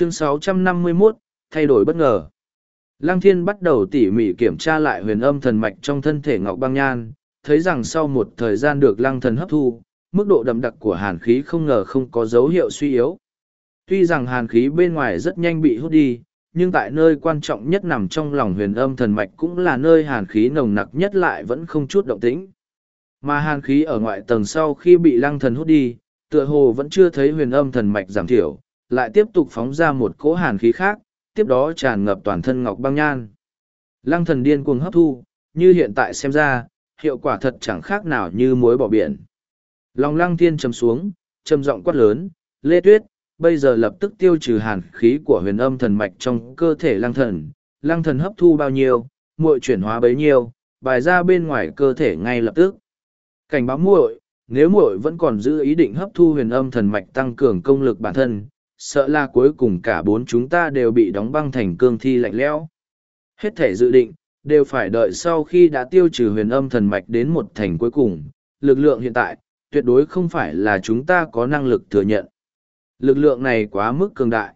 chương 651, thay đổi bất ngờ. Lăng thiên bắt đầu tỉ mỉ kiểm tra lại huyền âm thần mạch trong thân thể ngọc băng nhan thấy rằng sau một thời gian được lăng thần hấp thu mức độ đậm đặc của hàn khí không ngờ không có dấu hiệu suy yếu. Tuy rằng hàn khí bên ngoài rất nhanh bị hút đi nhưng tại nơi quan trọng nhất nằm trong lòng huyền âm thần mạch cũng là nơi hàn khí nồng nặc nhất lại vẫn không chút động tĩnh. Mà hàn khí ở ngoại tầng sau khi bị lăng thần hút đi tựa hồ vẫn chưa thấy huyền âm thần mạch giảm thiểu lại tiếp tục phóng ra một cỗ hàn khí khác, tiếp đó tràn ngập toàn thân ngọc băng nhan. Lăng thần điên cuồng hấp thu, như hiện tại xem ra, hiệu quả thật chẳng khác nào như muối bỏ biển. Lòng lăng thiên chầm xuống, trầm giọng quát lớn, lê tuyết, bây giờ lập tức tiêu trừ hàn khí của huyền âm thần mạch trong cơ thể lăng thần. Lăng thần hấp thu bao nhiêu, muội chuyển hóa bấy nhiêu, bài ra bên ngoài cơ thể ngay lập tức. Cảnh báo muội, nếu muội vẫn còn giữ ý định hấp thu huyền âm thần mạch tăng cường công lực bản thân sợ là cuối cùng cả bốn chúng ta đều bị đóng băng thành cương thi lạnh lẽo. Hết thể dự định, đều phải đợi sau khi đã tiêu trừ huyền âm thần mạch đến một thành cuối cùng. Lực lượng hiện tại, tuyệt đối không phải là chúng ta có năng lực thừa nhận. Lực lượng này quá mức cường đại.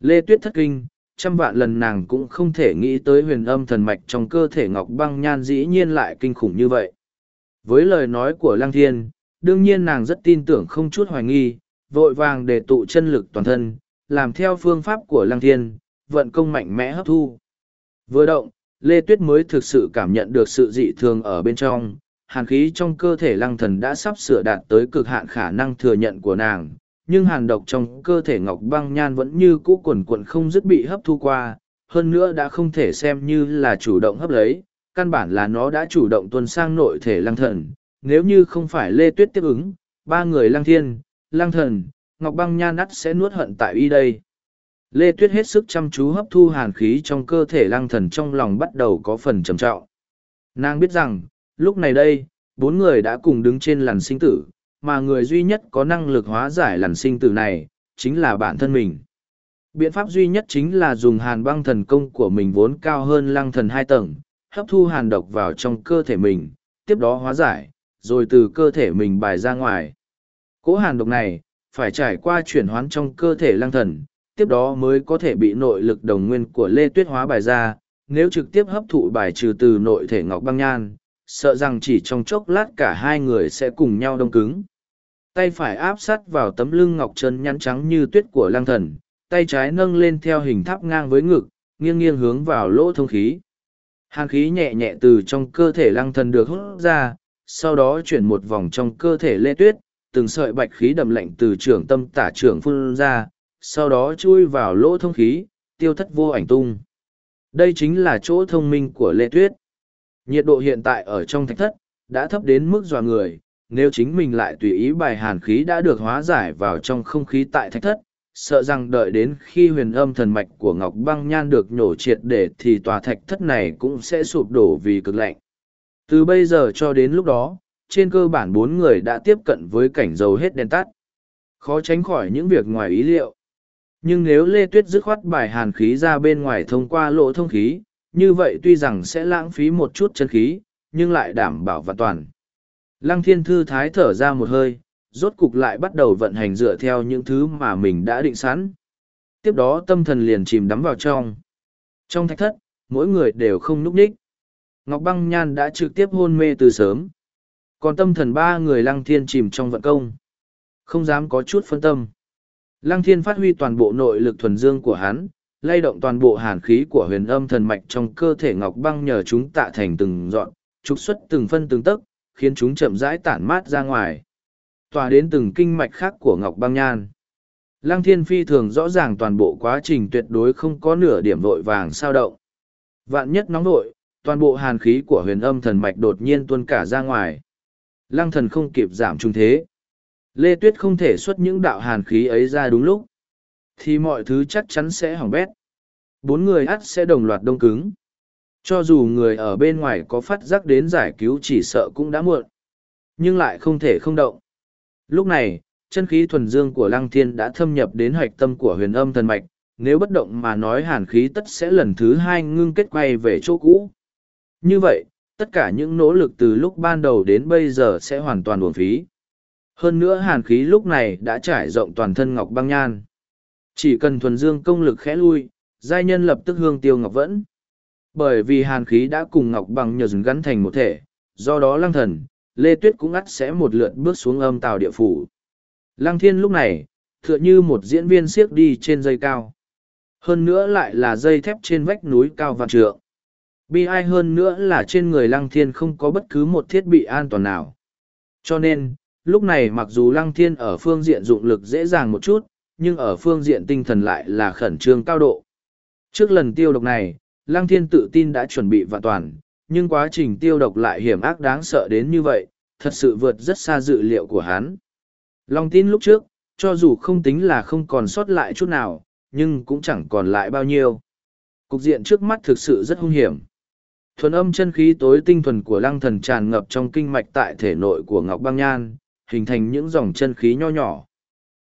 Lê tuyết thất kinh, trăm vạn lần nàng cũng không thể nghĩ tới huyền âm thần mạch trong cơ thể ngọc băng nhan dĩ nhiên lại kinh khủng như vậy. Với lời nói của lăng thiên, đương nhiên nàng rất tin tưởng không chút hoài nghi vội vàng để tụ chân lực toàn thân, làm theo phương pháp của lăng thiên, vận công mạnh mẽ hấp thu. Vừa động, lê tuyết mới thực sự cảm nhận được sự dị thường ở bên trong. Hàn khí trong cơ thể lăng thần đã sắp sửa đạt tới cực hạn khả năng thừa nhận của nàng, nhưng hàn độc trong cơ thể ngọc băng nhan vẫn như cũ quần quần không dứt bị hấp thu qua, hơn nữa đã không thể xem như là chủ động hấp lấy, căn bản là nó đã chủ động tuân sang nội thể lăng thần. Nếu như không phải lê tuyết tiếp ứng, ba người lăng thiên Lang thần, ngọc băng nha nắt sẽ nuốt hận tại y đây. Lê tuyết hết sức chăm chú hấp thu hàn khí trong cơ thể Lang thần trong lòng bắt đầu có phần trầm trọng. Nàng biết rằng, lúc này đây, bốn người đã cùng đứng trên làn sinh tử, mà người duy nhất có năng lực hóa giải làn sinh tử này, chính là bản thân mình. Biện pháp duy nhất chính là dùng hàn băng thần công của mình vốn cao hơn lăng thần hai tầng, hấp thu hàn độc vào trong cơ thể mình, tiếp đó hóa giải, rồi từ cơ thể mình bài ra ngoài cỗ hàn độc này, phải trải qua chuyển hoán trong cơ thể Lang thần, tiếp đó mới có thể bị nội lực đồng nguyên của lê tuyết hóa bài ra, nếu trực tiếp hấp thụ bài trừ từ nội thể ngọc băng nhan, sợ rằng chỉ trong chốc lát cả hai người sẽ cùng nhau đông cứng. Tay phải áp sát vào tấm lưng ngọc trơn nhăn trắng như tuyết của lang thần, tay trái nâng lên theo hình tháp ngang với ngực, nghiêng nghiêng hướng vào lỗ thông khí. Hàng khí nhẹ nhẹ từ trong cơ thể lăng thần được hút ra, sau đó chuyển một vòng trong cơ thể lê tuyết từng sợi bạch khí đầm lạnh từ trưởng tâm tả trưởng phun ra, sau đó chui vào lỗ thông khí, tiêu thất vô ảnh tung. Đây chính là chỗ thông minh của lê tuyết. Nhiệt độ hiện tại ở trong thạch thất đã thấp đến mức dọa người, nếu chính mình lại tùy ý bài hàn khí đã được hóa giải vào trong không khí tại thạch thất, sợ rằng đợi đến khi huyền âm thần mạch của ngọc băng nhan được nhổ triệt để thì tòa thạch thất này cũng sẽ sụp đổ vì cực lạnh. Từ bây giờ cho đến lúc đó trên cơ bản bốn người đã tiếp cận với cảnh dầu hết đèn tắt. Khó tránh khỏi những việc ngoài ý liệu. Nhưng nếu lê tuyết dứt khoát bài hàn khí ra bên ngoài thông qua lỗ thông khí, như vậy tuy rằng sẽ lãng phí một chút chân khí, nhưng lại đảm bảo và toàn. Lăng thiên thư thái thở ra một hơi, rốt cục lại bắt đầu vận hành dựa theo những thứ mà mình đã định sẵn. Tiếp đó tâm thần liền chìm đắm vào trong. Trong thạch thất, mỗi người đều không núp ních. Ngọc băng nhan đã trực tiếp hôn mê từ sớm còn tâm thần ba người lăng thiên chìm trong vận công. Không dám có chút phân tâm. Lăng thiên phát huy toàn bộ nội lực thuần dương của hắn, lay động toàn bộ hàn khí của huyền âm thần mạch trong cơ thể ngọc băng nhờ chúng tạ thành từng dọn, trục xuất từng phân từng tấc, khiến chúng chậm rãi tản mát ra ngoài. Tỏa đến từng kinh mạch khác của ngọc băng nhan. Lăng thiên phi thường rõ ràng toàn bộ quá trình tuyệt đối không có nửa điểm vội vàng sao động. Vạn nhất nóng vội, toàn bộ hàn khí của huyền âm thần mạch đột nhiên tuôn cả ra ngoài lăng thần không kịp giảm trung thế. Lê tuyết không thể xuất những đạo hàn khí ấy ra đúng lúc. Thì mọi thứ chắc chắn sẽ hỏng bét. Bốn người ắt sẽ đồng loạt đông cứng. Cho dù người ở bên ngoài có phát giác đến giải cứu chỉ sợ cũng đã muộn. Nhưng lại không thể không động. Lúc này, chân khí thuần dương của lăng thiên đã thâm nhập đến hoạch tâm của huyền âm thần mạch. Nếu bất động mà nói hàn khí tất sẽ lần thứ hai ngưng kết quay về chỗ cũ. Như vậy tất cả những nỗ lực từ lúc ban đầu đến bây giờ sẽ hoàn toàn uổng phí hơn nữa hàn khí lúc này đã trải rộng toàn thân ngọc băng nhan Chỉ cần thuần dương công lực khẽ lui, giai nhân lập tức hương tiêu ngọc vẫn. Bởi vì hàn khí đã cùng ngọc bằng nhờ gắn thành một thể, do đó lăng thần, Lê Tuyết cũng ắt sẽ một lượt bước xuống âm tàu địa phủ. Lăng thiên lúc này, tựa như một diễn viên siếc đi trên dây cao. Hơn nữa lại là dây thép trên vách núi cao vạn trượng. Bi ai hơn nữa là trên người lăng thiên không có bất cứ một thiết bị an toàn nào. Cho nên, lúc này mặc dù lăng thiên ở phương diện dụng lực dễ dàng một chút, nhưng ở phương diện tinh thần lại là khẩn trương cao độ. Trước lần tiêu độc này, lăng thiên tự tin đã chuẩn bị vạn toàn, nhưng quá trình tiêu độc lại hiểm ác đáng sợ đến như vậy, thật sự vượt rất xa dự liệu của hắn. Long tin lúc trước, cho dù không tính là không còn sót lại chút nào, nhưng cũng chẳng còn lại bao nhiêu. Cục diện trước mắt thực sự rất hung hiểm. Thuần âm chân khí tối tinh thuần của lăng thần tràn ngập trong kinh mạch tại thể nội của Ngọc Băng Nhan, hình thành những dòng chân khí nho nhỏ.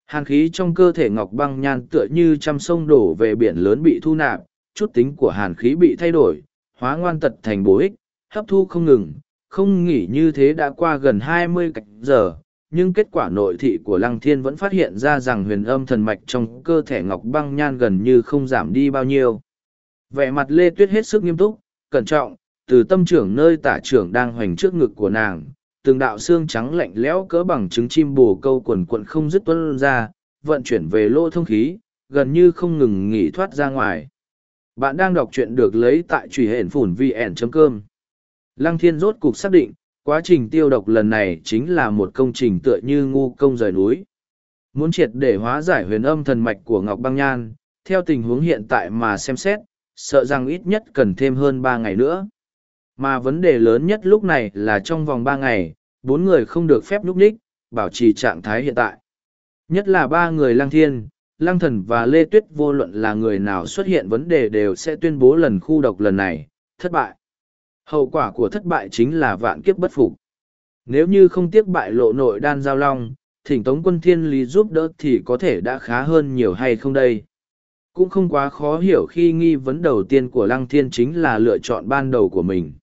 Hàn khí trong cơ thể Ngọc Băng Nhan tựa như trăm sông đổ về biển lớn bị thu nạp, chút tính của hàn khí bị thay đổi, hóa ngoan tật thành bổ ích, hấp thu không ngừng, không nghỉ như thế đã qua gần hai mươi cạch giờ, nhưng kết quả nội thị của Lăng Thiên vẫn phát hiện ra rằng huyền âm thần mạch trong cơ thể Ngọc Băng Nhan gần như không giảm đi bao nhiêu. Vẻ mặt Lê Tuyết hết sức nghiêm túc, cẩn trọng, từ tâm trưởng nơi tả trưởng đang hoành trước ngực của nàng, từng đạo xương trắng lạnh lẽo cỡ bằng trứng chim bồ câu quần quận không dứt tuân ra, vận chuyển về lỗ thông khí, gần như không ngừng nghỉ thoát ra ngoài. Bạn đang đọc truyện được lấy tại truy hển phủn vn.com. Lăng thiên rốt cục xác định, quá trình tiêu độc lần này chính là một công trình tựa như ngu công rời núi. Muốn triệt để hóa giải huyền âm thần mạch của Ngọc Băng Nhan, theo tình huống hiện tại mà xem xét, sợ rằng ít nhất cần thêm hơn ba ngày nữa. Mà vấn đề lớn nhất lúc này là trong vòng ba ngày, bốn người không được phép núp ních bảo trì trạng thái hiện tại. Nhất là ba người lang thiên, lang thần và lê tuyết vô luận là người nào xuất hiện vấn đề đều sẽ tuyên bố lần khu độc lần này, thất bại. Hậu quả của thất bại chính là vạn kiếp bất phục. Nếu như không tiếc bại lộ nội đan giao long, thỉnh tống quân thiên lý giúp đỡ thì có thể đã khá hơn nhiều hay không đây cũng không quá khó hiểu khi nghi vấn đầu tiên của lăng thiên chính là lựa chọn ban đầu của mình.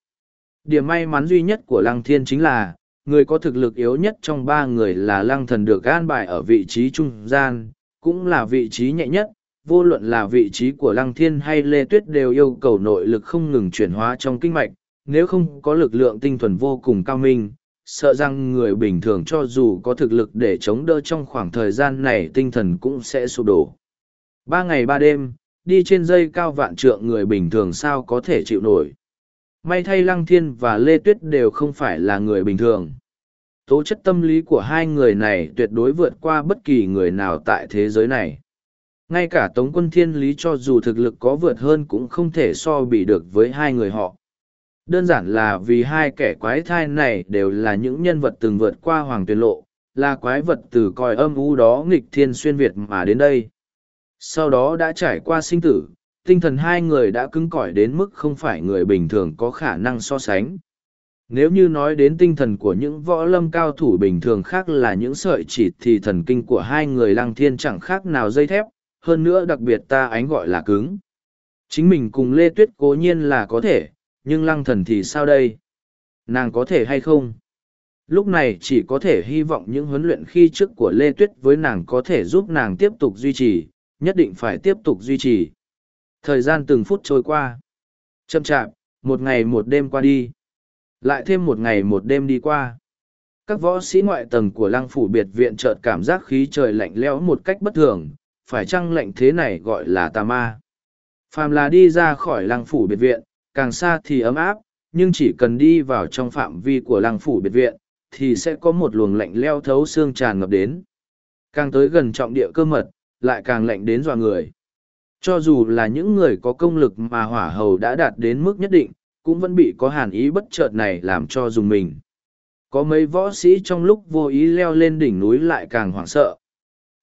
Điểm may mắn duy nhất của lăng thiên chính là, người có thực lực yếu nhất trong ba người là lăng thần được gan bài ở vị trí trung gian, cũng là vị trí nhẹ nhất, vô luận là vị trí của lăng thiên hay lê tuyết đều yêu cầu nội lực không ngừng chuyển hóa trong kinh mạch, nếu không có lực lượng tinh thuần vô cùng cao minh, sợ rằng người bình thường cho dù có thực lực để chống đỡ trong khoảng thời gian này tinh thần cũng sẽ sụp đổ ba ngày ba đêm, đi trên dây cao vạn trượng người bình thường sao có thể chịu nổi? May thay lăng thiên và lê tuyết đều không phải là người bình thường. Tố chất tâm lý của hai người này tuyệt đối vượt qua bất kỳ người nào tại thế giới này. Ngay cả tống quân thiên lý cho dù thực lực có vượt hơn cũng không thể so bị được với hai người họ. Đơn giản là vì hai kẻ quái thai này đều là những nhân vật từng vượt qua hoàng tuyền lộ, là quái vật từ còi âm u đó nghịch thiên xuyên việt mà đến đây sau đó đã trải qua sinh tử, tinh thần hai người đã cứng cỏi đến mức không phải người bình thường có khả năng so sánh. Nếu như nói đến tinh thần của những võ lâm cao thủ bình thường khác là những sợi chỉ thì thần kinh của hai người lăng thiên chẳng khác nào dây thép, hơn nữa đặc biệt ta ánh gọi là cứng. Chính mình cùng lê tuyết cố nhiên là có thể, nhưng lăng thần thì sao đây? Nàng có thể hay không? Lúc này chỉ có thể hy vọng những huấn luyện khi trước của lê tuyết với nàng có thể giúp nàng tiếp tục duy trì nhất định phải tiếp tục duy trì. Thời gian từng phút trôi qua. Chậm chạp, một ngày một đêm qua đi. Lại thêm một ngày một đêm đi qua. Các võ sĩ ngoại tầng của lăng phủ biệt viện chợt cảm giác khí trời lạnh lẽo một cách bất thường, phải chăng lạnh thế này gọi là tà ma. Phàm là đi ra khỏi lăng phủ biệt viện, càng xa thì ấm áp, nhưng chỉ cần đi vào trong phạm vi của lăng phủ biệt viện, thì sẽ có một luồng lạnh leo thấu xương tràn ngập đến. Càng tới gần trọng địa cơ mật, lại càng lạnh đến dọa người. Cho dù là những người có công lực mà hỏa hầu đã đạt đến mức nhất định, cũng vẫn bị có hàn ý bất chợt này làm cho dùng mình. Có mấy võ sĩ trong lúc vô ý leo lên đỉnh núi lại càng hoảng sợ.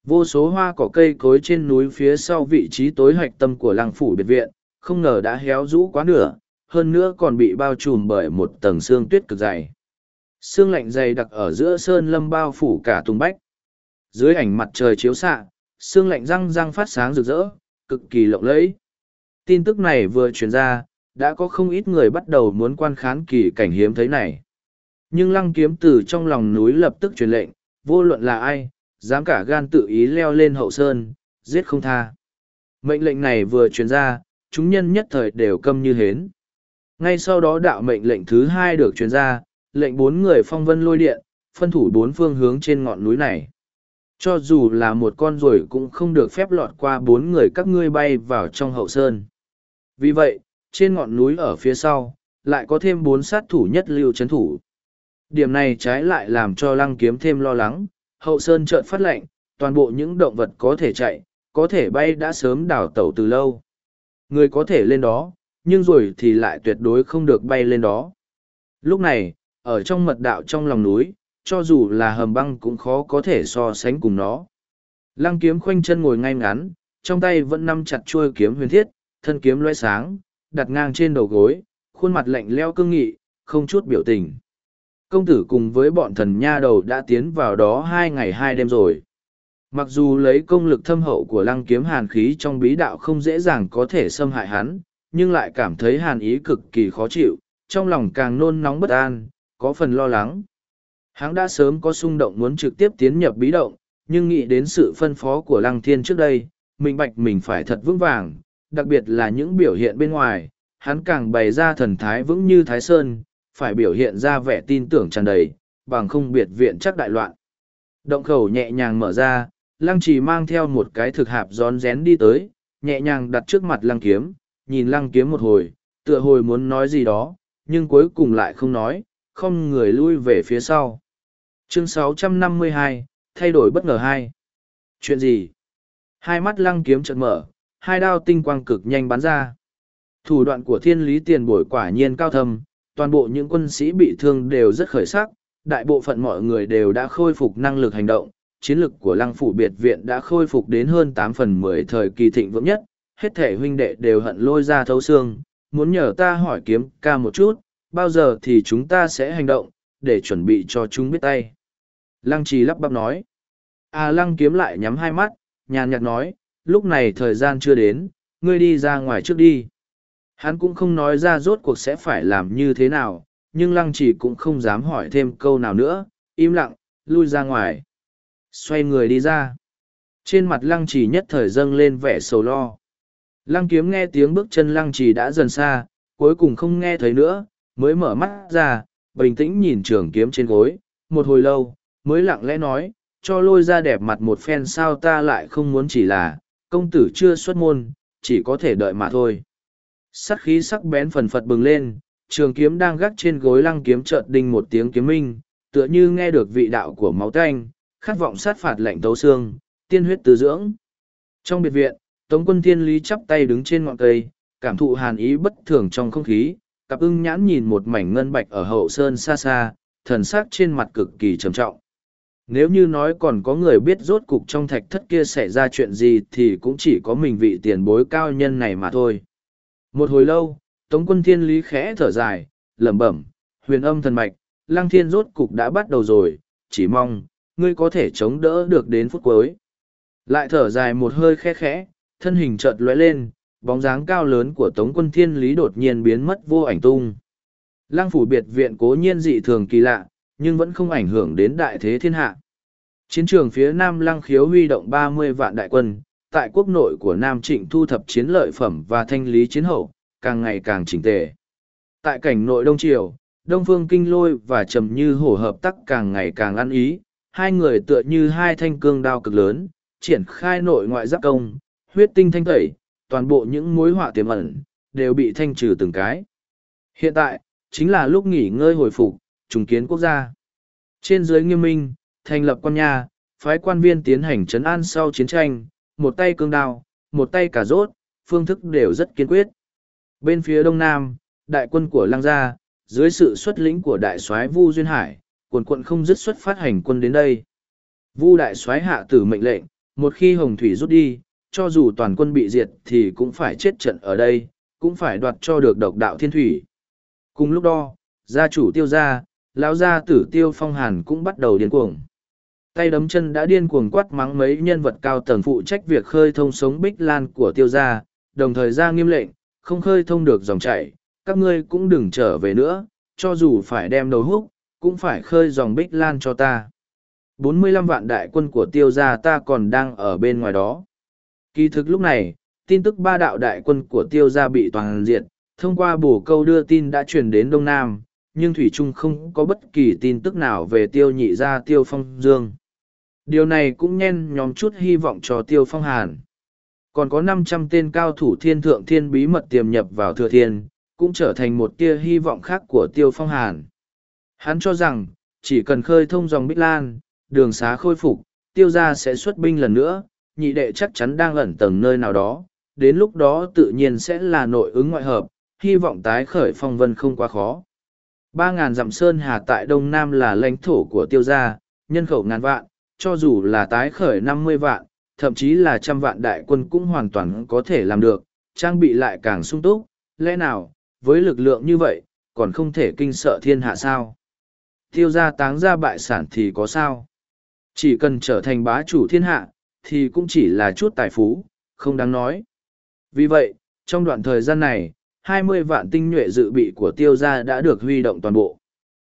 Vô số hoa cỏ cây cối trên núi phía sau vị trí tối hoạch tâm của lăng phủ biệt viện, không ngờ đã héo rũ quá nửa, hơn nữa còn bị bao trùm bởi một tầng xương tuyết cực dày. Sương lạnh dày đặc ở giữa sơn lâm bao phủ cả tung bách. Dưới ảnh mặt trời chiếu xạ, xương lạnh răng răng phát sáng rực rỡ, cực kỳ lộng lẫy. Tin tức này vừa truyền ra, đã có không ít người bắt đầu muốn quan khán kỳ cảnh hiếm thấy này. Nhưng lăng kiếm từ trong lòng núi lập tức truyền lệnh, vô luận là ai, dám cả gan tự ý leo lên hậu sơn, giết không tha. Mệnh lệnh này vừa truyền ra, chúng nhân nhất thời đều câm như hến. Ngay sau đó đạo mệnh lệnh thứ hai được truyền ra, lệnh bốn người phong vân lôi điện, phân thủ bốn phương hướng trên ngọn núi này. Cho dù là một con ruồi cũng không được phép lọt qua bốn người các ngươi bay vào trong hậu sơn. Vì vậy, trên ngọn núi ở phía sau, lại có thêm bốn sát thủ nhất lưu chấn thủ. Điểm này trái lại làm cho lăng kiếm thêm lo lắng, hậu sơn chợt phát lệnh, toàn bộ những động vật có thể chạy, có thể bay đã sớm đảo tẩu từ lâu. Người có thể lên đó, nhưng rồi thì lại tuyệt đối không được bay lên đó. Lúc này, ở trong mật đạo trong lòng núi, cho dù là hầm băng cũng khó có thể so sánh cùng nó. Lăng kiếm khoanh chân ngồi ngay ngắn, trong tay vẫn nắm chặt chuôi kiếm huyền thiết, thân kiếm loe sáng, đặt ngang trên đầu gối, khuôn mặt lạnh leo cương nghị, không chút biểu tình. Công tử cùng với bọn thần nha đầu đã tiến vào đó hai ngày hai đêm rồi. Mặc dù lấy công lực thâm hậu của lăng kiếm hàn khí trong bí đạo không dễ dàng có thể xâm hại hắn, nhưng lại cảm thấy hàn ý cực kỳ khó chịu, trong lòng càng nôn nóng bất an, có phần lo lắng. Hắn đã sớm có xung động muốn trực tiếp tiến nhập bí động, nhưng nghĩ đến sự phân phó của lăng thiên trước đây, mình bạch mình phải thật vững vàng, đặc biệt là những biểu hiện bên ngoài, hắn càng bày ra thần thái vững như thái sơn, phải biểu hiện ra vẻ tin tưởng tràn đầy, bằng không biệt viện chắc đại loạn. Động khẩu nhẹ nhàng mở ra, lăng trì mang theo một cái thực hạp rón rén đi tới, nhẹ nhàng đặt trước mặt lăng kiếm, nhìn lăng kiếm một hồi, tựa hồi muốn nói gì đó, nhưng cuối cùng lại không nói, không người lui về phía sau. Chương 652, thay đổi bất ngờ hai. Chuyện gì? Hai mắt lăng kiếm chợt mở, hai đao tinh quang cực nhanh bắn ra. Thủ đoạn của thiên lý tiền bổi quả nhiên cao thâm, toàn bộ những quân sĩ bị thương đều rất khởi sắc, đại bộ phận mọi người đều đã khôi phục năng lực hành động, chiến lực của lăng phủ biệt viện đã khôi phục đến hơn tám phần mười thời kỳ thịnh vượng nhất, hết thể huynh đệ đều hận lôi ra thấu xương, muốn nhờ ta hỏi kiếm ca một chút, bao giờ thì chúng ta sẽ hành động, để chuẩn bị cho chúng biết tay. Lăng trì lắp bắp nói. À lăng kiếm lại nhắm hai mắt, nhàn nhạt nói, lúc này thời gian chưa đến, ngươi đi ra ngoài trước đi. Hắn cũng không nói ra rốt cuộc sẽ phải làm như thế nào, nhưng lăng trì cũng không dám hỏi thêm câu nào nữa, im lặng, lui ra ngoài. Xoay người đi ra. Trên mặt lăng trì nhất thời dâng lên vẻ sầu lo. Lăng kiếm nghe tiếng bước chân lăng trì đã dần xa, cuối cùng không nghe thấy nữa, mới mở mắt ra, bình tĩnh nhìn trường kiếm trên gối, một hồi lâu, mới lặng lẽ nói, cho lôi ra đẹp mặt một phen sao ta lại không muốn chỉ là, công tử chưa xuất môn, chỉ có thể đợi mà thôi. Sắc khí sắc bén phần phật bừng lên, trường kiếm đang gác trên gối lăng kiếm chợt đinh một tiếng kiếm minh, tựa như nghe được vị đạo của máu tanh, khát vọng sát phạt lạnh tấu xương, tiên huyết từ dưỡng. Trong biệt viện, Tống quân thiên lý chắp tay đứng trên ngọn cây, cảm thụ hàn ý bất thường trong không khí, cặp ưng nhãn nhìn một mảnh ngân bạch ở hậu sơn xa xa, thần sắc trên mặt cực kỳ trầm trọng. Nếu như nói còn có người biết rốt cục trong thạch thất kia xảy ra chuyện gì thì cũng chỉ có mình vị tiền bối cao nhân này mà thôi. Một hồi lâu, Tống quân thiên lý khẽ thở dài, lẩm bẩm, huyền âm thần mạch, lăng thiên rốt cục đã bắt đầu rồi, chỉ mong, ngươi có thể chống đỡ được đến phút cuối. Lại thở dài một hơi khẽ khẽ, thân hình chợt lóe lên, bóng dáng cao lớn của Tống quân thiên lý đột nhiên biến mất vô ảnh tung. Lăng phủ biệt viện cố nhiên dị thường kỳ lạ, nhưng vẫn không ảnh hưởng đến đại thế thiên hạ. Chiến trường phía Nam Lăng khiếu huy động ba mươi vạn đại quân, tại quốc nội của Nam Trịnh thu thập chiến lợi phẩm và thanh lý chiến hậu, càng ngày càng chỉnh tề. Tại cảnh nội Đông Triều, Đông Phương Kinh Lôi và Trầm Như Hổ hợp tác càng ngày càng ăn ý, hai người tựa như hai thanh cương đao cực lớn, triển khai nội ngoại giáp công, huyết tinh thanh tẩy, toàn bộ những mối họa tiềm ẩn, đều bị thanh trừ từng cái. Hiện tại, chính là lúc nghỉ ngơi hồi phục, trùng kiến quốc gia. Trên dưới nghiêm minh, thành lập quan nhà, phái quan viên tiến hành trấn an sau chiến tranh, một tay cương đao, một tay cả rốt, phương thức đều rất kiên quyết. Bên phía đông nam, đại quân của Lăng Gia, dưới sự xuất lĩnh của đại soái Vu Duyên Hải, quần quận không dứt xuất phát hành quân đến đây. Vu đại soái hạ tử mệnh lệnh, một khi Hồng Thủy rút đi, cho dù toàn quân bị diệt thì cũng phải chết trận ở đây, cũng phải đoạt cho được độc đạo thiên thủy. Cùng lúc đó, gia chủ tiêu gia, lão gia tử tiêu phong hàn cũng bắt đầu điên cuồng. Tay đấm chân đã điên cuồng quát mắng mấy nhân vật cao tầng phụ trách việc khơi thông sống bích lan của tiêu gia, đồng thời ra nghiêm lệnh, không khơi thông được dòng chảy, các ngươi cũng đừng trở về nữa, cho dù phải đem đầu húc, cũng phải khơi dòng bích lan cho ta. 45 vạn đại quân của tiêu gia ta còn đang ở bên ngoài đó. Kỳ thực lúc này, tin tức ba đạo đại quân của tiêu gia bị toàn diệt, thông qua bổ câu đưa tin đã truyền đến Đông Nam, nhưng Thủy Trung không có bất kỳ tin tức nào về tiêu nhị gia tiêu phong dương. Điều này cũng nhen nhóm chút hy vọng cho tiêu phong hàn. Còn có năm trăm tên cao thủ thiên thượng thiên bí mật tiềm nhập vào thừa thiên, cũng trở thành một tia hy vọng khác của tiêu phong hàn. Hắn cho rằng, chỉ cần khơi thông dòng Bích Lan, đường xá khôi phục, tiêu gia sẽ xuất binh lần nữa, nhị đệ chắc chắn đang ẩn tầng nơi nào đó, đến lúc đó tự nhiên sẽ là nội ứng ngoại hợp, hy vọng tái khởi phong vân không quá khó. Ba ngàn dặm sơn hà tại Đông Nam là lãnh thổ của tiêu gia, nhân khẩu ngàn vạn, cho dù là tái khởi năm mươi vạn, thậm chí là trăm vạn đại quân cũng hoàn toàn có thể làm được, trang bị lại càng sung túc, lẽ nào, với lực lượng như vậy, còn không thể kinh sợ thiên hạ sao? Tiêu gia táng ra bại sản thì có sao? Chỉ cần trở thành bá chủ thiên hạ, thì cũng chỉ là chút tài phú, không đáng nói. Vì vậy, trong đoạn thời gian này, 20 vạn tinh nhuệ dự bị của tiêu gia đã được huy động toàn bộ.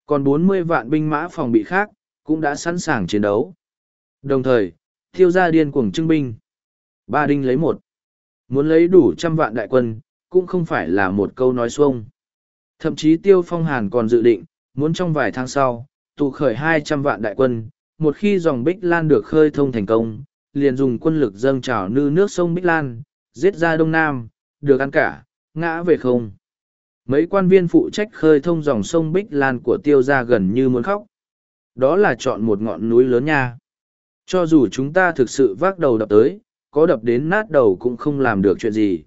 Còn 40 vạn binh mã phòng bị khác, cũng đã sẵn sàng chiến đấu. Đồng thời, tiêu gia điên cuồng trưng binh. Ba đinh lấy một. Muốn lấy đủ trăm vạn đại quân, cũng không phải là một câu nói xuông. Thậm chí tiêu phong hàn còn dự định, muốn trong vài tháng sau, tụ khởi 200 vạn đại quân, một khi dòng Bích Lan được khơi thông thành công, liền dùng quân lực dâng trào nư nước sông Bích Lan, giết ra Đông Nam, được ăn cả, ngã về không. Mấy quan viên phụ trách khơi thông dòng sông Bích Lan của tiêu gia gần như muốn khóc. Đó là chọn một ngọn núi lớn nha. Cho dù chúng ta thực sự vác đầu đập tới, có đập đến nát đầu cũng không làm được chuyện gì.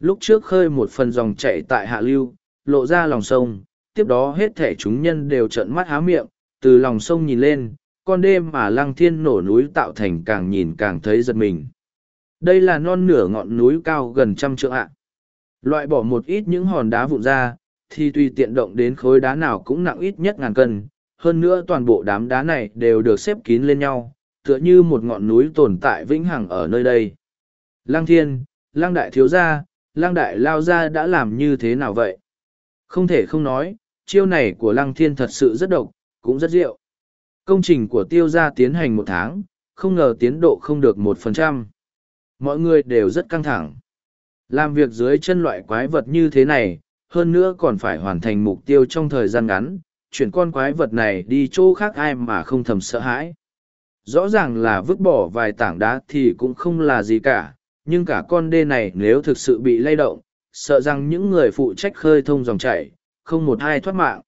Lúc trước khơi một phần dòng chảy tại hạ lưu, lộ ra lòng sông, tiếp đó hết thể chúng nhân đều trợn mắt há miệng, từ lòng sông nhìn lên, con đêm mà lăng thiên nổ núi tạo thành càng nhìn càng thấy giật mình. Đây là non nửa ngọn núi cao gần trăm trượng ạ. Loại bỏ một ít những hòn đá vụn ra, thì tùy tiện động đến khối đá nào cũng nặng ít nhất ngàn cân. Hơn nữa toàn bộ đám đá này đều được xếp kín lên nhau, tựa như một ngọn núi tồn tại vĩnh hằng ở nơi đây. Lăng thiên, lăng đại thiếu gia, lăng đại lao gia đã làm như thế nào vậy? Không thể không nói, chiêu này của lăng thiên thật sự rất độc, cũng rất diệu. Công trình của tiêu gia tiến hành một tháng, không ngờ tiến độ không được một phần trăm. Mọi người đều rất căng thẳng. Làm việc dưới chân loại quái vật như thế này, hơn nữa còn phải hoàn thành mục tiêu trong thời gian ngắn, chuyển con quái vật này đi chỗ khác ai mà không thầm sợ hãi. Rõ ràng là vứt bỏ vài tảng đá thì cũng không là gì cả, nhưng cả con đê này nếu thực sự bị lay động, sợ rằng những người phụ trách khơi thông dòng chảy, không một ai thoát mạng.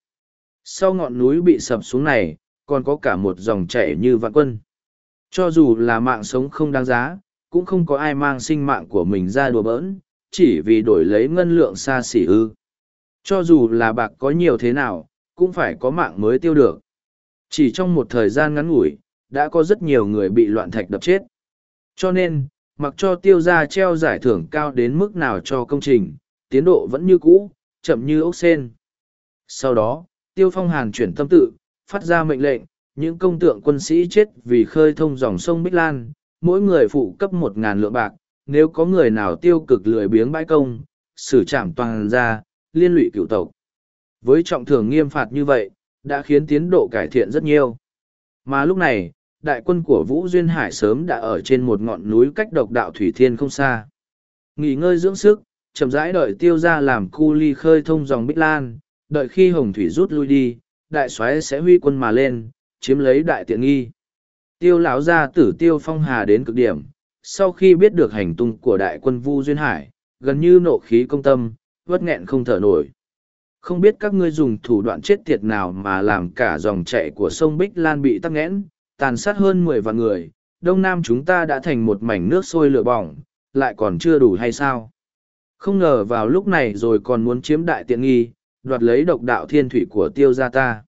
Sau ngọn núi bị sập xuống này, còn có cả một dòng chảy như vạn quân. Cho dù là mạng sống không đáng giá, cũng không có ai mang sinh mạng của mình ra đùa bỡn, chỉ vì đổi lấy ngân lượng xa xỉ ư. Cho dù là bạc có nhiều thế nào, cũng phải có mạng mới tiêu được. Chỉ trong một thời gian ngắn ngủi, đã có rất nhiều người bị loạn thạch đập chết. Cho nên, mặc cho tiêu gia treo giải thưởng cao đến mức nào cho công trình, tiến độ vẫn như cũ, chậm như ốc sen. Sau đó, tiêu phong hàn chuyển tâm tự, phát ra mệnh lệnh, những công tượng quân sĩ chết vì khơi thông dòng sông Bích Lan, mỗi người phụ cấp một ngàn lượng bạc, nếu có người nào tiêu cực lười biếng bãi công, xử trảm toàn ra, liên lụy cựu tộc. Với trọng thưởng nghiêm phạt như vậy, đã khiến tiến độ cải thiện rất nhiều. Mà lúc này, đại quân của Vũ Duyên Hải sớm đã ở trên một ngọn núi cách độc đạo Thủy Thiên không xa. Nghỉ ngơi dưỡng sức, chậm rãi đợi tiêu ra làm cu ly khơi thông dòng Bích Lan, đợi khi Hồng Thủy rút lui đi, đại soái sẽ huy quân mà lên, chiếm lấy đại tiện nghi. Tiêu lão gia tử tiêu phong hà đến cực điểm, sau khi biết được hành tung của đại quân Vu Duyên Hải, gần như nộ khí công tâm, vất nghẹn không thở nổi. Không biết các ngươi dùng thủ đoạn chết tiệt nào mà làm cả dòng chảy của sông Bích Lan bị tắc nghẽn, tàn sát hơn mười vạn người, Đông Nam chúng ta đã thành một mảnh nước sôi lửa bỏng, lại còn chưa đủ hay sao? Không ngờ vào lúc này rồi còn muốn chiếm đại tiện nghi, đoạt lấy độc đạo thiên thủy của tiêu gia ta.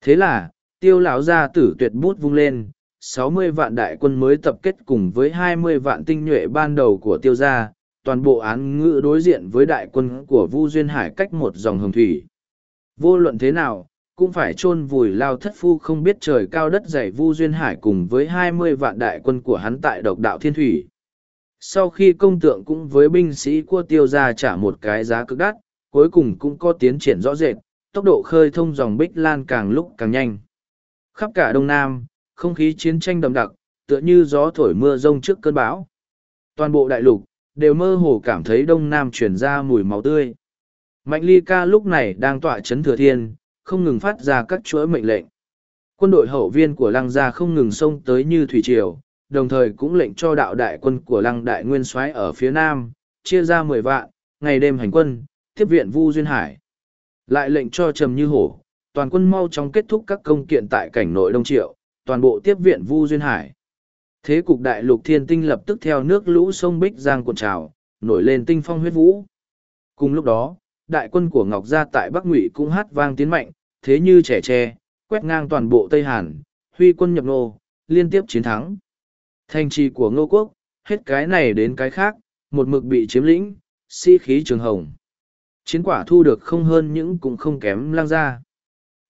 Thế là, tiêu lão gia tử tuyệt bút vung lên, sáu mươi vạn đại quân mới tập kết cùng với hai mươi vạn tinh nhuệ ban đầu của tiêu gia, toàn bộ án ngữ đối diện với đại quân của Vu Duyên Hải cách một dòng hồng thủy. Vô luận thế nào, cũng phải chôn vùi lao thất phu không biết trời cao đất dày Vu Duyên Hải cùng với hai mươi vạn đại quân của hắn tại độc đạo thiên thủy. Sau khi công tượng cũng với binh sĩ của tiêu gia trả một cái giá cực đắt, cuối cùng cũng có tiến triển rõ rệt, tốc độ khơi thông dòng Bích Lan càng lúc càng nhanh. Khắp cả Đông Nam, không khí chiến tranh đậm đặc, tựa như gió thổi mưa rông trước cơn bão. Toàn bộ đại lục, đều mơ hồ cảm thấy đông nam chuyển ra mùi máu tươi. Mạnh ly ca lúc này đang tọa chấn thừa thiên, không ngừng phát ra các chuỗi mệnh lệnh. Quân đội hậu viên của lăng gia không ngừng xông tới như thủy triều, đồng thời cũng lệnh cho đạo đại quân của lăng đại nguyên soái ở phía nam, chia ra mười vạn, ngày đêm hành quân, tiếp viện Vu Duyên Hải. Lại lệnh cho Trầm Như Hổ, toàn quân mau chóng kết thúc các công kiện tại cảnh nội Đông Triệu, toàn bộ tiếp viện Vu Duyên Hải. Thế cục đại lục thiên tinh lập tức theo nước lũ sông Bích Giang cuộn trào, nổi lên tinh phong huyết vũ. Cùng lúc đó, đại quân của Ngọc Gia tại Bắc Ngụy cũng hát vang tiến mạnh, thế như trẻ tre, quét ngang toàn bộ Tây Hàn, huy quân nhập nô, liên tiếp chiến thắng. Thành trì của Ngô Quốc, hết cái này đến cái khác, một mực bị chiếm lĩnh, si khí trường hồng. Chiến quả thu được không hơn những cũng không kém lang gia.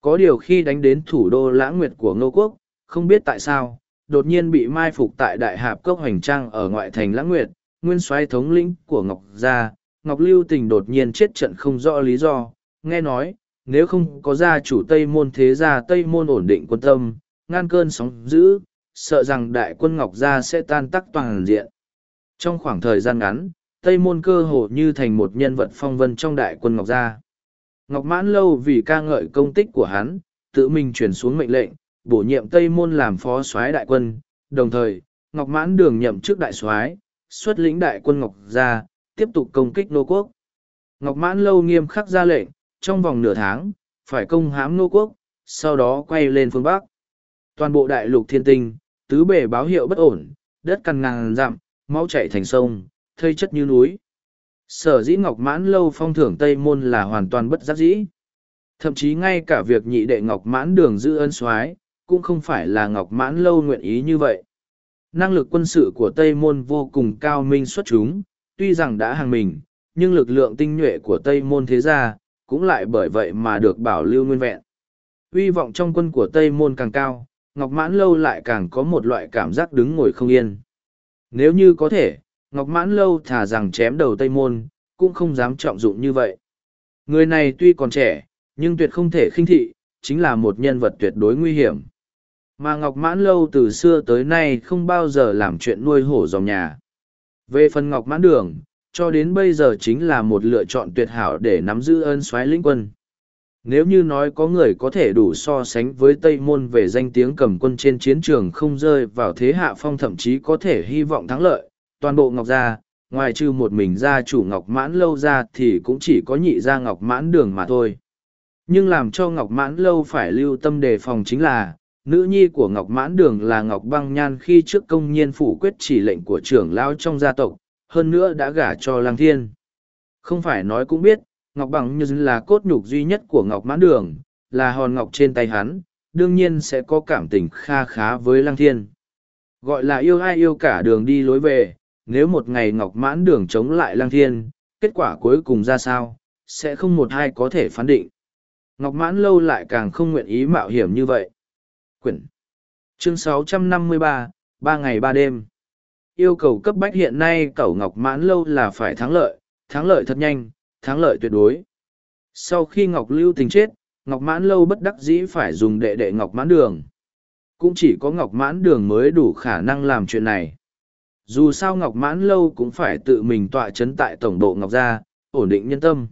Có điều khi đánh đến thủ đô lãng nguyệt của Ngô Quốc, không biết tại sao, đột nhiên bị mai phục tại đại hạp cốc hoành trang ở ngoại thành lãng nguyệt, nguyên soái thống lĩnh của Ngọc Gia, Ngọc Lưu Tình đột nhiên chết trận không rõ lý do, nghe nói, nếu không có gia chủ Tây Môn thế gia Tây Môn ổn định quân tâm, ngăn cơn sóng dữ, sợ rằng đại quân Ngọc Gia sẽ tan tắc toàn diện. Trong khoảng thời gian ngắn, Tây Môn cơ hồ như thành một nhân vật phong vân trong đại quân Ngọc Gia. Ngọc Mãn Lâu vì ca ngợi công tích của hắn, tự mình chuyển xuống mệnh lệnh, bổ nhiệm Tây Môn làm phó soái đại quân, đồng thời, Ngọc Mãn đường nhậm chức đại soái, xuất lĩnh đại quân Ngọc Gia, tiếp tục công kích nô quốc. Ngọc Mãn Lâu nghiêm khắc ra lệnh, trong vòng nửa tháng, phải công hãm nô quốc, sau đó quay lên phương Bắc. Toàn bộ đại lục thiên tinh, tứ bề báo hiệu bất ổn, đất cằn ngàn dặm, máu chảy thành sông, thây chất như núi. Sở dĩ Ngọc Mãn Lâu phong thưởng Tây Môn là hoàn toàn bất giác dĩ. Thậm chí ngay cả việc nhị đệ Ngọc Mãn đường giữ ân soái cũng không phải là Ngọc Mãn Lâu nguyện ý như vậy. Năng lực quân sự của Tây Môn vô cùng cao minh xuất chúng, tuy rằng đã hàng mình, nhưng lực lượng tinh nhuệ của Tây Môn thế gia, cũng lại bởi vậy mà được bảo lưu nguyên vẹn. Uy vọng trong quân của Tây Môn càng cao, Ngọc Mãn Lâu lại càng có một loại cảm giác đứng ngồi không yên. Nếu như có thể, Ngọc Mãn Lâu thả rằng chém đầu Tây Môn, cũng không dám trọng dụng như vậy. Người này tuy còn trẻ, nhưng tuyệt không thể khinh thị, chính là một nhân vật tuyệt đối nguy hiểm. Mà Ngọc Mãn Lâu từ xưa tới nay không bao giờ làm chuyện nuôi hổ dòng nhà. Về phần Ngọc Mãn Đường, cho đến bây giờ chính là một lựa chọn tuyệt hảo để nắm giữ ơn soái lĩnh quân. Nếu như nói có người có thể đủ so sánh với Tây Môn về danh tiếng cầm quân trên chiến trường không rơi vào thế hạ phong thậm chí có thể hy vọng thắng lợi, toàn bộ Ngọc Gia, ngoài trừ một mình gia chủ Ngọc Mãn Lâu ra thì cũng chỉ có nhị gia Ngọc Mãn Đường mà thôi. Nhưng làm cho Ngọc Mãn Lâu phải lưu tâm đề phòng chính là, nữ nhi của Ngọc Mãn Đường là Ngọc Băng Nhan khi trước công nhiên phủ quyết chỉ lệnh của trưởng lão trong gia tộc, hơn nữa đã gả cho Lang Thiên. Không phải nói cũng biết, Ngọc Bằng như là cốt nhục duy nhất của Ngọc Mãn Đường, là hòn ngọc trên tay hắn, đương nhiên sẽ có cảm tình kha khá với Lang Thiên. Gọi là yêu ai yêu cả đường đi lối về, nếu một ngày Ngọc Mãn Đường chống lại Lang Thiên, kết quả cuối cùng ra sao, sẽ không một ai có thể phán định. Ngọc Mãn lâu lại càng không nguyện ý mạo hiểm như vậy. Quyển Chương 653, ba ngày ba đêm Yêu cầu cấp bách hiện nay cẩu Ngọc Mãn lâu là phải thắng lợi, thắng lợi thật nhanh, thắng lợi tuyệt đối. Sau khi Ngọc Lưu tình chết, Ngọc Mãn lâu bất đắc dĩ phải dùng đệ đệ Ngọc Mãn Đường. Cũng chỉ có Ngọc Mãn Đường mới đủ khả năng làm chuyện này. Dù sao Ngọc Mãn lâu cũng phải tự mình tọa chấn tại tổng bộ Ngọc Gia, ổn định nhân tâm.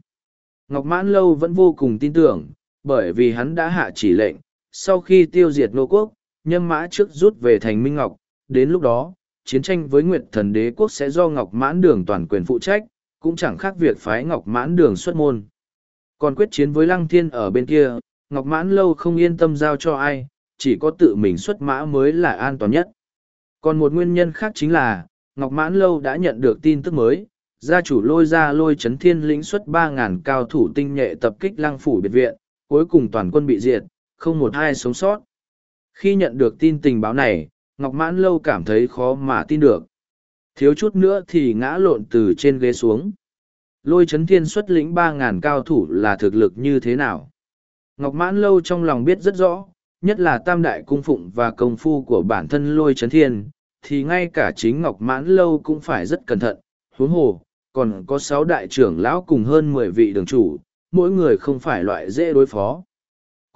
Ngọc Mãn lâu vẫn vô cùng tin tưởng, bởi vì hắn đã hạ chỉ lệnh, sau khi tiêu diệt nô quốc, nhâm mã trước rút về thành Minh Ngọc, đến lúc đó, chiến tranh với Nguyệt Thần Đế quốc sẽ do Ngọc Mãn Đường toàn quyền phụ trách, cũng chẳng khác việc phái Ngọc Mãn Đường xuất môn. Còn quyết chiến với Lăng Thiên ở bên kia, Ngọc Mãn Lâu không yên tâm giao cho ai, chỉ có tự mình xuất mã mới là an toàn nhất. Còn một nguyên nhân khác chính là, Ngọc Mãn Lâu đã nhận được tin tức mới, gia chủ lôi ra lôi chấn thiên lĩnh xuất ba ngàn cao thủ tinh nhuệ tập kích lăng phủ biệt viện, cuối cùng toàn quân bị diệt, không một ai sống sót. Khi nhận được tin tình báo này, Ngọc Mãn Lâu cảm thấy khó mà tin được. Thiếu chút nữa thì ngã lộn từ trên ghế xuống. Lôi chấn thiên xuất lĩnh ba ngàn cao thủ là thực lực như thế nào? Ngọc Mãn Lâu trong lòng biết rất rõ, nhất là tam đại cung phụng và công phu của bản thân lôi chấn thiên, thì ngay cả chính Ngọc Mãn Lâu cũng phải rất cẩn thận, huống hồ, còn có sáu đại trưởng lão cùng hơn mười vị đường chủ, mỗi người không phải loại dễ đối phó.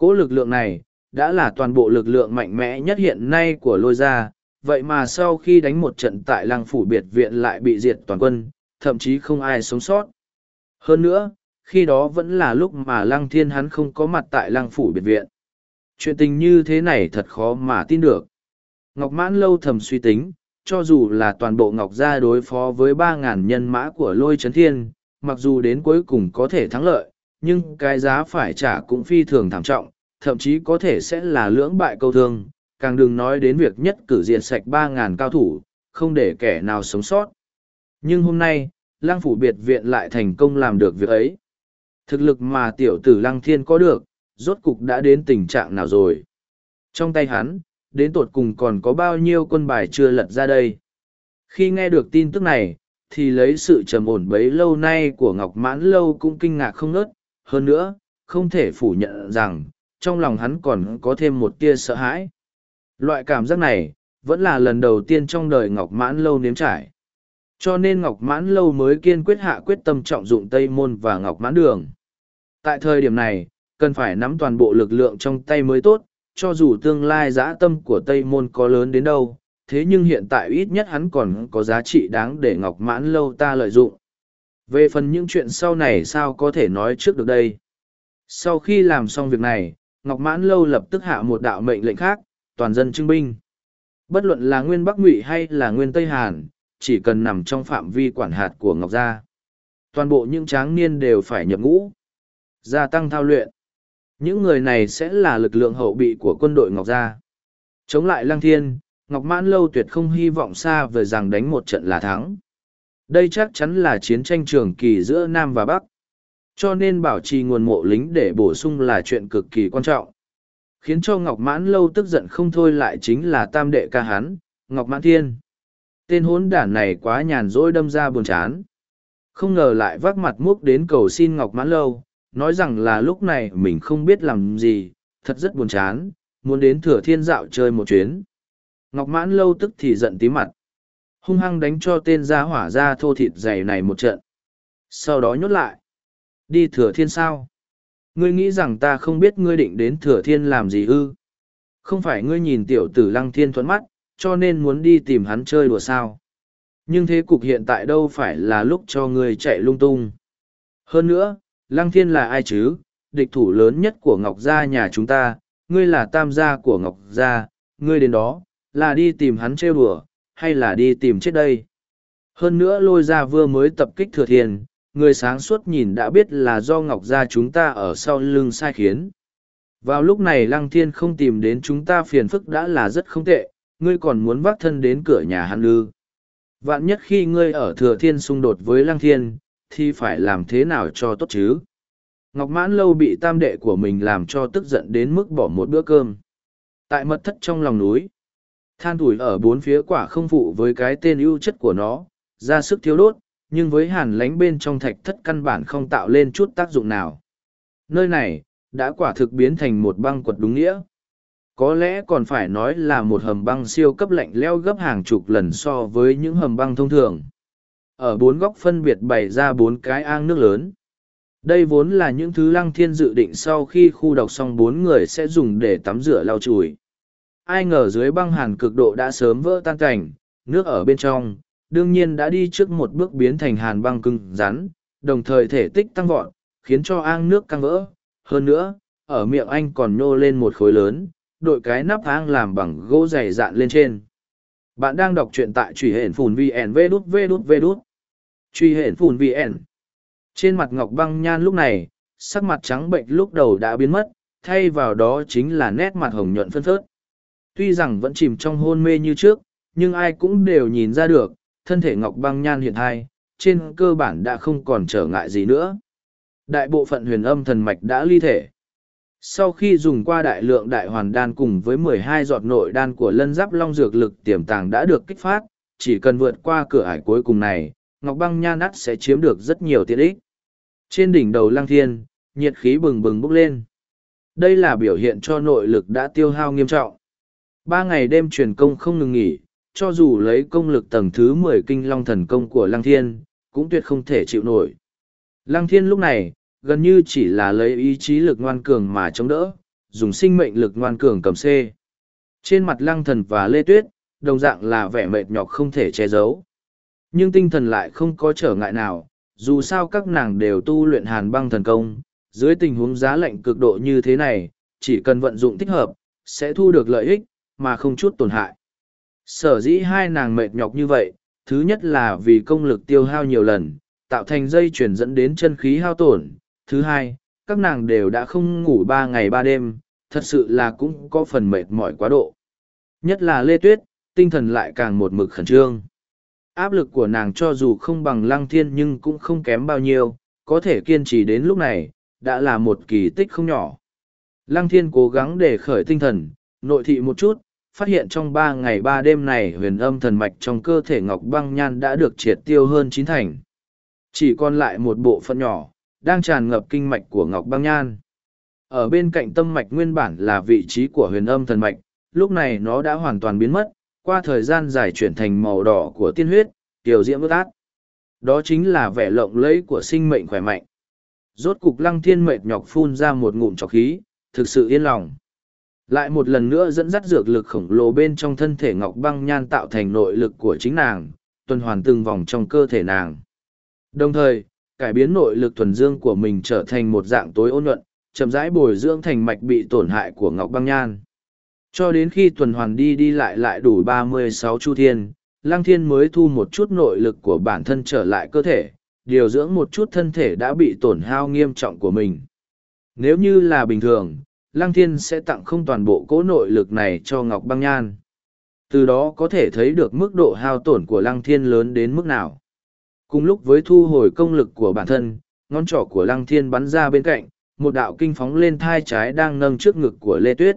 Cố lực lượng này, đã là toàn bộ lực lượng mạnh mẽ nhất hiện nay của lôi gia, vậy mà sau khi đánh một trận tại lăng phủ biệt viện lại bị diệt toàn quân, thậm chí không ai sống sót. Hơn nữa, khi đó vẫn là lúc mà lăng thiên hắn không có mặt tại lăng phủ biệt viện. Chuyện tình như thế này thật khó mà tin được. Ngọc Mãn lâu thầm suy tính, cho dù là toàn bộ Ngọc Gia đối phó với ba ngàn nhân mã của lôi chấn thiên, mặc dù đến cuối cùng có thể thắng lợi, nhưng cái giá phải trả cũng phi thường thảm trọng, thậm chí có thể sẽ là lưỡng bại câu thương, càng đừng nói đến việc nhất cử diệt sạch ba ngàn cao thủ, không để kẻ nào sống sót. Nhưng hôm nay, lang phủ biệt viện lại thành công làm được việc ấy. Thực lực mà tiểu tử lăng thiên có được, rốt cục đã đến tình trạng nào rồi. Trong tay hắn, đến tột cùng còn có bao nhiêu quân bài chưa lật ra đây. Khi nghe được tin tức này, thì lấy sự trầm ổn bấy lâu nay của Ngọc Mãn Lâu cũng kinh ngạc không nớt. Hơn nữa, không thể phủ nhận rằng, trong lòng hắn còn có thêm một tia sợ hãi. Loại cảm giác này, vẫn là lần đầu tiên trong đời Ngọc Mãn Lâu nếm trải. Cho nên Ngọc Mãn Lâu mới kiên quyết hạ quyết tâm trọng dụng Tây Môn và Ngọc Mãn Đường. Tại thời điểm này, cần phải nắm toàn bộ lực lượng trong tay mới tốt, cho dù tương lai dã tâm của Tây Môn có lớn đến đâu, thế nhưng hiện tại ít nhất hắn còn có giá trị đáng để Ngọc Mãn Lâu ta lợi dụng. Về phần những chuyện sau này sao có thể nói trước được đây? Sau khi làm xong việc này, Ngọc Mãn Lâu lập tức hạ một đạo mệnh lệnh khác, toàn dân trưng binh. Bất luận là nguyên Bắc Ngụy hay là nguyên Tây Hàn, chỉ cần nằm trong phạm vi quản hạt của Ngọc Gia. Toàn bộ những tráng niên đều phải nhập ngũ. Gia tăng thao luyện. Những người này sẽ là lực lượng hậu bị của quân đội Ngọc Gia. Chống lại Lăng Thiên, Ngọc Mãn Lâu tuyệt không hy vọng xa về rằng đánh một trận là thắng. Đây chắc chắn là chiến tranh trường kỳ giữa Nam và Bắc. Cho nên bảo trì nguồn mộ lính để bổ sung là chuyện cực kỳ quan trọng. Khiến cho Ngọc Mãn Lâu tức giận không thôi lại chính là tam đệ ca hán, Ngọc Mãn Thiên. Tên hốn đản này quá nhàn rỗi đâm ra buồn chán. Không ngờ lại vác mặt múc đến cầu xin Ngọc Mãn Lâu, nói rằng là lúc này mình không biết làm gì, thật rất buồn chán, muốn đến thừa thiên dạo chơi một chuyến. Ngọc Mãn Lâu tức thì giận tí mặt. Hung hăng đánh cho tên gia hỏa ra thô thịt dày này một trận. Sau đó nhốt lại. Đi thừa thiên sao? Ngươi nghĩ rằng ta không biết ngươi định đến thừa thiên làm gì ư? Không phải ngươi nhìn tiểu tử lăng thiên thuẫn mắt, cho nên muốn đi tìm hắn chơi đùa sao? Nhưng thế cục hiện tại đâu phải là lúc cho ngươi chạy lung tung. Hơn nữa, lăng thiên là ai chứ? Địch thủ lớn nhất của Ngọc Gia nhà chúng ta, ngươi là tam gia của Ngọc Gia, ngươi đến đó, là đi tìm hắn trêu đùa, hay là đi tìm chết đây? Hơn nữa lôi ra vừa mới tập kích thừa thiên, người sáng suốt nhìn đã biết là do ngọc gia chúng ta ở sau lưng sai khiến. Vào lúc này lăng thiên không tìm đến chúng ta phiền phức đã là rất không tệ ngươi còn muốn vác thân đến cửa nhà hắn lư vạn nhất khi ngươi ở thừa thiên xung đột với lăng thiên thì phải làm thế nào cho tốt chứ? Ngọc mãn lâu bị tam đệ của mình làm cho tức giận đến mức bỏ một bữa cơm. Tại mật thất trong lòng núi than thủi ở bốn phía quả không phụ với cái tên ưu chất của nó ra sức thiếu đốt nhưng với hàn lánh bên trong thạch thất căn bản không tạo lên chút tác dụng nào. Nơi này, đã quả thực biến thành một băng quật đúng nghĩa. Có lẽ còn phải nói là một hầm băng siêu cấp lạnh leo gấp hàng chục lần so với những hầm băng thông thường. Ở bốn góc phân biệt bày ra bốn cái ang nước lớn. Đây vốn là những thứ lăng thiên dự định sau khi khu độc xong bốn người sẽ dùng để tắm rửa lau chùi. Ai ngờ dưới băng hàn cực độ đã sớm vỡ tan cảnh, nước ở bên trong, đương nhiên đã đi trước một bước biến thành hàn băng cứng rắn, đồng thời thể tích tăng vọt, khiến cho ang nước căng vỡ. Hơn nữa, ở miệng anh còn nhô lên một khối lớn, đội cái nắp ang làm bằng gỗ dày dạn lên trên. Bạn đang đọc truyện tại truy hển phùn VN V đút V đút V đút. Truy hển phùn VN. Trên mặt Ngọc Băng Nhan lúc này, sắc mặt trắng bệnh lúc đầu đã biến mất, thay vào đó chính là nét mặt hồng nhuận phân phớt. Tuy rằng vẫn chìm trong hôn mê như trước, nhưng ai cũng đều nhìn ra được, thân thể ngọc băng nhan hiện hai, trên cơ bản đã không còn trở ngại gì nữa. Đại bộ phận huyền âm thần mạch đã ly thể. Sau khi dùng qua đại lượng đại hoàn đan cùng với mười hai giọt nội đan của lân giáp long dược lực tiềm tàng đã được kích phát, chỉ cần vượt qua cửa ải cuối cùng này, Ngọc Băng Nhan ắt sẽ chiếm được rất nhiều tiện ích. Trên đỉnh đầu lăng thiên, nhiệt khí bừng bừng bốc lên. Đây là biểu hiện cho nội lực đã tiêu hao nghiêm trọng. Ba ngày đêm truyền công không ngừng nghỉ, cho dù lấy công lực tầng thứ mười kinh long thần công của Lăng Thiên, cũng tuyệt không thể chịu nổi. Lăng Thiên lúc này, gần như chỉ là lấy ý chí lực ngoan cường mà chống đỡ, dùng sinh mệnh lực ngoan cường cầm xê Trên mặt Lăng Thần và Lê Tuyết, đồng dạng là vẻ mệt nhọc không thể che giấu. Nhưng tinh thần lại không có trở ngại nào, dù sao các nàng đều tu luyện hàn băng thần công, dưới tình huống giá lạnh cực độ như thế này, chỉ cần vận dụng thích hợp, sẽ thu được lợi ích, mà không chút tổn hại. Sở dĩ hai nàng mệt nhọc như vậy, thứ nhất là vì công lực tiêu hao nhiều lần, tạo thành dây chuyển dẫn đến chân khí hao tổn. Thứ hai, các nàng đều đã không ngủ ba ngày ba đêm, thật sự là cũng có phần mệt mỏi quá độ. Nhất là Lê Tuyết, tinh thần lại càng một mực khẩn trương. Áp lực của nàng cho dù không bằng lăng thiên nhưng cũng không kém bao nhiêu, có thể kiên trì đến lúc này, đã là một kỳ tích không nhỏ. Lăng thiên cố gắng để khởi tinh thần, nội thị một chút, phát hiện trong ba ngày ba đêm này huyền âm thần mạch trong cơ thể ngọc băng nhan đã được triệt tiêu hơn chín thành. Chỉ còn lại một bộ phận nhỏ, đang tràn ngập kinh mạch của ngọc băng nhan. Ở bên cạnh tâm mạch nguyên bản là vị trí của huyền âm thần mạch, lúc này nó đã hoàn toàn biến mất, qua thời gian dài chuyển thành màu đỏ của tiên huyết, tiểu diễm ướt át. Đó chính là vẻ lộng lẫy của sinh mệnh khỏe mạnh. Rốt cục lăng thiên mệt nhọc phun ra một ngụm trọc khí, thực sự yên lòng. Lại một lần nữa dẫn dắt dược lực khổng lồ bên trong thân thể ngọc băng nhan tạo thành nội lực của chính nàng, tuần hoàn từng vòng trong cơ thể nàng. Đồng thời, cải biến nội lực thuần dương của mình trở thành một dạng tối ôn nhuận, chậm rãi bồi dưỡng thành mạch bị tổn hại của ngọc băng nhan. Cho đến khi tuần hoàn đi đi lại lại đủ ba mươi sáu chu thiên, Lăng Thiên mới thu một chút nội lực của bản thân trở lại cơ thể, điều dưỡng một chút thân thể đã bị tổn hao nghiêm trọng của mình. Nếu như là bình thường, Lăng Thiên sẽ tặng không toàn bộ cỗ nội lực này cho Ngọc Băng Nhan. Từ đó có thể thấy được mức độ hao tổn của Lăng Thiên lớn đến mức nào. Cùng lúc với thu hồi công lực của bản thân, ngón trỏ của Lăng Thiên bắn ra bên cạnh, một đạo kinh phóng lên thai trái đang nâng trước ngực của Lê Tuyết.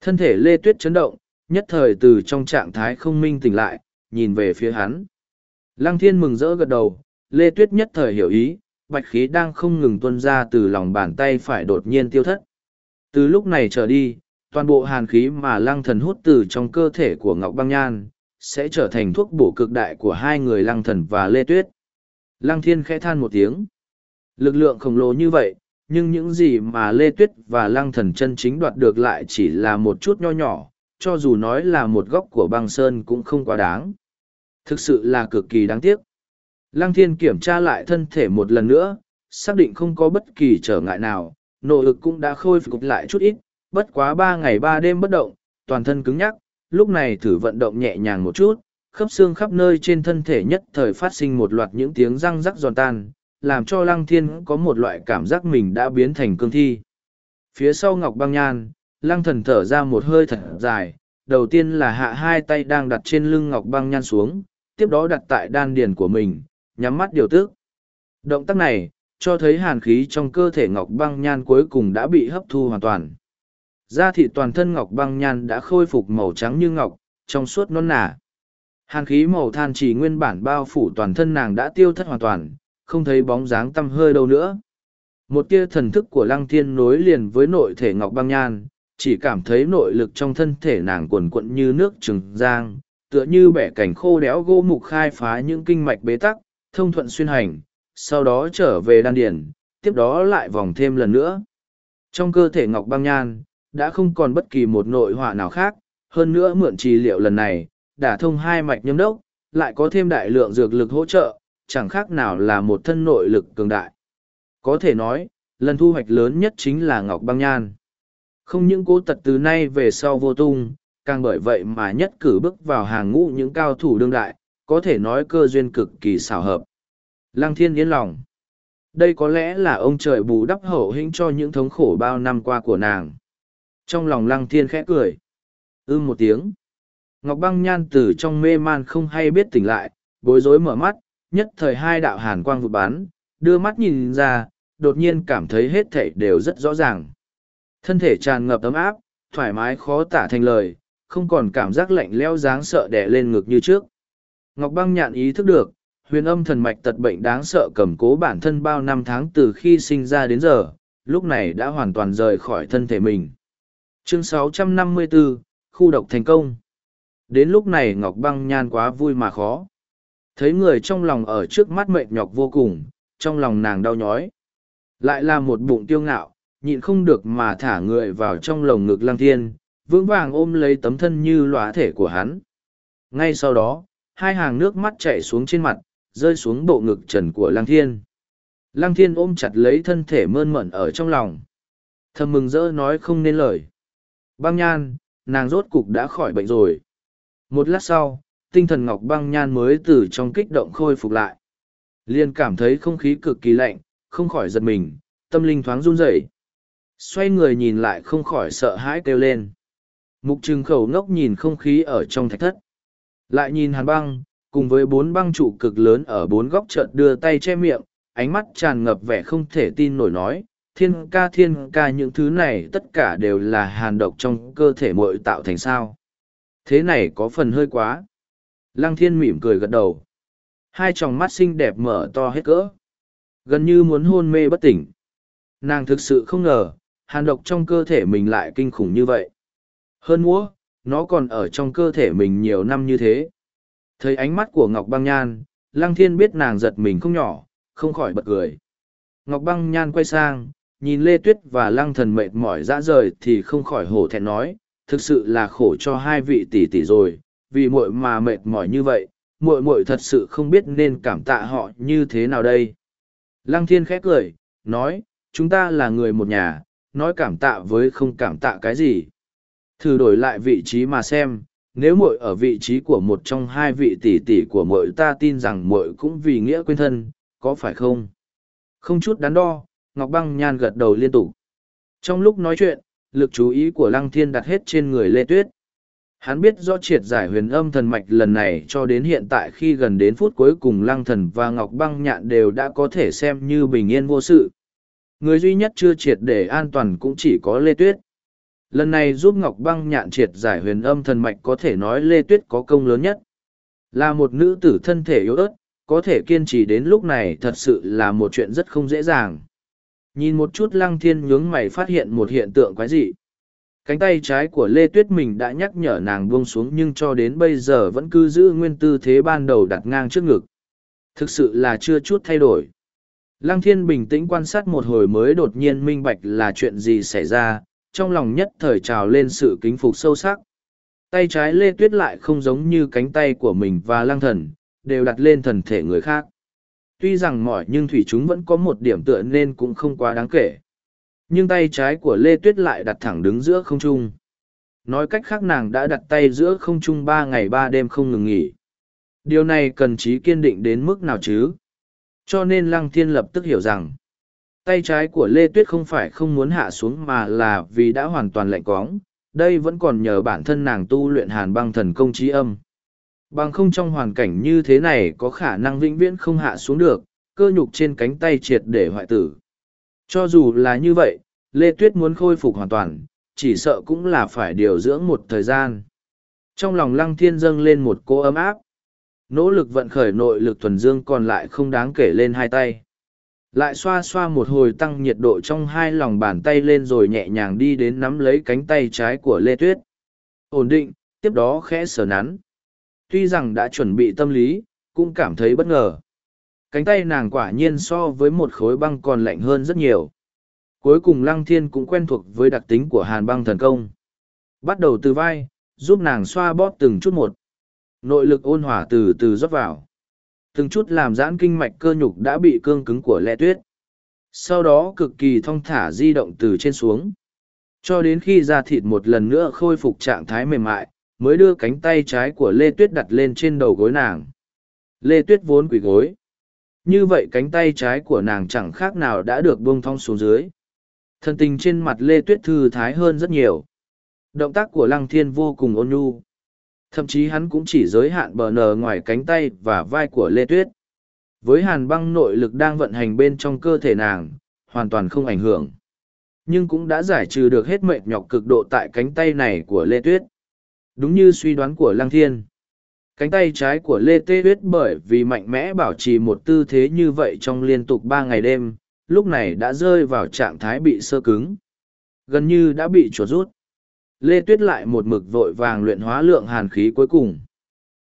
Thân thể Lê Tuyết chấn động, nhất thời từ trong trạng thái không minh tỉnh lại, nhìn về phía hắn. Lăng Thiên mừng rỡ gật đầu, Lê Tuyết nhất thời hiểu ý, bạch khí đang không ngừng tuôn ra từ lòng bàn tay phải đột nhiên tiêu thất. Từ lúc này trở đi, toàn bộ hàn khí mà lăng thần hút từ trong cơ thể của Ngọc Băng Nhan, sẽ trở thành thuốc bổ cực đại của hai người lăng thần và Lê Tuyết. Lăng Thiên khẽ than một tiếng. Lực lượng khổng lồ như vậy, nhưng những gì mà Lê Tuyết và Lăng Thần chân chính đoạt được lại chỉ là một chút nho nhỏ, cho dù nói là một góc của băng sơn cũng không quá đáng. Thực sự là cực kỳ đáng tiếc. Lăng Thiên kiểm tra lại thân thể một lần nữa, xác định không có bất kỳ trở ngại nào, nội lực cũng đã khôi phục lại chút ít, bất quá ba ngày ba đêm bất động, toàn thân cứng nhắc, lúc này thử vận động nhẹ nhàng một chút, khớp xương khắp nơi trên thân thể nhất thời phát sinh một loạt những tiếng răng rắc giòn tan, làm cho lăng thiên có một loại cảm giác mình đã biến thành cương thi. Phía sau ngọc băng nhan, lăng thần thở ra một hơi thật dài, đầu tiên là hạ hai tay đang đặt trên lưng ngọc băng nhan xuống, tiếp đó đặt tại đan điền của mình, nhắm mắt điều tức. Động tác này, cho thấy hàn khí trong cơ thể ngọc băng nhan cuối cùng đã bị hấp thu hoàn toàn. Da thịt toàn thân ngọc băng nhan đã khôi phục màu trắng như ngọc, trong suốt non nả. Hàn khí màu than chỉ nguyên bản bao phủ toàn thân nàng đã tiêu thất hoàn toàn, không thấy bóng dáng tăm hơi đâu nữa. Một tia thần thức của lăng thiên nối liền với nội thể ngọc băng nhan, chỉ cảm thấy nội lực trong thân thể nàng cuồn cuộn như nước trừng giang, tựa như bẻ cảnh khô đéo gỗ mục khai phá những kinh mạch bế tắc, thông thuận xuyên hành, sau đó trở về đan điển, tiếp đó lại vòng thêm lần nữa. Trong cơ thể ngọc băng nhan, đã không còn bất kỳ một nội họa nào khác, hơn nữa mượn trì liệu lần này, đã thông hai mạch nhâm đốc, lại có thêm đại lượng dược lực hỗ trợ, chẳng khác nào là một thân nội lực cường đại. Có thể nói, lần thu hoạch lớn nhất chính là Ngọc Băng Nhan. Không những cố tật từ nay về sau vô tung, càng bởi vậy mà nhất cử bước vào hàng ngũ những cao thủ đương đại, có thể nói cơ duyên cực kỳ xảo hợp. Lăng thiên yên lòng. Đây có lẽ là ông trời bù đắp hậu hĩnh cho những thống khổ bao năm qua của nàng. Trong lòng lăng thiên khẽ cười. Ưm một tiếng. Ngọc băng nhan từ trong mê man không hay biết tỉnh lại, bối rối mở mắt, nhất thời hai đạo hàn quang vụt bán, đưa mắt nhìn ra, đột nhiên cảm thấy hết thảy đều rất rõ ràng. Thân thể tràn ngập ấm áp, thoải mái khó tả thành lời, không còn cảm giác lạnh leo dáng sợ đè lên ngực như trước. Ngọc băng nhạn ý thức được, huyền âm thần mạch tật bệnh đáng sợ cầm cố bản thân bao năm tháng từ khi sinh ra đến giờ, lúc này đã hoàn toàn rời khỏi thân thể mình. Chương 654, khu độc thành công. Đến lúc này Ngọc băng nhan quá vui mà khó. Thấy người trong lòng ở trước mắt mệt nhọc vô cùng, trong lòng nàng đau nhói. Lại là một bụng tiêu ngạo, nhịn không được mà thả người vào trong lồng ngực lang thiên, vững vàng ôm lấy tấm thân như lóa thể của hắn. Ngay sau đó, hai hàng nước mắt chảy xuống trên mặt, rơi xuống bộ ngực trần của Lăng Thiên. Lăng Thiên ôm chặt lấy thân thể mơn mận ở trong lòng. Thầm mừng rỡ nói không nên lời. Băng nhan, nàng rốt cục đã khỏi bệnh rồi. Một lát sau, tinh thần Ngọc băng nhan mới từ trong kích động khôi phục lại. Liên cảm thấy không khí cực kỳ lạnh, không khỏi giật mình, tâm linh thoáng run rẩy. Xoay người nhìn lại không khỏi sợ hãi kêu lên. Mục trừng khẩu ngốc nhìn không khí ở trong thạch thất. Lại nhìn hàn băng, cùng với bốn băng trụ cực lớn ở bốn góc trận đưa tay che miệng, ánh mắt tràn ngập vẻ không thể tin nổi nói, thiên ca thiên ca những thứ này tất cả đều là hàn độc trong cơ thể mội tạo thành sao. Thế này có phần hơi quá. Lăng thiên mỉm cười gật đầu. Hai tròng mắt xinh đẹp mở to hết cỡ. Gần như muốn hôn mê bất tỉnh. Nàng thực sự không ngờ, hàn độc trong cơ thể mình lại kinh khủng như vậy. Hơn nữa, nó còn ở trong cơ thể mình nhiều năm như thế. Thấy ánh mắt của Ngọc Băng Nhan, Lăng Thiên biết nàng giật mình không nhỏ, không khỏi bật cười. Ngọc Băng Nhan quay sang, nhìn Lê Tuyết và Lăng Thần mệt mỏi dã rời thì không khỏi hổ thẹn nói, thực sự là khổ cho hai vị tỷ tỷ rồi, vì muội mà mệt mỏi như vậy, muội muội thật sự không biết nên cảm tạ họ như thế nào đây. Lăng Thiên khẽ cười, nói, chúng ta là người một nhà, nói cảm tạ với không cảm tạ cái gì. Thử đổi lại vị trí mà xem, nếu muội ở vị trí của một trong hai vị tỷ tỷ của muội ta tin rằng muội cũng vì nghĩa quên thân, có phải không? Không chút đắn đo, Ngọc Băng Nhan gật đầu liên tục. Trong lúc nói chuyện, lực chú ý của Lăng Thiên đặt hết trên người Lê Tuyết. Hắn biết do triệt giải huyền âm thần mạch lần này cho đến hiện tại khi gần đến phút cuối cùng Lăng Thần và Ngọc Băng Nhạn đều đã có thể xem như bình yên vô sự. Người duy nhất chưa triệt để an toàn cũng chỉ có Lê Tuyết. Lần này giúp Ngọc Băng Nhạn triệt giải huyền âm thần mạch có thể nói Lê Tuyết có công lớn nhất. Là một nữ tử thân thể yếu ớt, có thể kiên trì đến lúc này thật sự là một chuyện rất không dễ dàng. Nhìn một chút lăng thiên nhướng mày phát hiện một hiện tượng quái dị. Cánh tay trái của Lê Tuyết mình đã nhắc nhở nàng buông xuống nhưng cho đến bây giờ vẫn cứ giữ nguyên tư thế ban đầu đặt ngang trước ngực. Thực sự là chưa chút thay đổi. Lăng thiên bình tĩnh quan sát một hồi mới đột nhiên minh bạch là chuyện gì xảy ra, trong lòng nhất thời trào lên sự kính phục sâu sắc. Tay trái Lê Tuyết lại không giống như cánh tay của mình và lăng thần, đều đặt lên thần thể người khác. Tuy rằng mỏi nhưng thủy chúng vẫn có một điểm tựa nên cũng không quá đáng kể. Nhưng tay trái của Lê Tuyết lại đặt thẳng đứng giữa không trung. Nói cách khác nàng đã đặt tay giữa không trung ba ngày ba đêm không ngừng nghỉ. Điều này cần trí kiên định đến mức nào chứ? Cho nên Lăng Thiên lập tức hiểu rằng, tay trái của Lê Tuyết không phải không muốn hạ xuống mà là vì đã hoàn toàn lạnh cóng, đây vẫn còn nhờ bản thân nàng tu luyện hàn băng thần công trí âm. Bằng không trong hoàn cảnh như thế này có khả năng vĩnh viễn không hạ xuống được, cơ nhục trên cánh tay triệt để hoại tử. Cho dù là như vậy, Lê Tuyết muốn khôi phục hoàn toàn, chỉ sợ cũng là phải điều dưỡng một thời gian. Trong lòng lăng thiên dâng lên một cô ấm áp. Nỗ lực vận khởi nội lực thuần dương còn lại không đáng kể lên hai tay. Lại xoa xoa một hồi tăng nhiệt độ trong hai lòng bàn tay lên rồi nhẹ nhàng đi đến nắm lấy cánh tay trái của Lê Tuyết. Ổn định, tiếp đó khẽ sờ nắn tuy rằng đã chuẩn bị tâm lý, cũng cảm thấy bất ngờ. Cánh tay nàng quả nhiên so với một khối băng còn lạnh hơn rất nhiều. Cuối cùng Lăng Thiên cũng quen thuộc với đặc tính của hàn băng thần công. Bắt đầu từ vai, giúp nàng xoa bóp từng chút một. Nội lực ôn hòa từ từ rót vào. Từng chút làm giãn kinh mạch cơ nhục đã bị cương cứng của lệ tuyết. Sau đó cực kỳ thong thả di động từ trên xuống. Cho đến khi da thịt một lần nữa khôi phục trạng thái mềm mại, mới đưa cánh tay trái của lê tuyết đặt lên trên đầu gối nàng. Lê tuyết vốn quỳ gối. Như vậy cánh tay trái của nàng chẳng khác nào đã được bông thong xuống dưới. Thân tình trên mặt lê tuyết thư thái hơn rất nhiều. Động tác của lăng thiên vô cùng ôn nhu thậm chí hắn cũng chỉ giới hạn bờ nờ ngoài cánh tay và vai của lê tuyết với hàn băng nội lực đang vận hành bên trong cơ thể nàng hoàn toàn không ảnh hưởng nhưng cũng đã giải trừ được hết mệt nhọc cực độ tại cánh tay này của lê tuyết Đúng như suy đoán của Lăng Thiên. Cánh tay trái của Lê Tê Tuyết bởi vì mạnh mẽ bảo trì một tư thế như vậy trong liên tục ba ngày đêm, lúc này đã rơi vào trạng thái bị sơ cứng. Gần như đã bị chuột rút. Lê Tuyết lại một mực vội vàng luyện hóa lượng hàn khí cuối cùng.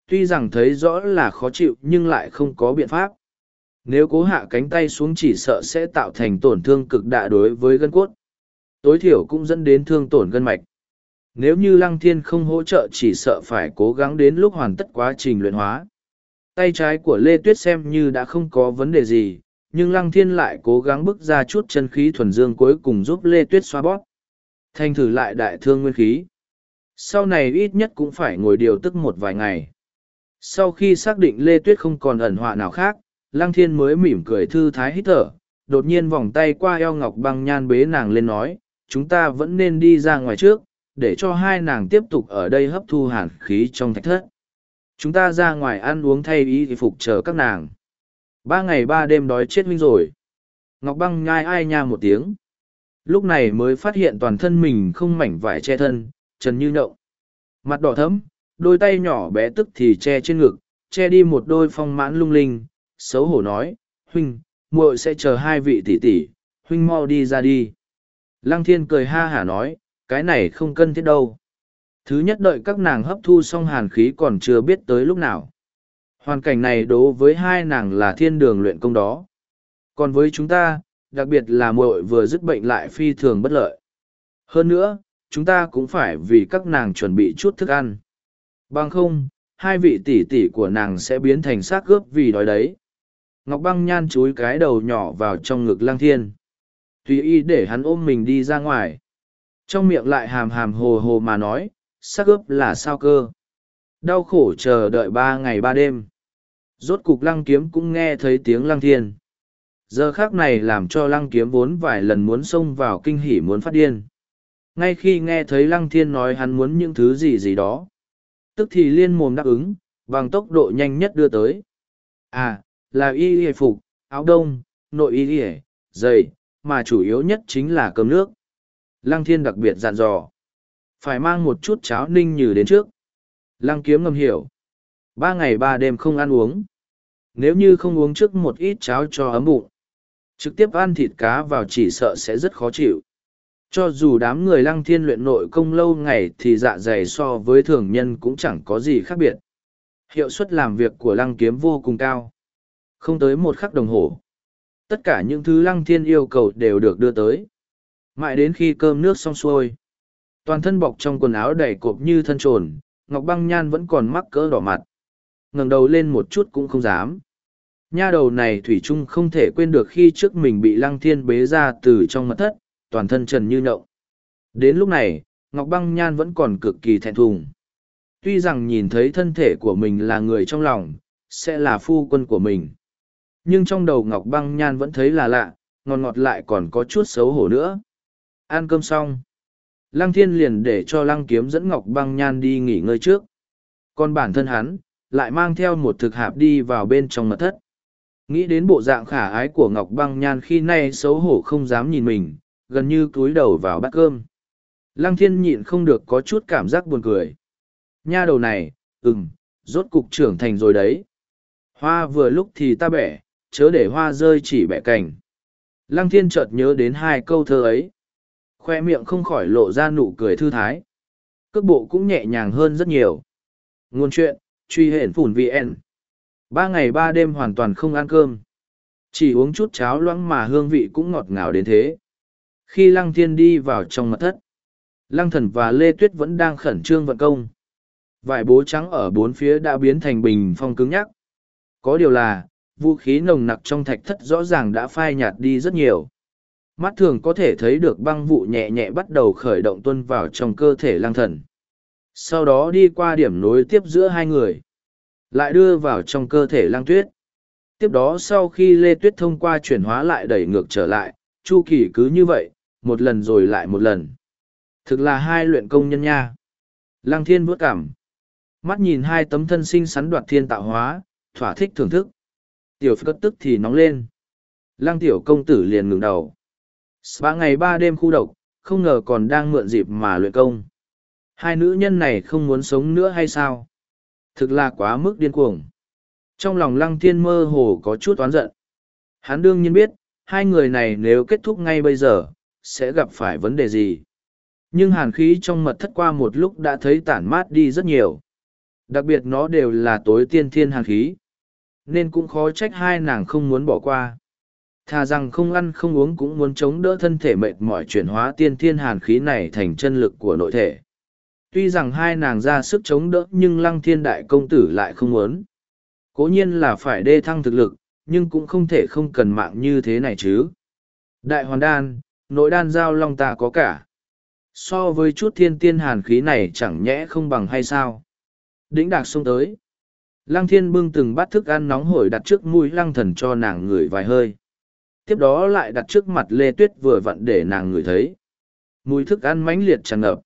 Tuy rằng thấy rõ là khó chịu nhưng lại không có biện pháp. Nếu cố hạ cánh tay xuống chỉ sợ sẽ tạo thành tổn thương cực đạ đối với gân cốt. Tối thiểu cũng dẫn đến thương tổn gân mạch. Nếu như Lăng Thiên không hỗ trợ chỉ sợ phải cố gắng đến lúc hoàn tất quá trình luyện hóa. Tay trái của Lê Tuyết xem như đã không có vấn đề gì, nhưng Lăng Thiên lại cố gắng bức ra chút chân khí thuần dương cuối cùng giúp Lê Tuyết xoa bóp. Thanh thử lại đại thương nguyên khí. Sau này ít nhất cũng phải ngồi điều tức một vài ngày. Sau khi xác định Lê Tuyết không còn ẩn họa nào khác, Lăng Thiên mới mỉm cười thư thái hít thở, đột nhiên vòng tay qua eo Ngọc Băng Nhan bế nàng lên nói, chúng ta vẫn nên đi ra ngoài trước, để cho hai nàng tiếp tục ở đây hấp thu hàn khí trong thạch thất. Chúng ta ra ngoài ăn uống thay y phục chờ các nàng. Ba ngày ba đêm đói chết huynh rồi. Ngọc Băng nhai ai nha một tiếng. Lúc này mới phát hiện toàn thân mình không mảnh vải che thân, trần như nậu, Mặt đỏ thấm, đôi tay nhỏ bé tức thì che trên ngực, che đi một đôi phong mãn lung linh, xấu hổ nói, huynh, muội sẽ chờ hai vị tỷ tỷ, huynh mau đi ra đi. Lăng thiên cười ha hả nói, cái này không cân thiết đâu. Thứ nhất đợi các nàng hấp thu xong hàn khí còn chưa biết tới lúc nào. Hoàn cảnh này đối với hai nàng là thiên đường luyện công đó. Còn với chúng ta, đặc biệt là muội vừa dứt bệnh lại phi thường bất lợi. Hơn nữa, chúng ta cũng phải vì các nàng chuẩn bị chút thức ăn. Bằng không, hai vị tỷ tỷ của nàng sẽ biến thành xác cướp vì đói đấy. Ngọc băng nhan chúi cái đầu nhỏ vào trong ngực lang thiên. Tùy y để hắn ôm mình đi ra ngoài. Trong miệng lại hàm hàm hồ hồ mà nói, xác cướp là sao cơ. Đau khổ chờ đợi ba ngày ba đêm. Rốt cục lăng kiếm cũng nghe thấy tiếng lăng thiên. Giờ khác này làm cho lăng kiếm vốn vài lần muốn xông vào kinh hỉ muốn phát điên. Ngay khi nghe thấy lăng thiên nói hắn muốn những thứ gì gì đó. Tức thì liên mồm đáp ứng, bằng tốc độ nhanh nhất đưa tới. À, là y y phục, áo đông, nội y y, giày, mà chủ yếu nhất chính là cơm nước. Lăng thiên đặc biệt dặn dò. Phải mang một chút cháo ninh như đến trước. Lăng kiếm ngầm hiểu. Ba ngày ba đêm không ăn uống. Nếu như không uống trước một ít cháo cho ấm bụng. Trực tiếp ăn thịt cá vào chỉ sợ sẽ rất khó chịu. Cho dù đám người lăng thiên luyện nội công lâu ngày thì dạ dày so với thường nhân cũng chẳng có gì khác biệt. Hiệu suất làm việc của lăng kiếm vô cùng cao. Không tới một khắc đồng hồ. Tất cả những thứ lăng thiên yêu cầu đều được đưa tới. Mãi đến khi cơm nước xong xuôi. Toàn thân bọc trong quần áo đầy cộp như thân trồn, Ngọc Băng Nhan vẫn còn mắc cỡ đỏ mặt. ngẩng đầu lên một chút cũng không dám. Nha đầu này Thủy Trung không thể quên được khi trước mình bị Lăng Thiên bế ra từ trong mật thất, toàn thân trần như nhộng. Đến lúc này, Ngọc Băng Nhan vẫn còn cực kỳ thẹn thùng. Tuy rằng nhìn thấy thân thể của mình là người trong lòng, sẽ là phu quân của mình. Nhưng trong đầu Ngọc Băng Nhan vẫn thấy là lạ, ngọt ngọt lại còn có chút xấu hổ nữa. Ăn cơm xong. Lăng Thiên liền để cho Lăng Kiếm dẫn Ngọc Băng Nhan đi nghỉ ngơi trước. Còn bản thân hắn, lại mang theo một thực hạp đi vào bên trong mật thất. Nghĩ đến bộ dạng khả ái của Ngọc Băng Nhan khi nay xấu hổ không dám nhìn mình, gần như cúi đầu vào bát cơm. Lăng Thiên nhịn không được có chút cảm giác buồn cười. Nha đầu này, ừm, rốt cục trưởng thành rồi đấy. Hoa vừa lúc thì ta bẻ, chớ để hoa rơi chỉ bẻ cành. Lăng Thiên chợt nhớ đến hai câu thơ ấy. Khoe miệng không khỏi lộ ra nụ cười thư thái. Cước bộ cũng nhẹ nhàng hơn rất nhiều. Ngôn chuyện, truy hển phủn VN. Ba ngày ba đêm hoàn toàn không ăn cơm. Chỉ uống chút cháo loãng mà hương vị cũng ngọt ngào đến thế. Khi Lăng Thiên đi vào trong mật thất, Lăng Thần và Lê Tuyết vẫn đang khẩn trương vận công. Vải bố trắng ở bốn phía đã biến thành bình phong cứng nhắc. Có điều là, vũ khí nồng nặc trong thạch thất rõ ràng đã phai nhạt đi rất nhiều. Mắt thường có thể thấy được băng vụ nhẹ nhẹ bắt đầu khởi động tuân vào trong cơ thể lang thần. Sau đó đi qua điểm nối tiếp giữa hai người. Lại đưa vào trong cơ thể lang tuyết. Tiếp đó sau khi Lê Tuyết thông qua chuyển hóa lại đẩy ngược trở lại, chu kỳ cứ như vậy, một lần rồi lại một lần. Thực là hai luyện công nhân nha. Lăng thiên bước cảm. Mắt nhìn hai tấm thân sinh sắn đoạt thiên tạo hóa, thỏa thích thưởng thức. Tiểu phất tức thì nóng lên. Lăng tiểu công tử liền ngừng đầu. Ba ngày ba đêm khu độc, không ngờ còn đang mượn dịp mà luyện công. Hai nữ nhân này không muốn sống nữa hay sao? Thực là quá mức điên cuồng. Trong lòng lăng thiên mơ hồ có chút oán giận. Hắn đương nhiên biết, hai người này nếu kết thúc ngay bây giờ, sẽ gặp phải vấn đề gì. Nhưng hàn khí trong mật thất qua một lúc đã thấy tản mát đi rất nhiều. Đặc biệt nó đều là tối tiên thiên hàn khí. Nên cũng khó trách hai nàng không muốn bỏ qua. Thà rằng không ăn không uống cũng muốn chống đỡ thân thể mệt mỏi chuyển hóa tiên thiên hàn khí này thành chân lực của nội thể. Tuy rằng hai nàng ra sức chống đỡ nhưng lăng thiên đại công tử lại không muốn. Cố nhiên là phải đê thăng thực lực, nhưng cũng không thể không cần mạng như thế này chứ. Đại hoàn đan, nội đan giao long ta có cả. So với chút thiên tiên hàn khí này chẳng nhẽ không bằng hay sao. Đĩnh đạc xông tới. Lăng thiên bưng từng bát thức ăn nóng hổi đặt trước mũi lăng thần cho nàng ngửi vài hơi. Tiếp đó lại đặt trước mặt Lê Tuyết vừa vặn để nàng ngửi thấy. Mùi thức ăn mãnh liệt tràn ngập.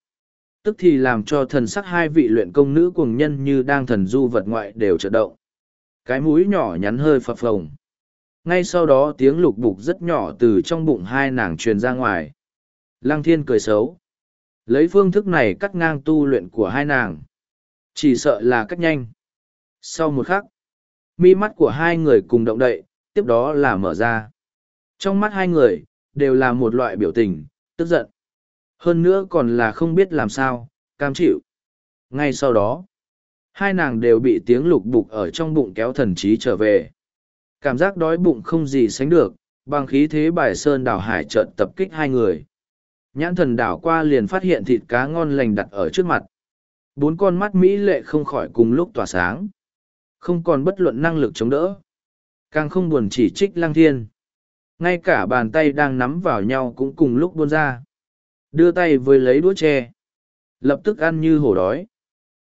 Tức thì làm cho thần sắc hai vị luyện công nữ cuồng nhân như đang thần du vật ngoại đều trợ động. Cái mũi nhỏ nhắn hơi phập phồng. Ngay sau đó tiếng lục bục rất nhỏ từ trong bụng hai nàng truyền ra ngoài. Lăng thiên cười xấu. Lấy phương thức này cắt ngang tu luyện của hai nàng. Chỉ sợ là cắt nhanh. Sau một khắc, mi mắt của hai người cùng động đậy, tiếp đó là mở ra. Trong mắt hai người, đều là một loại biểu tình, tức giận. Hơn nữa còn là không biết làm sao, cam chịu. Ngay sau đó, hai nàng đều bị tiếng lục bục ở trong bụng kéo thần trí trở về. Cảm giác đói bụng không gì sánh được, bằng khí thế bài sơn đảo hải trợn tập kích hai người. Nhãn thần đảo qua liền phát hiện thịt cá ngon lành đặt ở trước mặt. Bốn con mắt Mỹ lệ không khỏi cùng lúc tỏa sáng. Không còn bất luận năng lực chống đỡ. Càng không buồn chỉ trích lang thiên. Ngay cả bàn tay đang nắm vào nhau cũng cùng lúc buôn ra. Đưa tay với lấy đũa tre. Lập tức ăn như hổ đói.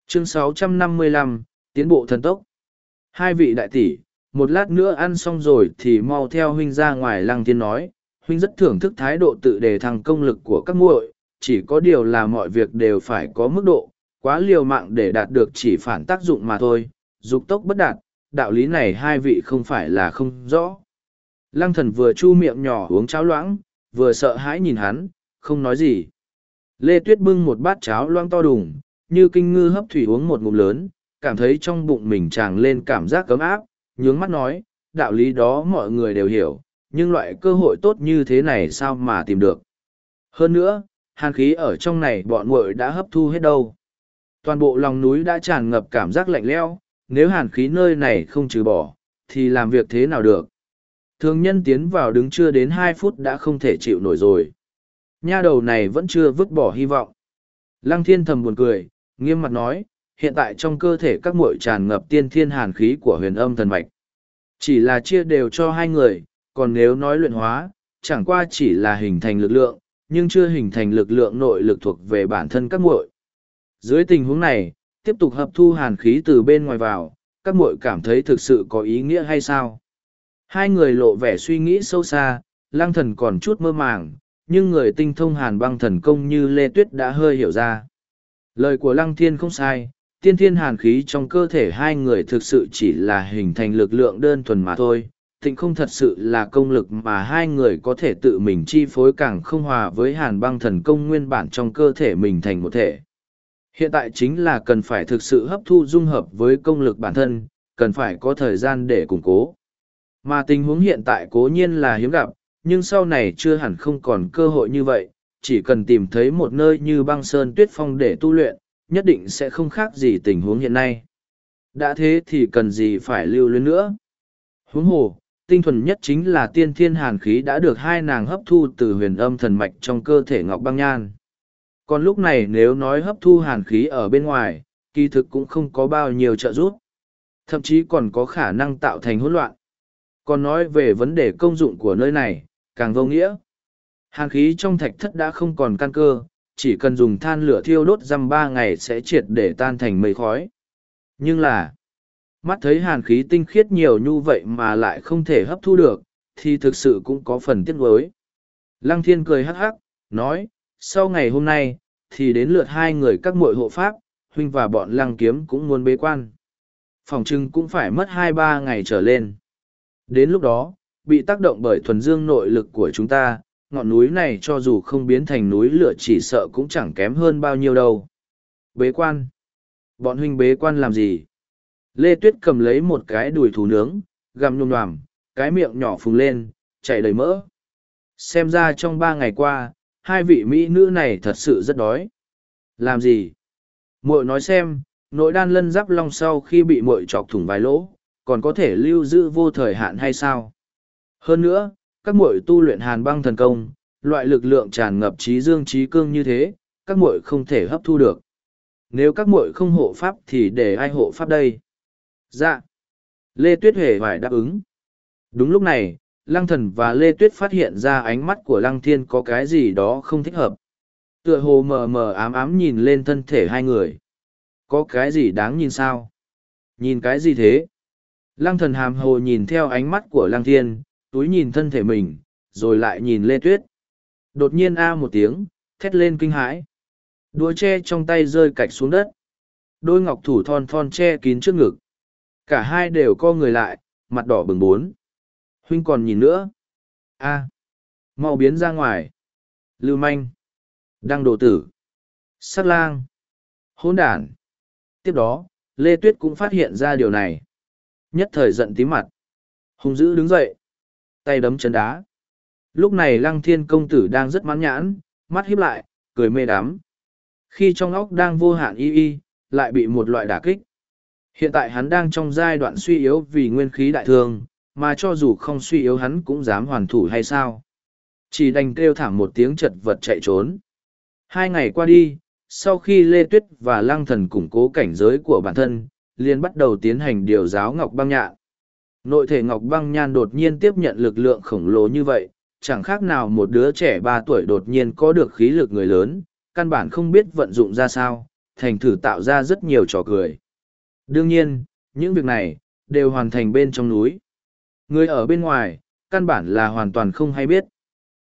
Chương 655, tiến bộ thần tốc. Hai vị đại tỷ, một lát nữa ăn xong rồi thì mau theo huynh ra ngoài lăng tiên nói. Huynh rất thưởng thức thái độ tự đề thăng công lực của các muội, chỉ có điều là mọi việc đều phải có mức độ, quá liều mạng để đạt được chỉ phản tác dụng mà thôi, dục tốc bất đạt, đạo lý này hai vị không phải là không rõ. Lăng thần vừa chu miệng nhỏ uống cháo loãng, vừa sợ hãi nhìn hắn, không nói gì. Lê Tuyết bưng một bát cháo loang to đùng, như kinh ngư hấp thủy uống một ngụm lớn, cảm thấy trong bụng mình tràn lên cảm giác cấm áp, nhướng mắt nói, đạo lý đó mọi người đều hiểu, nhưng loại cơ hội tốt như thế này sao mà tìm được. Hơn nữa, hàn khí ở trong này bọn muội đã hấp thu hết đâu. Toàn bộ lòng núi đã tràn ngập cảm giác lạnh lẽo, nếu hàn khí nơi này không trừ bỏ, thì làm việc thế nào được. Thường nhân tiến vào đứng chưa đến hai phút đã không thể chịu nổi rồi. Nha đầu này vẫn chưa vứt bỏ hy vọng. Lăng thiên thầm buồn cười, nghiêm mặt nói, hiện tại trong cơ thể các muội tràn ngập tiên thiên hàn khí của huyền âm thần mạch. Chỉ là chia đều cho hai người, còn nếu nói luyện hóa, chẳng qua chỉ là hình thành lực lượng, nhưng chưa hình thành lực lượng nội lực thuộc về bản thân các muội. Dưới tình huống này, tiếp tục hấp thu hàn khí từ bên ngoài vào, các muội cảm thấy thực sự có ý nghĩa hay sao? Hai người lộ vẻ suy nghĩ sâu xa, lăng thần còn chút mơ màng, nhưng người tinh thông hàn băng thần công như Lê Tuyết đã hơi hiểu ra. Lời của lăng thiên không sai, tiên thiên hàn khí trong cơ thể hai người thực sự chỉ là hình thành lực lượng đơn thuần mà thôi. Tịnh không thật sự là công lực mà hai người có thể tự mình chi phối càng không hòa với hàn băng thần công nguyên bản trong cơ thể mình thành một thể. Hiện tại chính là cần phải thực sự hấp thu dung hợp với công lực bản thân, cần phải có thời gian để củng cố. Mà tình huống hiện tại cố nhiên là hiếm gặp, nhưng sau này chưa hẳn không còn cơ hội như vậy, chỉ cần tìm thấy một nơi như băng sơn tuyết phong để tu luyện, nhất định sẽ không khác gì tình huống hiện nay. Đã thế thì cần gì phải lưu luyến nữa. Huống hồ, tinh thuần nhất chính là tiên thiên hàn khí đã được hai nàng hấp thu từ huyền âm thần mạch trong cơ thể ngọc băng nhan. Còn lúc này nếu nói hấp thu hàn khí ở bên ngoài, kỳ thực cũng không có bao nhiêu trợ giúp. Thậm chí còn có khả năng tạo thành hỗn loạn. Còn nói về vấn đề công dụng của nơi này, càng vô nghĩa. Hàn khí trong thạch thất đã không còn căn cơ, chỉ cần dùng than lửa thiêu đốt dăm ba ngày sẽ triệt để tan thành mây khói. Nhưng là, mắt thấy hàn khí tinh khiết nhiều như vậy mà lại không thể hấp thu được, thì thực sự cũng có phần tiếc nuối. Lăng thiên cười hắc hắc, nói, sau ngày hôm nay, thì đến lượt hai người các muội hộ pháp, huynh và bọn lăng kiếm cũng muốn bế quan. Phòng trưng cũng phải mất hai ba ngày trở lên. Đến lúc đó, bị tác động bởi thuần dương nội lực của chúng ta, ngọn núi này cho dù không biến thành núi lửa chỉ sợ cũng chẳng kém hơn bao nhiêu đâu. Bế quan. Bọn huynh bế quan làm gì? Lê Tuyết cầm lấy một cái đùi thú nướng, gặm nhôm nhòm cái miệng nhỏ phùng lên, chảy đầy mỡ. Xem ra trong ba ngày qua, hai vị mỹ nữ này thật sự rất đói. Làm gì? Muội nói xem, nội đan lân giáp long sau khi bị muội chọc thủng vài lỗ, còn có thể lưu giữ vô thời hạn hay sao? Hơn nữa, các muội tu luyện hàn băng thần công, loại lực lượng tràn ngập trí dương trí cương như thế, các muội không thể hấp thu được. Nếu các muội không hộ pháp thì để ai hộ pháp đây? Dạ. Lê Tuyết hề phải đáp ứng. Đúng lúc này, Lăng Thần và Lê Tuyết phát hiện ra ánh mắt của Lăng Thiên có cái gì đó không thích hợp. Tựa hồ mờ mờ ám ám nhìn lên thân thể hai người. Có cái gì đáng nhìn sao? Nhìn cái gì thế? Lăng thần hàm hồ nhìn theo ánh mắt của Lăng Thiên, túi nhìn thân thể mình, rồi lại nhìn Lê Tuyết. Đột nhiên a một tiếng, thét lên kinh hãi. Đũa tre trong tay rơi cạch xuống đất. Đôi ngọc thủ thon thon che kín trước ngực. Cả hai đều co người lại, mặt đỏ bừng bốn. Huynh còn nhìn nữa. a mau biến ra ngoài. Lưu manh. Đăng đồ tử. Sát lang. Hôn đản. Tiếp đó, Lê Tuyết cũng phát hiện ra điều này. Nhất thời giận tí mặt. Hùng dữ đứng dậy. Tay đấm chân đá. Lúc này lăng thiên công tử đang rất mãn nhãn, mắt híp lại, cười mê đắm. Khi trong óc đang vô hạn y y, lại bị một loại đả kích. Hiện tại hắn đang trong giai đoạn suy yếu vì nguyên khí đại thương, mà cho dù không suy yếu hắn cũng dám hoàn thủ hay sao. Chỉ đành kêu thảm một tiếng chật vật chạy trốn. Hai ngày qua đi, sau khi Lê Tuyết và Lăng Thần củng cố cảnh giới của bản thân, liền bắt đầu tiến hành điều giáo Ngọc Băng Nhạn. Nội thể Ngọc Băng Nhan đột nhiên tiếp nhận lực lượng khổng lồ như vậy, chẳng khác nào một đứa trẻ ba tuổi đột nhiên có được khí lực người lớn, căn bản không biết vận dụng ra sao, thành thử tạo ra rất nhiều trò cười. Đương nhiên, những việc này, đều hoàn thành bên trong núi. Người ở bên ngoài, căn bản là hoàn toàn không hay biết.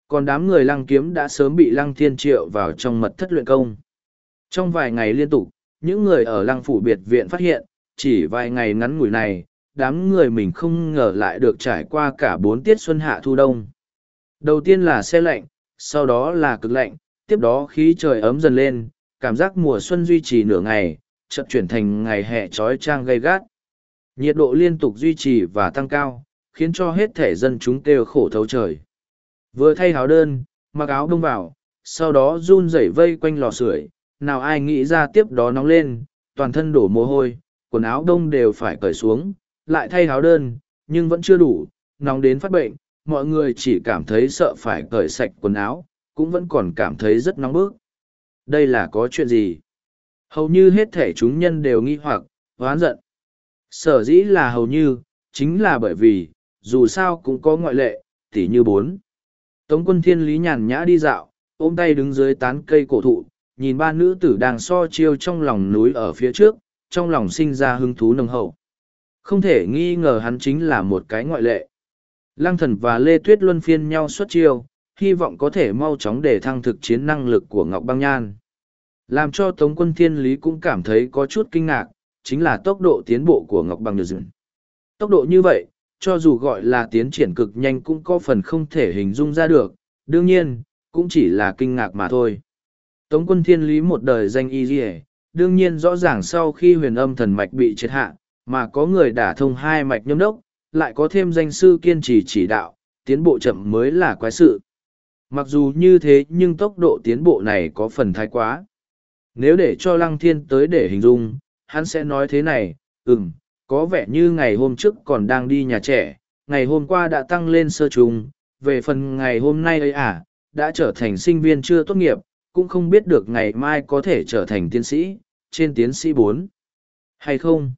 Còn đám người lăng kiếm đã sớm bị lăng thiên triệu vào trong mật thất luyện công. Trong vài ngày liên tục, những người ở lăng phủ biệt viện phát hiện, chỉ vài ngày ngắn ngủi này, đám người mình không ngờ lại được trải qua cả bốn tiết xuân hạ thu đông. Đầu tiên là xe lạnh, sau đó là cực lạnh, tiếp đó khí trời ấm dần lên, cảm giác mùa xuân duy trì nửa ngày, chợt chuyển thành ngày hè trói trang gay gắt. Nhiệt độ liên tục duy trì và tăng cao, khiến cho hết thể dân chúng kêu khổ thấu trời. Vừa thay áo đơn, mặc áo đông vào, sau đó run rẩy vây quanh lò sưởi, nào ai nghĩ ra tiếp đó nóng lên, toàn thân đổ mồ hôi, quần áo đông đều phải cởi xuống, lại thay áo đơn, nhưng vẫn chưa đủ, nóng đến phát bệnh, mọi người chỉ cảm thấy sợ phải cởi sạch quần áo, cũng vẫn còn cảm thấy rất nóng bức. Đây là có chuyện gì? Hầu như hết thể chúng nhân đều nghi hoặc, oán giận. Sở dĩ là hầu như, chính là bởi vì, dù sao cũng có ngoại lệ, tỉ như bốn. Tống quân thiên lý nhàn nhã đi dạo, ôm tay đứng dưới tán cây cổ thụ, nhìn ba nữ tử đang so chiêu trong lòng núi ở phía trước, trong lòng sinh ra hứng thú nồng hậu. Không thể nghi ngờ hắn chính là một cái ngoại lệ. Lăng thần và Lê Tuyết luân phiên nhau xuất chiêu, hy vọng có thể mau chóng để thăng thực chiến năng lực của Ngọc Băng Nhan. Làm cho Tống quân Thiên Lý cũng cảm thấy có chút kinh ngạc, chính là tốc độ tiến bộ của Ngọc Băng Nhược Tốc độ như vậy, cho dù gọi là tiến triển cực nhanh cũng có phần không thể hình dung ra được, đương nhiên, cũng chỉ là kinh ngạc mà thôi. Tống quân Thiên Lý một đời danh y dì đương nhiên rõ ràng sau khi huyền âm thần mạch bị triệt hạ, mà có người đả thông hai mạch nhâm đốc, lại có thêm danh sư kiên trì chỉ đạo, tiến bộ chậm mới là quái sự. Mặc dù như thế nhưng tốc độ tiến bộ này có phần thái quá. Nếu để cho Lăng Thiên tới để hình dung, hắn sẽ nói thế này, ừm, có vẻ như ngày hôm trước còn đang đi nhà trẻ, ngày hôm qua đã tăng lên sơ trùng, về phần ngày hôm nay ấy à, đã trở thành sinh viên chưa tốt nghiệp, cũng không biết được ngày mai có thể trở thành tiến sĩ, trên tiến sĩ bốn hay không.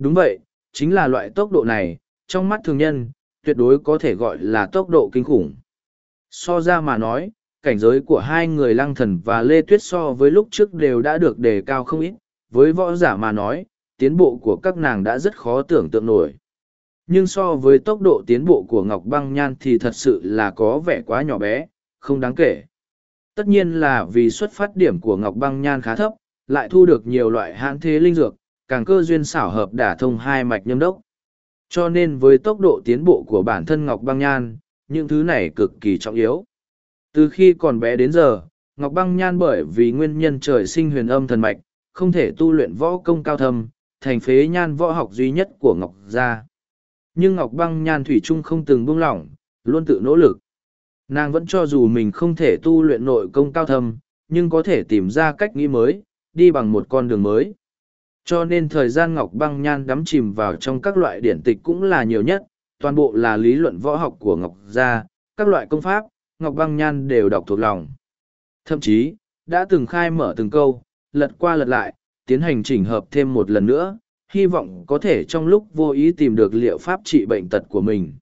Đúng vậy, chính là loại tốc độ này, trong mắt thường nhân, tuyệt đối có thể gọi là tốc độ kinh khủng. So ra mà nói, cảnh giới của hai người lăng thần và Lê Tuyết so với lúc trước đều đã được đề cao không ít, với võ giả mà nói, tiến bộ của các nàng đã rất khó tưởng tượng nổi. Nhưng so với tốc độ tiến bộ của Ngọc Băng Nhan thì thật sự là có vẻ quá nhỏ bé, không đáng kể. Tất nhiên là vì xuất phát điểm của Ngọc Băng Nhan khá thấp, lại thu được nhiều loại hãn thế linh dược, càng cơ duyên xảo hợp đả thông hai mạch nhâm đốc. Cho nên với tốc độ tiến bộ của bản thân Ngọc Băng Nhan, những thứ này cực kỳ trọng yếu. Từ khi còn bé đến giờ, Ngọc Băng Nhan bởi vì nguyên nhân trời sinh huyền âm thần mạch, không thể tu luyện võ công cao thâm, thành phế nhan võ học duy nhất của Ngọc Gia. Nhưng Ngọc Băng Nhan Thủy Trung không từng buông lỏng, luôn tự nỗ lực. Nàng vẫn cho dù mình không thể tu luyện nội công cao thâm, nhưng có thể tìm ra cách nghĩ mới, đi bằng một con đường mới. Cho nên thời gian Ngọc Băng Nhan đắm chìm vào trong các loại điển tịch cũng là nhiều nhất, toàn bộ là lý luận võ học của Ngọc Gia, các loại công pháp, Ngọc Băng Nhan đều đọc thuộc lòng. Thậm chí, đã từng khai mở từng câu, lật qua lật lại, tiến hành chỉnh hợp thêm một lần nữa, hy vọng có thể trong lúc vô ý tìm được liệu pháp trị bệnh tật của mình.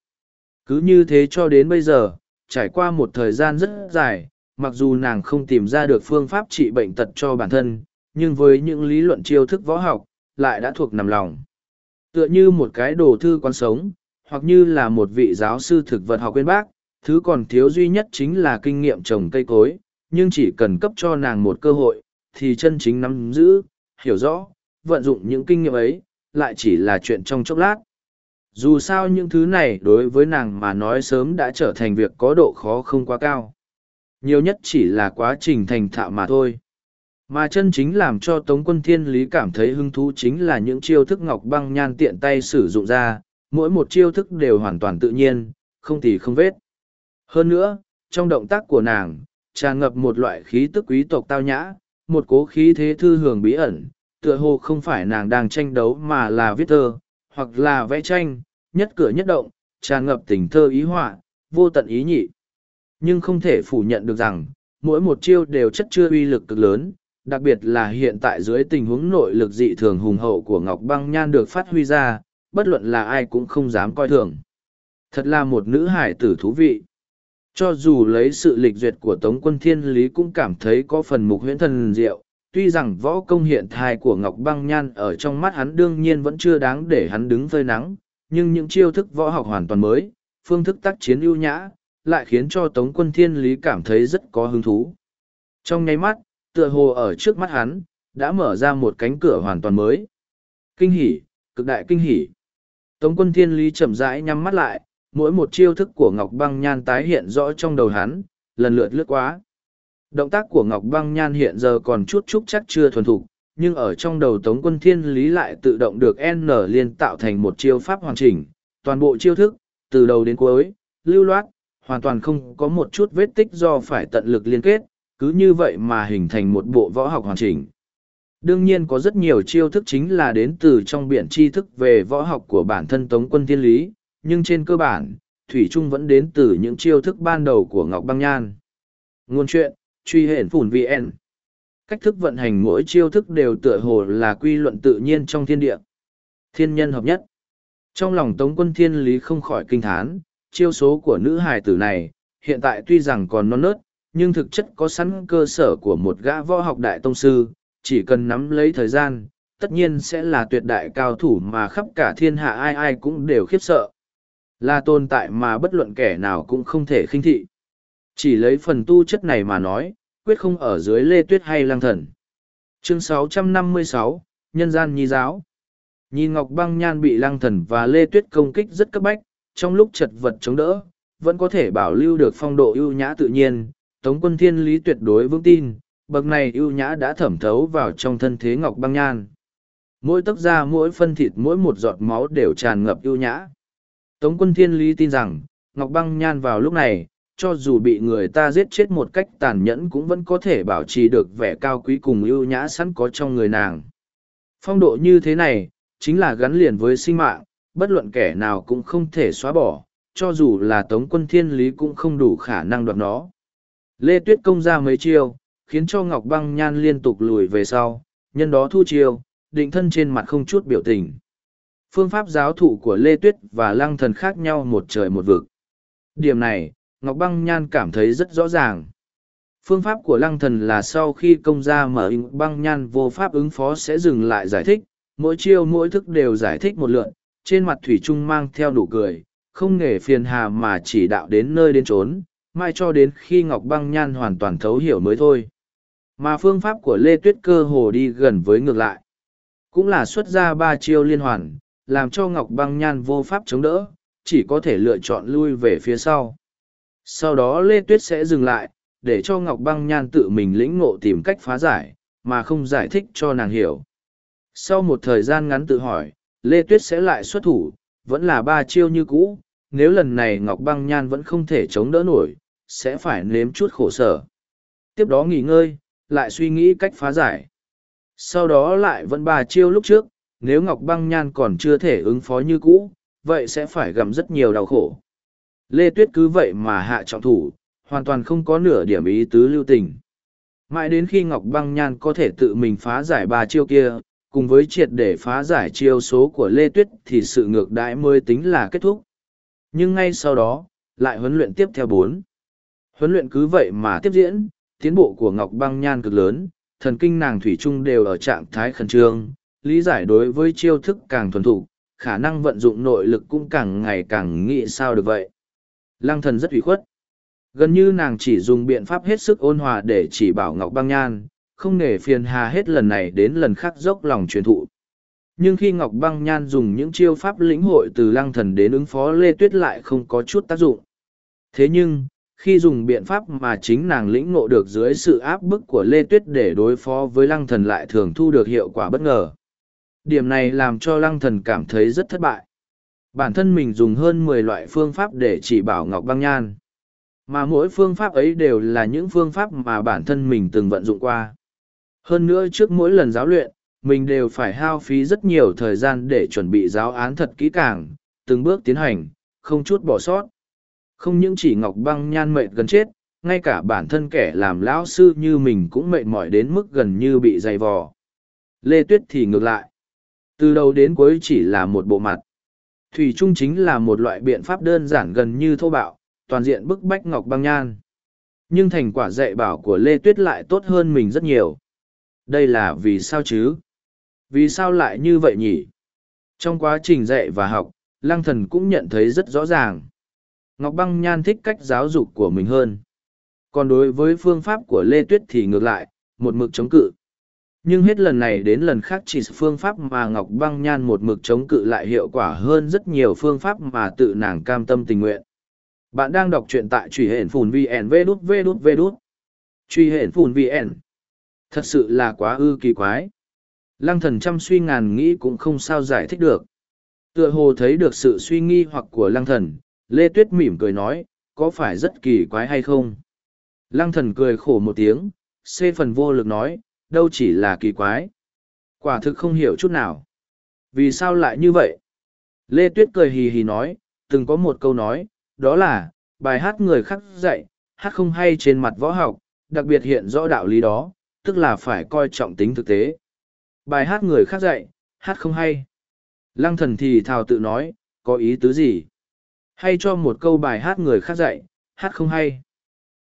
Cứ như thế cho đến bây giờ, trải qua một thời gian rất dài, mặc dù nàng không tìm ra được phương pháp trị bệnh tật cho bản thân, nhưng với những lý luận chiêu thức võ học, lại đã thuộc nằm lòng. Tựa như một cái đồ thư quán sống, hoặc như là một vị giáo sư thực vật học quên bác, thứ còn thiếu duy nhất chính là kinh nghiệm trồng cây cối, nhưng chỉ cần cấp cho nàng một cơ hội, thì chân chính nắm giữ, hiểu rõ, vận dụng những kinh nghiệm ấy, lại chỉ là chuyện trong chốc lát. Dù sao những thứ này đối với nàng mà nói sớm đã trở thành việc có độ khó không quá cao. Nhiều nhất chỉ là quá trình thành thạo mà thôi. Mà chân chính làm cho Tống quân thiên lý cảm thấy hứng thú chính là những chiêu thức ngọc băng nhan tiện tay sử dụng ra, mỗi một chiêu thức đều hoàn toàn tự nhiên, không thì không vết. Hơn nữa, trong động tác của nàng, tràn ngập một loại khí tức quý tộc tao nhã, một cố khí thế thư hưởng bí ẩn, tựa hồ không phải nàng đang tranh đấu mà là viết thơ, hoặc là vẽ tranh, nhất cửa nhất động, tràn ngập tình thơ ý họa, vô tận ý nhị. Nhưng không thể phủ nhận được rằng, mỗi một chiêu đều chất chứa uy lực cực lớn, đặc biệt là hiện tại dưới tình huống nội lực dị thường hùng hậu của Ngọc Băng Nhan được phát huy ra, bất luận là ai cũng không dám coi thường. Thật là một nữ hải tử thú vị. Cho dù lấy sự lịch duyệt của Tống quân Thiên Lý cũng cảm thấy có phần mục huyễn thần diệu, tuy rằng võ công hiện thai của Ngọc Băng Nhan ở trong mắt hắn đương nhiên vẫn chưa đáng để hắn đứng phơi nắng, nhưng những chiêu thức võ học hoàn toàn mới, phương thức tác chiến ưu nhã, lại khiến cho Tống quân Thiên Lý cảm thấy rất có hứng thú. Trong nháy mắt, tựa hồ ở trước mắt hắn, đã mở ra một cánh cửa hoàn toàn mới. Kinh hỉ, cực đại kinh hỉ. Tống quân Thiên Lý chậm rãi nhắm mắt lại, mỗi một chiêu thức của Ngọc Băng Nhan tái hiện rõ trong đầu hắn, lần lượt lướt quá. Động tác của Ngọc Băng Nhan hiện giờ còn chút chút chắc chưa thuần thục, nhưng ở trong đầu Tống quân Thiên Lý lại tự động được N liên tạo thành một chiêu pháp hoàn chỉnh, toàn bộ chiêu thức, từ đầu đến cuối, lưu loát, hoàn toàn không có một chút vết tích do phải tận lực liên kết, cứ như vậy mà hình thành một bộ võ học hoàn chỉnh. Đương nhiên có rất nhiều chiêu thức chính là đến từ trong biển tri thức về võ học của bản thân Tống quân Thiên Lý, nhưng trên cơ bản, Thủy Trung vẫn đến từ những chiêu thức ban đầu của Ngọc Băng Nhan. Nguồn chuyện, truy hển phủn VN. Cách thức vận hành mỗi chiêu thức đều tựa hồ là quy luận tự nhiên trong thiên địa. Thiên nhân hợp nhất. Trong lòng Tống quân Thiên Lý không khỏi kinh thán, chiêu số của nữ hài tử này, hiện tại tuy rằng còn non nớt, nhưng thực chất có sẵn cơ sở của một gã võ học đại tông sư, chỉ cần nắm lấy thời gian, tất nhiên sẽ là tuyệt đại cao thủ mà khắp cả thiên hạ ai ai cũng đều khiếp sợ. Là tồn tại mà bất luận kẻ nào cũng không thể khinh thị. Chỉ lấy phần tu chất này mà nói, quyết không ở dưới lê tuyết hay lang thần. Chương 656, Nhân gian nhi giáo Nhìn Ngọc Băng Nhan bị lang thần và lê tuyết công kích rất cấp bách, trong lúc chật vật chống đỡ, vẫn có thể bảo lưu được phong độ ưu nhã tự nhiên, Tống quân thiên lý tuyệt đối vững tin, bậc này ưu nhã đã thẩm thấu vào trong thân thế Ngọc Băng Nhan. Mỗi tấc da mỗi phân thịt mỗi một giọt máu đều tràn ngập ưu nhã. Tống quân thiên lý tin rằng, Ngọc Băng Nhan vào lúc này, cho dù bị người ta giết chết một cách tàn nhẫn cũng vẫn có thể bảo trì được vẻ cao quý cùng ưu nhã sẵn có trong người nàng. Phong độ như thế này, chính là gắn liền với sinh mạng, bất luận kẻ nào cũng không thể xóa bỏ, cho dù là tống quân thiên lý cũng không đủ khả năng đoạt nó. Lê Tuyết công ra mấy chiêu, khiến cho Ngọc Băng Nhan liên tục lùi về sau, nhân đó thu chiêu, định thân trên mặt không chút biểu tình. Phương pháp giáo thụ của Lê Tuyết và Lăng Thần khác nhau một trời một vực. Điểm này, Ngọc Băng Nhan cảm thấy rất rõ ràng. Phương pháp của Lăng Thần là sau khi công gia mở băng nhan vô pháp ứng phó sẽ dừng lại giải thích, mỗi chiêu mỗi thức đều giải thích một lượn, trên mặt Thủy Trung mang theo nụ cười, không nghề phiền hà mà chỉ đạo đến nơi đến chốn mai cho đến khi Ngọc Băng Nhan hoàn toàn thấu hiểu mới thôi. Mà phương pháp của Lê Tuyết cơ hồ đi gần với ngược lại. Cũng là xuất ra ba chiêu liên hoàn, làm cho Ngọc Băng Nhan vô pháp chống đỡ, chỉ có thể lựa chọn lui về phía sau. Sau đó Lê Tuyết sẽ dừng lại, để cho Ngọc Băng Nhan tự mình lĩnh ngộ tìm cách phá giải, mà không giải thích cho nàng hiểu. Sau một thời gian ngắn tự hỏi, Lê Tuyết sẽ lại xuất thủ, vẫn là ba chiêu như cũ, nếu lần này Ngọc Băng Nhan vẫn không thể chống đỡ nổi, sẽ phải nếm chút khổ sở. Tiếp đó nghỉ ngơi, lại suy nghĩ cách phá giải. Sau đó lại vẫn bà chiêu lúc trước, nếu Ngọc Băng Nhan còn chưa thể ứng phó như cũ, vậy sẽ phải gặm rất nhiều đau khổ. Lê Tuyết cứ vậy mà hạ trọng thủ, hoàn toàn không có nửa điểm ý tứ lưu tình. Mãi đến khi Ngọc Băng Nhan có thể tự mình phá giải ba chiêu kia, cùng với triệt để phá giải chiêu số của Lê Tuyết thì sự ngược đãi mới tính là kết thúc. Nhưng ngay sau đó, lại huấn luyện tiếp theo bốn. Huấn luyện cứ vậy mà tiếp diễn, tiến bộ của Ngọc Băng Nhan cực lớn, thần kinh nàng thủy chung đều ở trạng thái khẩn trương, lý giải đối với chiêu thức càng thuần thục, khả năng vận dụng nội lực cũng càng ngày càng nghĩ sao được vậy. Lăng thần rất ủy khuất. Gần như nàng chỉ dùng biện pháp hết sức ôn hòa để chỉ bảo Ngọc Băng Nhan, không nể phiền hà hết lần này đến lần khác dốc lòng truyền thụ. Nhưng khi Ngọc Băng Nhan dùng những chiêu pháp lĩnh hội từ lăng thần đến ứng phó Lê Tuyết lại không có chút tác dụng. Thế nhưng, khi dùng biện pháp mà chính nàng lĩnh ngộ được dưới sự áp bức của Lê Tuyết để đối phó với lăng thần lại thường thu được hiệu quả bất ngờ. Điểm này làm cho lăng thần cảm thấy rất thất bại. Bản thân mình dùng hơn mười loại phương pháp để chỉ bảo Ngọc Băng Nhan. Mà mỗi phương pháp ấy đều là những phương pháp mà bản thân mình từng vận dụng qua. Hơn nữa trước mỗi lần giáo luyện, mình đều phải hao phí rất nhiều thời gian để chuẩn bị giáo án thật kỹ càng, từng bước tiến hành, không chút bỏ sót. Không những chỉ Ngọc Băng nhan mệt gần chết, ngay cả bản thân kẻ làm lão sư như mình cũng mệt mỏi đến mức gần như bị dày vò. Lê Tuyết thì ngược lại. Từ đầu đến cuối chỉ là một bộ mặt. Thủy Trung chính là một loại biện pháp đơn giản gần như thô bạo, toàn diện bức bách Ngọc Băng Nhan. Nhưng thành quả dạy bảo của Lê Tuyết lại tốt hơn mình rất nhiều. Đây là vì sao chứ? Vì sao lại như vậy nhỉ? Trong quá trình dạy và học, Lăng Thần cũng nhận thấy rất rõ ràng. Ngọc Băng Nhan thích cách giáo dục của mình hơn. Còn đối với phương pháp của Lê Tuyết thì ngược lại, một mực chống cự. Nhưng hết lần này đến lần khác chỉ phương pháp mà Ngọc Băng Nhan một mực chống cự lại hiệu quả hơn rất nhiều phương pháp mà tự nàng cam tâm tình nguyện. Bạn đang đọc truyện tại truy hển phùn VN V đút V đút V đút. Truy hển phùn VN. Thật sự là quá ư kỳ quái. Lăng thần chăm suy ngàn nghĩ cũng không sao giải thích được. Tựa hồ thấy được sự suy nghi hoặc của lăng thần, Lê Tuyết mỉm cười nói, có phải rất kỳ quái hay không? Lăng thần cười khổ một tiếng, xê phần vô lực nói, đâu chỉ là kỳ quái. Quả thực không hiểu chút nào. Vì sao lại như vậy? Lê Tuyết cười hì hì nói, từng có một câu nói, đó là, bài hát người khác dạy, hát không hay trên mặt võ học, đặc biệt hiện rõ đạo lý đó, tức là phải coi trọng tính thực tế. Bài hát người khác dạy, hát không hay. Lăng thần thì thào tự nói, có ý tứ gì? Hay cho một câu bài hát người khác dạy, hát không hay.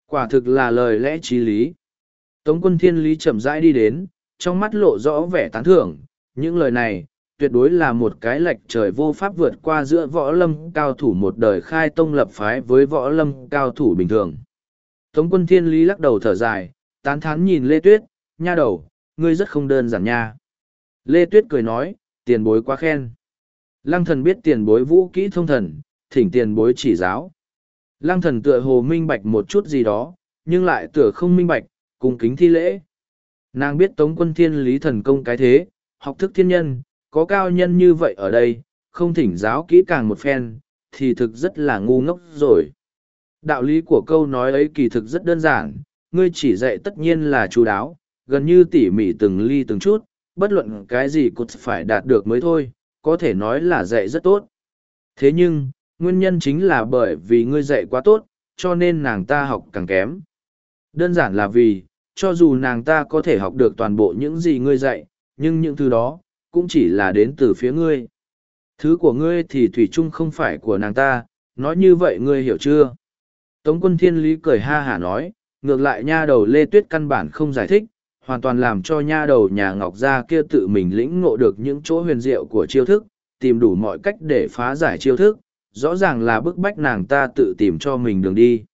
Quả thực là lời lẽ trí lý. Tống quân thiên lý chậm rãi đi đến, trong mắt lộ rõ vẻ tán thưởng. Những lời này, tuyệt đối là một cái lệch trời vô pháp vượt qua giữa võ lâm cao thủ một đời khai tông lập phái với võ lâm cao thủ bình thường. Tống quân thiên lý lắc đầu thở dài, tán thán nhìn Lê Tuyết, nha đầu, ngươi rất không đơn giản nha. Lê Tuyết cười nói, tiền bối quá khen. Lăng thần biết tiền bối vũ kỹ thông thần, thỉnh tiền bối chỉ giáo. Lăng thần tựa hồ minh bạch một chút gì đó, nhưng lại tựa không minh bạch, cùng kính thi lễ. Nàng biết tống quân thiên lý thần công cái thế, học thức thiên nhân, có cao nhân như vậy ở đây, không thỉnh giáo kỹ càng một phen, thì thực rất là ngu ngốc rồi. Đạo lý của câu nói ấy kỳ thực rất đơn giản, ngươi chỉ dạy tất nhiên là chú đáo, gần như tỉ mỉ từng ly từng chút, bất luận cái gì cũng phải đạt được mới thôi, có thể nói là dạy rất tốt. Thế nhưng, nguyên nhân chính là bởi vì ngươi dạy quá tốt, cho nên nàng ta học càng kém. Đơn giản là vì, cho dù nàng ta có thể học được toàn bộ những gì ngươi dạy, nhưng những thứ đó, cũng chỉ là đến từ phía ngươi. Thứ của ngươi thì thủy chung không phải của nàng ta, nói như vậy ngươi hiểu chưa? Tống quân thiên lý cười ha hả nói, ngược lại nha đầu lê tuyết căn bản không giải thích, hoàn toàn làm cho nha đầu nhà ngọc gia kia tự mình lĩnh ngộ được những chỗ huyền diệu của chiêu thức, tìm đủ mọi cách để phá giải chiêu thức, rõ ràng là bức bách nàng ta tự tìm cho mình đường đi.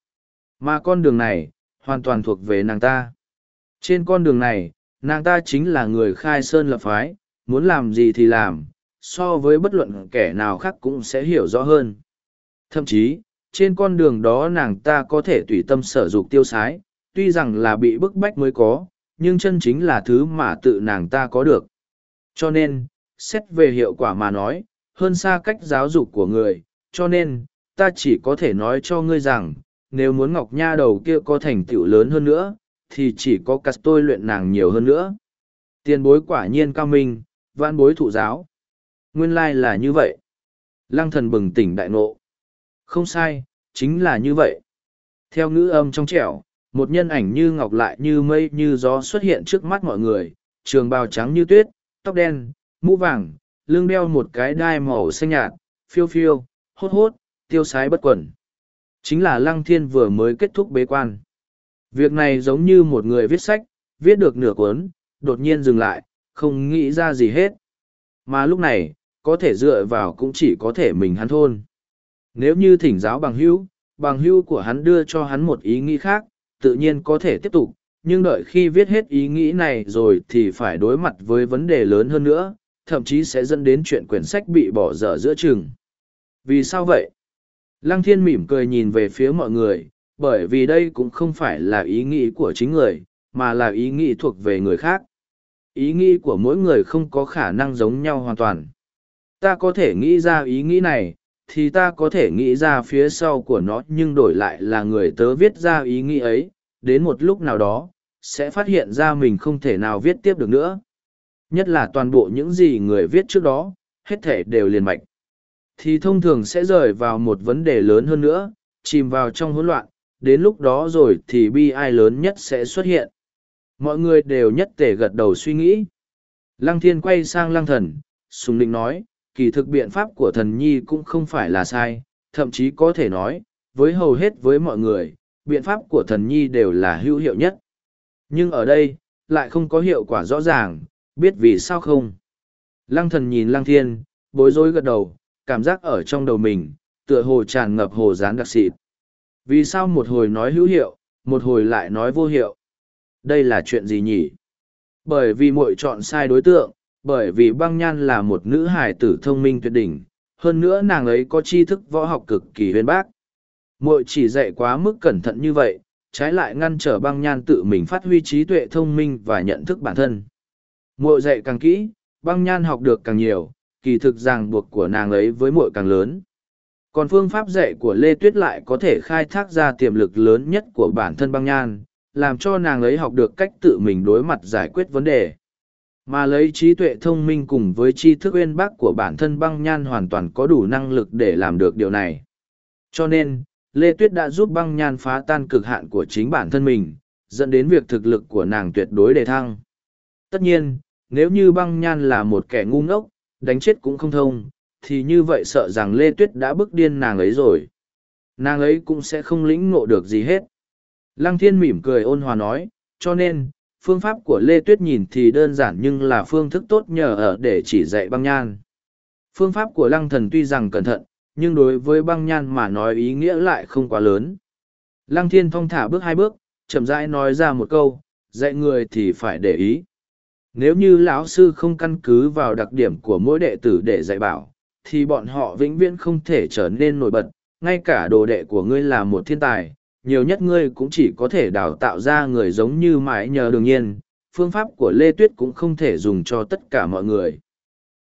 Mà con đường này, hoàn toàn thuộc về nàng ta. Trên con đường này, nàng ta chính là người khai sơn lập phái, muốn làm gì thì làm, so với bất luận kẻ nào khác cũng sẽ hiểu rõ hơn. Thậm chí, trên con đường đó nàng ta có thể tùy tâm sở dục tiêu sái, tuy rằng là bị bức bách mới có, nhưng chân chính là thứ mà tự nàng ta có được. Cho nên, xét về hiệu quả mà nói, hơn xa cách giáo dục của người, cho nên, ta chỉ có thể nói cho ngươi rằng, nếu muốn Ngọc Nha đầu kia có thành tựu lớn hơn nữa, thì chỉ có cắt tôi luyện nàng nhiều hơn nữa. Tiền bối quả nhiên cao minh, văn bối thụ giáo. Nguyên lai là như vậy. Lăng thần bừng tỉnh đại ngộ. Không sai, chính là như vậy. Theo ngữ âm trong trẻo, một nhân ảnh như ngọc lại như mây như gió xuất hiện trước mắt mọi người, trường bào trắng như tuyết, tóc đen, mũ vàng, lưng đeo một cái đai màu xanh nhạt, phiêu phiêu, hốt hốt, tiêu sái bất quẩn. Chính là Lăng Thiên vừa mới kết thúc bế quan. Việc này giống như một người viết sách, viết được nửa cuốn, đột nhiên dừng lại, không nghĩ ra gì hết. Mà lúc này, có thể dựa vào cũng chỉ có thể mình hắn thôn. Nếu như thỉnh giáo bằng hữu, bằng hữu của hắn đưa cho hắn một ý nghĩ khác, tự nhiên có thể tiếp tục, nhưng đợi khi viết hết ý nghĩ này rồi thì phải đối mặt với vấn đề lớn hơn nữa, thậm chí sẽ dẫn đến chuyện quyển sách bị bỏ dở giữa chừng. Vì sao vậy? Lăng thiên mỉm cười nhìn về phía mọi người, bởi vì đây cũng không phải là ý nghĩ của chính người, mà là ý nghĩ thuộc về người khác. Ý nghĩ của mỗi người không có khả năng giống nhau hoàn toàn. Ta có thể nghĩ ra ý nghĩ này, thì ta có thể nghĩ ra phía sau của nó nhưng đổi lại là người tớ viết ra ý nghĩ ấy, đến một lúc nào đó, sẽ phát hiện ra mình không thể nào viết tiếp được nữa. Nhất là toàn bộ những gì người viết trước đó, hết thể đều liền mạch. Thì thông thường sẽ rời vào một vấn đề lớn hơn nữa, chìm vào trong hỗn loạn, đến lúc đó rồi thì bi ai lớn nhất sẽ xuất hiện. Mọi người đều nhất tề gật đầu suy nghĩ. Lăng thiên quay sang lăng thần, sùng định nói, kỳ thực biện pháp của thần nhi cũng không phải là sai, thậm chí có thể nói, với hầu hết với mọi người, biện pháp của thần nhi đều là hữu hiệu nhất. Nhưng ở đây, lại không có hiệu quả rõ ràng, biết vì sao không. Lăng thần nhìn lăng thiên, bối rối gật đầu, cảm giác ở trong đầu mình, tựa hồ tràn ngập hồ dán đặc xịt. Vì sao một hồi nói hữu hiệu, một hồi lại nói vô hiệu? Đây là chuyện gì nhỉ? Bởi vì muội chọn sai đối tượng, bởi vì băng nhan là một nữ hài tử thông minh tuyệt đỉnh, hơn nữa nàng ấy có tri thức võ học cực kỳ huyền bác. Muội chỉ dạy quá mức cẩn thận như vậy, trái lại ngăn trở băng nhan tự mình phát huy trí tuệ thông minh và nhận thức bản thân. Muội dạy càng kỹ, băng nhan học được càng nhiều, kỳ thực ràng buộc của nàng ấy với muội càng lớn. Còn phương pháp dạy của Lê Tuyết lại có thể khai thác ra tiềm lực lớn nhất của bản thân băng nhan, làm cho nàng ấy học được cách tự mình đối mặt giải quyết vấn đề. Mà lấy trí tuệ thông minh cùng với tri thức uyên bác của bản thân băng nhan hoàn toàn có đủ năng lực để làm được điều này. Cho nên, Lê Tuyết đã giúp băng nhan phá tan cực hạn của chính bản thân mình, dẫn đến việc thực lực của nàng tuyệt đối đề thăng. Tất nhiên, nếu như băng nhan là một kẻ ngu ngốc, đánh chết cũng không thông, thì như vậy sợ rằng Lê Tuyết đã bức điên nàng ấy rồi. Nàng ấy cũng sẽ không lĩnh ngộ được gì hết. Lăng thiên mỉm cười ôn hòa nói, cho nên, phương pháp của Lê Tuyết nhìn thì đơn giản nhưng là phương thức tốt nhờ ở để chỉ dạy băng nhan. Phương pháp của lăng thần tuy rằng cẩn thận, nhưng đối với băng nhan mà nói ý nghĩa lại không quá lớn. Lăng thiên thong thả bước hai bước, chậm rãi nói ra một câu, dạy người thì phải để ý. Nếu như lão sư không căn cứ vào đặc điểm của mỗi đệ tử để dạy bảo, thì bọn họ vĩnh viễn không thể trở nên nổi bật, ngay cả đồ đệ của ngươi là một thiên tài, nhiều nhất ngươi cũng chỉ có thể đào tạo ra người giống như mãi nhờ đương nhiên, phương pháp của Lê Tuyết cũng không thể dùng cho tất cả mọi người.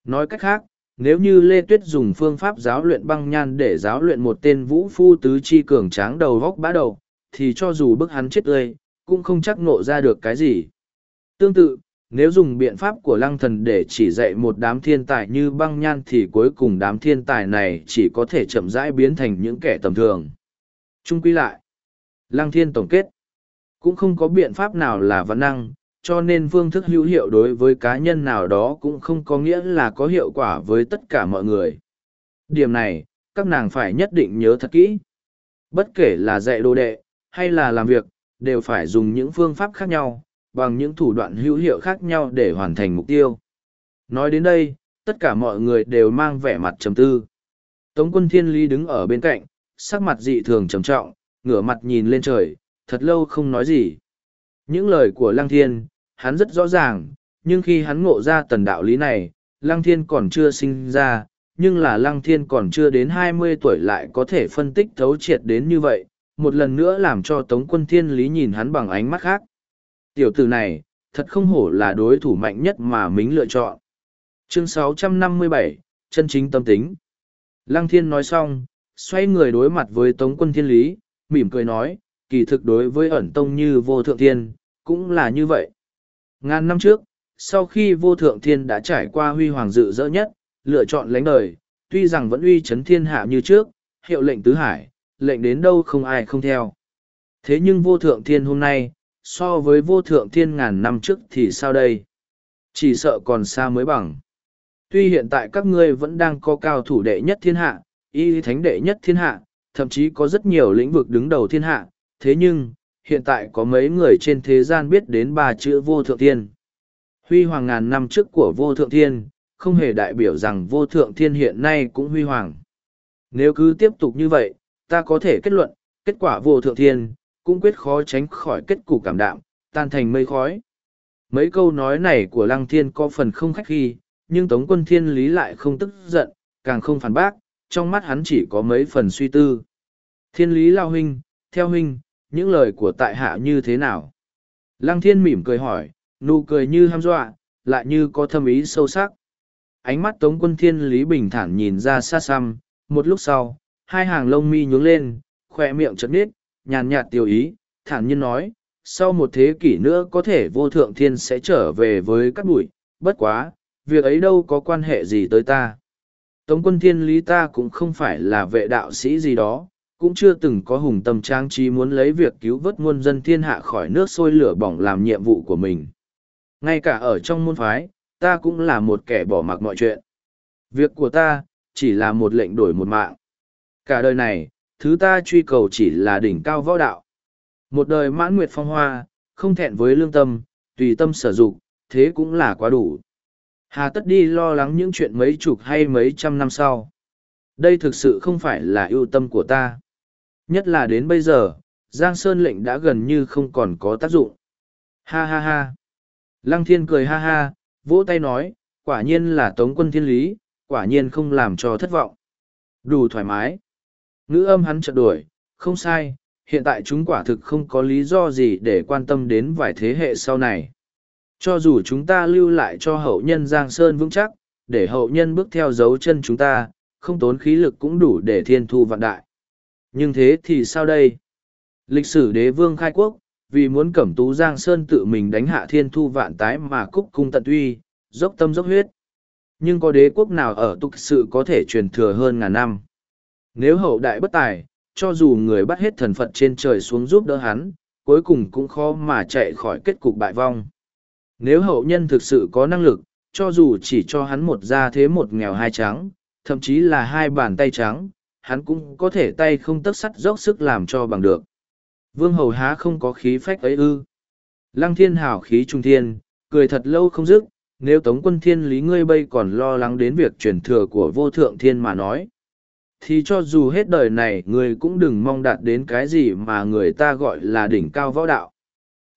Nói cách khác, nếu như Lê Tuyết dùng phương pháp giáo luyện băng nhan để giáo luyện một tên vũ phu tứ chi cường tráng đầu vóc bá đầu, thì cho dù bức hắn chết tươi, cũng không chắc nộ ra được cái gì. Tương tự, nếu dùng biện pháp của lăng thần để chỉ dạy một đám thiên tài như băng nhan thì cuối cùng đám thiên tài này chỉ có thể chậm rãi biến thành những kẻ tầm thường. Trung quy lại, lăng thiên tổng kết, cũng không có biện pháp nào là văn năng, cho nên phương thức hữu hiệu đối với cá nhân nào đó cũng không có nghĩa là có hiệu quả với tất cả mọi người. Điểm này, các nàng phải nhất định nhớ thật kỹ. Bất kể là dạy đồ đệ, hay là làm việc, đều phải dùng những phương pháp khác nhau, bằng những thủ đoạn hữu hiệu khác nhau để hoàn thành mục tiêu. Nói đến đây, tất cả mọi người đều mang vẻ mặt trầm tư. Tống quân thiên lý đứng ở bên cạnh, sắc mặt dị thường trầm trọng, ngửa mặt nhìn lên trời, thật lâu không nói gì. Những lời của Lăng Thiên, hắn rất rõ ràng, nhưng khi hắn ngộ ra tần đạo lý này, Lăng Thiên còn chưa sinh ra, nhưng là Lăng Thiên còn chưa đến hai mươi tuổi lại có thể phân tích thấu triệt đến như vậy, một lần nữa làm cho Tống quân thiên lý nhìn hắn bằng ánh mắt khác. Tiểu tử này, thật không hổ là đối thủ mạnh nhất mà mính lựa chọn. Chương 657, chân chính tâm tính. Lăng thiên nói xong, xoay người đối mặt với Tống quân thiên lý, mỉm cười nói, kỳ thực đối với ẩn tông như vô thượng thiên, cũng là như vậy. Ngàn năm trước, sau khi vô thượng thiên đã trải qua huy hoàng dự dỡ nhất, lựa chọn lánh đời, tuy rằng vẫn uy chấn thiên hạ như trước, hiệu lệnh tứ hải, lệnh đến đâu không ai không theo. Thế nhưng vô thượng thiên hôm nay, so với vô thượng thiên ngàn năm trước thì sao đây? Chỉ sợ còn xa mới bằng. Tuy hiện tại các ngươi vẫn đang có cao thủ đệ nhất thiên hạ, y thánh đệ nhất thiên hạ, thậm chí có rất nhiều lĩnh vực đứng đầu thiên hạ, thế nhưng, hiện tại có mấy người trên thế gian biết đến ba chữ vô thượng thiên. Huy hoàng ngàn năm trước của vô thượng thiên, không hề đại biểu rằng vô thượng thiên hiện nay cũng huy hoàng. Nếu cứ tiếp tục như vậy, ta có thể kết luận, kết quả vô thượng thiên, cũng quyết khó tránh khỏi kết cục cảm đạm, tan thành mây khói. Mấy câu nói này của Lăng Thiên có phần không khách khi, nhưng Tống quân Thiên Lý lại không tức giận, càng không phản bác, trong mắt hắn chỉ có mấy phần suy tư. Thiên Lý lao huynh, theo huynh, những lời của tại hạ như thế nào? Lăng Thiên mỉm cười hỏi, nụ cười như ham dọa, lại như có thâm ý sâu sắc. Ánh mắt Tống quân Thiên Lý bình thản nhìn ra xa xăm, một lúc sau, hai hàng lông mi nhướng lên, khỏe miệng chật nít, nhàn nhạt tiêu ý, thản nhiên nói, sau một thế kỷ nữa có thể vô thượng thiên sẽ trở về với các bụi, bất quá, việc ấy đâu có quan hệ gì tới ta. Tống quân thiên lý ta cũng không phải là vệ đạo sĩ gì đó, cũng chưa từng có hùng tâm trang trí muốn lấy việc cứu vớt muôn dân thiên hạ khỏi nước sôi lửa bỏng làm nhiệm vụ của mình. Ngay cả ở trong môn phái, ta cũng là một kẻ bỏ mặc mọi chuyện. Việc của ta, chỉ là một lệnh đổi một mạng. Cả đời này, thứ ta truy cầu chỉ là đỉnh cao võ đạo. Một đời mãn nguyệt phong hoa, không thẹn với lương tâm, tùy tâm sở dụng, thế cũng là quá đủ. Hà tất đi lo lắng những chuyện mấy chục hay mấy trăm năm sau. Đây thực sự không phải là ưu tâm của ta. Nhất là đến bây giờ, Giang Sơn lệnh đã gần như không còn có tác dụng. Ha ha ha. Lăng thiên cười ha ha, vỗ tay nói, quả nhiên là tống quân thiên lý, quả nhiên không làm cho thất vọng. Đủ thoải mái. Ngữ âm hắn chợt đuổi, không sai, hiện tại chúng quả thực không có lý do gì để quan tâm đến vài thế hệ sau này. Cho dù chúng ta lưu lại cho hậu nhân Giang Sơn vững chắc, để hậu nhân bước theo dấu chân chúng ta, không tốn khí lực cũng đủ để thiên thu vạn đại. Nhưng thế thì sao đây? Lịch sử đế vương khai quốc, vì muốn cẩm tú Giang Sơn tự mình đánh hạ thiên thu vạn tái mà cúc cung tận uy, dốc tâm dốc huyết. Nhưng có đế quốc nào ở tục sự có thể truyền thừa hơn ngàn năm? Nếu hậu đại bất tài, cho dù người bắt hết thần phật trên trời xuống giúp đỡ hắn, cuối cùng cũng khó mà chạy khỏi kết cục bại vong. Nếu hậu nhân thực sự có năng lực, cho dù chỉ cho hắn một gia thế một nghèo hai trắng, thậm chí là hai bàn tay trắng, hắn cũng có thể tay không tất sắt dốc sức làm cho bằng được. Vương hầu há không có khí phách ấy ư. Lăng thiên hảo khí trung thiên, cười thật lâu không dứt, nếu tống quân thiên lý ngươi bây còn lo lắng đến việc truyền thừa của vô thượng thiên mà nói thì cho dù hết đời này người cũng đừng mong đạt đến cái gì mà người ta gọi là đỉnh cao võ đạo.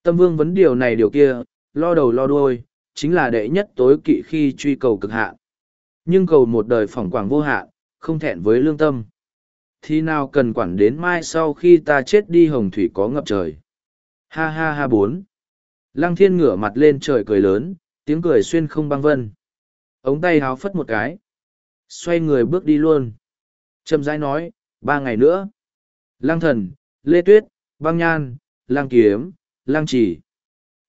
Tâm vương vấn điều này điều kia, lo đầu lo đuôi, chính là đệ nhất tối kỵ khi truy cầu cực hạn. Nhưng cầu một đời phỏng quảng vô hạn, không thẹn với lương tâm. Thì nào cần quản đến mai sau khi ta chết đi hồng thủy có ngập trời. Ha ha ha bốn. Lăng thiên ngửa mặt lên trời cười lớn, tiếng cười xuyên không băng vân. Ống tay háo phất một cái. Xoay người bước đi luôn. Trầm rãi nói, ba ngày nữa. Lăng thần, Lê Tuyết, băng nhan, lăng kiếm, lăng chỉ.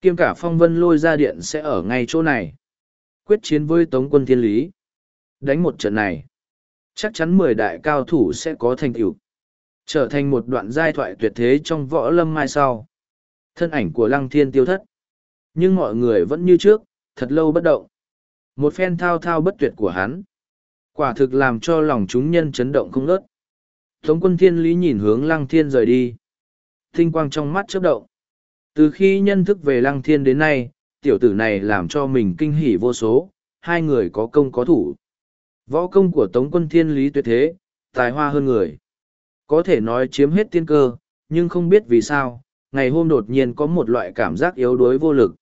Kiêm cả phong vân lôi ra điện sẽ ở ngay chỗ này. Quyết chiến với Tống quân thiên lý. Đánh một trận này. Chắc chắn mười đại cao thủ sẽ có thành tựu Trở thành một đoạn giai thoại tuyệt thế trong võ lâm mai sau. Thân ảnh của lăng thiên tiêu thất. Nhưng mọi người vẫn như trước, thật lâu bất động. Một phen thao thao bất tuyệt của hắn Quả thực làm cho lòng chúng nhân chấn động không ngớt. Tống quân thiên lý nhìn hướng lăng thiên rời đi. Tinh quang trong mắt chớp động. Từ khi nhân thức về lăng thiên đến nay, tiểu tử này làm cho mình kinh hỉ vô số, hai người có công có thủ. Võ công của Tống quân thiên lý tuyệt thế, tài hoa hơn người. Có thể nói chiếm hết tiên cơ, nhưng không biết vì sao, ngày hôm đột nhiên có một loại cảm giác yếu đuối vô lực.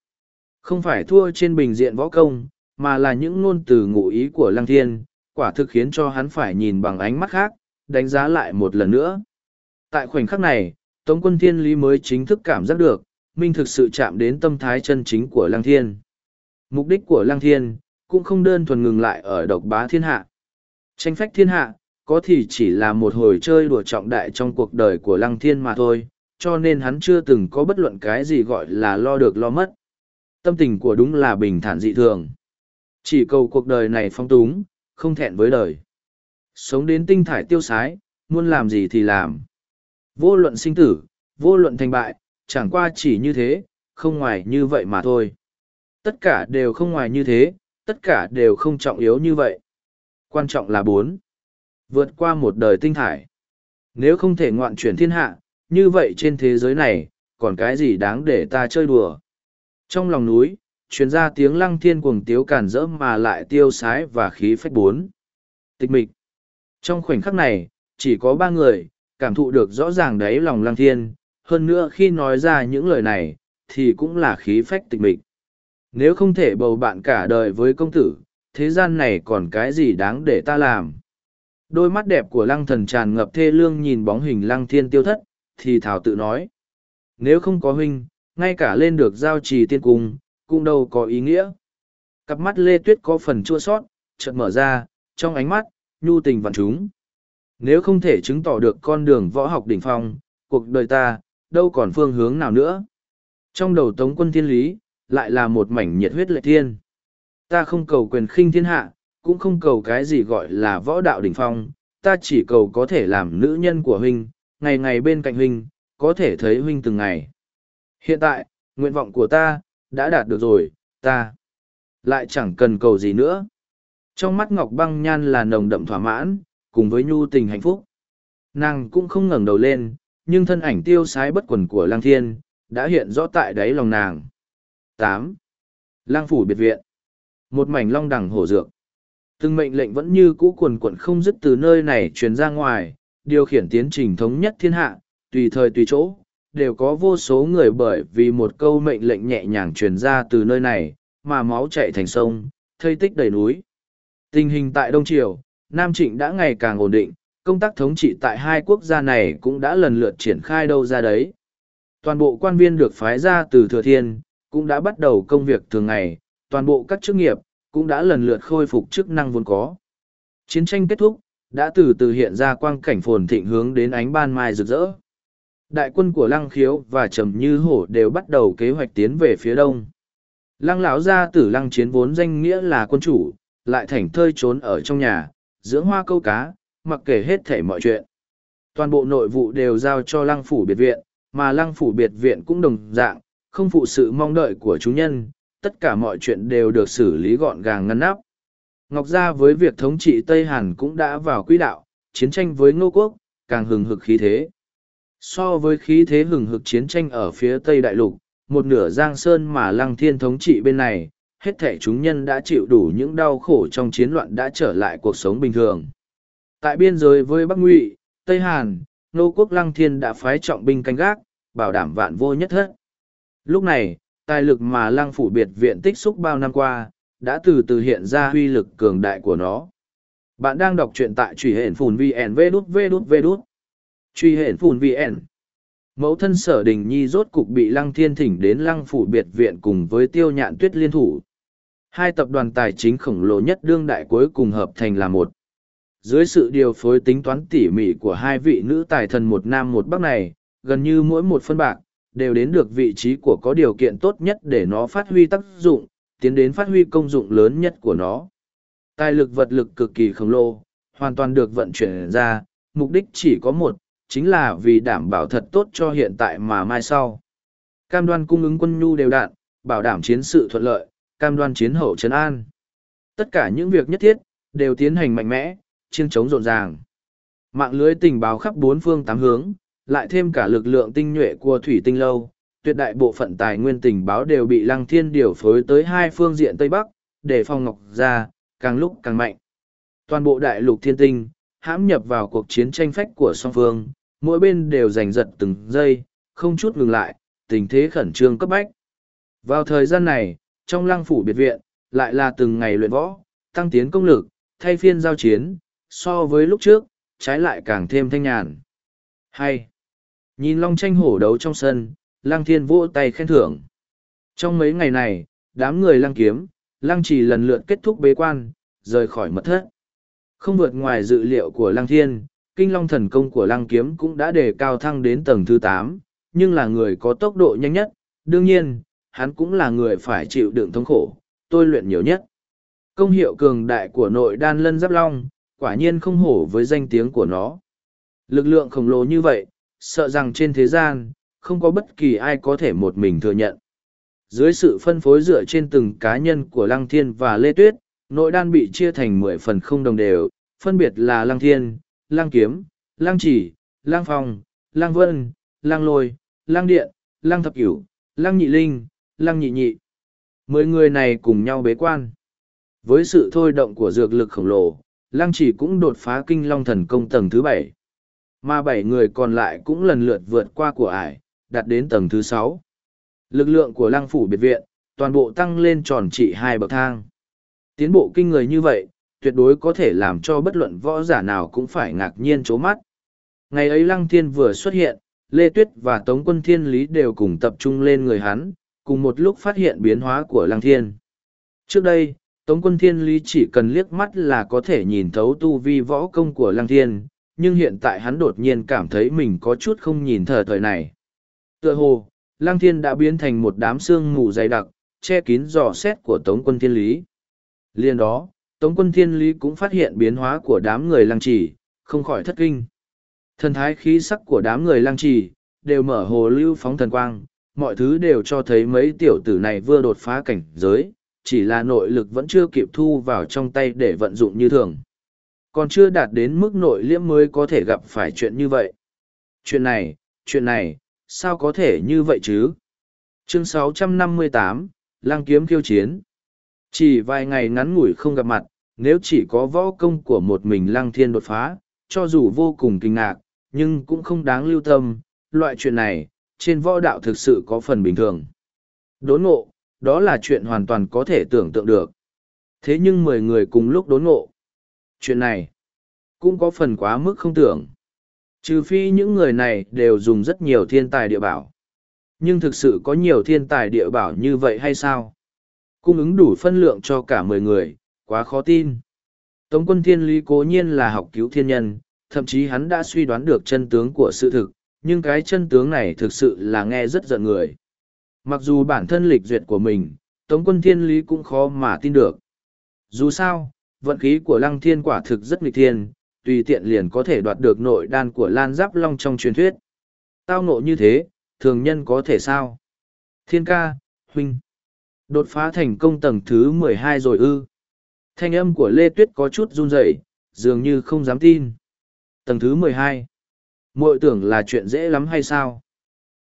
Không phải thua trên bình diện võ công, mà là những ngôn từ ngụ ý của lăng thiên, quả thực khiến cho hắn phải nhìn bằng ánh mắt khác, đánh giá lại một lần nữa. Tại khoảnh khắc này, Tống quân thiên lý mới chính thức cảm giác được, Minh thực sự chạm đến tâm thái chân chính của Lăng Thiên. Mục đích của Lăng Thiên, cũng không đơn thuần ngừng lại ở độc bá thiên hạ. Tranh phách thiên hạ, có thì chỉ là một hồi chơi đùa trọng đại trong cuộc đời của Lăng Thiên mà thôi, cho nên hắn chưa từng có bất luận cái gì gọi là lo được lo mất. Tâm tình của đúng là bình thản dị thường. Chỉ cầu cuộc đời này phong túng, không thẹn với đời. Sống đến tinh thải tiêu sái, muốn làm gì thì làm. Vô luận sinh tử, vô luận thành bại, chẳng qua chỉ như thế, không ngoài như vậy mà thôi. Tất cả đều không ngoài như thế, tất cả đều không trọng yếu như vậy. Quan trọng là bốn. Vượt qua một đời tinh thải. Nếu không thể ngoạn chuyển thiên hạ, như vậy trên thế giới này, còn cái gì đáng để ta chơi đùa. Trong lòng núi, truyền ra tiếng lăng thiên cuồng tiếu cản rỡ mà lại tiêu sái và khí phách bốn. Tịch mịch. Trong khoảnh khắc này, chỉ có ba người, cảm thụ được rõ ràng đấy lòng lăng thiên, hơn nữa khi nói ra những lời này, thì cũng là khí phách tịch mịch. Nếu không thể bầu bạn cả đời với công tử, thế gian này còn cái gì đáng để ta làm? Đôi mắt đẹp của lăng thần tràn ngập thê lương nhìn bóng hình lăng thiên tiêu thất, thì thảo tự nói. Nếu không có huynh, ngay cả lên được giao trì tiên cung, cũng đâu có ý nghĩa. Cặp mắt Lê Tuyết có phần chua sót, chợt mở ra, trong ánh mắt, nhu tình vạn chúng. Nếu không thể chứng tỏ được con đường võ học đỉnh phong, cuộc đời ta, đâu còn phương hướng nào nữa. Trong đầu tống quân thiên lý, lại là một mảnh nhiệt huyết lệ thiên. Ta không cầu quyền khinh thiên hạ, cũng không cầu cái gì gọi là võ đạo đỉnh phong, ta chỉ cầu có thể làm nữ nhân của huynh, ngày ngày bên cạnh huynh, có thể thấy huynh từng ngày. Hiện tại, nguyện vọng của ta, đã đạt được rồi, ta lại chẳng cần cầu gì nữa. Trong mắt Ngọc Băng Nhan là nồng đậm thỏa mãn, cùng với nhu tình hạnh phúc. Nàng cũng không ngẩng đầu lên, nhưng thân ảnh tiêu sái bất quần của Lang Thiên, đã hiện rõ tại đáy lòng nàng. tám Lang Phủ Biệt Viện Một mảnh long đẳng hổ dược. Từng mệnh lệnh vẫn như cũ quần quận không dứt từ nơi này truyền ra ngoài, điều khiển tiến trình thống nhất thiên hạ, tùy thời tùy chỗ, đều có vô số người bởi vì một câu mệnh lệnh nhẹ nhàng truyền ra từ nơi này, mà máu chạy thành sông, thây tích đầy núi. Tình hình tại Đông Triều, Nam Trịnh đã ngày càng ổn định, công tác thống trị tại hai quốc gia này cũng đã lần lượt triển khai đâu ra đấy. Toàn bộ quan viên được phái ra từ Thừa Thiên, cũng đã bắt đầu công việc thường ngày, toàn bộ các chức nghiệp, cũng đã lần lượt khôi phục chức năng vốn có. Chiến tranh kết thúc, đã từ từ hiện ra quang cảnh phồn thịnh hướng đến ánh ban mai rực rỡ. Đại quân của Lăng Khiếu và Trầm Như Hổ đều bắt đầu kế hoạch tiến về phía đông. Lăng lão gia tử Lăng Chiến vốn danh nghĩa là quân chủ, lại thảnh thơi trốn ở trong nhà, dưỡng hoa câu cá, mặc kể hết thể mọi chuyện. Toàn bộ nội vụ đều giao cho Lăng phủ biệt viện, mà Lăng phủ biệt viện cũng đồng dạng, không phụ sự mong đợi của chúng nhân, tất cả mọi chuyện đều được xử lý gọn gàng ngăn nắp. Ngọc Gia với việc thống trị Tây Hàn cũng đã vào quỹ đạo, chiến tranh với Ngô Quốc, càng hừng hực khí thế. So với khí thế hừng hực chiến tranh ở phía Tây Đại Lục, một nửa giang sơn mà lăng thiên thống trị bên này, hết thể chúng nhân đã chịu đủ những đau khổ trong chiến loạn đã trở lại cuộc sống bình thường. Tại biên giới với Bắc Ngụy, Tây Hàn, Nô quốc lăng thiên đã phái trọng binh canh gác, bảo đảm vạn vô nhất thất. Lúc này, tài lực mà lăng phủ biệt viện tích xúc bao năm qua, đã từ từ hiện ra huy lực cường đại của nó. Bạn đang đọc truyện tại truy hển phùn VN V đút V đút V đút. Truy hển phùn VN. Mẫu thân sở đình nhi rốt cục bị lăng thiên thỉnh đến lăng phủ biệt viện cùng với tiêu nhạn tuyết liên thủ. Hai tập đoàn tài chính khổng lồ nhất đương đại cuối cùng hợp thành là một. Dưới sự điều phối tính toán tỉ mỉ của hai vị nữ tài thần một nam một bắc này, gần như mỗi một phân bạc, đều đến được vị trí của có điều kiện tốt nhất để nó phát huy tác dụng, tiến đến phát huy công dụng lớn nhất của nó. Tài lực vật lực cực kỳ khổng lồ, hoàn toàn được vận chuyển ra, mục đích chỉ có một, chính là vì đảm bảo thật tốt cho hiện tại mà mai sau. Cam đoan cung ứng quân nhu đều đạn, bảo đảm chiến sự thuận lợi, cam đoan chiến hậu trấn an. Tất cả những việc nhất thiết, đều tiến hành mạnh mẽ, chiêng chống rộn ràng. Mạng lưới tình báo khắp bốn phương tám hướng, lại thêm cả lực lượng tinh nhuệ của Thủy Tinh Lâu, tuyệt đại bộ phận tài nguyên tình báo đều bị Lăng Thiên điều phối tới hai phương diện Tây Bắc, để phòng ngọc ra, càng lúc càng mạnh. Toàn bộ đại lục thiên tinh, hãm nhập vào cuộc chiến tranh phách của song phương, mỗi bên đều giành giật từng giây, không chút ngừng lại, tình thế khẩn trương cấp bách. Vào thời gian này, trong lăng phủ biệt viện, lại là từng ngày luyện võ, tăng tiến công lực, thay phiên giao chiến, so với lúc trước, trái lại càng thêm thanh nhàn. Hay! Nhìn Long tranh hổ đấu trong sân, lăng thiên vỗ tay khen thưởng. Trong mấy ngày này, đám người lăng kiếm, lăng chỉ lần lượt kết thúc bế quan, rời khỏi mật thất. Không vượt ngoài dự liệu của lăng thiên, kinh long thần công của lăng kiếm cũng đã đề cao thăng đến tầng thứ tám, nhưng là người có tốc độ nhanh nhất, đương nhiên, hắn cũng là người phải chịu đựng thống khổ, tôi luyện nhiều nhất. Công hiệu cường đại của nội đan lân giáp long, quả nhiên không hổ với danh tiếng của nó. Lực lượng khổng lồ như vậy, sợ rằng trên thế gian, không có bất kỳ ai có thể một mình thừa nhận. Dưới sự phân phối dựa trên từng cá nhân của Lăng Thiên và Lê Tuyết, nội đan bị chia thành mười phần không đồng đều, phân biệt là Lăng Thiên, Lang Kiếm, Lang Chỉ, Lang Phòng, Lang Vân, Lang Lôi, Lang Điện, Lang Thập Cửu, Lang Nhị Linh, Lang Nhị Nhị. Mười người này cùng nhau bế quan. Với sự thôi động của dược lực khổng lồ, Lang Chỉ cũng đột phá kinh long thần công tầng thứ bảy mà bảy người còn lại cũng lần lượt vượt qua của ải đạt đến tầng thứ sáu lực lượng của Lang phủ biệt viện toàn bộ tăng lên tròn trị hai bậc thang tiến bộ kinh người như vậy tuyệt đối có thể làm cho bất luận võ giả nào cũng phải ngạc nhiên c mắt ngày ấy lăng thiên vừa xuất hiện lê tuyết và tống quân thiên lý đều cùng tập trung lên người hắn cùng một lúc phát hiện biến hóa của lăng thiên trước đây tống quân thiên lý chỉ cần liếc mắt là có thể nhìn thấu tu vi võ công của lăng thiên nhưng hiện tại hắn đột nhiên cảm thấy mình có chút không nhìn thờ thời này. Tựa hồ, Lăng Thiên đã biến thành một đám xương mù dày đặc, che kín dò xét của Tống quân Thiên Lý. Liên đó, Tống quân Thiên Lý cũng phát hiện biến hóa của đám người lăng trì, không khỏi thất kinh. Thần thái khí sắc của đám người lăng trì, đều mở hồ lưu phóng thần quang, mọi thứ đều cho thấy mấy tiểu tử này vừa đột phá cảnh giới, chỉ là nội lực vẫn chưa kịp thu vào trong tay để vận dụng như thường còn chưa đạt đến mức nội liễm mới có thể gặp phải chuyện như vậy. Chuyện này, chuyện này, sao có thể như vậy chứ? Chương 658, Lang Kiếm Khiêu Chiến chỉ vài ngày ngắn ngủi không gặp mặt, nếu chỉ có võ công của một mình Lăng Thiên đột phá, cho dù vô cùng kinh ngạc, nhưng cũng không đáng lưu tâm, loại chuyện này, trên võ đạo thực sự có phần bình thường. Đốn ngộ, đó là chuyện hoàn toàn có thể tưởng tượng được. Thế nhưng mười người cùng lúc đốn ngộ, chuyện này cũng có phần quá mức không tưởng trừ phi những người này đều dùng rất nhiều thiên tài địa bảo nhưng thực sự có nhiều thiên tài địa bảo như vậy hay sao cung ứng đủ phân lượng cho cả mười người quá khó tin tống quân thiên lý cố nhiên là học cứu thiên nhân thậm chí hắn đã suy đoán được chân tướng của sự thực nhưng cái chân tướng này thực sự là nghe rất giận người mặc dù bản thân lịch duyệt của mình tống quân thiên lý cũng khó mà tin được dù sao vận khí của lăng thiên quả thực rất nghịch thiên, tùy tiện liền có thể đoạt được nội đan của Lan Giáp Long trong truyền thuyết. Tao nộ như thế, thường nhân có thể sao? Thiên ca, huynh. Đột phá thành công tầng thứ mười hai rồi ư. Thanh âm của Lê Tuyết có chút run rẩy, dường như không dám tin. Tầng thứ mười hai. Mội tưởng là chuyện dễ lắm hay sao?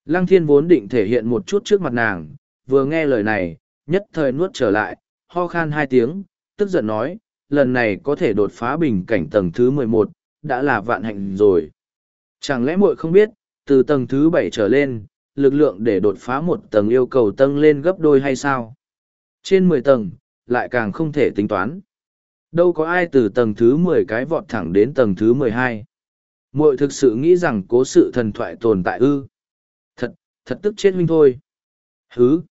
Lăng thiên vốn định thể hiện một chút trước mặt nàng, vừa nghe lời này, nhất thời nuốt trở lại, ho khan hai tiếng, tức giận nói, lần này có thể đột phá bình cảnh tầng thứ mười một đã là vạn hạnh rồi chẳng lẽ muội không biết từ tầng thứ bảy trở lên lực lượng để đột phá một tầng yêu cầu tăng lên gấp đôi hay sao? Trên mười tầng lại càng không thể tính toán. Đâu có ai từ tầng thứ mười cái vọt thẳng đến tầng thứ mười hai. Muội thực sự nghĩ rằng cố sự thần thoại tồn tại ư? Thật thật tức chết huynh thôi. Hứ?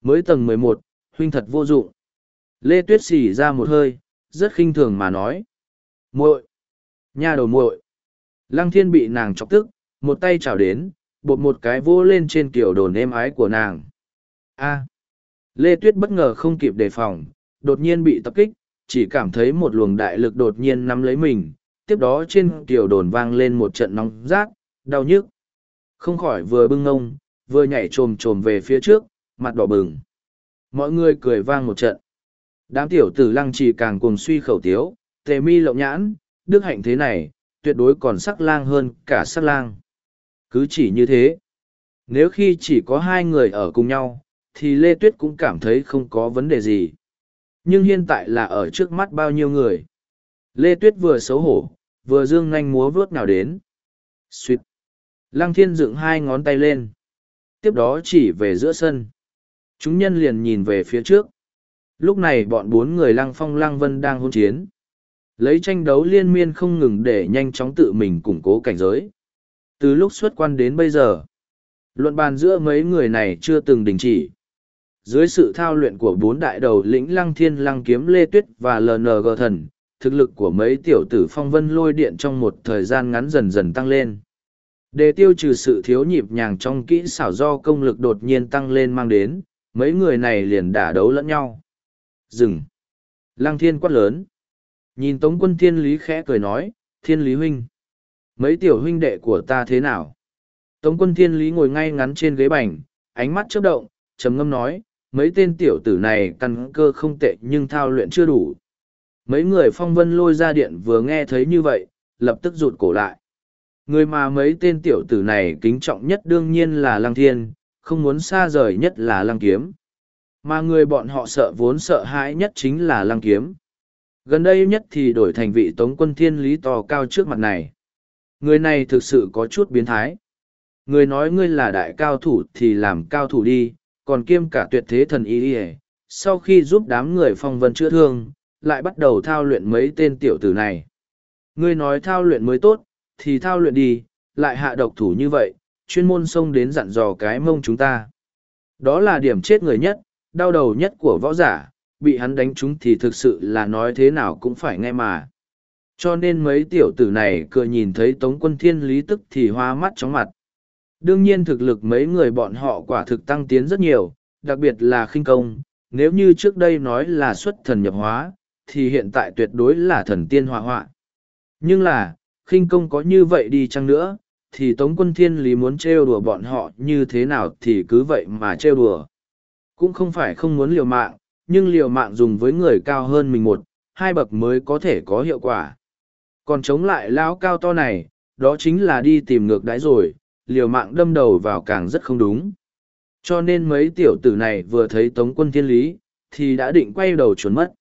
Mới tầng mười một huynh thật vô dụng. Lê tuyết xì ra một hơi rất khinh thường mà nói. muội! Nha đầu muội! Lăng thiên bị nàng chọc tức, một tay chào đến, bột một cái vỗ lên trên kiểu đồn êm ái của nàng. A. Lê Tuyết bất ngờ không kịp đề phòng, đột nhiên bị tập kích, chỉ cảm thấy một luồng đại lực đột nhiên nắm lấy mình, tiếp đó trên kiểu đồn vang lên một trận nóng rát, đau nhức. Không khỏi vừa bưng ngông, vừa nhảy trồm trồm về phía trước, mặt đỏ bừng. Mọi người cười vang một trận. Đám tiểu tử lăng trì càng cùng suy khẩu tiếu, tề mi lộng nhãn, đức hạnh thế này, tuyệt đối còn sắc lang hơn cả sắc lang. Cứ chỉ như thế. Nếu khi chỉ có hai người ở cùng nhau, thì Lê Tuyết cũng cảm thấy không có vấn đề gì. Nhưng hiện tại là ở trước mắt bao nhiêu người. Lê Tuyết vừa xấu hổ, vừa dương nhanh múa vướt nào đến. Xuyệt. Lăng thiên dựng hai ngón tay lên. Tiếp đó chỉ về giữa sân. Chúng nhân liền nhìn về phía trước lúc này bọn bốn người lăng phong lăng vân đang hôn chiến lấy tranh đấu liên miên không ngừng để nhanh chóng tự mình củng cố cảnh giới từ lúc xuất quan đến bây giờ luận bàn giữa mấy người này chưa từng đình chỉ dưới sự thao luyện của bốn đại đầu lĩnh lăng thiên lăng kiếm lê tuyết và lng thần thực lực của mấy tiểu tử phong vân lôi điện trong một thời gian ngắn dần dần tăng lên để tiêu trừ sự thiếu nhịp nhàng trong kỹ xảo do công lực đột nhiên tăng lên mang đến mấy người này liền đả đấu lẫn nhau Dừng. Lăng thiên quát lớn. Nhìn tống quân thiên lý khẽ cười nói, thiên lý huynh. Mấy tiểu huynh đệ của ta thế nào? Tống quân thiên lý ngồi ngay ngắn trên ghế bành, ánh mắt chớp động, trầm ngâm nói, mấy tên tiểu tử này căn cơ không tệ nhưng thao luyện chưa đủ. Mấy người phong vân lôi ra điện vừa nghe thấy như vậy, lập tức rụt cổ lại. Người mà mấy tên tiểu tử này kính trọng nhất đương nhiên là Lăng Thiên, không muốn xa rời nhất là Lăng Kiếm. Mà người bọn họ sợ vốn sợ hãi nhất chính là Lăng Kiếm. Gần đây nhất thì đổi thành vị tống quân thiên lý to cao trước mặt này. Người này thực sự có chút biến thái. Người nói ngươi là đại cao thủ thì làm cao thủ đi, còn kiêm cả tuyệt thế thần y ỉa sau khi giúp đám người phong vân chữa thương, lại bắt đầu thao luyện mấy tên tiểu tử này. Ngươi nói thao luyện mới tốt, thì thao luyện đi, lại hạ độc thủ như vậy, chuyên môn xông đến dặn dò cái mông chúng ta. Đó là điểm chết người nhất, đau đầu nhất của võ giả, bị hắn đánh chúng thì thực sự là nói thế nào cũng phải nghe mà. Cho nên mấy tiểu tử này cười nhìn thấy Tống quân thiên lý tức thì hoa mắt chóng mặt. Đương nhiên thực lực mấy người bọn họ quả thực tăng tiến rất nhiều, đặc biệt là khinh công. Nếu như trước đây nói là xuất thần nhập hóa, thì hiện tại tuyệt đối là thần tiên hòa hoạn Nhưng là, khinh công có như vậy đi chăng nữa, thì Tống quân thiên lý muốn trêu đùa bọn họ như thế nào thì cứ vậy mà trêu đùa. Cũng không phải không muốn liều mạng, nhưng liều mạng dùng với người cao hơn mình một, hai bậc mới có thể có hiệu quả. Còn chống lại lão cao to này, đó chính là đi tìm ngược đáy rồi, liều mạng đâm đầu vào càng rất không đúng. Cho nên mấy tiểu tử này vừa thấy tống quân thiên lý, thì đã định quay đầu trốn mất.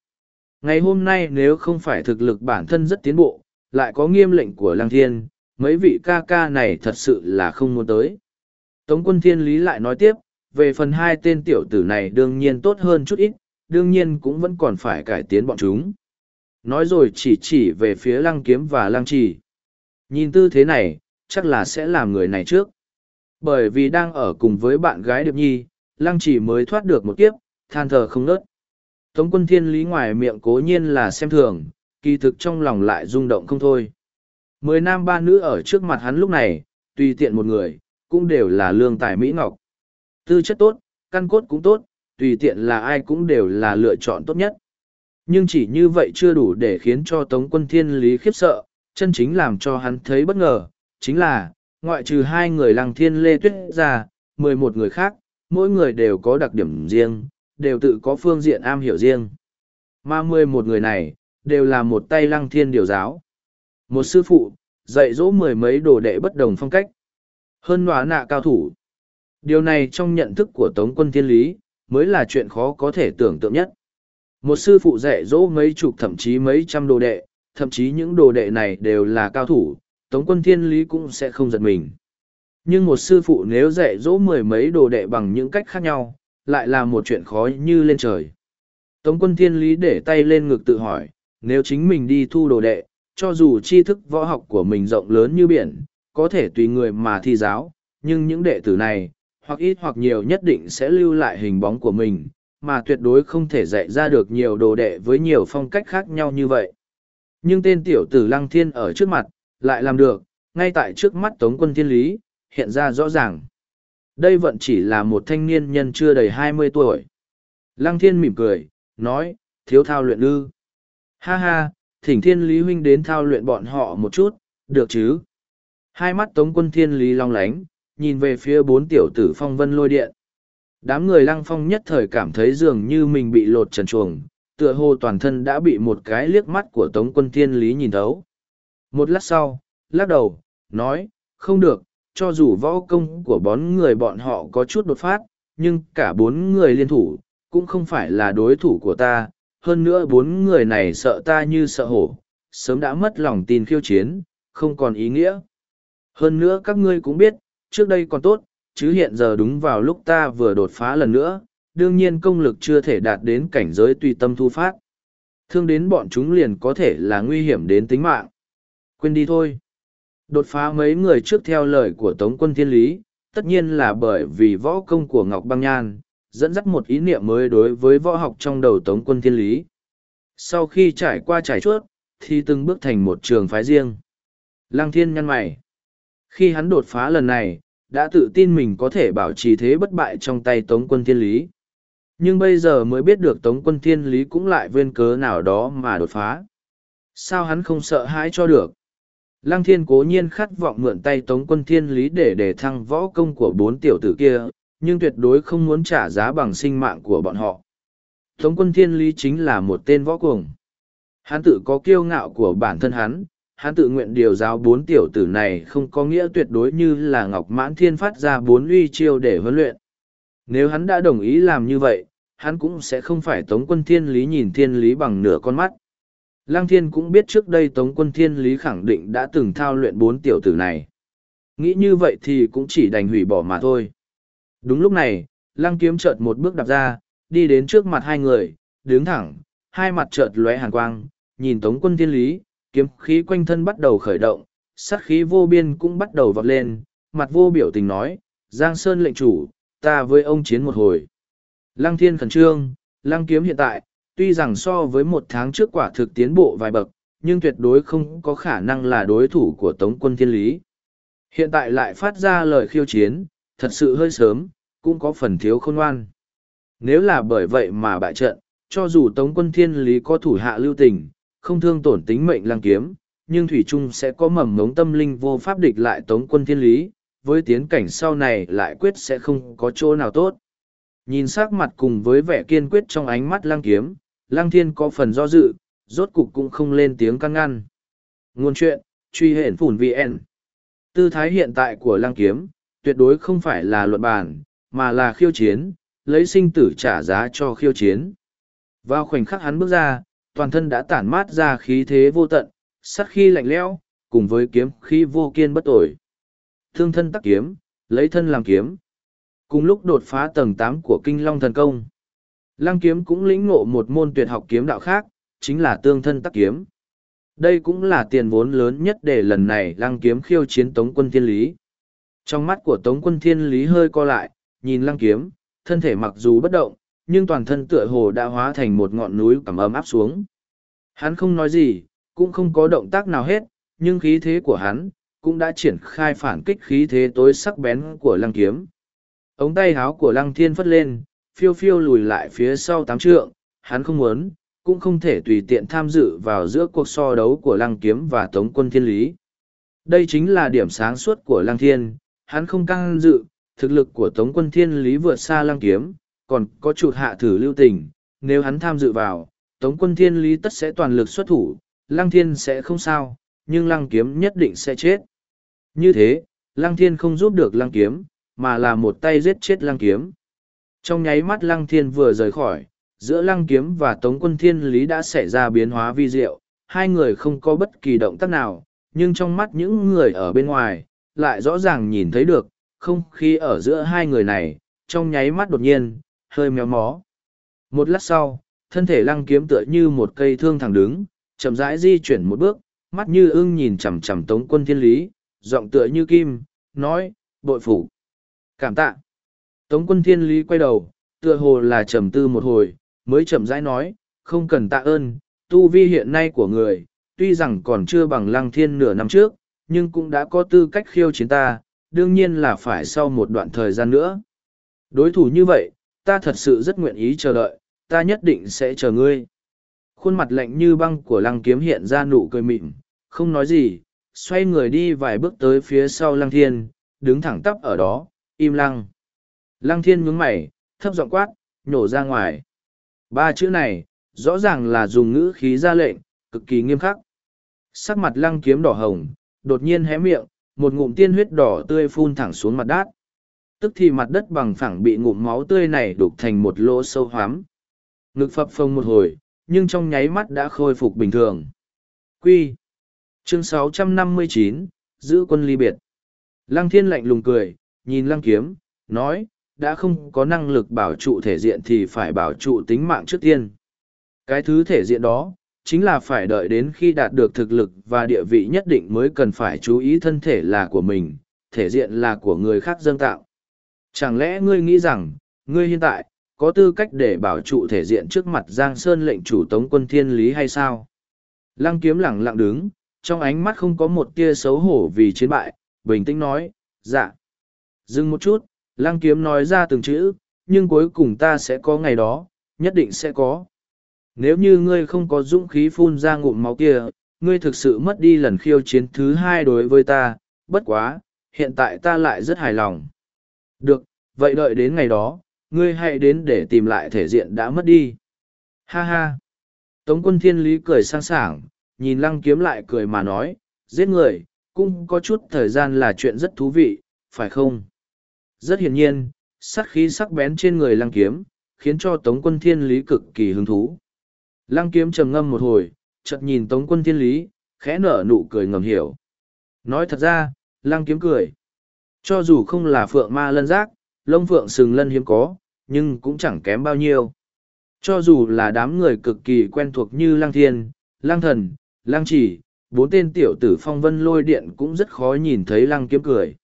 Ngày hôm nay nếu không phải thực lực bản thân rất tiến bộ, lại có nghiêm lệnh của Lăng Thiên, mấy vị ca ca này thật sự là không muốn tới. Tống quân thiên lý lại nói tiếp, về phần hai tên tiểu tử này đương nhiên tốt hơn chút ít, đương nhiên cũng vẫn còn phải cải tiến bọn chúng. Nói rồi chỉ chỉ về phía lăng kiếm và lăng trì. Nhìn tư thế này, chắc là sẽ làm người này trước. Bởi vì đang ở cùng với bạn gái Điệp Nhi, lăng trì mới thoát được một kiếp, than thờ không nớt. Tống quân thiên lý ngoài miệng cố nhiên là xem thường, kỳ thực trong lòng lại rung động không thôi. Mười nam ba nữ ở trước mặt hắn lúc này, tùy tiện một người, cũng đều là lương tài Mỹ Ngọc. Tư chất tốt, căn cốt cũng tốt, tùy tiện là ai cũng đều là lựa chọn tốt nhất. Nhưng chỉ như vậy chưa đủ để khiến cho Tống quân thiên lý khiếp sợ, chân chính làm cho hắn thấy bất ngờ, chính là, ngoại trừ hai người lăng thiên lê tuyết ra, mười một người khác, mỗi người đều có đặc điểm riêng, đều tự có phương diện am hiểu riêng. Mà mười một người này, đều là một tay lăng thiên điều giáo. Một sư phụ, dạy dỗ mười mấy đồ đệ bất đồng phong cách. Hơn nòa nạ cao thủ. Điều này trong nhận thức của Tống quân thiên lý, mới là chuyện khó có thể tưởng tượng nhất. Một sư phụ dạy dỗ mấy chục thậm chí mấy trăm đồ đệ, thậm chí những đồ đệ này đều là cao thủ, Tống quân thiên lý cũng sẽ không giật mình. Nhưng một sư phụ nếu dạy dỗ mười mấy đồ đệ bằng những cách khác nhau, lại là một chuyện khó như lên trời. Tống quân thiên lý để tay lên ngực tự hỏi, nếu chính mình đi thu đồ đệ, cho dù tri thức võ học của mình rộng lớn như biển, có thể tùy người mà thi giáo, nhưng những đệ tử này, hoặc ít hoặc nhiều nhất định sẽ lưu lại hình bóng của mình, mà tuyệt đối không thể dạy ra được nhiều đồ đệ với nhiều phong cách khác nhau như vậy. Nhưng tên tiểu tử Lăng Thiên ở trước mặt, lại làm được, ngay tại trước mắt Tống quân Thiên Lý, hiện ra rõ ràng. Đây vẫn chỉ là một thanh niên nhân chưa đầy hai mươi tuổi. Lăng Thiên mỉm cười, nói, thiếu thao luyện ư. Ha ha, thỉnh Thiên Lý huynh đến thao luyện bọn họ một chút, được chứ? Hai mắt Tống quân Thiên Lý long lánh, nhìn về phía bốn tiểu tử phong vân lôi điện. Đám người lăng phong nhất thời cảm thấy dường như mình bị lột trần chuồng, tựa hồ toàn thân đã bị một cái liếc mắt của Tống quân thiên lý nhìn thấu. Một lát sau, lắc đầu, nói, không được, cho dù võ công của bốn người bọn họ có chút đột phát, nhưng cả bốn người liên thủ, cũng không phải là đối thủ của ta, hơn nữa bốn người này sợ ta như sợ hổ, sớm đã mất lòng tin khiêu chiến, không còn ý nghĩa. Hơn nữa các ngươi cũng biết, trước đây còn tốt, chứ hiện giờ đúng vào lúc ta vừa đột phá lần nữa, đương nhiên công lực chưa thể đạt đến cảnh giới tùy tâm thu phát. Thương đến bọn chúng liền có thể là nguy hiểm đến tính mạng. Quên đi thôi. Đột phá mấy người trước theo lời của Tống quân Thiên Lý, tất nhiên là bởi vì võ công của Ngọc Băng Nhan, dẫn dắt một ý niệm mới đối với võ học trong đầu Tống quân Thiên Lý. Sau khi trải qua trải chuốt, thì từng bước thành một trường phái riêng. Lăng Thiên nhăn mày. Khi hắn đột phá lần này, đã tự tin mình có thể bảo trì thế bất bại trong tay Tống quân Thiên Lý. Nhưng bây giờ mới biết được Tống quân Thiên Lý cũng lại vên cớ nào đó mà đột phá. Sao hắn không sợ hãi cho được? Lăng thiên cố nhiên khát vọng mượn tay tống quân thiên lý để để thăng võ công của bốn tiểu tử kia, nhưng tuyệt đối không muốn trả giá bằng sinh mạng của bọn họ. Tống quân thiên lý chính là một tên võ cuồng. Hắn tự có kiêu ngạo của bản thân hắn, hắn tự nguyện điều giáo bốn tiểu tử này không có nghĩa tuyệt đối như là Ngọc Mãn Thiên phát ra bốn uy chiêu để huấn luyện. Nếu hắn đã đồng ý làm như vậy, hắn cũng sẽ không phải tống quân thiên lý nhìn thiên lý bằng nửa con mắt. Lăng thiên cũng biết trước đây tống quân thiên lý khẳng định đã từng thao luyện bốn tiểu tử này. Nghĩ như vậy thì cũng chỉ đành hủy bỏ mà thôi. Đúng lúc này, lăng kiếm chợt một bước đạp ra, đi đến trước mặt hai người, đứng thẳng, hai mặt chợt lóe hàn quang, nhìn tống quân thiên lý, kiếm khí quanh thân bắt đầu khởi động, sát khí vô biên cũng bắt đầu vọt lên, mặt vô biểu tình nói, Giang Sơn lệnh chủ, ta với ông chiến một hồi. Lăng thiên khẩn trương, lăng kiếm hiện tại, tuy rằng so với một tháng trước quả thực tiến bộ vài bậc, nhưng tuyệt đối không có khả năng là đối thủ của Tống quân thiên lý. Hiện tại lại phát ra lời khiêu chiến, thật sự hơi sớm, cũng có phần thiếu khôn ngoan. Nếu là bởi vậy mà bại trận, cho dù Tống quân thiên lý có thủ hạ lưu tình, không thương tổn tính mệnh lăng kiếm, nhưng Thủy Trung sẽ có mầm ngống tâm linh vô pháp địch lại Tống quân thiên lý, với tiến cảnh sau này lại quyết sẽ không có chỗ nào tốt. Nhìn sắc mặt cùng với vẻ kiên quyết trong ánh mắt lăng kiếm, lăng thiên có phần do dự, rốt cục cũng không lên tiếng căn ngăn. Nguồn chuyện, truy hển phủn VN. Tư thái hiện tại của lăng kiếm, tuyệt đối không phải là luận bàn, mà là khiêu chiến, lấy sinh tử trả giá cho khiêu chiến. Vào khoảnh khắc hắn bước ra, toàn thân đã tản mát ra khí thế vô tận, sắt khi lạnh lẽo, cùng với kiếm khí vô kiên bất ổi. Thương thân tắc kiếm, lấy thân làm kiếm. Cùng lúc đột phá tầng tám của kinh long thần công. Lăng kiếm cũng lĩnh ngộ một môn tuyệt học kiếm đạo khác, chính là tương thân tắc kiếm. Đây cũng là tiền vốn lớn nhất để lần này lăng kiếm khiêu chiến tống quân thiên lý. Trong mắt của tống quân thiên lý hơi co lại, nhìn lăng kiếm, thân thể mặc dù bất động, nhưng toàn thân tựa hồ đã hóa thành một ngọn núi cảm ấm áp xuống. Hắn không nói gì, cũng không có động tác nào hết, nhưng khí thế của hắn, cũng đã triển khai phản kích khí thế tối sắc bén của lăng kiếm. Ống tay háo của lăng thiên phất lên, phiêu phiêu lùi lại phía sau tám trượng, hắn không muốn, cũng không thể tùy tiện tham dự vào giữa cuộc so đấu của lăng kiếm và tống quân thiên lý. Đây chính là điểm sáng suốt của lăng thiên, hắn không căng dự, thực lực của tống quân thiên lý vượt xa lăng kiếm, còn có chuột hạ thử lưu tình, nếu hắn tham dự vào, tống quân thiên lý tất sẽ toàn lực xuất thủ, lăng thiên sẽ không sao, nhưng lăng kiếm nhất định sẽ chết. Như thế, lăng thiên không giúp được lăng kiếm, mà là một tay giết chết lăng kiếm. Trong nháy mắt lăng thiên vừa rời khỏi, giữa lăng kiếm và tống quân thiên lý đã xảy ra biến hóa vi diệu, hai người không có bất kỳ động tác nào, nhưng trong mắt những người ở bên ngoài, lại rõ ràng nhìn thấy được, không khí ở giữa hai người này, trong nháy mắt đột nhiên, hơi méo mó. Một lát sau, thân thể lăng kiếm tựa như một cây thương thẳng đứng, chậm rãi di chuyển một bước, mắt như ưng nhìn chằm chằm tống quân thiên lý, giọng tựa như kim, nói, bội phủ. Cảm tạ. Tống quân thiên lý quay đầu, tựa hồ là trầm tư một hồi, mới chậm rãi nói, không cần tạ ơn, tu vi hiện nay của người, tuy rằng còn chưa bằng lăng thiên nửa năm trước, nhưng cũng đã có tư cách khiêu chiến ta, đương nhiên là phải sau một đoạn thời gian nữa. Đối thủ như vậy, ta thật sự rất nguyện ý chờ đợi, ta nhất định sẽ chờ ngươi. Khuôn mặt lạnh như băng của lăng kiếm hiện ra nụ cười mịn, không nói gì, xoay người đi vài bước tới phía sau lăng thiên, đứng thẳng tắp ở đó, im lăng. Lăng thiên nhướng mày, thấp giọng quát, nhổ ra ngoài. Ba chữ này, rõ ràng là dùng ngữ khí ra lệnh, cực kỳ nghiêm khắc. Sắc mặt lăng kiếm đỏ hồng, đột nhiên hé miệng, một ngụm tiên huyết đỏ tươi phun thẳng xuống mặt đất. Tức thì mặt đất bằng phẳng bị ngụm máu tươi này đục thành một lỗ sâu hoắm. Ngực phập phồng một hồi, nhưng trong nháy mắt đã khôi phục bình thường. Quy. Chương 659, giữ quân ly biệt. Lăng thiên lạnh lùng cười, nhìn lăng kiếm, nói, đã không có năng lực bảo trụ thể diện thì phải bảo trụ tính mạng trước tiên. Cái thứ thể diện đó, chính là phải đợi đến khi đạt được thực lực và địa vị nhất định mới cần phải chú ý thân thể là của mình, thể diện là của người khác dâng tạo. Chẳng lẽ ngươi nghĩ rằng, ngươi hiện tại, có tư cách để bảo trụ thể diện trước mặt Giang Sơn lệnh chủ tống quân thiên lý hay sao? Lăng kiếm lẳng lặng đứng, trong ánh mắt không có một tia xấu hổ vì chiến bại, bình tĩnh nói, dạ. Dừng một chút, lăng kiếm nói ra từng chữ, nhưng cuối cùng ta sẽ có ngày đó, nhất định sẽ có. Nếu như ngươi không có dũng khí phun ra ngụm máu kia, ngươi thực sự mất đi lần khiêu chiến thứ hai đối với ta, bất quá, hiện tại ta lại rất hài lòng. Được, vậy đợi đến ngày đó, ngươi hãy đến để tìm lại thể diện đã mất đi. Ha ha! Tống quân thiên lý cười sang sảng, nhìn lăng kiếm lại cười mà nói, giết người, cũng có chút thời gian là chuyện rất thú vị, phải không? Rất hiển nhiên, sát khí sắc bén trên người lăng kiếm, khiến cho Tống quân thiên lý cực kỳ hứng thú. Lăng kiếm trầm ngâm một hồi, chợt nhìn Tống quân thiên lý, khẽ nở nụ cười ngầm hiểu. Nói thật ra, lăng kiếm cười. Cho dù không là phượng ma lân giác, lông phượng sừng lân hiếm có, nhưng cũng chẳng kém bao nhiêu. Cho dù là đám người cực kỳ quen thuộc như lăng thiên, lăng thần, lăng chỉ, bốn tên tiểu tử phong vân lôi điện cũng rất khó nhìn thấy lăng kiếm cười.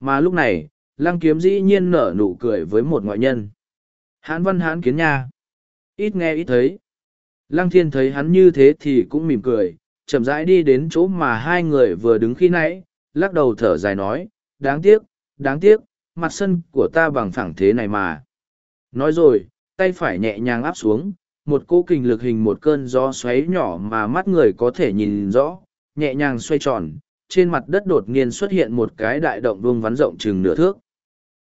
Mà lúc này, lăng kiếm dĩ nhiên nở nụ cười với một ngoại nhân. Hán văn hán kiến nha. Ít nghe ít thấy. Lăng thiên thấy hắn như thế thì cũng mỉm cười, chậm rãi đi đến chỗ mà hai người vừa đứng khi nãy, lắc đầu thở dài nói, đáng tiếc, đáng tiếc, mặt sân của ta bằng phẳng thế này mà. Nói rồi, tay phải nhẹ nhàng áp xuống, một cô kình lực hình một cơn gió xoáy nhỏ mà mắt người có thể nhìn rõ, nhẹ nhàng xoay tròn, trên mặt đất đột nhiên xuất hiện một cái đại động vuông vắn rộng chừng nửa thước.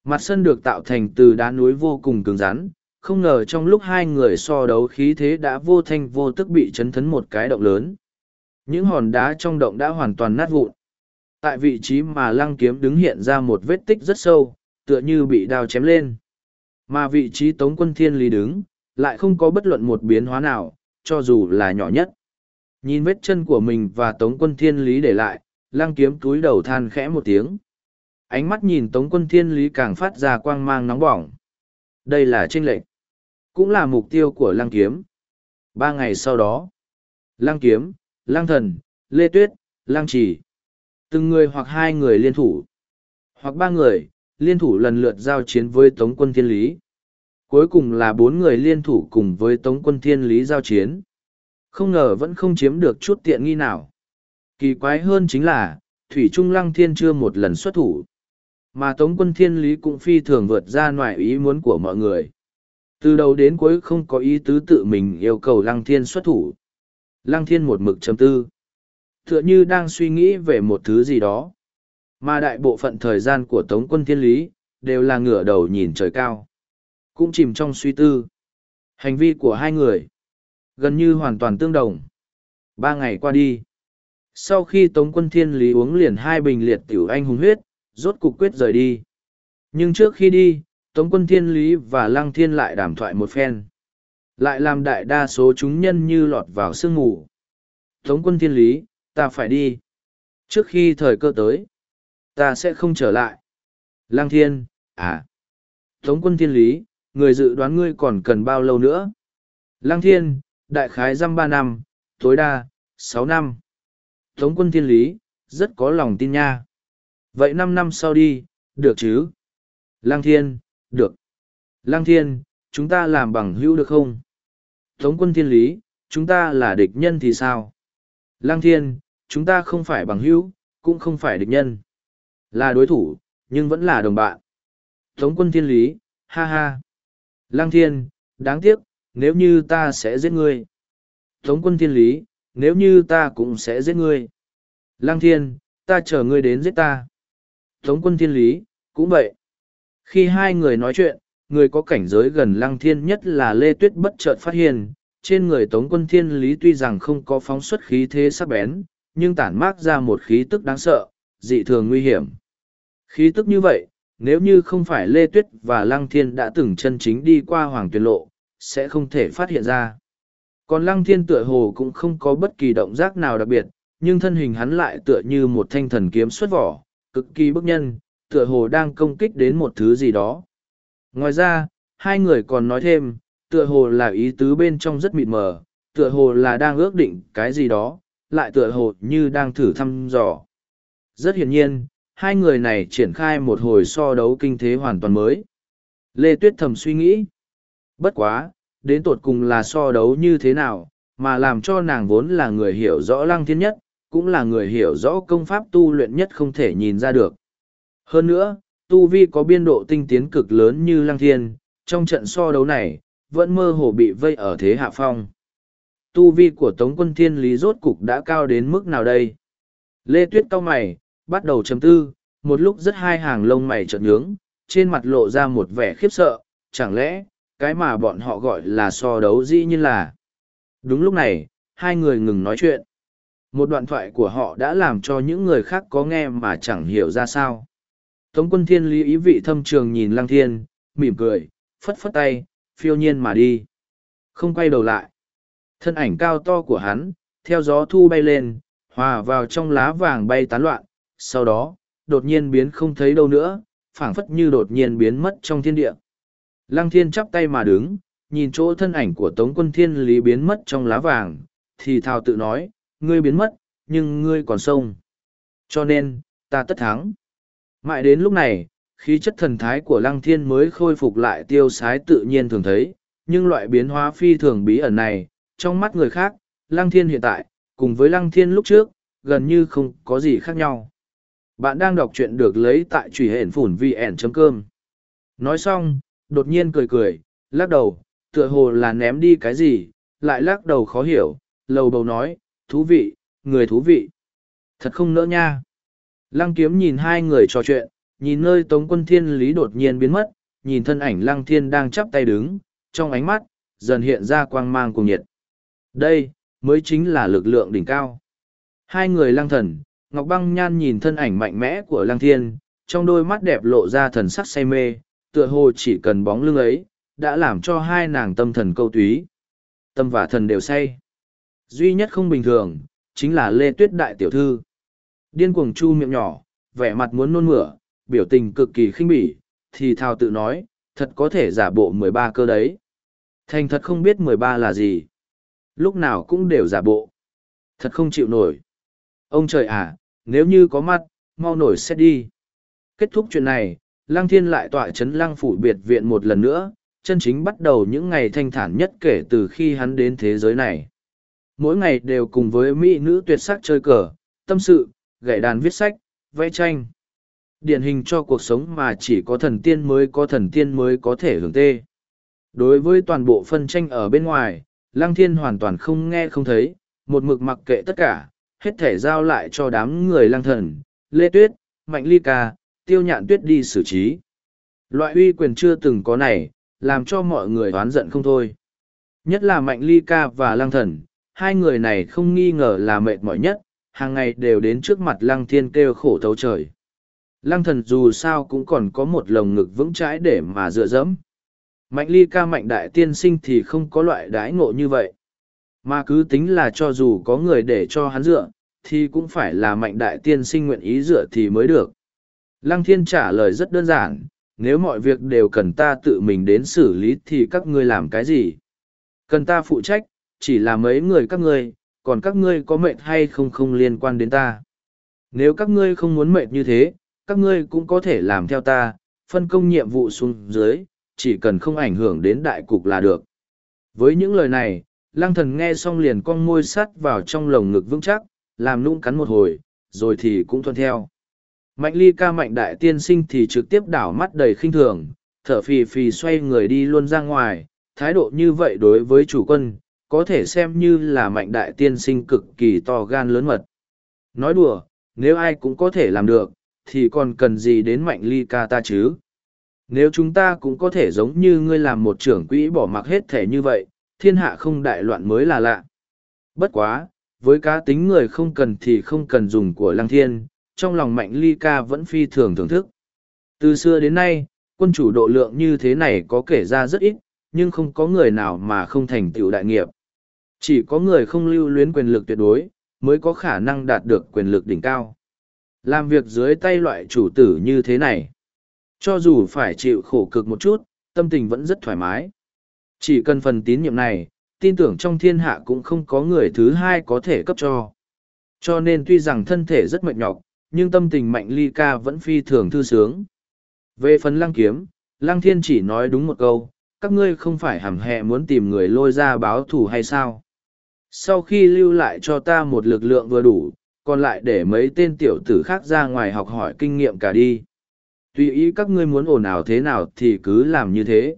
Mặt sân được tạo thành từ đá núi vô cùng cứng rắn, không ngờ trong lúc hai người so đấu khí thế đã vô thanh vô tức bị chấn thấn một cái động lớn. Những hòn đá trong động đã hoàn toàn nát vụn. Tại vị trí mà lăng kiếm đứng hiện ra một vết tích rất sâu, tựa như bị đao chém lên. Mà vị trí Tống quân thiên lý đứng, lại không có bất luận một biến hóa nào, cho dù là nhỏ nhất. Nhìn vết chân của mình và Tống quân thiên lý để lại, lăng kiếm túi đầu than khẽ một tiếng. Ánh mắt nhìn Tống quân thiên lý càng phát ra quang mang nóng bỏng. Đây là tranh lệch. Cũng là mục tiêu của lăng kiếm. Ba ngày sau đó, lăng kiếm, lăng thần, lê tuyết, lăng trì. Từng người hoặc hai người liên thủ, hoặc ba người, liên thủ lần lượt giao chiến với Tống quân Thiên Lý. Cuối cùng là bốn người liên thủ cùng với Tống quân Thiên Lý giao chiến. Không ngờ vẫn không chiếm được chút tiện nghi nào. Kỳ quái hơn chính là, Thủy Trung Lăng Thiên chưa một lần xuất thủ. Mà Tống quân Thiên Lý cũng phi thường vượt ra ngoài ý muốn của mọi người. Từ đầu đến cuối không có ý tứ tự mình yêu cầu Lăng Thiên xuất thủ. Lăng Thiên một mực chấm tư. Tựa như đang suy nghĩ về một thứ gì đó. Mà đại bộ phận thời gian của Tống quân Thiên Lý, đều là ngửa đầu nhìn trời cao. Cũng chìm trong suy tư. Hành vi của hai người, gần như hoàn toàn tương đồng. Ba ngày qua đi. Sau khi Tống quân Thiên Lý uống liền hai bình liệt tiểu anh hùng huyết, rốt cục quyết rời đi. Nhưng trước khi đi, Tống quân Thiên Lý và Lăng Thiên lại đàm thoại một phen. Lại làm đại đa số chúng nhân như lọt vào sương ngủ. Tống quân Thiên Lý, ta phải đi. Trước khi thời cơ tới, ta sẽ không trở lại. Lăng thiên, à. Tống quân thiên lý, người dự đoán ngươi còn cần bao lâu nữa? Lăng thiên, đại khái dăm ba năm, tối đa, sáu năm. Tống quân thiên lý, rất có lòng tin nha. Vậy năm năm sau đi, được chứ? Lăng thiên, được. Lăng thiên, chúng ta làm bằng hữu được không? Tống quân thiên lý, chúng ta là địch nhân thì sao? Lăng thiên, chúng ta không phải bằng hữu, cũng không phải địch nhân. Là đối thủ, nhưng vẫn là đồng bạn. Tống quân thiên lý, ha ha. Lăng thiên, đáng tiếc, nếu như ta sẽ giết ngươi. Tống quân thiên lý, nếu như ta cũng sẽ giết ngươi. Lăng thiên, ta chờ ngươi đến giết ta. Tống quân thiên lý, cũng vậy. Khi hai người nói chuyện, người có cảnh giới gần lăng thiên nhất là Lê Tuyết bất chợt phát hiện, trên người Tống quân thiên lý tuy rằng không có phóng xuất khí thế sắc bén, nhưng tản mát ra một khí tức đáng sợ, dị thường nguy hiểm. Khí tức như vậy, nếu như không phải Lê Tuyết và Lăng Thiên đã từng chân chính đi qua Hoàng Tuyền Lộ, sẽ không thể phát hiện ra. Còn Lăng Thiên tựa hồ cũng không có bất kỳ động giác nào đặc biệt, nhưng thân hình hắn lại tựa như một thanh thần kiếm xuất vỏ, cực kỳ bức nhân, tựa hồ đang công kích đến một thứ gì đó. Ngoài ra, hai người còn nói thêm, tựa hồ là ý tứ bên trong rất mịt mờ, tựa hồ là đang ước định cái gì đó, lại tựa hồ như đang thử thăm dò. Rất hiển nhiên, hai người này triển khai một hồi so đấu kinh thế hoàn toàn mới. Lê Tuyết thầm suy nghĩ. Bất quá, đến tột cùng là so đấu như thế nào, mà làm cho nàng vốn là người hiểu rõ lăng thiên nhất, cũng là người hiểu rõ công pháp tu luyện nhất không thể nhìn ra được. Hơn nữa, tu vi có biên độ tinh tiến cực lớn như lăng thiên, trong trận so đấu này, vẫn mơ hồ bị vây ở thế hạ phong. tu vi của Tống quân thiên lý rốt cục đã cao đến mức nào đây? Lê Tuyết cao mày, bắt đầu chấm tư, một lúc rất hai hàng lông mày trợn nhướng, trên mặt lộ ra một vẻ khiếp sợ, chẳng lẽ, cái mà bọn họ gọi là so đấu dĩ như là. Đúng lúc này, hai người ngừng nói chuyện. Một đoạn thoại của họ đã làm cho những người khác có nghe mà chẳng hiểu ra sao. Tống quân thiên lý ý vị thâm trường nhìn lăng thiên, mỉm cười, phất phất tay, phiêu nhiên mà đi. Không quay đầu lại. Thân ảnh cao to của hắn, theo gió thu bay lên, hòa vào trong lá vàng bay tán loạn, sau đó, đột nhiên biến không thấy đâu nữa, phảng phất như đột nhiên biến mất trong thiên địa. Lăng thiên chắp tay mà đứng, nhìn chỗ thân ảnh của Tống quân thiên lý biến mất trong lá vàng, thì thào tự nói, ngươi biến mất, nhưng ngươi còn sông. Cho nên, ta tất thắng. Mãi đến lúc này, khí chất thần thái của lăng thiên mới khôi phục lại tiêu sái tự nhiên thường thấy, nhưng loại biến hóa phi thường bí ẩn này, trong mắt người khác, lăng thiên hiện tại, cùng với lăng thiên lúc trước, gần như không có gì khác nhau. Bạn đang đọc truyện được lấy tại truy hển phủn vn.com. Nói xong, đột nhiên cười cười, lắc đầu, tựa hồ là ném đi cái gì, lại lắc đầu khó hiểu, lầu bầu nói, thú vị, người thú vị. Thật không nỡ nha. Lăng kiếm nhìn hai người trò chuyện, nhìn nơi tống quân thiên lý đột nhiên biến mất, nhìn thân ảnh lăng thiên đang chắp tay đứng, trong ánh mắt, dần hiện ra quang mang cùng nhiệt. Đây, mới chính là lực lượng đỉnh cao. Hai người lăng thần, Ngọc Băng Nhan nhìn thân ảnh mạnh mẽ của lăng thiên, trong đôi mắt đẹp lộ ra thần sắc say mê, tựa hồ chỉ cần bóng lưng ấy, đã làm cho hai nàng tâm thần câu túy. Tâm và thần đều say. Duy nhất không bình thường, chính là Lê Tuyết Đại Tiểu Thư. Điên cuồng chu miệng nhỏ, vẻ mặt muốn nôn mửa, biểu tình cực kỳ khinh bỉ, thì thao tự nói, thật có thể giả bộ mười ba cơ đấy. Thành thật không biết mười ba là gì. Lúc nào cũng đều giả bộ. Thật không chịu nổi. Ông trời à, nếu như có mắt, mau nổi xét đi. Kết thúc chuyện này, Lăng Thiên lại tọa chấn Lăng Phủ biệt viện một lần nữa, chân chính bắt đầu những ngày thanh thản nhất kể từ khi hắn đến thế giới này. Mỗi ngày đều cùng với mỹ nữ tuyệt sắc chơi cờ, tâm sự, gậy đàn viết sách, vẽ tranh. Điển hình cho cuộc sống mà chỉ có thần tiên mới có thần tiên mới có thể hưởng tê. Đối với toàn bộ phân tranh ở bên ngoài, Lăng Thiên hoàn toàn không nghe không thấy, một mực mặc kệ tất cả, hết thể giao lại cho đám người Lăng Thần, Lê Tuyết, Mạnh Ly Ca, Tiêu Nhạn Tuyết đi xử trí. Loại uy quyền chưa từng có này, làm cho mọi người oán giận không thôi. Nhất là Mạnh Ly Ca và Lăng Thần, hai người này không nghi ngờ là mệt mỏi nhất, hàng ngày đều đến trước mặt Lăng Thiên kêu khổ thấu trời. Lăng Thần dù sao cũng còn có một lồng ngực vững chãi để mà dựa dẫm. Mạnh Ly Ca Mạnh Đại Tiên Sinh thì không có loại đãi ngộ như vậy. Mà cứ tính là cho dù có người để cho hắn dựa, thì cũng phải là Mạnh Đại Tiên Sinh nguyện ý dựa thì mới được. Lăng Thiên trả lời rất đơn giản, nếu mọi việc đều cần ta tự mình đến xử lý thì các ngươi làm cái gì? Cần ta phụ trách, chỉ là mấy người các ngươi, còn các ngươi có mệt hay không không liên quan đến ta. Nếu các ngươi không muốn mệt như thế, các ngươi cũng có thể làm theo ta, phân công nhiệm vụ xuống dưới, chỉ cần không ảnh hưởng đến đại cục là được. Với những lời này, lang thần nghe xong liền con môi sắt vào trong lồng ngực vững chắc, làm nũng cắn một hồi, rồi thì cũng thuận theo. Mạnh ly ca mạnh đại tiên sinh thì trực tiếp đảo mắt đầy khinh thường, thở phì phì xoay người đi luôn ra ngoài, thái độ như vậy đối với chủ quân, có thể xem như là mạnh đại tiên sinh cực kỳ to gan lớn mật. Nói đùa, nếu ai cũng có thể làm được, thì còn cần gì đến mạnh ly ca ta chứ? Nếu chúng ta cũng có thể giống như ngươi làm một trưởng quỹ bỏ mặc hết thể như vậy, thiên hạ không đại loạn mới là lạ. Bất quá, với cá tính người không cần thì không cần dùng của lăng thiên, trong lòng mạnh ly ca vẫn phi thường thưởng thức. Từ xưa đến nay, quân chủ độ lượng như thế này có kể ra rất ít, nhưng không có người nào mà không thành tựu đại nghiệp. Chỉ có người không lưu luyến quyền lực tuyệt đối, mới có khả năng đạt được quyền lực đỉnh cao. Làm việc dưới tay loại chủ tử như thế này. Cho dù phải chịu khổ cực một chút, tâm tình vẫn rất thoải mái. Chỉ cần phần tín nhiệm này, tin tưởng trong thiên hạ cũng không có người thứ hai có thể cấp cho. Cho nên tuy rằng thân thể rất mệt nhọc, nhưng tâm tình mạnh ly ca vẫn phi thường thư sướng. Về phần lăng kiếm, lăng thiên chỉ nói đúng một câu, các ngươi không phải hàm hẹ muốn tìm người lôi ra báo thù hay sao? Sau khi lưu lại cho ta một lực lượng vừa đủ, còn lại để mấy tên tiểu tử khác ra ngoài học hỏi kinh nghiệm cả đi. Tùy ý các ngươi muốn ồn ào thế nào thì cứ làm như thế.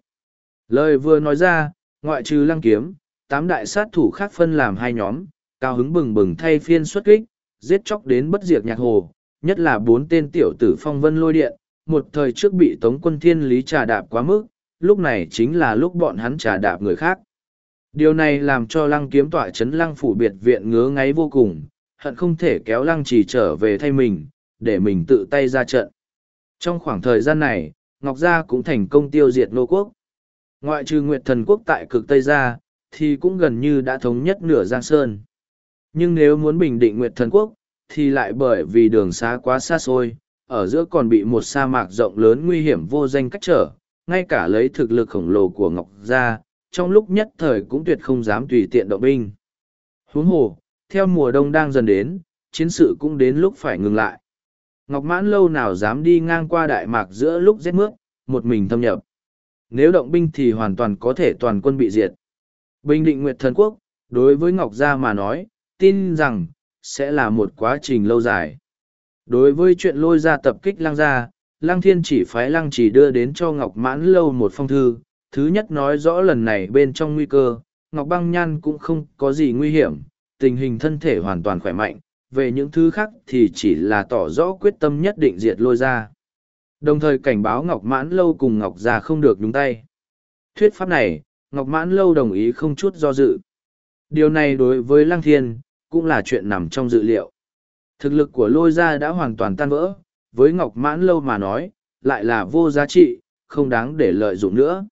Lời vừa nói ra, ngoại trừ lăng kiếm, tám đại sát thủ khác phân làm hai nhóm, cao hứng bừng bừng thay phiên xuất kích, giết chóc đến bất diệt nhạc hồ, nhất là bốn tên tiểu tử phong vân lôi điện, một thời trước bị tống quân thiên lý trà đạp quá mức, lúc này chính là lúc bọn hắn trà đạp người khác. Điều này làm cho lăng kiếm tỏa chấn lăng phủ biệt viện ngứa ngáy vô cùng, hận không thể kéo lăng trì trở về thay mình, để mình tự tay ra trận. Trong khoảng thời gian này, Ngọc Gia cũng thành công tiêu diệt nô quốc. Ngoại trừ Nguyệt Thần Quốc tại cực Tây Gia, thì cũng gần như đã thống nhất nửa Giang Sơn. Nhưng nếu muốn bình định Nguyệt Thần Quốc, thì lại bởi vì đường xá quá xa xôi, ở giữa còn bị một sa mạc rộng lớn nguy hiểm vô danh cách trở, ngay cả lấy thực lực khổng lồ của Ngọc Gia, trong lúc nhất thời cũng tuyệt không dám tùy tiện động binh. Huống hồ, theo mùa đông đang dần đến, chiến sự cũng đến lúc phải ngừng lại. Ngọc Mãn lâu nào dám đi ngang qua Đại Mạc giữa lúc rét mướt, một mình thâm nhập. Nếu động binh thì hoàn toàn có thể toàn quân bị diệt. Bình định Nguyệt Thần Quốc, đối với Ngọc Gia mà nói, tin rằng, sẽ là một quá trình lâu dài. Đối với chuyện lôi ra tập kích Lăng Gia, Lăng Thiên chỉ phái Lăng chỉ đưa đến cho Ngọc Mãn lâu một phong thư. Thứ nhất nói rõ lần này bên trong nguy cơ, Ngọc Băng Nhan cũng không có gì nguy hiểm, tình hình thân thể hoàn toàn khỏe mạnh, về những thứ khác thì chỉ là tỏ rõ quyết tâm nhất định diệt lôi ra. Đồng thời cảnh báo Ngọc Mãn Lâu cùng Ngọc Già không được nhúng tay. Thuyết pháp này, Ngọc Mãn Lâu đồng ý không chút do dự. Điều này đối với Lăng Thiên, cũng là chuyện nằm trong dự liệu. Thực lực của lôi ra đã hoàn toàn tan vỡ, với Ngọc Mãn Lâu mà nói, lại là vô giá trị, không đáng để lợi dụng nữa.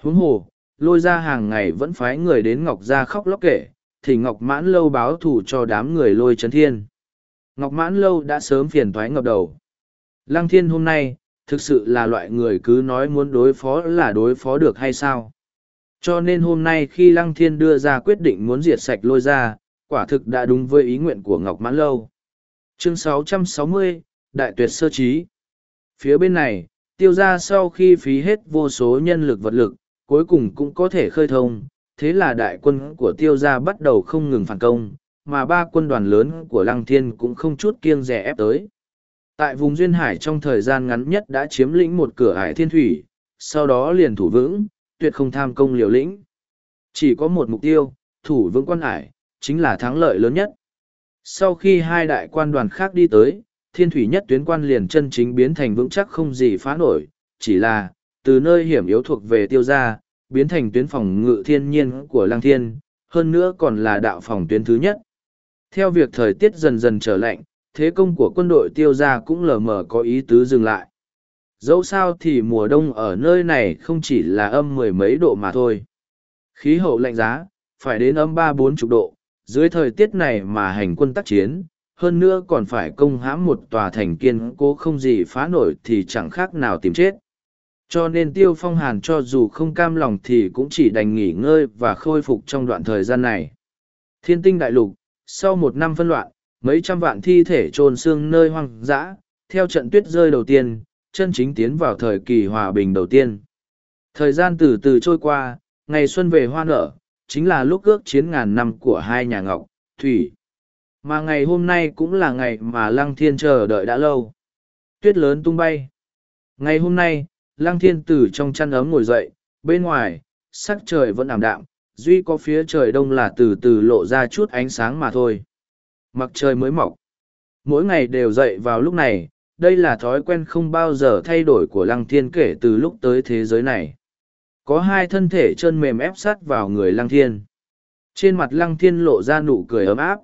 Huống hồ, lôi ra hàng ngày vẫn phái người đến Ngọc Gia khóc lóc kể, thì Ngọc Mãn Lâu báo thù cho đám người lôi chấn thiên. Ngọc Mãn Lâu đã sớm phiền thoái ngập đầu. Lăng Thiên hôm nay, thực sự là loại người cứ nói muốn đối phó là đối phó được hay sao. Cho nên hôm nay khi Lăng Thiên đưa ra quyết định muốn diệt sạch lôi ra, quả thực đã đúng với ý nguyện của Ngọc Mãn Lâu. Chương 660, Đại tuyệt sơ trí. Phía bên này, tiêu ra sau khi phí hết vô số nhân lực vật lực, cuối cùng cũng có thể khơi thông, thế là đại quân của tiêu gia bắt đầu không ngừng phản công, mà ba quân đoàn lớn của Lăng Thiên cũng không chút kiêng rẻ ép tới. Tại vùng Duyên Hải trong thời gian ngắn nhất đã chiếm lĩnh một cửa hải thiên thủy, sau đó liền thủ vững, tuyệt không tham công liều lĩnh. Chỉ có một mục tiêu, thủ vững quan hải, chính là thắng lợi lớn nhất. Sau khi hai đại quan đoàn khác đi tới, thiên thủy nhất tuyến quan liền chân chính biến thành vững chắc không gì phá nổi, chỉ là, từ nơi hiểm yếu thuộc về tiêu gia, biến thành tuyến phòng ngự thiên nhiên của Lăng Thiên, hơn nữa còn là đạo phòng tuyến thứ nhất. Theo việc thời tiết dần dần trở lạnh, thế công của quân đội tiêu gia cũng lờ mờ có ý tứ dừng lại. Dẫu sao thì mùa đông ở nơi này không chỉ là âm mười mấy độ mà thôi. Khí hậu lạnh giá, phải đến âm ba bốn chục độ, dưới thời tiết này mà hành quân tác chiến, hơn nữa còn phải công hãm một tòa thành kiên cố không gì phá nổi thì chẳng khác nào tìm chết cho nên tiêu phong hàn cho dù không cam lòng thì cũng chỉ đành nghỉ ngơi và khôi phục trong đoạn thời gian này. Thiên tinh đại lục, sau một năm phân loạn, mấy trăm vạn thi thể trôn xương nơi hoang dã, theo trận tuyết rơi đầu tiên, chân chính tiến vào thời kỳ hòa bình đầu tiên. Thời gian từ từ trôi qua, ngày xuân về hoa nở, chính là lúc ước chiến ngàn năm của hai nhà ngọc, thủy. Mà ngày hôm nay cũng là ngày mà lăng thiên chờ đợi đã lâu. Tuyết lớn tung bay. Ngày hôm nay Lăng thiên tử trong chăn ấm ngồi dậy, bên ngoài, sắc trời vẫn ảm đạm, duy có phía trời đông là từ từ lộ ra chút ánh sáng mà thôi. Mặc trời mới mọc. Mỗi ngày đều dậy vào lúc này, đây là thói quen không bao giờ thay đổi của lăng thiên kể từ lúc tới thế giới này. Có hai thân thể chân mềm ép sát vào người lăng thiên. Trên mặt lăng thiên lộ ra nụ cười ấm áp.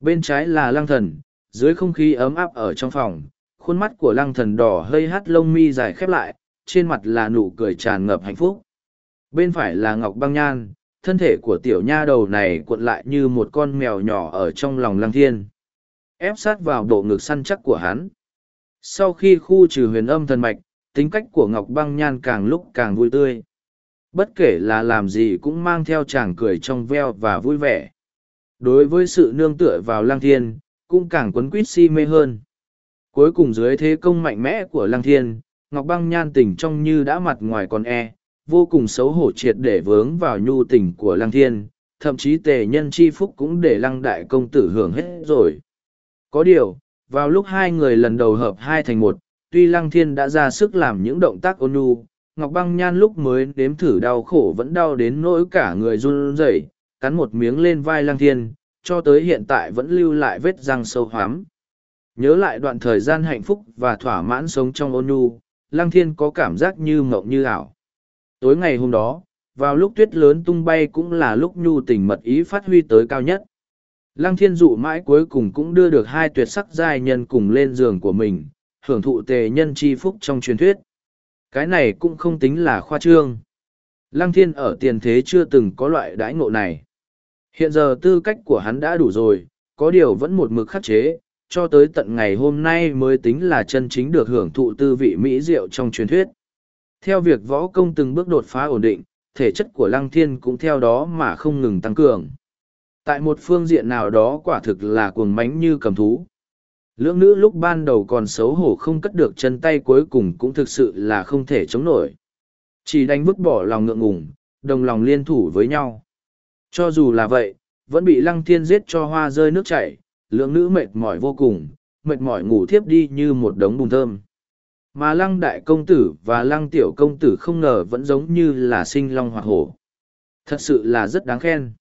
Bên trái là lăng thần, dưới không khí ấm áp ở trong phòng, khuôn mắt của lăng thần đỏ hơi hắt lông mi dài khép lại, trên mặt là nụ cười tràn ngập hạnh phúc. Bên phải là Ngọc Băng Nhan, thân thể của tiểu nha đầu này cuộn lại như một con mèo nhỏ ở trong lòng lăng thiên. Ép sát vào bộ ngực săn chắc của hắn. Sau khi khu trừ huyền âm thần mạch, tính cách của Ngọc Băng Nhan càng lúc càng vui tươi. Bất kể là làm gì cũng mang theo chàng cười trong veo và vui vẻ. Đối với sự nương tựa vào lăng thiên, cũng càng quấn quýt si mê hơn. Cuối cùng dưới thế công mạnh mẽ của lăng thiên, Ngọc Băng nhan tình trong như đã mặt ngoài còn e, vô cùng xấu hổ triệt để vướng vào nhu tình của Lăng Thiên, thậm chí tề nhân chi phúc cũng để Lăng Đại Công Tử hưởng hết rồi. Có điều, vào lúc hai người lần đầu hợp hai thành một, tuy Lăng Thiên đã ra sức làm những động tác ôn nhu, Ngọc Băng Nhan lúc mới đếm thử đau khổ vẫn đau đến nỗi cả người run rẩy, cắn một miếng lên vai Lăng Thiên, cho tới hiện tại vẫn lưu lại vết răng sâu hoắm. Nhớ lại đoạn thời gian hạnh phúc và thỏa mãn sống trong ôn nhu, Lăng Thiên có cảm giác như mộng như ảo. Tối ngày hôm đó, vào lúc tuyết lớn tung bay cũng là lúc nhu tình mật ý phát huy tới cao nhất. Lăng thiên dụ mãi cuối cùng cũng đưa được hai tuyệt sắc giai nhân cùng lên giường của mình, hưởng thụ tề nhân chi phúc trong truyền thuyết. Cái này cũng không tính là khoa trương. Lăng thiên ở tiền thế chưa từng có loại đãi ngộ này. Hiện giờ tư cách của hắn đã đủ rồi, có điều vẫn một mực khắc chế, cho tới tận ngày hôm nay mới tính là chân chính được hưởng thụ tư vị mỹ diệu trong truyền thuyết. Theo việc võ công từng bước đột phá ổn định, thể chất của lăng thiên cũng theo đó mà không ngừng tăng cường. Tại một phương diện nào đó quả thực là cuồng mánh như cầm thú. Lưỡng nữ lúc ban đầu còn xấu hổ không cất được chân tay cuối cùng cũng thực sự là không thể chống nổi. Chỉ đánh vứt bỏ lòng ngượng ngùng, đồng lòng liên thủ với nhau. Cho dù là vậy, vẫn bị lăng thiên giết cho hoa rơi nước chảy, Lượng nữ mệt mỏi vô cùng, mệt mỏi ngủ thiếp đi như một đống bùn thơm. Mà lăng đại công tử và lăng tiểu công tử không ngờ vẫn giống như là sinh long hoặc hổ. Thật sự là rất đáng khen.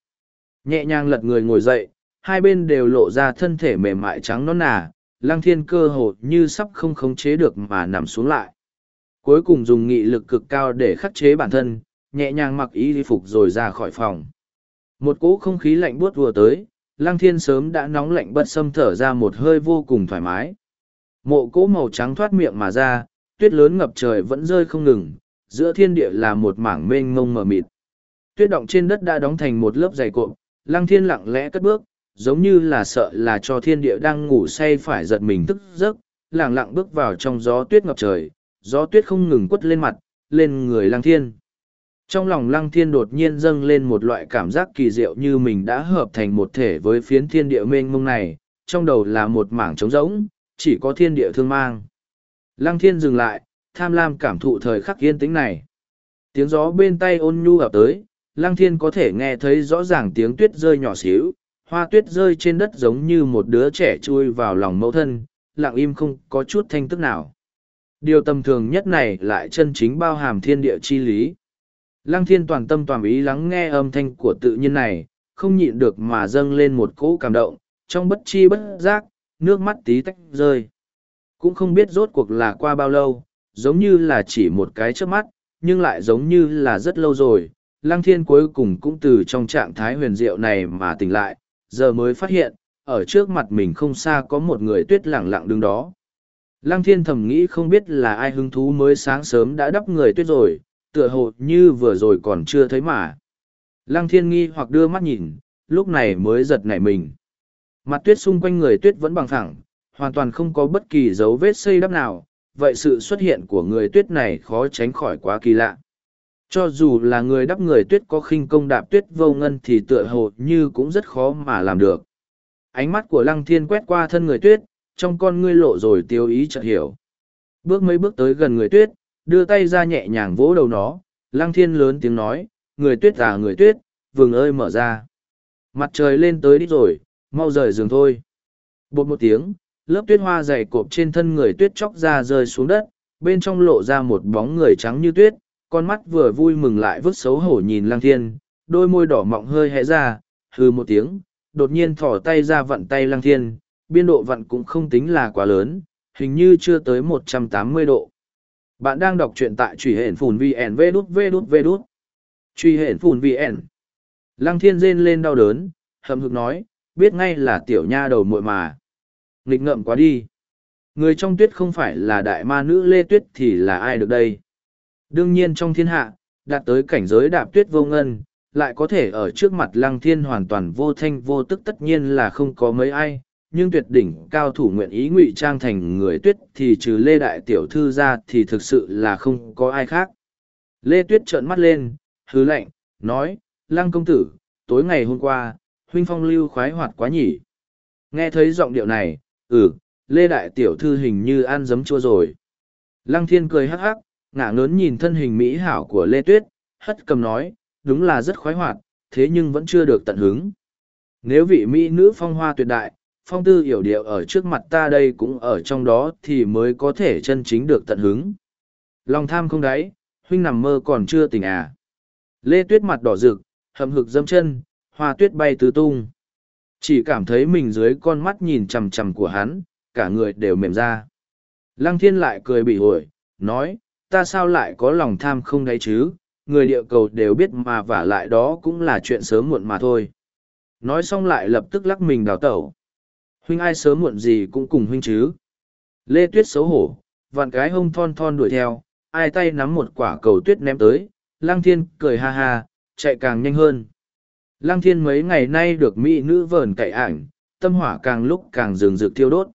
Nhẹ nhàng lật người ngồi dậy, hai bên đều lộ ra thân thể mềm mại trắng non nà, lăng thiên cơ hồ như sắp không khống chế được mà nằm xuống lại. Cuối cùng dùng nghị lực cực cao để khắc chế bản thân, nhẹ nhàng mặc y phục rồi ra khỏi phòng. Một cỗ không khí lạnh buốt vừa tới, lăng thiên sớm đã nóng lạnh bật xâm thở ra một hơi vô cùng thoải mái. Mộ cỗ màu trắng thoát miệng mà ra, tuyết lớn ngập trời vẫn rơi không ngừng, giữa thiên địa là một mảng mênh mông mờ mịt. Tuyết động trên đất đã đóng thành một lớp dày cộm, lăng thiên lặng lẽ cất bước, giống như là sợ là cho thiên địa đang ngủ say phải giật mình thức giấc, lặng lặng bước vào trong gió tuyết ngập trời, gió tuyết không ngừng quất lên mặt, lên người lăng thiên. Trong lòng lăng thiên đột nhiên dâng lên một loại cảm giác kỳ diệu như mình đã hợp thành một thể với phiến thiên địa mênh mông này, trong đầu là một mảng trống rỗng, chỉ có thiên địa thương mang. Lăng thiên dừng lại, tham lam cảm thụ thời khắc yên tĩnh này. Tiếng gió bên tay ôn nhu ập tới, lăng thiên có thể nghe thấy rõ ràng tiếng tuyết rơi nhỏ xíu, hoa tuyết rơi trên đất giống như một đứa trẻ chui vào lòng mẫu thân, lặng im không có chút thanh tức nào. Điều tầm thường nhất này lại chân chính bao hàm thiên địa chi lý. Lăng thiên toàn tâm toàn ý lắng nghe âm thanh của tự nhiên này, không nhịn được mà dâng lên một cỗ cảm động, trong bất chi bất giác, nước mắt tí tách rơi. Cũng không biết rốt cuộc là qua bao lâu, giống như là chỉ một cái trước mắt, nhưng lại giống như là rất lâu rồi. Lăng thiên cuối cùng cũng từ trong trạng thái huyền diệu này mà tỉnh lại, giờ mới phát hiện, ở trước mặt mình không xa có một người tuyết lẳng lặng đứng đó. Lăng thiên thầm nghĩ không biết là ai hứng thú mới sáng sớm đã đắp người tuyết rồi, tựa hồ như vừa rồi còn chưa thấy mà. Lăng thiên nghi hoặc đưa mắt nhìn, lúc này mới giật nảy mình. Mặt tuyết xung quanh người tuyết vẫn bằng thẳng, hoàn toàn không có bất kỳ dấu vết xây đắp nào, vậy sự xuất hiện của người tuyết này khó tránh khỏi quá kỳ lạ. Cho dù là người đắp người tuyết có khinh công đạp tuyết vô ngân thì tựa hồ như cũng rất khó mà làm được. Ánh mắt của lăng thiên quét qua thân người tuyết, trong con ngươi lộ rồi tiêu ý chợt hiểu. Bước mấy bước tới gần người tuyết, đưa tay ra nhẹ nhàng vỗ đầu nó, lăng thiên lớn tiếng nói, người tuyết à người tuyết, vừng ơi mở ra. Mặt trời lên tới đi rồi, mau rời giường thôi. Bột một tiếng, lớp tuyết hoa dày cộp trên thân người tuyết chóc ra rơi xuống đất, bên trong lộ ra một bóng người trắng như tuyết, con mắt vừa vui mừng lại vứt xấu hổ nhìn lang thiên, đôi môi đỏ mọng hơi hẽ ra, hừ một tiếng, đột nhiên thỏ tay ra vặn tay lang thiên, biên độ vặn cũng không tính là quá lớn, hình như chưa tới một trăm tám mươi độ. Bạn đang đọc truyện tại truy hển phùn VN V đút V đút V đút. Truy hển phùn VN. Lăng thiên rên lên đau đớn, hầm hực nói, biết ngay là tiểu nha đầu muội mà. Nghịch ngợm quá đi. Người trong tuyết không phải là đại ma nữ Lê Tuyết thì là ai được đây? Đương nhiên trong thiên hạ, đạt tới cảnh giới đạp tuyết vô ngân, lại có thể ở trước mặt lăng thiên hoàn toàn vô thanh vô tức tất nhiên là không có mấy ai, nhưng tuyệt đỉnh cao thủ nguyện ý ngụy trang thành người tuyết thì trừ Lê Đại Tiểu Thư ra thì thực sự là không có ai khác. Lê Tuyết trợn mắt lên, hứ lạnh, nói, lăng công tử, tối ngày hôm qua, huynh phong lưu khoái hoạt quá nhỉ. Nghe thấy giọng điệu này, ừ, Lê Đại Tiểu Thư hình như ăn giấm chua rồi. Lăng thiên cười hắc hắc, ngả ngớn nhìn thân hình mỹ hảo của Lê Tuyết, hất cầm nói, đúng là rất khoái hoạt, thế nhưng vẫn chưa được tận hứng. Nếu vị mỹ nữ phong hoa tuyệt đại, phong tư hiểu điệu ở trước mặt ta đây cũng ở trong đó thì mới có thể chân chính được tận hứng. Lòng tham không đáy, huynh nằm mơ còn chưa tỉnh à. Lê Tuyết mặt đỏ rực, hầm hực dâm chân, hoa tuyết bay tứ tung. Chỉ cảm thấy mình dưới con mắt nhìn chằm chằm của hắn, cả người đều mềm ra. Lăng thiên lại cười bị ổi, nói, ta sao lại có lòng tham không đáy chứ, người địa cầu đều biết mà vả lại đó cũng là chuyện sớm muộn mà thôi. Nói xong lại lập tức lắc mình đào tẩu. Huynh ai sớm muộn gì cũng cùng huynh chứ. Lê Tuyết xấu hổ, vạn cái hông thon thon đuổi theo, ai tay nắm một quả cầu tuyết ném tới, Lăng Thiên cười ha ha, chạy càng nhanh hơn. Lăng Thiên mấy ngày nay được mỹ nữ vờn cậy ảnh, tâm hỏa càng lúc càng rừng rực thiêu đốt.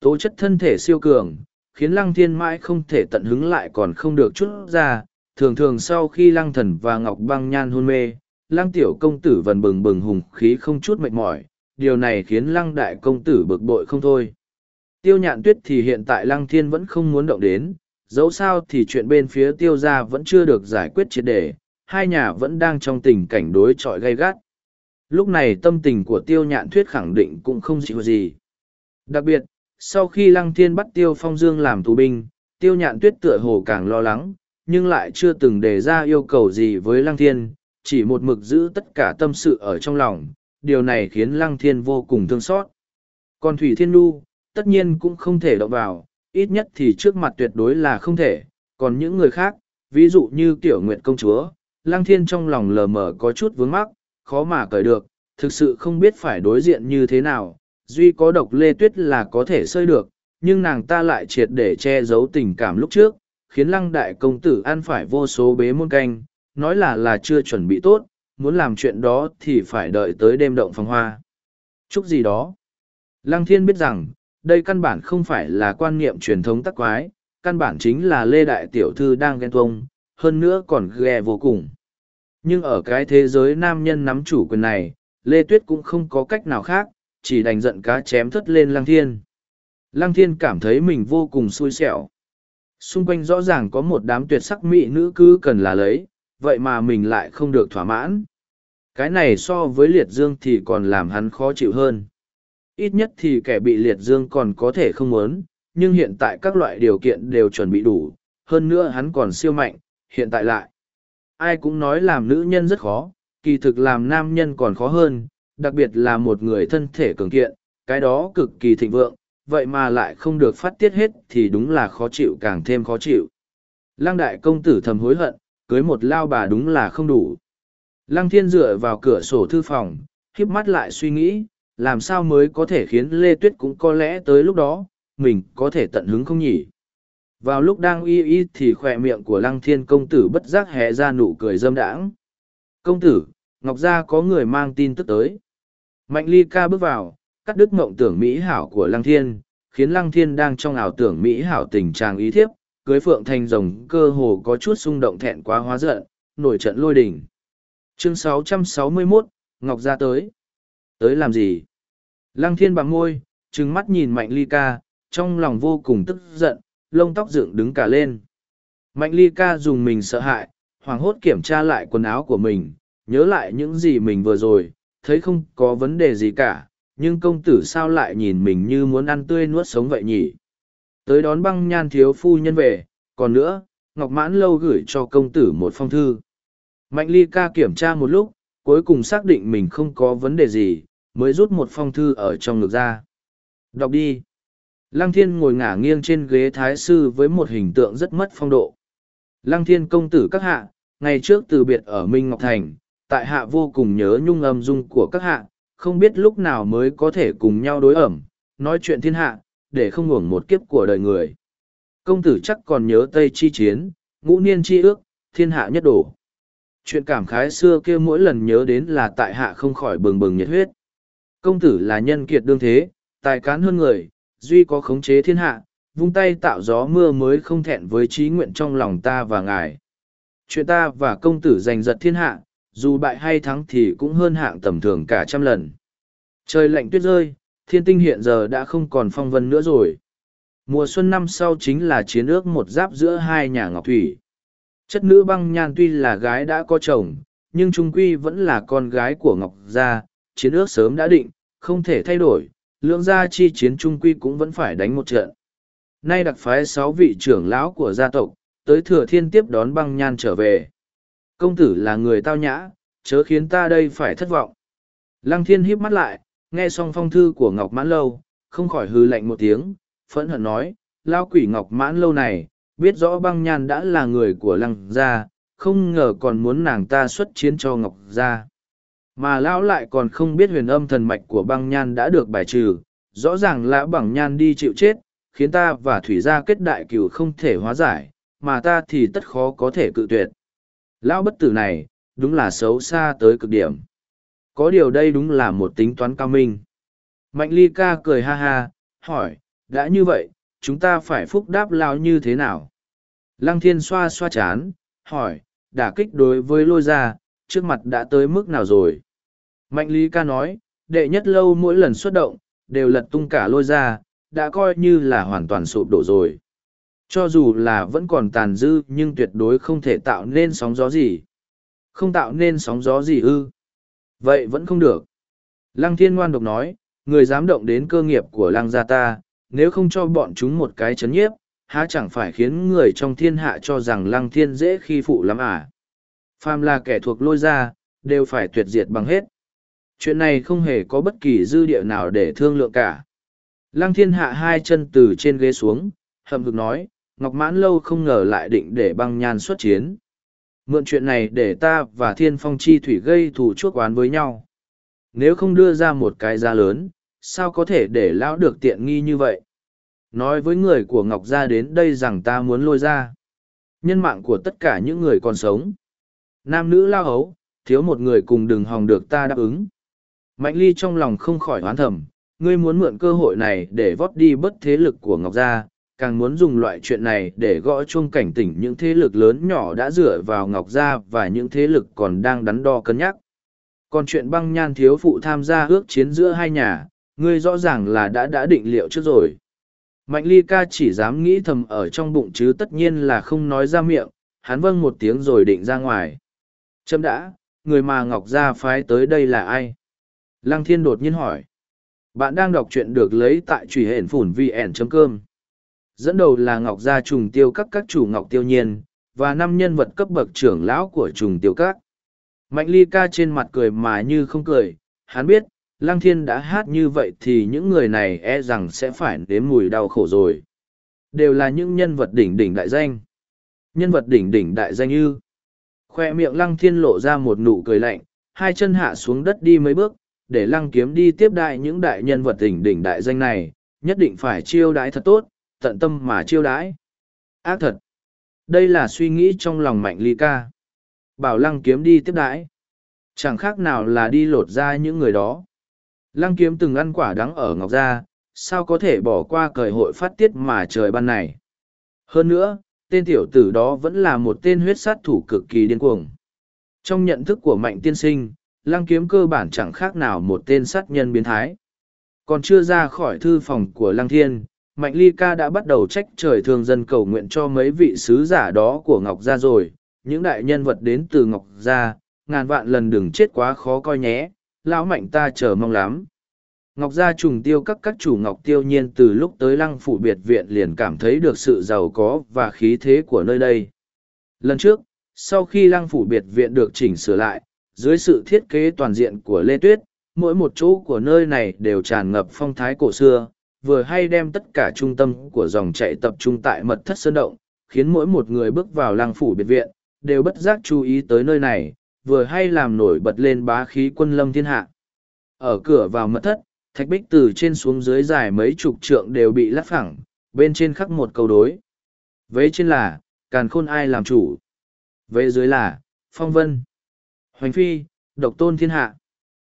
Tố chất thân thể siêu cường, khiến Lăng Thiên mãi không thể tận hứng lại còn không được chút ra. Thường thường sau khi Lăng Thần và Ngọc Băng Nhan hôn mê, Lăng Tiểu Công Tử vần bừng bừng hùng khí không chút mệt mỏi, điều này khiến Lăng Đại Công Tử bực bội không thôi. Tiêu nhạn tuyết thì hiện tại Lăng Thiên vẫn không muốn động đến, dẫu sao thì chuyện bên phía tiêu gia vẫn chưa được giải quyết triệt đề, hai nhà vẫn đang trong tình cảnh đối chọi gay gắt. Lúc này tâm tình của tiêu nhạn thuyết khẳng định cũng không chịu gì. Đặc biệt, sau khi Lăng Thiên bắt Tiêu Phong Dương làm tù binh, Tiêu Nhạn Tuyết tựa hồ càng lo lắng, nhưng lại chưa từng đề ra yêu cầu gì với Lăng Thiên, chỉ một mực giữ tất cả tâm sự ở trong lòng, điều này khiến Lăng Thiên vô cùng thương xót. Còn Thủy Thiên Nhu, tất nhiên cũng không thể động vào, ít nhất thì trước mặt tuyệt đối là không thể, còn những người khác, ví dụ như Tiểu Nguyệt Công Chúa, Lăng Thiên trong lòng lờ mờ có chút vướng mắc, khó mà cởi được, thực sự không biết phải đối diện như thế nào, duy có độc lê tuyết là có thể sơi được nhưng nàng ta lại triệt để che giấu tình cảm lúc trước khiến lăng đại công tử ăn phải vô số bế môn canh nói là là chưa chuẩn bị tốt muốn làm chuyện đó thì phải đợi tới đêm động phong hoa chúc gì đó lăng thiên biết rằng đây căn bản không phải là quan niệm truyền thống tắc quái căn bản chính là lê đại tiểu thư đang ghen tuông hơn nữa còn ghè vô cùng nhưng ở cái thế giới nam nhân nắm chủ quyền này lê tuyết cũng không có cách nào khác chỉ đành giận cá chém thất lên lăng thiên. Lăng thiên cảm thấy mình vô cùng xui xẻo. Xung quanh rõ ràng có một đám tuyệt sắc mỹ nữ cứ cần là lấy, vậy mà mình lại không được thỏa mãn. Cái này so với liệt dương thì còn làm hắn khó chịu hơn. Ít nhất thì kẻ bị liệt dương còn có thể không muốn, nhưng hiện tại các loại điều kiện đều chuẩn bị đủ, hơn nữa hắn còn siêu mạnh, hiện tại lại. Ai cũng nói làm nữ nhân rất khó, kỳ thực làm nam nhân còn khó hơn, đặc biệt là một người thân thể cường kiện, cái đó cực kỳ thịnh vượng, vậy mà lại không được phát tiết hết thì đúng là khó chịu càng thêm khó chịu. Lăng đại công tử thầm hối hận, cưới một lao bà đúng là không đủ. Lăng thiên dựa vào cửa sổ thư phòng, khiếp mắt lại suy nghĩ, làm sao mới có thể khiến Lê Tuyết cũng có lẽ tới lúc đó, mình có thể tận hứng không nhỉ. Vào lúc đang y y thì khỏe miệng của lăng thiên công tử bất giác hé ra nụ cười dâm đãng. Công tử, Ngọc Gia có người mang tin tức tới. Mạnh ly ca bước vào, cắt đứt mộng tưởng mỹ hảo của lăng thiên, khiến lăng thiên đang trong ảo tưởng mỹ hảo tình trạng ý thiếp, cưới phượng thành rồng cơ hồ có chút xung động thẹn quá hóa giận, nổi trận lôi đình. Chương 661, Ngọc ra tới. Tới làm gì? Lăng thiên bằng môi, trừng mắt nhìn mạnh ly ca, trong lòng vô cùng tức giận, lông tóc dựng đứng cả lên. Mạnh ly ca dùng mình sợ hãi, hoảng hốt kiểm tra lại quần áo của mình, nhớ lại những gì mình vừa rồi, thấy không có vấn đề gì cả, nhưng công tử sao lại nhìn mình như muốn ăn tươi nuốt sống vậy nhỉ? Tới đón băng nhan thiếu phu nhân về, còn nữa, Ngọc Mãn lâu gửi cho công tử một phong thư. Mạnh ly ca kiểm tra một lúc, cuối cùng xác định mình không có vấn đề gì, mới rút một phong thư ở trong ngực ra. Đọc đi. Lăng thiên ngồi ngả nghiêng trên ghế thái sư với một hình tượng rất mất phong độ. Lăng thiên công tử các hạ, ngày trước từ biệt ở Minh Ngọc Thành, tại hạ vô cùng nhớ nhung âm dung của các hạ, không biết lúc nào mới có thể cùng nhau đối ẩm, nói chuyện thiên hạ, để không ngủng một kiếp của đời người. Công tử chắc còn nhớ Tây Chi Chiến, ngũ niên chi ước, thiên hạ nhất đổ. Chuyện cảm khái xưa kia mỗi lần nhớ đến là tại hạ không khỏi bừng bừng nhiệt huyết. Công tử là nhân kiệt đương thế, tài cán hơn người, duy có khống chế thiên hạ, vung tay tạo gió mưa mới không thẹn với trí nguyện trong lòng ta và ngài. Chuyện ta và công tử giành giật thiên hạ, dù bại hay thắng thì cũng hơn hạng tầm thường cả trăm lần. Trời lạnh tuyết rơi, thiên tinh hiện giờ đã không còn phong vân nữa rồi. Mùa xuân năm sau chính là chiến ước một giáp giữa hai nhà Ngọc Thủy. Chất nữ băng nhan tuy là gái đã có chồng, nhưng trung quy vẫn là con gái của Ngọc Gia, chiến ước sớm đã định, không thể thay đổi, lưỡng gia chi chiến trung quy cũng vẫn phải đánh một trận. Nay đặc phái sáu vị trưởng lão của gia tộc, tới thừa thiên tiếp đón băng nhan trở về. Công tử là người tao nhã, chớ khiến ta đây phải thất vọng. Lăng thiên híp mắt lại, nghe xong phong thư của Ngọc Mãn Lâu, không khỏi hư lạnh một tiếng, phẫn hận nói, lao quỷ Ngọc Mãn Lâu này, biết rõ băng nhan đã là người của lăng gia, không ngờ còn muốn nàng ta xuất chiến cho Ngọc gia. Mà lão lại còn không biết huyền âm thần mạch của băng nhan đã được bài trừ, rõ ràng lã bằng nhan đi chịu chết, khiến ta và thủy gia kết đại cừu không thể hóa giải, mà ta thì tất khó có thể cự tuyệt. Lão bất tử này, đúng là xấu xa tới cực điểm. Có điều đây đúng là một tính toán cao minh. Mạnh ly ca cười ha ha, hỏi, đã như vậy, chúng ta phải phúc đáp lao như thế nào? Lăng thiên xoa xoa chán, hỏi, đả kích đối với lôi ra trước mặt đã tới mức nào rồi? Mạnh Lý ca nói, đệ nhất lâu mỗi lần xuất động, đều lật tung cả lôi ra, đã coi như là hoàn toàn sụp đổ rồi. Cho dù là vẫn còn tàn dư nhưng tuyệt đối không thể tạo nên sóng gió gì. Không tạo nên sóng gió gì ư. Vậy vẫn không được. Lăng thiên ngoan độc nói, người dám động đến cơ nghiệp của lăng gia ta, nếu không cho bọn chúng một cái chấn nhiếp, há chẳng phải khiến người trong thiên hạ cho rằng lăng thiên dễ khi phụ lắm à. Phàm là kẻ thuộc lôi ra, đều phải tuyệt diệt bằng hết. Chuyện này không hề có bất kỳ dư địa nào để thương lượng cả. Lăng thiên hạ hai chân từ trên ghế xuống, hậm hực nói, Ngọc Mãn Lâu không ngờ lại định để băng nhan xuất chiến. Mượn chuyện này để ta và Thiên Phong Chi Thủy gây thù chuốc oán với nhau. Nếu không đưa ra một cái giá lớn, sao có thể để lão được tiện nghi như vậy? Nói với người của Ngọc Gia đến đây rằng ta muốn lôi ra. Nhân mạng của tất cả những người còn sống. Nam nữ lao hấu, thiếu một người cùng đừng hòng được ta đáp ứng. Mạnh ly trong lòng không khỏi hoán thầm, ngươi muốn mượn cơ hội này để vót đi bất thế lực của Ngọc Gia, càng muốn dùng loại chuyện này để gõ chuông cảnh tỉnh những thế lực lớn nhỏ đã dựa vào Ngọc Gia và những thế lực còn đang đắn đo cân nhắc. Còn chuyện băng nhan thiếu phụ tham gia ước chiến giữa hai nhà, ngươi rõ ràng là đã đã định liệu trước rồi. Mạnh ly ca chỉ dám nghĩ thầm ở trong bụng chứ tất nhiên là không nói ra miệng, hắn vâng một tiếng rồi định ra ngoài. Châm đã, người mà Ngọc Gia phái tới đây là ai? Lăng thiên đột nhiên hỏi. Bạn đang đọc truyện được lấy tại truy hển phủn vn.com. Dẫn đầu là Ngọc Gia trùng tiêu các các chủ Ngọc Tiêu Nhiên, và năm nhân vật cấp bậc trưởng lão của trùng tiêu các. Mạnh ly ca trên mặt cười mà như không cười, hắn biết, Lăng Thiên đã hát như vậy thì những người này e rằng sẽ phải nếm mùi đau khổ rồi. Đều là những nhân vật đỉnh đỉnh đại danh. Nhân vật đỉnh đỉnh đại danh như. Khoe miệng Lăng Thiên lộ ra một nụ cười lạnh, hai chân hạ xuống đất đi mấy bước, để Lăng Kiếm đi tiếp đại những đại nhân vật đỉnh đỉnh đại danh này, nhất định phải chiêu đãi thật tốt, tận tâm mà chiêu đãi. Ác thật. Đây là suy nghĩ trong lòng mạnh ly ca. Bảo Lăng Kiếm đi tiếp đãi. Chẳng khác nào là đi lột ra những người đó Lăng kiếm từng ăn quả đắng ở Ngọc Gia, sao có thể bỏ qua cởi hội phát tiết mà trời ban này. Hơn nữa, tên tiểu tử đó vẫn là một tên huyết sát thủ cực kỳ điên cuồng. Trong nhận thức của mạnh tiên sinh, lăng kiếm cơ bản chẳng khác nào một tên sát nhân biến thái. Còn chưa ra khỏi thư phòng của lăng thiên, mạnh ly ca đã bắt đầu trách trời thường dân cầu nguyện cho mấy vị sứ giả đó của Ngọc Gia rồi. Những đại nhân vật đến từ Ngọc Gia, ngàn vạn lần đừng chết quá khó coi nhé, lão mạnh ta chờ mong lắm. Ngọc gia trùng tiêu các các chủ Ngọc tiêu nhiên từ lúc tới lăng phủ biệt viện liền cảm thấy được sự giàu có và khí thế của nơi đây. Lần trước, sau khi lăng phủ biệt viện được chỉnh sửa lại, dưới sự thiết kế toàn diện của Lê Tuyết, mỗi một chỗ của nơi này đều tràn ngập phong thái cổ xưa, vừa hay đem tất cả trung tâm của dòng chạy tập trung tại mật thất sơn động, khiến mỗi một người bước vào lăng phủ biệt viện, đều bất giác chú ý tới nơi này, vừa hay làm nổi bật lên bá khí quân lâm thiên hạ. Ở cửa vào mật thất, thạch bích từ trên xuống dưới dài mấy chục trượng đều bị lắc phẳng, bên trên khắc một câu đối. Vế trên là, càn khôn ai làm chủ. Vế dưới là, phong vân. Hoành phi, độc tôn thiên hạ.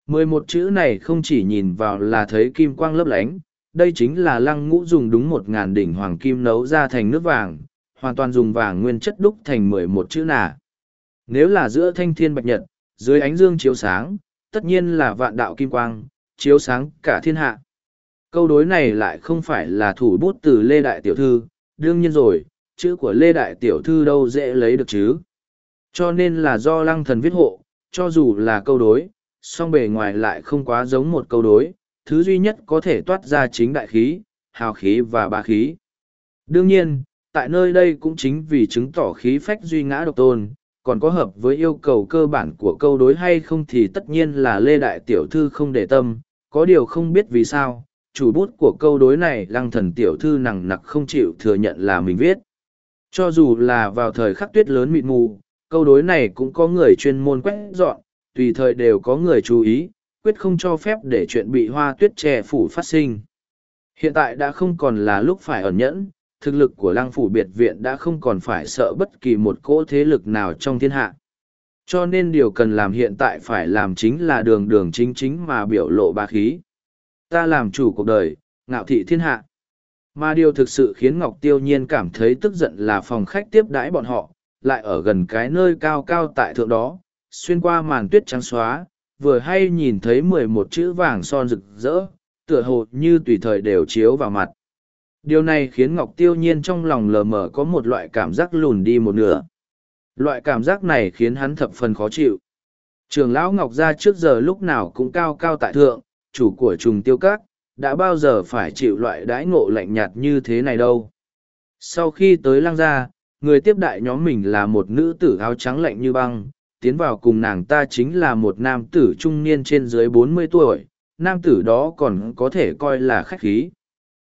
Mười một chữ này không chỉ nhìn vào là thấy kim quang lấp lánh, đây chính là lăng ngũ dùng đúng một ngàn đỉnh hoàng kim nấu ra thành nước vàng, hoàn toàn dùng vàng nguyên chất đúc thành mười một chữ nà. Nếu là giữa thanh thiên bạch nhật, dưới ánh dương chiếu sáng, tất nhiên là vạn đạo kim quang, chiếu sáng cả thiên hạ. Câu đối này lại không phải là thủ bút từ Lê Đại Tiểu Thư, đương nhiên rồi, chữ của Lê Đại Tiểu Thư đâu dễ lấy được chứ. Cho nên là do lăng thần viết hộ, cho dù là câu đối, song bề ngoài lại không quá giống một câu đối, thứ duy nhất có thể toát ra chính đại khí, hào khí và bá khí. Đương nhiên, tại nơi đây cũng chính vì chứng tỏ khí phách duy ngã độc tôn, còn có hợp với yêu cầu cơ bản của câu đối hay không thì tất nhiên là Lê Đại Tiểu Thư không để tâm, có điều không biết vì sao, chủ bút của câu đối này lăng thần Tiểu Thư nặng nặc không chịu thừa nhận là mình viết. Cho dù là vào thời khắc tuyết lớn mịt mù, câu đối này cũng có người chuyên môn quét dọn, tùy thời đều có người chú ý, quyết không cho phép để chuyện bị hoa tuyết che phủ phát sinh. Hiện tại đã không còn là lúc phải ẩn nhẫn, thực lực của lăng phủ biệt viện đã không còn phải sợ bất kỳ một cỗ thế lực nào trong thiên hạ. Cho nên điều cần làm hiện tại phải làm chính là đường đường chính chính mà biểu lộ ba khí. Ta làm chủ cuộc đời, ngạo thị thiên hạ. Mà điều thực sự khiến Ngọc Tiêu Nhiên cảm thấy tức giận là phòng khách tiếp đãi bọn họ, lại ở gần cái nơi cao cao tại thượng đó, xuyên qua màn tuyết trắng xóa, vừa hay nhìn thấy mười một chữ vàng son rực rỡ, tựa hồ như tùy thời đều chiếu vào mặt. Điều này khiến Ngọc Tiêu Nhiên trong lòng lờ mờ có một loại cảm giác lùn đi một nửa. Loại cảm giác này khiến hắn thập phần khó chịu. Trường lão Ngọc ra trước giờ lúc nào cũng cao cao tại thượng, chủ của trùng tiêu các, đã bao giờ phải chịu loại đãi ngộ lạnh nhạt như thế này đâu. Sau khi tới Lang gia, người tiếp đại nhóm mình là một nữ tử áo trắng lạnh như băng, tiến vào cùng nàng ta chính là một nam tử trung niên trên dưới bốn mươi tuổi, nam tử đó còn có thể coi là khách khí.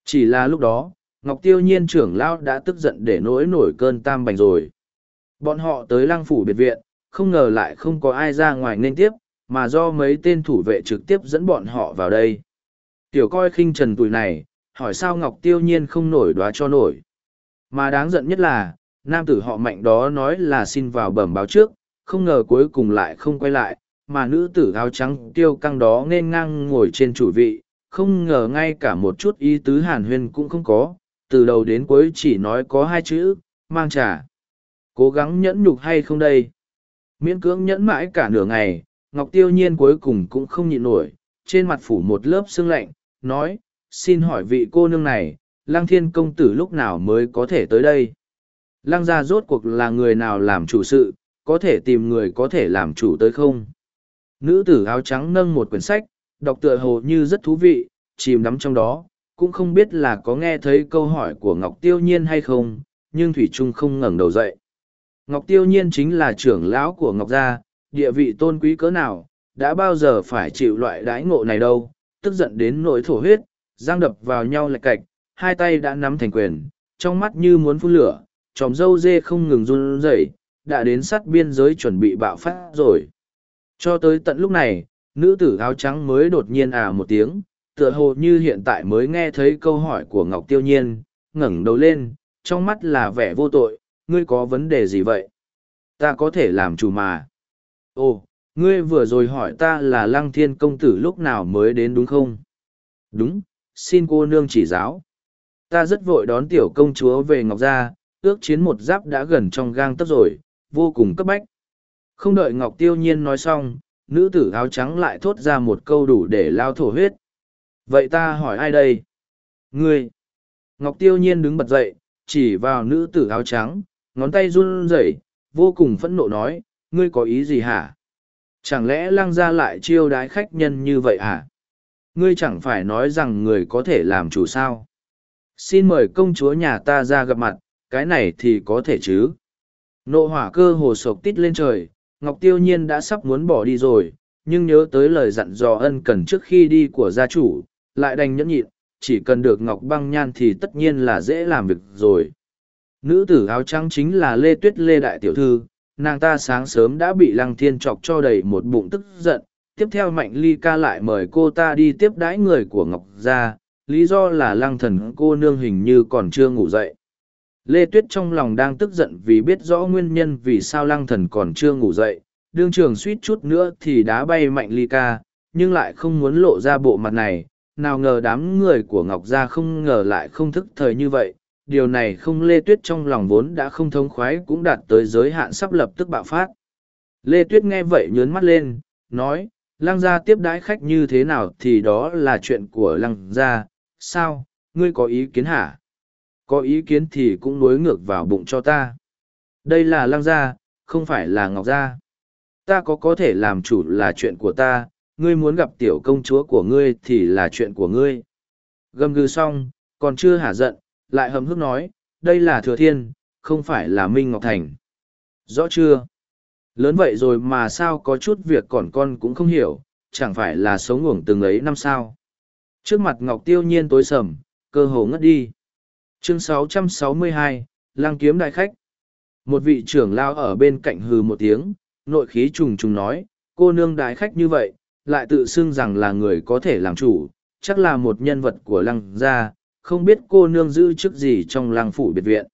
Chỉ là lúc đó, Ngọc Tiêu Nhiên trưởng lão đã tức giận để nỗi nổi cơn tam bành rồi. Bọn họ tới lăng phủ biệt viện, không ngờ lại không có ai ra ngoài nên tiếp, mà do mấy tên thủ vệ trực tiếp dẫn bọn họ vào đây. Tiểu coi khinh trần tuổi này, hỏi sao Ngọc Tiêu Nhiên không nổi đoá cho nổi. Mà đáng giận nhất là, nam tử họ mạnh đó nói là xin vào bẩm báo trước, không ngờ cuối cùng lại không quay lại, mà nữ tử áo trắng tiêu căng đó nên ngang ngồi trên chủ vị, không ngờ ngay cả một chút ý tứ hàn huyên cũng không có, từ đầu đến cuối chỉ nói có hai chữ, mang trả Cố gắng nhẫn nhục hay không đây? Miễn cưỡng nhẫn mãi cả nửa ngày, Ngọc Tiêu Nhiên cuối cùng cũng không nhịn nổi, trên mặt phủ một lớp xương lạnh, nói, xin hỏi vị cô nương này, Lăng Thiên Công Tử lúc nào mới có thể tới đây? Lăng gia rốt cuộc là người nào làm chủ sự, có thể tìm người có thể làm chủ tới không? Nữ tử áo trắng nâng một quyển sách, đọc tựa hồ như rất thú vị, chìm đắm trong đó, cũng không biết là có nghe thấy câu hỏi của Ngọc Tiêu Nhiên hay không, nhưng Thủy Trung không ngẩng đầu dậy. Ngọc Tiêu Nhiên chính là trưởng lão của Ngọc Gia, địa vị tôn quý cỡ nào, đã bao giờ phải chịu loại đãi ngộ này đâu, tức giận đến nỗi thổ huyết, giang đập vào nhau lạch cạch, hai tay đã nắm thành quyền, trong mắt như muốn phun lửa, tròm dâu dê không ngừng run rẩy, đã đến sát biên giới chuẩn bị bạo phát rồi. Cho tới tận lúc này, nữ tử áo trắng mới đột nhiên à một tiếng, tựa hồ như hiện tại mới nghe thấy câu hỏi của Ngọc Tiêu Nhiên, ngẩng đầu lên, trong mắt là vẻ vô tội, ngươi có vấn đề gì vậy? Ta có thể làm chủ mà. Ồ, ngươi vừa rồi hỏi ta là Lăng Thiên Công Tử lúc nào mới đến đúng không? Đúng, xin cô nương chỉ giáo. Ta rất vội đón tiểu công chúa về Ngọc Gia, ước chiến một giáp đã gần trong gang tấp rồi, vô cùng cấp bách. Không đợi Ngọc Tiêu Nhiên nói xong, nữ tử áo trắng lại thốt ra một câu đủ để lao thổ huyết. Vậy ta hỏi ai đây? Ngươi! Ngọc Tiêu Nhiên đứng bật dậy, chỉ vào nữ tử áo trắng, ngón tay run rẩy, vô cùng phẫn nộ nói, ngươi có ý gì hả? Chẳng lẽ lăng ra lại chiêu đái khách nhân như vậy hả? Ngươi chẳng phải nói rằng người có thể làm chủ sao? Xin mời công chúa nhà ta ra gặp mặt, cái này thì có thể chứ? Nộ hỏa cơ hồ sộc tít lên trời, Ngọc Tiêu Nhiên đã sắp muốn bỏ đi rồi, nhưng nhớ tới lời dặn dò ân cần trước khi đi của gia chủ, lại đành nhẫn nhịn, chỉ cần được Ngọc Băng Nhan thì tất nhiên là dễ làm việc rồi. Nữ tử áo trắng chính là Lê Tuyết Lê Đại Tiểu Thư, nàng ta sáng sớm đã bị Lăng Thiên chọc cho đầy một bụng tức giận, tiếp theo Mạnh Ly ca lại mời cô ta đi tiếp đãi người của Ngọc gia, lý do là Lăng thần cô nương hình như còn chưa ngủ dậy. Lê Tuyết trong lòng đang tức giận vì biết rõ nguyên nhân vì sao lăng thần còn chưa ngủ dậy, đương trường suýt chút nữa thì đá bay mạnh ly ca, nhưng lại không muốn lộ ra bộ mặt này, nào ngờ đám người của Ngọc Gia không ngờ lại không thức thời như vậy, điều này không Lê Tuyết trong lòng vốn đã không thông khoái cũng đạt tới giới hạn sắp lập tức bạo phát. Lê Tuyết nghe vậy nhớn mắt lên, nói, lăng gia tiếp đãi khách như thế nào thì đó là chuyện của lăng gia, sao, ngươi có ý kiến hả? Có ý kiến thì cũng nối ngược vào bụng cho ta đây là lăng gia không phải là ngọc gia ta có có thể làm chủ là chuyện của ta ngươi muốn gặp tiểu công chúa của ngươi thì là chuyện của ngươi gầm gừ xong còn chưa hả giận lại hầm hức nói đây là thừa thiên, không phải là Minh Ngọc Thành. Rõ chưa? Lớn vậy rồi mà sao có chút việc còn con cũng không hiểu, chẳng phải là sống ngủng từng ấy năm sao. Trước mặt Ngọc Tiêu Nhiên tối sầm, cơ hồ ngất đi. Chương 662, Lang Kiếm Đại Khách. Một vị trưởng lao ở bên cạnh hừ một tiếng, nội khí trùng trùng nói, cô nương đại khách như vậy, lại tự xưng rằng là người có thể làm chủ, chắc là một nhân vật của lăng gia, không biết cô nương giữ chức gì trong lăng phủ biệt viện.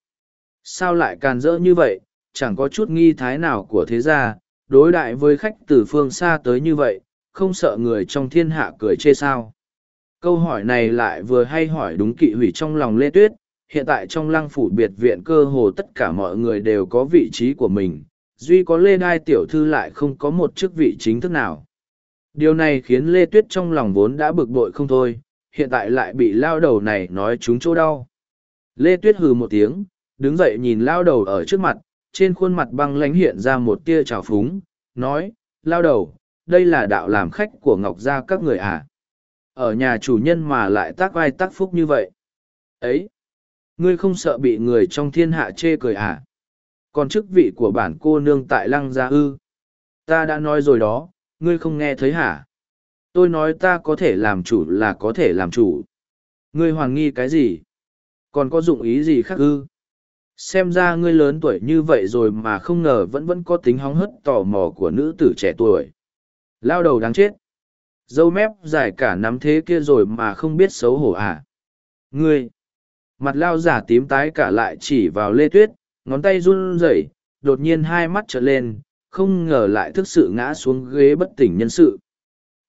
Sao lại càn rỡ như vậy, chẳng có chút nghi thái nào của thế gia, đối đại với khách từ phương xa tới như vậy, không sợ người trong thiên hạ cười chê sao. Câu hỏi này lại vừa hay hỏi đúng kỵ hủy trong lòng Lê Tuyết, hiện tại trong lăng phủ biệt viện cơ hồ tất cả mọi người đều có vị trí của mình, duy có Lê Đai tiểu thư lại không có một chức vị chính thức nào. Điều này khiến Lê Tuyết trong lòng vốn đã bực bội không thôi, hiện tại lại bị lao đầu này nói trúng chỗ đau. Lê Tuyết hừ một tiếng, đứng dậy nhìn lao đầu ở trước mặt, trên khuôn mặt băng lánh hiện ra một tia trào phúng, nói, lao đầu, đây là đạo làm khách của Ngọc Gia các người à. Ở nhà chủ nhân mà lại tác vai tác phúc như vậy. Ấy, ngươi không sợ bị người trong thiên hạ chê cười à? Còn chức vị của bản cô nương tại lăng gia ư? Ta đã nói rồi đó, ngươi không nghe thấy hả? Tôi nói ta có thể làm chủ là có thể làm chủ. Ngươi hoàng nghi cái gì? Còn có dụng ý gì khác ư? Xem ra ngươi lớn tuổi như vậy rồi mà không ngờ vẫn vẫn có tính hóng hất tò mò của nữ tử trẻ tuổi. Lao đầu đáng chết. Dâu mép dài cả nắm thế kia rồi mà không biết xấu hổ à? Ngươi! Mặt lao giả tím tái cả lại chỉ vào lê tuyết, ngón tay run rẩy, đột nhiên hai mắt trở lên, không ngờ lại thức sự ngã xuống ghế bất tỉnh nhân sự.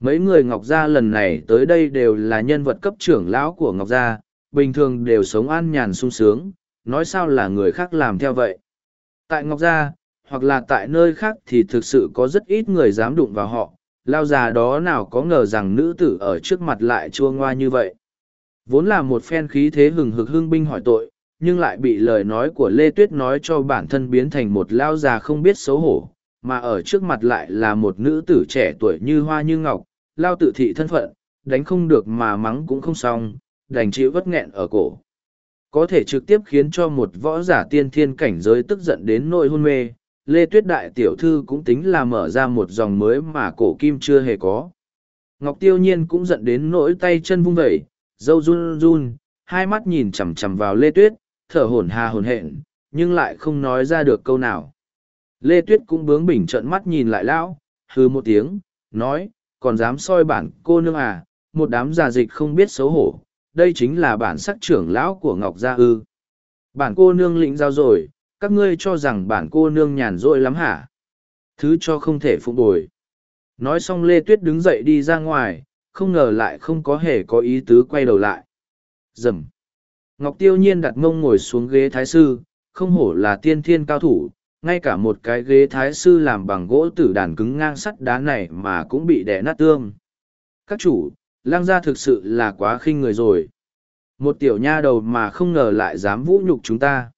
Mấy người Ngọc Gia lần này tới đây đều là nhân vật cấp trưởng lão của Ngọc Gia, bình thường đều sống an nhàn sung sướng, nói sao là người khác làm theo vậy. Tại Ngọc Gia, hoặc là tại nơi khác thì thực sự có rất ít người dám đụng vào họ, lao già đó nào có ngờ rằng nữ tử ở trước mặt lại chua ngoa như vậy. Vốn là một phen khí thế hừng hực hưng binh hỏi tội, nhưng lại bị lời nói của Lê Tuyết nói cho bản thân biến thành một lao già không biết xấu hổ, mà ở trước mặt lại là một nữ tử trẻ tuổi như hoa như ngọc, lao tự thị thân phận, đánh không được mà mắng cũng không xong, đành chịu vất nghẹn ở cổ. Có thể trực tiếp khiến cho một võ giả tiên thiên cảnh giới tức giận đến nỗi hôn mê, Lê Tuyết Đại Tiểu Thư cũng tính là mở ra một dòng mới mà cổ kim chưa hề có. Ngọc Tiêu Nhiên cũng giận đến nỗi tay chân vung vẩy, dâu run run, hai mắt nhìn chằm chằm vào Lê Tuyết, thở hổn hà hồn hện, nhưng lại không nói ra được câu nào. Lê Tuyết cũng bướng bỉnh trợn mắt nhìn lại lão, hư một tiếng, nói, còn dám soi bản cô nương à, một đám già dịch không biết xấu hổ, đây chính là bản sắc trưởng lão của Ngọc Gia Ư. Bản cô nương lĩnh giao rồi, các ngươi cho rằng bản cô nương nhàn rỗi lắm hả? Thứ cho không thể phụng bồi. Nói xong Lê Tuyết đứng dậy đi ra ngoài, không ngờ lại không có hề có ý tứ quay đầu lại. Dầm. Ngọc Tiêu Nhiên đặt mông ngồi xuống ghế thái sư, không hổ là tiên thiên cao thủ, ngay cả một cái ghế thái sư làm bằng gỗ tử đàn cứng ngang sắt đá này mà cũng bị đẻ nát tương. Các chủ, lang gia thực sự là quá khinh người rồi. Một tiểu nha đầu mà không ngờ lại dám vũ nhục chúng ta.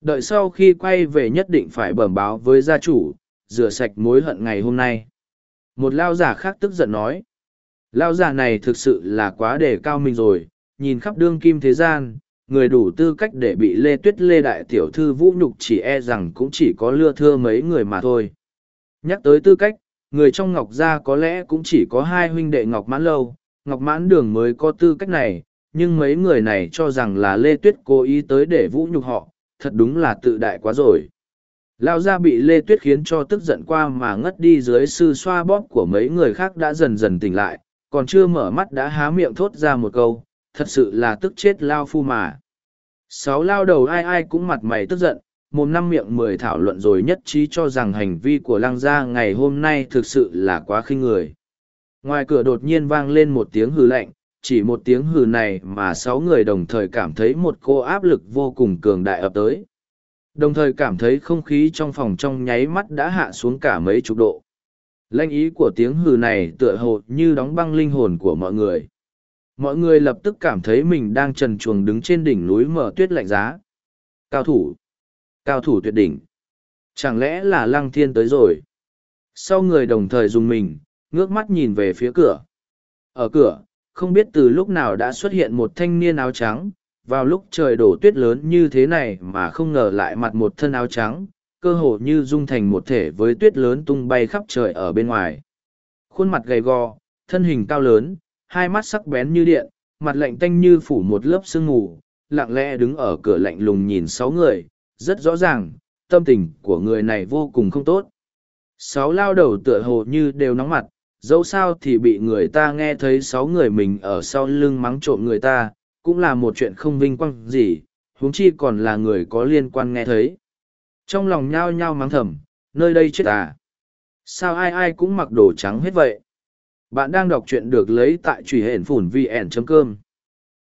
Đợi sau khi quay về nhất định phải bẩm báo với gia chủ, rửa sạch mối hận ngày hôm nay. Một lao giả khác tức giận nói. Lao giả này thực sự là quá đề cao mình rồi, nhìn khắp đương kim thế gian, người đủ tư cách để bị lê tuyết lê đại tiểu thư vũ nhục chỉ e rằng cũng chỉ có lưa thưa mấy người mà thôi. Nhắc tới tư cách người trong ngọc gia có lẽ cũng chỉ có hai huynh đệ ngọc mãn lâu ngọc mãn đường mới có tư cách này nhưng mấy người này cho rằng là lê tuyết cố ý tới để vũ nhục họ thật đúng là tự đại quá rồi. Lao gia bị lê tuyết khiến cho tức giận qua mà ngất đi dưới sư xoa bóp của mấy người khác đã dần dần tỉnh lại còn chưa mở mắt đã há miệng thốt ra một câu thật sự là tức chết lao phu mà. Sáu lao đầu ai ai cũng mặt mày tức giận, một năm miệng mười thảo luận rồi nhất trí cho rằng hành vi của lăng gia ngày hôm nay thực sự là quá khinh người. Ngoài cửa đột nhiên vang lên một tiếng hừ lạnh, chỉ một tiếng hừ này mà sáu người đồng thời cảm thấy một cô áp lực vô cùng cường đại ập tới. Đồng thời cảm thấy không khí trong phòng trong nháy mắt đã hạ xuống cả mấy chục độ. Lanh ý của tiếng hừ này tựa hồ như đóng băng linh hồn của mọi người. Mọi người lập tức cảm thấy mình đang trần chuồng đứng trên đỉnh núi mở tuyết lạnh giá. Cao thủ. Cao thủ tuyệt đỉnh. Chẳng lẽ là lăng thiên tới rồi? Sau người đồng thời dùng mình ngước mắt nhìn về phía cửa. Ở cửa không biết từ lúc nào đã xuất hiện một thanh niên áo trắng. Vào lúc trời đổ tuyết lớn như thế này mà không ngờ lại mặt một thân áo trắng, cơ hồ như dung thành một thể với tuyết lớn tung bay khắp trời ở bên ngoài. Khuôn mặt gầy gò, thân hình cao lớn, hai mắt sắc bén như điện, mặt lạnh tanh như phủ một lớp sương mù, lặng lẽ đứng ở cửa lạnh lùng nhìn sáu người, rất rõ ràng, tâm tình của người này vô cùng không tốt. Sáu lao đầu tựa hồ như đều nóng mặt, dẫu sao thì bị người ta nghe thấy sáu người mình ở sau lưng mắng trộm người ta, cũng là một chuyện không vinh quang gì, huống chi còn là người có liên quan nghe thấy. Trong lòng nhao nhao mắng thầm, nơi đây chết à? Sao ai ai cũng mặc đồ trắng hết vậy? Bạn đang đọc truyện được lấy tại truy hển phủn vn.com.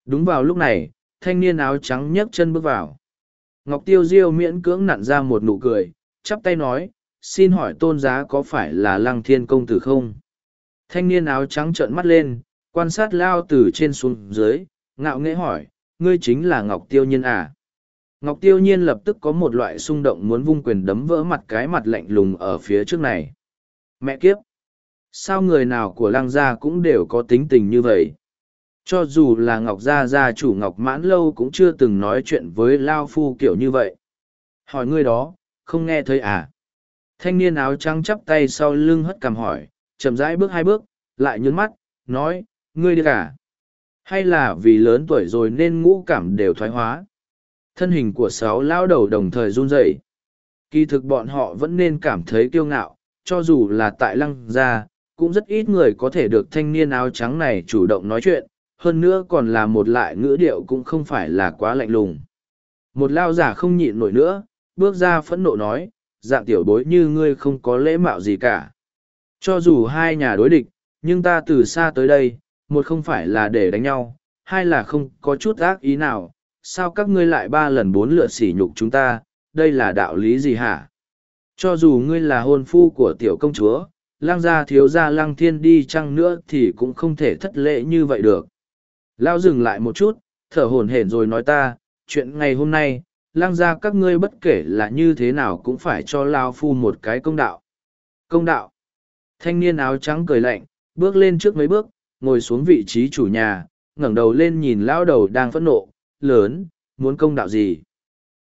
Đúng vào lúc này, thanh niên áo trắng nhấc chân bước vào. Ngọc Tiêu Diêu miễn cưỡng nặn ra một nụ cười, chắp tay nói, xin hỏi tôn giá có phải là lăng thiên công tử không? Thanh niên áo trắng trợn mắt lên, quan sát lao từ trên xuống dưới, ngạo nghễ hỏi, ngươi chính là Ngọc Tiêu Nhiên à? Ngọc Tiêu Nhiên lập tức có một loại xung động muốn vung quyền đấm vỡ mặt cái mặt lạnh lùng ở phía trước này. Mẹ kiếp! Sao người nào của lăng gia cũng đều có tính tình như vậy? Cho dù là Ngọc Gia gia chủ Ngọc Mãn Lâu cũng chưa từng nói chuyện với Lao Phu kiểu như vậy. Hỏi ngươi đó, không nghe thấy à? Thanh niên áo trắng chắp tay sau lưng hất cằm hỏi, chậm rãi bước hai bước, lại nhún mắt, nói, ngươi đi cả. Hay là vì lớn tuổi rồi nên ngũ cảm đều thoái hóa? Thân hình của sáu lao đầu đồng thời run rẩy. Kỳ thực bọn họ vẫn nên cảm thấy kiêu ngạo, cho dù là tại lăng gia, cũng rất ít người có thể được thanh niên áo trắng này chủ động nói chuyện, hơn nữa còn là một lại ngữ điệu cũng không phải là quá lạnh lùng. Một lao giả không nhịn nổi nữa, bước ra phẫn nộ nói, dạng tiểu bối như ngươi không có lễ mạo gì cả. Cho dù hai nhà đối địch, nhưng ta từ xa tới đây, một không phải là để đánh nhau, hai là không có chút ác ý nào, sao các ngươi lại ba lần bốn lượt sỉ nhục chúng ta, đây là đạo lý gì hả? Cho dù ngươi là hôn phu của tiểu công chúa, lang gia thiếu gia lang thiên đi chăng nữa thì cũng không thể thất lễ như vậy được. Lao dừng lại một chút, thở hổn hển rồi nói ta, chuyện ngày hôm nay, lang gia các ngươi bất kể là như thế nào cũng phải cho Lao phu một cái công đạo. Công đạo. Thanh niên áo trắng cười lạnh, bước lên trước mấy bước, ngồi xuống vị trí chủ nhà, ngẩng đầu lên nhìn lão đầu đang phẫn nộ, lớn, muốn công đạo gì?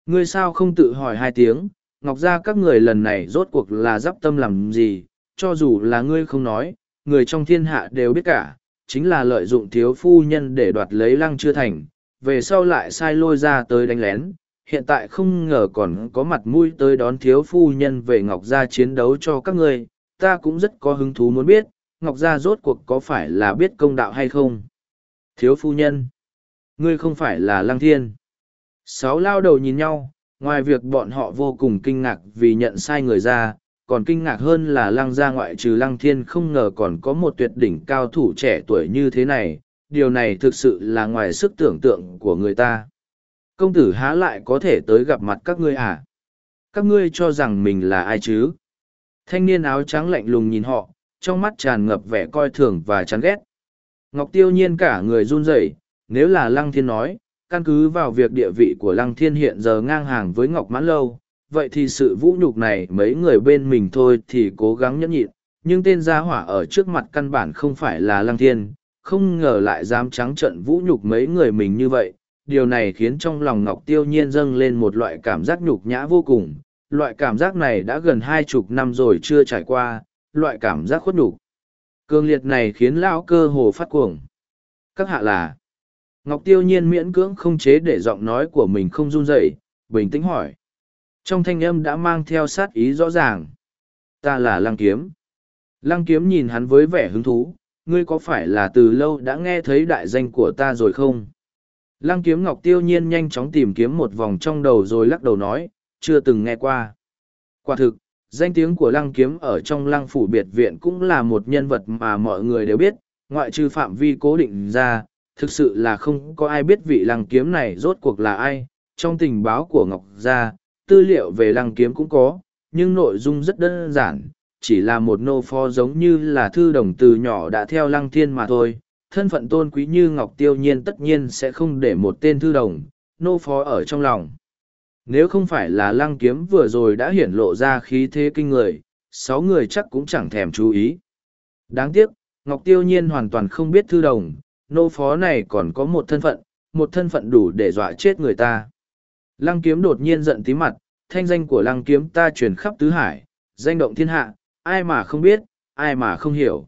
Ngươi sao không tự hỏi hai tiếng, ngọc gia các người lần này rốt cuộc là d tâm làm gì, cho dù là ngươi không nói, người trong thiên hạ đều biết cả, chính là lợi dụng thiếu phu nhân để đoạt lấy lăng chưa thành, về sau lại sai lôi ra tới đánh lén. Hiện tại không ngờ còn có mặt mũi tới đón thiếu phu nhân về Ngọc Gia chiến đấu cho các ngươi, ta cũng rất có hứng thú muốn biết, Ngọc Gia rốt cuộc có phải là biết công đạo hay không? Thiếu phu nhân, ngươi không phải là Lăng Thiên. Sáu lao đầu nhìn nhau, ngoài việc bọn họ vô cùng kinh ngạc vì nhận sai người ra, còn kinh ngạc hơn là lăng gia ngoại trừ lăng thiên không ngờ còn có một tuyệt đỉnh cao thủ trẻ tuổi như thế này, điều này thực sự là ngoài sức tưởng tượng của người ta. Công tử há lại có thể tới gặp mặt các ngươi à? Các ngươi cho rằng mình là ai chứ? Thanh niên áo trắng lạnh lùng nhìn họ, trong mắt tràn ngập vẻ coi thường và chán ghét. Ngọc tiêu nhiên cả người run rẩy, nếu là lăng thiên nói, căn cứ vào việc địa vị của lăng thiên hiện giờ ngang hàng với Ngọc Mãn Lâu, vậy thì sự vũ nhục này mấy người bên mình thôi thì cố gắng nhẫn nhịn, nhưng tên gia hỏa ở trước mặt căn bản không phải là lăng thiên, không ngờ lại dám trắng trận vũ nhục mấy người mình như vậy. Điều này khiến trong lòng Ngọc Tiêu Nhiên dâng lên một loại cảm giác nhục nhã vô cùng. Loại cảm giác này đã gần hai chục năm rồi chưa trải qua, loại cảm giác khuất nhục. Cương liệt này khiến lão cơ hồ phát cuồng. Các hạ là Ngọc Tiêu Nhiên miễn cưỡng không chế để giọng nói của mình không run rẩy, bình tĩnh hỏi. Trong thanh âm đã mang theo sát ý rõ ràng. Ta là Lăng Kiếm. Lăng Kiếm nhìn hắn với vẻ hứng thú, ngươi có phải là từ lâu đã nghe thấy đại danh của ta rồi không? Lăng Kiếm Ngọc tiêu nhiên nhanh chóng tìm kiếm một vòng trong đầu rồi lắc đầu nói, chưa từng nghe qua. Quả thực, danh tiếng của Lăng Kiếm ở trong Lăng Phủ Biệt Viện cũng là một nhân vật mà mọi người đều biết, ngoại trừ phạm vi cố định ra, thực sự là không có ai biết vị Lăng Kiếm này rốt cuộc là ai. Trong tình báo của Ngọc Gia, tư liệu về lăng kiếm cũng có, nhưng nội dung rất đơn giản, chỉ là một nô phó giống như là thư đồng từ nhỏ đã theo lăng thiên mà thôi. Thân phận tôn quý như Ngọc Tiêu Nhiên tất nhiên sẽ không để một tên thư đồng, nô phó ở trong lòng. Nếu không phải là lăng kiếm vừa rồi đã hiển lộ ra khí thế kinh người, sáu người chắc cũng chẳng thèm chú ý. Đáng tiếc, Ngọc Tiêu Nhiên hoàn toàn không biết thư đồng, nô phó này còn có một thân phận, một thân phận đủ để dọa chết người ta. Lăng kiếm đột nhiên giận tí mặt, thanh danh của lăng kiếm ta truyền khắp tứ hải, danh động thiên hạ, ai mà không biết, ai mà không hiểu.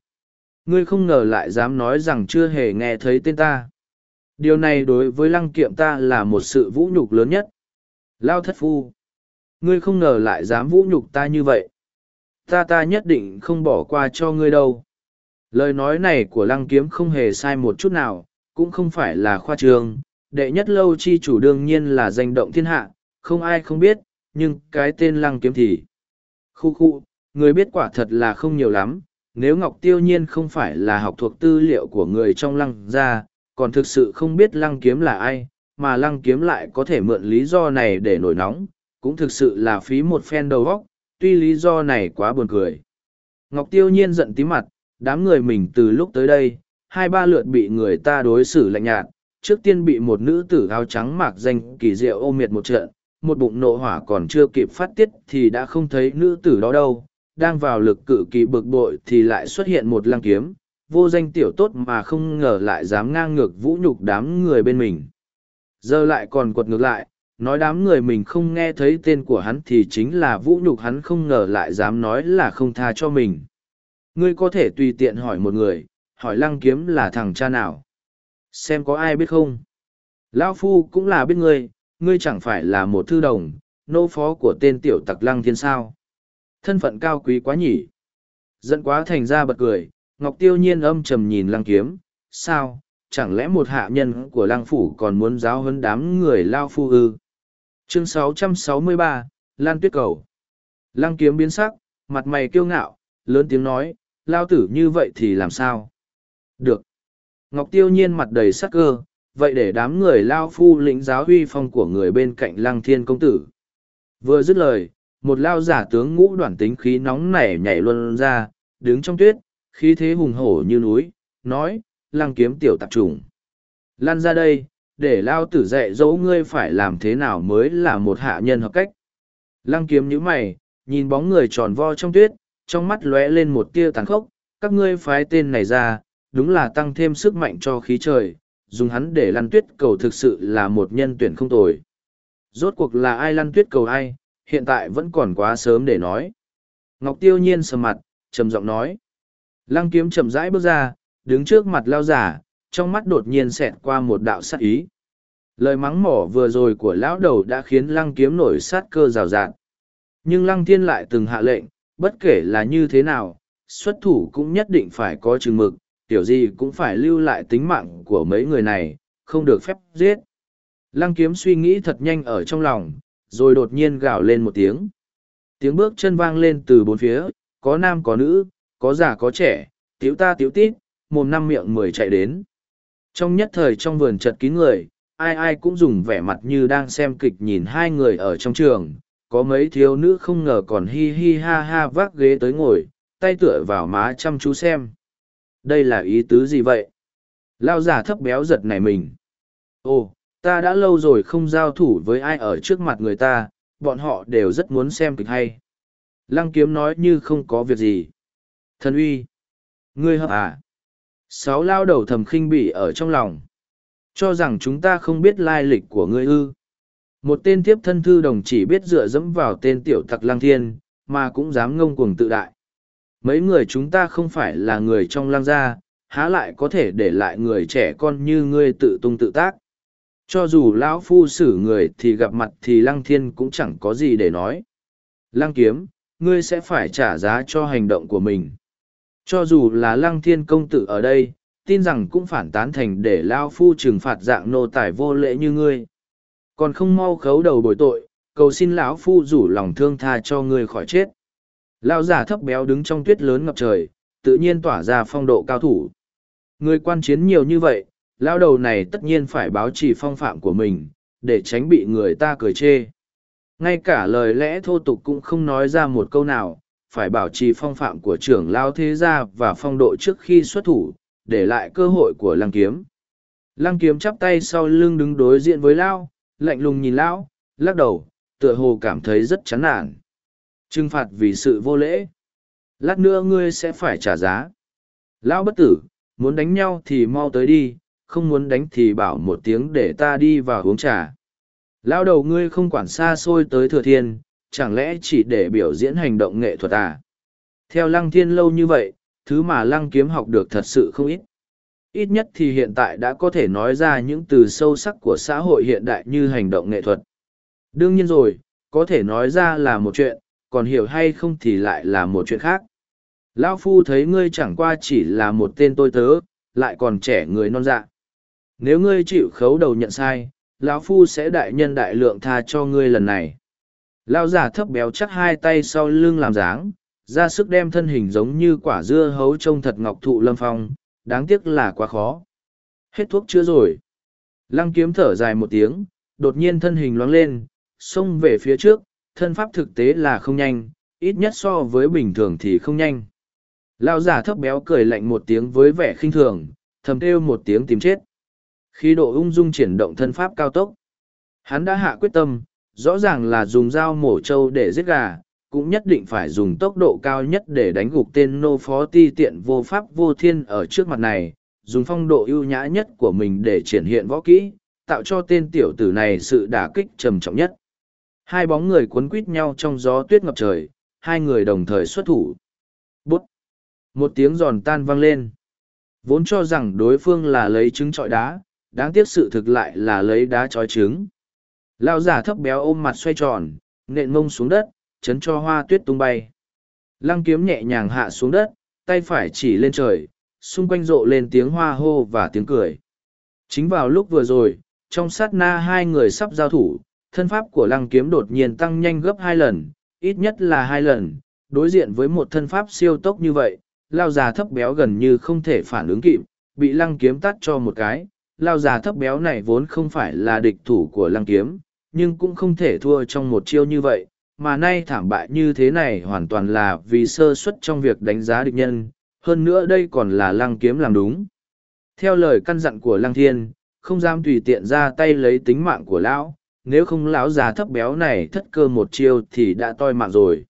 Ngươi không ngờ lại dám nói rằng chưa hề nghe thấy tên ta. Điều này đối với lăng kiệm ta là một sự vũ nhục lớn nhất. Lao thất phu. Ngươi không ngờ lại dám vũ nhục ta như vậy. Ta ta nhất định không bỏ qua cho ngươi đâu. Lời nói này của lăng kiếm không hề sai một chút nào, cũng không phải là khoa trương. Đệ nhất lâu chi chủ đương nhiên là danh động thiên hạ, không ai không biết, nhưng cái tên lăng kiếm thì. Khu khu, người biết quả thật là không nhiều lắm, nếu Ngọc Tiêu Nhiên không phải là học thuộc tư liệu của người trong lăng gia, còn thực sự không biết lăng kiếm là ai, mà lăng kiếm lại có thể mượn lý do này để nổi nóng, cũng thực sự là phí một phen đầu óc, tuy lý do này quá buồn cười. Ngọc Tiêu Nhiên giận tí mặt, đám người mình từ lúc tới đây, hai ba lượt bị người ta đối xử lạnh nhạt, trước tiên bị một nữ tử áo trắng mạc danh kỳ diệu ôm miệt một trận, một bụng nộ hỏa còn chưa kịp phát tiết thì đã không thấy nữ tử đó đâu, đang vào lực cự kỳ bực bội thì lại xuất hiện một lăng kiếm, vô danh tiểu tốt mà không ngờ lại dám ngang ngược vũ nhục đám người bên mình. Giờ lại còn quật ngược lại, nói đám người mình không nghe thấy tên của hắn thì chính là vũ nhục hắn không ngờ lại dám nói là không tha cho mình. Ngươi có thể tùy tiện hỏi một người, hỏi lăng kiếm là thằng cha nào. Xem có ai biết không? Lão Phu cũng là biết ngươi, ngươi chẳng phải là một thư đồng, nô phó của tên tiểu tặc lăng thiên sao. Thân phận cao quý quá nhỉ. Dẫn quá thành ra bật cười, Ngọc Tiêu Nhiên âm trầm nhìn lăng kiếm, sao, chẳng lẽ một hạ nhân của lăng phủ còn muốn giáo huấn đám người lao phu ư? Chương 663, Lan Tuyết Cầu Lăng kiếm biến sắc, mặt mày kiêu ngạo, lớn tiếng nói, lao tử như vậy thì làm sao? Được. Ngọc Tiêu Nhiên mặt đầy sắc cơ, vậy để đám người lao phu lĩnh giáo huy phong của người bên cạnh lăng thiên công tử. Vừa dứt lời, một lao giả tướng ngũ đoạn tính khí nóng nảy nhảy luôn ra, đứng trong tuyết, khí thế hùng hổ như núi, nói, lăng kiếm tiểu tạp trùng. Lan ra đây, để lao tử dạy dỗ ngươi phải làm thế nào mới là một hạ nhân hợp cách. Lăng kiếm nhíu mày, nhìn bóng người tròn vo trong tuyết, trong mắt lóe lên một tia tàn khốc, các ngươi phái tên này ra, đúng là tăng thêm sức mạnh cho khí trời, dùng hắn để lăn tuyết cầu thực sự là một nhân tuyển không tồi. Rốt cuộc là ai lăn tuyết cầu ai, hiện tại vẫn còn quá sớm để nói. Ngọc Tiêu Nhiên sầm mặt, trầm giọng nói. Lăng kiếm chậm rãi bước ra, đứng trước mặt lao giả, trong mắt đột nhiên xẹt qua một đạo sát ý. Lời mắng mỏ vừa rồi của lão đầu đã khiến lăng kiếm nổi sát cơ rào rạt. Nhưng lăng thiên lại từng hạ lệnh, bất kể là như thế nào, xuất thủ cũng nhất định phải có chừng mực, tiểu gì cũng phải lưu lại tính mạng của mấy người này, không được phép giết. Lăng kiếm suy nghĩ thật nhanh ở trong lòng, rồi đột nhiên gào lên một tiếng. Tiếng bước chân vang lên từ bốn phía, có nam có nữ, có già có trẻ, tiếu ta tiếu tít, mồm năm miệng mười chạy đến. Trong nhất thời trong vườn chật kín người, ai ai cũng dùng vẻ mặt như đang xem kịch nhìn hai người ở trong trường, có mấy thiếu nữ không ngờ còn hi hi ha ha vác ghế tới ngồi, tay tựa vào má chăm chú xem. Đây là ý tứ gì vậy? Lao giả thấp béo giật này mình. Ồ, ta đã lâu rồi không giao thủ với ai ở trước mặt người ta, bọn họ đều rất muốn xem kịch hay. Lăng kiếm nói như không có việc gì. Thần uy! Ngươi hợp à? Sáu lao đầu thầm khinh bỉ ở trong lòng. Cho rằng chúng ta không biết lai lịch của ngươi ư. Một tên tiếp thân thư đồng chỉ biết dựa dẫm vào tên tiểu tặc lang thiên, mà cũng dám ngông cuồng tự đại. Mấy người chúng ta không phải là người trong lang gia, há lại có thể để lại người trẻ con như ngươi tự tung tự tác. Cho dù lão phu xử người thì gặp mặt thì lăng thiên cũng chẳng có gì để nói. Lăng kiếm, ngươi sẽ phải trả giá cho hành động của mình. Cho dù là lăng thiên công tử ở đây, tin rằng cũng phản tán thành để lao phu trừng phạt dạng nô tài vô lễ như ngươi. Còn không mau khấu đầu bồi tội, cầu xin lão phu rủ lòng thương tha cho ngươi khỏi chết. lão giả thấp béo đứng trong tuyết lớn ngập trời, tự nhiên tỏa ra phong độ cao thủ. Người quan chiến nhiều như vậy, lão đầu này tất nhiên phải báo trì phong phạm của mình, để tránh bị người ta cười chê. Ngay cả lời lẽ thô tục cũng không nói ra một câu nào, phải bảo trì phong phạm của trưởng lao thế gia và phong độ trước khi xuất thủ, để lại cơ hội của lăng kiếm. Lăng kiếm chắp tay sau lưng đứng đối diện với lao, lạnh lùng nhìn lão, lắc đầu, tựa hồ cảm thấy rất chán nản. Trừng phạt vì sự vô lễ. Lát nữa ngươi sẽ phải trả giá. Lão bất tử, muốn đánh nhau thì mau tới đi, không muốn đánh thì bảo một tiếng để ta đi vào uống trà. Lão đầu ngươi không quản xa xôi tới thừa thiên, chẳng lẽ chỉ để biểu diễn hành động nghệ thuật à? Theo lăng thiên lâu như vậy, thứ mà lăng kiếm học được thật sự không ít. Ít nhất thì hiện tại đã có thể nói ra những từ sâu sắc của xã hội hiện đại như hành động nghệ thuật. Đương nhiên rồi, có thể nói ra là một chuyện, còn hiểu hay không thì lại là một chuyện khác. Lão Phu thấy ngươi chẳng qua chỉ là một tên tôi tớ, lại còn trẻ người non dạ. Nếu ngươi chịu khấu đầu nhận sai, lão Phu sẽ đại nhân đại lượng tha cho ngươi lần này. Lão giả thấp béo chắc hai tay sau lưng làm dáng, ra sức đem thân hình giống như quả dưa hấu trông thật ngọc thụ lâm phong, đáng tiếc là quá khó. Hết thuốc chưa rồi. Lăng kiếm thở dài một tiếng, đột nhiên thân hình loáng lên, xông về phía trước, thân pháp thực tế là không nhanh, ít nhất so với bình thường thì không nhanh. Lão giả thấp béo cười lạnh một tiếng với vẻ khinh thường, thầm kêu một tiếng tìm chết. Khi độ ung dung triển động thân pháp cao tốc, hắn đã hạ quyết tâm, rõ ràng là dùng dao mổ trâu để giết gà, cũng nhất định phải dùng tốc độ cao nhất để đánh gục tên nô phó ti tiện vô pháp vô thiên ở trước mặt này, dùng phong độ ưu nhã nhất của mình để triển hiện võ kỹ, tạo cho tên tiểu tử này sự đả kích trầm trọng nhất. Hai bóng người cuốn quít nhau trong gió tuyết ngập trời, hai người đồng thời xuất thủ. Bút! Một tiếng giòn tan vang lên. Vốn cho rằng đối phương là lấy trứng trọi đá, đáng tiếc sự thực lại là lấy đá trói trứng. Lao giả thấp béo ôm mặt xoay tròn, nện mông xuống đất, chấn cho hoa tuyết tung bay. Lăng kiếm nhẹ nhàng hạ xuống đất, tay phải chỉ lên trời, xung quanh rộ lên tiếng hoa hô và tiếng cười. Chính vào lúc vừa rồi, trong sát na hai người sắp giao thủ, thân pháp của lăng kiếm đột nhiên tăng nhanh gấp hai lần, ít nhất là hai lần, đối diện với một thân pháp siêu tốc như vậy, lao già thấp béo gần như không thể phản ứng kịp, bị lăng kiếm tắt cho một cái. Lao già thấp béo này vốn không phải là địch thủ của lăng kiếm, nhưng cũng không thể thua trong một chiêu như vậy, mà nay thảm bại như thế này hoàn toàn là vì sơ suất trong việc đánh giá địch nhân, hơn nữa đây còn là lăng kiếm làm đúng. Theo lời căn dặn của lăng thiên, không dám tùy tiện ra tay lấy tính mạng của lão, nếu không lão già thấp béo này thất cơ một chiêu thì đã toi mạng rồi.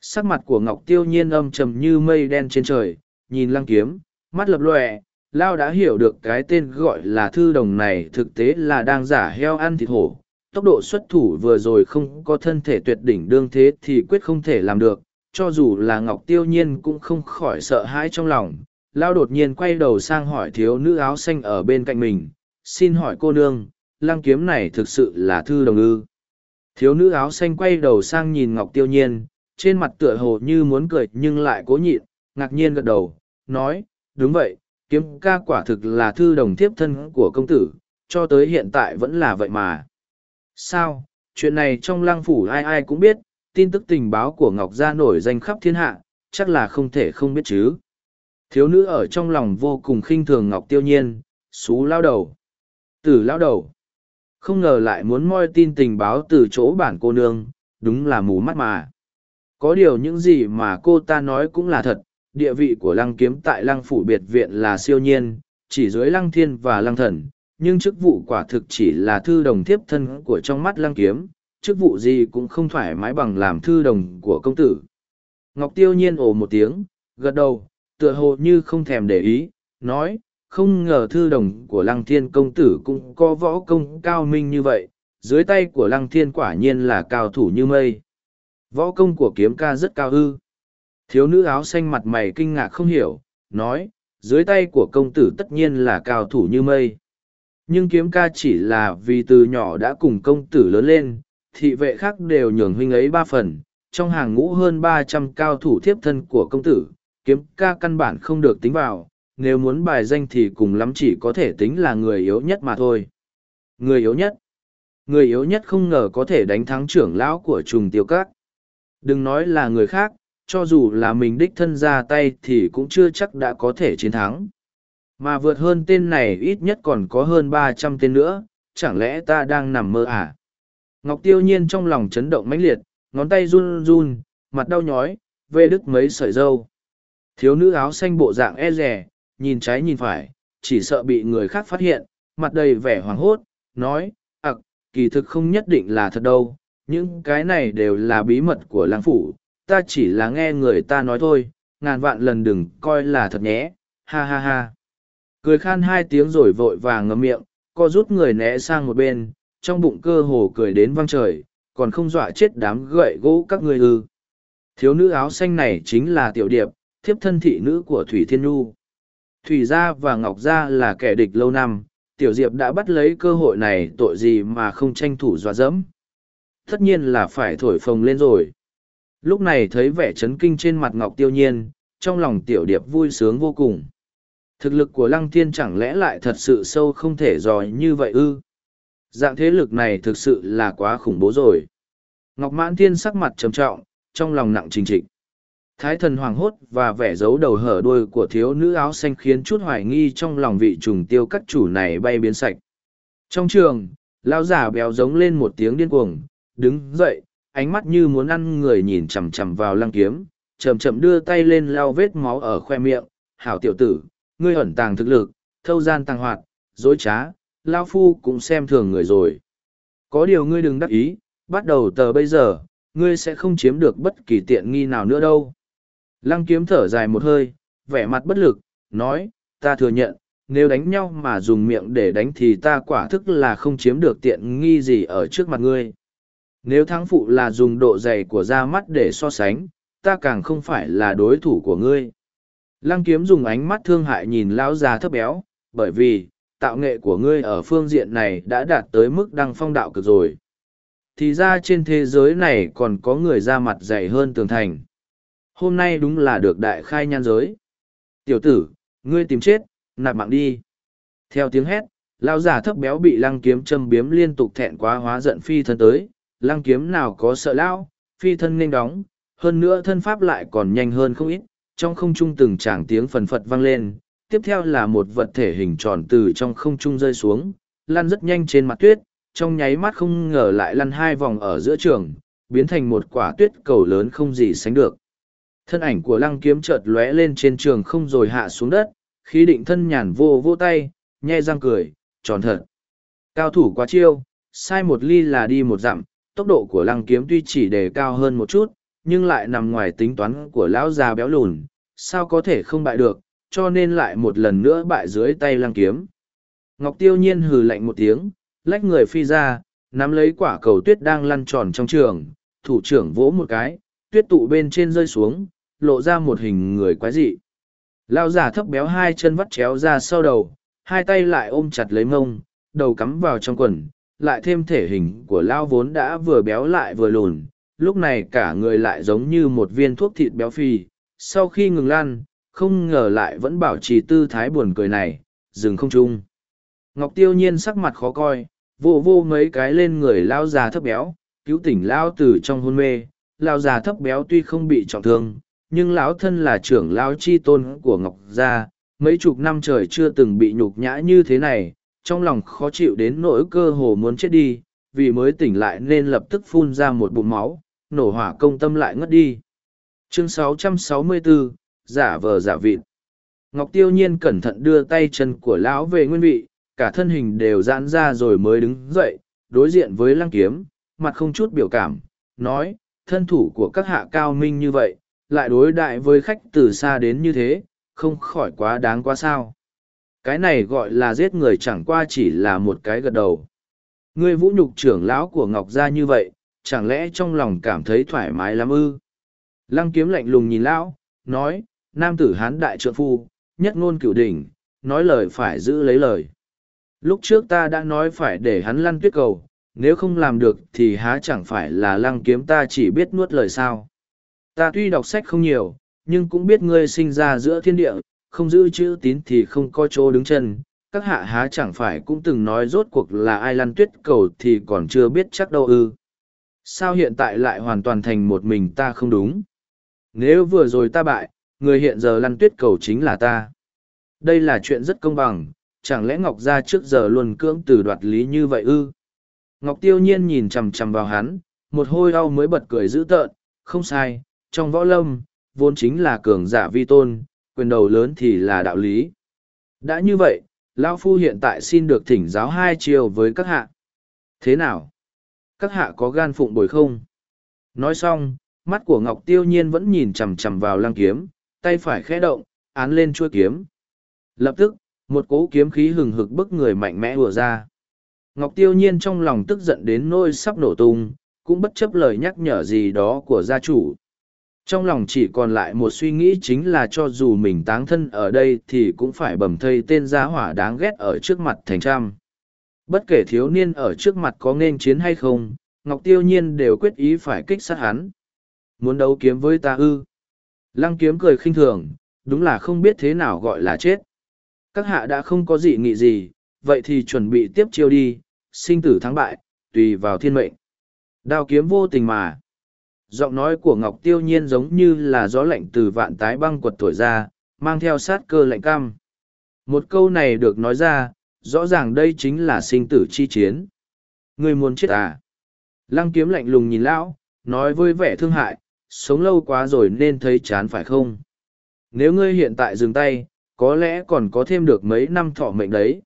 Sắc mặt của Ngọc Tiêu Nhiên âm trầm như mây đen trên trời, nhìn lăng kiếm, mắt lập lòe, Lao đã hiểu được cái tên gọi là thư đồng này thực tế là đang giả heo ăn thịt hổ. Tốc độ xuất thủ vừa rồi không có thân thể tuyệt đỉnh đương thế thì quyết không thể làm được, cho dù là Ngọc Tiêu Nhiên cũng không khỏi sợ hãi trong lòng. Lao đột nhiên quay đầu sang hỏi thiếu nữ áo xanh ở bên cạnh mình, xin hỏi cô nương, lăng kiếm này thực sự là thư đồng ư. Thiếu nữ áo xanh quay đầu sang nhìn Ngọc Tiêu Nhiên, trên mặt tựa hồ như muốn cười nhưng lại cố nhịn, ngạc nhiên gật đầu, nói, đúng vậy, kiếm ca quả thực là thư đồng thiếp thân của công tử, cho tới hiện tại vẫn là vậy mà. Sao, chuyện này trong lăng phủ ai ai cũng biết, tin tức tình báo của Ngọc Gia nổi danh khắp thiên hạ, chắc là không thể không biết chứ. Thiếu nữ ở trong lòng vô cùng khinh thường Ngọc Tiêu Nhiên, xú lao đầu. Tử lao đầu. Không ngờ lại muốn moi tin tình báo từ chỗ bản cô nương, đúng là mù mắt mà. Có điều những gì mà cô ta nói cũng là thật, địa vị của lăng kiếm tại lăng phủ biệt viện là siêu nhiên, chỉ dưới lăng thiên và lăng thần, nhưng chức vụ quả thực chỉ là thư đồng tiếp thân của trong mắt lăng kiếm, chức vụ gì cũng không thoải mái bằng làm thư đồng của công tử. Ngọc Tiêu nhiên ồ một tiếng, gật đầu, tựa hồ như không thèm để ý, nói, không ngờ thư đồng của lăng thiên công tử cũng có võ công cao minh như vậy, dưới tay của lăng thiên quả nhiên là cao thủ như mây. Võ công của kiếm ca rất cao ư. Thiếu nữ áo xanh mặt mày kinh ngạc không hiểu, nói, dưới tay của công tử tất nhiên là cao thủ như mây. Nhưng kiếm ca chỉ là vì từ nhỏ đã cùng công tử lớn lên, thị vệ khác đều nhường huynh ấy ba phần, trong hàng ngũ hơn ba trăm cao thủ thiếp thân của công tử, kiếm ca căn bản không được tính vào, nếu muốn bài danh thì cùng lắm chỉ có thể tính là người yếu nhất mà thôi. Người yếu nhất? Người yếu nhất không ngờ có thể đánh thắng trưởng lão của trùng tiêu các. Đừng nói là người khác, cho dù là mình đích thân ra tay thì cũng chưa chắc đã có thể chiến thắng. Mà vượt hơn tên này ít nhất còn có hơn ba trăm tên nữa, chẳng lẽ ta đang nằm mơ à? Ngọc tiêu nhiên trong lòng chấn động mãnh liệt, ngón tay run run, mặt đau nhói, vê đứt mấy sợi dâu. Thiếu nữ áo xanh bộ dạng e rẻ, nhìn trái nhìn phải, chỉ sợ bị người khác phát hiện, mặt đầy vẻ hoảng hốt, nói, ặc, kỳ thực không nhất định là thật đâu, những cái này đều là bí mật của lang phủ, ta chỉ là nghe người ta nói thôi, ngàn vạn lần đừng coi là thật nhé, ha ha ha. Cười khan hai tiếng rồi vội vàng ngậm miệng, co rút người né sang một bên, trong bụng cơ hồ cười đến văng trời, còn không dọa chết đám gậy gỗ các người ư. Thiếu nữ áo xanh này chính là tiểu điệp, thiếp thân thị nữ của Thủy Thiên Nhu. Thủy Gia và Ngọc Gia là kẻ địch lâu năm, tiểu diệp đã bắt lấy cơ hội này tội gì mà không tranh thủ dọa dẫm. Tất nhiên là phải thổi phồng lên rồi. Lúc này thấy vẻ chấn kinh trên mặt Ngọc Tiêu Nhiên, trong lòng tiểu điệp vui sướng vô cùng. Thực lực của Lăng Thiên chẳng lẽ lại thật sự sâu không thể dò như vậy ư? Dạng thế lực này thực sự là quá khủng bố rồi. Ngọc Mãn Thiên sắc mặt trầm trọng, trong lòng nặng trình trịch. Thái thần hoàng hốt và vẻ giấu đầu hở đuôi của thiếu nữ áo xanh khiến chút hoài nghi trong lòng vị trùng tiêu các chủ này bay biến sạch. Trong trường, lão giả béo giống lên một tiếng điên cuồng, đứng dậy, ánh mắt như muốn ăn người nhìn chằm chằm vào lăng kiếm, chậm chậm đưa tay lên lau vết máu ở khoe miệng. Hảo tiểu tử, ngươi ẩn tàng thực lực, thâu gian tàng hoạt, dối trá, lao phu cũng xem thường người rồi. Có điều ngươi đừng đắc ý, bắt đầu tờ bây giờ, ngươi sẽ không chiếm được bất kỳ tiện nghi nào nữa đâu. Lăng kiếm thở dài một hơi, vẻ mặt bất lực, nói, ta thừa nhận, nếu đánh nhau mà dùng miệng để đánh thì ta quả thức là không chiếm được tiện nghi gì ở trước mặt ngươi. Nếu thắng phụ là dùng độ dày của da mắt để so sánh, ta càng không phải là đối thủ của ngươi. Lăng kiếm dùng ánh mắt thương hại nhìn lão già thấp béo, bởi vì, tạo nghệ của ngươi ở phương diện này đã đạt tới mức đăng phong đạo cực rồi. Thì ra trên thế giới này còn có người ra mặt dày hơn tường thành. Hôm nay đúng là được đại khai nhan giới. Tiểu tử, ngươi tìm chết, nạp mạng đi. Theo tiếng hét, lão già thấp béo bị lăng kiếm châm biếm liên tục thẹn quá hóa giận phi thân tới. Lăng kiếm nào có sợ lão, phi thân nên đóng, hơn nữa thân pháp lại còn nhanh hơn không ít, trong không trung từng tràng tiếng phần phật vang lên, tiếp theo là một vật thể hình tròn từ trong không trung rơi xuống, lăn rất nhanh trên mặt tuyết, trong nháy mắt không ngờ lại lăn hai vòng ở giữa trường, biến thành một quả tuyết cầu lớn không gì sánh được. Thân ảnh của lăng kiếm chợt lóe lên trên trường không rồi hạ xuống đất, khí định thân nhàn vô vô tay, nhe răng cười, tròn thật. Cao thủ quá chiêu, sai một ly là đi một dặm, tốc độ của lăng kiếm tuy chỉ đề cao hơn một chút, nhưng lại nằm ngoài tính toán của lão già béo lùn, sao có thể không bại được, cho nên lại một lần nữa bại dưới tay lăng kiếm. Ngọc Tiêu Nhiên hừ lạnh một tiếng, lách người phi ra, nắm lấy quả cầu tuyết đang lăn tròn trong trường, thủ trưởng vỗ một cái, tuyết tụ bên trên rơi xuống, lộ ra một hình người quái dị. Lao giả thấp béo hai chân vắt chéo ra sau đầu, hai tay lại ôm chặt lấy mông, đầu cắm vào trong quần, lại thêm thể hình của Lao vốn đã vừa béo lại vừa lùn, lúc này cả người lại giống như một viên thuốc thịt béo phì. Sau khi ngừng lan, không ngờ lại vẫn bảo trì tư thái buồn cười này, dừng không trung Ngọc tiêu nhiên sắc mặt khó coi, vô vô mấy cái lên người lao già thấp béo, cứu tỉnh lao từ trong hôn mê. Lao già thấp béo tuy không bị trọng thương, nhưng lão thân là trưởng lao chi tôn của Ngọc gia, mấy chục năm trời chưa từng bị nhục nhã như thế này, trong lòng khó chịu đến nỗi cơ hồ muốn chết đi, vì mới tỉnh lại nên lập tức phun ra một bụng máu, nổ hỏa công tâm lại ngất đi. Chương 664, giả vờ giả vịt. Ngọc Tiêu Nhiên cẩn thận đưa tay chân của lão về nguyên vị, cả thân hình đều giãn ra rồi mới đứng dậy, đối diện với lăng kiếm, mặt không chút biểu cảm, nói, thân thủ của các hạ cao minh như vậy, lại đối đại với khách từ xa đến như thế, không khỏi quá đáng quá sao. Cái này gọi là giết người chẳng qua chỉ là một cái gật đầu. Ngươi vũ nhục trưởng lão của Ngọc Gia như vậy, chẳng lẽ trong lòng cảm thấy thoải mái lắm ư? Lăng kiếm lạnh lùng nhìn lão, nói, nam tử hán đại trượng phu, nhất ngôn cửu đỉnh, nói lời phải giữ lấy lời. Lúc trước ta đã nói phải để hắn lăn tuyết cầu, nếu không làm được thì há chẳng phải là lăng kiếm ta chỉ biết nuốt lời sao. Ta tuy đọc sách không nhiều, nhưng cũng biết ngươi sinh ra giữa thiên địa, không giữ chữ tín thì không có chỗ đứng chân. Các hạ há chẳng phải cũng từng nói rốt cuộc là ai lăn tuyết cầu thì còn chưa biết chắc đâu ư. Sao hiện tại lại hoàn toàn thành một mình ta không đúng? Nếu vừa rồi ta bại, người hiện giờ lăn tuyết cầu chính là ta. Đây là chuyện rất công bằng, chẳng lẽ Ngọc Gia trước giờ luôn cưỡng từ đoạt lý như vậy ư? Ngọc Tiêu Nhiên nhìn chằm chằm vào hắn, một hôi đau mới bật cười dữ tợn, không sai, trong võ lâm, vốn chính là cường giả vi tôn, quyền đầu lớn thì là đạo lý. Đã như vậy, Lão Phu hiện tại xin được thỉnh giáo hai chiều với các hạ. Thế nào? Các hạ có gan phụng bồi không? Nói xong, mắt của Ngọc Tiêu Nhiên vẫn nhìn chằm chằm vào lăng kiếm, tay phải khẽ động, án lên chuôi kiếm. Lập tức, Một cỗ kiếm khí hừng hực bức người mạnh mẽ ùa ra. Ngọc Tiêu Nhiên trong lòng tức giận đến nôi sắp nổ tung, cũng bất chấp lời nhắc nhở gì đó của gia chủ. Trong lòng chỉ còn lại một suy nghĩ chính là cho dù mình táng thân ở đây thì cũng phải bầm thây tên gia hỏa đáng ghét ở trước mặt thành trăm. Bất kể thiếu niên ở trước mặt có nên chiến hay không, Ngọc Tiêu Nhiên đều quyết ý phải kích sát hắn. Muốn đấu kiếm với ta ư. Lăng kiếm cười khinh thường, đúng là không biết thế nào gọi là chết. Các hạ đã không có gì nghị gì, vậy thì chuẩn bị tiếp chiêu đi, sinh tử thắng bại, tùy vào thiên mệnh. Đao kiếm vô tình mà. Giọng nói của Ngọc Tiêu Nhiên giống như là gió lạnh từ vạn tái băng quật thổi ra, mang theo sát cơ lạnh cam. Một câu này được nói ra, rõ ràng đây chính là sinh tử chi chiến. Người muốn chết à? Lăng kiếm lạnh lùng nhìn lão, nói với vẻ thương hại, sống lâu quá rồi nên thấy chán phải không? Nếu ngươi hiện tại dừng tay, có lẽ còn có thêm được mấy năm thọ mệnh đấy.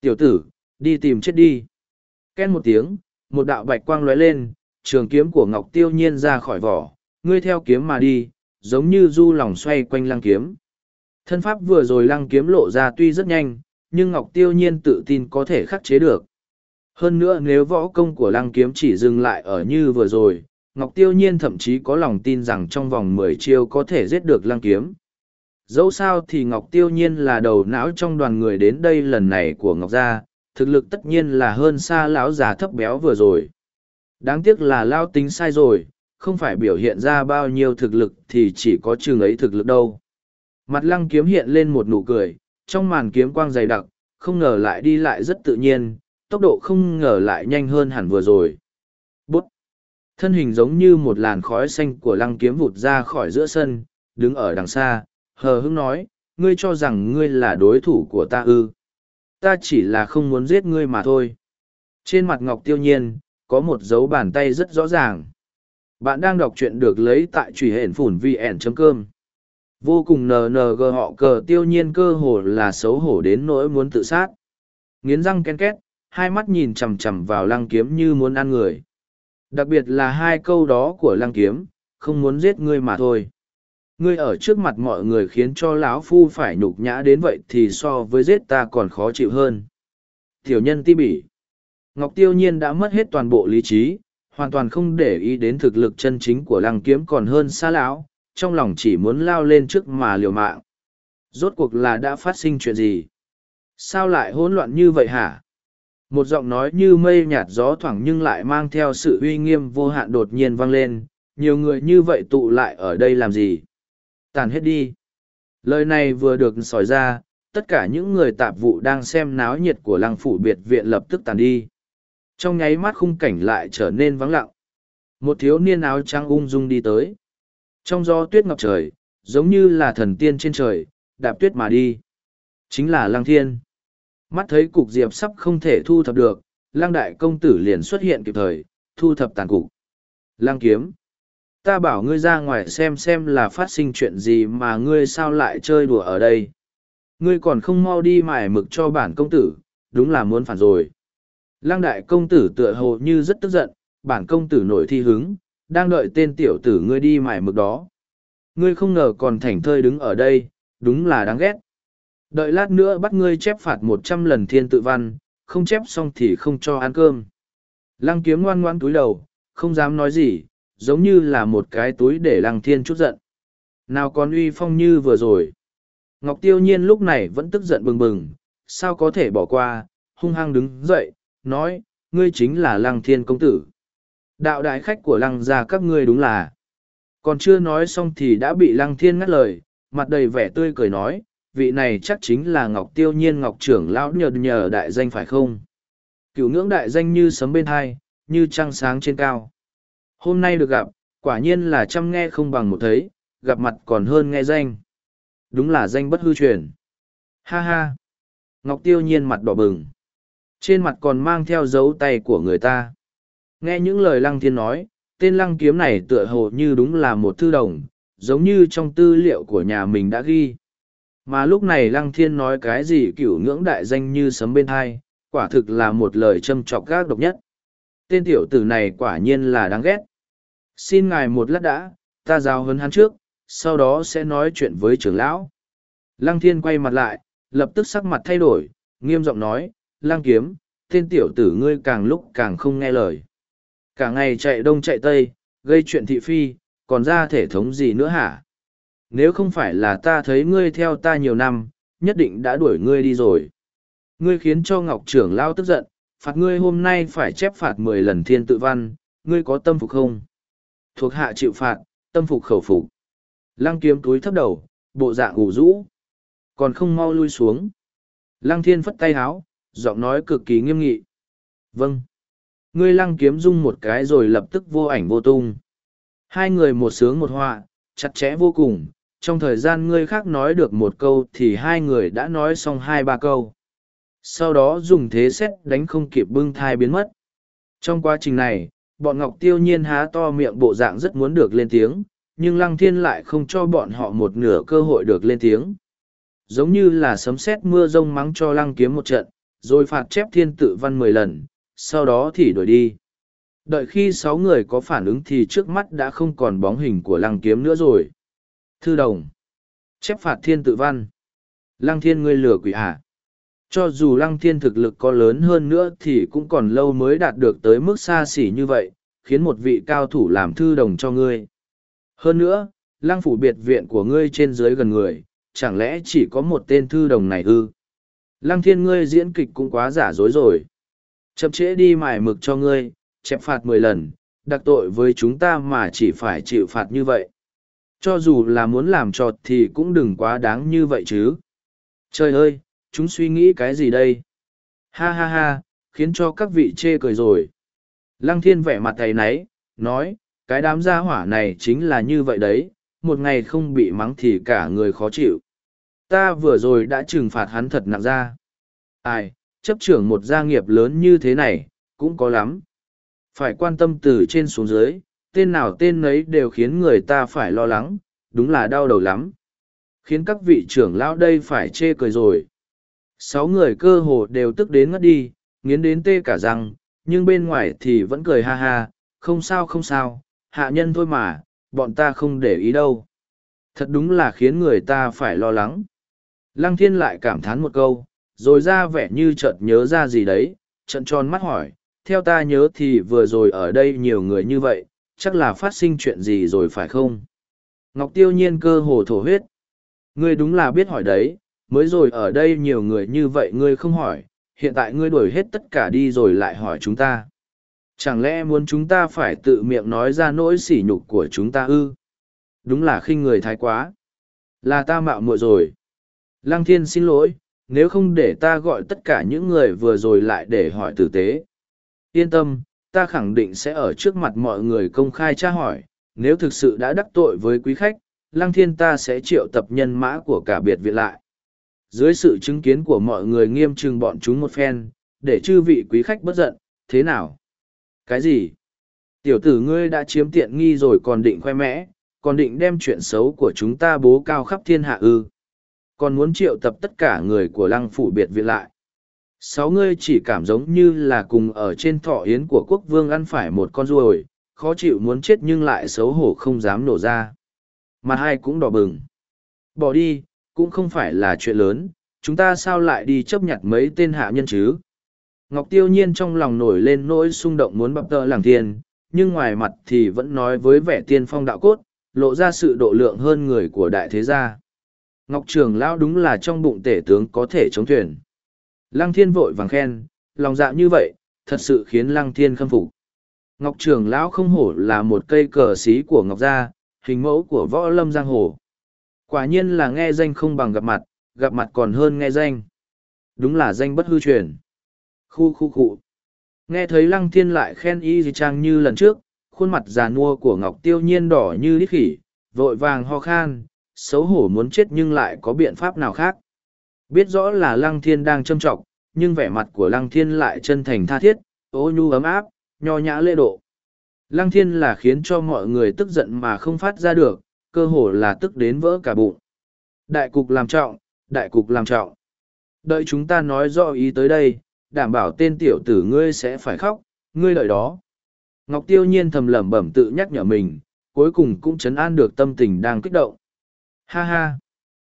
Tiểu tử, đi tìm chết đi. Ken một tiếng, một đạo bạch quang lóe lên, trường kiếm của Ngọc Tiêu Nhiên ra khỏi vỏ, ngươi theo kiếm mà đi, giống như du lòng xoay quanh lăng kiếm. Thân pháp vừa rồi lăng kiếm lộ ra tuy rất nhanh, nhưng Ngọc Tiêu Nhiên tự tin có thể khắc chế được. Hơn nữa nếu võ công của lăng kiếm chỉ dừng lại ở như vừa rồi, Ngọc Tiêu Nhiên thậm chí có lòng tin rằng trong vòng mười chiêu có thể giết được lăng kiếm. Dẫu sao thì Ngọc Tiêu Nhiên là đầu não trong đoàn người đến đây lần này của Ngọc Gia, thực lực tất nhiên là hơn xa lão già thấp béo vừa rồi. Đáng tiếc là lao tính sai rồi, không phải biểu hiện ra bao nhiêu thực lực thì chỉ có chừng ấy thực lực đâu. Mặt lăng kiếm hiện lên một nụ cười, trong màn kiếm quang dày đặc, không ngờ lại đi lại rất tự nhiên, tốc độ không ngờ lại nhanh hơn hẳn vừa rồi. Bút! Thân hình giống như một làn khói xanh của lăng kiếm vụt ra khỏi giữa sân, đứng ở đằng xa, hờ hững nói, ngươi cho rằng ngươi là đối thủ của ta ư. Ta chỉ là không muốn giết ngươi mà thôi. Trên mặt Ngọc Tiêu Nhiên, có một dấu bàn tay rất rõ ràng. Bạn đang đọc truyện được lấy tại truy hển phủn vn.com. Vô cùng nờ nờ gờ họ cờ tiêu nhiên cơ hồ là xấu hổ đến nỗi muốn tự sát. Nghiến răng ken két, hai mắt nhìn chằm chằm vào lăng kiếm như muốn ăn người. Đặc biệt là hai câu đó của lăng kiếm, không muốn giết ngươi mà thôi. Ngươi ở trước mặt mọi người khiến cho lão phu phải nhục nhã đến vậy thì so với giết ta còn khó chịu hơn. Tiểu nhân ti bỉ. Ngọc Tiêu Nhiên đã mất hết toàn bộ lý trí, hoàn toàn không để ý đến thực lực chân chính của lăng kiếm còn hơn xa lão, trong lòng chỉ muốn lao lên trước mà liều mạng. Rốt cuộc là đã phát sinh chuyện gì? Sao lại hỗn loạn như vậy hả? Một giọng nói như mây nhạt gió thoảng nhưng lại mang theo sự uy nghiêm vô hạn đột nhiên vang lên, nhiều người như vậy tụ lại ở đây làm gì? Tàn hết đi. Lời này vừa được sỏi ra, tất cả những người tạp vụ đang xem náo nhiệt của lăng phủ biệt viện lập tức tàn đi. Trong nháy mắt khung cảnh lại trở nên vắng lặng. Một thiếu niên áo trắng ung dung đi tới. Trong gió tuyết ngập trời, giống như là thần tiên trên trời, đạp tuyết mà đi. Chính là Lăng Thiên. Mắt thấy cục diệp sắp không thể thu thập được, Lăng Đại Công Tử liền xuất hiện kịp thời, thu thập tàn cục. Lăng Kiếm. Ta bảo ngươi ra ngoài xem xem là phát sinh chuyện gì mà ngươi sao lại chơi đùa ở đây. Ngươi còn không mau đi mải mực cho bản công tử, đúng là muốn phản rồi. Lăng đại công tử tựa hồ như rất tức giận, bản công tử nổi thi hứng, đang đợi tên tiểu tử ngươi đi mải mực đó. Ngươi không ngờ còn thảnh thơi đứng ở đây, đúng là đáng ghét. Đợi lát nữa bắt ngươi chép phạt một trăm lần thiên tự văn, không chép xong thì không cho ăn cơm. Lăng kiếm ngoan ngoan túi đầu, không dám nói gì, giống như là một cái túi để lăng thiên chút giận. Nào còn uy phong như vừa rồi. Ngọc tiêu nhiên lúc này vẫn tức giận bừng bừng, sao có thể bỏ qua, hung hăng đứng dậy, nói, ngươi chính là lăng thiên công tử. Đạo đại khách của lăng gia các ngươi đúng là. Còn chưa nói xong thì đã bị lăng thiên ngắt lời, mặt đầy vẻ tươi cười nói, vị này chắc chính là Ngọc Tiêu Nhiên Ngọc trưởng lão nhờ nhờ đại danh phải không? Cửu ngưỡng đại danh như sấm bên hai, như trăng sáng trên cao. Hôm nay được gặp, quả nhiên là chăm nghe không bằng một thấy, gặp mặt còn hơn nghe danh. Đúng là danh bất hư truyền. Ha ha! Ngọc Tiêu Nhiên mặt đỏ bừng. Trên mặt còn mang theo dấu tay của người ta. Nghe những lời lăng thiên nói, tên lăng kiếm này tựa hồ như đúng là một thư đồng, giống như trong tư liệu của nhà mình đã ghi. Mà lúc này lăng thiên nói cái gì cửu ngưỡng đại danh như sấm bên hai, quả thực là một lời châm trọc gác độc nhất. Tên tiểu tử này quả nhiên là đáng ghét. Xin ngài một lát đã, ta giao hấn hắn trước, sau đó sẽ nói chuyện với trưởng lão. Lăng thiên quay mặt lại, lập tức sắc mặt thay đổi, nghiêm giọng nói, lang kiếm, tên tiểu tử ngươi càng lúc càng không nghe lời. Cả ngày chạy đông chạy tây, gây chuyện thị phi, còn ra thể thống gì nữa hả? Nếu không phải là ta thấy ngươi theo ta nhiều năm, nhất định đã đuổi ngươi đi rồi. Ngươi khiến cho Ngọc trưởng lao tức giận, phạt ngươi hôm nay phải chép phạt mười lần thiên tự văn, ngươi có tâm phục không? Thuộc hạ chịu phạt, tâm phục khẩu phục. Lăng kiếm túi thấp đầu, bộ dạng ủ rũ. Còn không mau lui xuống. Lăng thiên phất tay háo, giọng nói cực kỳ nghiêm nghị. Vâng. Ngươi lăng kiếm dung một cái rồi lập tức vô ảnh vô tung. Hai người một sướng một họa, chặt chẽ vô cùng. Trong thời gian ngươi khác nói được một câu thì hai người đã nói xong hai ba câu. Sau đó dùng thế xét đánh không kịp bưng thai biến mất. Trong quá trình này, bọn Ngọc Tiêu Nhiên há to miệng bộ dạng rất muốn được lên tiếng, nhưng Lăng Thiên lại không cho bọn họ một nửa cơ hội được lên tiếng. Giống như là sấm sét mưa rông mắng cho Lăng Kiếm một trận, rồi phạt chép thiên tự văn mười lần, sau đó thì đuổi đi. Đợi khi sáu người có phản ứng thì trước mắt đã không còn bóng hình của Lăng Kiếm nữa rồi. Thư đồng. Chép phạt thiên tự văn. Lăng Thiên ngươi lừa quỷ à? Cho dù lăng thiên thực lực có lớn hơn nữa thì cũng còn lâu mới đạt được tới mức xa xỉ như vậy, khiến một vị cao thủ làm thư đồng cho ngươi. Hơn nữa, lăng phủ biệt viện của ngươi trên dưới gần người, chẳng lẽ chỉ có một tên thư đồng này ư? Lăng thiên ngươi diễn kịch cũng quá giả dối rồi. Chậm trễ đi mải mực cho ngươi, chẹp phạt mười lần, đặc tội với chúng ta mà chỉ phải chịu phạt như vậy. Cho dù là muốn làm trọt thì cũng đừng quá đáng như vậy chứ. Trời ơi, chúng suy nghĩ cái gì đây? Ha ha ha, khiến cho các vị chê cười rồi. Lăng thiên vẻ mặt thầy náy, nói, cái đám gia hỏa này chính là như vậy đấy, một ngày không bị mắng thì cả người khó chịu. Ta vừa rồi đã trừng phạt hắn thật nặng ra. Ai, chấp trưởng một gia nghiệp lớn như thế này, cũng có lắm. Phải quan tâm từ trên xuống dưới, tên nào tên nấy đều khiến người ta phải lo lắng, đúng là đau đầu lắm. Khiến các vị trưởng lão đây phải chê cười rồi. Sáu người cơ hồ đều tức đến ngất đi, nghiến đến tê cả răng, nhưng bên ngoài thì vẫn cười ha ha, không sao không sao, hạ nhân thôi mà, bọn ta không để ý đâu. Thật đúng là khiến người ta phải lo lắng. Lăng thiên lại cảm thán một câu, rồi ra vẻ như chợt nhớ ra gì đấy, trận tròn mắt hỏi, theo ta nhớ thì vừa rồi ở đây nhiều người như vậy, chắc là phát sinh chuyện gì rồi phải không? Ngọc tiêu nhiên cơ hồ thổ huyết. Ngươi đúng là biết hỏi đấy, mới rồi ở đây nhiều người như vậy ngươi không hỏi, hiện tại ngươi đuổi hết tất cả đi rồi lại hỏi chúng ta. Chẳng lẽ muốn chúng ta phải tự miệng nói ra nỗi sỉ nhục của chúng ta ư? Đúng là khinh người thái quá. Là ta mạo muội rồi. Lăng thiên xin lỗi, nếu không để ta gọi tất cả những người vừa rồi lại để hỏi tử tế. Yên tâm, ta khẳng định sẽ ở trước mặt mọi người công khai tra hỏi, nếu thực sự đã đắc tội với quý khách, lăng thiên ta sẽ triệu tập nhân mã của cả biệt viện lại. Dưới sự chứng kiến của mọi người nghiêm trừng bọn chúng một phen để chư vị quý khách bất giận thế nào? Cái gì? Tiểu tử ngươi đã chiếm tiện nghi rồi còn định khoe mẽ còn định đem chuyện xấu của chúng ta bố cao khắp thiên hạ ư? Còn muốn triệu tập tất cả người của lăng phủ biệt viện lại sáu ngươi chỉ cảm giống như là cùng ở trên thọ yến của quốc vương ăn phải một con ruồi khó chịu muốn chết nhưng lại xấu hổ không dám nổ ra mặt hai cũng đỏ bừng bỏ đi cũng không phải là chuyện lớn, chúng ta sao lại đi chấp nhặt mấy tên hạ nhân chứ? Ngọc Tiêu Nhiên trong lòng nổi lên nỗi xung động muốn bập tơ làng thiên, nhưng ngoài mặt thì vẫn nói với vẻ tiên phong đạo cốt, lộ ra sự độ lượng hơn người của đại thế gia. Ngọc Trường Lão đúng là trong bụng tể tướng có thể chống thuyền. Lăng Thiên vội vàng khen, lòng dạ như vậy, thật sự khiến Lăng Thiên khâm phục. Ngọc Trường Lão không hổ là một cây cờ xí của Ngọc Gia, hình mẫu của võ lâm giang hồ. Quả nhiên là nghe danh không bằng gặp mặt, gặp mặt còn hơn nghe danh. Đúng là danh bất hư truyền. Khu khu khu. Nghe thấy lăng thiên lại khen y gì trang như lần trước, khuôn mặt già nua của Ngọc Tiêu Nhiên đỏ như đít khỉ, vội vàng ho khan, xấu hổ muốn chết nhưng lại có biện pháp nào khác. Biết rõ là lăng thiên đang châm trọng, nhưng vẻ mặt của lăng thiên lại chân thành tha thiết, ô nhu ấm áp, nho nhã lễ độ. Lăng thiên là khiến cho mọi người tức giận mà không phát ra được, cơ hồ là tức đến vỡ cả bụng. Đại cục làm trọng, đại cục làm trọng. Đợi chúng ta nói rõ ý tới đây, đảm bảo tên tiểu tử ngươi sẽ phải khóc, ngươi đợi đó. Ngọc Tiêu Nhiên thầm lẩm bẩm tự nhắc nhở mình, cuối cùng cũng chấn an được tâm tình đang kích động. Ha ha!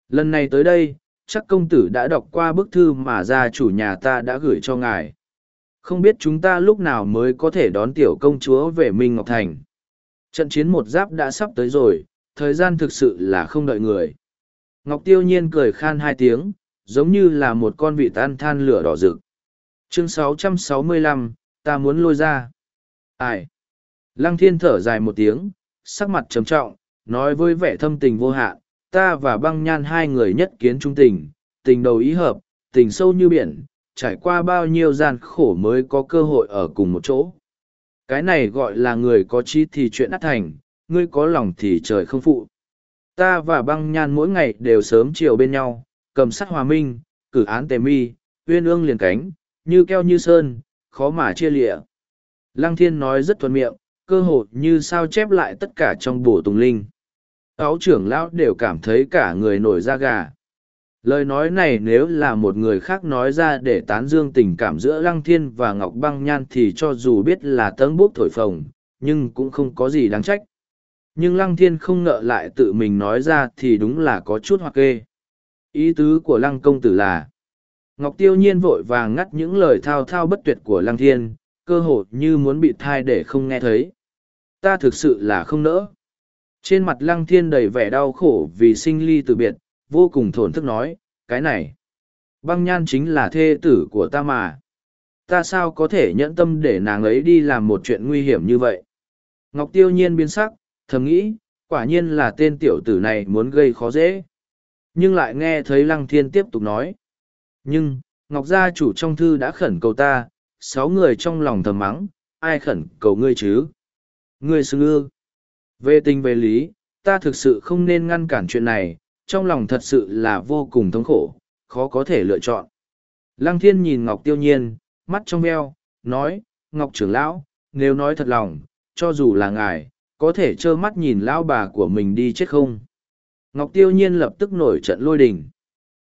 Lần này tới đây, chắc công tử đã đọc qua bức thư mà gia chủ nhà ta đã gửi cho ngài. Không biết chúng ta lúc nào mới có thể đón tiểu công chúa về Minh Ngọc Thành. Trận chiến một giáp đã sắp tới rồi, thời gian thực sự là không đợi người. Ngọc Tiêu Nhiên cười khan hai tiếng, giống như là một con vị tan than lửa đỏ rực. Chương 665, ta muốn lôi ra. Ai? Lăng Thiên thở dài một tiếng, sắc mặt trầm trọng, nói với vẻ thâm tình vô hạn, ta và băng nhan hai người nhất kiến trung tình, tình đầu ý hợp, tình sâu như biển, trải qua bao nhiêu gian khổ mới có cơ hội ở cùng một chỗ. Cái này gọi là người có chi thì chuyện ắt thành, ngươi có lòng thì trời không phụ. Ta và băng nhan mỗi ngày đều sớm chiều bên nhau, cầm sắt hòa minh, cử án tề mi, uyên ương liền cánh, như keo như sơn, khó mà chia lịa. Lăng thiên nói rất thuận miệng, cơ hội như sao chép lại tất cả trong bổ tùng linh. Áo trưởng lão đều cảm thấy cả người nổi da gà. Lời nói này nếu là một người khác nói ra để tán dương tình cảm giữa Lăng Thiên và Ngọc Băng Nhan thì cho dù biết là tấn bốc thổi phồng, nhưng cũng không có gì đáng trách. Nhưng Lăng Thiên không ngợ lại tự mình nói ra thì đúng là có chút hoặc kê. Ý tứ của Lăng Công Tử là Ngọc Tiêu Nhiên vội vàng ngắt những lời thao thao bất tuyệt của Lăng Thiên, cơ hội như muốn bị thai để không nghe thấy. Ta thực sự là không nỡ. Trên mặt Lăng Thiên đầy vẻ đau khổ vì sinh ly từ biệt, vô cùng thổn thức nói, cái này, băng nhan chính là thê tử của ta mà. Ta sao có thể nhẫn tâm để nàng ấy đi làm một chuyện nguy hiểm như vậy? Ngọc Tiêu Nhiên biến sắc, thầm nghĩ, quả nhiên là tên tiểu tử này muốn gây khó dễ. Nhưng lại nghe thấy Lăng Thiên tiếp tục nói. Nhưng, Ngọc gia chủ trong thư đã khẩn cầu ta, sáu người trong lòng thầm mắng, ai khẩn cầu ngươi chứ? Ngươi xưng ư. Về tình về lý, ta thực sự không nên ngăn cản chuyện này, trong lòng thật sự là vô cùng thống khổ, khó có thể lựa chọn. Lăng thiên nhìn Ngọc tiêu nhiên, mắt trong veo, nói, Ngọc trưởng lão, nếu nói thật lòng, cho dù là ngài, có thể trơ mắt nhìn lão bà của mình đi chết không? Ngọc tiêu nhiên lập tức nổi trận lôi đình.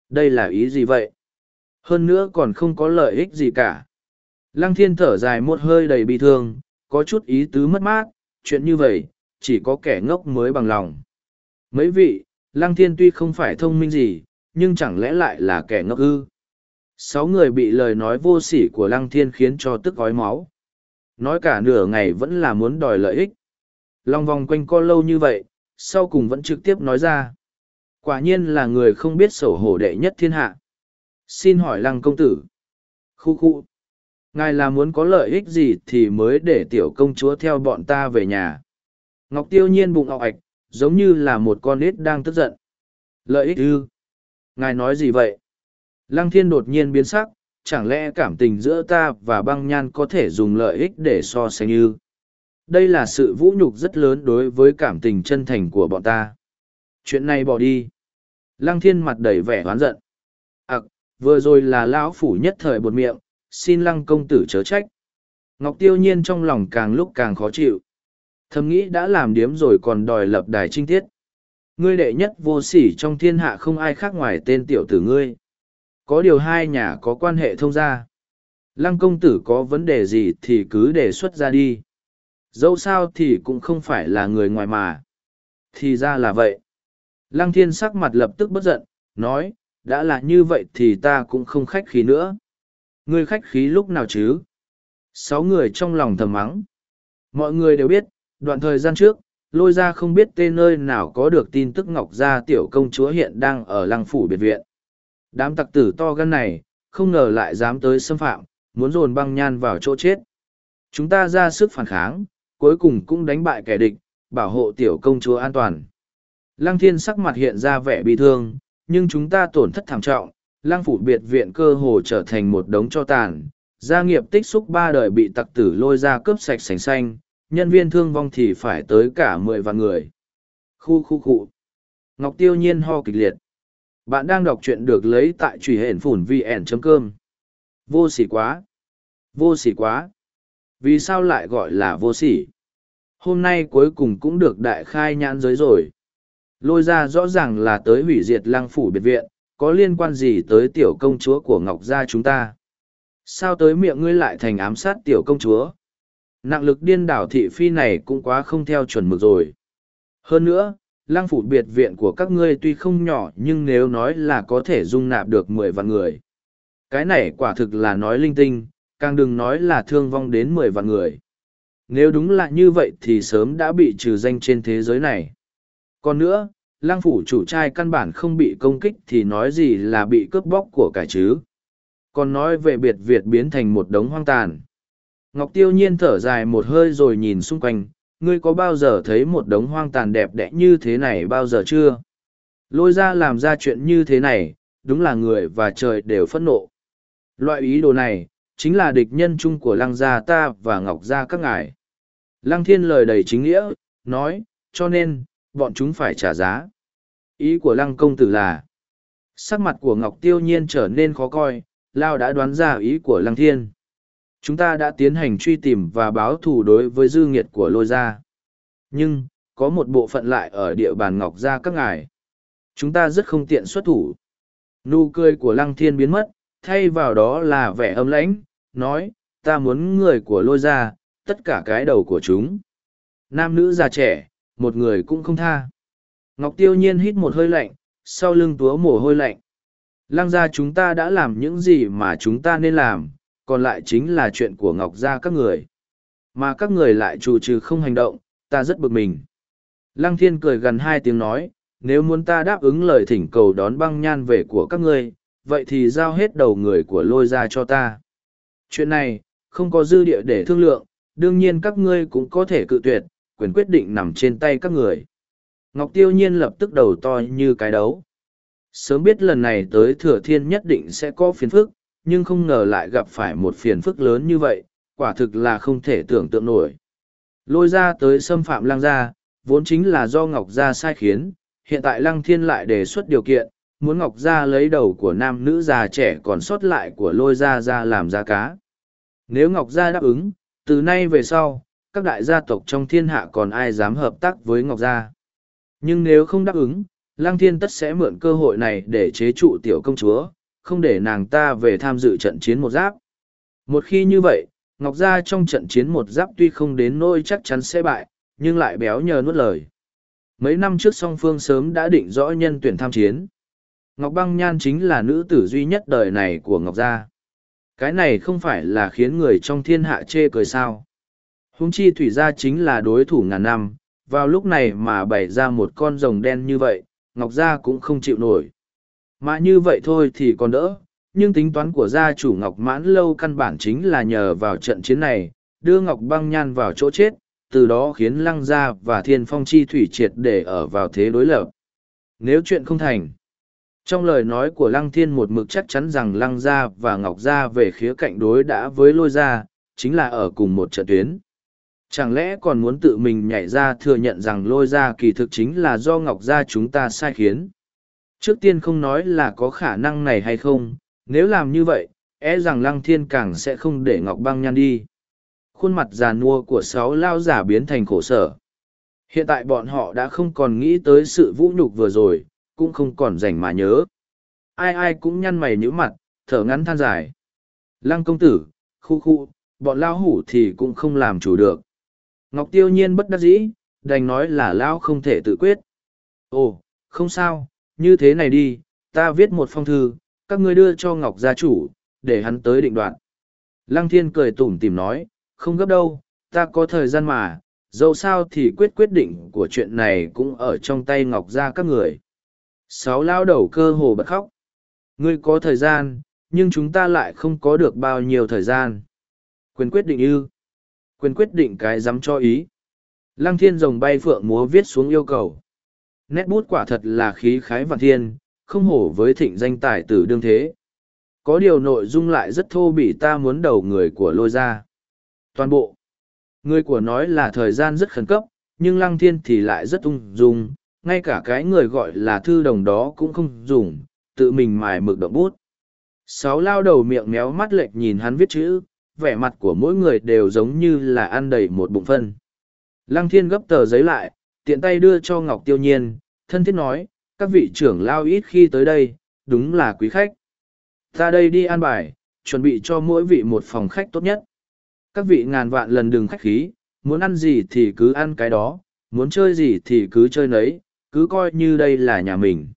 Đây là ý gì vậy? Hơn nữa còn không có lợi ích gì cả. Lăng thiên thở dài một hơi đầy bi thương, có chút ý tứ mất mát, chuyện như vậy, chỉ có kẻ ngốc mới bằng lòng. Mấy vị, Lăng Thiên tuy không phải thông minh gì, nhưng chẳng lẽ lại là kẻ ngốc ư. Sáu người bị lời nói vô sỉ của Lăng Thiên khiến cho tức gói máu. Nói cả nửa ngày vẫn là muốn đòi lợi ích. Long vòng quanh co lâu như vậy, sau cùng vẫn trực tiếp nói ra. Quả nhiên là người không biết sổ hổ đệ nhất thiên hạ. Xin hỏi Lăng công tử. Khu khu. Ngài là muốn có lợi ích gì thì mới để tiểu công chúa theo bọn ta về nhà. Ngọc tiêu nhiên bụng ọc ạch, giống như là một con nít đang tức giận. Lợi ích ư? Ngài nói gì vậy? Lăng thiên đột nhiên biến sắc, chẳng lẽ cảm tình giữa ta và băng nhan có thể dùng lợi ích để so sánh ư? Đây là sự vũ nhục rất lớn đối với cảm tình chân thành của bọn ta. Chuyện này bỏ đi. Lăng thiên mặt đầy vẻ oán giận. Ặc, vừa rồi là lão phủ nhất thời bột miệng, xin lăng công tử chớ trách. Ngọc tiêu nhiên trong lòng càng lúc càng khó chịu. Thầm nghĩ đã làm điếm rồi còn đòi lập đài trinh tiết. Ngươi đệ nhất vô sỉ trong thiên hạ không ai khác ngoài tên tiểu tử ngươi. Có điều hai nhà có quan hệ thông gia. Lăng công tử có vấn đề gì thì cứ đề xuất ra đi. Dẫu sao thì cũng không phải là người ngoài mà. Thì ra là vậy. Lăng thiên sắc mặt lập tức bất giận, nói, đã là như vậy thì ta cũng không khách khí nữa. Ngươi khách khí lúc nào chứ? Sáu người trong lòng thầm mắng. Mọi người đều biết, Đoạn thời gian trước, lôi ra không biết tên nơi nào có được tin tức Ngọc Gia tiểu công chúa hiện đang ở lăng phủ biệt viện. Đám tặc tử to gan này, không ngờ lại dám tới xâm phạm, muốn dồn băng nhan vào chỗ chết. Chúng ta ra sức phản kháng, cuối cùng cũng đánh bại kẻ địch, bảo hộ tiểu công chúa an toàn. Lăng thiên sắc mặt hiện ra vẻ bị thương, nhưng chúng ta tổn thất thảm trọng, lăng phủ biệt viện cơ hồ trở thành một đống cho tàn, gia nghiệp tích xúc ba đời bị tặc tử lôi ra cướp sạch sành xanh, nhân viên thương vong thì phải tới cả mười vạn người. Khu khu khu. Ngọc Tiêu Nhiên ho kịch liệt. Bạn đang đọc truyện được lấy tại truy hển phủn vn.com. Vô sỉ quá. Vô sỉ quá. Vì sao lại gọi là vô sỉ? Hôm nay cuối cùng cũng được đại khai nhãn giới rồi. Lôi ra rõ ràng là tới hủy diệt lăng phủ biệt viện, có liên quan gì tới tiểu công chúa của Ngọc Gia chúng ta? Sao tới miệng ngươi lại thành ám sát tiểu công chúa? Nặng lực điên đảo thị phi này cũng quá không theo chuẩn mực rồi. Hơn nữa, Lăng phủ biệt viện của các ngươi tuy không nhỏ nhưng nếu nói là có thể dung nạp được mười vạn người. Cái này quả thực là nói linh tinh, càng đừng nói là thương vong đến mười vạn người. Nếu đúng là như vậy thì sớm đã bị trừ danh trên thế giới này. Còn nữa, lăng phủ chủ trai căn bản không bị công kích thì nói gì là bị cướp bóc của cải chứ. Còn nói về biệt Việt biến thành một đống hoang tàn. Ngọc Tiêu Nhiên thở dài một hơi rồi nhìn xung quanh, ngươi có bao giờ thấy một đống hoang tàn đẹp đẽ như thế này bao giờ chưa? Lôi ra làm ra chuyện như thế này, đúng là người và trời đều phẫn nộ. Loại ý đồ này, chính là địch nhân chung của lăng gia ta và ngọc gia các ngài. Lăng thiên lời đầy chính nghĩa, nói, cho nên, bọn chúng phải trả giá. Ý của lăng công tử là, sắc mặt của ngọc tiêu nhiên trở nên khó coi, lao đã đoán ra ý của lăng thiên. Chúng ta đã tiến hành truy tìm và báo thù đối với dư nghiệt của lôi gia. Nhưng, có một bộ phận lại ở địa bàn ngọc gia các ngài. Chúng ta rất không tiện xuất thủ. Nụ cười của lăng thiên biến mất, thay vào đó là vẻ âm lãnh, nói, ta muốn người của lôi gia, tất cả cái đầu của chúng. Nam nữ già trẻ, một người cũng không tha. Ngọc tiêu nhiên hít một hơi lạnh, sau lưng túa mồ hôi lạnh. Lăng gia chúng ta đã làm những gì mà chúng ta nên làm, còn lại chính là chuyện của Ngọc gia các người. Mà các người lại chủ trừ không hành động, ta rất bực mình. Lăng thiên cười gần hai tiếng nói, nếu muốn ta đáp ứng lời thỉnh cầu đón băng nhan về của các ngươi, vậy thì giao hết đầu người của lôi ra cho ta. Chuyện này, không có dư địa để thương lượng, đương nhiên các ngươi cũng có thể cự tuyệt, quyền quyết định nằm trên tay các người. Ngọc Tiêu Nhiên lập tức đầu to như cái đấu. Sớm biết lần này tới Thừa Thiên nhất định sẽ có phiền phức, nhưng không ngờ lại gặp phải một phiền phức lớn như vậy, quả thực là không thể tưởng tượng nổi. Lôi ra tới xâm phạm lăng gia, vốn chính là do Ngọc Gia sai khiến, hiện tại lăng thiên lại đề xuất điều kiện, muốn Ngọc Gia lấy đầu của nam nữ già trẻ còn sót lại của lôi gia ra làm giá cá. Nếu Ngọc Gia đáp ứng, từ nay về sau, các đại gia tộc trong thiên hạ còn ai dám hợp tác với Ngọc Gia. Nhưng nếu không đáp ứng, Lăng Thiên tất sẽ mượn cơ hội này để chế trụ tiểu công chúa, không để nàng ta về tham dự trận chiến một giáp. Một khi như vậy, Ngọc Gia trong trận chiến một giáp tuy không đến nỗi chắc chắn sẽ bại, nhưng lại béo nhờ nuốt lời. Mấy năm trước song phương sớm đã định rõ nhân tuyển tham chiến. Ngọc Băng Nhan chính là nữ tử duy nhất đời này của Ngọc Gia. Cái này không phải là khiến người trong thiên hạ chê cười sao. Húng chi Thủy Gia chính là đối thủ ngàn năm, vào lúc này mà bày ra một con rồng đen như vậy, Ngọc Gia cũng không chịu nổi. Mà như vậy thôi thì còn đỡ, nhưng tính toán của gia chủ Ngọc Mãn Lâu căn bản chính là nhờ vào trận chiến này, đưa Ngọc Băng Nhan vào chỗ chết, từ đó khiến Lăng Gia và Thiên Phong Chi Thủy triệt để ở vào thế đối lập. Nếu chuyện không thành, trong lời nói của Lăng Thiên một mực chắc chắn rằng Lăng Gia và Ngọc Gia về khía cạnh đối đã với lôi gia, chính là ở cùng một trận tuyến. Chẳng lẽ còn muốn tự mình nhảy ra thừa nhận rằng lôi gia kỳ thực chính là do Ngọc Gia chúng ta sai khiến? Trước tiên không nói là có khả năng này hay không, nếu làm như vậy, e rằng Lăng Thiên càng sẽ không để Ngọc Băng Nhan đi. Khuôn mặt già nua của sáu lao giả biến thành khổ sở. Hiện tại bọn họ đã không còn nghĩ tới sự vũ nhục vừa rồi, cũng không còn rảnh mà nhớ. Ai ai cũng nhăn mày nhíu mặt, thở ngắn than dài. Lăng công tử, khu khu, bọn lao hủ thì cũng không làm chủ được. Ngọc tiêu nhiên bất đắc dĩ, đành nói là lao không thể tự quyết. Ồ, không sao, như thế này đi, ta viết một phong thư, các ngươi đưa cho Ngọc gia chủ, để hắn tới định đoạn. Lăng thiên cười tủm tìm nói, không gấp đâu, ta có thời gian mà, dẫu sao thì quyết quyết định của chuyện này cũng ở trong tay Ngọc gia các người. Sáu lao đầu cơ hồ bật khóc. Ngươi có thời gian, nhưng chúng ta lại không có được bao nhiêu thời gian. Quyền quyết định ư. Quyền quyết định cái dám cho ý. Lăng thiên rồng bay phượng múa viết xuống yêu cầu. Nét bút quả thật là khí khái vạn thiên, không hổ với thịnh danh tài tử đương thế. Có điều nội dung lại rất thô bỉ ta muốn đầu người của lôi ra. Toàn bộ. Người của nói là thời gian rất khẩn cấp, nhưng lăng thiên thì lại rất ung dung, ngay cả cái người gọi là thư đồng đó cũng không dùng, tự mình mài mực động bút. Sáu lao đầu miệng méo mắt lệch nhìn hắn viết chữ, vẻ mặt của mỗi người đều giống như là ăn đầy một bụng phân. Lăng thiên gấp tờ giấy lại, tiện tay đưa cho Ngọc Tiêu Nhiên, thân thiết nói, các vị trưởng lao ít khi tới đây, đúng là quý khách. Ta đây đi an bài, chuẩn bị cho mỗi vị một phòng khách tốt nhất. Các vị ngàn vạn lần đừng khách khí, muốn ăn gì thì cứ ăn cái đó, muốn chơi gì thì cứ chơi nấy, cứ coi như đây là nhà mình.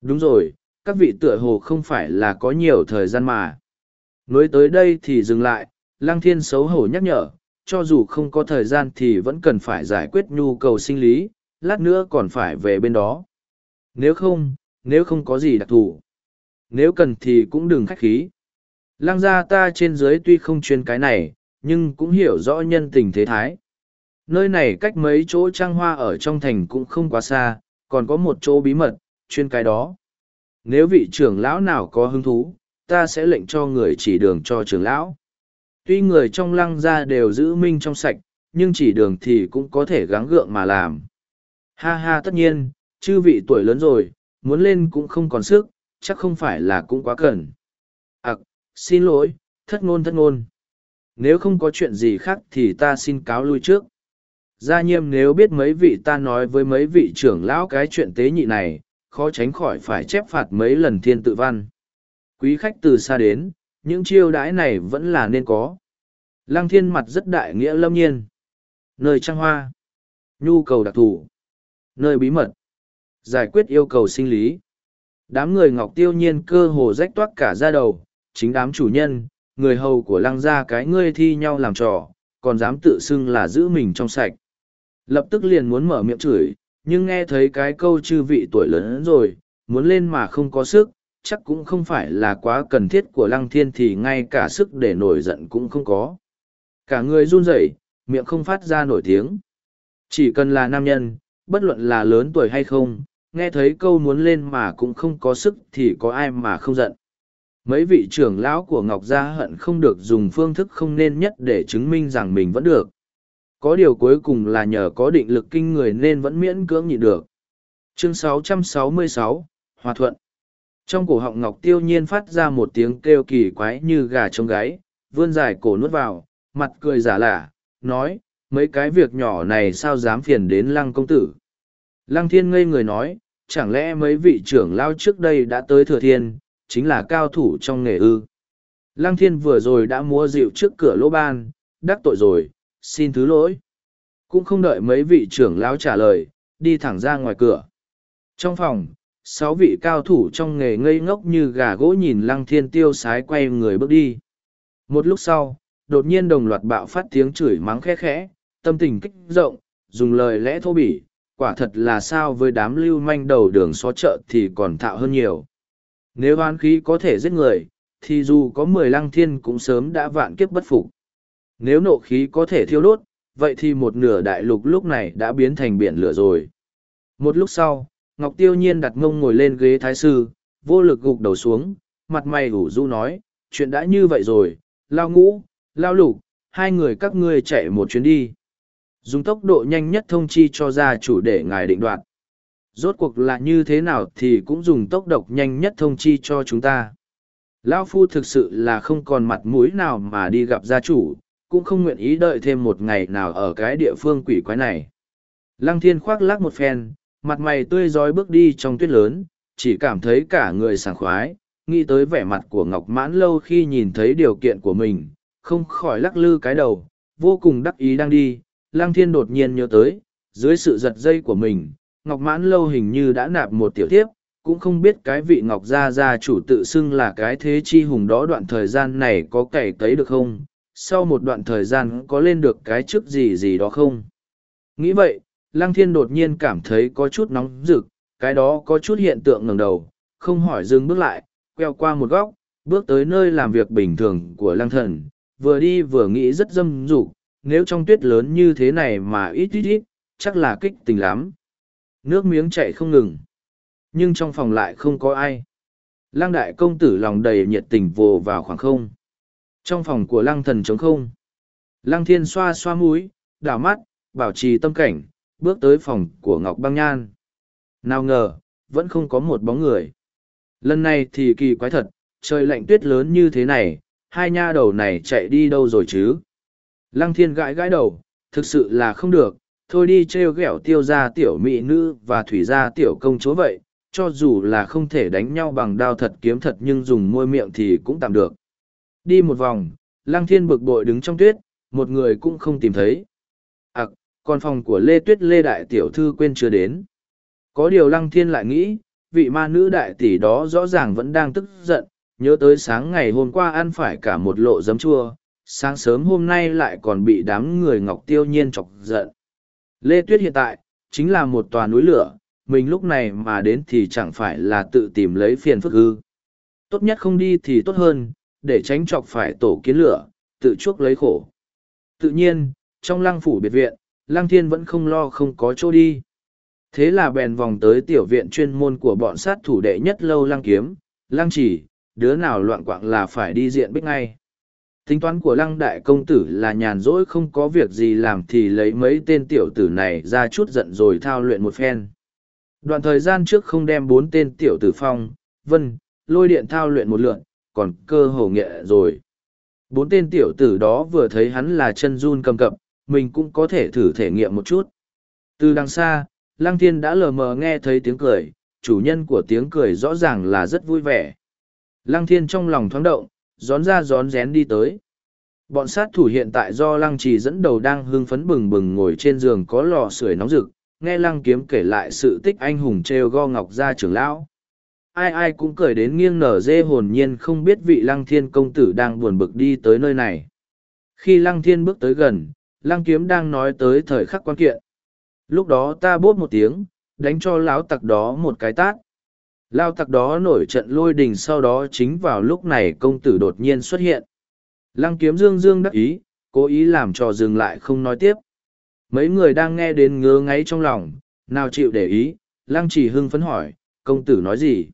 Đúng rồi, các vị tựa hồ không phải là có nhiều thời gian mà. Nối tới đây thì dừng lại, Lăng Thiên xấu hổ nhắc nhở, cho dù không có thời gian thì vẫn cần phải giải quyết nhu cầu sinh lý, lát nữa còn phải về bên đó. Nếu không, nếu không có gì đặc thù. Nếu cần thì cũng đừng khách khí. Lăng gia ta trên dưới tuy không chuyên cái này, nhưng cũng hiểu rõ nhân tình thế thái. Nơi này cách mấy chỗ trang hoa ở trong thành cũng không quá xa, còn có một chỗ bí mật, chuyên cái đó. Nếu vị trưởng lão nào có hứng thú, ta sẽ lệnh cho người chỉ đường cho trưởng lão. Tuy người trong lăng gia đều giữ minh trong sạch, nhưng chỉ đường thì cũng có thể gắng gượng mà làm. Ha ha tất nhiên, chư vị tuổi lớn rồi, muốn lên cũng không còn sức, chắc không phải là cũng quá cần. Ặc, xin lỗi, thất ngôn thất ngôn. Nếu không có chuyện gì khác thì ta xin cáo lui trước. Gia nhiêm nếu biết mấy vị ta nói với mấy vị trưởng lão cái chuyện tế nhị này, khó tránh khỏi phải chép phạt mấy lần thiên tự văn. Quý khách từ xa đến, những chiêu đãi này vẫn là nên có. Lăng thiên mặt rất đại nghĩa lâm nhiên. Nơi trăng hoa. Nhu cầu đặc thù. Nơi bí mật. Giải quyết yêu cầu sinh lý. Đám người ngọc tiêu nhiên cơ hồ rách toát cả ra đầu, chính đám chủ nhân, người hầu của lăng gia cái ngươi thi nhau làm trò, còn dám tự xưng là giữ mình trong sạch. Lập tức liền muốn mở miệng chửi, nhưng nghe thấy cái câu chư vị tuổi lớn rồi, muốn lên mà không có sức, chắc cũng không phải là quá cần thiết của lăng thiên thì ngay cả sức để nổi giận cũng không có. Cả người run rẩy, miệng không phát ra nổi tiếng. Chỉ cần là nam nhân, bất luận là lớn tuổi hay không, nghe thấy câu muốn lên mà cũng không có sức thì có ai mà không giận. Mấy vị trưởng lão của Ngọc Gia hận không được dùng phương thức không nên nhất để chứng minh rằng mình vẫn được. Có điều cuối cùng là nhờ có định lực kinh người nên vẫn miễn cưỡng nhịn được. Chương 666, Hòa Thuận Trong cổ họng Ngọc Tiêu Nhiên phát ra một tiếng kêu kỳ quái như gà trống gáy, vươn dài cổ nuốt vào, mặt cười giả lạ, nói, mấy cái việc nhỏ này sao dám phiền đến lăng công tử. Lăng thiên ngây người nói, chẳng lẽ mấy vị trưởng lao trước đây đã tới thừa thiên, chính là cao thủ trong nghề ư. Lăng thiên vừa rồi đã mua rượu trước cửa lỗ ban, đắc tội rồi, xin thứ lỗi. Cũng không đợi mấy vị trưởng lão trả lời, đi thẳng ra ngoài cửa. Trong phòng, sáu vị cao thủ trong nghề ngây ngốc như gà gỗ nhìn lăng thiên tiêu sái quay người bước đi. Một lúc sau, đột nhiên đồng loạt bạo phát tiếng chửi mắng khẽ khẽ, tâm tình kích rộng, dùng lời lẽ thô bỉ, quả thật là sao với đám lưu manh đầu đường xó chợ thì còn thạo hơn nhiều. Nếu oán khí có thể giết người, thì dù có mười lăng thiên cũng sớm đã vạn kiếp bất phục. Nếu nộ khí có thể thiêu đốt, vậy thì một nửa đại lục lúc này đã biến thành biển lửa rồi. Một lúc sau, Ngọc Tiêu Nhiên đặt ngông ngồi lên ghế thái sư, vô lực gục đầu xuống, mặt mày ủ du nói, chuyện đã như vậy rồi, lao ngũ, lao lục, hai người các ngươi chạy một chuyến đi. Dùng tốc độ nhanh nhất thông chi cho gia chủ để ngài định đoạt. Rốt cuộc là như thế nào thì cũng dùng tốc độ nhanh nhất thông chi cho chúng ta. lão Phu thực sự là không còn mặt mũi nào mà đi gặp gia chủ, cũng không nguyện ý đợi thêm một ngày nào ở cái địa phương quỷ quái này. Lăng thiên khoác lác một phen, mặt mày tươi rói bước đi trong tuyết lớn, chỉ cảm thấy cả người sảng khoái, nghĩ tới vẻ mặt của Ngọc Mãn lâu khi nhìn thấy điều kiện của mình, không khỏi lắc lư cái đầu, vô cùng đắc ý đang đi, Lang Thiên đột nhiên nhớ tới, dưới sự giật dây của mình, Ngọc Mãn lâu hình như đã nạp một tiểu thiếp, cũng không biết cái vị Ngọc Gia Gia chủ tự xưng là cái thế chi hùng đó đoạn thời gian này có cày cấy được không, sau một đoạn thời gian có lên được cái chức gì gì đó không. Nghĩ vậy, Lăng Thiên đột nhiên cảm thấy có chút nóng rực, cái đó có chút hiện tượng ngẩng đầu, không hỏi dừng bước lại, queo qua một góc, bước tới nơi làm việc bình thường của Lăng Thần, vừa đi vừa nghĩ rất dâm dục nếu trong tuyết lớn như thế này mà ít ít ít, chắc là kích tình lắm. Nước miếng chạy không ngừng. Nhưng trong phòng lại không có ai. Lăng đại công tử lòng đầy nhiệt tình vồ vào khoảng không. Trong phòng của lăng thần trống không. Lăng thiên xoa xoa mũi, đảo mắt, bảo trì tâm cảnh, bước tới phòng của Ngọc Băng Nhan. Nào ngờ, vẫn không có một bóng người. Lần này thì kỳ quái thật, trời lạnh tuyết lớn như thế này, hai nha đầu này chạy đi đâu rồi chứ? Lăng thiên gãi gãi đầu, thực sự là không được, thôi đi trêu ghẹo tiêu ra tiểu mỹ nữ và thủy ra tiểu công chúa vậy, cho dù là không thể đánh nhau bằng đao thật kiếm thật nhưng dùng môi miệng thì cũng tạm được. Đi một vòng, lăng thiên bực bội đứng trong tuyết, một người cũng không tìm thấy. À, còn phòng của Lê Tuyết Lê Đại Tiểu Thư quên chưa đến. Có điều lăng thiên lại nghĩ, vị ma nữ đại tỷ đó rõ ràng vẫn đang tức giận, nhớ tới sáng ngày hôm qua ăn phải cả một lộ giấm chua, sáng sớm hôm nay lại còn bị đám người ngọc tiêu nhiên chọc giận. Lê Tuyết hiện tại, chính là một tòa núi lửa, mình lúc này mà đến thì chẳng phải là tự tìm lấy phiền phức ư. Tốt nhất không đi thì tốt hơn, để tránh chọc phải tổ kiến lửa, tự chuốc lấy khổ. Tự nhiên, trong lăng phủ biệt viện, lăng thiên vẫn không lo không có chỗ đi. Thế là bèn vòng tới tiểu viện chuyên môn của bọn sát thủ đệ nhất lâu lăng kiếm, lăng chỉ, đứa nào loạn quạng là phải đi diện bích ngay. Tính toán của lăng đại công tử là nhàn rỗi không có việc gì làm thì lấy mấy tên tiểu tử này ra chút giận rồi thao luyện một phen. Đoạn thời gian trước không đem bốn tên tiểu tử phong, vân, lôi điện thao luyện một lượn, còn cơ hồ nghệ rồi. Bốn tên tiểu tử đó vừa thấy hắn là chân run cầm cập, mình cũng có thể thử thể nghiệm một chút. Từ đằng xa, Lăng Thiên đã lờ mờ nghe thấy tiếng cười, chủ nhân của tiếng cười rõ ràng là rất vui vẻ. Lăng Thiên trong lòng thoáng động, gión ra gión rén đi tới. Bọn sát thủ hiện tại do Lăng Trì dẫn đầu đang hưng phấn bừng bừng ngồi trên giường có lò sưởi nóng rực, nghe Lăng Kiếm kể lại sự tích anh hùng treo go ngọc ra trưởng lão. Ai ai cũng cười đến nghiêng nở dê hồn nhiên không biết vị Lăng Thiên công tử đang buồn bực đi tới nơi này. Khi Lăng Thiên bước tới gần, Lăng Kiếm đang nói tới thời khắc quan kiện. Lúc đó ta bốt một tiếng, đánh cho lão tặc đó một cái tát. Lao tặc đó nổi trận lôi đình sau đó chính vào lúc này công tử đột nhiên xuất hiện. Lăng kiếm dương dương đắc ý, cố ý làm cho dừng lại không nói tiếp. Mấy người đang nghe đến ngứa ngáy trong lòng, nào chịu để ý, lăng chỉ hưng phấn hỏi, công tử nói gì?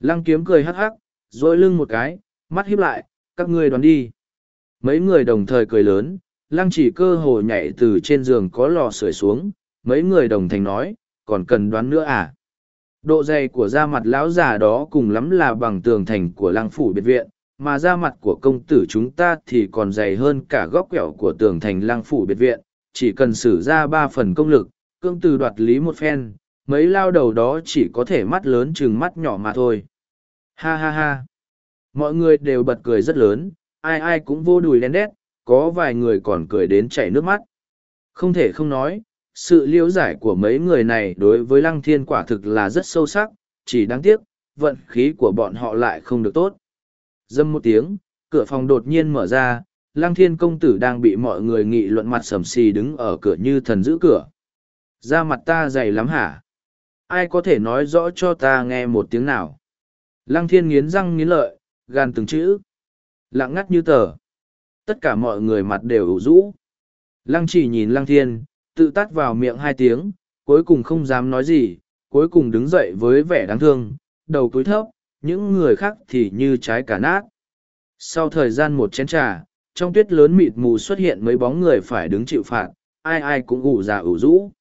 Lăng kiếm cười hắc hắc, dội lưng một cái, mắt híp lại, các ngươi đoán đi. Mấy người đồng thời cười lớn, lăng chỉ cơ hồ nhảy từ trên giường có lò sưởi xuống, mấy người đồng thành nói, còn cần đoán nữa à? Độ dày của da mặt lão già đó cùng lắm là bằng tường thành của lăng phủ biệt viện, mà da mặt của công tử chúng ta thì còn dày hơn cả góc quẹo của tường thành lăng phủ biệt viện, chỉ cần sử ra ba phần công lực, cương từ đoạt lý một phen, mấy lao đầu đó chỉ có thể mắt lớn chừng mắt nhỏ mà thôi. Ha ha ha! Mọi người đều bật cười rất lớn, ai ai cũng vô đùi đen đét, có vài người còn cười đến chảy nước mắt. Không thể không nói, sự liễu giải của mấy người này đối với lăng thiên quả thực là rất sâu sắc, chỉ đáng tiếc, vận khí của bọn họ lại không được tốt. Dâm một tiếng, cửa phòng đột nhiên mở ra, lăng thiên công tử đang bị mọi người nghị luận mặt sầm xì đứng ở cửa như thần giữ cửa. Da mặt ta dày lắm hả? Ai có thể nói rõ cho ta nghe một tiếng nào? Lăng thiên nghiến răng nghiến lợi, gan từng chữ. Lặng ngắt như tờ. Tất cả mọi người mặt đều ủ rũ. Lăng chỉ nhìn lăng thiên, tự tắt vào miệng hai tiếng, cuối cùng không dám nói gì, cuối cùng đứng dậy với vẻ đáng thương, đầu cúi thấp, những người khác thì như trái cả nát. Sau thời gian một chén trà, trong tuyết lớn mịt mù xuất hiện mấy bóng người phải đứng chịu phạt, ai ai cũng ủ già ủ rũ.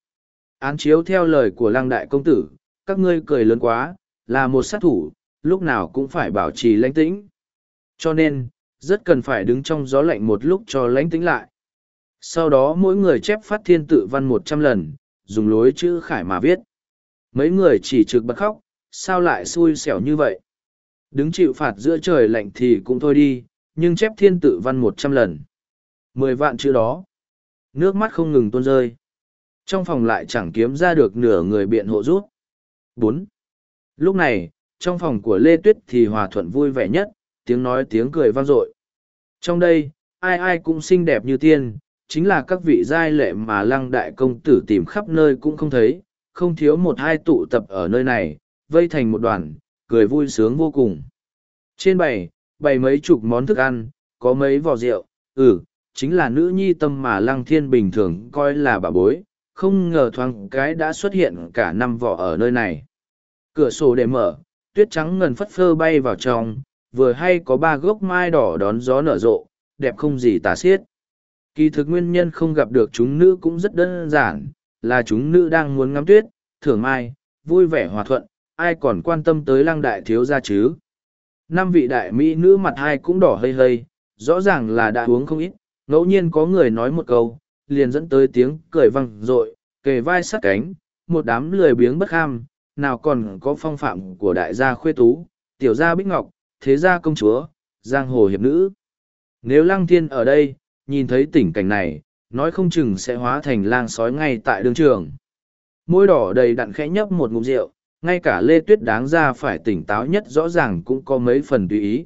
Án chiếu theo lời của lăng đại công tử, các ngươi cười lớn quá, là một sát thủ, lúc nào cũng phải bảo trì lãnh tĩnh. Cho nên, rất cần phải đứng trong gió lạnh một lúc cho lãnh tĩnh lại. Sau đó mỗi người chép phát thiên tự văn một trăm lần, dùng lối chữ khải mà viết. Mấy người chỉ trực bật khóc, sao lại xui xẻo như vậy? Đứng chịu phạt giữa trời lạnh thì cũng thôi đi, nhưng chép thiên tự văn một trăm lần. Mười vạn chữ đó. Nước mắt không ngừng tuôn rơi. Trong phòng lại chẳng kiếm ra được nửa người biện hộ rút. bốn Lúc này, trong phòng của Lê Tuyết thì hòa thuận vui vẻ nhất, tiếng nói tiếng cười vang dội. Trong đây, ai ai cũng xinh đẹp như tiên, chính là các vị giai lệ mà lăng đại công tử tìm khắp nơi cũng không thấy, không thiếu một hai tụ tập ở nơi này, vây thành một đoàn, cười vui sướng vô cùng. Trên bày, bày mấy chục món thức ăn, có mấy vò rượu, ừ, chính là nữ nhi tâm mà lăng thiên bình thường coi là bà bối, không ngờ thoáng cái đã xuất hiện cả năm vỏ ở nơi này. Cửa sổ để mở, tuyết trắng ngần phất phơ bay vào trong, vừa hay có ba gốc mai đỏ đón gió nở rộ, đẹp không gì tả xiết. Kỳ thực nguyên nhân không gặp được chúng nữ cũng rất đơn giản, là chúng nữ đang muốn ngắm tuyết, thưởng mai, vui vẻ hòa thuận, ai còn quan tâm tới lăng đại thiếu gia chứ. Năm vị đại mỹ nữ mặt hai cũng đỏ hơi hơi, rõ ràng là đã uống không ít, ngẫu nhiên có người nói một câu, liền dẫn tới tiếng cười vang rội, kề vai sát cánh, một đám lười biếng bất ham, nào còn có phong phạm của đại gia khuê tú, tiểu gia bích ngọc, thế gia công chúa, giang hồ hiệp nữ. Nếu lăng thiên ở đây, nhìn thấy tình cảnh này, nói không chừng sẽ hóa thành lang sói ngay tại đường trường. môi đỏ đầy đặn khẽ nhấp một ngụm rượu ngay cả lê tuyết đáng ra phải tỉnh táo nhất rõ ràng cũng có mấy phần tùy ý.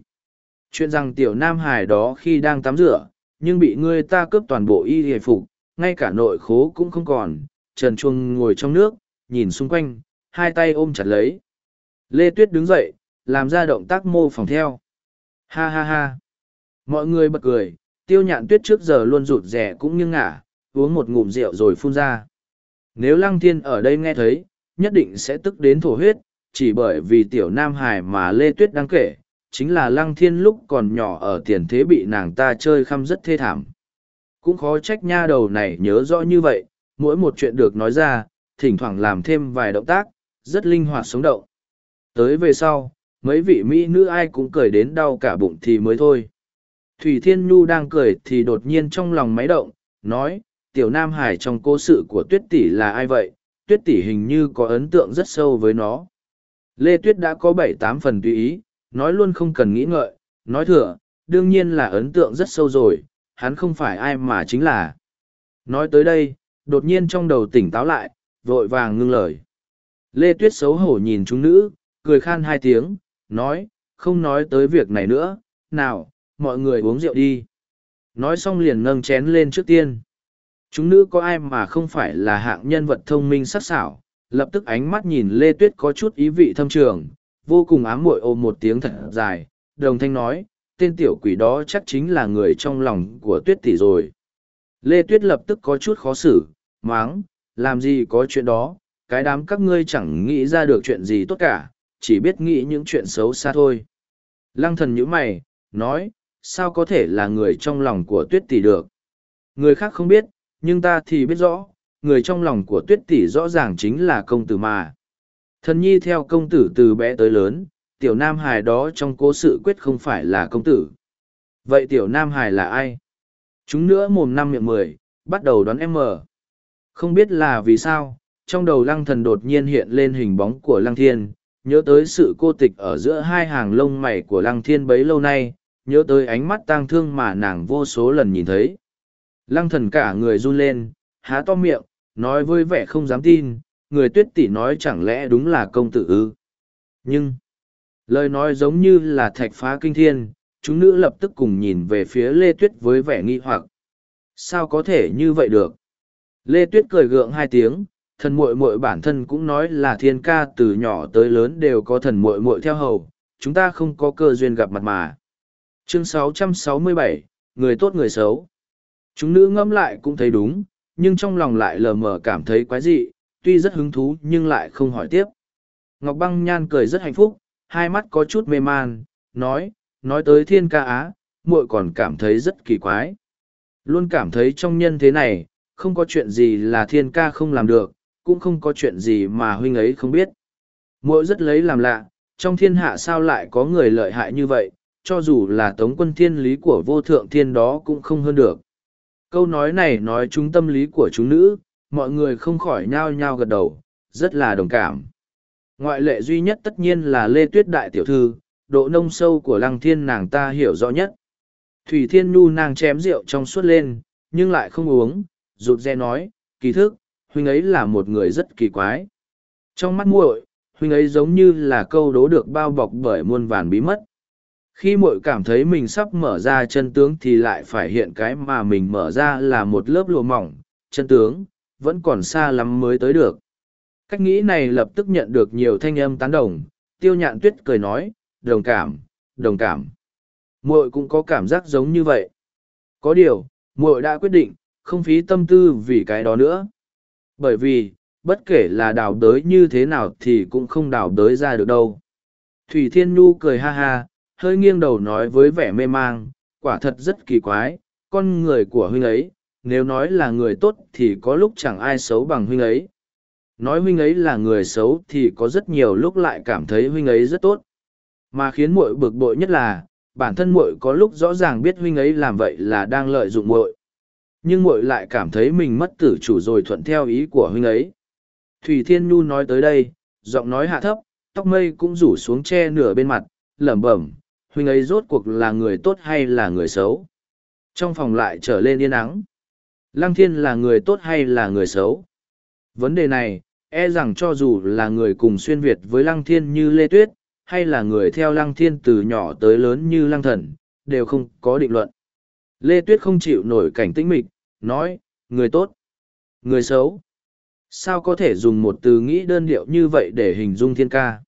Chuyện rằng tiểu nam hải đó khi đang tắm rửa nhưng bị ngươi ta cướp toàn bộ y hề phục ngay cả nội khố cũng không còn. Trần chuông ngồi trong nước nhìn xung quanh hai tay ôm chặt lấy. Lê tuyết đứng dậy làm ra động tác mô phỏng theo. Ha ha ha. Mọi người bật cười tiêu nhạn tuyết trước giờ luôn rụt rè cũng nghiêng ngả, uống một ngụm rượu rồi phun ra. Nếu lăng thiên ở đây nghe thấy, nhất định sẽ tức đến thổ huyết, chỉ bởi vì tiểu nam hải mà lê tuyết đang kể, chính là lăng thiên lúc còn nhỏ ở tiền thế bị nàng ta chơi khăm rất thê thảm. Cũng khó trách nha đầu này nhớ rõ như vậy, mỗi một chuyện được nói ra, thỉnh thoảng làm thêm vài động tác, rất linh hoạt sống động. Tới về sau, mấy vị mỹ nữ ai cũng cười đến đau cả bụng thì mới thôi thủy thiên nhu đang cười thì đột nhiên trong lòng máy động, nói, tiểu nam hải trong cố sự của tuyết tỷ là ai vậy? Tuyết tỷ hình như có ấn tượng rất sâu với nó. Lê tuyết đã có bảy tám phần tùy ý, nói luôn không cần nghĩ ngợi, nói thừa, đương nhiên là ấn tượng rất sâu rồi, hắn không phải ai mà chính là. Nói tới đây, đột nhiên trong đầu tỉnh táo lại, vội vàng ngưng lời. Lê tuyết xấu hổ nhìn chúng nữ, cười khan hai tiếng, nói, không nói tới việc này nữa, nào mọi người uống rượu đi. Nói xong liền nâng chén lên trước tiên. Chúng nữ có ai mà không phải là hạng nhân vật thông minh sắc sảo, lập tức ánh mắt nhìn lê tuyết có chút ý vị thâm trường, vô cùng ám muội ôm một tiếng thật dài, đồng thanh nói, tên tiểu quỷ đó chắc chính là người trong lòng của tuyết tỷ rồi. Lê tuyết lập tức có chút khó xử, máng, làm gì có chuyện đó, cái đám các ngươi chẳng nghĩ ra được chuyện gì tốt cả, chỉ biết nghĩ những chuyện xấu xa thôi. Lăng thần nhíu mày, nói sao có thể là người trong lòng của tuyết tỷ được? Người khác không biết, nhưng ta thì biết rõ, người trong lòng của tuyết tỷ rõ ràng chính là công tử mà. Thần nhi theo công tử từ bé tới lớn, tiểu nam hải đó trong cố sự quyết không phải là công tử. Vậy tiểu nam hải là ai? Chúng nữa mồm năm miệng mười, bắt đầu đoán em mờ. Không biết là vì sao, trong đầu lăng thần đột nhiên hiện lên hình bóng của lăng thiên, nhớ tới sự cô tịch ở giữa hai hàng lông mày của lăng thiên bấy lâu nay nhớ tới ánh mắt tang thương mà nàng vô số lần nhìn thấy. Lăng thần cả người run lên, há to miệng, nói với vẻ không dám tin, người tuyết tỷ nói chẳng lẽ đúng là công tử ư? Nhưng, lời nói giống như là thạch phá kinh thiên, chúng nữ lập tức cùng nhìn về phía lê tuyết với vẻ nghi hoặc. Sao có thể như vậy được? Lê tuyết cười gượng hai tiếng, thần muội muội bản thân cũng nói là thiên ca từ nhỏ tới lớn đều có thần muội muội theo hầu, chúng ta không có cơ duyên gặp mặt mà chương 667, người tốt người xấu. Chúng nữ ngẫm lại cũng thấy đúng nhưng trong lòng lại lờ mờ cảm thấy quái dị tuy rất hứng thú nhưng lại không hỏi tiếp. Ngọc băng nhan cười rất hạnh phúc hai mắt có chút mê man nói nói tới thiên ca á muội còn cảm thấy rất kỳ quái. Luôn cảm thấy trong nhân thế này không có chuyện gì là thiên ca không làm được cũng không có chuyện gì mà huynh ấy không biết. Muội rất lấy làm lạ, trong thiên hạ sao lại có người lợi hại như vậy, cho dù là tống quân thiên lý của vô thượng thiên đó cũng không hơn được. Câu nói này nói chúng tâm lý của chúng nữ, mọi người không khỏi nhao nhao gật đầu, rất là đồng cảm. Ngoại lệ duy nhất tất nhiên là Lê Tuyết Đại Tiểu Thư, độ nông sâu của lăng thiên nàng ta hiểu rõ nhất. Thủy Thiên Nhu nàng chém rượu trong suốt lên, nhưng lại không uống, rụt re nói, kỳ thức, huynh ấy là một người rất kỳ quái. Trong mắt muội, huynh ấy giống như là câu đố được bao bọc bởi muôn vàn bí mất. Khi muội cảm thấy mình sắp mở ra chân tướng thì lại phải hiện cái mà mình mở ra là một lớp lụa mỏng, chân tướng, vẫn còn xa lắm mới tới được. Cách nghĩ này lập tức nhận được nhiều thanh âm tán đồng, tiêu nhạn tuyết cười nói, đồng cảm, đồng cảm. muội cũng có cảm giác giống như vậy. Có điều, muội đã quyết định, không phí tâm tư vì cái đó nữa. Bởi vì, bất kể là đào đới như thế nào thì cũng không đào đới ra được đâu. Thủy Thiên Nhu cười ha ha, hơi nghiêng đầu nói với vẻ mê mang, quả thật rất kỳ quái, con người của huynh ấy, nếu nói là người tốt thì có lúc chẳng ai xấu bằng huynh ấy. Nói huynh ấy là người xấu thì có rất nhiều lúc lại cảm thấy huynh ấy rất tốt. Mà khiến muội bực bội nhất là, bản thân muội có lúc rõ ràng biết huynh ấy làm vậy là đang lợi dụng muội nhưng muội lại cảm thấy mình mất tử chủ rồi thuận theo ý của huynh ấy thủy thiên nhu nói tới đây giọng nói hạ thấp tóc mây cũng rủ xuống che nửa bên mặt lẩm bẩm huynh ấy rốt cuộc là người tốt hay là người xấu trong phòng lại trở lên yên ắng lăng thiên là người tốt hay là người xấu vấn đề này e rằng cho dù là người cùng xuyên Việt với Lăng Thiên như Lê Tuyết, hay là người theo Lăng Thiên từ nhỏ tới lớn như Lăng Thần, đều không có định luận. Lê Tuyết không chịu nổi cảnh tĩnh mịch, nói, người tốt, người xấu. Sao có thể dùng một từ nghĩ đơn điệu như vậy để hình dung thiên ca?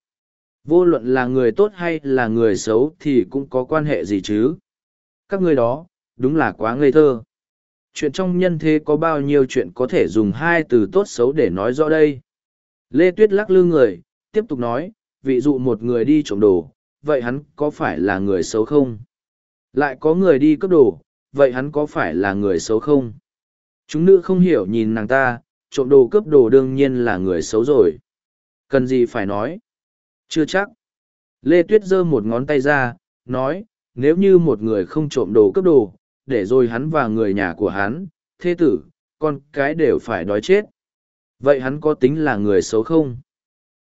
Vô luận là người tốt hay là người xấu thì cũng có quan hệ gì chứ? Các người đó, đúng là quá ngây thơ. Chuyện trong nhân thế có bao nhiêu chuyện có thể dùng hai từ tốt xấu để nói rõ đây? Lê Tuyết lắc lư người, tiếp tục nói, ví dụ một người đi trộm đồ, vậy hắn có phải là người xấu không? Lại có người đi cướp đồ, vậy hắn có phải là người xấu không? Chúng nữ không hiểu nhìn nàng ta, trộm đồ cướp đồ đương nhiên là người xấu rồi. Cần gì phải nói? Chưa chắc. Lê Tuyết giơ một ngón tay ra, nói, nếu như một người không trộm đồ cướp đồ, để rồi hắn và người nhà của hắn, thế tử, con cái đều phải đói chết. Vậy hắn có tính là người xấu không?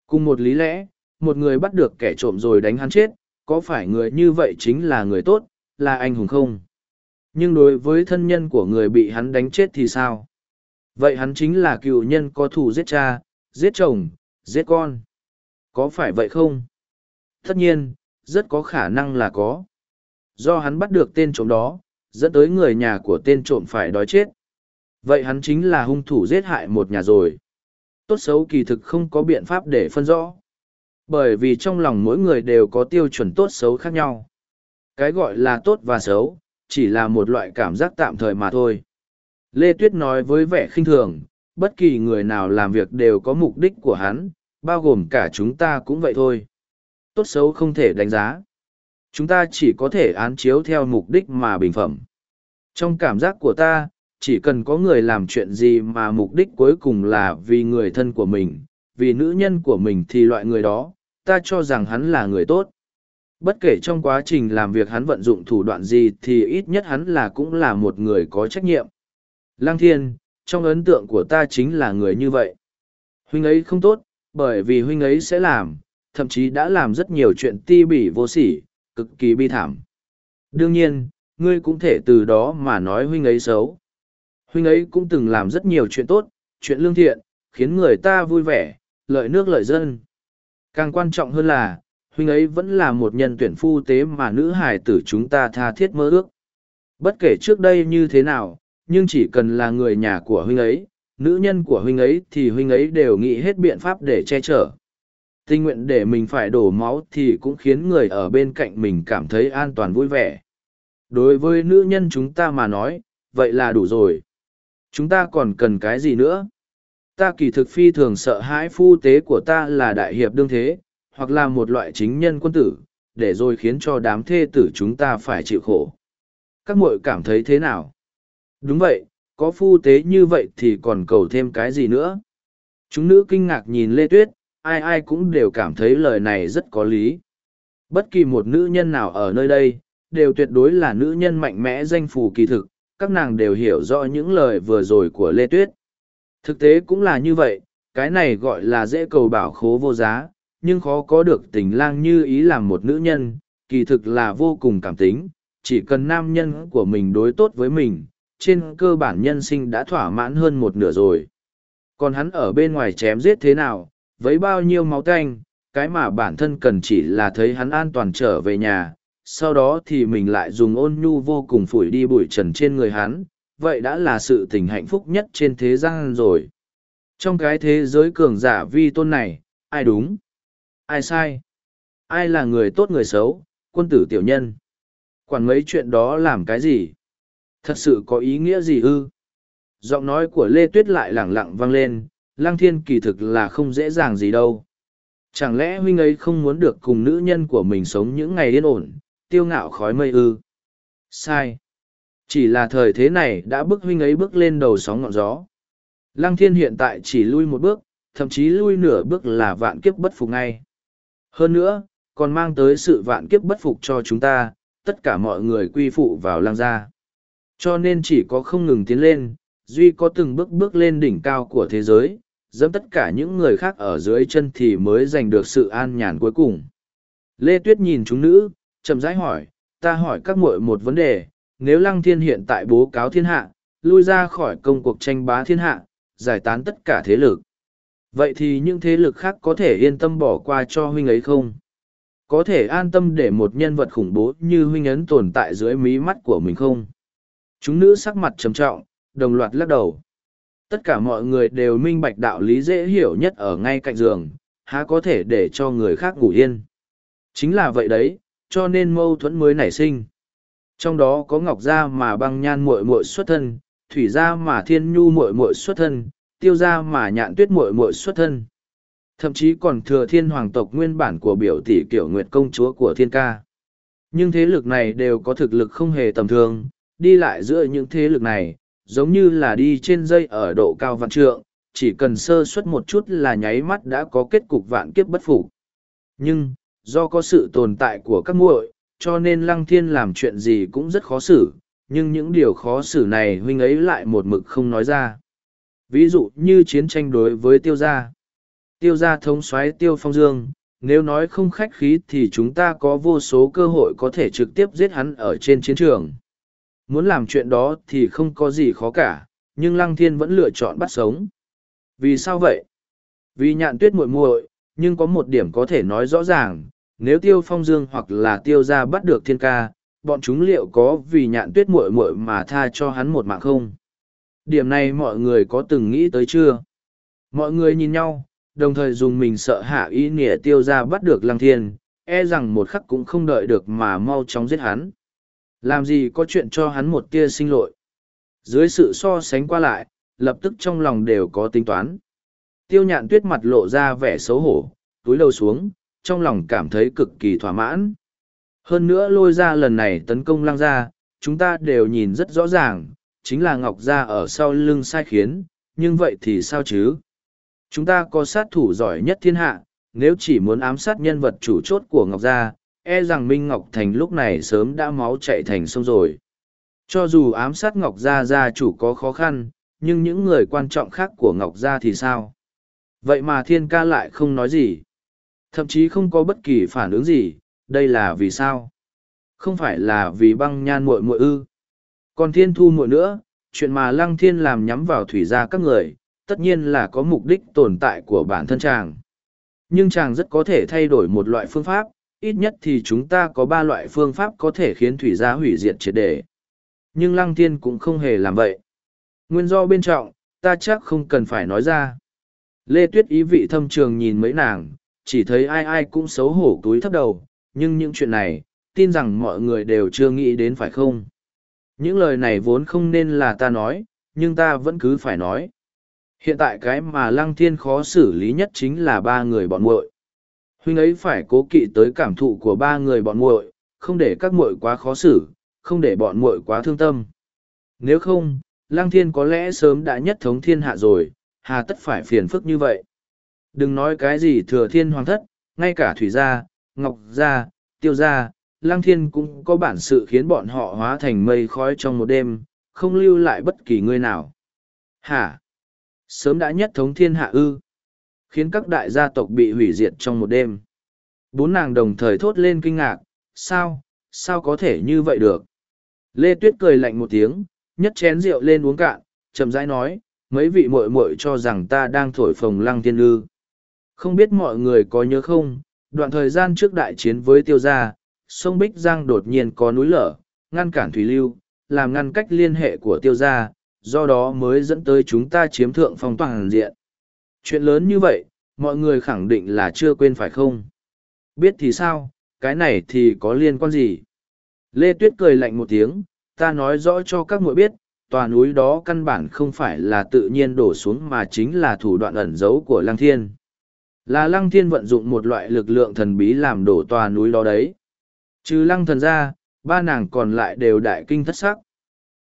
Cùng một lý lẽ, một người bắt được kẻ trộm rồi đánh hắn chết, có phải người như vậy chính là người tốt, là anh hùng không? Nhưng đối với thân nhân của người bị hắn đánh chết thì sao? Vậy hắn chính là cựu nhân có thù giết cha, giết chồng, giết con. Có phải vậy không? Tất nhiên, rất có khả năng là có. Do hắn bắt được tên trộm đó, dẫn tới người nhà của tên trộm phải đói chết. Vậy hắn chính là hung thủ giết hại một nhà rồi. Tốt xấu kỳ thực không có biện pháp để phân rõ. Bởi vì trong lòng mỗi người đều có tiêu chuẩn tốt xấu khác nhau. Cái gọi là tốt và xấu, chỉ là một loại cảm giác tạm thời mà thôi. Lê Tuyết nói với vẻ khinh thường, bất kỳ người nào làm việc đều có mục đích của hắn, bao gồm cả chúng ta cũng vậy thôi. Tốt xấu không thể đánh giá. Chúng ta chỉ có thể án chiếu theo mục đích mà bình phẩm. Trong cảm giác của ta, chỉ cần có người làm chuyện gì mà mục đích cuối cùng là vì người thân của mình, vì nữ nhân của mình thì loại người đó, ta cho rằng hắn là người tốt. Bất kể trong quá trình làm việc hắn vận dụng thủ đoạn gì thì ít nhất hắn là cũng là một người có trách nhiệm. Lăng thiên, trong ấn tượng của ta chính là người như vậy. Huynh ấy không tốt, bởi vì huynh ấy sẽ làm, thậm chí đã làm rất nhiều chuyện ti bỉ vô sỉ, cực kỳ bi thảm. Đương nhiên, ngươi cũng thể từ đó mà nói huynh ấy xấu. Huynh ấy cũng từng làm rất nhiều chuyện tốt, chuyện lương thiện, khiến người ta vui vẻ, lợi nước lợi dân. Càng quan trọng hơn là, huynh ấy vẫn là một nhân tuyển phu tế mà nữ hài tử chúng ta tha thiết mơ ước. Bất kể trước đây như thế nào, nhưng chỉ cần là người nhà của huynh ấy, nữ nhân của huynh ấy thì huynh ấy đều nghĩ hết biện pháp để che chở. Tình nguyện để mình phải đổ máu thì cũng khiến người ở bên cạnh mình cảm thấy an toàn vui vẻ. Đối với nữ nhân chúng ta mà nói, vậy là đủ rồi. Chúng ta còn cần cái gì nữa? Ta kỳ thực phi thường sợ hãi phu tế của ta là đại hiệp đương thế, hoặc là một loại chính nhân quân tử, để rồi khiến cho đám thê tử chúng ta phải chịu khổ. Các muội cảm thấy thế nào? Đúng vậy, có phu tế như vậy thì còn cầu thêm cái gì nữa? Chúng nữ kinh ngạc nhìn Lê Tuyết, ai ai cũng đều cảm thấy lời này rất có lý. Bất kỳ một nữ nhân nào ở nơi đây, đều tuyệt đối là nữ nhân mạnh mẽ danh phù kỳ thực, các nàng đều hiểu rõ những lời vừa rồi của Lê Tuyết. Thực tế cũng là như vậy, cái này gọi là dễ cầu bảo khố vô giá, nhưng khó có được tình lang như ý làm một nữ nhân, kỳ thực là vô cùng cảm tính, chỉ cần nam nhân của mình đối tốt với mình, trên cơ bản nhân sinh đã thỏa mãn hơn một nửa rồi. Còn hắn ở bên ngoài chém giết thế nào, với bao nhiêu máu tanh, cái mà bản thân cần chỉ là thấy hắn an toàn trở về nhà, sau đó thì mình lại dùng ôn nhu vô cùng phủi đi bụi trần trên người hắn, vậy đã là sự tình hạnh phúc nhất trên thế gian rồi. Trong cái thế giới cường giả vi tôn này, ai đúng? Ai sai? Ai là người tốt người xấu, quân tử tiểu nhân? Quản mấy chuyện đó làm cái gì? Thật sự có ý nghĩa gì ư? Giọng nói của Lê Tuyết lại lẳng lặng vang lên, Lăng Thiên kỳ thực là không dễ dàng gì đâu. Chẳng lẽ huynh ấy không muốn được cùng nữ nhân của mình sống những ngày yên ổn, tiêu ngạo khói mây ư? Sai. Chỉ là thời thế này đã bức huynh ấy bước lên đầu sóng ngọn gió. Lăng Thiên hiện tại chỉ lui một bước, thậm chí lui nửa bước là vạn kiếp bất phục ngay. Hơn nữa, còn mang tới sự vạn kiếp bất phục cho chúng ta, tất cả mọi người quy phụ vào lăng gia. Cho nên chỉ có không ngừng tiến lên, duy có từng bước bước lên đỉnh cao của thế giới, dẫm tất cả những người khác ở dưới chân thì mới giành được sự an nhàn cuối cùng. Lê Tuyết nhìn chúng nữ, chậm rãi hỏi, ta hỏi các muội một vấn đề, nếu Lăng Thiên hiện tại bố cáo thiên hạ, lui ra khỏi công cuộc tranh bá thiên hạ, giải tán tất cả thế lực. Vậy thì những thế lực khác có thể yên tâm bỏ qua cho huynh ấy không? Có thể an tâm để một nhân vật khủng bố như huynh ấn tồn tại dưới mí mắt của mình không? Chúng nữ sắc mặt trầm trọng, đồng loạt lắc đầu. Tất cả mọi người đều minh bạch đạo lý dễ hiểu nhất ở ngay cạnh giường, há có thể để cho người khác ngủ yên. Chính là vậy đấy, cho nên mâu thuẫn mới nảy sinh. Trong đó có Ngọc Gia mà băng nhan muội muội xuất thân, Thủy Gia mà thiên nhu muội muội xuất thân, Tiêu Gia mà nhạn tuyết muội muội xuất thân. Thậm chí còn thừa thiên hoàng tộc nguyên bản của biểu tỷ kiểu nguyệt công chúa của thiên ca. Nhưng thế lực này đều có thực lực không hề tầm thường, đi lại giữa những thế lực này, giống như là đi trên dây ở độ cao vạn trượng, chỉ cần sơ suất một chút là nháy mắt đã có kết cục vạn kiếp bất phục. Nhưng, do có sự tồn tại của các muội, cho nên lăng thiên làm chuyện gì cũng rất khó xử, nhưng những điều khó xử này huynh ấy lại một mực không nói ra. Ví dụ như chiến tranh đối với tiêu gia. Tiêu gia thống soái tiêu phong dương, nếu nói không khách khí thì chúng ta có vô số cơ hội có thể trực tiếp giết hắn ở trên chiến trường. Muốn làm chuyện đó thì không có gì khó cả, nhưng lăng thiên vẫn lựa chọn bắt sống. Vì sao vậy? Vì nhạn tuyết muội muội, nhưng có một điểm có thể nói rõ ràng, nếu tiêu phong dương hoặc là tiêu gia bắt được thiên ca, bọn chúng liệu có vì nhạn tuyết muội muội mà tha cho hắn một mạng không? Điểm này mọi người có từng nghĩ tới chưa? Mọi người nhìn nhau, đồng thời dùng mình sợ hạ ý nghĩa tiêu gia bắt được lăng thiên, e rằng một khắc cũng không đợi được mà mau chóng giết hắn. Làm gì có chuyện cho hắn một tia sinh lội. Dưới sự so sánh qua lại, lập tức trong lòng đều có tính toán. Tiêu nhạn tuyết mặt lộ ra vẻ xấu hổ, túi đầu xuống, trong lòng cảm thấy cực kỳ thỏa mãn. Hơn nữa lôi ra lần này tấn công lăng ra, chúng ta đều nhìn rất rõ ràng, chính là Ngọc Gia ở sau lưng sai khiến, nhưng vậy thì sao chứ? Chúng ta có sát thủ giỏi nhất thiên hạ, nếu chỉ muốn ám sát nhân vật chủ chốt của Ngọc Gia, e rằng Minh Ngọc Thành lúc này sớm đã máu chạy thành sông rồi. Cho dù ám sát Ngọc Gia gia chủ có khó khăn, nhưng những người quan trọng khác của Ngọc Gia thì sao? Vậy mà thiên ca lại không nói gì. Thậm chí không có bất kỳ phản ứng gì, đây là vì sao? Không phải là vì băng nhan muội muội ư. Còn thiên thu muội nữa, chuyện mà lăng thiên làm nhắm vào thủy gia các người, tất nhiên là có mục đích tồn tại của bản thân chàng. Nhưng chàng rất có thể thay đổi một loại phương pháp, ít nhất thì chúng ta có ba loại phương pháp có thể khiến thủy gia hủy diệt triệt đề. Nhưng lăng thiên cũng không hề làm vậy. Nguyên do bên trọng, ta chắc không cần phải nói ra. Lê Tuyết ý vị thâm trường nhìn mấy nàng, chỉ thấy ai ai cũng xấu hổ túi thấp đầu, nhưng những chuyện này, tin rằng mọi người đều chưa nghĩ đến phải không? Những lời này vốn không nên là ta nói, nhưng ta vẫn cứ phải nói. Hiện tại cái mà Lăng Thiên khó xử lý nhất chính là ba người bọn muội. Huynh ấy phải cố kỵ tới cảm thụ của ba người bọn muội, không để các muội quá khó xử, không để bọn muội quá thương tâm. Nếu không, Lăng Thiên có lẽ sớm đã nhất thống thiên hạ rồi, hà tất phải phiền phức như vậy. Đừng nói cái gì thừa thiên hoàng thất, ngay cả thủy gia, ngọc gia, tiêu gia, lăng thiên cũng có bản sự khiến bọn họ hóa thành mây khói trong một đêm, không lưu lại bất kỳ người nào. Hả? Sớm đã nhất thống thiên hạ ư? Khiến các đại gia tộc bị hủy diệt trong một đêm. Bốn nàng đồng thời thốt lên kinh ngạc, sao, sao có thể như vậy được? Lê Tuyết cười lạnh một tiếng, nhất chén rượu lên uống cạn, chậm rãi nói, mấy vị muội muội cho rằng ta đang thổi phồng lăng thiên lư. Không biết mọi người có nhớ không, đoạn thời gian trước đại chiến với tiêu gia, sông Bích Giang đột nhiên có núi lở, ngăn cản thủy lưu, làm ngăn cách liên hệ của tiêu gia, do đó mới dẫn tới chúng ta chiếm thượng phong toàn diện. Chuyện lớn như vậy, mọi người khẳng định là chưa quên phải không? Biết thì sao, cái này thì có liên quan gì? Lê Tuyết cười lạnh một tiếng, ta nói rõ cho các muội biết, tòa núi đó căn bản không phải là tự nhiên đổ xuống mà chính là thủ đoạn ẩn giấu của Lăng Thiên. Là Lăng Thiên vận dụng một loại lực lượng thần bí làm đổ tòa núi đó đấy. Trừ Lăng thần ra, ba nàng còn lại đều đại kinh thất sắc.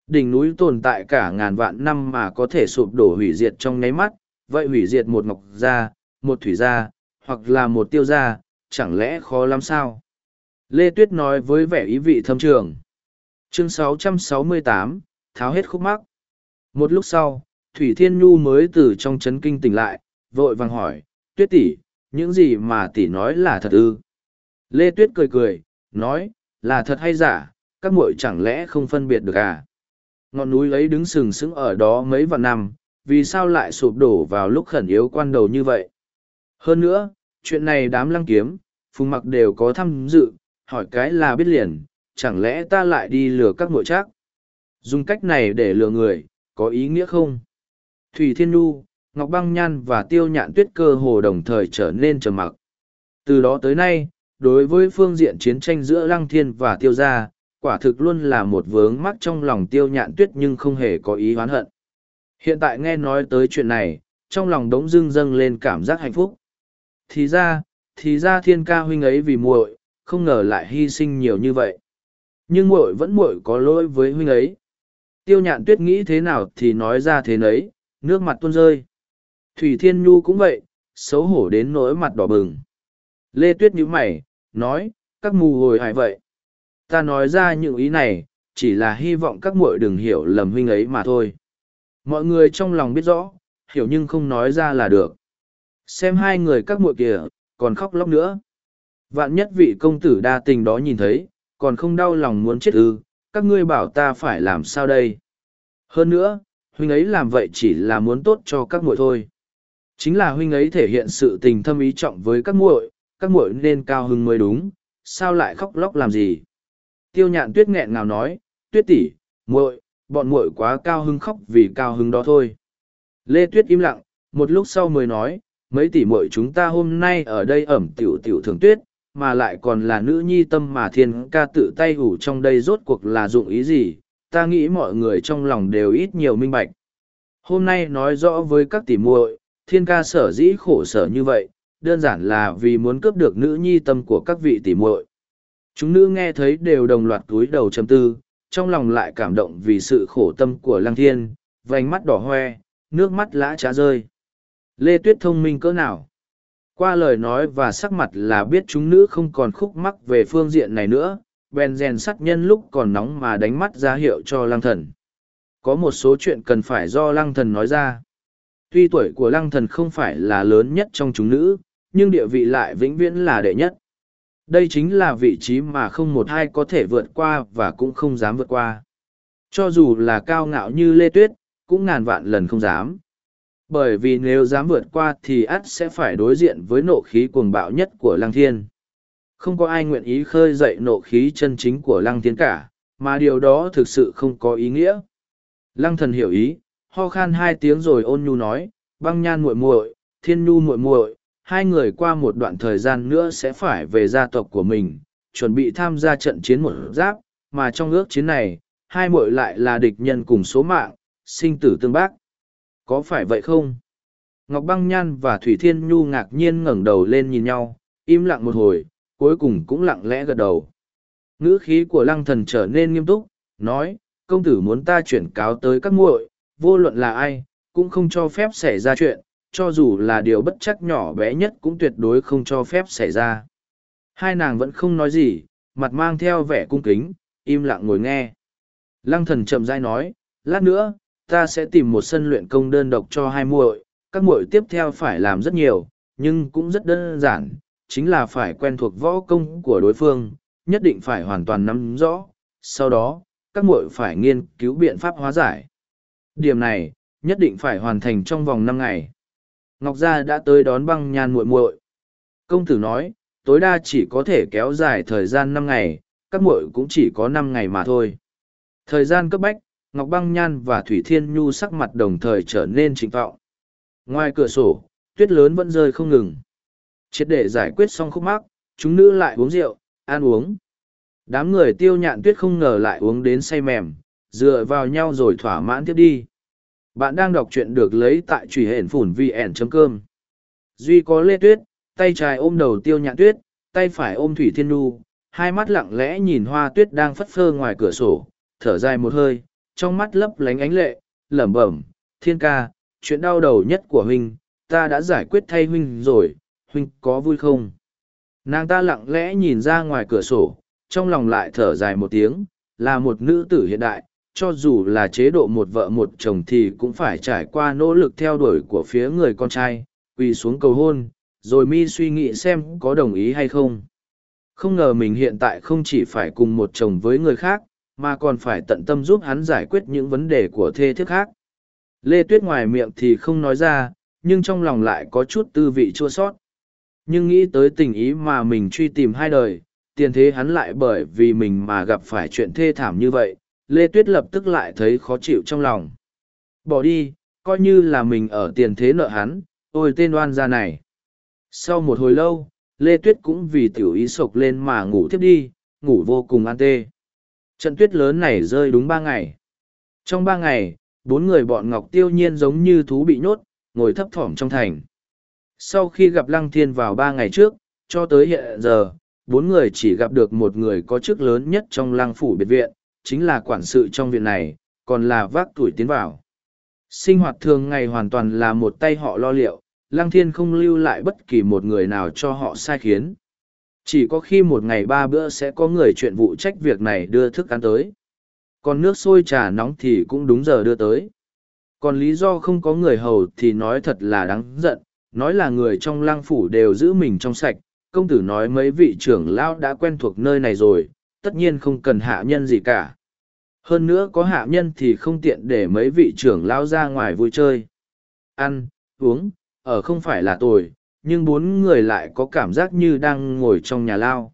Đỉnh núi tồn tại cả ngàn vạn năm mà có thể sụp đổ hủy diệt trong nháy mắt, vậy hủy diệt một ngọc gia, một thủy gia, hoặc là một tiêu gia, chẳng lẽ khó lắm sao? Lê Tuyết nói với vẻ ý vị thâm trường. Chương 668, tháo hết khúc mắc. Một lúc sau, Thủy Thiên Nhu mới từ trong chấn kinh tỉnh lại, vội vàng hỏi, Tuyết tỷ, những gì mà tỷ nói là thật ư? Lê Tuyết cười cười, nói, là thật hay giả, các muội chẳng lẽ không phân biệt được à? Ngọn núi ấy đứng sừng sững ở đó mấy vạn năm, vì sao lại sụp đổ vào lúc khẩn yếu quan đầu như vậy. Hơn nữa, chuyện này đám lăng kiếm, phùng mặc đều có tham dự, hỏi cái là biết liền, chẳng lẽ ta lại đi lừa các nội trác? Dùng cách này để lừa người, có ý nghĩa không? Thủy Thiên Nhu, Ngọc Băng Nhan và Tiêu Nhạn Tuyết cơ hồ đồng thời trở nên trầm mặc. Từ đó tới nay, đối với phương diện chiến tranh giữa Lăng Thiên và Tiêu Gia, quả thực luôn là một vướng mắc trong lòng Tiêu Nhạn Tuyết nhưng không hề có ý oán hận. Hiện tại nghe nói tới chuyện này, trong lòng đống dưng dâng lên cảm giác hạnh phúc. Thì ra, thì ra thiên ca huynh ấy vì muội, không ngờ lại hy sinh nhiều như vậy. Nhưng muội vẫn muội có lỗi với huynh ấy. Tiêu nhạn tuyết nghĩ thế nào thì nói ra thế nấy, nước mặt tuôn rơi. Thủy Thiên Nhu cũng vậy, xấu hổ đến nỗi mặt đỏ bừng. Lê Tuyết nhíu mày, nói, các mù hồi hại vậy. Ta nói ra những ý này, chỉ là hy vọng các muội đừng hiểu lầm huynh ấy mà thôi. Mọi người trong lòng biết rõ, hiểu nhưng không nói ra là được. Xem hai người các muội kìa, còn khóc lóc nữa. Vạn nhất vị công tử đa tình đó nhìn thấy, còn không đau lòng muốn chết ư, các ngươi bảo ta phải làm sao đây. Hơn nữa, huynh ấy làm vậy chỉ là muốn tốt cho các muội thôi. Chính là huynh ấy thể hiện sự tình thâm ý trọng với các muội, các muội nên cao hưng mới đúng, sao lại khóc lóc làm gì. Tiêu nhạn tuyết nghẹn ngào nói, tuyết tỷ, muội, bọn muội quá cao hưng khóc vì cao hưng đó thôi. Lê Tuyết im lặng, một lúc sau mới nói, mấy tỷ muội chúng ta hôm nay ở đây ẩm tiểu tiểu thường tuyết, mà lại còn là nữ nhi tâm mà thiên ca tự tay ủ trong đây rốt cuộc là dụng ý gì, ta nghĩ mọi người trong lòng đều ít nhiều minh bạch. Hôm nay nói rõ với các tỷ muội, thiên ca sở dĩ khổ sở như vậy, đơn giản là vì muốn cướp được nữ nhi tâm của các vị tỷ muội. Chúng nữ nghe thấy đều đồng loạt túi đầu châm tư, trong lòng lại cảm động vì sự khổ tâm của lăng thiên, vành mắt đỏ hoe, nước mắt lã trá rơi. Lê Tuyết thông minh cỡ nào? Qua lời nói và sắc mặt là biết chúng nữ không còn khúc mắc về phương diện này nữa, bèn rèn sắt nhân lúc còn nóng mà đánh mắt ra hiệu cho lăng thần. Có một số chuyện cần phải do lăng thần nói ra. Tuy tuổi của lăng thần không phải là lớn nhất trong chúng nữ, nhưng địa vị lại vĩnh viễn là đệ nhất. Đây chính là vị trí mà không một ai có thể vượt qua và cũng không dám vượt qua. Cho dù là cao ngạo như Lê Tuyết, cũng ngàn vạn lần không dám. Bởi vì nếu dám vượt qua thì ắt sẽ phải đối diện với nộ khí cuồng bạo nhất của Lăng Thiên. Không có ai nguyện ý khơi dậy nộ khí chân chính của Lăng Thiên cả, mà điều đó thực sự không có ý nghĩa. Lăng thần hiểu ý, ho khan hai tiếng rồi ôn nhu nói, băng nhan muội muội, thiên nhu muội muội, hai người qua một đoạn thời gian nữa sẽ phải về gia tộc của mình, chuẩn bị tham gia trận chiến một giáp, mà trong ước chiến này, hai muội lại là địch nhân cùng số mạng, sinh tử tương bác. Có phải vậy không? Ngọc Băng Nhan và Thủy Thiên Nhu ngạc nhiên ngẩng đầu lên nhìn nhau, im lặng một hồi, cuối cùng cũng lặng lẽ gật đầu. Ngữ khí của lăng thần trở nên nghiêm túc, nói, công tử muốn ta chuyển cáo tới các muội, vô luận là ai, cũng không cho phép xảy ra chuyện, cho dù là điều bất chắc nhỏ bé nhất cũng tuyệt đối không cho phép xảy ra. Hai nàng vẫn không nói gì, mặt mang theo vẻ cung kính, im lặng ngồi nghe. Lăng thần chậm rãi nói, lát nữa, ta sẽ tìm một sân luyện công đơn độc cho hai muội, các muội tiếp theo phải làm rất nhiều, nhưng cũng rất đơn giản, chính là phải quen thuộc võ công của đối phương, nhất định phải hoàn toàn nắm rõ, sau đó, các muội phải nghiên cứu biện pháp hóa giải. Điểm này, nhất định phải hoàn thành trong vòng năm ngày. Ngọc Gia đã tới đón băng nhan muội muội. Công tử nói, tối đa chỉ có thể kéo dài thời gian năm ngày, các muội cũng chỉ có năm ngày mà thôi. Thời gian cấp bách, Ngọc Băng Nhan và Thủy Thiên Nhu sắc mặt đồng thời trở nên trịnh vọng. Ngoài cửa sổ, tuyết lớn vẫn rơi không ngừng. Triệt để giải quyết xong khúc mắc, chúng nữ lại uống rượu, ăn uống. Đám người tiêu nhạn tuyết không ngờ lại uống đến say mềm, dựa vào nhau rồi thỏa mãn tiếp đi. Bạn đang đọc truyện được lấy tại truy hển phủn vn.com. Duy có lê tuyết, tay trái ôm đầu tiêu nhạn tuyết, tay phải ôm thủy thiên nu hai mắt lặng lẽ nhìn hoa tuyết đang phất phơ ngoài cửa sổ, thở dài một hơi, trong mắt lấp lánh ánh lệ, lẩm bẩm, thiên ca, chuyện đau đầu nhất của huynh, ta đã giải quyết thay huynh rồi, huynh có vui không? Nàng ta lặng lẽ nhìn ra ngoài cửa sổ, trong lòng lại thở dài một tiếng, là một nữ tử hiện đại, cho dù là chế độ một vợ một chồng thì cũng phải trải qua nỗ lực theo đuổi của phía người con trai, quỳ xuống cầu hôn, rồi mi suy nghĩ xem có đồng ý hay không. Không ngờ mình hiện tại không chỉ phải cùng một chồng với người khác, mà còn phải tận tâm giúp hắn giải quyết những vấn đề của thê thiếp khác. Lê Tuyết ngoài miệng thì không nói ra, nhưng trong lòng lại có chút tư vị chua sót. Nhưng nghĩ tới tình ý mà mình truy tìm hai đời, tiền thế hắn lại bởi vì mình mà gặp phải chuyện thê thảm như vậy, Lê Tuyết lập tức lại thấy khó chịu trong lòng. Bỏ đi, coi như là mình ở tiền thế nợ hắn, ôi tên oan gia này. Sau một hồi lâu, Lê Tuyết cũng vì tiểu ý sộc lên mà ngủ tiếp đi, ngủ vô cùng an tê. Trận tuyết lớn này rơi đúng ba ngày. Trong ba ngày, bốn người bọn Ngọc Tiêu Nhiên giống như thú bị nhốt, ngồi thấp thỏm trong thành. Sau khi gặp Lăng Thiên vào ba ngày trước, cho tới hiện giờ, bốn người chỉ gặp được một người có chức lớn nhất trong lăng phủ biệt viện, chính là quản sự trong viện này, còn là vác tuổi tiến vào. Sinh hoạt thường ngày hoàn toàn là một tay họ lo liệu, Lăng Thiên không lưu lại bất kỳ một người nào cho họ sai khiến. Chỉ có khi một ngày ba bữa sẽ có người chuyện vụ trách việc này đưa thức ăn tới. Còn nước sôi trà nóng thì cũng đúng giờ đưa tới. Còn lý do không có người hầu thì nói thật là đáng giận, nói là người trong lang phủ đều giữ mình trong sạch. Công tử nói mấy vị trưởng lão đã quen thuộc nơi này rồi, tất nhiên không cần hạ nhân gì cả. Hơn nữa có hạ nhân thì không tiện để mấy vị trưởng lão ra ngoài vui chơi. Ăn, uống, ở không phải là tồi, nhưng bốn người lại có cảm giác như đang ngồi trong nhà lao.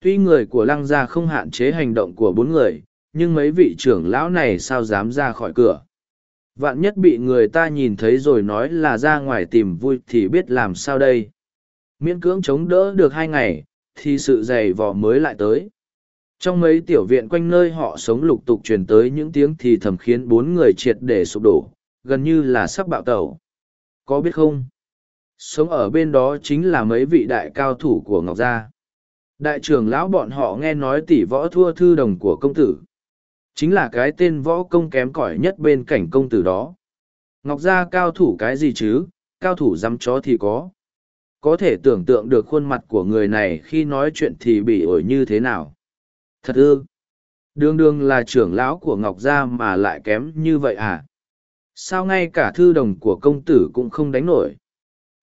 Tuy người của lăng gia không hạn chế hành động của bốn người, nhưng mấy vị trưởng lão này sao dám ra khỏi cửa. Vạn nhất bị người ta nhìn thấy rồi nói là ra ngoài tìm vui thì biết làm sao đây. Miễn cưỡng chống đỡ được hai ngày, thì sự dày vò mới lại tới. Trong mấy tiểu viện quanh nơi họ sống lục tục truyền tới những tiếng thì thầm khiến bốn người triệt để sụp đổ, gần như là sắp bạo tẩu. Có biết không? Sống ở bên đó chính là mấy vị đại cao thủ của Ngọc Gia. Đại trưởng lão bọn họ nghe nói tỷ võ thua thư đồng của công tử. Chính là cái tên võ công kém cỏi nhất bên cảnh công tử đó. Ngọc Gia cao thủ cái gì chứ, cao thủ dăm chó thì có. Có thể tưởng tượng được khuôn mặt của người này khi nói chuyện thì bị ổi như thế nào. Thật ư. Đương đương là trưởng lão của Ngọc Gia mà lại kém như vậy à? Sao ngay cả thư đồng của công tử cũng không đánh nổi?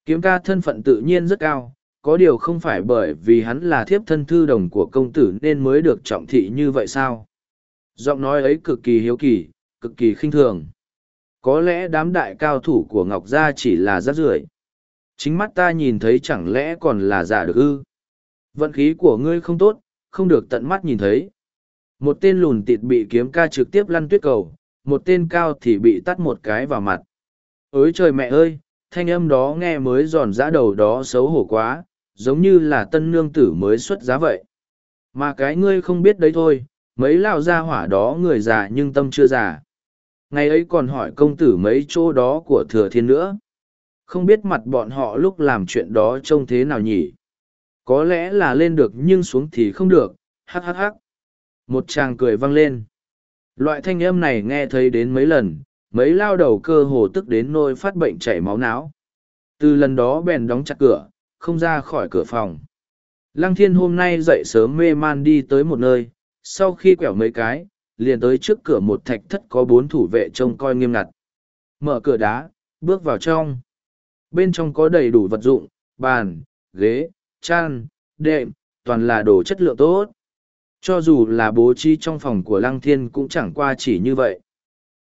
Kiếm ca thân phận tự nhiên rất cao, có điều không phải bởi vì hắn là thiếp thân thư đồng của công tử nên mới được trọng thị như vậy sao? Giọng nói ấy cực kỳ hiếu kỳ, cực kỳ khinh thường. Có lẽ đám đại cao thủ của Ngọc Gia chỉ là rác rưởi. Chính mắt ta nhìn thấy chẳng lẽ còn là giả được ư? Vận khí của ngươi không tốt, không được tận mắt nhìn thấy. Một tên lùn tịt bị kiếm ca trực tiếp lăn tuyết cầu, một tên cao thì bị tắt một cái vào mặt. Ôi trời mẹ ơi, thanh âm đó nghe mới giòn giã đầu đó xấu hổ quá, giống như là tân nương tử mới xuất giá vậy. Mà cái ngươi không biết đấy thôi, mấy lao gia hỏa đó người già nhưng tâm chưa già. Ngày ấy còn hỏi công tử mấy chỗ đó của thừa thiên nữa. Không biết mặt bọn họ lúc làm chuyện đó trông thế nào nhỉ? Có lẽ là lên được nhưng xuống thì không được, hắc hắc hắc. Một chàng cười vang lên. Loại thanh âm này nghe thấy đến mấy lần, mấy lao đầu cơ hồ tức đến nôi phát bệnh chảy máu não. Từ lần đó bèn đóng chặt cửa, không ra khỏi cửa phòng. Lăng thiên hôm nay dậy sớm mê man đi tới một nơi, sau khi quẹo mấy cái, liền tới trước cửa một thạch thất có bốn thủ vệ trông coi nghiêm ngặt. Mở cửa đá, bước vào trong. Bên trong có đầy đủ vật dụng, bàn, ghế, chăn, đệm, toàn là đồ chất lượng tốt. Cho dù là bố trí trong phòng của Lăng Thiên cũng chẳng qua chỉ như vậy.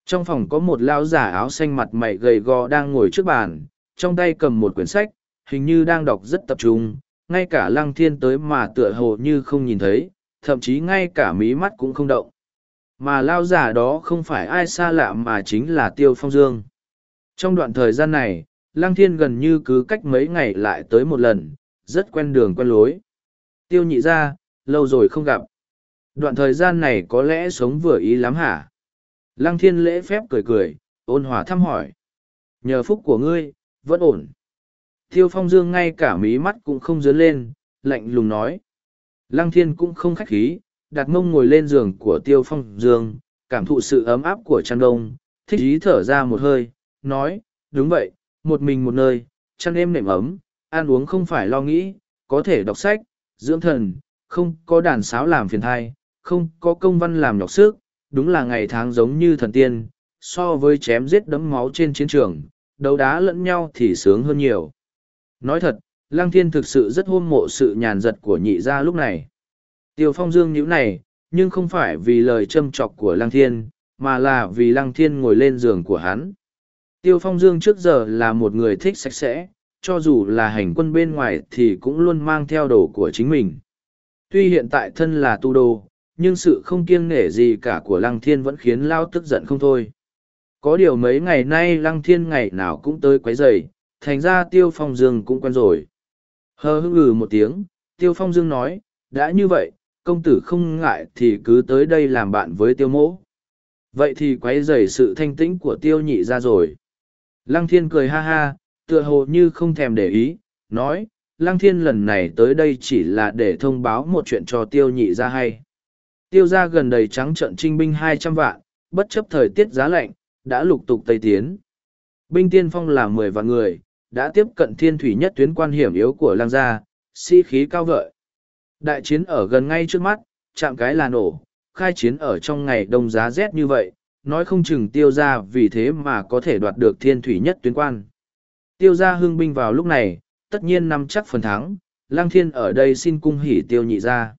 Trong phòng có một lão giả áo xanh mặt mày gầy gò đang ngồi trước bàn, trong tay cầm một quyển sách, hình như đang đọc rất tập trung, ngay cả Lăng Thiên tới mà tựa hồ như không nhìn thấy, thậm chí ngay cả mí mắt cũng không động. Mà lao giả đó không phải ai xa lạ mà chính là Tiêu Phong Dương. Trong đoạn thời gian này, Lăng Thiên gần như cứ cách mấy ngày lại tới một lần, rất quen đường quen lối. Tiêu nhị ra, lâu rồi không gặp. Đoạn thời gian này có lẽ sống vừa ý lắm hả? Lăng thiên lễ phép cười cười, ôn hòa thăm hỏi. Nhờ phúc của ngươi, vẫn ổn. Tiêu phong dương ngay cả mí mắt cũng không dướn lên, lạnh lùng nói. Lăng thiên cũng không khách khí, đặt mông ngồi lên giường của tiêu phong dương, cảm thụ sự ấm áp của chăn đông, thích ý thở ra một hơi, nói, đúng vậy, một mình một nơi, chăn êm nệm ấm, ăn uống không phải lo nghĩ, có thể đọc sách, dưỡng thần, không có đàn sáo làm phiền thai, không có công văn làm nhọc sức, đúng là ngày tháng giống như thần tiên, so với chém giết đấm máu trên chiến trường, đấu đá lẫn nhau thì sướng hơn nhiều. Nói thật, Lăng Thiên thực sự rất hôn mộ sự nhàn giật của nhị gia lúc này. Tiêu Phong Dương nhíu này, nhưng không phải vì lời châm chọc của Lăng Thiên, mà là vì Lăng Thiên ngồi lên giường của hắn. Tiêu Phong Dương trước giờ là một người thích sạch sẽ, cho dù là hành quân bên ngoài thì cũng luôn mang theo đồ của chính mình. Tuy hiện tại thân là tu đồ, nhưng sự không kiêng nể gì cả của Lăng Thiên vẫn khiến Lao tức giận không thôi. Có điều mấy ngày nay Lăng Thiên ngày nào cũng tới quấy rầy, thành ra Tiêu Phong Dương cũng quen rồi. Hờ hững ngừ một tiếng, Tiêu Phong Dương nói, đã như vậy, công tử không ngại thì cứ tới đây làm bạn với Tiêu mỗ. Vậy thì quấy rầy sự thanh tĩnh của Tiêu nhị ra rồi. Lăng Thiên cười ha ha, tựa hồ như không thèm để ý, nói, Lăng Thiên lần này tới đây chỉ là để thông báo một chuyện cho Tiêu nhị ra hay. Tiêu ra gần đầy trắng trận trinh binh hai trăm vạn, bất chấp thời tiết giá lạnh, đã lục tục Tây Tiến. Binh tiên phong là mười vạn người, đã tiếp cận thiên thủy nhất tuyến quan hiểm yếu của Lăng gia, sĩ khí cao vợi. Đại chiến ở gần ngay trước mắt, chạm cái là nổ, khai chiến ở trong ngày đông giá rét như vậy, nói không chừng tiêu ra vì thế mà có thể đoạt được thiên thủy nhất tuyến quan. Tiêu ra hương binh vào lúc này, tất nhiên nắm chắc phần thắng, lang thiên ở đây xin cung hỉ tiêu nhị ra.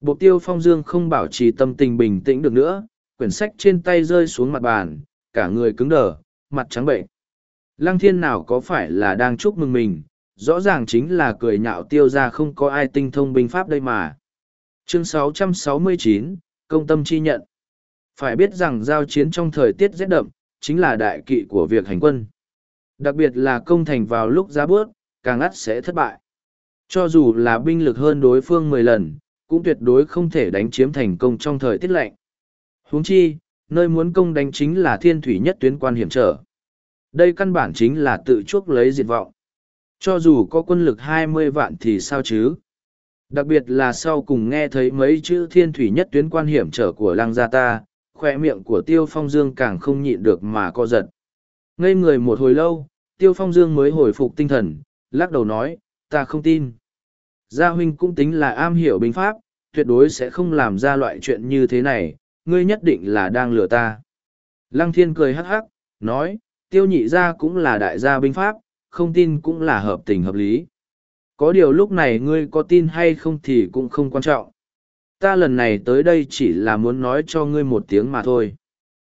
Bộ tiêu phong dương không bảo trì tâm tình bình tĩnh được nữa, quyển sách trên tay rơi xuống mặt bàn, cả người cứng đờ, mặt trắng bệnh. Lăng thiên nào có phải là đang chúc mừng mình, rõ ràng chính là cười nhạo tiêu ra không có ai tinh thông binh pháp đây mà. Chương 669, Công tâm chi nhận. Phải biết rằng giao chiến trong thời tiết rét đậm, chính là đại kỵ của việc hành quân. Đặc biệt là công thành vào lúc giá bước, càng ắt sẽ thất bại. Cho dù là binh lực hơn đối phương mười lần, cũng tuyệt đối không thể đánh chiếm thành công trong thời tiết lạnh. huống chi, nơi muốn công đánh chính là thiên thủy nhất tuyến quan hiểm trở. Đây căn bản chính là tự chuốc lấy diệt vọng. Cho dù có quân lực hai mươi vạn thì sao chứ? Đặc biệt là sau cùng nghe thấy mấy chữ thiên thủy nhất tuyến quan hiểm trở của lăng gia ta, khoe miệng của tiêu phong dương càng không nhịn được mà co giật ngây người một hồi lâu, tiêu phong dương mới hồi phục tinh thần, lắc đầu nói, ta không tin. Gia huynh cũng tính là am hiểu binh pháp, tuyệt đối sẽ không làm ra loại chuyện như thế này, ngươi nhất định là đang lừa ta. Lăng thiên cười hắc hắc, nói, tiêu nhị gia cũng là đại gia binh pháp, không tin cũng là hợp tình hợp lý. Có điều lúc này ngươi có tin hay không thì cũng không quan trọng. Ta lần này tới đây chỉ là muốn nói cho ngươi một tiếng mà thôi.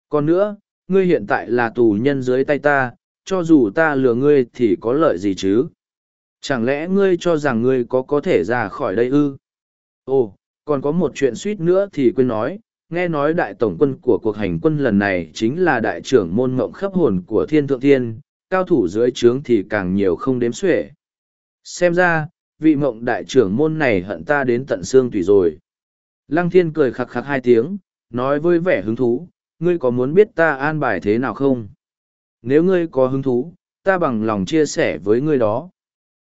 Còn nữa ngươi hiện tại là tù nhân dưới tay ta cho dù ta lừa ngươi thì có lợi gì chứ? Chẳng lẽ ngươi cho rằng ngươi có có thể ra khỏi đây ư? Ồ còn có một chuyện suýt nữa thì quên nói. Nghe nói đại tổng quân của cuộc hành quân lần này chính là đại trưởng môn mộng khắp hồn của thiên thượng thiên cao thủ dưới trướng thì càng nhiều không đếm xuể. Xem ra vị mộng đại trưởng môn này hận ta đến tận xương tùy rồi. Lăng thiên cười khặc khặc hai tiếng, nói với vẻ hứng thú, ngươi có muốn biết ta an bài thế nào không? Nếu ngươi có hứng thú, ta bằng lòng chia sẻ với ngươi đó.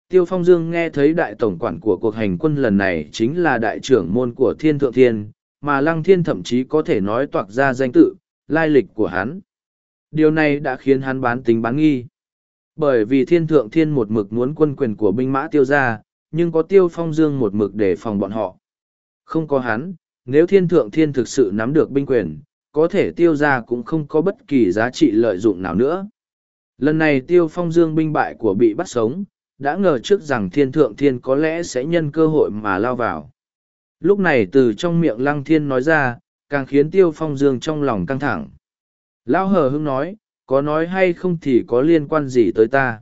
Tiêu Phong Dương nghe thấy đại tổng quản của cuộc hành quân lần này chính là đại trưởng môn của Thiên Thượng Thiên, mà Lăng Thiên thậm chí có thể nói toạc ra danh tự, lai lịch của hắn. Điều này đã khiến hắn bán tính bán nghi. Bởi vì Thiên Thượng Thiên một mực muốn quân quyền của binh mã tiêu ra, nhưng có Tiêu Phong Dương một mực để phòng bọn họ. Không có hắn, nếu thiên thượng thiên thực sự nắm được binh quyền, có thể tiêu ra cũng không có bất kỳ giá trị lợi dụng nào nữa. Lần này tiêu phong dương binh bại của bị bắt sống, đã ngờ trước rằng thiên thượng thiên có lẽ sẽ nhân cơ hội mà lao vào. Lúc này từ trong miệng lăng thiên nói ra, càng khiến tiêu phong dương trong lòng căng thẳng. Lao hờ hưng nói, có nói hay không thì có liên quan gì tới ta.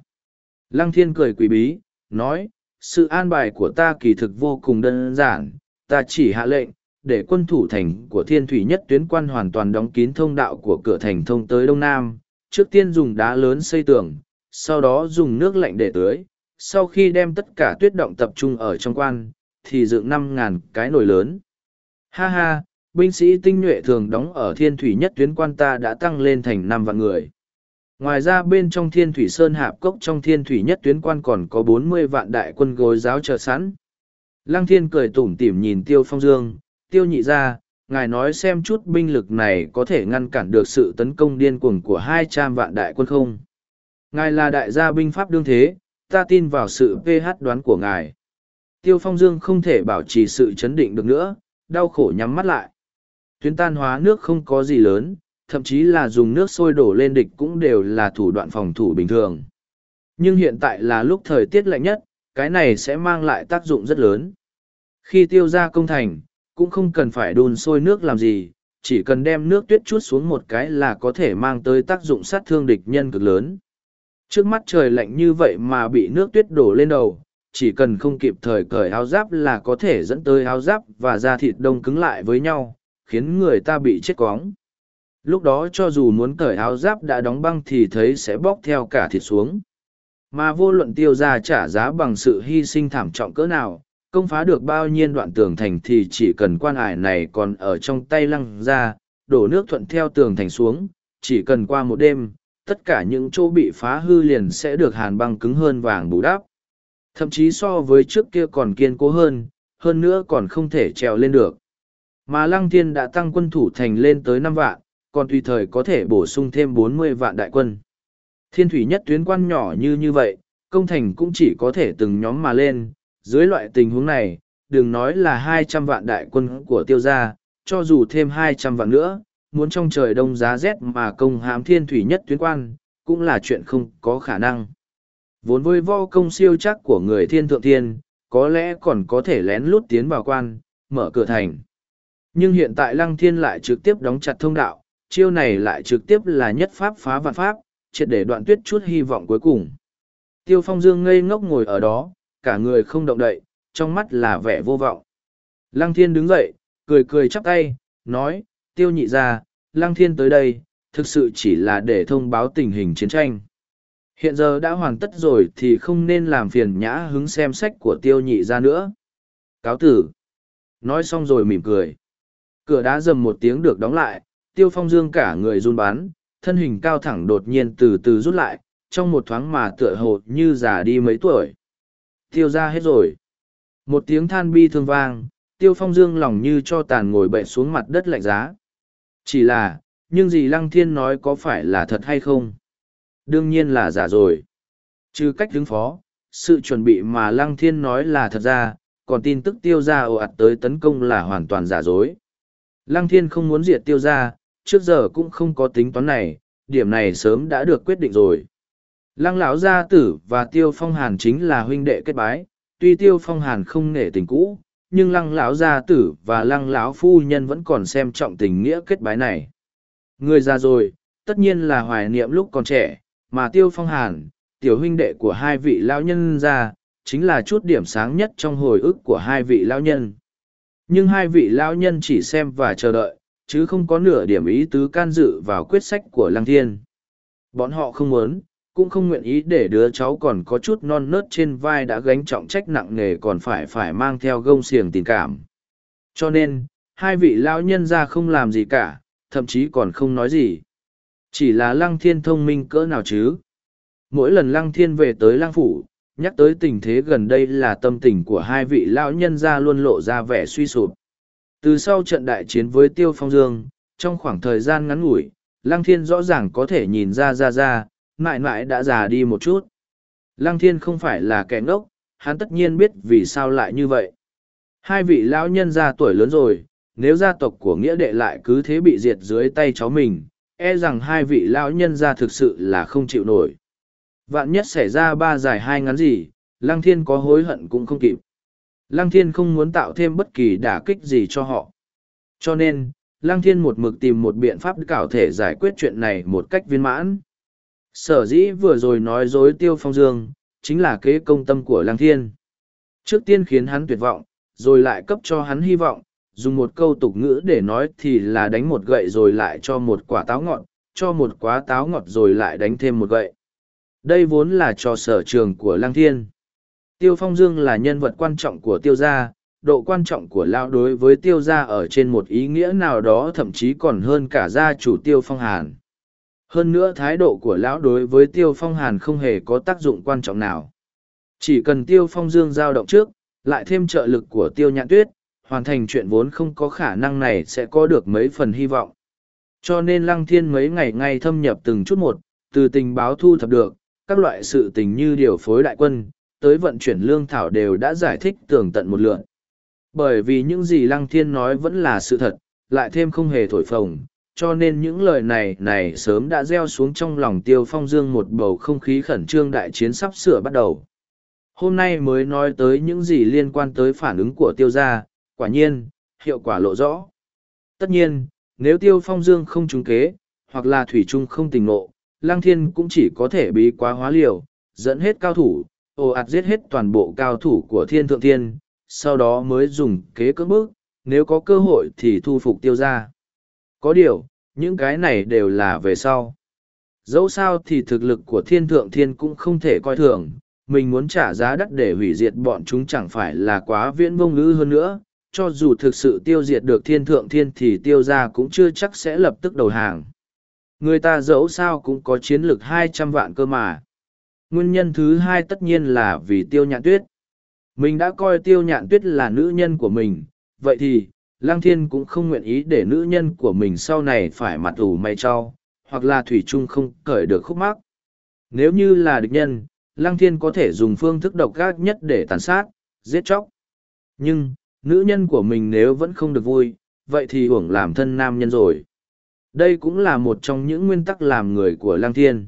Lăng thiên cười quỷ bí, nói, sự an bài của ta kỳ thực vô cùng đơn giản, ta chỉ hạ lệnh, để quân thủ thành của thiên thủy nhất tuyến quan hoàn toàn đóng kín thông đạo của cửa thành thông tới đông nam, trước tiên dùng đá lớn xây tường, sau đó dùng nước lạnh để tưới, sau khi đem tất cả tuyết động tập trung ở trong quan, thì dựng năm ngàn cái nồi lớn. Ha ha, binh sĩ tinh nhuệ thường đóng ở thiên thủy nhất tuyến quan ta đã tăng lên thành năm vạn người. Ngoài ra bên trong thiên thủy sơn hạp cốc trong thiên thủy nhất tuyến quan còn có bốn mươi vạn đại quân gối giáo chờ sẵn. Lăng thiên cười tủm tỉm nhìn tiêu phong dương, tiêu nhị ra, ngài nói xem chút binh lực này có thể ngăn cản được sự tấn công điên cuồng của hai trăm vạn đại quân không. Ngài là đại gia binh pháp đương thế, ta tin vào sự ph đoán của ngài. Tiêu phong dương không thể bảo trì sự chấn định được nữa, đau khổ nhắm mắt lại. Tuyến tan hóa nước không có gì lớn, thậm chí là dùng nước sôi đổ lên địch cũng đều là thủ đoạn phòng thủ bình thường. Nhưng hiện tại là lúc thời tiết lạnh nhất, cái này sẽ mang lại tác dụng rất lớn. Khi tiêu ra công thành, cũng không cần phải đun sôi nước làm gì, chỉ cần đem nước tuyết chút xuống một cái là có thể mang tới tác dụng sát thương địch nhân cực lớn. Trước mắt trời lạnh như vậy mà bị nước tuyết đổ lên đầu, chỉ cần không kịp thời cởi áo giáp là có thể dẫn tới áo giáp và da thịt đông cứng lại với nhau, khiến người ta bị chết cóng. Lúc đó cho dù muốn cởi áo giáp đã đóng băng thì thấy sẽ bóc theo cả thịt xuống. Mà vô luận tiêu ra trả giá bằng sự hy sinh thảm trọng cỡ nào, công phá được bao nhiêu đoạn tường thành thì chỉ cần quan ải này còn ở trong tay lăng ra, đổ nước thuận theo tường thành xuống, chỉ cần qua một đêm, tất cả những chỗ bị phá hư liền sẽ được hàn băng cứng hơn vàng bù đắp. Thậm chí so với trước kia còn kiên cố hơn, hơn nữa còn không thể trèo lên được. Mà Lăng Thiên đã tăng quân thủ thành lên tới năm vạn, còn tùy thời có thể bổ sung thêm bốn mươi vạn đại quân. Thiên thủy nhất tuyến quan nhỏ như như vậy, công thành cũng chỉ có thể từng nhóm mà lên. Dưới loại tình huống này, đừng nói là hai trăm vạn đại quân của tiêu gia, cho dù thêm hai trăm vạn nữa, muốn trong trời đông giá rét mà công hãm thiên thủy nhất tuyến quan, cũng là chuyện không có khả năng. Vốn với vo công siêu chắc của người thiên thượng thiên, có lẽ còn có thể lén lút tiến vào quan, mở cửa thành. Nhưng hiện tại lăng thiên lại trực tiếp đóng chặt thông đạo, chiêu này lại trực tiếp là nhất pháp phá vạn pháp, triệt để đoạn tuyết chút hy vọng cuối cùng. Tiêu phong dương ngây ngốc ngồi ở đó, cả người không động đậy, trong mắt là vẻ vô vọng. Lăng thiên đứng dậy, cười cười chắp tay, nói, tiêu nhị ra, lăng thiên tới đây, thực sự chỉ là để thông báo tình hình chiến tranh. Hiện giờ đã hoàn tất rồi thì không nên làm phiền nhã hứng xem sách của tiêu nhị ra nữa. Cáo tử. Nói xong rồi mỉm cười. Cửa đá dầm một tiếng được đóng lại, tiêu phong dương cả người run bắn, thân hình cao thẳng đột nhiên từ từ rút lại, trong một thoáng mà tựa hồ như già đi mấy tuổi. Tiêu ra hết rồi. Một tiếng than bi thương vang, tiêu phong dương lòng như cho tàn ngồi bậy xuống mặt đất lạnh giá. Chỉ là, nhưng gì lăng thiên nói có phải là thật hay không? Đương nhiên là giả rồi. Trừ cách đứng phó, sự chuẩn bị mà lăng thiên nói là thật ra, còn tin tức tiêu ra ồ ạt tới tấn công là hoàn toàn giả dối. Lăng thiên không muốn diệt tiêu ra, trước giờ cũng không có tính toán này, điểm này sớm đã được quyết định rồi. Lăng lão gia tử và tiêu phong hàn chính là huynh đệ kết bái, tuy tiêu phong hàn không nể tình cũ, nhưng lăng lão gia tử và lăng lão phu nhân vẫn còn xem trọng tình nghĩa kết bái này. Người già rồi, tất nhiên là hoài niệm lúc còn trẻ, mà tiêu phong hàn, tiểu huynh đệ của hai vị lão nhân gia, chính là chút điểm sáng nhất trong hồi ức của hai vị lão nhân. Nhưng hai vị lão nhân chỉ xem và chờ đợi, chứ không có nửa điểm ý tứ can dự vào quyết sách của Lăng Thiên. Bọn họ không muốn, cũng không nguyện ý để đứa cháu còn có chút non nớt trên vai đã gánh trọng trách nặng nề còn phải phải mang theo gông xiềng tình cảm. Cho nên, hai vị lão nhân ra không làm gì cả, thậm chí còn không nói gì. Chỉ là Lăng Thiên thông minh cỡ nào chứ? Mỗi lần Lăng Thiên về tới Lăng Phủ, nhắc tới tình thế gần đây là tâm tình của hai vị lão nhân ra luôn lộ ra vẻ suy sụp. Từ sau trận đại chiến với Tiêu Phong Dương, trong khoảng thời gian ngắn ngủi, Lăng Thiên rõ ràng có thể nhìn ra ra ra, mãi mãi đã già đi một chút. Lăng Thiên không phải là kẻ ngốc, hắn tất nhiên biết vì sao lại như vậy. Hai vị lão nhân ra tuổi lớn rồi, nếu gia tộc của nghĩa đệ lại cứ thế bị diệt dưới tay cháu mình, e rằng hai vị lão nhân ra thực sự là không chịu nổi. Vạn nhất xảy ra ba dài hai ngắn gì, Lăng Thiên có hối hận cũng không kịp. Lăng Thiên không muốn tạo thêm bất kỳ đả kích gì cho họ. Cho nên, Lăng Thiên một mực tìm một biện pháp cảo thể giải quyết chuyện này một cách viên mãn. Sở dĩ vừa rồi nói dối Tiêu Phong Dương, chính là kế công tâm của Lăng Thiên. Trước tiên khiến hắn tuyệt vọng, rồi lại cấp cho hắn hy vọng, dùng một câu tục ngữ để nói thì là đánh một gậy rồi lại cho một quả táo ngọt, cho một quả táo ngọt rồi lại đánh thêm một gậy. Đây vốn là trò sở trường của Lăng Thiên. Tiêu Phong Dương là nhân vật quan trọng của tiêu gia, độ quan trọng của Lão đối với tiêu gia ở trên một ý nghĩa nào đó thậm chí còn hơn cả gia chủ tiêu phong hàn. Hơn nữa thái độ của Lão đối với tiêu phong hàn không hề có tác dụng quan trọng nào. Chỉ cần tiêu phong dương giao động trước, lại thêm trợ lực của tiêu nhạn tuyết, hoàn thành chuyện vốn không có khả năng này sẽ có được mấy phần hy vọng. Cho nên lăng thiên mấy ngày ngay thâm nhập từng chút một, từ tình báo thu thập được, các loại sự tình như điều phối đại quân, tới vận chuyển lương thảo đều đã giải thích tường tận một lượn. Bởi vì những gì Lăng Thiên nói vẫn là sự thật, lại thêm không hề thổi phồng, cho nên những lời này này sớm đã gieo xuống trong lòng Tiêu Phong Dương một bầu không khí khẩn trương đại chiến sắp sửa bắt đầu. Hôm nay mới nói tới những gì liên quan tới phản ứng của Tiêu gia, quả nhiên, hiệu quả lộ rõ. Tất nhiên, nếu tiêu phong dương không trúng kế, hoặc là thủy trung không tình nộ, Lang Thiên cũng chỉ có thể bí quá hóa liều, dẫn hết cao thủ, ồ ạt giết hết toàn bộ cao thủ của thiên thượng thiên, sau đó mới dùng kế cưỡng bức, nếu có cơ hội thì thu phục tiêu gia. Có điều, những cái này đều là về sau. Dẫu sao thì thực lực của thiên thượng thiên cũng không thể coi thường, mình muốn trả giá đắt để hủy diệt bọn chúng chẳng phải là quá viễn vông ngữ hơn nữa, cho dù thực sự tiêu diệt được thiên thượng thiên thì tiêu ra cũng chưa chắc sẽ lập tức đầu hàng. Người ta dẫu sao cũng có chiến lược hai trăm vạn cơ mà. Nguyên nhân thứ hai tất nhiên là vì tiêu nhạn tuyết. Mình đã coi tiêu nhạn tuyết là nữ nhân của mình, vậy thì, Lang Thiên cũng không nguyện ý để nữ nhân của mình sau này phải mặt ủ mày cho, hoặc là Thủy Trung không cởi được khúc mắc. Nếu như là địch nhân, Lăng Thiên có thể dùng phương thức độc ác nhất để tàn sát, giết chóc. Nhưng, nữ nhân của mình nếu vẫn không được vui, vậy thì hưởng làm thân nam nhân rồi. Đây cũng là một trong những nguyên tắc làm người của Lăng Thiên.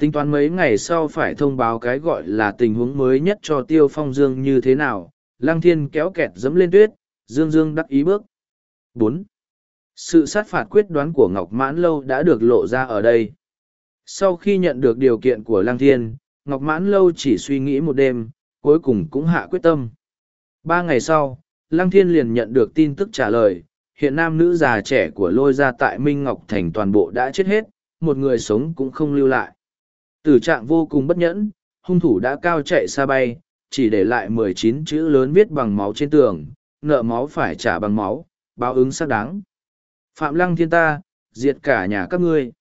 Tính toán mấy ngày sau phải thông báo cái gọi là tình huống mới nhất cho Tiêu Phong Dương như thế nào, Lăng Thiên kéo kẹt dẫm lên tuyết, Dương Dương đắc ý bước. bốn Sự sát phạt quyết đoán của Ngọc Mãn Lâu đã được lộ ra ở đây. Sau khi nhận được điều kiện của Lang Thiên, Ngọc Mãn Lâu chỉ suy nghĩ một đêm, cuối cùng cũng hạ quyết tâm. Ba ngày sau, Lăng Thiên liền nhận được tin tức trả lời, hiện nam nữ già trẻ của lôi gia tại Minh Ngọc Thành toàn bộ đã chết hết, một người sống cũng không lưu lại. Tử trạng vô cùng bất nhẫn, hung thủ đã cao chạy xa bay, chỉ để lại mười chín chữ lớn viết bằng máu trên tường, nợ máu phải trả bằng máu, báo ứng xác đáng. Phạm Lăng Thiên ta, diệt cả nhà các ngươi.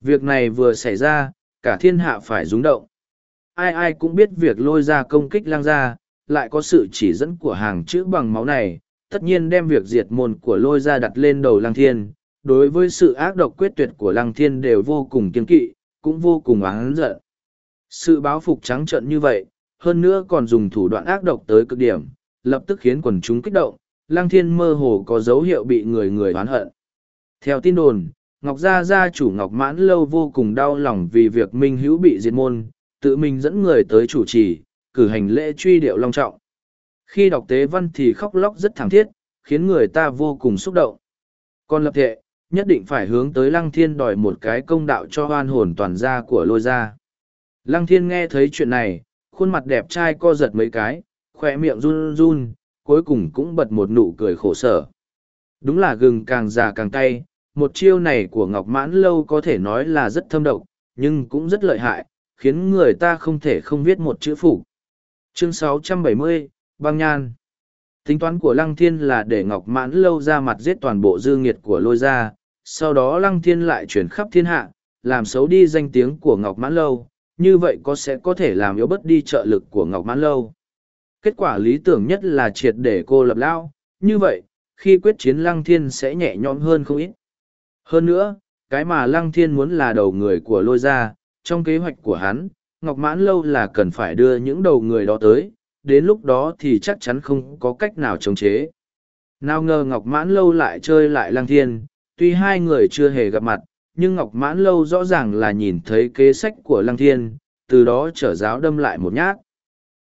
Việc này vừa xảy ra, cả thiên hạ phải rúng động. Ai ai cũng biết việc lôi ra công kích Lang gia, lại có sự chỉ dẫn của hàng chữ bằng máu này, tất nhiên đem việc diệt môn của lôi ra đặt lên đầu Lang Thiên. Đối với sự ác độc quyết tuyệt của Lang Thiên đều vô cùng kiên kỵ, cũng vô cùng oán giận. Sự báo phục trắng trợn như vậy, hơn nữa còn dùng thủ đoạn ác độc tới cực điểm, lập tức khiến quần chúng kích động, Lăng Thiên mơ hồ có dấu hiệu bị người người oán hận. Theo tin đồn, Ngọc Gia Gia chủ Ngọc Mãn Lâu vô cùng đau lòng vì việc Minh Hữu bị diệt môn, tự mình dẫn người tới chủ trì, cử hành lễ truy điệu long trọng. Khi đọc tế văn thì khóc lóc rất thảm thiết, khiến người ta vô cùng xúc động. Còn lập thệ, nhất định phải hướng tới Lăng Thiên đòi một cái công đạo cho hoan hồn toàn gia của lôi gia. Lăng Thiên nghe thấy chuyện này, khuôn mặt đẹp trai co giật mấy cái, khoe miệng run run, cuối cùng cũng bật một nụ cười khổ sở. Đúng là gừng càng già càng cay, một chiêu này của Ngọc Mãn Lâu có thể nói là rất thâm độc, nhưng cũng rất lợi hại, khiến người ta không thể không viết một chữ phủ. Chương 670, Băng Nhan Tính toán của Lăng Thiên là để Ngọc Mãn Lâu ra mặt giết toàn bộ dư nghiệt của lôi gia, sau đó Lăng Thiên lại chuyển khắp thiên hạ, làm xấu đi danh tiếng của Ngọc Mãn Lâu, như vậy có sẽ có thể làm yếu bớt đi trợ lực của Ngọc Mãn Lâu. Kết quả lý tưởng nhất là triệt để cô lập lao, như vậy, khi quyết chiến Lăng Thiên sẽ nhẹ nhõm hơn không ít. Hơn nữa, cái mà Lăng Thiên muốn là đầu người của lôi gia, trong kế hoạch của hắn, Ngọc Mãn Lâu là cần phải đưa những đầu người đó tới, đến lúc đó thì chắc chắn không có cách nào chống chế. Nào ngờ Ngọc Mãn Lâu lại chơi lại Lăng Thiên, tuy hai người chưa hề gặp mặt, nhưng Ngọc Mãn Lâu rõ ràng là nhìn thấy kế sách của Lăng Thiên, từ đó trở giáo đâm lại một nhát.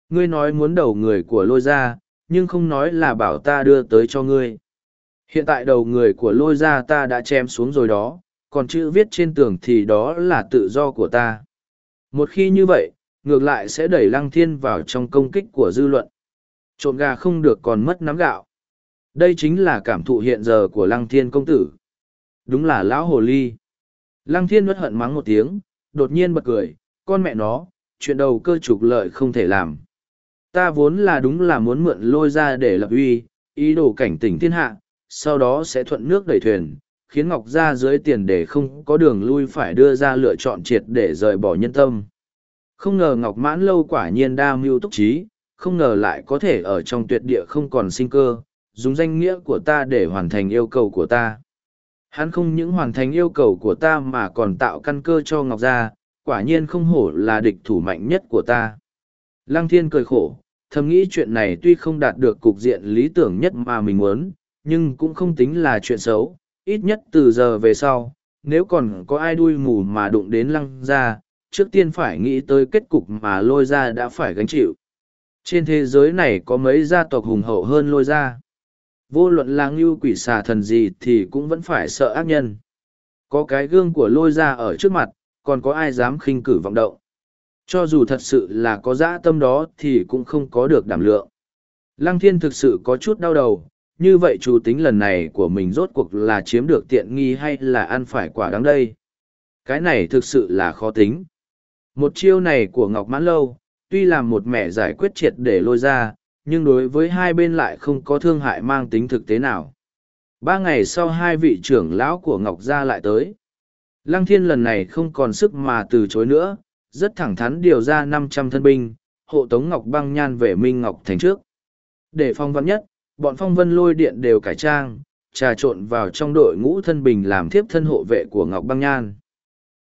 Ngươi nói muốn đầu người của lôi ra, nhưng không nói là bảo ta đưa tới cho ngươi. Hiện tại đầu người của lôi ra ta đã chém xuống rồi đó, còn chữ viết trên tường thì đó là tự do của ta. Một khi như vậy, ngược lại sẽ đẩy lăng thiên vào trong công kích của dư luận. Trộn gà không được còn mất nắm gạo. Đây chính là cảm thụ hiện giờ của lăng thiên công tử. Đúng là lão hồ ly. Lăng thiên nuốt hận mắng một tiếng, đột nhiên bật cười, con mẹ nó, chuyện đầu cơ trục lợi không thể làm. Ta vốn là đúng là muốn mượn lôi ra để lập uy, ý đồ cảnh tỉnh thiên hạ, sau đó sẽ thuận nước đẩy thuyền, khiến Ngọc gia dưới tiền để không có đường lui phải đưa ra lựa chọn triệt để rời bỏ nhân tâm. Không ngờ Ngọc mãn lâu quả nhiên đa mưu túc trí, không ngờ lại có thể ở trong tuyệt địa không còn sinh cơ, dùng danh nghĩa của ta để hoàn thành yêu cầu của ta. Hắn không những hoàn thành yêu cầu của ta mà còn tạo căn cơ cho Ngọc Gia, quả nhiên không hổ là địch thủ mạnh nhất của ta. Lăng thiên cười khổ, thầm nghĩ chuyện này tuy không đạt được cục diện lý tưởng nhất mà mình muốn, nhưng cũng không tính là chuyện xấu, ít nhất từ giờ về sau, nếu còn có ai đuôi mù mà đụng đến lăng ra trước tiên phải nghĩ tới kết cục mà lôi ra đã phải gánh chịu. Trên thế giới này có mấy gia tộc hùng hậu hơn lôi ra. Vô luận là ngưu quỷ xà thần gì thì cũng vẫn phải sợ ác nhân. Có cái gương của lôi ra ở trước mặt, còn có ai dám khinh cử vọng động. Cho dù thật sự là có dã tâm đó thì cũng không có được đảm lượng. Lăng thiên thực sự có chút đau đầu, như vậy chủ tính lần này của mình rốt cuộc là chiếm được tiện nghi hay là ăn phải quả đắng đây. Cái này thực sự là khó tính. Một chiêu này của Ngọc Mãn Lâu, tuy là một mẻ giải quyết triệt để lôi ra, nhưng đối với hai bên lại không có thương hại mang tính thực tế nào. Ba ngày sau hai vị trưởng lão của Ngọc Gia lại tới. Lăng Thiên lần này không còn sức mà từ chối nữa, rất thẳng thắn điều ra năm trăm thân binh, hộ tống Ngọc Băng Nhan về Minh Ngọc Thành trước. Để phong vắn nhất, bọn phong vân lôi điện đều cải trang, trà trộn vào trong đội ngũ thân bình làm thiếp thân hộ vệ của Ngọc Băng Nhan.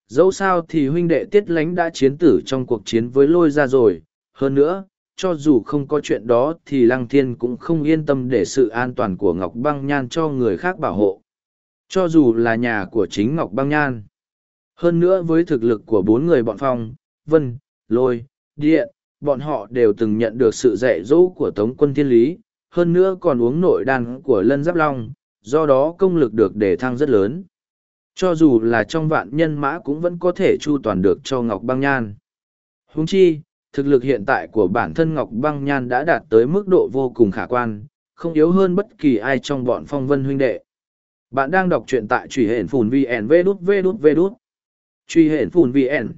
Dẫu sao thì huynh đệ tiết lánh đã chiến tử trong cuộc chiến với lôi ra rồi, hơn nữa, cho dù không có chuyện đó thì Lăng Thiên cũng không yên tâm để sự an toàn của Ngọc Băng Nhan cho người khác bảo hộ. Cho dù là nhà của chính Ngọc Băng Nhan. Hơn nữa với thực lực của bốn người bọn phong, vân, lôi, điện, bọn họ đều từng nhận được sự dạy dỗ của Tống quân Thiên Lý, hơn nữa còn uống nội đan của Lân Giáp Long, do đó công lực được đề thăng rất lớn. Cho dù là trong vạn nhân mã cũng vẫn có thể chu toàn được cho Ngọc Băng Nhan. Huống chi, thực lực hiện tại của bản thân Ngọc Băng Nhan đã đạt tới mức độ vô cùng khả quan, không yếu hơn bất kỳ ai trong bọn phong vân huynh đệ. Bạn đang đọc truyện tại truy hển phùn VN V đút V đút V đút. Truy hển phùn VN.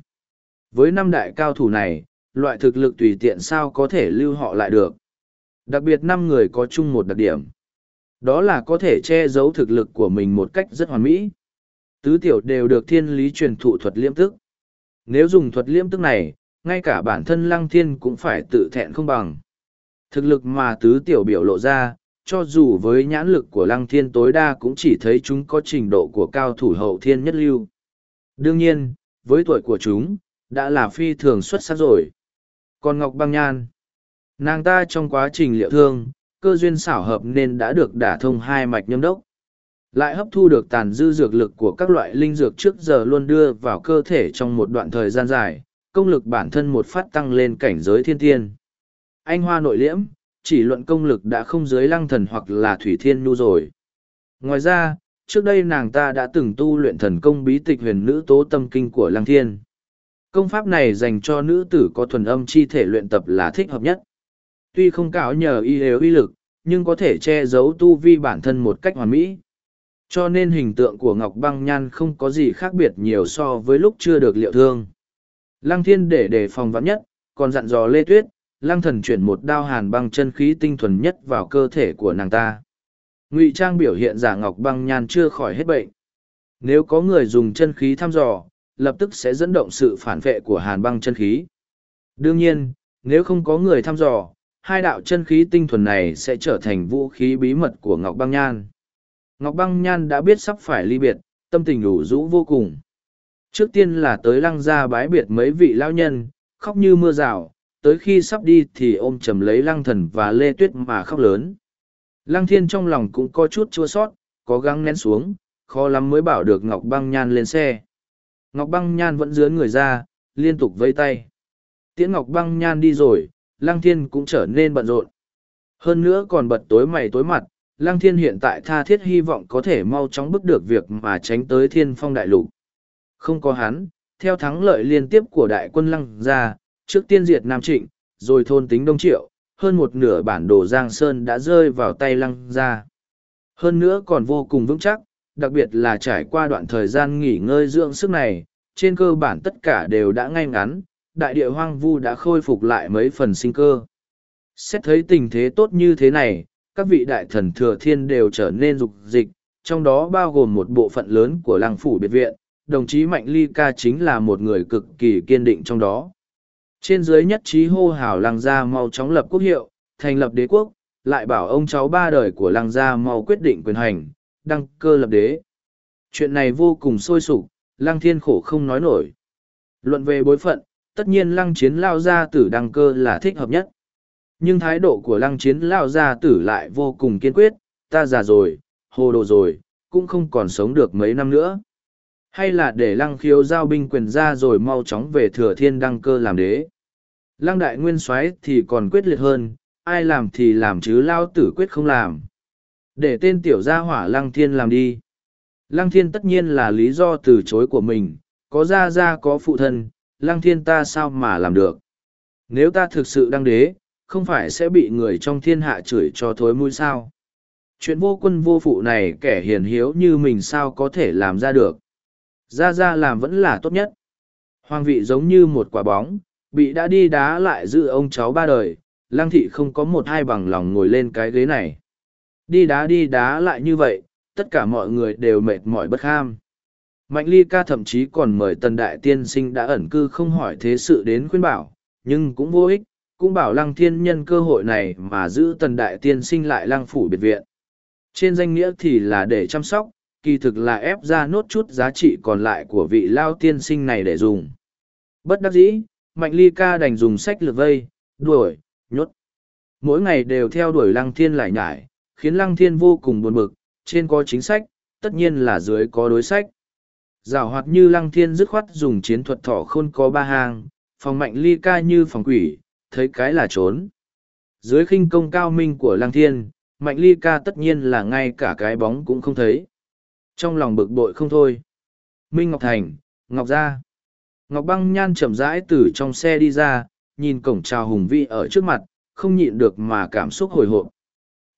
Với năm đại cao thủ này, loại thực lực tùy tiện sao có thể lưu họ lại được. Đặc biệt năm người có chung một đặc điểm. Đó là có thể che giấu thực lực của mình một cách rất hoàn mỹ. Tứ tiểu đều được thiên lý truyền thụ thuật liêm tức. Nếu dùng thuật liêm tức này, ngay cả bản thân lăng thiên cũng phải tự thẹn không bằng. Thực lực mà tứ tiểu biểu lộ ra, cho dù với nhãn lực của lăng thiên tối đa cũng chỉ thấy chúng có trình độ của cao thủ hậu thiên nhất lưu. Đương nhiên, với tuổi của chúng, đã là phi thường xuất sắc rồi. Còn Ngọc Băng Nhan, nàng ta trong quá trình liệu thương, cơ duyên xảo hợp nên đã được đả thông hai mạch nhâm đốc. Lại hấp thu được tàn dư dược lực của các loại linh dược trước giờ luôn đưa vào cơ thể trong một đoạn thời gian dài, công lực bản thân một phát tăng lên cảnh giới thiên tiên. Anh hoa nội liễm, chỉ luận công lực đã không dưới lăng thần hoặc là thủy thiên nu rồi. Ngoài ra, trước đây nàng ta đã từng tu luyện thần công bí tịch huyền nữ tố tâm kinh của lăng thiên. Công pháp này dành cho nữ tử có thuần âm chi thể luyện tập là thích hợp nhất. Tuy không cáo nhờ y đều y lực, nhưng có thể che giấu tu vi bản thân một cách hoàn mỹ. Cho nên hình tượng của Ngọc Băng Nhan không có gì khác biệt nhiều so với lúc chưa được liệu thương. Lăng thiên để đề phòng vắn nhất, còn dặn dò Lê Tuyết, lăng thần chuyển một đao hàn băng chân khí tinh thuần nhất vào cơ thể của nàng ta. Ngụy trang biểu hiện giả Ngọc Băng Nhan chưa khỏi hết bệnh. Nếu có người dùng chân khí thăm dò, lập tức sẽ dẫn động sự phản vệ của hàn băng chân khí. Đương nhiên, nếu không có người thăm dò, hai đạo chân khí tinh thuần này sẽ trở thành vũ khí bí mật của Ngọc Băng Nhan. Ngọc Băng Nhan đã biết sắp phải ly biệt, tâm tình đủ rũ vô cùng. Trước tiên là tới lăng gia bái biệt mấy vị lão nhân, khóc như mưa rào, tới khi sắp đi thì ôm chầm lấy lăng thần và lê tuyết mà khóc lớn. Lăng thiên trong lòng cũng có chút chua sót, có gắng nén xuống, khó lắm mới bảo được Ngọc Băng Nhan lên xe. Ngọc Băng Nhan vẫn dướn người ra, liên tục vây tay. Tiễn Ngọc Băng Nhan đi rồi, Lăng Thiên cũng trở nên bận rộn. Hơn nữa còn bật tối mày tối mặt, Lăng Thiên hiện tại tha thiết hy vọng có thể mau chóng bước được việc mà tránh tới thiên phong đại lục. Không có hắn, theo thắng lợi liên tiếp của đại quân Lăng ra, trước tiên diệt Nam Trịnh, rồi thôn tính Đông Triệu, hơn một nửa bản đồ Giang Sơn đã rơi vào tay Lăng ra. Hơn nữa còn vô cùng vững chắc, đặc biệt là trải qua đoạn thời gian nghỉ ngơi dưỡng sức này, trên cơ bản tất cả đều đã ngay ngắn, đại địa hoang vu đã khôi phục lại mấy phần sinh cơ. Xét thấy tình thế tốt như thế này, các vị đại thần thừa thiên đều trở nên dục dịch, trong đó bao gồm một bộ phận lớn của lăng phủ biệt viện, đồng chí Mạnh Ly Ca chính là một người cực kỳ kiên định trong đó. Trên dưới nhất trí hô hào lăng gia mau chóng lập quốc hiệu, thành lập đế quốc, lại bảo ông cháu ba đời của lăng gia mau quyết định quyền hành, đăng cơ lập đế. Chuyện này vô cùng sôi sục, lăng thiên khổ không nói nổi. Luận về bối phận, tất nhiên lăng chiến lao gia tử đăng cơ là thích hợp nhất. Nhưng thái độ của lăng chiến lao gia tử lại vô cùng kiên quyết, ta già rồi, hồ đồ rồi, cũng không còn sống được mấy năm nữa. Hay là để lăng khiếu giao binh quyền ra rồi mau chóng về thừa thiên đăng cơ làm đế. Lăng đại nguyên soái thì còn quyết liệt hơn, ai làm thì làm chứ lao tử quyết không làm. Để tên tiểu gia hỏa Lăng Thiên làm đi. Lăng Thiên tất nhiên là lý do từ chối của mình, có gia gia có phụ thân, Lăng Thiên ta sao mà làm được. Nếu ta thực sự đăng đế, không phải sẽ bị người trong thiên hạ chửi cho thối mũi sao. Chuyện vô quân vô phụ này kẻ hiền hiếu như mình sao có thể làm ra được. Gia gia làm vẫn là tốt nhất. Hoàng vị giống như một quả bóng, bị đã đi đá lại giữ ông cháu ba đời, lăng thị không có một hai bằng lòng ngồi lên cái ghế này. Đi đá đi đá lại như vậy, tất cả mọi người đều mệt mỏi bất kham. Mạnh ly ca thậm chí còn mời tần đại tiên sinh đã ẩn cư không hỏi thế sự đến khuyên bảo, nhưng cũng vô ích, cũng bảo lăng thiên nhân cơ hội này mà giữ tần đại tiên sinh lại lăng phủ biệt viện. Trên danh nghĩa thì là để chăm sóc, kỳ thực là ép ra nốt chút giá trị còn lại của vị lao tiên sinh này để dùng. Bất đắc dĩ, Mạnh Ly ca đành dùng sách lược vây, đuổi, nhốt. Mỗi ngày đều theo đuổi Lăng Thiên lại nhải, khiến Lăng Thiên vô cùng buồn bực, trên có chính sách, tất nhiên là dưới có đối sách. Giảo hoạt như Lăng Thiên dứt khoát dùng chiến thuật thỏ khôn có ba hàng, phòng Mạnh Ly ca như phòng quỷ, thấy cái là trốn. Dưới khinh công cao minh của Lăng Thiên, Mạnh Ly ca tất nhiên là ngay cả cái bóng cũng không thấy. Trong lòng bực bội không thôi. Minh Ngọc Thành, Ngọc Gia. Ngọc Băng Nhan chậm rãi từ trong xe đi ra, nhìn cổng chào hùng vĩ ở trước mặt, không nhịn được mà cảm xúc hồi hộp.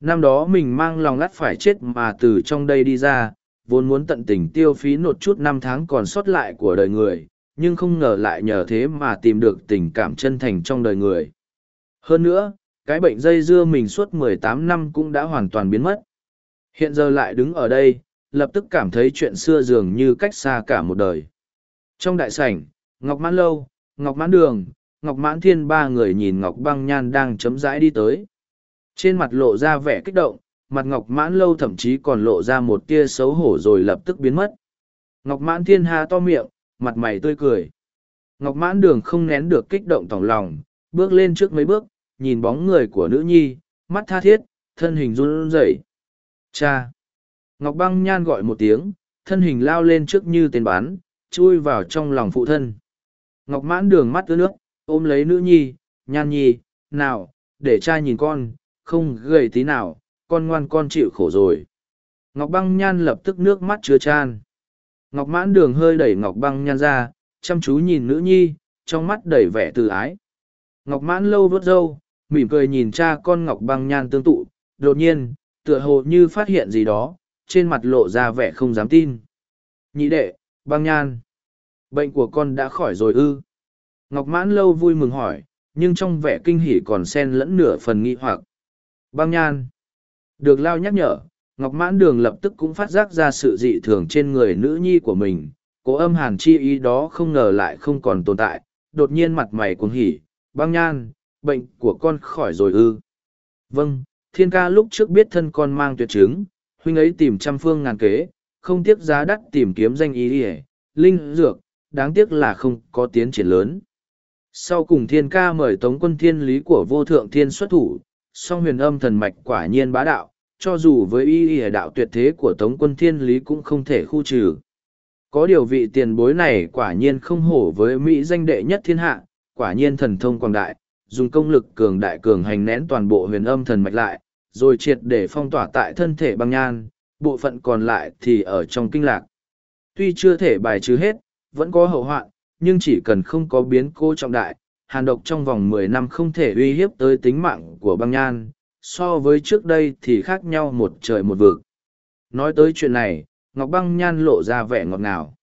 Năm đó mình mang lòng lắt phải chết mà từ trong đây đi ra, vốn muốn tận tình tiêu phí nột chút năm tháng còn sót lại của đời người, nhưng không ngờ lại nhờ thế mà tìm được tình cảm chân thành trong đời người. Hơn nữa, cái bệnh dây dưa mình suốt mười tám năm cũng đã hoàn toàn biến mất. Hiện giờ lại đứng ở đây, lập tức cảm thấy chuyện xưa dường như cách xa cả một đời. Trong đại sảnh, Ngọc Mãn Lâu, Ngọc Mãn Đường, Ngọc Mãn Thiên ba người nhìn Ngọc Băng Nhan đang chấm rãi đi tới. Trên mặt lộ ra vẻ kích động, mặt Ngọc Mãn Lâu thậm chí còn lộ ra một tia xấu hổ rồi lập tức biến mất. Ngọc Mãn Thiên Hà to miệng, mặt mày tươi cười. Ngọc Mãn Đường không nén được kích động tỏng lòng, bước lên trước mấy bước, nhìn bóng người của nữ nhi, mắt tha thiết, thân hình run rẩy. Cha! Ngọc Băng Nhan gọi một tiếng, thân hình lao lên trước như tên bắn, chui vào trong lòng phụ thân. Ngọc mãn đường mắt ướt nước, ôm lấy nữ nhi, nhan nhi, nào, để cha nhìn con, không gầy tí nào, con ngoan con chịu khổ rồi. Ngọc băng nhan lập tức nước mắt chứa chan. Ngọc mãn đường hơi đẩy Ngọc băng nhan ra, chăm chú nhìn nữ nhi, trong mắt đầy vẻ từ ái. Ngọc mãn lâu vớt râu, mỉm cười nhìn cha con Ngọc băng nhan tương tụ, đột nhiên, tựa hồ như phát hiện gì đó, trên mặt lộ ra vẻ không dám tin. Nhị đệ, băng nhan. Bệnh của con đã khỏi rồi ư? Ngọc mãn lâu vui mừng hỏi, nhưng trong vẻ kinh hỉ còn xen lẫn nửa phần nghi hoặc. Băng nhan. Được lao nhắc nhở, Ngọc mãn đường lập tức cũng phát giác ra sự dị thường trên người nữ nhi của mình. Cố âm hàn chi ý đó không ngờ lại không còn tồn tại, đột nhiên mặt mày cuồng hỉ. Băng nhan, bệnh của con khỏi rồi ư? Vâng, thiên ca lúc trước biết thân con mang tuyệt chứng, huynh ấy tìm trăm phương ngàn kế, không tiếc giá đắt tìm kiếm danh ý ỉa linh dược đáng tiếc là không có tiến triển lớn sau cùng thiên ca mời tống quân thiên lý của vô thượng thiên xuất thủ song huyền âm thần mạch quả nhiên bá đạo cho dù với y y đạo tuyệt thế của tống quân thiên lý cũng không thể khu trừ có điều vị tiền bối này quả nhiên không hổ với mỹ danh đệ nhất thiên hạ quả nhiên thần thông quảng đại dùng công lực cường đại cường hành nén toàn bộ huyền âm thần mạch lại rồi triệt để phong tỏa tại thân thể băng nhan bộ phận còn lại thì ở trong kinh lạc. Tuy chưa thể bài trừ hết, vẫn có hậu hoạn, nhưng chỉ cần không có biến cố trọng đại, hàn độc trong vòng mười năm không thể uy hiếp tới tính mạng của băng nhan, so với trước đây thì khác nhau một trời một vực. Nói tới chuyện này, Ngọc Băng Nhan lộ ra vẻ ngọt ngào.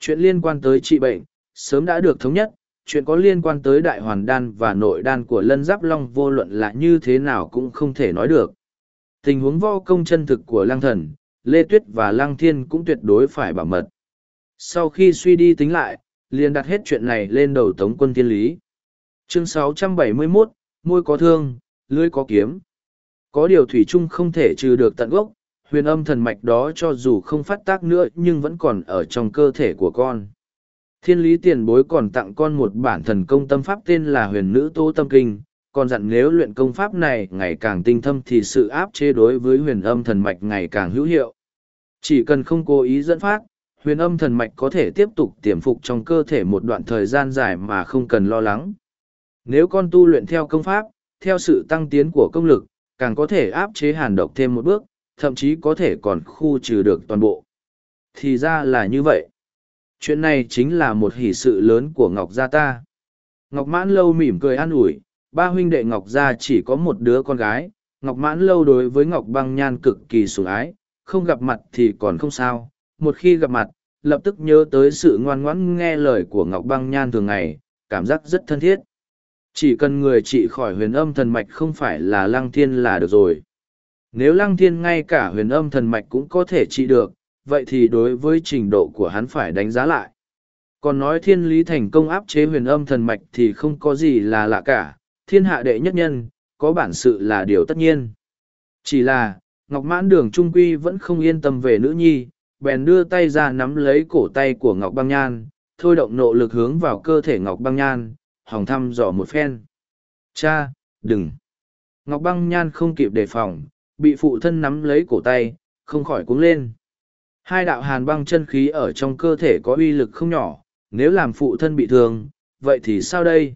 Chuyện liên quan tới trị bệnh, sớm đã được thống nhất, chuyện có liên quan tới đại hoàn đan và nội đan của lân giáp long vô luận là như thế nào cũng không thể nói được tình huống vo công chân thực của lăng thần, Lê Tuyết và lăng thiên cũng tuyệt đối phải bảo mật. Sau khi suy đi tính lại, liền đặt hết chuyện này lên đầu tống quân thiên lý. Chương 671, môi có thương, lưỡi có kiếm. Có điều thủy chung không thể trừ được tận gốc, huyền âm thần mạch đó cho dù không phát tác nữa nhưng vẫn còn ở trong cơ thể của con. Thiên lý tiền bối còn tặng con một bản thần công tâm pháp tên là huyền nữ tô tâm kinh, còn dặn nếu luyện công pháp này ngày càng tinh thâm thì sự áp chế đối với huyền âm thần mạch ngày càng hữu hiệu. Chỉ cần không cố ý dẫn phát, huyền âm thần mạch có thể tiếp tục tiềm phục trong cơ thể một đoạn thời gian dài mà không cần lo lắng. Nếu con tu luyện theo công pháp, theo sự tăng tiến của công lực, càng có thể áp chế hàn độc thêm một bước, thậm chí có thể còn khu trừ được toàn bộ. Thì ra là như vậy. Chuyện này chính là một hỷ sự lớn của Ngọc Gia ta. Ngọc Mãn Lâu mỉm cười an ủi, ba huynh đệ Ngọc Gia chỉ có một đứa con gái. Ngọc Mãn Lâu đối với Ngọc Băng Nhan cực kỳ sủng ái, không gặp mặt thì còn không sao. Một khi gặp mặt, lập tức nhớ tới sự ngoan ngoãn nghe lời của Ngọc Băng Nhan thường ngày, cảm giác rất thân thiết. Chỉ cần người trị khỏi huyền âm thần mạch không phải là lăng thiên là được rồi. Nếu lăng thiên ngay cả huyền âm thần mạch cũng có thể trị được, vậy thì đối với trình độ của hắn phải đánh giá lại. Còn nói thiên lý thành công áp chế huyền âm thần mạch thì không có gì là lạ cả, thiên hạ đệ nhất nhân, có bản sự là điều tất nhiên. Chỉ là, Ngọc Mãn Đường Trung Quy vẫn không yên tâm về nữ nhi, bèn đưa tay ra nắm lấy cổ tay của Ngọc Băng Nhan, thôi động nộ lực hướng vào cơ thể Ngọc Băng Nhan, hòng thăm dò một phen. Cha, đừng! Ngọc Băng Nhan không kịp đề phòng, bị phụ thân nắm lấy cổ tay, không khỏi cuống lên. Hai đạo hàn băng chân khí ở trong cơ thể có uy lực không nhỏ, nếu làm phụ thân bị thương, vậy thì sao đây?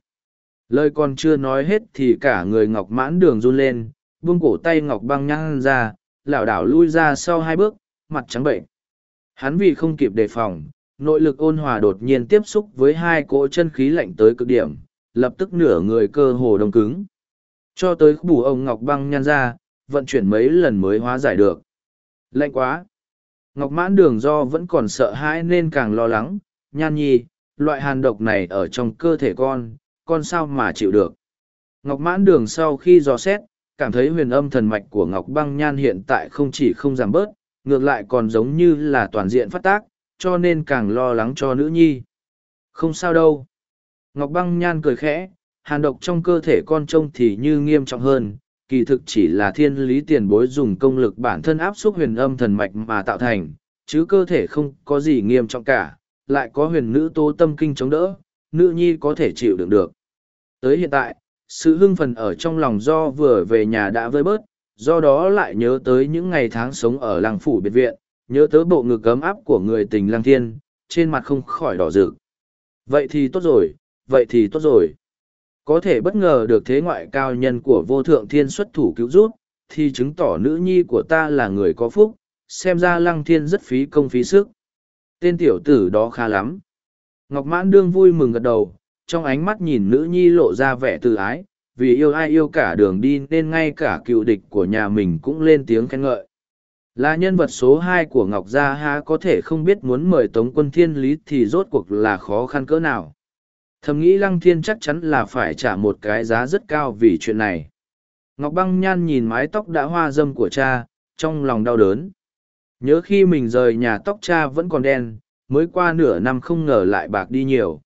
Lời còn chưa nói hết thì cả người Ngọc mãn đường run lên, buông cổ tay Ngọc băng Nhan ra, lảo đảo lui ra sau hai bước, mặt trắng bệnh. Hắn vì không kịp đề phòng, nội lực ôn hòa đột nhiên tiếp xúc với hai cỗ chân khí lạnh tới cực điểm, lập tức nửa người cơ hồ đông cứng. Cho tới bù ông Ngọc băng nhăn ra, vận chuyển mấy lần mới hóa giải được. Lạnh quá! Ngọc mãn đường do vẫn còn sợ hãi nên càng lo lắng, nhan nhi, loại hàn độc này ở trong cơ thể con, con sao mà chịu được. Ngọc mãn đường sau khi dò xét, cảm thấy huyền âm thần mạch của Ngọc băng nhan hiện tại không chỉ không giảm bớt, ngược lại còn giống như là toàn diện phát tác, cho nên càng lo lắng cho nữ nhi. Không sao đâu. Ngọc băng nhan cười khẽ, hàn độc trong cơ thể con trông thì như nghiêm trọng hơn, kỳ thực chỉ là thiên lý tiền bối dùng công lực bản thân áp xúc huyền âm thần mạch mà tạo thành, chứ cơ thể không có gì nghiêm trọng cả, lại có huyền nữ tố tâm kinh chống đỡ, nữ nhi có thể chịu đựng được. Tới hiện tại, sự hưng phần ở trong lòng do vừa về nhà đã vơi bớt, do đó lại nhớ tới những ngày tháng sống ở làng phủ biệt viện, nhớ tới bộ ngực cấm áp của người tình lang thiên, trên mặt không khỏi đỏ rực. Vậy thì tốt rồi, vậy thì tốt rồi. Có thể bất ngờ được thế ngoại cao nhân của vô thượng thiên xuất thủ cứu rút thì chứng tỏ nữ nhi của ta là người có phúc xem ra lăng thiên rất phí công phí sức. Tên tiểu tử đó khá lắm. Ngọc mãn đương vui mừng gật đầu trong ánh mắt nhìn nữ nhi lộ ra vẻ tự ái vì yêu ai yêu cả đường đi nên ngay cả cựu địch của nhà mình cũng lên tiếng khen ngợi là nhân vật số hai của ngọc gia ha có thể không biết muốn mời tống quân thiên lý thì rốt cuộc là khó khăn cỡ nào. Thầm nghĩ lăng thiên chắc chắn là phải trả một cái giá rất cao vì chuyện này. Ngọc băng nhan nhìn mái tóc đã hoa dâm của cha, trong lòng đau đớn. Nhớ khi mình rời nhà tóc cha vẫn còn đen, mới qua nửa năm không ngờ lại bạc đi nhiều.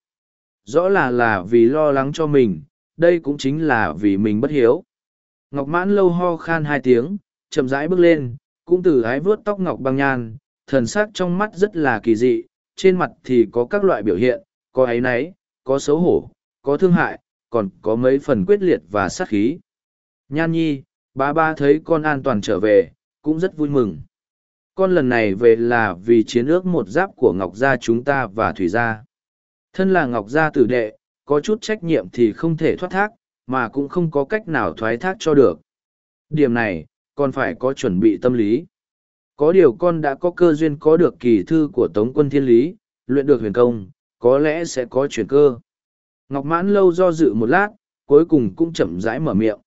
Rõ là là vì lo lắng cho mình, đây cũng chính là vì mình bất hiếu. Ngọc mãn lâu ho khan hai tiếng, chậm rãi bước lên cũng từ ái vuốt tóc ngọc băng nhan thần sắc trong mắt rất là kỳ dị trên mặt thì có các loại biểu hiện có ấy náy có xấu hổ, có thương hại, còn có mấy phần quyết liệt và sát khí. Nhan nhi, ba ba thấy con an toàn trở về, cũng rất vui mừng. Con lần này về là vì chiến ước một giáp của Ngọc Gia chúng ta và Thủy Gia. Thân là Ngọc Gia tử đệ, có chút trách nhiệm thì không thể thoát thác, mà cũng không có cách nào thoái thác cho được. Điểm này, còn phải có chuẩn bị tâm lý. Có điều con đã có cơ duyên có được kỳ thư của Tống quân Thiên Lý, luyện được huyền công, có lẽ sẽ có chuyển cơ. Ngọc Mãn lâu do dự một lát, cuối cùng cũng chậm rãi mở miệng.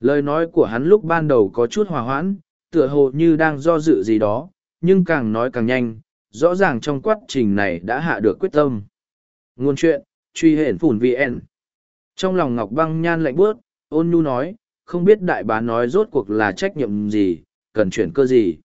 Lời nói của hắn lúc ban đầu có chút hòa hoãn, tựa hồ như đang do dự gì đó, nhưng càng nói càng nhanh, rõ ràng trong quá trình này đã hạ được quyết tâm. Nguồn chuyện, truy hển phủn VN. Trong lòng Ngọc Băng nhan lạnh bước, ôn nhu nói, không biết đại bá nói rốt cuộc là trách nhiệm gì, cần chuyển cơ gì.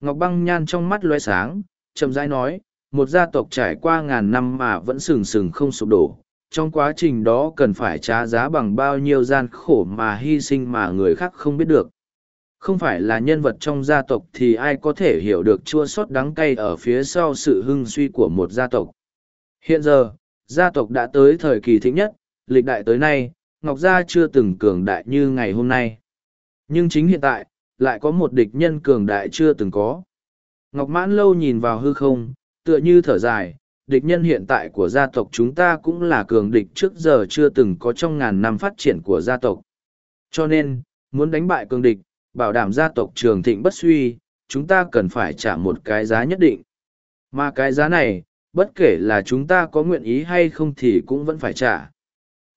Ngọc Băng nhan trong mắt loe sáng, chậm rãi nói, một gia tộc trải qua ngàn năm mà vẫn sừng sừng không sụp đổ trong quá trình đó cần phải trả giá bằng bao nhiêu gian khổ mà hy sinh mà người khác không biết được không phải là nhân vật trong gia tộc thì ai có thể hiểu được chua xót đắng cay ở phía sau sự hưng suy của một gia tộc hiện giờ gia tộc đã tới thời kỳ thịnh nhất lịch đại tới nay ngọc gia chưa từng cường đại như ngày hôm nay nhưng chính hiện tại lại có một địch nhân cường đại chưa từng có ngọc mãn lâu nhìn vào hư không tựa như thở dài, địch nhân hiện tại của gia tộc chúng ta cũng là cường địch trước giờ chưa từng có trong ngàn năm phát triển của gia tộc. Cho nên, muốn đánh bại cường địch, bảo đảm gia tộc trường thịnh bất suy, chúng ta cần phải trả một cái giá nhất định. Mà cái giá này, bất kể là chúng ta có nguyện ý hay không thì cũng vẫn phải trả.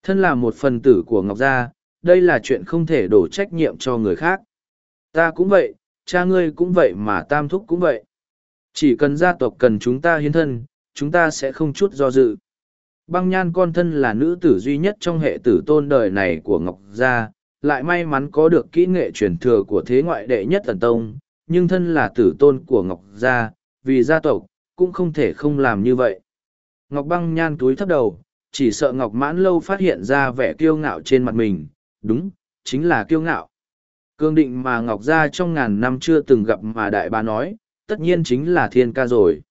Thân là một phần tử của Ngọc Gia, đây là chuyện không thể đổ trách nhiệm cho người khác. Ta cũng vậy, cha ngươi cũng vậy mà tam thúc cũng vậy. Chỉ cần gia tộc cần chúng ta hiến thân, chúng ta sẽ không chút do dự. Băng nhan con thân là nữ tử duy nhất trong hệ tử tôn đời này của Ngọc Gia, lại may mắn có được kỹ nghệ truyền thừa của thế ngoại đệ nhất tần tông, nhưng thân là tử tôn của Ngọc Gia, vì gia tộc, cũng không thể không làm như vậy. Ngọc băng nhan túi thấp đầu, chỉ sợ Ngọc mãn lâu phát hiện ra vẻ kiêu ngạo trên mặt mình, đúng, chính là kiêu ngạo. Cương định mà Ngọc Gia trong ngàn năm chưa từng gặp mà đại bá nói, tất nhiên chính là thiên ca rồi.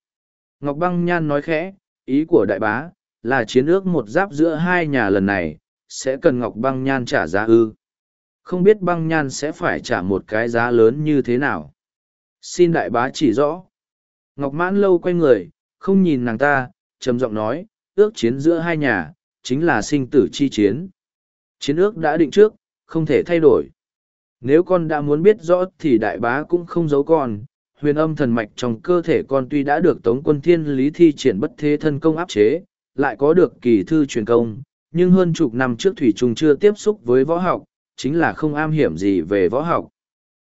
Ngọc băng nhan nói khẽ, ý của đại bá, là chiến ước một giáp giữa hai nhà lần này, sẽ cần Ngọc băng nhan trả giá ư. Không biết băng nhan sẽ phải trả một cái giá lớn như thế nào. Xin đại bá chỉ rõ. Ngọc mãn lâu quay người, không nhìn nàng ta, trầm giọng nói, ước chiến giữa hai nhà, chính là sinh tử chi chiến. Chiến ước đã định trước, không thể thay đổi. Nếu con đã muốn biết rõ thì đại bá cũng không giấu con. Huyền âm thần mạch trong cơ thể con tuy đã được Tống quân thiên lý thi triển bất thế thân công áp chế, lại có được kỳ thư truyền công, nhưng hơn chục năm trước Thủy Trung chưa tiếp xúc với võ học, chính là không am hiểm gì về võ học.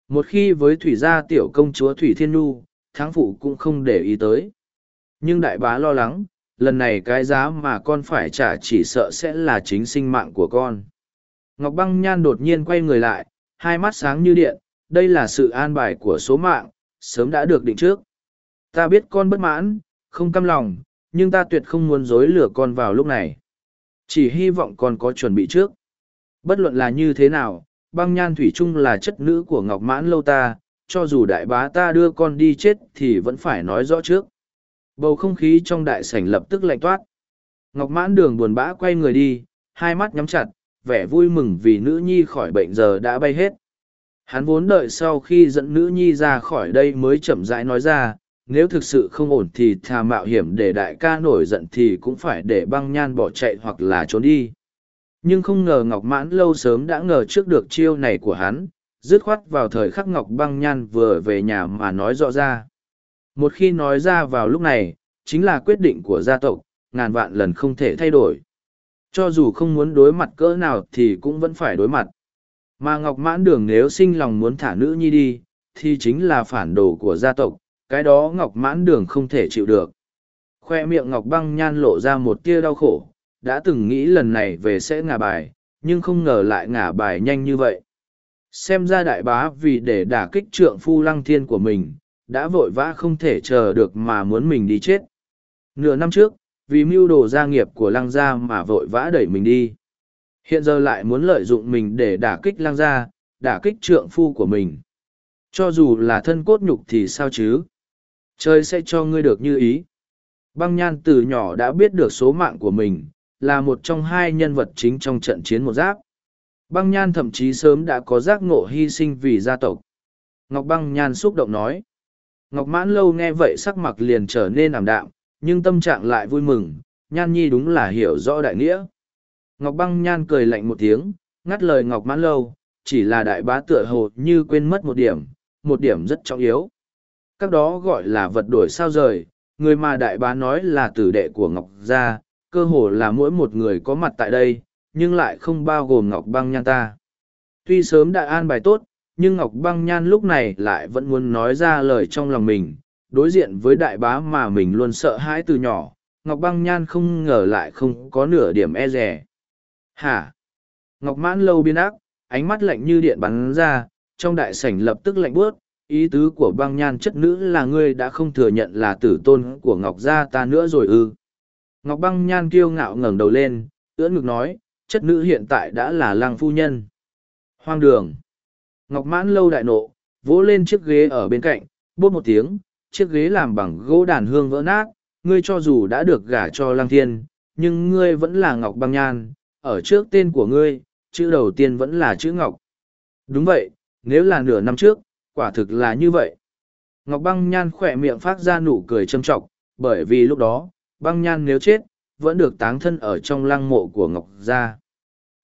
Một khi với Thủy gia tiểu công chúa Thủy Thiên Nhu, tháng phụ cũng không để ý tới. Nhưng đại bá lo lắng, lần này cái giá mà con phải trả chỉ sợ sẽ là chính sinh mạng của con. Ngọc Băng Nhan đột nhiên quay người lại, hai mắt sáng như điện, đây là sự an bài của số mạng, sớm đã được định trước. Ta biết con bất mãn, không căm lòng, nhưng ta tuyệt không muốn dối lửa con vào lúc này. Chỉ hy vọng con có chuẩn bị trước. Bất luận là như thế nào, băng nhan thủy chung là chất nữ của Ngọc Mãn lâu ta, cho dù đại bá ta đưa con đi chết thì vẫn phải nói rõ trước. Bầu không khí trong đại sảnh lập tức lạnh toát. Ngọc mãn đường buồn bã quay người đi, hai mắt nhắm chặt, vẻ vui mừng vì nữ nhi khỏi bệnh giờ đã bay hết. Hắn vốn đợi sau khi dẫn nữ nhi ra khỏi đây mới chậm rãi nói ra, nếu thực sự không ổn thì thà mạo hiểm để đại ca nổi giận thì cũng phải để băng nhan bỏ chạy hoặc là trốn đi. Nhưng không ngờ Ngọc Mãn lâu sớm đã ngờ trước được chiêu này của hắn, dứt khoát vào thời khắc ngọc băng nhan vừa về nhà mà nói rõ ra một khi nói ra vào lúc này, chính là quyết định của gia tộc, ngàn vạn lần không thể thay đổi. Cho dù không muốn đối mặt cỡ nào thì cũng vẫn phải đối mặt. Mà ngọc mãn đường nếu sinh lòng muốn thả nữ nhi đi, thì chính là phản đồ của gia tộc, cái đó ngọc mãn đường không thể chịu được. Khoe miệng ngọc băng nhan lộ ra một tia đau khổ, đã từng nghĩ lần này về sẽ ngả bài, nhưng không ngờ lại ngả bài nhanh như vậy. Xem ra đại bá vì để đả kích trượng phu lăng thiên của mình đã vội vã không thể chờ được mà muốn mình đi chết. Nửa năm trước, vì mưu đồ gia nghiệp của lăng gia mà vội vã đẩy mình đi. Hiện giờ lại muốn lợi dụng mình để đả kích lăng gia, đả kích trượng phu của mình. Cho dù là thân cốt nhục thì sao chứ? Trời sẽ cho ngươi được như ý. Băng nhan từ nhỏ đã biết được số mạng của mình, là một trong hai nhân vật chính trong trận chiến một giáp. Băng nhan thậm chí sớm đã có giác ngộ hy sinh vì gia tộc. Ngọc băng nhan xúc động nói. Ngọc mãn lâu nghe vậy sắc mặt liền trở nên ảm đạm, nhưng tâm trạng lại vui mừng, nhan nhi đúng là hiểu rõ đại nghĩa. Ngọc băng nhan cười lạnh một tiếng, ngắt lời Ngọc mãn lâu, chỉ là đại bá tựa hồ như quên mất một điểm, một điểm rất trọng yếu. Các đó gọi là vật đổi sao rời, người mà đại bá nói là tử đệ của Ngọc gia, cơ hồ là mỗi một người có mặt tại đây, nhưng lại không bao gồm ngọc băng nhan ta tuy sớm đã an bài tốt nhưng ngọc băng nhan lúc này lại vẫn muốn nói ra lời trong lòng mình, đối diện với đại bá mà mình luôn sợ hãi từ nhỏ, ngọc băng nhan không ngờ lại không có nửa điểm e rẻ hả ngọc mãn lâu biên ác, ánh mắt lạnh như điện bắn ra, trong đại sảnh lập tức lạnh buốt, ý tứ của băng nhan chất nữ là ngươi đã không thừa nhận là tử tôn của ngọc gia ta nữa rồi ư ngọc băng nhan kiêu ngạo ngẩng đầu lên, ưỡn ngực nói, chất nữ hiện tại đã là lăng phu nhân. Hoang đường. Ngọc mãn lâu đại nộ, vỗ lên chiếc ghế ở bên cạnh, bốt một tiếng, chiếc ghế làm bằng gỗ đàn hương vỡ nát, ngươi cho dù đã được gả cho lăng thiên, nhưng ngươi vẫn là Ngọc băng nhan, ở trước tên của ngươi, chữ đầu tiên vẫn là chữ Ngọc. Đúng vậy, nếu là nửa năm trước, quả thực là như vậy. Ngọc băng nhan khỏe miệng phát ra nụ cười châm trọng, bởi vì lúc đó, băng nhan nếu chết, vẫn được táng thân ở trong lăng mộ của Ngọc Gia.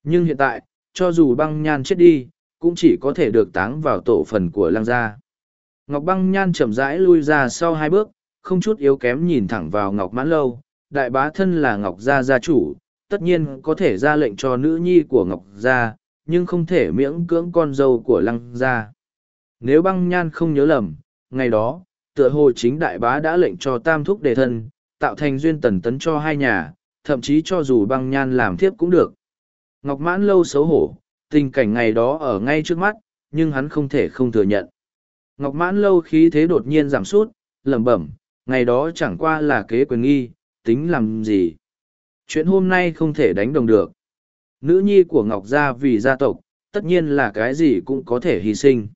Nhưng hiện tại, cho dù băng nhan chết đi, cũng chỉ có thể được táng vào tổ phần của lăng gia. Ngọc băng nhan chậm rãi lui ra sau hai bước, không chút yếu kém nhìn thẳng vào Ngọc mãn lâu, đại bá thân là Ngọc gia gia chủ, tất nhiên có thể ra lệnh cho nữ nhi của Ngọc gia, nhưng không thể miễn cưỡng con dâu của lăng gia. Nếu băng nhan không nhớ lầm, ngày đó, tựa hồ chính đại bá đã lệnh cho tam thúc đề thân, tạo thành duyên tần tấn cho hai nhà, thậm chí cho dù băng nhan làm thiếp cũng được. Ngọc mãn lâu xấu hổ, tình cảnh ngày đó ở ngay trước mắt, nhưng hắn không thể không thừa nhận. Ngọc mãn lâu khí thế đột nhiên giảm sút, lẩm bẩm, ngày đó chẳng qua là kế quyền nghi, tính làm gì. Chuyện hôm nay không thể đánh đồng được. Nữ nhi của Ngọc Gia vì gia tộc, tất nhiên là cái gì cũng có thể hy sinh.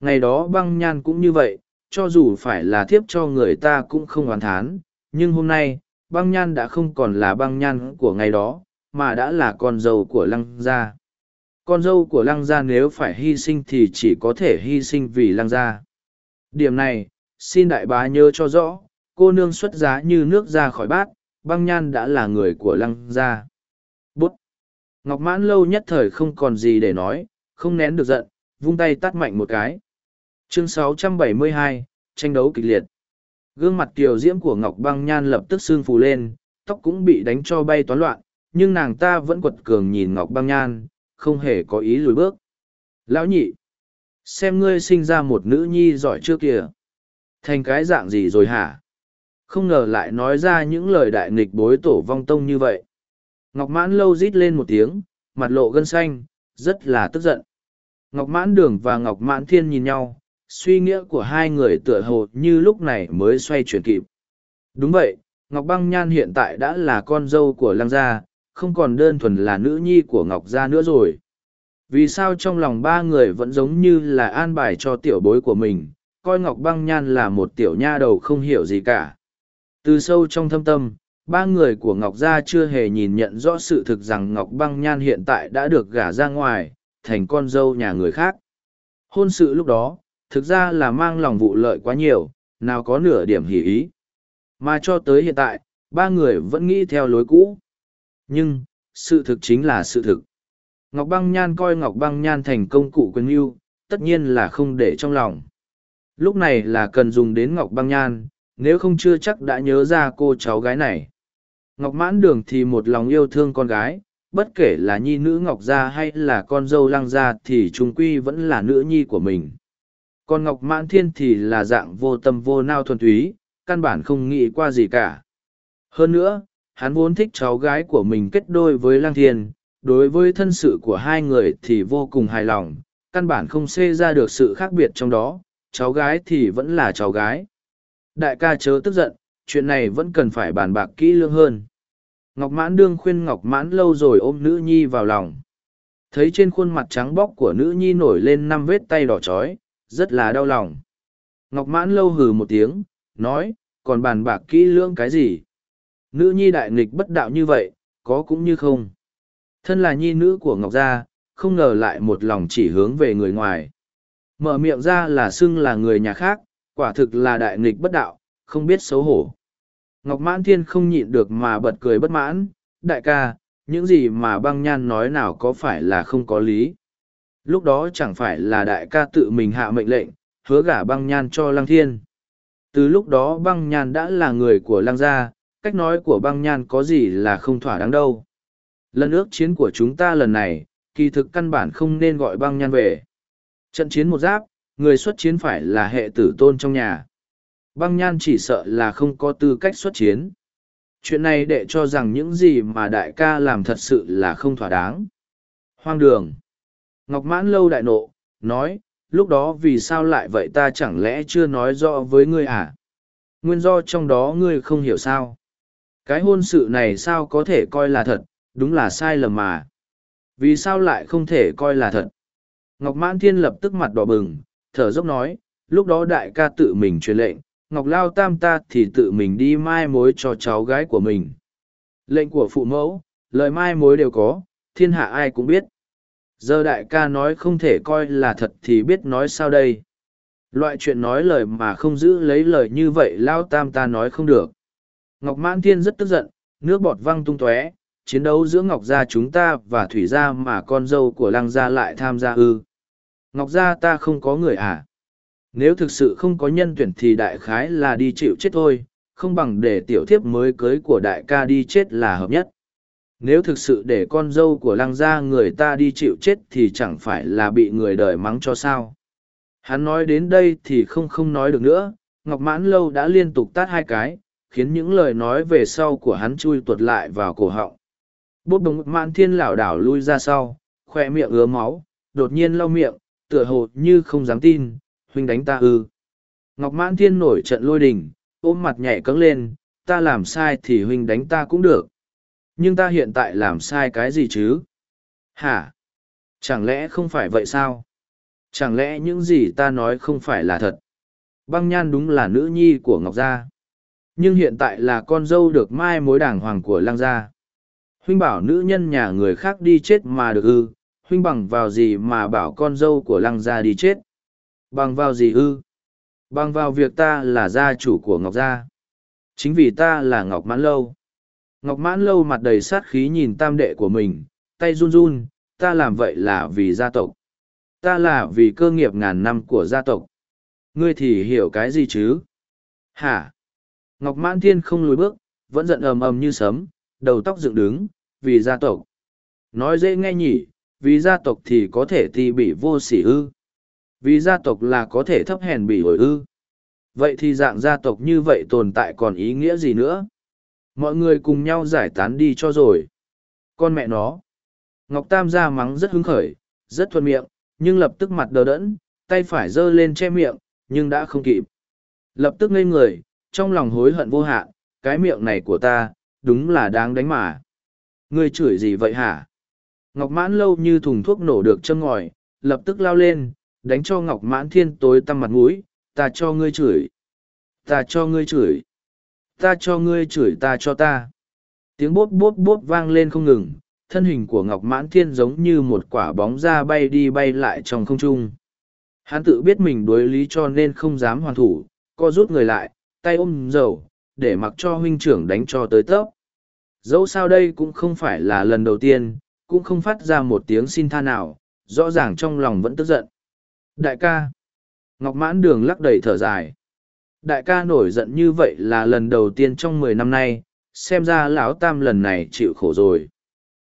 Ngày đó băng nhan cũng như vậy, cho dù phải là thiếp cho người ta cũng không hoàn thán, nhưng hôm nay, băng nhan đã không còn là băng nhan của ngày đó, mà đã là con dâu của lăng gia. Con dâu của lăng gia nếu phải hy sinh thì chỉ có thể hy sinh vì lăng gia. Điểm này, xin đại bá nhớ cho rõ, cô nương xuất giá như nước ra khỏi bát, băng nhan đã là người của lăng gia. Bút! Ngọc mãn lâu nhất thời không còn gì để nói, không nén được giận, vung tay tắt mạnh một cái. Chương 672, tranh đấu kịch liệt. Gương mặt kiều diễm của Ngọc băng nhan lập tức sương phù lên, tóc cũng bị đánh cho bay toán loạn, nhưng nàng ta vẫn quật cường nhìn Ngọc băng nhan, không hề có ý lùi bước. Lão nhị! Xem ngươi sinh ra một nữ nhi giỏi chưa kìa. Thành cái dạng gì rồi hả? Không ngờ lại nói ra những lời đại nghịch bối tổ vong tông như vậy. Ngọc mãn lâu rít lên một tiếng, mặt lộ gân xanh, rất là tức giận. Ngọc mãn đường và Ngọc mãn thiên nhìn nhau, suy nghĩa của hai người tựa hồ như lúc này mới xoay chuyển kịp. Đúng vậy, Ngọc băng nhan hiện tại đã là con dâu của lăng gia, không còn đơn thuần là nữ nhi của Ngọc gia nữa rồi. Vì sao trong lòng ba người vẫn giống như là an bài cho tiểu bối của mình, coi Ngọc băng nhan là một tiểu nha đầu không hiểu gì cả. Từ sâu trong thâm tâm, ba người của Ngọc Gia chưa hề nhìn nhận rõ sự thực rằng Ngọc Băng Nhan hiện tại đã được gả ra ngoài, thành con dâu nhà người khác. Hôn sự lúc đó, thực ra là mang lòng vụ lợi quá nhiều, nào có nửa điểm hỉ ý. Mà cho tới hiện tại, ba người vẫn nghĩ theo lối cũ. Nhưng, sự thực chính là sự thực. Ngọc Băng Nhan coi Ngọc Băng Nhan thành công cụ quân yêu, tất nhiên là không để trong lòng. Lúc này là cần dùng đến Ngọc Băng Nhan, nếu không chưa chắc đã nhớ ra cô cháu gái này. Ngọc Mãn Đường thì một lòng yêu thương con gái, bất kể là nhi nữ Ngọc Gia hay là con dâu Lăng Gia thì chúng quy vẫn là nữ nhi của mình. Còn Ngọc Mãn Thiên thì là dạng vô tâm vô nao thuần túy, căn bản không nghĩ qua gì cả. Hơn nữa, hắn vốn thích cháu gái của mình kết đôi với Lang Thiên, đối với thân sự của hai người thì vô cùng hài lòng, căn bản không xê ra được sự khác biệt trong đó, cháu gái thì vẫn là cháu gái. Đại ca chớ tức giận, chuyện này vẫn cần phải bàn bạc kỹ lưỡng hơn. Ngọc Mãn Đương khuyên Ngọc Mãn lâu rồi ôm nữ nhi vào lòng. Thấy trên khuôn mặt trắng bóc của nữ nhi nổi lên năm vết tay đỏ chói, rất là đau lòng. Ngọc Mãn lâu hừ một tiếng, nói, còn bàn bạc kỹ lưỡng cái gì? Nữ nhi đại nghịch bất đạo như vậy, có cũng như không. Thân là nhi nữ của Ngọc Gia, không ngờ lại một lòng chỉ hướng về người ngoài. Mở miệng ra là xưng là người nhà khác, quả thực là đại nghịch bất đạo, không biết xấu hổ. Ngọc Mãn Thiên không nhịn được mà bật cười bất mãn, đại ca, những gì mà băng nhan nói nào có phải là không có lý. Lúc đó chẳng phải là đại ca tự mình hạ mệnh lệnh, hứa gả băng nhan cho lăng thiên. Từ lúc đó băng nhan đã là người của lăng gia, cách nói của băng nhan có gì là không thỏa đáng đâu. Lần ước chiến của chúng ta lần này, kỳ thực căn bản không nên gọi băng nhan về. Trận chiến một giáp, người xuất chiến phải là hệ tử tôn trong nhà. Băng nhan chỉ sợ là không có tư cách xuất chiến. Chuyện này để cho rằng những gì mà đại ca làm thật sự là không thỏa đáng. Hoang đường. Ngọc mãn lâu đại nộ, nói, lúc đó vì sao lại vậy ta chẳng lẽ chưa nói rõ với ngươi à? Nguyên do trong đó ngươi không hiểu sao. Cái hôn sự này sao có thể coi là thật, đúng là sai lầm mà. Vì sao lại không thể coi là thật? Ngọc Mãn Thiên lập tức mặt đỏ bừng, thở dốc nói, lúc đó đại ca tự mình truyền lệnh, Ngọc Lao Tam ta thì tự mình đi mai mối cho cháu gái của mình. Lệnh của phụ mẫu, lời mai mối đều có, thiên hạ ai cũng biết. Giờ đại ca nói không thể coi là thật thì biết nói sao đây. Loại chuyện nói lời mà không giữ lấy lời như vậy Lao Tam ta nói không được. Ngọc Mãn Thiên rất tức giận, nước bọt văng tung tóe chiến đấu giữa Ngọc Gia chúng ta và Thủy Gia mà con dâu của Lăng Gia lại tham gia ư. Ngọc Gia ta không có người à? Nếu thực sự không có nhân tuyển thì đại khái là đi chịu chết thôi, không bằng để tiểu thiếp mới cưới của đại ca đi chết là hợp nhất. Nếu thực sự để con dâu của lăng gia người ta đi chịu chết thì chẳng phải là bị người đời mắng cho sao. Hắn nói đến đây thì không không nói được nữa, Ngọc Mãn Lâu đã liên tục tát hai cái, khiến những lời nói về sau của hắn chui tuột lại vào cổ họng. Bốp đồng mãn thiên lảo đảo lui ra sau, khoe miệng ứa máu, đột nhiên lau miệng, tựa hồ như không dám tin, huynh đánh ta ư. Ngọc mãn thiên nổi trận lôi đình, ôm mặt nhảy cấng lên, ta làm sai thì huynh đánh ta cũng được. Nhưng ta hiện tại làm sai cái gì chứ? Hả? Chẳng lẽ không phải vậy sao? Chẳng lẽ những gì ta nói không phải là thật? Băng nhan đúng là nữ nhi của Ngọc Gia. Nhưng hiện tại là con dâu được mai mối đảng hoàng của Lang Gia. Huynh bảo nữ nhân nhà người khác đi chết mà được ư, huynh bằng vào gì mà bảo con dâu của Lăng Gia đi chết? Bằng vào gì ư? Bằng vào việc ta là gia chủ của Ngọc Gia. Chính vì ta là Ngọc Mãn Lâu. Ngọc Mãn Lâu mặt đầy sát khí nhìn tam đệ của mình, tay run run, ta làm vậy là vì gia tộc. Ta là vì cơ nghiệp ngàn năm của gia tộc. Ngươi thì hiểu cái gì chứ? Hả? Ngọc Mãn Thiên không lùi bước, vẫn giận ầm ầm như sấm, đầu tóc dựng đứng, vì gia tộc. Nói dễ nghe nhỉ, vì gia tộc thì có thể thì bị vô sỉ ư. Vì gia tộc là có thể thấp hèn bị hồi ư. Vậy thì dạng gia tộc như vậy tồn tại còn ý nghĩa gì nữa? Mọi người cùng nhau giải tán đi cho rồi. Con mẹ nó. Ngọc Tam ra mắng rất hứng khởi, rất thuận miệng, nhưng lập tức mặt đờ đẫn, tay phải giơ lên che miệng, nhưng đã không kịp. Lập tức ngây người, trong lòng hối hận vô hạn, cái miệng này của ta, đúng là đáng đánh mà. Ngươi chửi gì vậy hả? Ngọc mãn lâu như thùng thuốc nổ được châm ngòi, lập tức lao lên, đánh cho Ngọc mãn thiên tối tăm mặt mũi, ta cho ngươi chửi. Ta cho ngươi chửi. Ta cho ngươi chửi ta cho ta. Tiếng bốp bốp bốp vang lên không ngừng, thân hình của Ngọc Mãn Thiên giống như một quả bóng ra bay đi bay lại trong không trung. Hắn tự biết mình đối lý cho nên không dám hoàn thủ, co rút người lại, tay ôm dầu, để mặc cho huynh trưởng đánh cho tới tớp. Dẫu sao đây cũng không phải là lần đầu tiên, cũng không phát ra một tiếng xin tha nào, rõ ràng trong lòng vẫn tức giận. Đại ca. Ngọc mãn đường lắc đầy thở dài. Đại ca nổi giận như vậy là lần đầu tiên trong mười năm nay, xem ra lão tam lần này chịu khổ rồi.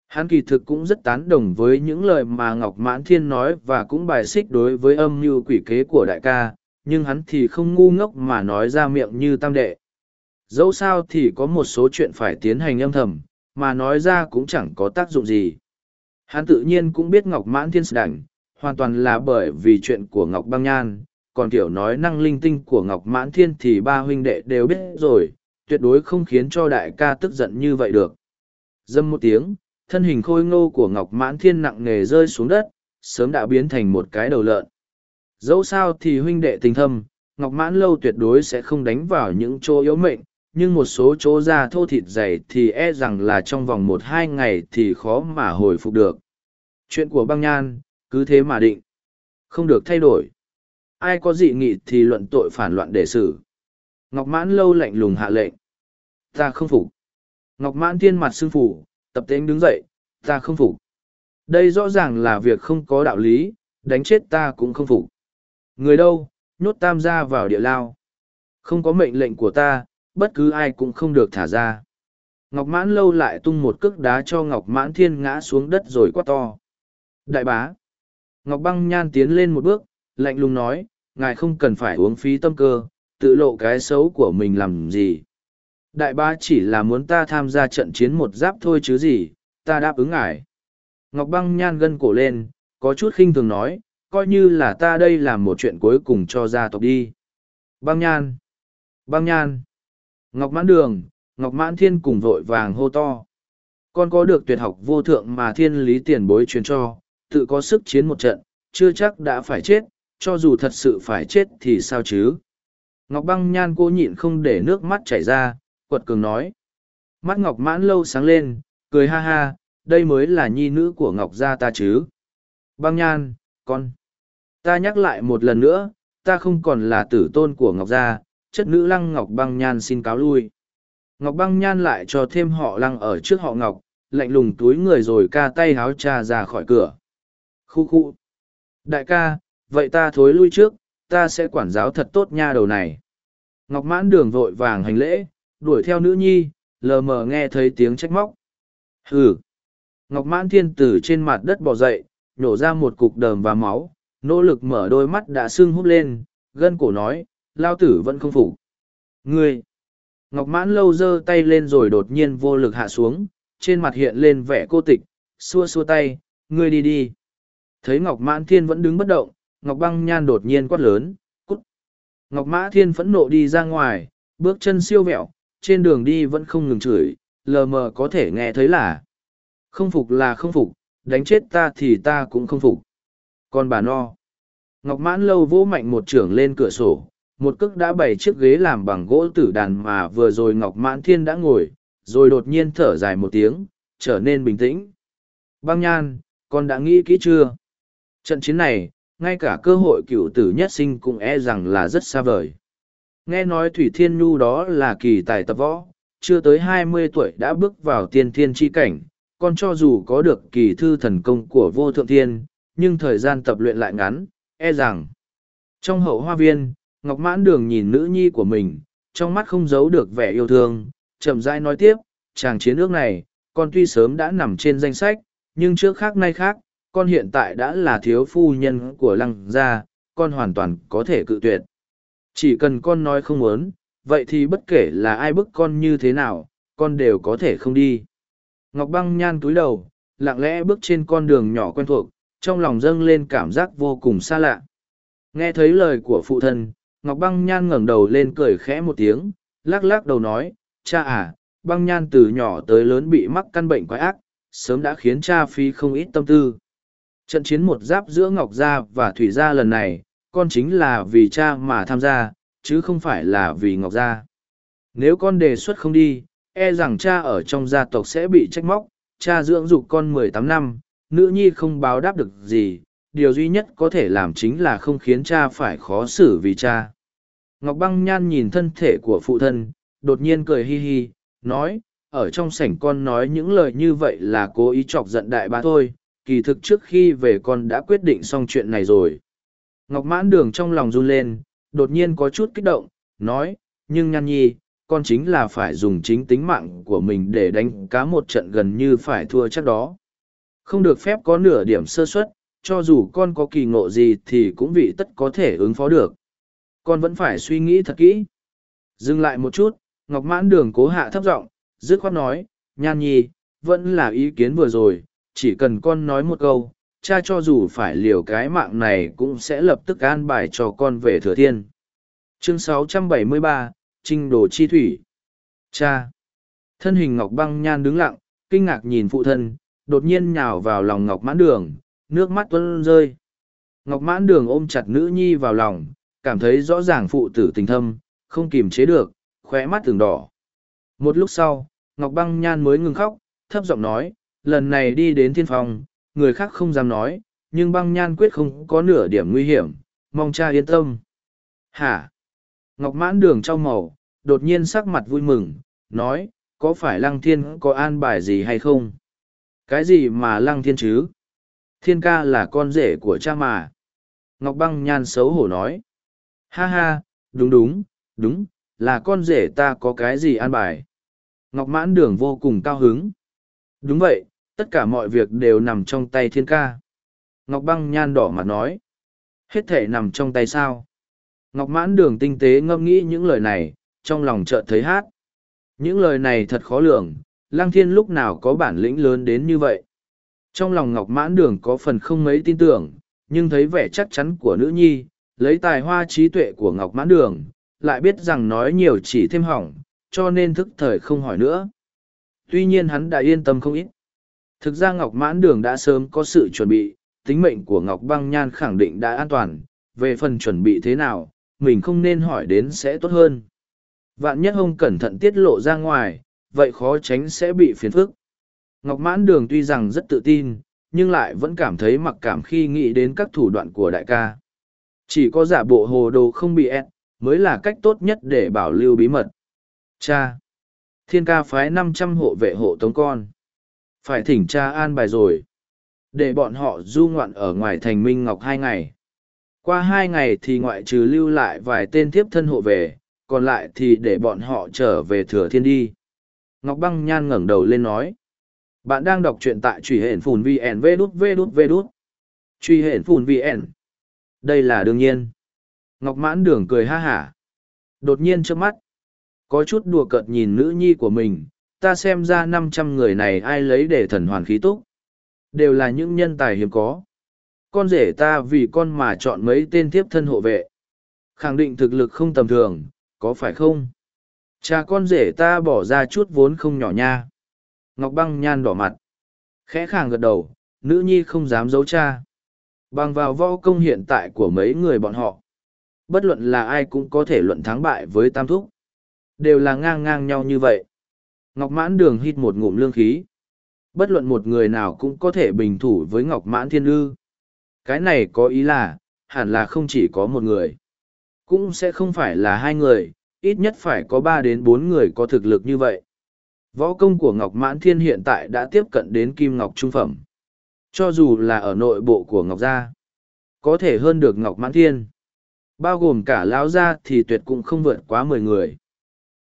Hắn kỳ thực cũng rất tán đồng với những lời mà Ngọc Mãn Thiên nói và cũng bài xích đối với âm mưu quỷ kế của đại ca, nhưng hắn thì không ngu ngốc mà nói ra miệng như tam đệ. Dẫu sao thì có một số chuyện phải tiến hành âm thầm, mà nói ra cũng chẳng có tác dụng gì. Hắn tự nhiên cũng biết Ngọc Mãn Thiên đảnh, hoàn toàn là bởi vì chuyện của Ngọc Băng Nhan, còn kiểu nói năng linh tinh của Ngọc Mãn Thiên thì ba huynh đệ đều biết rồi, tuyệt đối không khiến cho đại ca tức giận như vậy được. Dâm một tiếng, thân hình khôi ngô của Ngọc Mãn Thiên nặng nề rơi xuống đất, sớm đã biến thành một cái đầu lợn. Dẫu sao thì huynh đệ tình thâm, Ngọc Mãn Lâu tuyệt đối sẽ không đánh vào những chỗ yếu mệnh, nhưng một số chỗ da thô thịt dày thì e rằng là trong vòng một hai ngày thì khó mà hồi phục được. Chuyện của băng nhan, cứ thế mà định. Không được thay đổi. Ai có dị nghị thì luận tội phản loạn để xử. Ngọc Mãn Lâu lạnh lùng hạ lệnh. Ta không phục. Ngọc Mãn Thiên mặt xương phủ, tập tễnh đứng dậy, ta không phục. Đây rõ ràng là việc không có đạo lý, đánh chết ta cũng không phục. Người đâu, nhốt tam gia vào địa lao. Không có mệnh lệnh của ta, bất cứ ai cũng không được thả ra. Ngọc mãn lâu lại tung một cước đá cho Ngọc mãn thiên ngã xuống đất rồi quát to. Đại bá. Ngọc băng nhan tiến lên một bước, lạnh lùng nói, ngài không cần phải uống phí tâm cơ, tự lộ cái xấu của mình làm gì. Đại bá chỉ là muốn ta tham gia trận chiến một giáp thôi chứ gì, ta đáp ứng ngài. Ngọc băng nhan gân cổ lên, có chút khinh thường nói, coi như là ta đây làm một chuyện cuối cùng cho gia tộc đi. Băng nhan! Băng nhan! Ngọc mãn đường, Ngọc mãn thiên cùng vội vàng hô to. Con có được tuyệt học vô thượng mà thiên lý tiền bối truyền cho, tự có sức chiến một trận, chưa chắc đã phải chết, cho dù thật sự phải chết thì sao chứ. Ngọc băng nhan cô nhịn không để nước mắt chảy ra, quật cường nói. Mắt Ngọc mãn lâu sáng lên, cười ha ha, đây mới là nhi nữ của Ngọc gia ta chứ. Băng nhan, con. Ta nhắc lại một lần nữa, ta không còn là tử tôn của Ngọc gia, chất nữ lăng Ngọc băng nhan xin cáo lui. Ngọc băng nhan lại cho thêm họ lăng ở trước họ Ngọc, lạnh lùng túi người rồi ca tay háo cha ra khỏi cửa. Khu khu. Đại ca, vậy ta thối lui trước, ta sẽ quản giáo thật tốt nha đầu này. Ngọc mãn đường vội vàng hành lễ, đuổi theo nữ nhi, lờ mờ nghe thấy tiếng trách móc. Hừ! Ngọc mãn thiên tử trên mặt đất bò dậy, nhổ ra một cục đờm và máu, nỗ lực mở đôi mắt đã sưng húp lên, gân cổ nói, lao tử vẫn không phục. Ngươi! Ngọc mãn lâu giơ tay lên rồi đột nhiên vô lực hạ xuống, trên mặt hiện lên vẻ cô tịch, xua xua tay, ngươi đi đi. Thấy Ngọc mãn thiên vẫn đứng bất động, Ngọc băng nhan đột nhiên quát lớn, cút. Ngọc mã thiên phẫn nộ đi ra ngoài, bước chân siêu vẹo, trên đường đi vẫn không ngừng chửi, lờ mờ có thể nghe thấy là. Không phục là không phục, đánh chết ta thì ta cũng không phục con bà no. Ngọc mãn lâu vỗ mạnh một trưởng lên cửa sổ, một cước đã bày chiếc ghế làm bằng gỗ tử đàn mà vừa rồi Ngọc mãn thiên đã ngồi, rồi đột nhiên thở dài một tiếng, trở nên bình tĩnh. Băng nhan, con đã nghĩ kỹ chưa? Trận chiến này, ngay cả cơ hội cựu tử nhất sinh cũng e rằng là rất xa vời. Nghe nói Thủy Thiên Nhu đó là kỳ tài tập võ, chưa tới hai mươi tuổi đã bước vào tiên thiên chi cảnh, còn cho dù có được kỳ thư thần công của vô thượng thiên, nhưng thời gian tập luyện lại ngắn, e rằng. Trong hậu hoa viên, Ngọc Mãn Đường nhìn nữ nhi của mình, trong mắt không giấu được vẻ yêu thương, chậm rãi nói tiếp, chàng chiến ước này, con tuy sớm đã nằm trên danh sách, nhưng trước khác nay khác, con hiện tại đã là thiếu phu nhân của lăng gia, con hoàn toàn có thể cự tuyệt. Chỉ cần con nói không muốn, vậy thì bất kể là ai bức con như thế nào, con đều có thể không đi. Ngọc băng nhan túi đầu, lặng lẽ bước trên con đường nhỏ quen thuộc, trong lòng dâng lên cảm giác vô cùng xa lạ. Nghe thấy lời của phụ thân, Ngọc băng nhan ngẩng đầu lên cười khẽ một tiếng, lắc lắc đầu nói, cha à, băng nhan từ nhỏ tới lớn bị mắc căn bệnh quái ác, sớm đã khiến cha phi không ít tâm tư. Trận chiến một giáp giữa Ngọc Gia và Thủy Gia lần này, con chính là vì cha mà tham gia, chứ không phải là vì Ngọc Gia. Nếu con đề xuất không đi, e rằng cha ở trong gia tộc sẽ bị trách móc, cha dưỡng dục con mười tám năm, nữ nhi không báo đáp được gì, điều duy nhất có thể làm chính là không khiến cha phải khó xử vì cha. Ngọc Băng Nhan nhìn thân thể của phụ thân, đột nhiên cười hi hi, nói, ở trong sảnh con nói những lời như vậy là cố ý chọc giận đại bá thôi, kỳ thực trước khi về con đã quyết định xong chuyện này rồi. Ngọc mãn đường trong lòng run lên, đột nhiên có chút kích động, nói, nhưng nhan nhi, con chính là phải dùng chính tính mạng của mình để đánh cá một trận gần như phải thua chắc đó. Không được phép có nửa điểm sơ suất, cho dù con có kỳ ngộ gì thì cũng vị tất có thể ứng phó được. Con vẫn phải suy nghĩ thật kỹ. Dừng lại một chút, Ngọc mãn đường cố hạ thấp giọng dứt khoát nói, nhan nhi, vẫn là ý kiến vừa rồi, chỉ cần con nói một câu, cha cho dù phải liều cái mạng này cũng sẽ lập tức an bài cho con về thừa thiên. Chương 673, Trinh Đồ Chi Thủy Cha Thân hình Ngọc Băng Nhan đứng lặng, kinh ngạc nhìn phụ thân, đột nhiên nhào vào lòng Ngọc Mãn Đường, nước mắt tuôn rơi. Ngọc Mãn Đường ôm chặt nữ nhi vào lòng, cảm thấy rõ ràng phụ tử tình thâm, không kìm chế được, khóe mắt từng đỏ. Một lúc sau, Ngọc Băng Nhan mới ngừng khóc, thấp giọng nói, lần này đi đến thiên phòng, người khác không dám nói, nhưng băng nhan quyết không có nửa điểm nguy hiểm, mong cha yên tâm. Hả? Ngọc mãn đường trong màu, đột nhiên sắc mặt vui mừng, nói, có phải lăng thiên có an bài gì hay không? Cái gì mà lăng thiên chứ? Thiên ca là con rể của cha mà. Ngọc băng nhan xấu hổ nói. Ha ha, đúng đúng, đúng, là con rể ta có cái gì an bài. Ngọc mãn đường vô cùng cao hứng. Đúng vậy, tất cả mọi việc đều nằm trong tay thiên ca. Ngọc băng nhan đỏ mặt nói. Hết thể nằm trong tay sao? Ngọc mãn đường tinh tế ngâm nghĩ những lời này, trong lòng chợt thấy hát. Những lời này thật khó lường, Lăng Thiên lúc nào có bản lĩnh lớn đến như vậy. Trong lòng Ngọc mãn đường có phần không mấy tin tưởng, nhưng thấy vẻ chắc chắn của nữ nhi, lấy tài hoa trí tuệ của Ngọc mãn đường, lại biết rằng nói nhiều chỉ thêm hỏng, cho nên thức thời không hỏi nữa. Tuy nhiên hắn đã yên tâm không ít. Thực ra Ngọc Mãn Đường đã sớm có sự chuẩn bị, tính mệnh của Ngọc Băng Nhan khẳng định đã an toàn, về phần chuẩn bị thế nào, mình không nên hỏi đến sẽ tốt hơn. Vạn nhất hông cẩn thận tiết lộ ra ngoài, vậy khó tránh sẽ bị phiền phức. Ngọc Mãn Đường tuy rằng rất tự tin, nhưng lại vẫn cảm thấy mặc cảm khi nghĩ đến các thủ đoạn của đại ca. Chỉ có giả bộ hồ đồ không bị ép, mới là cách tốt nhất để bảo lưu bí mật. Cha! Thiên ca phái năm trăm hộ vệ hộ tống con. Phải thỉnh cha an bài rồi. Để bọn họ du ngoạn ở ngoài thành Minh Ngọc hai ngày. Qua hai ngày thì ngoại trừ lưu lại vài tên tiếp thân hộ về, còn lại thì để bọn họ trở về thừa thiên đi. Ngọc Băng Nhan ngẩng đầu lên nói. Bạn đang đọc truyện tại truy hển phùn VN vê đút vê đút vê đút. Truy hển phùn VN. Đây là đương nhiên. Ngọc Mãn Đường cười ha hả. Đột nhiên trước mắt. Có chút đùa cợt nhìn nữ nhi của mình, ta xem ra năm trăm người này ai lấy để thần hoàn khí túc. Đều là những nhân tài hiếm có. Con rể ta vì con mà chọn mấy tên tiếp thân hộ vệ. Khẳng định thực lực không tầm thường, có phải không? Cha con rể ta bỏ ra chút vốn không nhỏ nha. Ngọc băng nhan đỏ mặt. Khẽ khàng gật đầu, nữ nhi không dám giấu cha. Bằng vào võ công hiện tại của mấy người bọn họ. Bất luận là ai cũng có thể luận thắng bại với tam thúc. Đều là ngang ngang nhau như vậy. Ngọc mãn đường hít một ngụm lương khí. Bất luận một người nào cũng có thể bình thủ với Ngọc mãn thiên lư Cái này có ý là, hẳn là không chỉ có một người. Cũng sẽ không phải là hai người, ít nhất phải có ba đến bốn người có thực lực như vậy. Võ công của Ngọc Mãn Thiên hiện tại đã tiếp cận đến Kim Ngọc Trung Phẩm. Cho dù là ở nội bộ của Ngọc Gia, có thể hơn được Ngọc Mãn Thiên. Bao gồm cả Lão Gia thì tuyệt cũng không vượt quá mười người.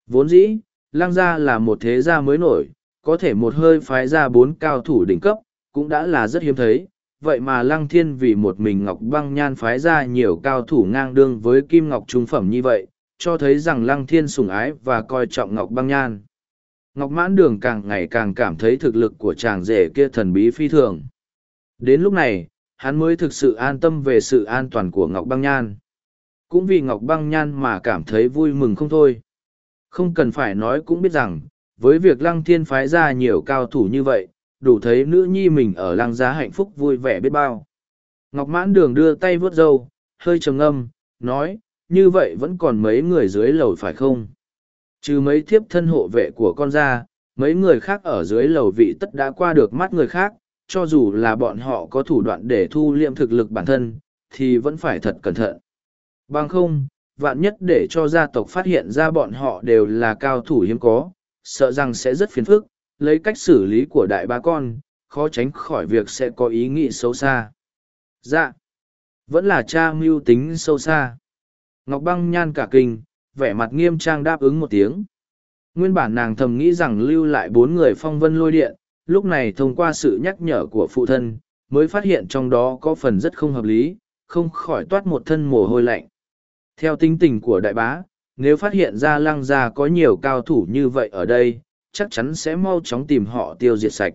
Vốn dĩ, Lăng Gia là một thế gia mới nổi, có thể một hơi phái ra bốn cao thủ đỉnh cấp, cũng đã là rất hiếm thấy. Vậy mà Lăng Thiên vì một mình Ngọc Băng Nhan phái ra nhiều cao thủ ngang đương với Kim Ngọc Trung Phẩm như vậy, cho thấy rằng Lăng Thiên sủng ái và coi trọng Ngọc Băng Nhan. Ngọc Mãn Đường càng ngày càng cảm thấy thực lực của chàng rể kia thần bí phi thường. Đến lúc này, hắn mới thực sự an tâm về sự an toàn của Ngọc Băng Nhan. Cũng vì Ngọc Băng Nhan mà cảm thấy vui mừng không thôi. Không cần phải nói cũng biết rằng, với việc Lăng Thiên phái ra nhiều cao thủ như vậy, đủ thấy nữ nhi mình ở Lăng Giá hạnh phúc vui vẻ biết bao. Ngọc Mãn Đường đưa tay vớt râu, hơi trầm ngâm, nói, như vậy vẫn còn mấy người dưới lầu phải không? Trừ mấy thiếp thân hộ vệ của con ra, mấy người khác ở dưới lầu vị tất đã qua được mắt người khác, cho dù là bọn họ có thủ đoạn để thu liệm thực lực bản thân, thì vẫn phải thật cẩn thận. Bằng không, vạn nhất để cho gia tộc phát hiện ra bọn họ đều là cao thủ hiếm có, sợ rằng sẽ rất phiền phức, lấy cách xử lý của đại ba con, khó tránh khỏi việc sẽ có ý nghĩ xấu xa. Dạ, vẫn là cha mưu tính sâu xa. Ngọc băng nhan cả kinh, vẻ mặt nghiêm trang đáp ứng một tiếng. Nguyên bản nàng thầm nghĩ rằng lưu lại bốn người phong vân lôi điện, lúc này thông qua sự nhắc nhở của phụ thân, mới phát hiện trong đó có phần rất không hợp lý, không khỏi toát một thân mồ hôi lạnh. Theo tính tình của đại bá, nếu phát hiện ra lăng gia có nhiều cao thủ như vậy ở đây, chắc chắn sẽ mau chóng tìm họ tiêu diệt sạch.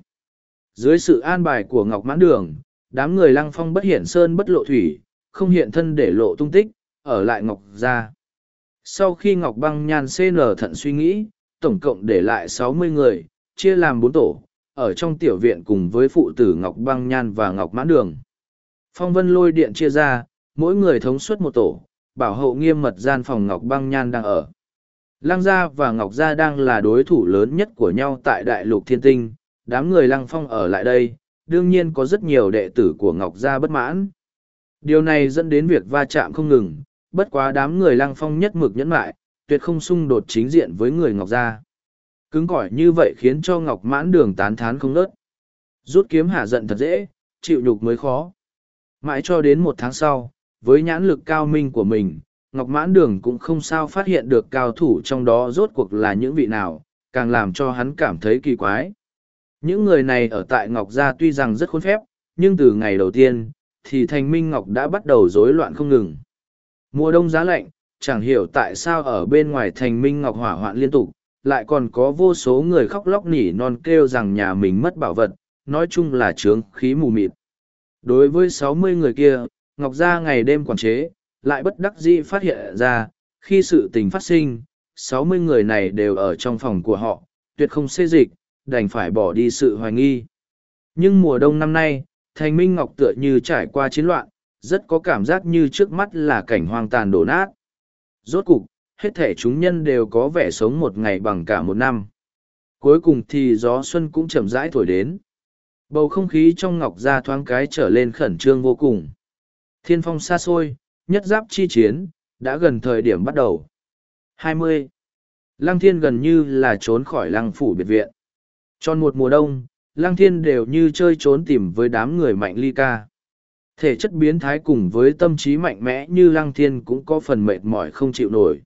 Dưới sự an bài của Ngọc Mãn Đường, đám người lăng phong bất hiện sơn bất lộ thủy, không hiện thân để lộ tung tích, ở lại Ngọc gia. Sau khi Ngọc Băng Nhan CN thận suy nghĩ, tổng cộng để lại sáu mươi người, chia làm bốn tổ, ở trong tiểu viện cùng với phụ tử Ngọc Băng Nhan và Ngọc Mãn Đường. Phong vân lôi điện chia ra, mỗi người thống suất một tổ, bảo hộ nghiêm mật gian phòng Ngọc Băng Nhan đang ở. Lăng Gia và Ngọc Gia đang là đối thủ lớn nhất của nhau tại Đại lục Thiên Tinh, đám người Lăng Phong ở lại đây, đương nhiên có rất nhiều đệ tử của Ngọc Gia bất mãn. Điều này dẫn đến việc va chạm không ngừng, bất quá đám người lăng phong nhất mực nhẫn lại tuyệt không xung đột chính diện với người ngọc gia. Cứng cỏi như vậy khiến cho ngọc mãn đường tán thán không nớt rút kiếm hạ giận thật dễ, chịu nhục mới khó. Mãi cho đến một tháng sau, với nhãn lực cao minh của mình, ngọc mãn đường cũng không sao phát hiện được cao thủ trong đó rốt cuộc là những vị nào, càng làm cho hắn cảm thấy kỳ quái. Những người này ở tại ngọc gia tuy rằng rất khôn phép, nhưng từ ngày đầu tiên, thì thành minh ngọc đã bắt đầu rối loạn không ngừng. Mùa đông giá lạnh, chẳng hiểu tại sao ở bên ngoài thành minh ngọc hỏa hoạn liên tục, lại còn có vô số người khóc lóc nỉ non kêu rằng nhà mình mất bảo vật, nói chung là trướng khí mù mịt. Đối với sáu mươi người kia, Ngọc Gia ngày đêm quản chế, lại bất đắc dĩ phát hiện ra, khi sự tình phát sinh, sáu mươi người này đều ở trong phòng của họ, tuyệt không xê dịch, đành phải bỏ đi sự hoài nghi. Nhưng mùa đông năm nay, Thành Minh Ngọc tựa như trải qua chiến loạn, rất có cảm giác như trước mắt là cảnh hoang tàn đổ nát. Rốt cục, hết thể chúng nhân đều có vẻ sống một ngày bằng cả một năm. Cuối cùng thì gió xuân cũng chậm rãi thổi đến. Bầu không khí trong ngọc gia thoáng cái trở lên khẩn trương vô cùng. Thiên phong xa xôi, nhất giáp chi chiến, đã gần thời điểm bắt đầu. 20. Lăng thiên gần như là trốn khỏi lăng phủ biệt viện. Tròn một mùa đông, lăng thiên đều như chơi trốn tìm với đám người mạnh ly ca. Thể chất biến thái cùng với tâm trí mạnh mẽ như lăng thiên cũng có phần mệt mỏi không chịu nổi.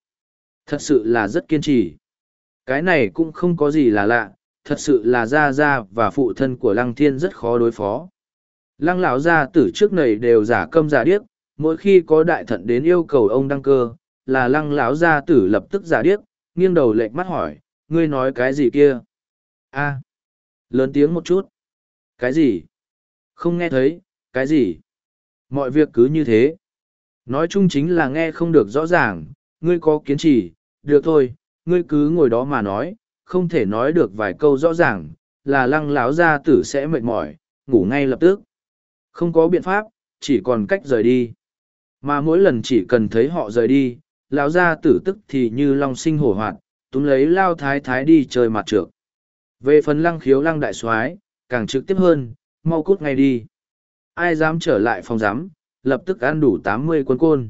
Thật sự là rất kiên trì. Cái này cũng không có gì là lạ, thật sự là gia gia và phụ thân của lăng thiên rất khó đối phó. Lăng lão gia tử trước này đều giả câm giả điếc, mỗi khi có đại thận đến yêu cầu ông đăng cơ, là lăng lão gia tử lập tức giả điếc, nghiêng đầu lệch mắt hỏi, ngươi nói cái gì kia? a lớn tiếng một chút. Cái gì? Không nghe thấy, cái gì? Mọi việc cứ như thế. Nói chung chính là nghe không được rõ ràng, ngươi có kiến trì, được thôi, ngươi cứ ngồi đó mà nói, không thể nói được vài câu rõ ràng, là lăng láo gia tử sẽ mệt mỏi, ngủ ngay lập tức. Không có biện pháp, chỉ còn cách rời đi. Mà mỗi lần chỉ cần thấy họ rời đi, lão gia tử tức thì như long sinh hổ hoạt, túm lấy lao thái thái đi chơi mặt trược. Về phần lăng khiếu lăng đại soái càng trực tiếp hơn, mau cút ngay đi. Ai dám trở lại phòng giám, lập tức ăn đủ tám mươi quân côn.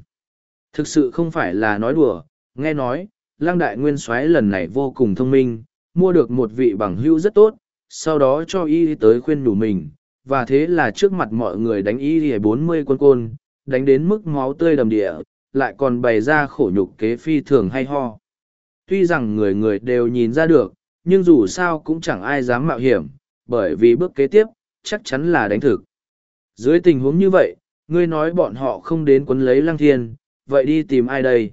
Thực sự không phải là nói đùa, nghe nói, lăng đại nguyên soái lần này vô cùng thông minh, mua được một vị bằng hữu rất tốt, sau đó cho y tới khuyên đủ mình, và thế là trước mặt mọi người đánh y bốn mươi quân côn, đánh đến mức máu tươi đầm địa, lại còn bày ra khổ nhục kế phi thường hay ho. Tuy rằng người người đều nhìn ra được, nhưng dù sao cũng chẳng ai dám mạo hiểm, bởi vì bước kế tiếp, chắc chắn là đánh thực. Dưới tình huống như vậy, ngươi nói bọn họ không đến quấn lấy lăng thiên, vậy đi tìm ai đây?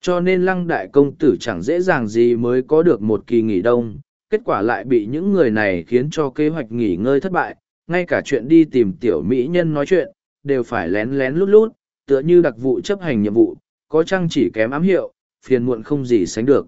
Cho nên lăng đại công tử chẳng dễ dàng gì mới có được một kỳ nghỉ đông, kết quả lại bị những người này khiến cho kế hoạch nghỉ ngơi thất bại, ngay cả chuyện đi tìm tiểu mỹ nhân nói chuyện, đều phải lén lén lút lút, tựa như đặc vụ chấp hành nhiệm vụ, có chăng chỉ kém ám hiệu, phiền muộn không gì sánh được.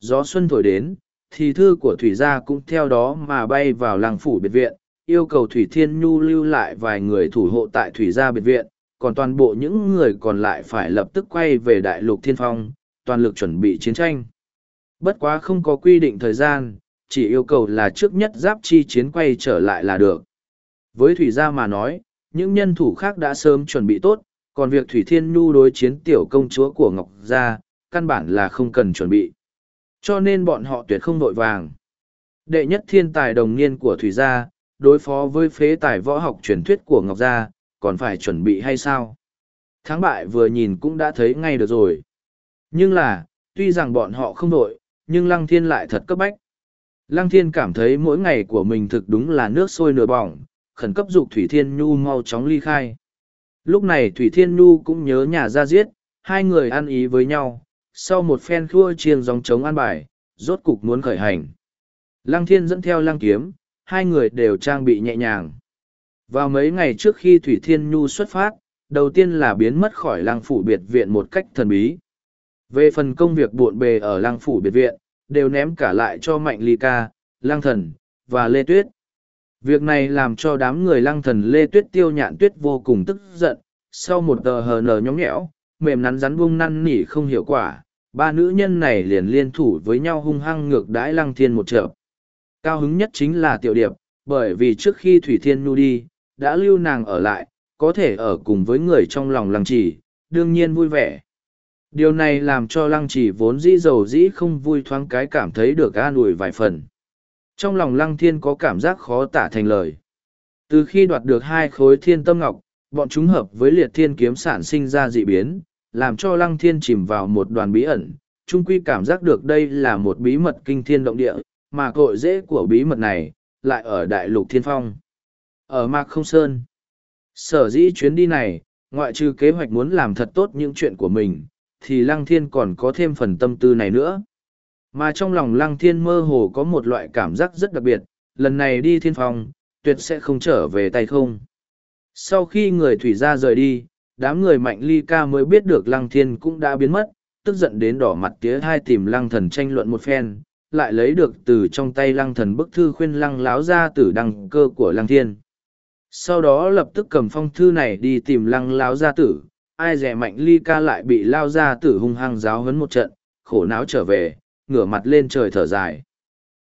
Gió xuân thổi đến, thì thư của Thủy Gia cũng theo đó mà bay vào làng phủ biệt viện, yêu cầu Thủy Thiên Nhu lưu lại vài người thủ hộ tại Thủy Gia biệt viện, còn toàn bộ những người còn lại phải lập tức quay về Đại lục Thiên Phong, toàn lực chuẩn bị chiến tranh. Bất quá không có quy định thời gian, chỉ yêu cầu là trước nhất giáp chi chiến quay trở lại là được. Với Thủy Gia mà nói, những nhân thủ khác đã sớm chuẩn bị tốt, còn việc Thủy Thiên Nhu đối chiến tiểu công chúa của Ngọc Gia, căn bản là không cần chuẩn bị. Cho nên bọn họ tuyệt không vội vàng. Đệ nhất thiên tài đồng niên của Thủy Gia, đối phó với phế tài võ học truyền thuyết của Ngọc Gia, còn phải chuẩn bị hay sao? Thắng bại vừa nhìn cũng đã thấy ngay được rồi. Nhưng là, tuy rằng bọn họ không đội, nhưng Lăng Thiên lại thật cấp bách. Lăng Thiên cảm thấy mỗi ngày của mình thực đúng là nước sôi nửa bỏng, khẩn cấp dục Thủy Thiên Nhu mau chóng ly khai. Lúc này Thủy Thiên Nhu cũng nhớ nhà ra giết, hai người ăn ý với nhau, sau một phen khua chiêng dòng chống an bài, rốt cục muốn khởi hành. Lăng Thiên dẫn theo Lăng Kiếm, hai người đều trang bị nhẹ nhàng. Vào mấy ngày trước khi Thủy Thiên Nhu xuất phát, đầu tiên là biến mất khỏi Lăng Phủ Biệt Viện một cách thần bí. Về phần công việc buộn bề ở Lăng Phủ Biệt Viện, đều ném cả lại cho Mạnh Ly Ca, Lăng Thần, và Lê Tuyết. Việc này làm cho đám người Lăng Thần Lê Tuyết tiêu nhạn tuyết vô cùng tức giận, sau một tờ hờ nở nhóng nhẽo, mềm nắn rắn buông năn nỉ không hiệu quả, ba nữ nhân này liền liên thủ với nhau hung hăng ngược đãi lăng thiên một trợ. Cao hứng nhất chính là tiểu điệp, bởi vì trước khi Thủy Thiên Nhu đi, đã lưu nàng ở lại, có thể ở cùng với người trong lòng lăng trì, đương nhiên vui vẻ. Điều này làm cho lăng trì vốn dĩ dầu dĩ không vui thoáng cái cảm thấy được an ủi vài phần. Trong lòng lăng thiên có cảm giác khó tả thành lời. Từ khi đoạt được hai khối thiên tâm ngọc, bọn chúng hợp với liệt thiên kiếm sản sinh ra dị biến, làm cho lăng thiên chìm vào một đoàn bí ẩn, trung quy cảm giác được đây là một bí mật kinh thiên động địa, mà cội rễ của bí mật này, lại ở đại lục thiên phong. Ở Mạc Không Sơn, sở dĩ chuyến đi này, ngoại trừ kế hoạch muốn làm thật tốt những chuyện của mình, thì lăng thiên còn có thêm phần tâm tư này nữa. Mà trong lòng lăng thiên mơ hồ có một loại cảm giác rất đặc biệt, lần này đi thiên phong, tuyệt sẽ không trở về tay không. Sau khi người thủy gia rời đi, đám người mạnh ly ca mới biết được lăng thiên cũng đã biến mất, tức giận đến đỏ mặt tía hai tìm lăng thần tranh luận một phen, lại lấy được từ trong tay lăng thần bức thư khuyên lăng láo ra tử đăng cơ của lăng thiên. Sau đó lập tức cầm phong thư này đi tìm lăng láo gia tử, ai rẻ mạnh ly ca lại bị lao gia tử hung hăng giáo hấn một trận, khổ não trở về, ngửa mặt lên trời thở dài.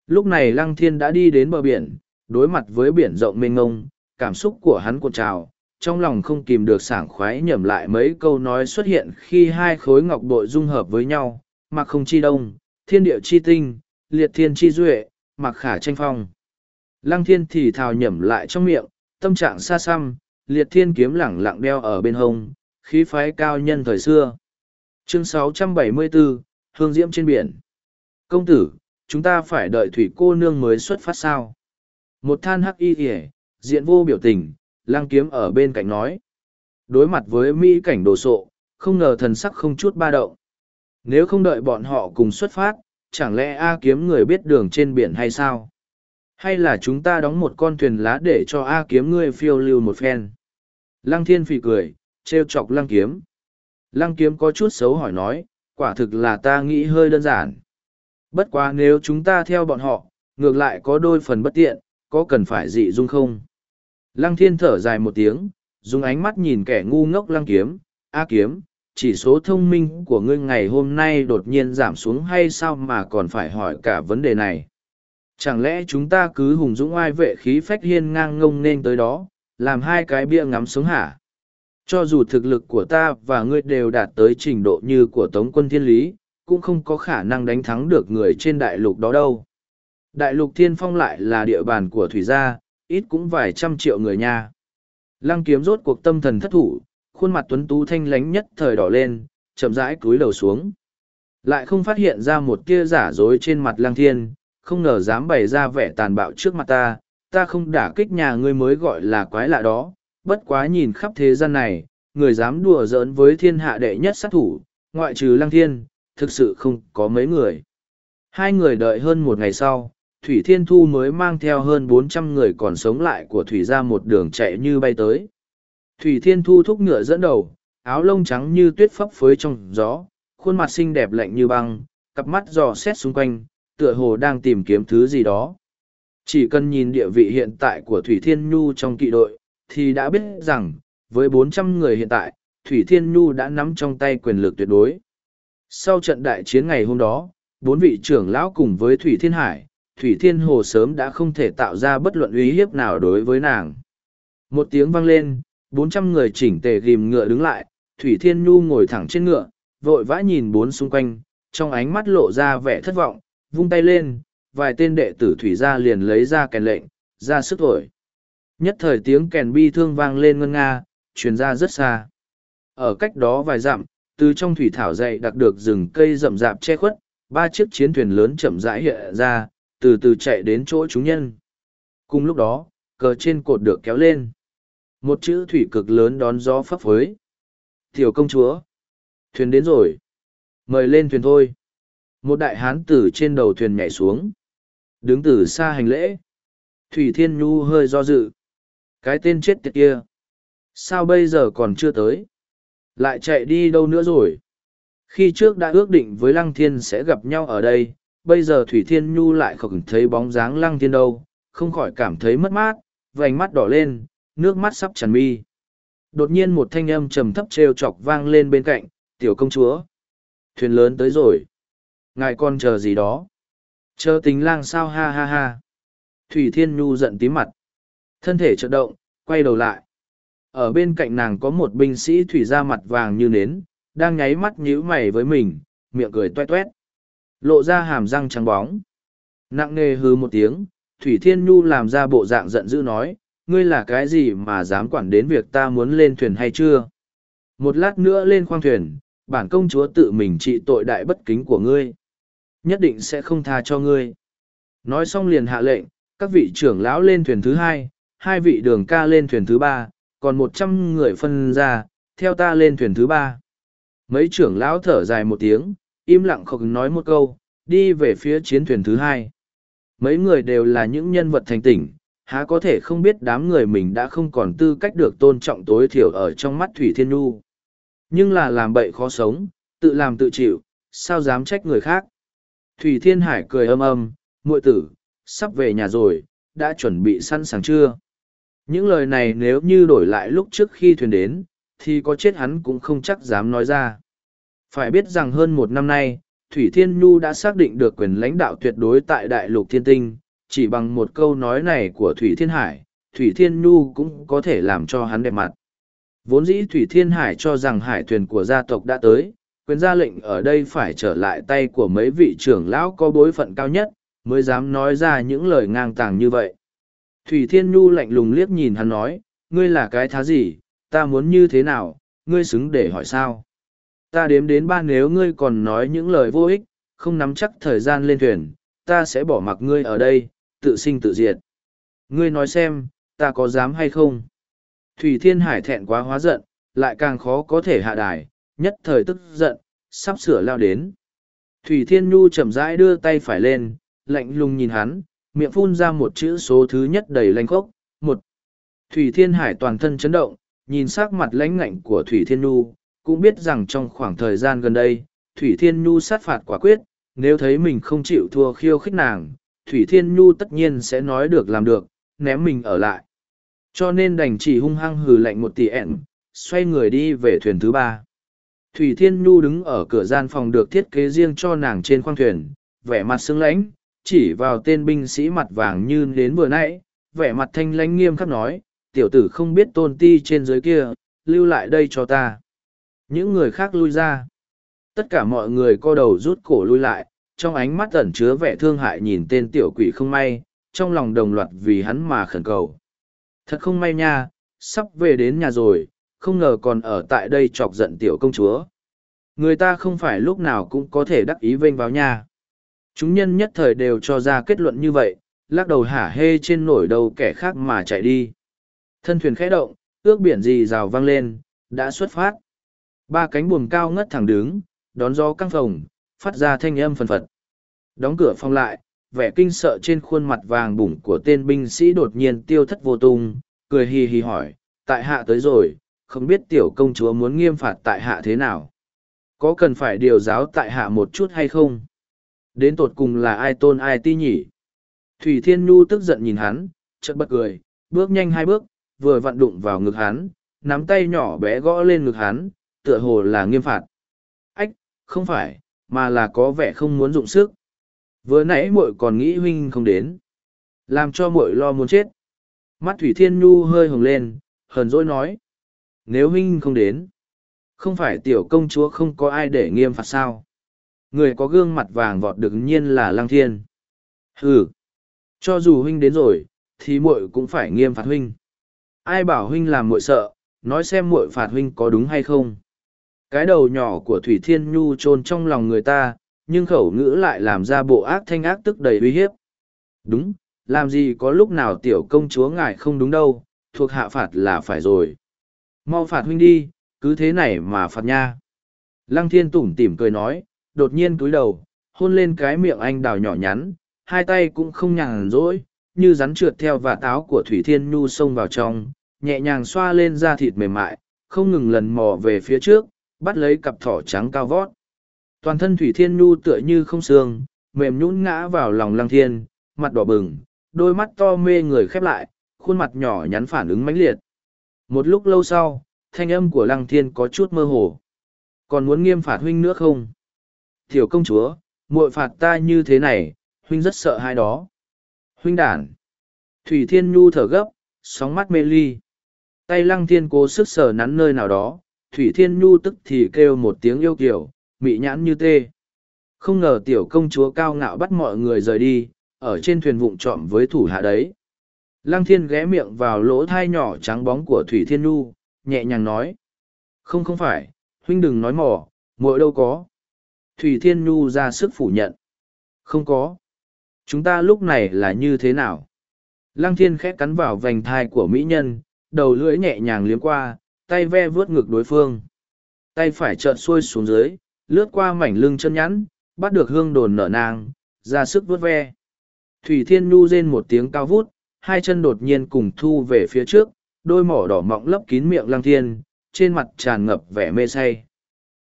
Lúc này lăng thiên đã đi đến bờ biển, đối mặt với biển rộng mênh ngông, cảm xúc của hắn cuộn trào, trong lòng không kìm được sảng khoái nhẩm lại mấy câu nói xuất hiện khi hai khối ngọc bội dung hợp với nhau, mặc không chi đông, thiên địa chi tinh, liệt thiên chi duệ, mặc khả tranh phong. Lăng thiên thì thào nhẩm lại trong miệng, tâm trạng xa xăm, liệt thiên kiếm lẳng lặng đeo ở bên hông, khí phái cao nhân thời xưa. Chương 674, Hương Diễm trên biển. Công tử, chúng ta phải đợi thủy cô nương mới xuất phát sao? Một than hắc y kìa, diện vô biểu tình, lang kiếm ở bên cạnh nói. Đối mặt với mỹ cảnh đồ sộ, không ngờ thần sắc không chút ba động. Nếu không đợi bọn họ cùng xuất phát, chẳng lẽ A kiếm người biết đường trên biển hay sao? Hay là chúng ta đóng một con thuyền lá để cho A kiếm ngươi phiêu lưu một phen? Lăng thiên phì cười, trêu chọc lăng kiếm. Lăng kiếm có chút xấu hỏi nói, quả thực là ta nghĩ hơi đơn giản. Bất quá nếu chúng ta theo bọn họ, ngược lại có đôi phần bất tiện, có cần phải dị dung không? Lăng thiên thở dài một tiếng, dùng ánh mắt nhìn kẻ ngu ngốc lăng kiếm, A kiếm, chỉ số thông minh của ngươi ngày hôm nay đột nhiên giảm xuống hay sao mà còn phải hỏi cả vấn đề này? Chẳng lẽ chúng ta cứ hùng dũng oai vệ khí phách hiên ngang ngông nên tới đó, làm hai cái bia ngắm sống hả? Cho dù thực lực của ta và ngươi đều đạt tới trình độ như của tống quân thiên lý, cũng không có khả năng đánh thắng được người trên đại lục đó đâu. Đại lục thiên phong lại là địa bàn của thủy gia, ít cũng vài trăm triệu người nha. Lăng kiếm rốt cuộc tâm thần thất thủ khuôn mặt tuấn tú thanh lánh nhất thời đỏ lên, chậm rãi cúi đầu xuống. Lại không phát hiện ra một tia giả dối trên mặt lang thiên, không ngờ dám bày ra vẻ tàn bạo trước mặt ta, ta không đả kích nhà ngươi mới gọi là quái lạ đó, bất quá nhìn khắp thế gian này, người dám đùa giỡn với thiên hạ đệ nhất sát thủ, ngoại trừ Lang thiên, thực sự không có mấy người. Hai người đợi hơn một ngày sau, Thủy Thiên Thu mới mang theo hơn bốn trăm người còn sống lại của Thủy ra một đường chạy như bay tới. Thủy Thiên Thu thúc ngựa dẫn đầu, áo lông trắng như tuyết phấp phới trong gió, khuôn mặt xinh đẹp lạnh như băng, cặp mắt dò xét xung quanh, tựa hồ đang tìm kiếm thứ gì đó. Chỉ cần nhìn địa vị hiện tại của Thủy Thiên Nhu trong kỵ đội, thì đã biết rằng, với bốn trăm người hiện tại, Thủy Thiên Nhu đã nắm trong tay quyền lực tuyệt đối. Sau trận đại chiến ngày hôm đó, bốn vị trưởng lão cùng với Thủy Thiên Hải, Thủy Thiên Hồ sớm đã không thể tạo ra bất luận uy hiếp nào đối với nàng. Một tiếng vang lên, bốn trăm người chỉnh tề ghìm ngựa đứng lại, thủy thiên nhu ngồi thẳng trên ngựa, vội vã nhìn bốn xung quanh, trong ánh mắt lộ ra vẻ thất vọng, vung tay lên, vài tên đệ tử thủy gia liền lấy ra kèn lệnh, ra sức thổi. Nhất thời tiếng kèn bi thương vang lên ngân nga, truyền ra rất xa. Ở cách đó vài dặm, từ trong thủy thảo dậy đặc được rừng cây rậm rạp che khuất, ba chiếc chiến thuyền lớn chậm rãi hiện ra, từ từ chạy đến chỗ chúng nhân. Cùng lúc đó, cờ trên cột được kéo lên một chữ thủy cực lớn đón gió phấp phới. Tiểu công chúa, thuyền đến rồi. Mời lên thuyền thôi. Một đại hán từ trên đầu thuyền nhảy xuống. Đứng từ xa hành lễ. Thủy thiên nhu hơi do dự. Cái tên chết tiệt kia. Sao bây giờ còn chưa tới? Lại chạy đi đâu nữa rồi? Khi trước đã ước định với lăng thiên sẽ gặp nhau ở đây, bây giờ thủy thiên nhu lại không thấy bóng dáng lăng thiên đâu, không khỏi cảm thấy mất mát, vành mắt đỏ lên nước mắt sắp tràn mi. Đột nhiên một thanh âm trầm thấp trêu chọc vang lên bên cạnh, tiểu công chúa. Thuyền lớn tới rồi. Ngài con chờ gì đó? Chờ tính lang sao ha ha ha. Thủy Thiên Nhu giận tím mặt. Thân thể chợt động, quay đầu lại. Ở bên cạnh nàng có một binh sĩ thủy da mặt vàng như nến, đang nháy mắt nhíu mày với mình, miệng cười toe toét. Lộ ra hàm răng trắng bóng. Nặng nề hư một tiếng, Thủy Thiên Nhu làm ra bộ dạng giận dữ nói, ngươi là cái gì mà dám quản đến việc ta muốn lên thuyền hay chưa? Một lát nữa lên khoang thuyền, bản công chúa tự mình trị tội đại bất kính của ngươi. Nhất định sẽ không tha cho ngươi. Nói xong liền hạ lệnh, các vị trưởng lão lên thuyền thứ hai, hai vị đường ca lên thuyền thứ ba, còn một trăm người phân ra, theo ta lên thuyền thứ ba. Mấy trưởng lão thở dài một tiếng, im lặng không nói một câu, đi về phía chiến thuyền thứ hai. Mấy người đều là những nhân vật thành tỉnh, há có thể không biết đám người mình đã không còn tư cách được tôn trọng tối thiểu ở trong mắt Thủy Thiên Nhu. Nhưng là làm bậy khó sống, tự làm tự chịu, sao dám trách người khác. Thủy Thiên Hải cười âm âm, muội tử, sắp về nhà rồi, đã chuẩn bị sẵn sàng chưa? Những lời này nếu như đổi lại lúc trước khi thuyền đến, thì có chết hắn cũng không chắc dám nói ra. Phải biết rằng hơn một năm nay, Thủy Thiên Nhu đã xác định được quyền lãnh đạo tuyệt đối tại Đại lục Thiên Tinh, chỉ bằng một câu nói này của Thủy Thiên Hải, Thủy Thiên Nhu cũng có thể làm cho hắn đẹp mặt. Vốn dĩ Thủy Thiên Hải cho rằng hải thuyền của gia tộc đã tới, quyền gia lệnh ở đây phải trở lại tay của mấy vị trưởng lão có bối phận cao nhất, mới dám nói ra những lời ngang tàng như vậy. Thủy Thiên Nhu lạnh lùng liếc nhìn hắn nói, ngươi là cái thá gì, ta muốn như thế nào, ngươi xứng để hỏi sao. Ta đếm đến ba nếu ngươi còn nói những lời vô ích, không nắm chắc thời gian lên thuyền, ta sẽ bỏ mặc ngươi ở đây, tự sinh tự diệt. Ngươi nói xem, ta có dám hay không? Thủy Thiên Hải thẹn quá hóa giận, lại càng khó có thể hạ đài, nhất thời tức giận, sắp sửa lao đến. Thủy Thiên Nhu chậm rãi đưa tay phải lên, lạnh lùng nhìn hắn, miệng phun ra một chữ số thứ nhất đầy lanh khốc, một. Thủy Thiên Hải toàn thân chấn động, nhìn sắc mặt lãnh ngạnh của Thủy Thiên Nhu, cũng biết rằng trong khoảng thời gian gần đây, Thủy Thiên Nhu sát phạt quả quyết, nếu thấy mình không chịu thua khiêu khích nàng, Thủy Thiên Nhu tất nhiên sẽ nói được làm được, ném mình ở lại. Cho nên đành chỉ hung hăng hừ lạnh một tỷ ẹn, xoay người đi về thuyền thứ ba. Thủy Thiên Nhu đứng ở cửa gian phòng được thiết kế riêng cho nàng trên khoang thuyền, vẻ mặt sưng lãnh, chỉ vào tên binh sĩ mặt vàng như đến vừa nãy, vẻ mặt thanh lãnh nghiêm khắc nói, tiểu tử không biết tôn ti trên dưới kia, lưu lại đây cho ta. Những người khác lui ra. Tất cả mọi người co đầu rút cổ lui lại, trong ánh mắt ẩn chứa vẻ thương hại nhìn tên tiểu quỷ không may, trong lòng đồng loạt vì hắn mà khẩn cầu. Thật không may nha, sắp về đến nhà rồi, không ngờ còn ở tại đây chọc giận tiểu công chúa. Người ta không phải lúc nào cũng có thể đắc ý vênh vào nha. Chúng nhân nhất thời đều cho ra kết luận như vậy, lắc đầu hả hê trên nổi đầu kẻ khác mà chạy đi. Thân thuyền khẽ động, ước biển gì rào vang lên, đã xuất phát. Ba cánh buồm cao ngất thẳng đứng, đón gió căng phồng, phát ra thanh âm phần phật. Đóng cửa phòng lại, vẻ kinh sợ trên khuôn mặt vàng bủng của tên binh sĩ đột nhiên tiêu thất vô tung, cười hì hì hỏi, tại hạ tới rồi, không biết tiểu công chúa muốn nghiêm phạt tại hạ thế nào. Có cần phải điều giáo tại hạ một chút hay không? Đến tột cùng là ai tôn ai ti nhỉ? Thủy Thiên Nhu tức giận nhìn hắn, chợt bật cười, bước nhanh hai bước, vừa vặn đụng vào ngực hắn, nắm tay nhỏ bé gõ lên ngực hắn, tựa hồ là nghiêm phạt. Ách, không phải, mà là có vẻ không muốn dụng sức. Vừa nãy muội còn nghĩ huynh không đến. Làm cho muội lo muốn chết. Mắt Thủy Thiên Nhu hơi hồng lên, hờn dỗi nói. Nếu huynh không đến, không phải tiểu công chúa không có ai để nghiêm phạt sao. Người có gương mặt vàng vọt được nhiên là Lăng Thiên. hừ, cho dù huynh đến rồi, thì muội cũng phải nghiêm phạt huynh. Ai bảo huynh làm muội sợ, nói xem muội phạt huynh có đúng hay không. Cái đầu nhỏ của Thủy Thiên Nhu chôn trong lòng người ta, nhưng khẩu ngữ lại làm ra bộ ác thanh ác tức đầy uy hiếp. Đúng, làm gì có lúc nào tiểu công chúa ngài không đúng đâu, thuộc hạ phạt là phải rồi. Mau phạt huynh đi, cứ thế này mà phạt nha. Lăng thiên tủm tỉm cười nói, đột nhiên cúi đầu, hôn lên cái miệng anh đào nhỏ nhắn, hai tay cũng không nhàn rỗi, như rắn trượt theo và táo của Thủy Thiên Nhu xông vào trong, nhẹ nhàng xoa lên da thịt mềm mại, không ngừng lần mò về phía trước, bắt lấy cặp thỏ trắng cao vót. Toàn thân Thủy Thiên Nhu tựa như không xương, mềm nhũn ngã vào lòng Lăng Thiên, mặt đỏ bừng, đôi mắt to mê người khép lại, khuôn mặt nhỏ nhắn phản ứng mãnh liệt. Một lúc lâu sau, thanh âm của Lăng Thiên có chút mơ hồ. Còn muốn nghiêm phạt huynh nữa không? Tiểu công chúa, muội phạt ta như thế này, huynh rất sợ hai đó. Huynh đản. Thủy Thiên Nhu thở gấp, sóng mắt mê ly. Tay Lăng Thiên cố sức sờ nắn nơi nào đó, Thủy Thiên Nhu tức thì kêu một tiếng yêu kiểu, mị nhãn như tê. Không ngờ tiểu công chúa cao ngạo bắt mọi người rời đi, ở trên thuyền vụng trọm với thủ hạ đấy. Lăng thiên ghé miệng vào lỗ thai nhỏ trắng bóng của Thủy Thiên Nhu, nhẹ nhàng nói. Không không phải, huynh đừng nói mỏ, muội đâu có. Thủy Thiên Nhu ra sức phủ nhận. Không có. Chúng ta lúc này là như thế nào? Lăng thiên khẽ cắn vào vành thai của mỹ nhân, đầu lưỡi nhẹ nhàng liếm qua, tay ve vướt ngực đối phương. Tay phải trợn xuôi xuống dưới, lướt qua mảnh lưng chân nhắn, bắt được hương đồn nở nang, ra sức vớt ve. Thủy Thiên Nhu rên một tiếng cao vút, hai chân đột nhiên cùng thu về phía trước, đôi mỏ đỏ mọng lấp kín miệng Lăng Thiên, trên mặt tràn ngập vẻ mê say.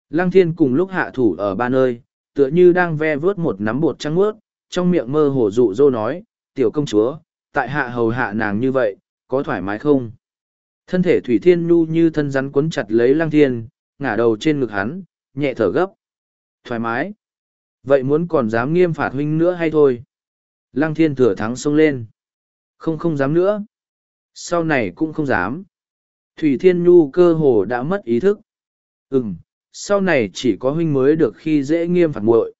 Lăng Thiên cùng lúc hạ thủ ở ba nơi, tựa như đang ve vớt một nắm bột trắng mướt, trong miệng mơ hồ dụ dỗ nói, tiểu công chúa, tại hạ hầu hạ nàng như vậy, có thoải mái không? Thân thể Thủy Thiên Nhu như thân rắn quấn chặt lấy Lăng Thiên, ngả đầu trên ngực hắn, nhẹ thở gấp. Thoải mái. Vậy muốn còn dám nghiêm phạt huynh nữa hay thôi? Lăng thiên thừa thắng xông lên. Không không dám nữa. Sau này cũng không dám. Thủy Thiên Nhu cơ hồ đã mất ý thức. Ừm, sau này chỉ có huynh mới được khi dễ nghiêm phạt muội.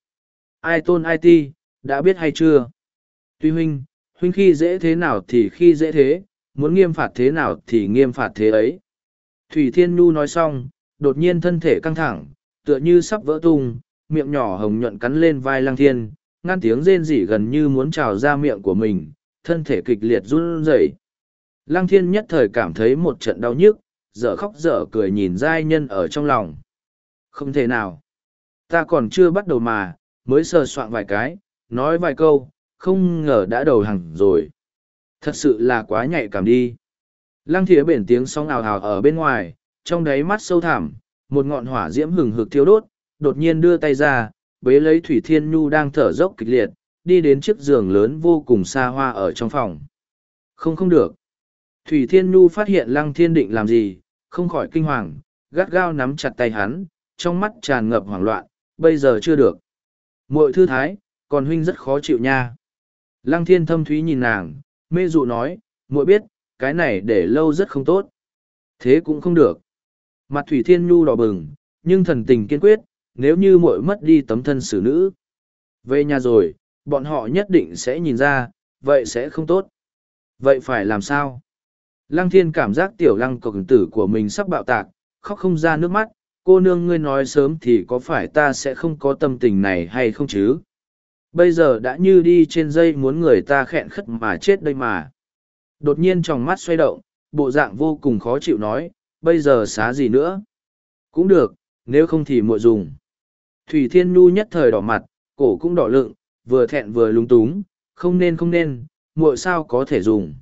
Ai tôn ai ti, đã biết hay chưa? Tuy huynh, huynh khi dễ thế nào thì khi dễ thế, muốn nghiêm phạt thế nào thì nghiêm phạt thế ấy. Thủy Thiên Nhu nói xong, đột nhiên thân thể căng thẳng, tựa như sắp vỡ tung, miệng nhỏ hồng nhuận cắn lên vai Lăng Thiên, ngăn tiếng rên rỉ gần như muốn trào ra miệng của mình, thân thể kịch liệt run rẩy. Lăng Thiên nhất thời cảm thấy một trận đau nhức, dở khóc dở cười nhìn giai nhân ở trong lòng. Không thể nào. Ta còn chưa bắt đầu mà, mới sờ soạn vài cái, nói vài câu, không ngờ đã đầu hàng rồi. Thật sự là quá nhạy cảm đi. Lăng thía bển tiếng sóng ào ào ở bên ngoài, trong đáy mắt sâu thẳm, một ngọn hỏa diễm hừng hực thiêu đốt, đột nhiên đưa tay ra, bế lấy Thủy Thiên Nhu đang thở dốc kịch liệt, đi đến chiếc giường lớn vô cùng xa hoa ở trong phòng. Không không được. Thủy Thiên Nhu phát hiện Lăng Thiên định làm gì, không khỏi kinh hoàng, gắt gao nắm chặt tay hắn, trong mắt tràn ngập hoảng loạn, bây giờ chưa được. Muội thư thái, còn huynh rất khó chịu nha. Lăng Thiên thâm thúy nhìn nàng, mê dụ nói, muội biết, cái này để lâu rất không tốt. Thế cũng không được. Mặt Thủy Thiên Nhu đỏ bừng, nhưng thần tình kiên quyết, nếu như muội mất đi tấm thân xử nữ. Về nhà rồi, bọn họ nhất định sẽ nhìn ra, vậy sẽ không tốt. Vậy phải làm sao? Lăng thiên cảm giác tiểu lăng cộc tử của mình sắp bạo tạc, khóc không ra nước mắt, cô nương ngươi nói sớm thì có phải ta sẽ không có tâm tình này hay không chứ? Bây giờ đã như đi trên dây muốn người ta khẹn khất mà chết đây mà. Đột nhiên trong mắt xoay động, bộ dạng vô cùng khó chịu nói, bây giờ xá gì nữa? Cũng được, nếu không thì muội dùng. Thủy Thiên Nhu nhất thời đỏ mặt, cổ cũng đỏ lựng, vừa thẹn vừa lúng túng, không nên không nên, muội sao có thể dùng.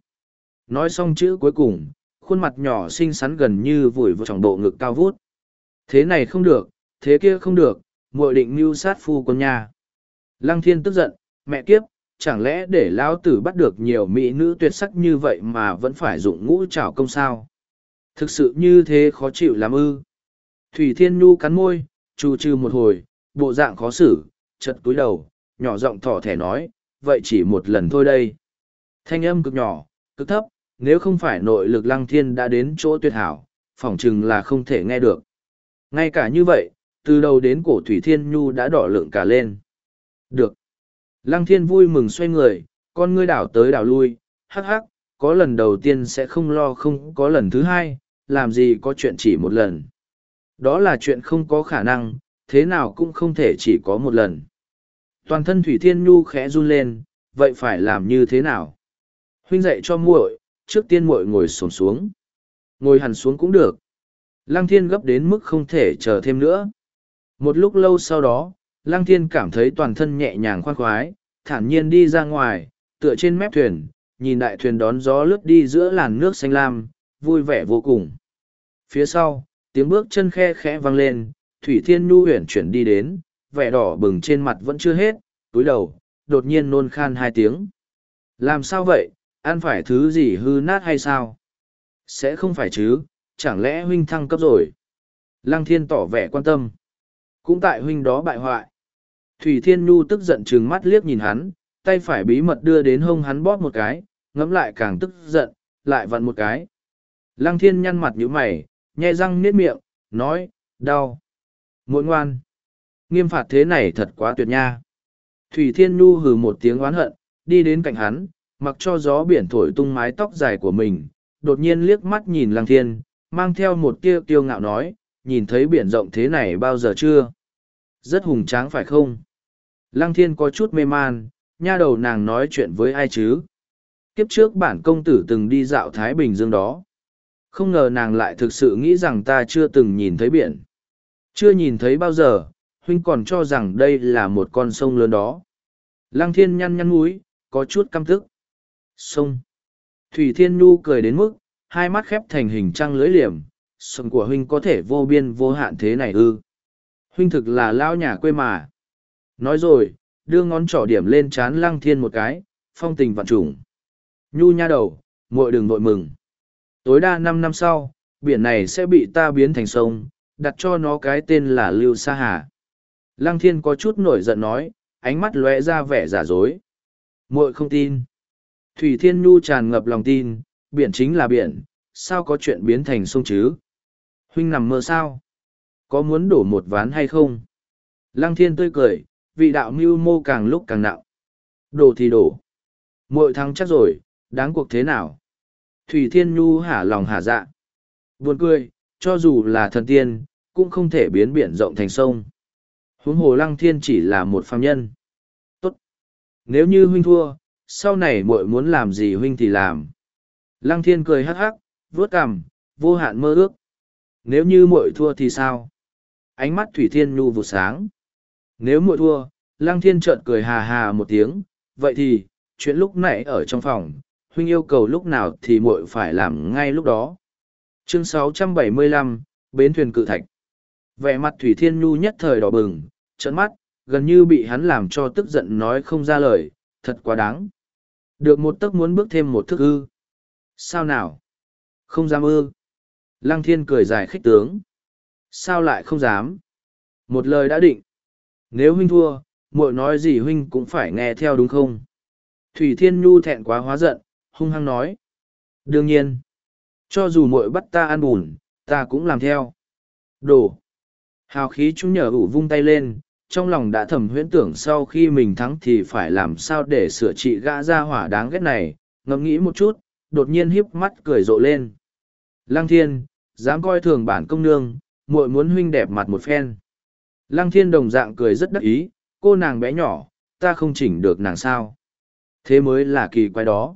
Nói xong chữ cuối cùng, khuôn mặt nhỏ xinh xắn gần như vùi vào trong bộ ngực cao vút. Thế này không được, thế kia không được, muội định mưu sát phu quân nhà. Lăng thiên tức giận, mẹ kiếp, chẳng lẽ để lão tử bắt được nhiều mỹ nữ tuyệt sắc như vậy mà vẫn phải dụng ngũ trảo công sao? Thực sự như thế khó chịu lắm ư. Thủy Thiên Nhu cắn môi, trù trừ một hồi, bộ dạng khó xử, chật túi đầu, nhỏ giọng thỏ thẻ nói, vậy chỉ một lần thôi đây. Thanh âm cực nhỏ, cực thấp, nếu không phải nội lực lăng thiên đã đến chỗ tuyệt hảo, phỏng chừng là không thể nghe được. Ngay cả như vậy, từ đầu đến cổ Thủy Thiên Nhu đã đỏ lượng cả lên. Được. Lăng thiên vui mừng xoay người, con ngươi đảo tới đảo lui, hắc hắc, có lần đầu tiên sẽ không lo không có lần thứ hai, làm gì có chuyện chỉ một lần. Đó là chuyện không có khả năng, thế nào cũng không thể chỉ có một lần. Toàn thân Thủy Thiên Nhu khẽ run lên, vậy phải làm như thế nào? Huynh dạy cho muội, trước tiên muội ngồi xổm xuống. Ngồi hẳn xuống cũng được. Lăng Thiên gấp đến mức không thể chờ thêm nữa. Một lúc lâu sau đó, Lăng Thiên cảm thấy toàn thân nhẹ nhàng khoan khoái, thản nhiên đi ra ngoài, tựa trên mép thuyền, nhìn đại thuyền đón gió lướt đi giữa làn nước xanh lam, vui vẻ vô cùng. Phía sau, tiếng bước chân khe khẽ vang lên, Thủy Thiên Nhu huyển chuyển đi đến, vẻ đỏ bừng trên mặt vẫn chưa hết, túi đầu, đột nhiên nôn khan hai tiếng. Làm sao vậy, ăn phải thứ gì hư nát hay sao? Sẽ không phải chứ, chẳng lẽ huynh thăng cấp rồi? Lăng thiên tỏ vẻ quan tâm. Cũng tại huynh đó bại hoại. Thủy Thiên Nhu tức giận trừng mắt liếc nhìn hắn, tay phải bí mật đưa đến hông hắn bóp một cái, ngẫm lại càng tức giận, lại vặn một cái. Lăng thiên nhăn mặt như mày, nhe răng niết miệng, nói, đau. Muội ngoan. Nghiêm phạt thế này thật quá tuyệt nha. Thủy Thiên Nhu hừ một tiếng oán hận, đi đến cạnh hắn, mặc cho gió biển thổi tung mái tóc dài của mình, đột nhiên liếc mắt nhìn Lăng Thiên, mang theo một tia kiêu ngạo nói, nhìn thấy biển rộng thế này bao giờ chưa? Rất hùng tráng phải không? Lăng Thiên có chút mê man, nha đầu nàng nói chuyện với ai chứ? Kiếp trước bản công tử từng đi dạo Thái Bình Dương đó. Không ngờ nàng lại thực sự nghĩ rằng ta chưa từng nhìn thấy biển. Chưa nhìn thấy bao giờ, huynh còn cho rằng đây là một con sông lớn đó. Lăng thiên nhăn nhăn mũi, có chút căm thức. Sông. Thủy Thiên Nhu cười đến mức, hai mắt khép thành hình trăng lưới liềm, sông của huynh có thể vô biên vô hạn thế này ư. Huynh thực là lao nhà quê mà. Nói rồi, đưa ngón trỏ điểm lên chán lăng thiên một cái, phong tình vạn trùng. Nhu nha đầu, muội đừng vội mừng. Tối đa năm năm sau, biển này sẽ bị ta biến thành sông, đặt cho nó cái tên là Lưu Sa Hà. Lăng thiên có chút nổi giận nói, ánh mắt lóe ra vẻ giả dối. muội không tin. Thủy Thiên Nhu tràn ngập lòng tin, biển chính là biển, sao có chuyện biến thành sông chứ? Huynh nằm mơ sao? Có muốn đổ một ván hay không? Lăng thiên tươi cười, vị đạo mưu mô càng lúc càng nặng. Đổ thì đổ. muội thắng chắc rồi, đáng cuộc thế nào? Thủy Thiên Nhu hả lòng hả dạ. Buồn cười, cho dù là thần tiên, cũng không thể biến biển rộng thành sông. Huống hồ lăng thiên chỉ là một phàm nhân. Tốt. Nếu như huynh thua, sau này muội muốn làm gì huynh thì làm. Lăng thiên cười hắc hắc, vuốt cằm, vô hạn mơ ước. Nếu như muội thua thì sao? Ánh mắt Thủy Thiên Nhu vụt sáng. Nếu muội thua, Lăng Thiên trợn cười hà hà một tiếng, vậy thì, chuyện lúc nãy ở trong phòng, huynh yêu cầu lúc nào thì muội phải làm ngay lúc đó. Chương 675, Bến thuyền cự thạch. Vẻ mặt Thủy Thiên Nhu nhất thời đỏ bừng, trợn mắt, gần như bị hắn làm cho tức giận nói không ra lời, thật quá đáng. Được một tấc muốn bước thêm một thức ư. Sao nào? Không dám ư. Lăng Thiên cười dài khích tướng. Sao lại không dám? Một lời đã định. Nếu huynh thua, muội nói gì huynh cũng phải nghe theo đúng không? Thủy Thiên Nhu thẹn quá hóa giận, hung hăng nói. Đương nhiên. Cho dù muội bắt ta ăn bùn, ta cũng làm theo. Đồ. Hào khí chúng nhờ ủ vung tay lên, trong lòng đã thầm huyễn tưởng sau khi mình thắng thì phải làm sao để sửa trị gã ra hỏa đáng ghét này, ngẫm nghĩ một chút, đột nhiên hiếp mắt cười rộ lên. Lăng thiên, dám coi thường bản công nương, muội muốn huynh đẹp mặt một phen. Lăng thiên đồng dạng cười rất đắc ý, cô nàng bé nhỏ, ta không chỉnh được nàng sao. Thế mới là kỳ quái đó.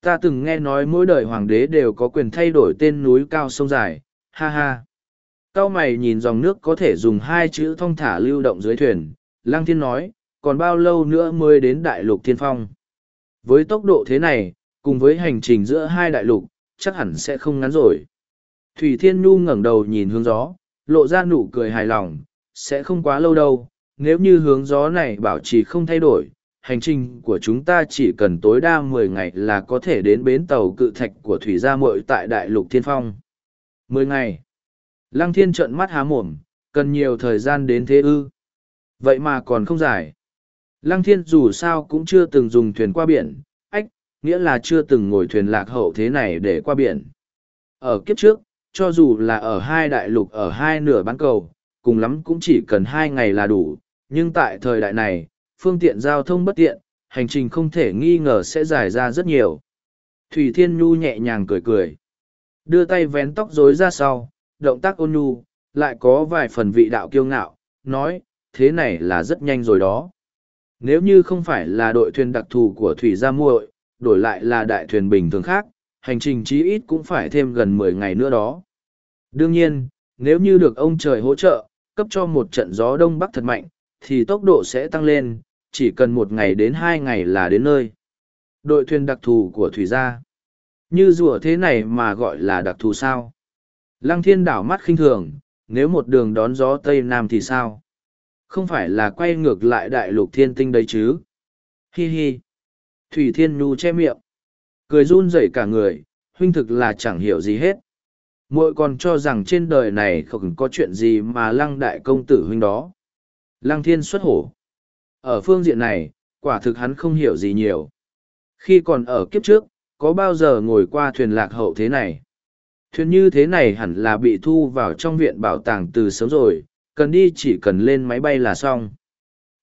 Ta từng nghe nói mỗi đời hoàng đế đều có quyền thay đổi tên núi cao sông dài, ha ha. Cao mày nhìn dòng nước có thể dùng hai chữ thong thả lưu động dưới thuyền, Lăng Thiên nói, còn bao lâu nữa mới đến đại lục thiên phong. Với tốc độ thế này, cùng với hành trình giữa hai đại lục, chắc hẳn sẽ không ngắn rồi. Thủy Thiên Nhu ngẩng đầu nhìn hướng gió, lộ ra nụ cười hài lòng, sẽ không quá lâu đâu, nếu như hướng gió này bảo trì không thay đổi, hành trình của chúng ta chỉ cần tối đa mười ngày là có thể đến bến tàu cự thạch của Thủy Gia Mội tại Đại Lục Thiên Phong. Mười ngày. Lăng Thiên trợn mắt há mồm, cần nhiều thời gian đến thế ư. Vậy mà còn không dài. Lăng Thiên dù sao cũng chưa từng dùng thuyền qua biển, ách, nghĩa là chưa từng ngồi thuyền lạc hậu thế này để qua biển. Ở kiếp trước, cho dù là ở hai đại lục ở hai nửa bán cầu, cùng lắm cũng chỉ cần hai ngày là đủ, nhưng tại thời đại này, phương tiện giao thông bất tiện, hành trình không thể nghi ngờ sẽ dài ra rất nhiều. Thủy Thiên Nhu nhẹ nhàng cười cười. Đưa tay vén tóc rối ra sau, động tác ôn nhu, lại có vài phần vị đạo kiêu ngạo, nói, thế này là rất nhanh rồi đó. Nếu như không phải là đội thuyền đặc thù của Thủy Gia muội, đổi lại là đại thuyền bình thường khác, hành trình chí ít cũng phải thêm gần mười ngày nữa đó. Đương nhiên, nếu như được ông trời hỗ trợ, cấp cho một trận gió đông bắc thật mạnh, thì tốc độ sẽ tăng lên, chỉ cần một ngày đến hai ngày là đến nơi. Đội thuyền đặc thù của Thủy Gia. Như rùa thế này mà gọi là đặc thù sao? Lăng thiên đảo mắt khinh thường, nếu một đường đón gió Tây Nam thì sao? Không phải là quay ngược lại đại lục thiên tinh đấy chứ? Hi hi. Thủy Thiên Nhu che miệng. Cười run rẩy cả người, huynh thực là chẳng hiểu gì hết. muội còn cho rằng trên đời này không có chuyện gì mà lăng đại công tử huynh đó. Lăng thiên xuất hổ. Ở phương diện này, quả thực hắn không hiểu gì nhiều. Khi còn ở kiếp trước, có bao giờ ngồi qua thuyền lạc hậu thế này? Thuyền như thế này hẳn là bị thu vào trong viện bảo tàng từ sớm rồi, cần đi chỉ cần lên máy bay là xong.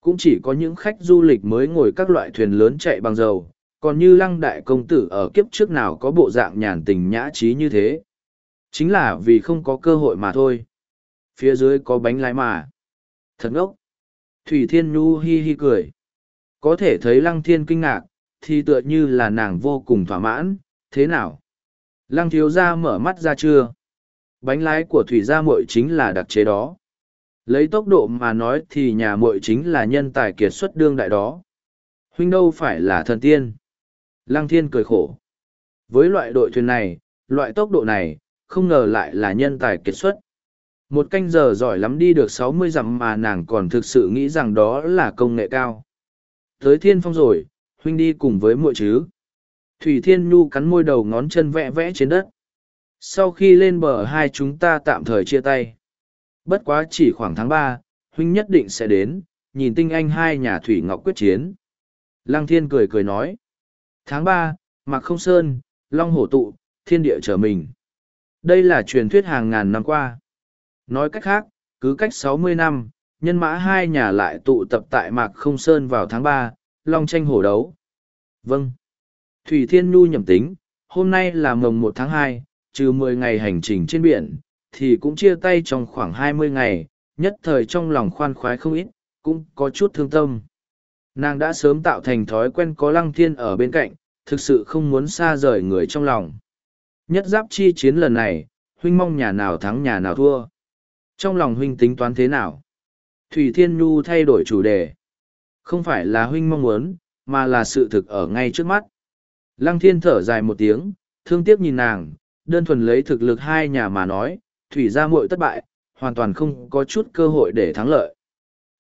Cũng chỉ có những khách du lịch mới ngồi các loại thuyền lớn chạy bằng dầu, còn như lăng đại công tử ở kiếp trước nào có bộ dạng nhàn tình nhã trí như thế. Chính là vì không có cơ hội mà thôi. Phía dưới có bánh lái mà. Thật ngốc. Thủy Thiên Nhu hi hi cười. Có thể thấy Lăng Thiên kinh ngạc, thì tựa như là nàng vô cùng thỏa mãn, thế nào? Lăng thiếu gia mở mắt ra chưa? Bánh lái của Thủy gia muội chính là đặc chế đó. Lấy tốc độ mà nói thì nhà muội chính là nhân tài kiệt xuất đương đại đó. Huynh đâu phải là thần tiên. Lăng Thiên cười khổ. Với loại đội thuyền này, loại tốc độ này, không ngờ lại là nhân tài kiệt xuất. Một canh giờ giỏi lắm đi được sáu mươi dặm mà nàng còn thực sự nghĩ rằng đó là công nghệ cao. Tới thiên phong rồi, huynh đi cùng với muội chứ. Thủy Thiên Nhu cắn môi đầu ngón chân vẽ vẽ trên đất. Sau khi lên bờ hai chúng ta tạm thời chia tay. Bất quá chỉ khoảng tháng ba, huynh nhất định sẽ đến, nhìn tinh anh hai nhà Thủy Ngọc quyết chiến. Lăng Thiên cười cười nói. Tháng ba, Mạc Không Sơn, Long Hổ Tụ, Thiên Địa trở mình. Đây là truyền thuyết hàng ngàn năm qua. Nói cách khác, cứ cách 60 năm, nhân mã hai nhà lại tụ tập tại Mạc Không Sơn vào tháng ba, long tranh hổ đấu. Vâng. Thủy Thiên Nhu nhầm tính, hôm nay là mồng một tháng hai trừ mười ngày hành trình trên biển thì cũng chia tay trong khoảng hai mươi ngày nhất thời trong lòng khoan khoái không ít cũng có chút thương tâm nàng đã sớm tạo thành thói quen có lăng thiên ở bên cạnh, thực sự không muốn xa rời người trong lòng. Nhất giáp chi chiến lần này, huynh mong nhà nào thắng nhà nào thua. Trong lòng huynh tính toán thế nào? Thủy thiên nhu thay đổi chủ đề. Không phải là huynh mong muốn, mà là sự thực ở ngay trước mắt. Lăng thiên thở dài một tiếng, thương tiếc nhìn nàng, đơn thuần lấy thực lực hai nhà mà nói, thủy ra muội thất bại, hoàn toàn không có chút cơ hội để thắng lợi.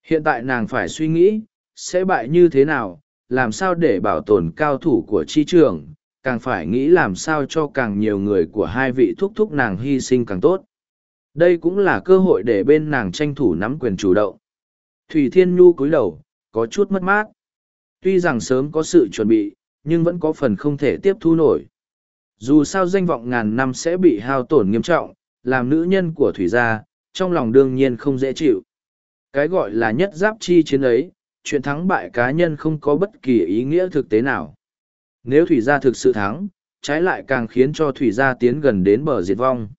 Hiện tại nàng phải suy nghĩ sẽ bại như thế nào, làm sao để bảo tồn cao thủ của chi trường, càng phải nghĩ làm sao cho càng nhiều người của hai vị thúc thúc nàng hy sinh càng tốt. Đây cũng là cơ hội để bên nàng tranh thủ nắm quyền chủ động. Thủy thiên nhu cúi đầu, có chút mất mát. Tuy rằng sớm có sự chuẩn bị, nhưng vẫn có phần không thể tiếp thu nổi. Dù sao danh vọng ngàn năm sẽ bị hao tổn nghiêm trọng, làm nữ nhân của thủy gia, trong lòng đương nhiên không dễ chịu. Cái gọi là nhất giáp chi chiến ấy chuyện thắng bại cá nhân không có bất kỳ ý nghĩa thực tế nào. Nếu thủy gia thực sự thắng, trái lại càng khiến cho thủy gia tiến gần đến bờ diệt vong.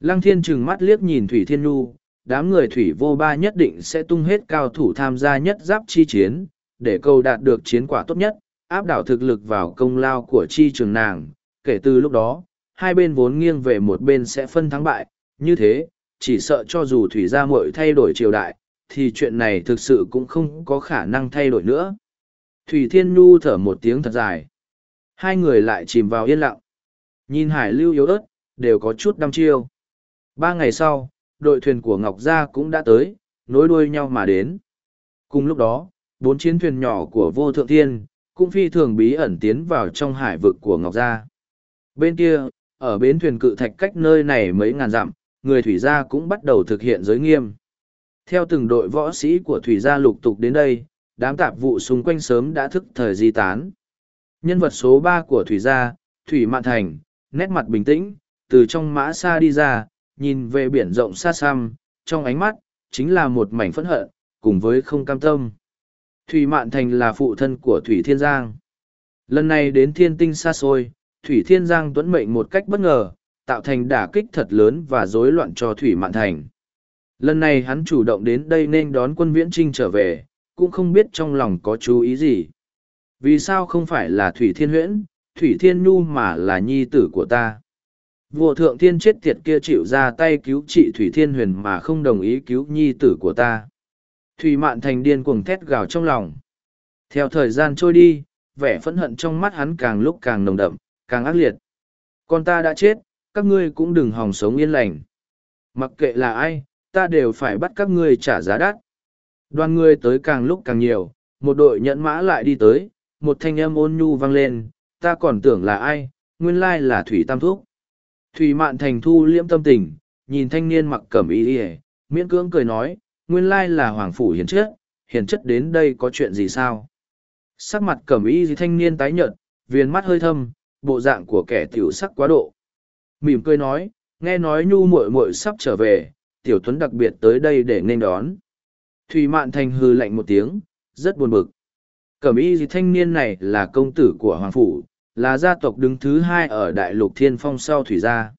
Lăng thiên trừng mắt liếc nhìn thủy thiên nhu, đám người thủy vô ba nhất định sẽ tung hết cao thủ tham gia nhất giáp chi chiến, để câu đạt được chiến quả tốt nhất, áp đảo thực lực vào công lao của chi trường nàng. Kể từ lúc đó, hai bên vốn nghiêng về một bên sẽ phân thắng bại, như thế, chỉ sợ cho dù thủy gia mội thay đổi triều đại thì chuyện này thực sự cũng không có khả năng thay đổi nữa. Thủy thiên nhu thở một tiếng thật dài. Hai người lại chìm vào yên lặng. Nhìn hải lưu yếu ớt, đều có chút đăm chiêu. Ba ngày sau, đội thuyền của ngọc gia cũng đã tới, nối đuôi nhau mà đến. Cùng lúc đó, bốn chiến thuyền nhỏ của vô thượng thiên cũng phi thường bí ẩn tiến vào trong hải vực của ngọc gia. Bên kia, ở bến thuyền cự thạch cách nơi này mấy ngàn dặm, người thủy gia cũng bắt đầu thực hiện giới nghiêm theo từng đội võ sĩ của thủy gia lục tục đến đây, đám tạp vụ xung quanh sớm đã thức thời di tán. Nhân vật số ba của thủy gia, thủy mạn thành, nét mặt bình tĩnh, từ trong mã xa đi ra, nhìn về biển rộng xa xăm, trong ánh mắt, chính là một mảnh phẫn hận, cùng với không cam tâm. Thủy mạn thành là phụ thân của thủy thiên giang. Lần này đến thiên tinh xa xôi, thủy thiên giang tuẫn mệnh một cách bất ngờ, tạo thành đả kích thật lớn và rối loạn cho thủy mạn thành lần này hắn chủ động đến đây nên đón quân viễn trinh trở về, cũng không biết trong lòng có chú ý gì. Vì sao không phải là thủy thiên huyễn, thủy thiên nhu mà là nhi tử của ta? Vua thượng thiên chết tiệt kia chịu ra tay cứu trị thủy thiên huyền mà không đồng ý cứu nhi tử của ta. Thủy mạn thành điên cuồng thét gào trong lòng. Theo thời gian trôi đi, vẻ phẫn hận trong mắt hắn càng lúc càng nồng đậm, càng ác liệt. Con ta đã chết, các ngươi cũng đừng hòng sống yên lành. Mặc kệ là ai ta đều phải bắt các ngươi trả giá đắt. Đoàn người tới càng lúc càng nhiều một đội nhẫn mã lại đi tới một thanh âm ôn nhu vang lên ta còn tưởng là ai nguyên lai là thủy tam thúc. Thủy mạn thành thu liễm tâm tình nhìn thanh niên mặc cẩm y y, miễn cưỡng cười nói nguyên lai là hoàng phủ hiền chất hiền chất đến đây có chuyện gì sao? Sắc mặt cẩm y thanh niên tái nhợt viền mắt hơi thâm bộ dạng của kẻ tiểu sắc quá độ. Mỉm cười nói nghe nói nhu muội muội sắp trở về tiểu tuấn đặc biệt tới đây để nên đón. Thùy mạn thành hư lạnh một tiếng, rất buồn bực. Cẩm y gì thanh niên này là công tử của hoàng phủ, là gia tộc đứng thứ hai ở đại lục thiên phong sau thủy gia.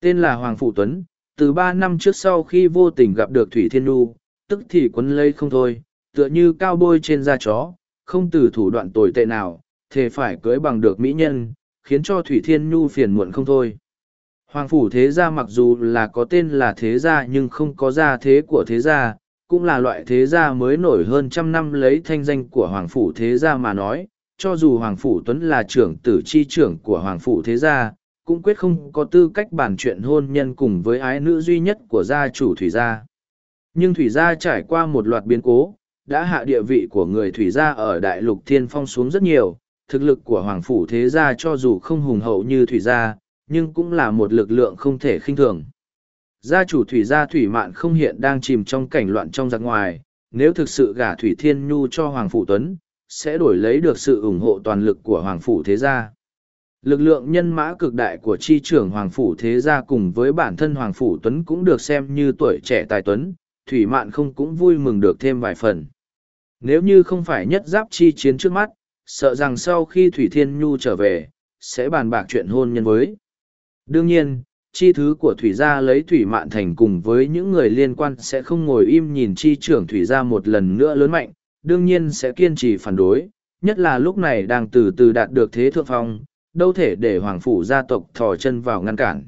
Tên là hoàng phủ tuấn, từ ba năm trước sau khi vô tình gặp được thủy thiên nu tức thì quấn lây không thôi, tựa như cao bôi trên da chó, không từ thủ đoạn tồi tệ nào, thề phải cưới bằng được mỹ nhân, khiến cho thủy thiên nhu phiền muộn không thôi hoàng phủ thế gia mặc dù là có tên là thế gia nhưng không có gia thế của thế gia, cũng là loại thế gia mới nổi hơn trăm năm lấy thanh danh của hoàng phủ thế gia mà nói. Cho dù hoàng phủ tuấn là trưởng tử chi trưởng của hoàng phủ thế gia, cũng quyết không có tư cách bàn chuyện hôn nhân cùng với ái nữ duy nhất của gia chủ thủy gia. Nhưng thủy gia trải qua một loạt biến cố, đã hạ địa vị của người thủy gia ở đại lục thiên phong xuống rất nhiều. Thực lực của hoàng phủ thế gia cho dù không hùng hậu như thủy gia nhưng cũng là một lực lượng không thể khinh thường. Gia chủ thủy gia thủy mạn không hiện đang chìm trong cảnh loạn trong giặc ngoài, nếu thực sự gả thủy thiên nhu cho hoàng phủ tuấn, sẽ đổi lấy được sự ủng hộ toàn lực của hoàng phủ thế gia. Lực lượng nhân mã cực đại của chi trưởng hoàng phủ thế gia cùng với bản thân hoàng phủ tuấn cũng được xem như tuổi trẻ tài tuấn, thủy mạn không cũng vui mừng được thêm vài phần. Nếu như không phải nhất giáp chi chiến trước mắt, sợ rằng sau khi thủy thiên nhu trở về, sẽ bàn bạc chuyện hôn nhân với. Đương nhiên, chi thứ của thủy gia lấy thủy mạn thành cùng với những người liên quan sẽ không ngồi im nhìn chi trưởng thủy gia một lần nữa lớn mạnh, đương nhiên sẽ kiên trì phản đối, nhất là lúc này đang từ từ đạt được thế thượng phong, đâu thể để hoàng phủ gia tộc thò chân vào ngăn cản.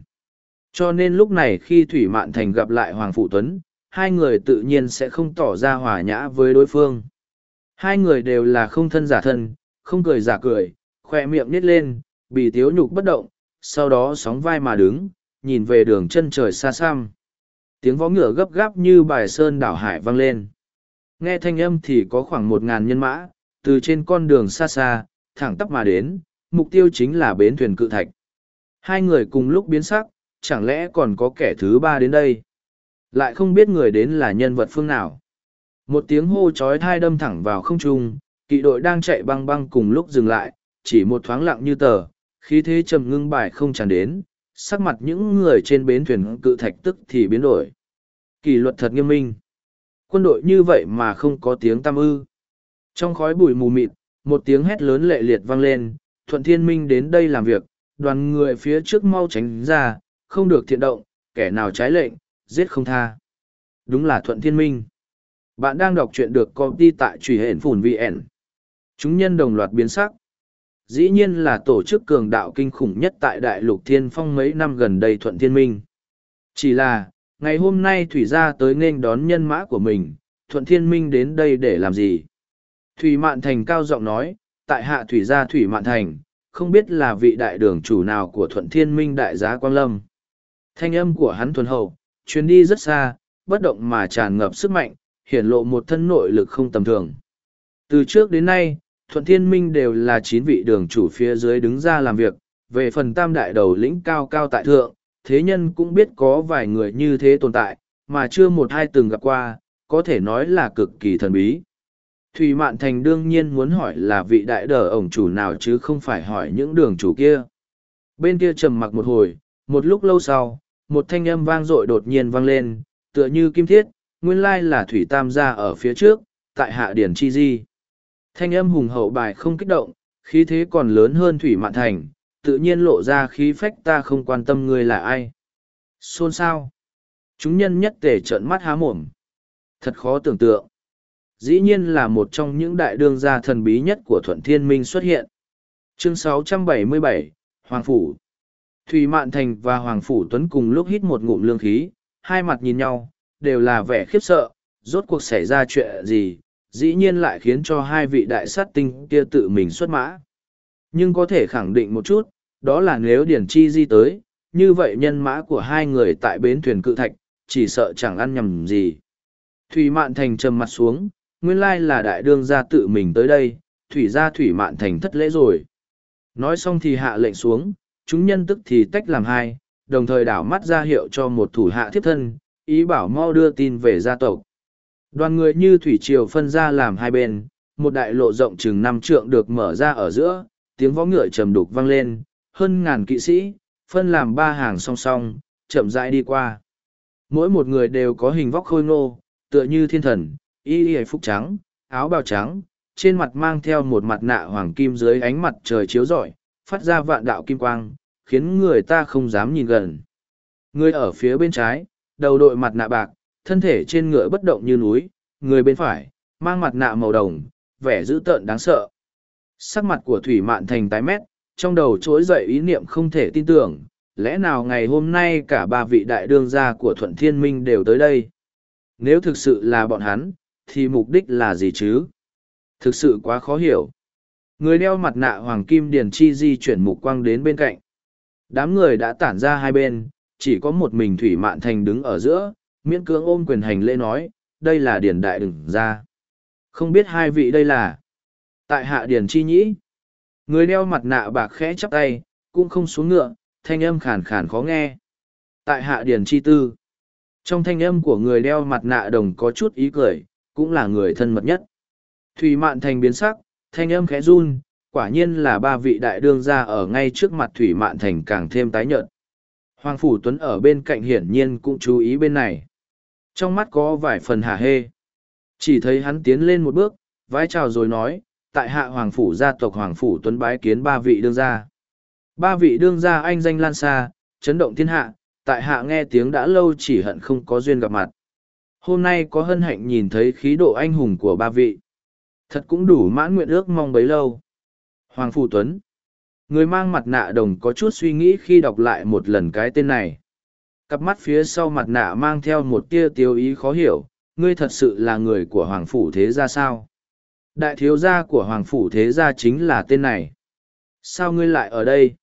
Cho nên lúc này khi Thủy Mạn Thành gặp lại Hoàng Phủ Tuấn, hai người tự nhiên sẽ không tỏ ra hòa nhã với đối phương. Hai người đều là không thân giả thân, không cười giả cười, khoe miệng nít lên, bị tiếu nhục bất động, sau đó sóng vai mà đứng, nhìn về đường chân trời xa xăm. Tiếng vó ngựa gấp gáp như bài sơn đảo hải vang lên. Nghe thanh âm thì có khoảng một ngàn nhân mã, từ trên con đường xa xa, thẳng tắp mà đến, mục tiêu chính là bến thuyền cự thạch. Hai người cùng lúc biến sắc, chẳng lẽ còn có kẻ thứ ba đến đây? Lại không biết người đến là nhân vật phương nào. Một tiếng hô chói thai đâm thẳng vào không trung, kỵ đội đang chạy băng băng cùng lúc dừng lại, chỉ một thoáng lặng như tờ, khí thế trầm ngưng bài không tràn đến, sắc mặt những người trên bến thuyền cự thạch tức thì biến đổi. Kỷ luật thật nghiêm minh. Quân đội như vậy mà không có tiếng tam ư. Trong khói bụi mù mịt, một tiếng hét lớn lệ liệt vang lên, Thuận Thiên Minh đến đây làm việc, đoàn người phía trước mau tránh ra, không được thiện động, kẻ nào trái lệnh, giết không tha. Đúng là Thuận Thiên Minh. Bạn đang đọc truyện được công ty tại truy hển phủn VN. Chúng nhân đồng loạt biến sắc. Dĩ nhiên là tổ chức cường đạo kinh khủng nhất tại Đại lục Thiên Phong mấy năm gần đây Thuận Thiên Minh. Chỉ là, ngày hôm nay Thủy gia tới nên đón nhân mã của mình, Thuận Thiên Minh đến đây để làm gì? Thủy Mạn Thành cao giọng nói, tại hạ Thủy gia Thủy Mạn Thành, không biết là vị đại đường chủ nào của Thuận Thiên Minh đại giá Quang Lâm. Thanh âm của hắn thuần hậu, chuyến đi rất xa, bất động mà tràn ngập sức mạnh, hiển lộ một thân nội lực không tầm thường. Từ trước đến nay, Thuận Thiên Minh đều là chín vị đường chủ phía dưới đứng ra làm việc, về phần tam đại đầu lĩnh cao cao tại thượng, thế nhân cũng biết có vài người như thế tồn tại, mà chưa một hai từng gặp qua, có thể nói là cực kỳ thần bí. Thủy Mạn Thành đương nhiên muốn hỏi là vị đại đờ ổng chủ nào chứ không phải hỏi những đường chủ kia. Bên kia trầm mặc một hồi, một lúc lâu sau, một thanh âm vang dội đột nhiên vang lên, tựa như kim thiết, nguyên lai là Thủy Tam gia ở phía trước, tại hạ điển chi di. Thanh âm hùng hậu bài không kích động, khí thế còn lớn hơn Thủy Mạn Thành, tự nhiên lộ ra khí phách ta không quan tâm ngươi là ai. Xôn sao? Chúng nhân nhất tề trợn mắt há mồm. Thật khó tưởng tượng. Dĩ nhiên là một trong những đại đương gia thần bí nhất của Thuận Thiên Minh xuất hiện. Chương 677, Hoàng Phủ Thùy Mạn Thành và Hoàng Phủ Tuấn cùng lúc hít một ngụm lương khí, hai mặt nhìn nhau, đều là vẻ khiếp sợ, rốt cuộc xảy ra chuyện gì, dĩ nhiên lại khiến cho hai vị đại sát tinh kia tự mình xuất mã. Nhưng có thể khẳng định một chút, đó là nếu Điển Chi Di tới, như vậy nhân mã của hai người tại bến thuyền cự thạch, chỉ sợ chẳng ăn nhầm gì. Thủy Mạn Thành trầm mặt xuống, nguyên lai là đại đương gia tự mình tới đây, thủy gia Thủy Mạn Thành thất lễ rồi. Nói xong thì hạ lệnh xuống, chúng nhân tức thì tách làm hai, đồng thời đảo mắt ra hiệu cho một thủ hạ thiếp thân, ý bảo mau đưa tin về gia tộc. Đoàn người như thủy triều phân ra làm hai bên, một đại lộ rộng chừng năm trượng được mở ra ở giữa, tiếng võ ngựa trầm đục vang lên, hơn ngàn kỵ sĩ, phân làm ba hàng song song, chậm rãi đi qua. Mỗi một người đều có hình vóc khôi ngô, tựa như thiên thần, y y phúc trắng, áo bào trắng, trên mặt mang theo một mặt nạ hoàng kim dưới ánh mặt trời chiếu rọi, phát ra vạn đạo kim quang, khiến người ta không dám nhìn gần. Người ở phía bên trái, đầu đội mặt nạ bạc, thân thể trên ngựa bất động như núi, người bên phải, mang mặt nạ màu đồng, vẻ dữ tợn đáng sợ. Sắc mặt của Thủy Mạn Thành tái mét, trong đầu trỗi dậy ý niệm không thể tin tưởng, lẽ nào ngày hôm nay cả ba vị đại đương gia của Thuận Thiên Minh đều tới đây? Nếu thực sự là bọn hắn, thì mục đích là gì chứ? Thực sự quá khó hiểu. Người đeo mặt nạ Hoàng Kim Điền Chi di chuyển mục quang đến bên cạnh. Đám người đã tản ra hai bên, chỉ có một mình Thủy Mạn Thành đứng ở giữa, miễn cưỡng ôm quyền hành lễ nói, đây là Điền Đại Đừng ra. Không biết hai vị đây là. Tại hạ Điền Chi Nhĩ. Người đeo mặt nạ bạc khẽ chắp tay, cũng không xuống ngựa, thanh âm khàn khàn khó nghe. Tại hạ Điền Chi Tư. Trong thanh âm của người đeo mặt nạ đồng có chút ý cười, cũng là người thân mật nhất. Thủy Mạn Thành biến sắc, thanh âm khẽ run, quả nhiên là ba vị đại đương gia ở ngay trước mặt Thủy Mạn Thành càng thêm tái nhợt. Hoàng Phủ Tuấn ở bên cạnh hiển nhiên cũng chú ý bên này. Trong mắt có vài phần hả hê. Chỉ thấy hắn tiến lên một bước, vái chào rồi nói, tại hạ Hoàng Phủ gia tộc Hoàng Phủ Tuấn bái kiến ba vị đương gia. Ba vị đương gia anh danh lan xa, chấn động thiên hạ, tại hạ nghe tiếng đã lâu chỉ hận không có duyên gặp mặt. Hôm nay có hân hạnh nhìn thấy khí độ anh hùng của ba vị. Thật cũng đủ mãn nguyện ước mong bấy lâu. Hoàng phủ Tuấn. Người mang mặt nạ đồng có chút suy nghĩ khi đọc lại một lần cái tên này. Cặp mắt phía sau mặt nạ mang theo một tia tiêu ý khó hiểu, ngươi thật sự là người của Hoàng Phủ Thế Gia sao? Đại thiếu gia của Hoàng Phủ Thế Gia chính là tên này. Sao ngươi lại ở đây?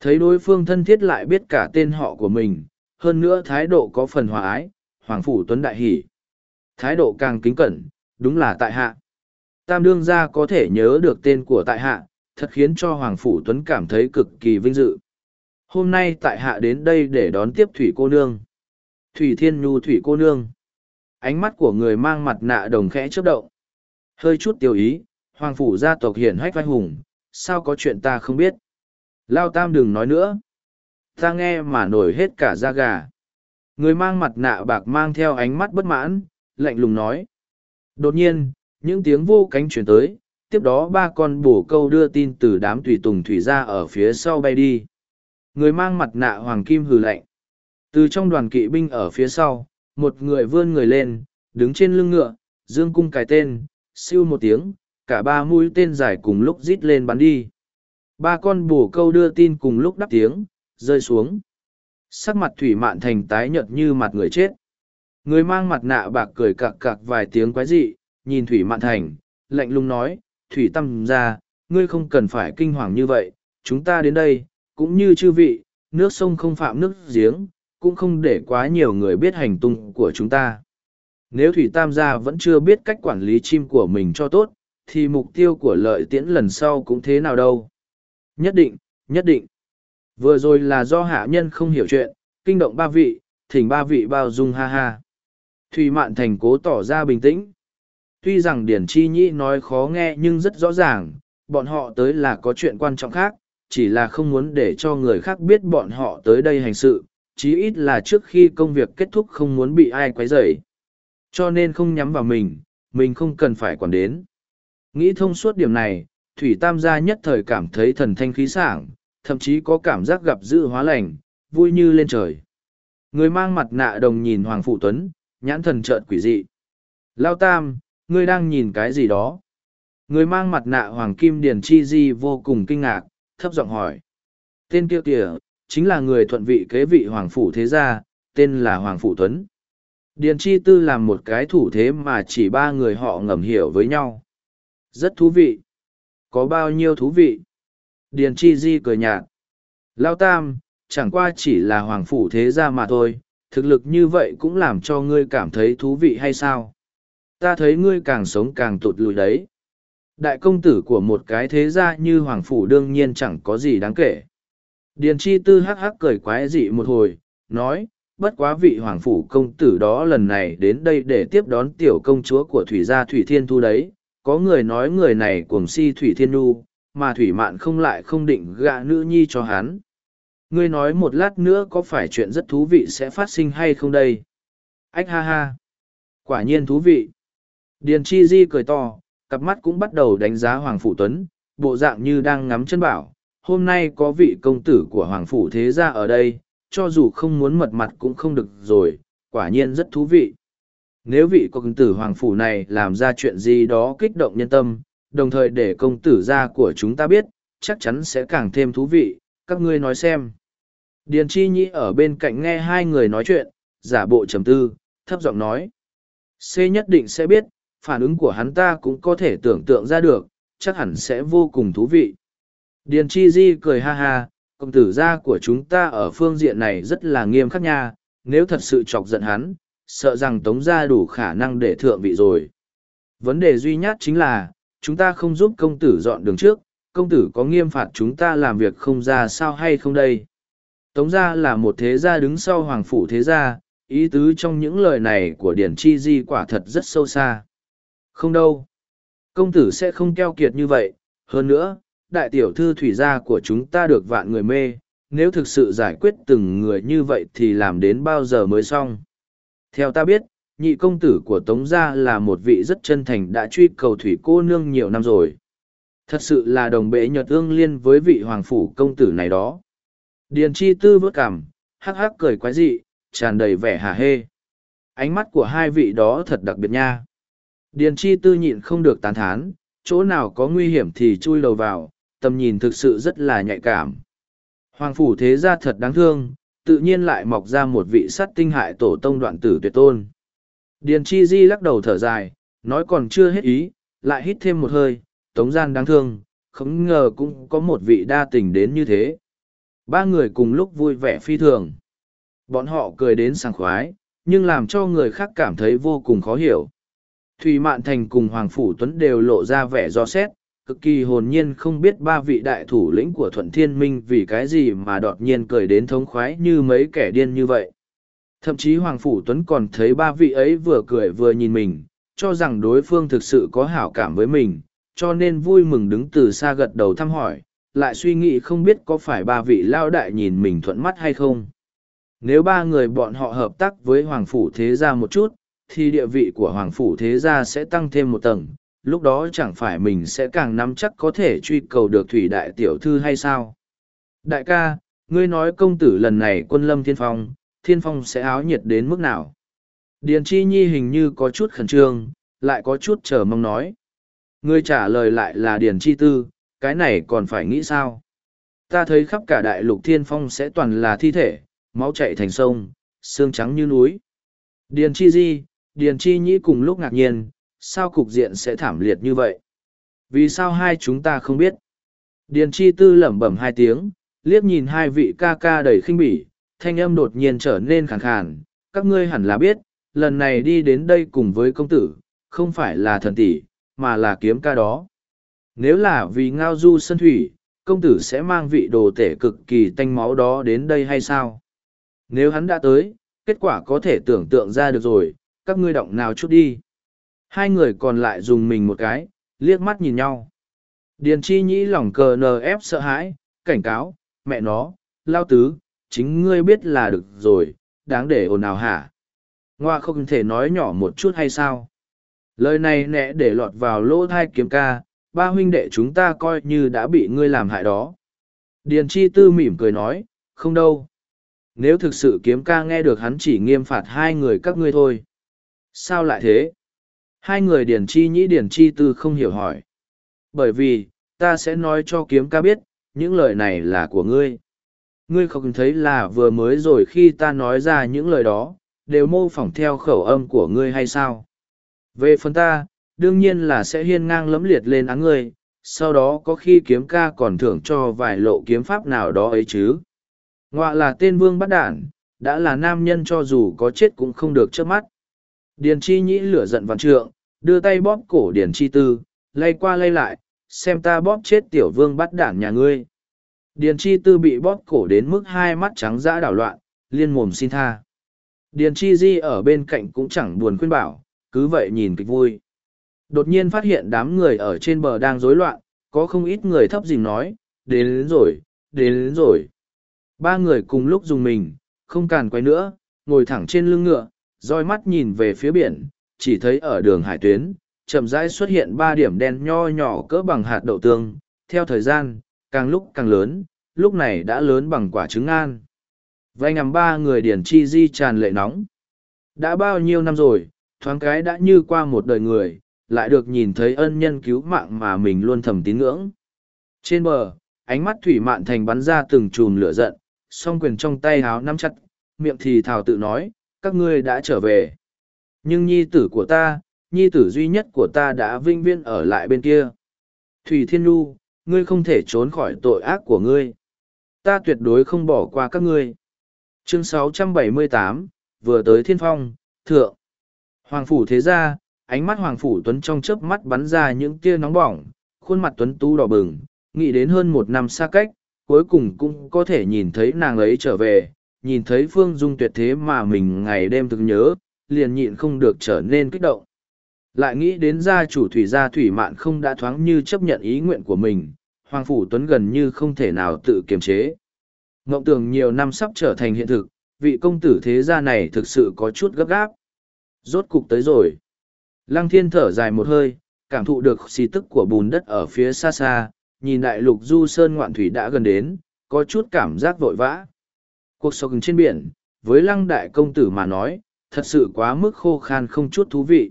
Thấy đối phương thân thiết lại biết cả tên họ của mình, hơn nữa thái độ có phần hòa ái, Hoàng Phủ Tuấn đại hỉ. Thái độ càng kính cẩn, đúng là tại hạ. Tam đương gia có thể nhớ được tên của tại hạ, thật khiến cho Hoàng Phủ Tuấn cảm thấy cực kỳ vinh dự. Hôm nay tại hạ đến đây để đón tiếp Thủy cô nương. Thủy Thiên Nhu Thủy cô nương. Ánh mắt của người mang mặt nạ đồng khẽ chớp động. Hơi chút tiêu ý, Hoàng Phủ gia tộc hiển hách vai hùng, sao có chuyện ta không biết. Lao Tam đừng nói nữa. Ta nghe mà nổi hết cả da gà. Người mang mặt nạ bạc mang theo ánh mắt bất mãn, lạnh lùng nói. Đột nhiên, những tiếng vô cánh chuyển tới, tiếp đó ba con bổ câu đưa tin từ đám tùy tùng thủy ra ở phía sau bay đi. Người mang mặt nạ hoàng kim hừ lạnh. Từ trong đoàn kỵ binh ở phía sau, một người vươn người lên, đứng trên lưng ngựa, dương cung cài tên, siêu một tiếng, cả ba mũi tên dài cùng lúc rít lên bắn đi. Ba con bổ câu đưa tin cùng lúc đắp tiếng, rơi xuống. Sắc mặt thủy mạn thành tái nhợt như mặt người chết. Người mang mặt nạ bạc cười cặc cặc vài tiếng quái dị, nhìn thủy mạn thành, lạnh lùng nói, thủy tâm ra, ngươi không cần phải kinh hoàng như vậy, chúng ta đến đây, cũng như chư vị, nước sông không phạm nước giếng, cũng không để quá nhiều người biết hành tung của chúng ta. Nếu Thủy Tam gia vẫn chưa biết cách quản lý chim của mình cho tốt, thì mục tiêu của lợi tiễn lần sau cũng thế nào đâu. Nhất định, nhất định. Vừa rồi là do hạ nhân không hiểu chuyện, kinh động ba vị, thỉnh ba vị bao dung ha ha. Thủy Mạn Thành cố tỏ ra bình tĩnh. Tuy rằng Điển Chi Nhĩ nói khó nghe nhưng rất rõ ràng, bọn họ tới là có chuyện quan trọng khác, chỉ là không muốn để cho người khác biết bọn họ tới đây hành sự, chí ít là trước khi công việc kết thúc không muốn bị ai quấy rầy. Cho nên không nhắm vào mình, mình không cần phải quản đến. Nghĩ thông suốt điểm này, Thủy Tam gia nhất thời cảm thấy thần thanh khí sảng, thậm chí có cảm giác gặp dự hóa lành, vui như lên trời. Người mang mặt nạ đồng nhìn Hoàng Phụ Tuấn, nhãn thần trợn quỷ dị. Lao Tam, ngươi đang nhìn cái gì đó? Người mang mặt nạ Hoàng Kim Điền Chi Di vô cùng kinh ngạc, thấp giọng hỏi. Tên kia kìa, chính là người thuận vị kế vị Hoàng Phủ Thế Gia, tên là Hoàng Phủ Tuấn. Điền Chi Tư làm một cái thủ thế mà chỉ ba người họ ngầm hiểu với nhau. Rất thú vị. Có bao nhiêu thú vị? Điền Chi Di cười nhạt. Lao Tam, chẳng qua chỉ là Hoàng Phủ Thế Gia mà thôi, thực lực như vậy cũng làm cho ngươi cảm thấy thú vị hay sao? Ta thấy ngươi càng sống càng tụt lùi đấy. Đại công tử của một cái thế gia như Hoàng Phủ đương nhiên chẳng có gì đáng kể. Điền Chi Tư hắc hắc cười quái dị một hồi, nói, bất quá vị Hoàng Phủ công tử đó lần này đến đây để tiếp đón tiểu công chúa của Thủy gia Thủy Thiên Thu đấy. Có người nói người này cuồng si Thủy Thiên Nhu, mà Thủy Mạn không lại không định gạ nữ nhi cho hắn. Ngươi nói một lát nữa có phải chuyện rất thú vị sẽ phát sinh hay không đây? Ách ha ha! Quả nhiên thú vị! Điền Chi Di cười to, cặp mắt cũng bắt đầu đánh giá Hoàng Phủ Tuấn, bộ dạng như đang ngắm chân bảo. Hôm nay có vị công tử của Hoàng Phủ Thế Gia ở đây, cho dù không muốn mật mặt cũng không được rồi, quả nhiên rất thú vị. Nếu vị công tử Hoàng Phủ này làm ra chuyện gì đó kích động nhân tâm, đồng thời để công tử gia của chúng ta biết, chắc chắn sẽ càng thêm thú vị, các ngươi nói xem. Điền Chi Nhĩ ở bên cạnh nghe hai người nói chuyện, giả bộ trầm tư, thấp giọng nói. C nhất định sẽ biết, phản ứng của hắn ta cũng có thể tưởng tượng ra được, chắc hẳn sẽ vô cùng thú vị. Điền Chi Di cười ha ha, công tử gia của chúng ta ở phương diện này rất là nghiêm khắc nha, nếu thật sự chọc giận hắn, sợ rằng tống gia đủ khả năng để thượng vị rồi. Vấn đề duy nhất chính là, chúng ta không giúp công tử dọn đường trước, công tử có nghiêm phạt chúng ta làm việc không ra sao hay không đây. Tống gia là một thế gia đứng sau hoàng phủ thế gia, ý tứ trong những lời này của Điển Chi Di quả thật rất sâu xa. Không đâu. Công tử sẽ không keo kiệt như vậy. Hơn nữa, đại tiểu thư thủy gia của chúng ta được vạn người mê. Nếu thực sự giải quyết từng người như vậy thì làm đến bao giờ mới xong. Theo ta biết, nhị công tử của Tống Gia là một vị rất chân thành đã truy cầu thủy cô nương nhiều năm rồi. Thật sự là đồng bệ nhật ương liên với vị hoàng phủ công tử này đó. Điền chi tư vớt cảm, hắc hắc cười quái dị, tràn đầy vẻ hà hê. Ánh mắt của hai vị đó thật đặc biệt nha. Điền chi tư nhịn không được tán thán, chỗ nào có nguy hiểm thì chui đầu vào, tầm nhìn thực sự rất là nhạy cảm. Hoàng phủ thế gia thật đáng thương, tự nhiên lại mọc ra một vị sắt tinh hại tổ tông đoạn tử tuyệt tôn. Điền chi di lắc đầu thở dài, nói còn chưa hết ý, lại hít thêm một hơi, tống gian đáng thương, không ngờ cũng có một vị đa tình đến như thế. Ba người cùng lúc vui vẻ phi thường. Bọn họ cười đến sảng khoái, nhưng làm cho người khác cảm thấy vô cùng khó hiểu. Thùy Mạn Thành cùng Hoàng Phủ Tuấn đều lộ ra vẻ do xét, cực kỳ hồn nhiên không biết ba vị đại thủ lĩnh của Thuận Thiên Minh vì cái gì mà đột nhiên cười đến thống khoái như mấy kẻ điên như vậy. Thậm chí Hoàng Phủ Tuấn còn thấy ba vị ấy vừa cười vừa nhìn mình, cho rằng đối phương thực sự có hảo cảm với mình, cho nên vui mừng đứng từ xa gật đầu thăm hỏi, lại suy nghĩ không biết có phải ba vị lao đại nhìn mình thuận mắt hay không. Nếu ba người bọn họ hợp tác với Hoàng Phủ Thế Gia một chút, thì địa vị của Hoàng Phủ Thế Gia sẽ tăng thêm một tầng, lúc đó chẳng phải mình sẽ càng nắm chắc có thể truy cầu được Thủy Đại Tiểu Thư hay sao? Đại ca, ngươi nói công tử lần này quân lâm thiên phong, thiên phong sẽ áo nhiệt đến mức nào? Điền Chi Nhi hình như có chút khẩn trương, lại có chút chờ mong nói. Ngươi trả lời lại là Điền Chi Tư, cái này còn phải nghĩ sao? Ta thấy khắp cả đại lục thiên phong sẽ toàn là thi thể, máu chạy thành sông, xương trắng như núi. Điền Chi Di, Điền Chi Nhĩ cùng lúc ngạc nhiên, sao cục diện sẽ thảm liệt như vậy? Vì sao hai chúng ta không biết? Điền Chi Tư lẩm bẩm hai tiếng, liếc nhìn hai vị ca ca đầy khinh bỉ, thanh âm đột nhiên trở nên khàn khàn. Các ngươi hẳn là biết, lần này đi đến đây cùng với công tử, không phải là thần tỷ, mà là kiếm ca đó. Nếu là vì ngao du sân thủy, công tử sẽ mang vị đồ tể cực kỳ tanh máu đó đến đây hay sao? Nếu hắn đã tới, kết quả có thể tưởng tượng ra được rồi, các ngươi động nào chút đi. Hai người còn lại dùng mình một cái, liếc mắt nhìn nhau. Điền chi nhĩ lòng cờ nờ ép sợ hãi, cảnh cáo, mẹ nó, lao tứ, chính ngươi biết là được rồi, đáng để ồn ào hả. Ngoa không thể nói nhỏ một chút hay sao? Lời này nẹ để lọt vào lỗ thai kiếm ca, ba huynh đệ chúng ta coi như đã bị ngươi làm hại đó. Điền chi tư mỉm cười nói, không đâu. Nếu thực sự kiếm ca nghe được hắn chỉ nghiêm phạt hai người các ngươi thôi. Sao lại thế? Hai người điển chi nhĩ điển chi tư không hiểu hỏi. Bởi vì, ta sẽ nói cho kiếm ca biết, những lời này là của ngươi. Ngươi không thấy là vừa mới rồi khi ta nói ra những lời đó, đều mô phỏng theo khẩu âm của ngươi hay sao? Về phần ta, đương nhiên là sẽ hiên ngang lẫm liệt lên án ngươi, sau đó có khi kiếm ca còn thưởng cho vài lộ kiếm pháp nào đó ấy chứ. Ngoạ là tên vương bắt đản, đã là nam nhân cho dù có chết cũng không được trước mắt. Điền chi nhĩ lửa giận vạn trượng, đưa tay bóp cổ điền chi tư, lay qua lay lại, xem ta bóp chết tiểu vương bắt đản nhà ngươi. Điền chi tư bị bóp cổ đến mức hai mắt trắng dã đảo loạn, liên mồm xin tha. Điền chi di ở bên cạnh cũng chẳng buồn khuyên bảo, cứ vậy nhìn kịch vui. Đột nhiên phát hiện đám người ở trên bờ đang rối loạn, có không ít người thấp dìm nói, đến, đến rồi, đến, đến rồi. Ba người cùng lúc dùng mình, không càn quay nữa, ngồi thẳng trên lưng ngựa, roi mắt nhìn về phía biển, chỉ thấy ở đường hải tuyến, chậm rãi xuất hiện ba điểm đen nho nhỏ cỡ bằng hạt đậu tương, theo thời gian, càng lúc càng lớn, lúc này đã lớn bằng quả trứng an. Vay ngắm ba người điển chi di tràn lệ nóng. Đã bao nhiêu năm rồi, thoáng cái đã như qua một đời người, lại được nhìn thấy ân nhân cứu mạng mà mình luôn thầm tín ngưỡng. Trên bờ, ánh mắt thủy mạn thành bắn ra từng chùm lửa giận, song quyền trong tay háo nắm chặt, miệng thì thào tự nói, các ngươi đã trở về. Nhưng nhi tử của ta, nhi tử duy nhất của ta đã vinh viên ở lại bên kia. Thủy Thiên Nhu, ngươi không thể trốn khỏi tội ác của ngươi. Ta tuyệt đối không bỏ qua các ngươi. Chương 678, vừa tới thiên phong, thượng. Hoàng Phủ thế gia ánh mắt Hoàng Phủ Tuấn trong chớp mắt bắn ra những tia nóng bỏng, khuôn mặt Tuấn tu đỏ bừng, nghĩ đến hơn một năm xa cách, cuối cùng cũng có thể nhìn thấy nàng ấy trở về, nhìn thấy Phương Dung tuyệt thế mà mình ngày đêm thực nhớ, liền nhịn không được trở nên kích động. Lại nghĩ đến gia chủ thủy gia thủy mạn không đã thoáng như chấp nhận ý nguyện của mình, Hoàng Phủ Tuấn gần như không thể nào tự kiềm chế. Ngộng tưởng nhiều năm sắp trở thành hiện thực, vị công tử thế gia này thực sự có chút gấp gáp. Rốt cục tới rồi. Lăng thiên thở dài một hơi, cảm thụ được xì tức của bùn đất ở phía xa xa, nhìn đại lục du sơn ngoạn thủy đã gần đến, có chút cảm giác vội vã. Cuộc sống trên biển, với lăng đại công tử mà nói, thật sự quá mức khô khan không chút thú vị.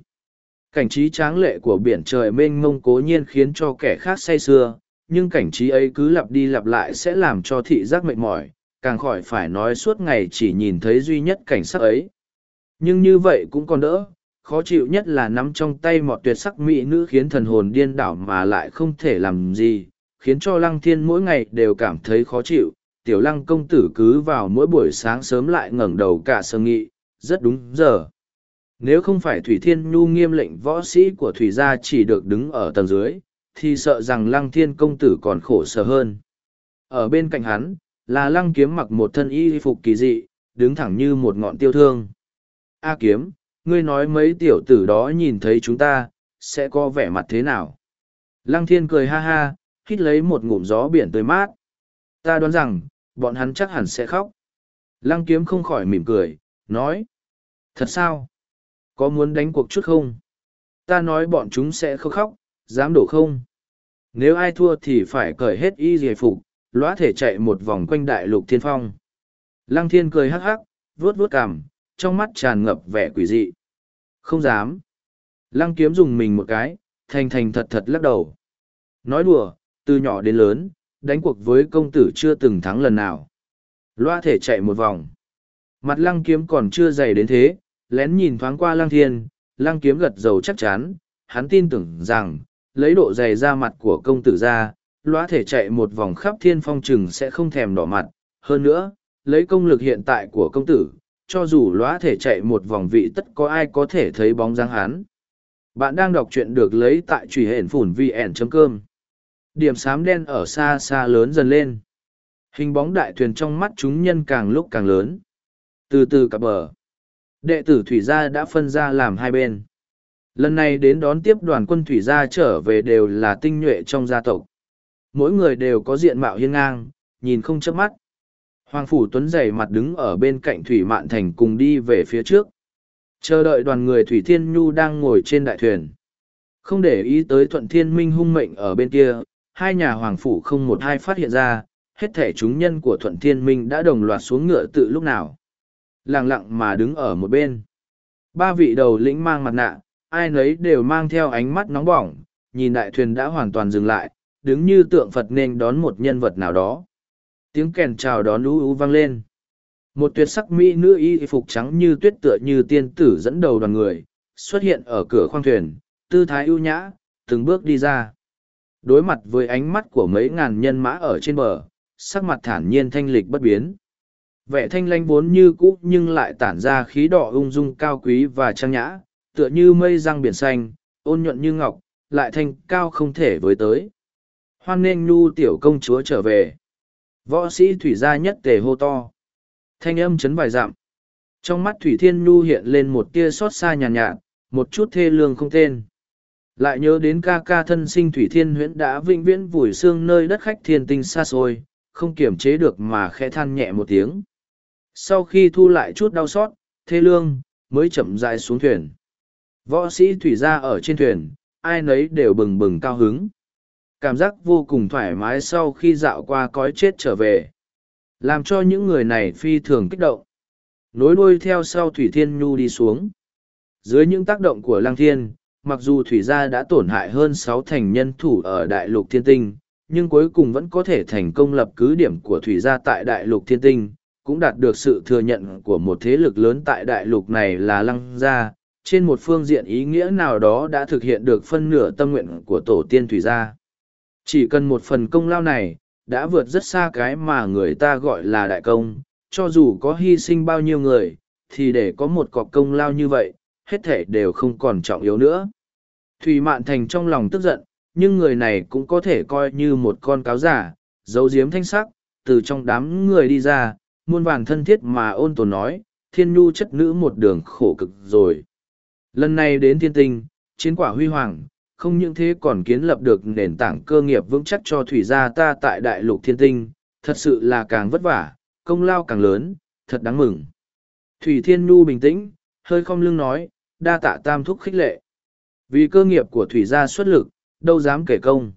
Cảnh trí tráng lệ của biển trời mênh mông cố nhiên khiến cho kẻ khác say sưa, nhưng cảnh trí ấy cứ lặp đi lặp lại sẽ làm cho thị giác mệt mỏi, càng khỏi phải nói suốt ngày chỉ nhìn thấy duy nhất cảnh sắc ấy. Nhưng như vậy cũng còn đỡ, khó chịu nhất là nắm trong tay mọt tuyệt sắc mỹ nữ khiến thần hồn điên đảo mà lại không thể làm gì, khiến cho lăng thiên mỗi ngày đều cảm thấy khó chịu. Tiểu lăng công tử cứ vào mỗi buổi sáng sớm lại ngẩng đầu cả sơ nghị, rất đúng giờ. Nếu không phải Thủy Thiên Nhu nghiêm lệnh võ sĩ của Thủy gia chỉ được đứng ở tầng dưới, thì sợ rằng lăng thiên công tử còn khổ sở hơn. Ở bên cạnh hắn, là lăng kiếm mặc một thân y phục kỳ dị, đứng thẳng như một ngọn tiêu thương. A kiếm, ngươi nói mấy tiểu tử đó nhìn thấy chúng ta, sẽ có vẻ mặt thế nào? Lăng thiên cười ha ha, hít lấy một ngụm gió biển tươi mát. Ta đoán rằng, bọn hắn chắc hẳn sẽ khóc. Lăng kiếm không khỏi mỉm cười, nói. Thật sao? Có muốn đánh cuộc chút không? Ta nói bọn chúng sẽ không khóc, dám đổ không? Nếu ai thua thì phải cởi hết y dề phục, lóa thể chạy một vòng quanh đại lục thiên phong. Lăng thiên cười hắc hắc, vuốt vuốt cằm, trong mắt tràn ngập vẻ quỷ dị. Không dám. Lăng kiếm dùng mình một cái, thành thành thật thật lắc đầu. Nói đùa, từ nhỏ đến lớn, đánh cuộc với công tử chưa từng thắng lần nào. Loa thể chạy một vòng. Mặt lăng kiếm còn chưa dày đến thế, lén nhìn thoáng qua lăng thiên, lăng kiếm gật dầu chắc chắn, hắn tin tưởng rằng, lấy độ dày ra mặt của công tử ra, loa thể chạy một vòng khắp thiên phong trừng sẽ không thèm đỏ mặt. Hơn nữa, lấy công lực hiện tại của công tử, cho dù loa thể chạy một vòng vị tất có ai có thể thấy bóng dáng hắn. Bạn đang đọc truyện được lấy tại truy hển phủn vn.com điểm xám đen ở xa xa lớn dần lên. Hình bóng đại thuyền trong mắt chúng nhân càng lúc càng lớn. Từ từ cặp bờ. Đệ tử thủy gia đã phân ra làm hai bên. Lần này đến đón tiếp đoàn quân thủy gia trở về đều là tinh nhuệ trong gia tộc. Mỗi người đều có diện mạo hiên ngang, nhìn không chớp mắt. Hoàng phủ tuấn dày mặt đứng ở bên cạnh thủy mạn thành cùng đi về phía trước. Chờ đợi đoàn người thủy thiên nhu đang ngồi trên đại thuyền. Không để ý tới thuận thiên minh hung mệnh ở bên kia hai nhà hoàng phủ không một hai phát hiện ra, hết thể chúng nhân của Thuận Thiên Minh đã đồng loạt xuống ngựa tự lúc nào. Lặng lặng mà đứng ở một bên. Ba vị đầu lĩnh mang mặt nạ, ai nấy đều mang theo ánh mắt nóng bỏng, nhìn đại thuyền đã hoàn toàn dừng lại, đứng như tượng Phật nên đón một nhân vật nào đó. Tiếng kèn chào đón ú ú vang lên. Một tuyệt sắc mỹ nữ y phục trắng như tuyết tựa như tiên tử dẫn đầu đoàn người, xuất hiện ở cửa khoang thuyền, tư thái ưu nhã, từng bước đi ra. Đối mặt với ánh mắt của mấy ngàn nhân mã ở trên bờ, sắc mặt thản nhiên thanh lịch bất biến. Vẻ thanh lanh vốn như cũ nhưng lại tản ra khí đỏ ung dung cao quý và trang nhã, tựa như mây răng biển xanh, ôn nhuận như ngọc, lại thanh cao không thể với tới. Hoan nghênh nhu tiểu công chúa trở về. Võ sĩ thủy gia nhất tề hô to. Thanh âm chấn vài dặm. Trong mắt Thủy Thiên Nhu hiện lên một tia xót xa nhàn nhạt, nhạt, một chút thê lương không tên lại nhớ đến ca ca thân sinh thủy thiên huyễn đã vĩnh viễn vùi xương nơi đất khách thiên tinh xa xôi, không kiềm chế được mà khẽ than nhẹ một tiếng. Sau khi thu lại chút đau xót, thê lương, mới chậm dại xuống thuyền. Võ sĩ thủy ra ở trên thuyền, ai nấy đều bừng bừng cao hứng. Cảm giác vô cùng thoải mái sau khi dạo qua cõi chết trở về. Làm cho những người này phi thường kích động. Nối đuôi theo sau thủy thiên nhu đi xuống. Dưới những tác động của lang thiên mặc dù thủy gia đã tổn hại hơn sáu thành nhân thủ ở đại lục thiên tinh, nhưng cuối cùng vẫn có thể thành công lập cứ điểm của thủy gia tại đại lục thiên tinh, cũng đạt được sự thừa nhận của một thế lực lớn tại đại lục này là lăng gia. Trên một phương diện ý nghĩa nào đó đã thực hiện được phân nửa tâm nguyện của tổ tiên thủy gia. Chỉ cần một phần công lao này đã vượt rất xa cái mà người ta gọi là đại công, cho dù có hy sinh bao nhiêu người, thì để có một cọc công lao như vậy hết thể đều không còn trọng yếu nữa. Thủy Mạn Thành trong lòng tức giận, nhưng người này cũng có thể coi như một con cáo giả, giấu giếm thanh sắc, từ trong đám người đi ra, muôn vàn thân thiết mà ôn tồn nói, thiên nhu chất nữ một đường khổ cực rồi. Lần này đến thiên tinh, chiến quả huy hoàng, không những thế còn kiến lập được nền tảng cơ nghiệp vững chắc cho thủy gia ta tại đại lục thiên tinh, thật sự là càng vất vả, công lao càng lớn, thật đáng mừng. Thủy Thiên Nhu bình tĩnh, hơi không lưng nói, đa tạ tam thúc khích lệ. Vì cơ nghiệp của thủy gia xuất lực, đâu dám kể công.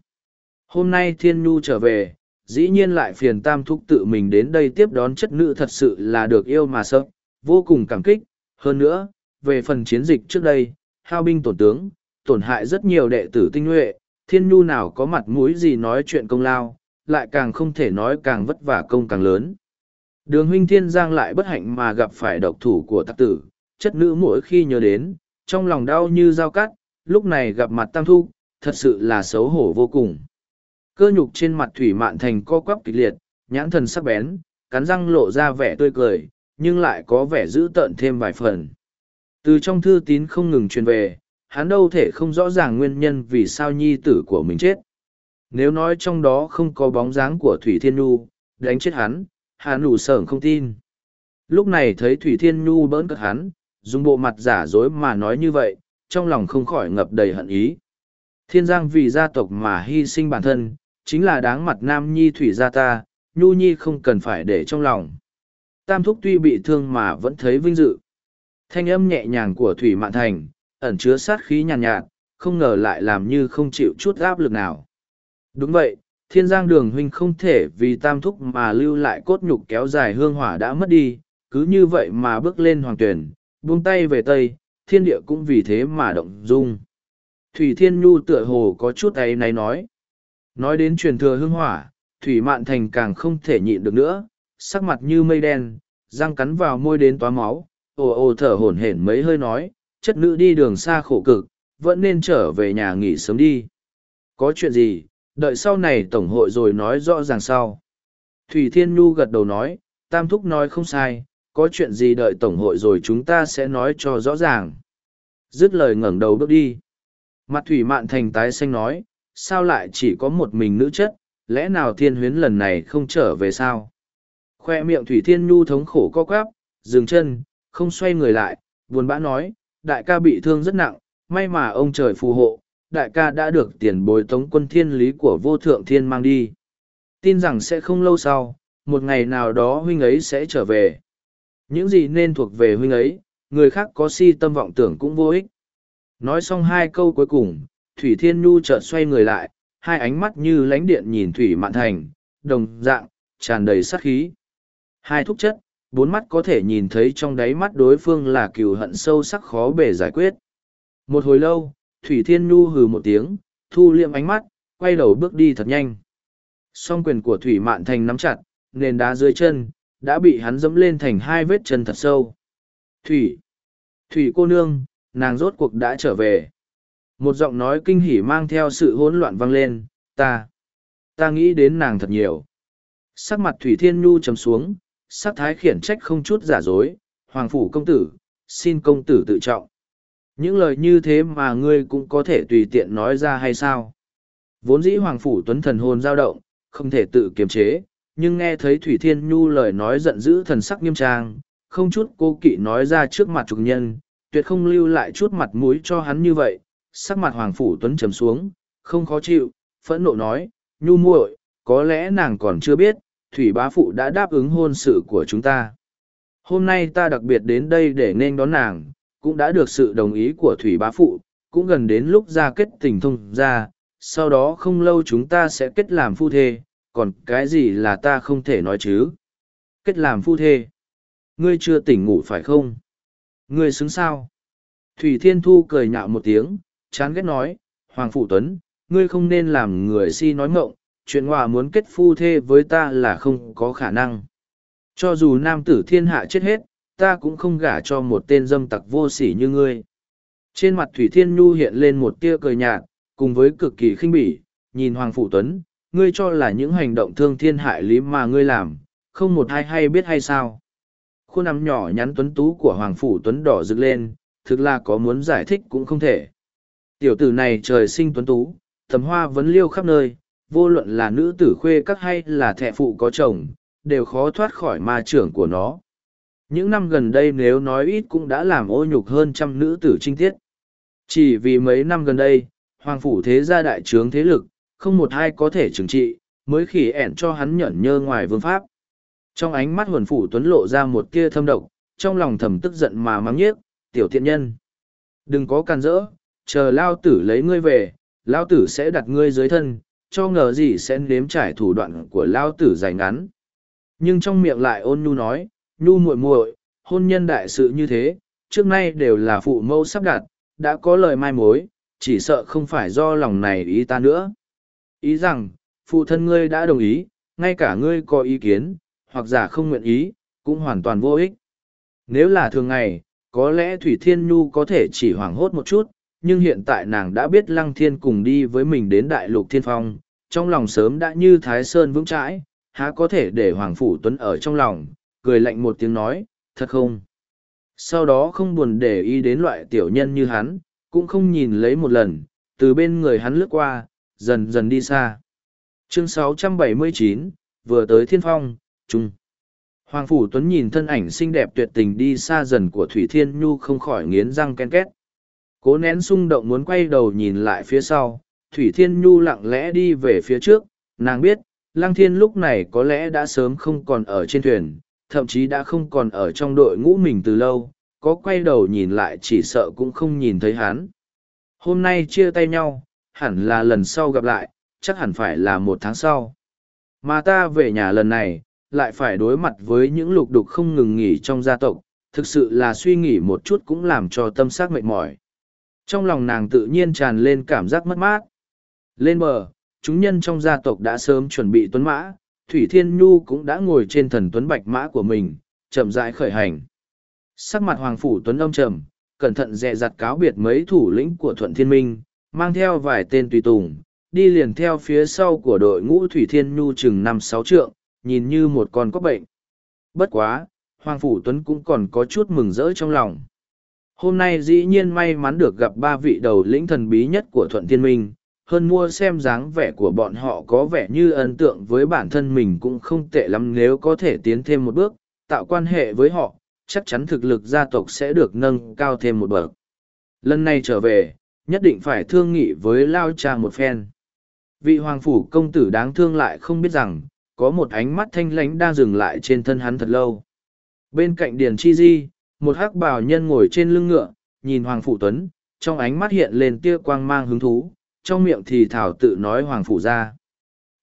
Hôm nay Thiên Nhu trở về, dĩ nhiên lại phiền tam thúc tự mình đến đây tiếp đón chất nữ thật sự là được yêu mà sợ, vô cùng cảm kích. Hơn nữa, về phần chiến dịch trước đây, hao binh tổn tướng, tổn hại rất nhiều đệ tử tinh nhuệ, Thiên Nhu nào có mặt mũi gì nói chuyện công lao, lại càng không thể nói càng vất vả công càng lớn. Đường huynh thiên giang lại bất hạnh mà gặp phải độc thủ của tặc tử, chất nữ mỗi khi nhớ đến, trong lòng đau như dao cắt, lúc này gặp mặt tam thu, thật sự là xấu hổ vô cùng. Cơ nhục trên mặt thủy mạn thành co quắp kịch liệt, nhãn thần sắc bén, cắn răng lộ ra vẻ tươi cười, nhưng lại có vẻ dữ tợn thêm vài phần. Từ trong thư tín không ngừng truyền về, hắn đâu thể không rõ ràng nguyên nhân vì sao nhi tử của mình chết. Nếu nói trong đó không có bóng dáng của Thủy Thiên Nhu, đánh chết hắn, hắn đủ sởn không tin. Lúc này thấy Thủy Thiên Nhu bỡn cợt hắn, dùng bộ mặt giả dối mà nói như vậy, trong lòng không khỏi ngập đầy hận ý. Thiên Giang vì gia tộc mà hy sinh bản thân, chính là đáng mặt nam nhi thủy gia ta, nhu nhi không cần phải để trong lòng. Tam thúc tuy bị thương mà vẫn thấy vinh dự. Thanh âm nhẹ nhàng của Thủy Mạn Thành, ẩn chứa sát khí nhàn nhạt, nhạt, không ngờ lại làm như không chịu chút áp lực nào. Đúng vậy, thiên giang đường huynh không thể vì tam thúc mà lưu lại cốt nhục kéo dài hương hỏa đã mất đi, cứ như vậy mà bước lên hoàng tuyển, buông tay về tây, thiên địa cũng vì thế mà động dung. Thủy Thiên Nhu tựa hồ có chút ấy náy nói. Nói đến truyền thừa hương hỏa, Thủy Mạn Thành càng không thể nhịn được nữa, sắc mặt như mây đen, răng cắn vào môi đến tóa máu, ồ ồ thở hổn hển mấy hơi nói, chất nữ đi đường xa khổ cực, vẫn nên trở về nhà nghỉ sớm đi. Có chuyện gì, đợi sau này tổng hội rồi nói rõ ràng sau. Thủy Thiên Nhu gật đầu nói, Tam Thúc nói không sai, có chuyện gì đợi tổng hội rồi chúng ta sẽ nói cho rõ ràng. Dứt lời ngẩng đầu bước đi. Mặt Thủy Mạn Thành tái xanh nói, sao lại chỉ có một mình nữ chất, lẽ nào thiên huyến lần này không trở về sao? Khoe miệng Thủy Thiên Nhu thống khổ co quắp, dừng chân, không xoay người lại, buồn bã nói, đại ca bị thương rất nặng, may mà ông trời phù hộ, đại ca đã được tiền bồi tống quân thiên lý của vô thượng thiên mang đi. Tin rằng sẽ không lâu sau, một ngày nào đó huynh ấy sẽ trở về. Những gì nên thuộc về huynh ấy, người khác có si tâm vọng tưởng cũng vô ích. Nói xong hai câu cuối cùng, Thủy Thiên Nhu chợt xoay người lại, hai ánh mắt như lánh điện nhìn Thủy Mạn Thành, đồng dạng, tràn đầy sát khí. Hai thúc chất, bốn mắt có thể nhìn thấy trong đáy mắt đối phương là cừu hận sâu sắc khó bề giải quyết. Một hồi lâu, Thủy Thiên Nhu hừ một tiếng, thu liệm ánh mắt, quay đầu bước đi thật nhanh. Song quyền của Thủy Mạn Thành nắm chặt, nền đá dưới chân, đã bị hắn dẫm lên thành hai vết chân thật sâu. Thủy! Thủy cô nương, nàng rốt cuộc đã trở về. Một giọng nói kinh hỉ mang theo sự hỗn loạn vang lên, ta, ta nghĩ đến nàng thật nhiều. Sắc mặt Thủy Thiên Nhu trầm xuống, sắc thái khiển trách không chút giả dối, Hoàng Phủ công tử, xin công tử tự trọng. Những lời như thế mà ngươi cũng có thể tùy tiện nói ra hay sao? Vốn dĩ Hoàng Phủ Tuấn thần hồn dao động, không thể tự kiềm chế, nhưng nghe thấy Thủy Thiên Nhu lời nói giận dữ thần sắc nghiêm trang, không chút cô kỵ nói ra trước mặt trục nhân, tuyệt không lưu lại chút mặt mũi cho hắn như vậy. Sắc mặt Hoàng Phủ Tuấn trầm xuống, không khó chịu, phẫn nộ nói, Nhu muội, có lẽ nàng còn chưa biết, Thủy Bá Phụ đã đáp ứng hôn sự của chúng ta. Hôm nay ta đặc biệt đến đây để nên đón nàng, cũng đã được sự đồng ý của Thủy Bá Phụ, cũng gần đến lúc ra kết tình thông ra, sau đó không lâu chúng ta sẽ kết làm phu thê, còn cái gì là ta không thể nói chứ? Kết làm phu thê. Ngươi chưa tỉnh ngủ phải không? Ngươi xứng sao? Thủy Thiên Thu cười nhạo một tiếng, chán ghét nói, Hoàng Phụ Tuấn, ngươi không nên làm người si nói mộng, chuyện hòa muốn kết phu thê với ta là không có khả năng. Cho dù nam tử thiên hạ chết hết, ta cũng không gả cho một tên dâm tặc vô sỉ như ngươi. Trên mặt Thủy Thiên Nhu hiện lên một tia cười nhạt, cùng với cực kỳ khinh bỉ, nhìn Hoàng Phụ Tuấn, ngươi cho là những hành động thương thiên hại lý mà ngươi làm, không một ai hay biết hay sao. Khuôn nắm nhỏ nhắn tuấn tú của Hoàng Phủ Tuấn đỏ rực lên, thực là có muốn giải thích cũng không thể. Tiểu tử này trời sinh tuấn tú, tầm hoa vấn liêu khắp nơi, vô luận là nữ tử khuê các hay là thẹ phụ có chồng, đều khó thoát khỏi ma trưởng của nó. Những năm gần đây nếu nói ít cũng đã làm ô nhục hơn trăm nữ tử trinh tiết. Chỉ vì mấy năm gần đây, Hoàng Phủ thế gia đại trướng thế lực, không một ai có thể trừng trị, mới khỉ ẻn cho hắn nhẫn nhơ ngoài vương pháp. Trong ánh mắt huần phủ tuấn lộ ra một kia thâm độc, trong lòng thầm tức giận mà mắng nhiếc, tiểu thiện nhân. Đừng có can rỡ, chờ lao tử lấy ngươi về, lao tử sẽ đặt ngươi dưới thân, cho ngờ gì sẽ nếm trải thủ đoạn của lao tử dài ngắn. Nhưng trong miệng lại ôn nhu nói, nhu muội muội, hôn nhân đại sự như thế, trước nay đều là phụ mẫu sắp đặt, đã có lời mai mối, chỉ sợ không phải do lòng này ý ta nữa. Ý rằng, phụ thân ngươi đã đồng ý, ngay cả ngươi có ý kiến, hoặc giả không nguyện ý, cũng hoàn toàn vô ích. Nếu là thường ngày, có lẽ Thủy Thiên Nhu có thể chỉ hoảng hốt một chút, nhưng hiện tại nàng đã biết Lăng Thiên cùng đi với mình đến Đại Lục Thiên Phong, trong lòng sớm đã như Thái Sơn vững chãi, há có thể để Hoàng Phủ Tuấn ở trong lòng, cười lạnh một tiếng nói, thật không? Sau đó không buồn để ý đến loại tiểu nhân như hắn, cũng không nhìn lấy một lần, từ bên người hắn lướt qua, dần dần đi xa. Chương 679, vừa tới Thiên Phong, Trung. Hoàng Phủ Tuấn nhìn thân ảnh xinh đẹp tuyệt tình đi xa dần của Thủy Thiên Nhu không khỏi nghiến răng ken két. Cố nén xung động muốn quay đầu nhìn lại phía sau, Thủy Thiên Nhu lặng lẽ đi về phía trước, nàng biết, Lăng Thiên lúc này có lẽ đã sớm không còn ở trên thuyền, thậm chí đã không còn ở trong đội ngũ mình từ lâu, có quay đầu nhìn lại chỉ sợ cũng không nhìn thấy hắn. Hôm nay chia tay nhau, hẳn là lần sau gặp lại, chắc hẳn phải là một tháng sau. Mà ta về nhà lần này, lại phải đối mặt với những lục đục không ngừng nghỉ trong gia tộc, thực sự là suy nghĩ một chút cũng làm cho tâm xác mệt mỏi. Trong lòng nàng tự nhiên tràn lên cảm giác mất mát. Lên bờ, chúng nhân trong gia tộc đã sớm chuẩn bị tuấn mã, Thủy Thiên Nhu cũng đã ngồi trên thần tuấn bạch mã của mình, chậm rãi khởi hành. Sắc mặt Hoàng Phủ Tuấn âm trầm, cẩn thận dè dặt cáo biệt mấy thủ lĩnh của Thuận Thiên Minh, mang theo vài tên tùy tùng, đi liền theo phía sau của đội ngũ Thủy Thiên Nhu chừng năm sáu trượng, nhìn như một con có bệnh. Bất quá, Hoàng Phủ Tuấn cũng còn có chút mừng rỡ trong lòng. Hôm nay dĩ nhiên may mắn được gặp ba vị đầu lĩnh thần bí nhất của Thuận Thiên Minh, hơn mua xem dáng vẻ của bọn họ có vẻ như ấn tượng với bản thân mình cũng không tệ lắm nếu có thể tiến thêm một bước, tạo quan hệ với họ, chắc chắn thực lực gia tộc sẽ được nâng cao thêm một bậc. Lần này trở về, nhất định phải thương nghị với Lao Cha một phen. Vị hoàng phủ công tử đáng thương lại không biết rằng, có một ánh mắt thanh lãnh đang dừng lại trên thân hắn thật lâu. Bên cạnh Điền Chi Di, một hắc bào nhân ngồi trên lưng ngựa, nhìn Hoàng Phủ Tuấn, trong ánh mắt hiện lên tia quang mang hứng thú, trong miệng thì thảo tự nói Hoàng Phủ ra.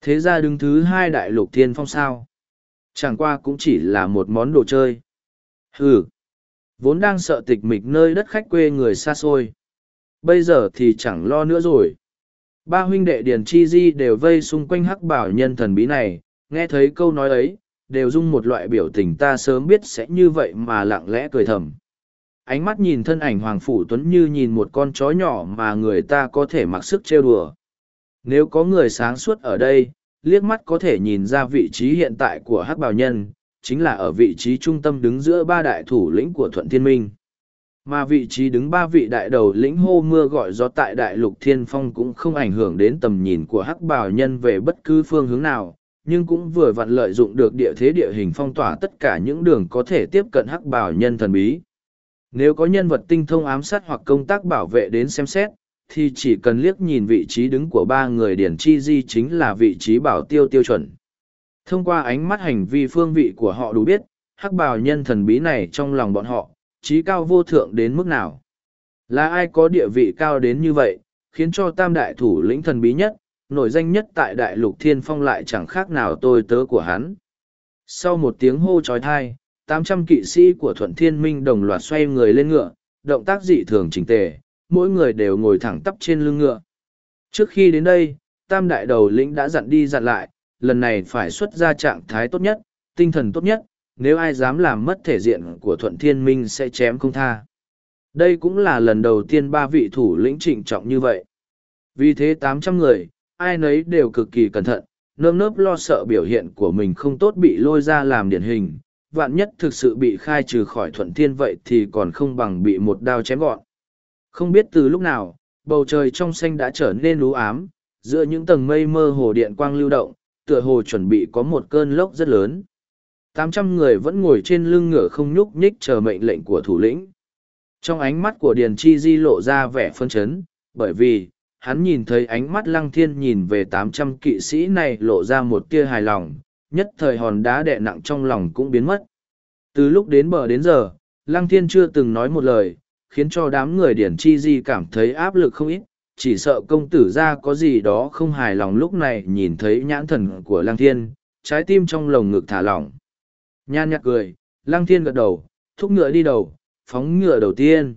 Thế ra đứng thứ hai đại lục thiên phong sao. Chẳng qua cũng chỉ là một món đồ chơi. Hừ, vốn đang sợ tịch mịch nơi đất khách quê người xa xôi. Bây giờ thì chẳng lo nữa rồi. Ba huynh đệ Điền Chi Di đều vây xung quanh hắc bảo nhân thần bí này, nghe thấy câu nói ấy, đều dung một loại biểu tình ta sớm biết sẽ như vậy mà lặng lẽ cười thầm. Ánh mắt nhìn thân ảnh Hoàng Phủ Tuấn như nhìn một con chó nhỏ mà người ta có thể mặc sức trêu đùa. Nếu có người sáng suốt ở đây, liếc mắt có thể nhìn ra vị trí hiện tại của hắc bảo nhân, chính là ở vị trí trung tâm đứng giữa ba đại thủ lĩnh của Thuận Thiên Minh. Mà vị trí đứng ba vị đại đầu lĩnh hô mưa gọi gió tại đại lục thiên phong cũng không ảnh hưởng đến tầm nhìn của hắc bảo nhân về bất cứ phương hướng nào, nhưng cũng vừa vặn lợi dụng được địa thế địa hình phong tỏa tất cả những đường có thể tiếp cận hắc bảo nhân thần bí. Nếu có nhân vật tinh thông ám sát hoặc công tác bảo vệ đến xem xét, thì chỉ cần liếc nhìn vị trí đứng của ba người điển chi di chính là vị trí bảo tiêu tiêu chuẩn. Thông qua ánh mắt hành vi phương vị của họ đủ biết, hắc bào nhân thần bí này trong lòng bọn họ, trí cao vô thượng đến mức nào. Là ai có địa vị cao đến như vậy, khiến cho tam đại thủ lĩnh thần bí nhất, nổi danh nhất tại đại lục thiên phong lại chẳng khác nào tôi tớ của hắn. Sau một tiếng hô trói thai, tám trăm kỵ sĩ của thuận thiên minh đồng loạt xoay người lên ngựa, động tác dị thường chỉnh tề, mỗi người đều ngồi thẳng tắp trên lưng ngựa. Trước khi đến đây, tam đại đầu lĩnh đã dặn đi dặn lại, lần này phải xuất ra trạng thái tốt nhất, tinh thần tốt nhất, nếu ai dám làm mất thể diện của thuận thiên minh sẽ chém không tha. Đây cũng là lần đầu tiên ba vị thủ lĩnh trịnh trọng như vậy. Vì thế tám trăm người, ai nấy đều cực kỳ cẩn thận, nơm nớp lo sợ biểu hiện của mình không tốt bị lôi ra làm điển hình. Vạn nhất thực sự bị khai trừ khỏi thuận thiên vậy thì còn không bằng bị một đao chém gọn. Không biết từ lúc nào, bầu trời trong xanh đã trở nên lú ám, giữa những tầng mây mơ hồ điện quang lưu động, tựa hồ chuẩn bị có một cơn lốc rất lớn. Tám trăm người vẫn ngồi trên lưng ngựa không nhúc nhích chờ mệnh lệnh của thủ lĩnh. Trong ánh mắt của Điền Chi Di lộ ra vẻ phân chấn, bởi vì, hắn nhìn thấy ánh mắt lăng thiên nhìn về tám trăm kỵ sĩ này lộ ra một tia hài lòng, nhất thời hòn đá đè nặng trong lòng cũng biến mất. Từ lúc đến bờ đến giờ, lăng thiên chưa từng nói một lời, khiến cho đám người điển chi di cảm thấy áp lực không ít, chỉ sợ công tử ra có gì đó không hài lòng lúc này nhìn thấy nhãn thần của Lăng Thiên, trái tim trong lồng ngực thả lỏng. Nhan nhạc cười, Lăng Thiên gật đầu, thúc ngựa đi đầu, phóng ngựa đầu tiên.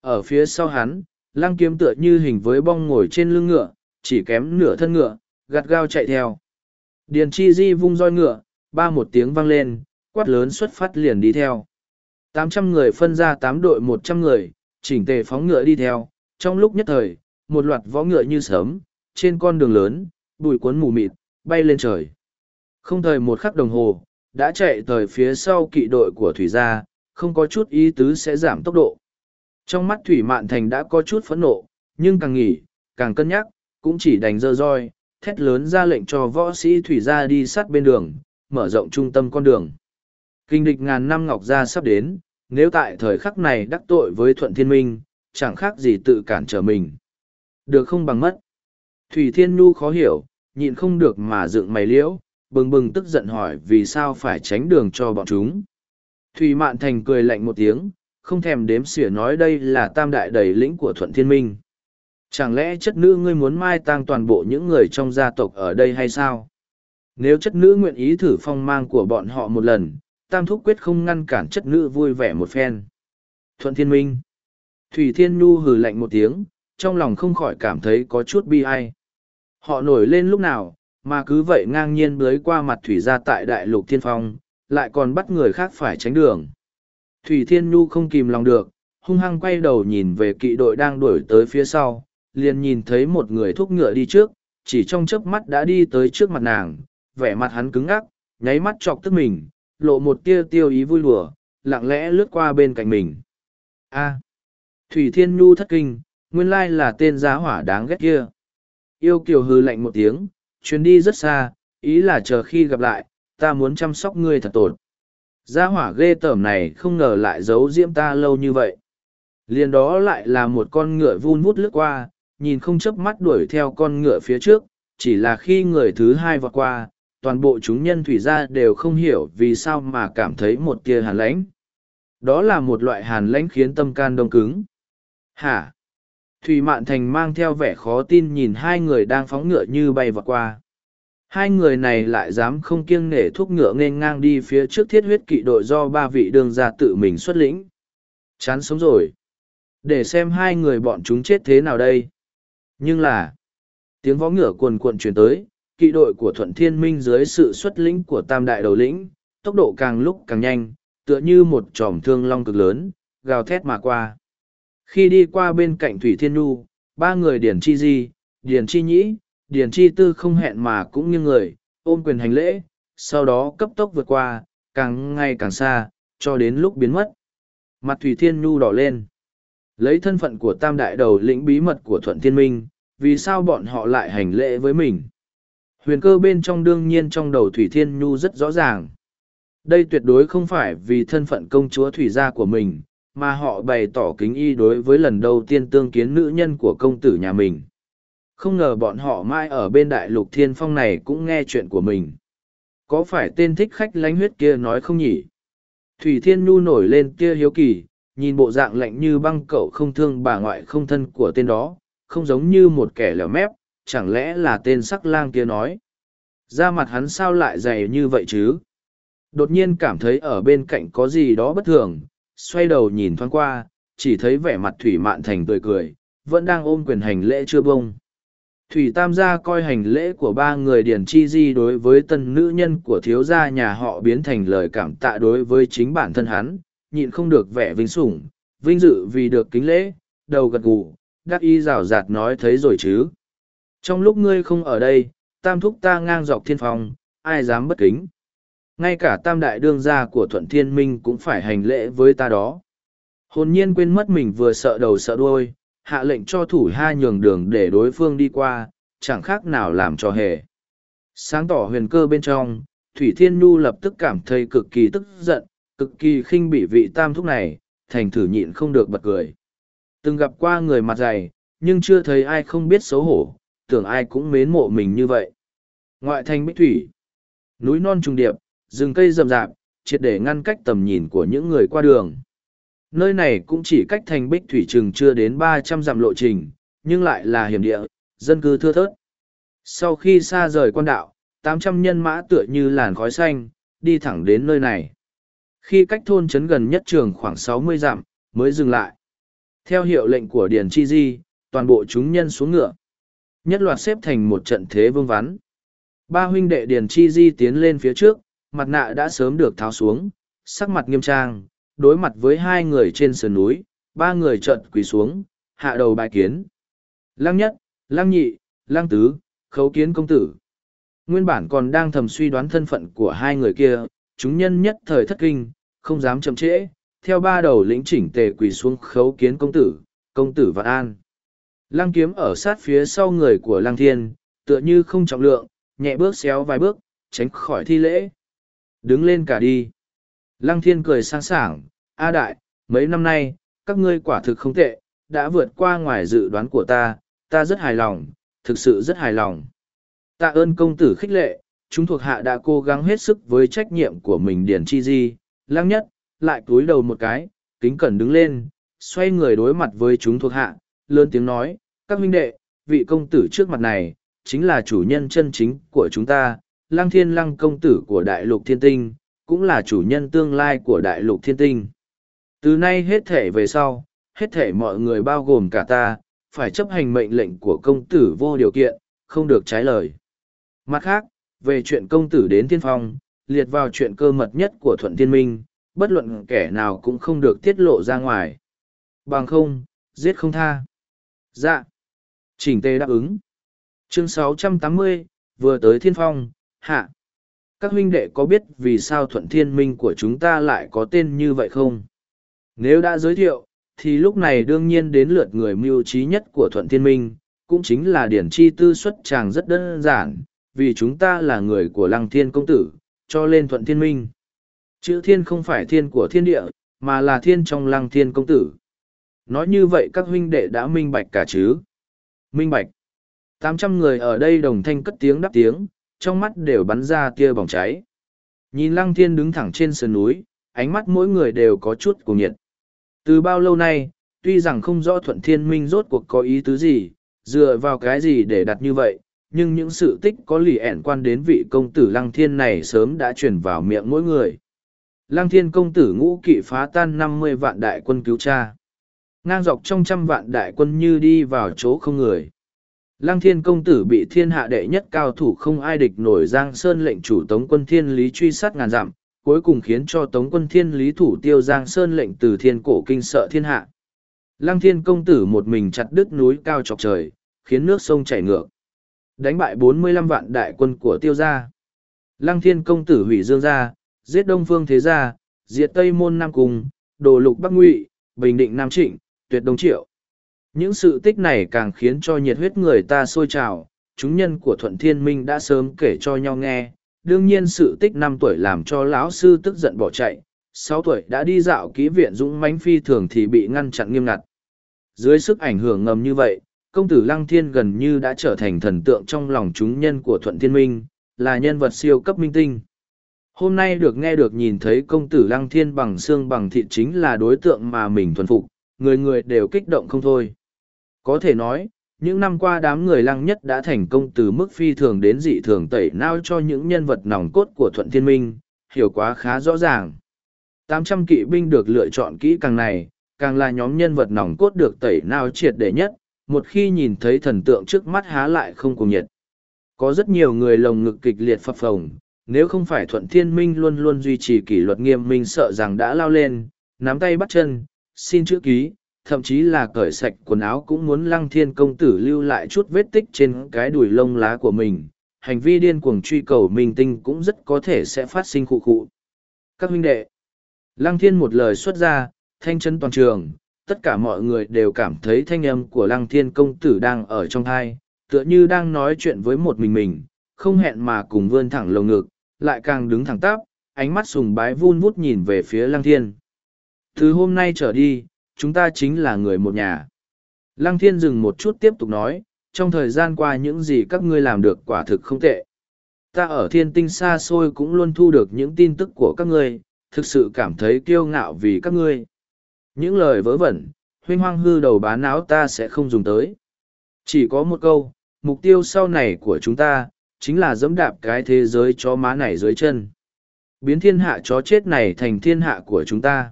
Ở phía sau hắn, Lăng Kiếm tựa như hình với bong ngồi trên lưng ngựa, chỉ kém nửa thân ngựa, gạt gao chạy theo. Điền Chi Di vung roi ngựa, ba một tiếng vang lên, quát lớn xuất phát liền đi theo. Tám trăm người phân ra tám đội một trăm người, chỉnh tề phóng ngựa đi theo, trong lúc nhất thời, một loạt võ ngựa như sớm, trên con đường lớn, bụi cuốn mù mịt, bay lên trời. Không thời một khắc đồng hồ, đã chạy tới phía sau kỵ đội của thủy gia, không có chút ý tứ sẽ giảm tốc độ. Trong mắt thủy mạn thành đã có chút phẫn nộ, nhưng càng nghỉ, càng cân nhắc, cũng chỉ đành dơ roi, thét lớn ra lệnh cho võ sĩ thủy gia đi sát bên đường, mở rộng trung tâm con đường. Kinh địch ngàn năm ngọc gia sắp đến, nếu tại thời khắc này đắc tội với thuận thiên minh, chẳng khác gì tự cản trở mình. Được không bằng mất. Thủy Thiên Nhu khó hiểu, nhịn không được mà dựng mày liễu, bừng bừng tức giận hỏi vì sao phải tránh đường cho bọn chúng. Thủy Mạn Thành cười lạnh một tiếng, không thèm đếm xỉa nói đây là tam đại đầy lĩnh của Thuận Thiên Minh. Chẳng lẽ chất nữ ngươi muốn mai tang toàn bộ những người trong gia tộc ở đây hay sao? Nếu chất nữ nguyện ý thử phong mang của bọn họ một lần, tam thúc quyết không ngăn cản chất nữ vui vẻ một phen. Thuận Thiên Minh. Thủy Thiên Nhu hừ lạnh một tiếng, trong lòng không khỏi cảm thấy có chút bi ai. Họ nổi lên lúc nào, mà cứ vậy ngang nhiên bới qua mặt thủy ra tại đại lục thiên phong, lại còn bắt người khác phải tránh đường. Thủy Thiên Nhu không kìm lòng được, hung hăng quay đầu nhìn về kỵ đội đang đuổi tới phía sau, liền nhìn thấy một người thúc ngựa đi trước, chỉ trong chớp mắt đã đi tới trước mặt nàng, vẻ mặt hắn cứng ngắc, nháy mắt chọc tức mình, lộ một tia tiêu ý vui lùa, lặng lẽ lướt qua bên cạnh mình. A. À, thủy Thiên Nhu thất kinh, nguyên lai là tên giá hỏa đáng ghét kia. Yêu kiều hư lạnh một tiếng, chuyến đi rất xa, ý là chờ khi gặp lại, ta muốn chăm sóc ngươi thật tốt. Gia hỏa ghê tởm này không ngờ lại giấu diễm ta lâu như vậy. Liền đó lại là một con ngựa vun vút lướt qua, nhìn không chớp mắt đuổi theo con ngựa phía trước, chỉ là khi người thứ hai vọt qua, toàn bộ chúng nhân thủy gia đều không hiểu vì sao mà cảm thấy một tia hàn lãnh. Đó là một loại hàn lãnh khiến tâm can đông cứng. Hả? Thủy Mạn Thành mang theo vẻ khó tin nhìn hai người đang phóng ngựa như bay vọt qua. Hai người này lại dám không kiêng nể thuốc ngựa nên ngang đi phía trước thiết huyết kỵ đội do ba vị đường gia tự mình xuất lĩnh. Chán sống rồi. Để xem hai người bọn chúng chết thế nào đây. Nhưng là, tiếng võ ngựa cuồn cuộn truyền tới, kỵ đội của Thuận Thiên Minh dưới sự xuất lĩnh của Tam Đại Đầu Lĩnh, tốc độ càng lúc càng nhanh, tựa như một tròm thương long cực lớn, gào thét mà qua. Khi đi qua bên cạnh Thủy Thiên Nhu, ba người Điển Chi Di, Điển Chi Nhĩ, Điển Chi Tư không hẹn mà cũng như người, ôm quyền hành lễ, sau đó cấp tốc vượt qua, càng ngày càng xa, cho đến lúc biến mất. Mặt Thủy Thiên Nhu đỏ lên. Lấy thân phận của tam đại đầu lĩnh bí mật của Thuận Thiên Minh, vì sao bọn họ lại hành lễ với mình? Huyền cơ bên trong đương nhiên trong đầu Thủy Thiên Nhu rất rõ ràng. Đây tuyệt đối không phải vì thân phận công chúa Thủy gia của mình, mà họ bày tỏ kính y đối với lần đầu tiên tương kiến nữ nhân của công tử nhà mình. Không ngờ bọn họ mai ở bên đại lục thiên phong này cũng nghe chuyện của mình. Có phải tên thích khách lánh huyết kia nói không nhỉ? Thủy Thiên Nhu nổi lên kia hiếu kỳ, nhìn bộ dạng lạnh như băng cậu không thương bà ngoại không thân của tên đó, không giống như một kẻ lẻo mép, chẳng lẽ là tên sắc lang kia nói. Da mặt hắn sao lại dày như vậy chứ? Đột nhiên cảm thấy ở bên cạnh có gì đó bất thường, xoay đầu nhìn thoáng qua, chỉ thấy vẻ mặt Thủy Mạn Thành tươi cười, vẫn đang ôm quyền hành lễ chưa bông. Thủy Tam gia coi hành lễ của ba người Điển Chi Di đối với tân nữ nhân của thiếu gia nhà họ biến thành lời cảm tạ đối với chính bản thân hắn, nhịn không được vẻ vinh sủng, vinh dự vì được kính lễ, đầu gật gù, đắc y rào rạt nói thấy rồi chứ. Trong lúc ngươi không ở đây, tam thúc ta ngang dọc thiên phong, ai dám bất kính. Ngay cả tam đại đương gia của thuận thiên minh cũng phải hành lễ với ta đó. Hồn nhiên quên mất mình vừa sợ đầu sợ đuôi, hạ lệnh cho thủ hai nhường đường để đối phương đi qua, chẳng khác nào làm cho hề. Sáng tỏ huyền cơ bên trong, Thủy Thiên Nhu lập tức cảm thấy cực kỳ tức giận, cực kỳ khinh bỉ vị tam thúc này, thành thử nhịn không được bật cười. Từng gặp qua người mặt dày, nhưng chưa thấy ai không biết xấu hổ, tưởng ai cũng mến mộ mình như vậy. Ngoại thành bích thủy, núi non trùng điệp, rừng cây rậm rạp, triệt để ngăn cách tầm nhìn của những người qua đường. Nơi này cũng chỉ cách thành bích thủy trừng chưa đến ba trăm dặm lộ trình, nhưng lại là hiểm địa, dân cư thưa thớt. Sau khi xa rời quan đạo, tám trăm nhân mã tựa như làn khói xanh, đi thẳng đến nơi này. Khi cách thôn trấn gần nhất trường khoảng sáu mươi dặm, mới dừng lại. Theo hiệu lệnh của Điền Chi Di, toàn bộ chúng nhân xuống ngựa. Nhất loạt xếp thành một trận thế vương vắn. Ba huynh đệ Điền Chi Di tiến lên phía trước, mặt nạ đã sớm được tháo xuống, sắc mặt nghiêm trang, đối mặt với hai người trên sườn núi, ba người trợn quỳ xuống, hạ đầu bài kiến. Lăng nhất, lăng nhị, lăng tứ, khấu kiến công tử. Nguyên bản còn đang thầm suy đoán thân phận của hai người kia, chúng nhân nhất thời thất kinh, không dám chậm trễ, theo ba đầu lĩnh chỉnh tề quỳ xuống khấu kiến công tử, công tử vạn an. Lăng kiếm ở sát phía sau người của lăng thiên, tựa như không trọng lượng, nhẹ bước xéo vài bước, tránh khỏi thi lễ. Đứng lên cả đi. Lăng thiên cười sang sảng, A đại, mấy năm nay, các ngươi quả thực không tệ, đã vượt qua ngoài dự đoán của ta, ta rất hài lòng, thực sự rất hài lòng. Tạ ơn công tử khích lệ, chúng thuộc hạ đã cố gắng hết sức với trách nhiệm của mình điển chi di, lăng nhất, lại cúi đầu một cái, kính cẩn đứng lên, xoay người đối mặt với chúng thuộc hạ, lớn tiếng nói, các huynh đệ, vị công tử trước mặt này, chính là chủ nhân chân chính của chúng ta, lăng thiên lăng công tử của đại lục thiên tinh, cũng là chủ nhân tương lai của đại lục thiên tinh. Từ nay hết thể về sau, hết thể mọi người bao gồm cả ta, phải chấp hành mệnh lệnh của công tử vô điều kiện, không được trái lời. Mặt khác, về chuyện công tử đến thiên phong, liệt vào chuyện cơ mật nhất của thuận thiên minh, bất luận kẻ nào cũng không được tiết lộ ra ngoài. Bằng không, giết không tha. Dạ. Chỉnh tê đáp ứng. Chương 680, vừa tới thiên phong, hạ. Các huynh đệ có biết vì sao thuận thiên minh của chúng ta lại có tên như vậy không? Nếu đã giới thiệu, thì lúc này đương nhiên đến lượt người mưu trí nhất của thuận thiên minh, cũng chính là điển chi tư xuất chàng rất đơn giản, vì chúng ta là người của lăng thiên công tử, cho lên thuận thiên minh. Chữ thiên không phải thiên của thiên địa, mà là thiên trong lăng thiên công tử. Nói như vậy các huynh đệ đã minh bạch cả chứ. Minh bạch. Tám trăm người ở đây đồng thanh cất tiếng đáp tiếng, trong mắt đều bắn ra tia bỏng cháy. Nhìn lăng thiên đứng thẳng trên sườn núi, ánh mắt mỗi người đều có chút cùng nhiệt. Từ bao lâu nay, tuy rằng không rõ thuận thiên minh rốt cuộc có ý tứ gì, dựa vào cái gì để đặt như vậy, nhưng những sự tích có lì ẻn quan đến vị công tử lăng thiên này sớm đã truyền vào miệng mỗi người. Lăng thiên công tử ngũ kỵ phá tan năm mươi vạn đại quân cứu cha. Ngang dọc trong trăm vạn đại quân như đi vào chỗ không người. Lăng thiên công tử bị thiên hạ đệ nhất cao thủ không ai địch nổi Giang Sơn lệnh chủ tống quân thiên lý truy sát ngàn dặm, cuối cùng khiến cho tống quân thiên lý thủ tiêu Giang Sơn lệnh từ thiên cổ kinh sợ thiên hạ. Lăng thiên công tử một mình chặt đứt núi cao chọc trời, khiến nước sông chảy ngược. Đánh bại bốn mươi lăm vạn đại quân của tiêu gia. Lăng thiên công tử hủy dương gia, giết đông phương thế gia, diệt tây môn nam cung, đồ lục bắc ngụy, bình định nam trịnh, tuyệt đông triệu. Những sự tích này càng khiến cho nhiệt huyết người ta sôi trào, chúng nhân của Thuận Thiên Minh đã sớm kể cho nhau nghe. Đương nhiên sự tích năm tuổi làm cho lão sư tức giận bỏ chạy, sáu tuổi đã đi dạo ký viện dũng mãnh phi thường thì bị ngăn chặn nghiêm ngặt. Dưới sức ảnh hưởng ngầm như vậy, công tử Lăng Thiên gần như đã trở thành thần tượng trong lòng chúng nhân của Thuận Thiên Minh, là nhân vật siêu cấp minh tinh. Hôm nay được nghe được nhìn thấy công tử Lăng Thiên bằng xương bằng thịt chính là đối tượng mà mình thuần phục, người người đều kích động không thôi. Có thể nói, những năm qua đám người lăng nhất đã thành công từ mức phi thường đến dị thường tẩy nao cho những nhân vật nòng cốt của Thuận Thiên Minh, hiểu quá khá rõ ràng. 800 kỵ binh được lựa chọn kỹ càng này, càng là nhóm nhân vật nòng cốt được tẩy nao triệt để nhất, một khi nhìn thấy thần tượng trước mắt há lại không cùng nhiệt. Có rất nhiều người lồng ngực kịch liệt phập phồng, nếu không phải Thuận Thiên Minh luôn luôn duy trì kỷ luật nghiêm minh sợ rằng đã lao lên, nắm tay bắt chân, xin chữ ký, thậm chí là cởi sạch quần áo cũng muốn lăng thiên công tử lưu lại chút vết tích trên cái đùi lông lá của mình. Hành vi điên cuồng truy cầu minh tinh cũng rất có thể sẽ phát sinh khụ khụ. Các huynh đệ, lăng thiên một lời xuất ra, thanh chân toàn trường, tất cả mọi người đều cảm thấy thanh âm của lăng thiên công tử đang ở trong thai, tựa như đang nói chuyện với một mình mình, không hẹn mà cùng vươn thẳng lồng ngực, lại càng đứng thẳng tắp, ánh mắt sùng bái vun vút nhìn về phía lăng thiên. Từ hôm nay trở đi, chúng ta chính là người một nhà. Lăng thiên dừng một chút tiếp tục nói, trong thời gian qua những gì các ngươi làm được quả thực không tệ. Ta ở thiên tinh xa xôi cũng luôn thu được những tin tức của các ngươi, thực sự cảm thấy kiêu ngạo vì các ngươi. Những lời vớ vẩn, huynh hoang hư đầu bán não ta sẽ không dùng tới. Chỉ có một câu, mục tiêu sau này của chúng ta, chính là dẫm đạp cái thế giới chó má này dưới chân. Biến thiên hạ chó chết này thành thiên hạ của chúng ta.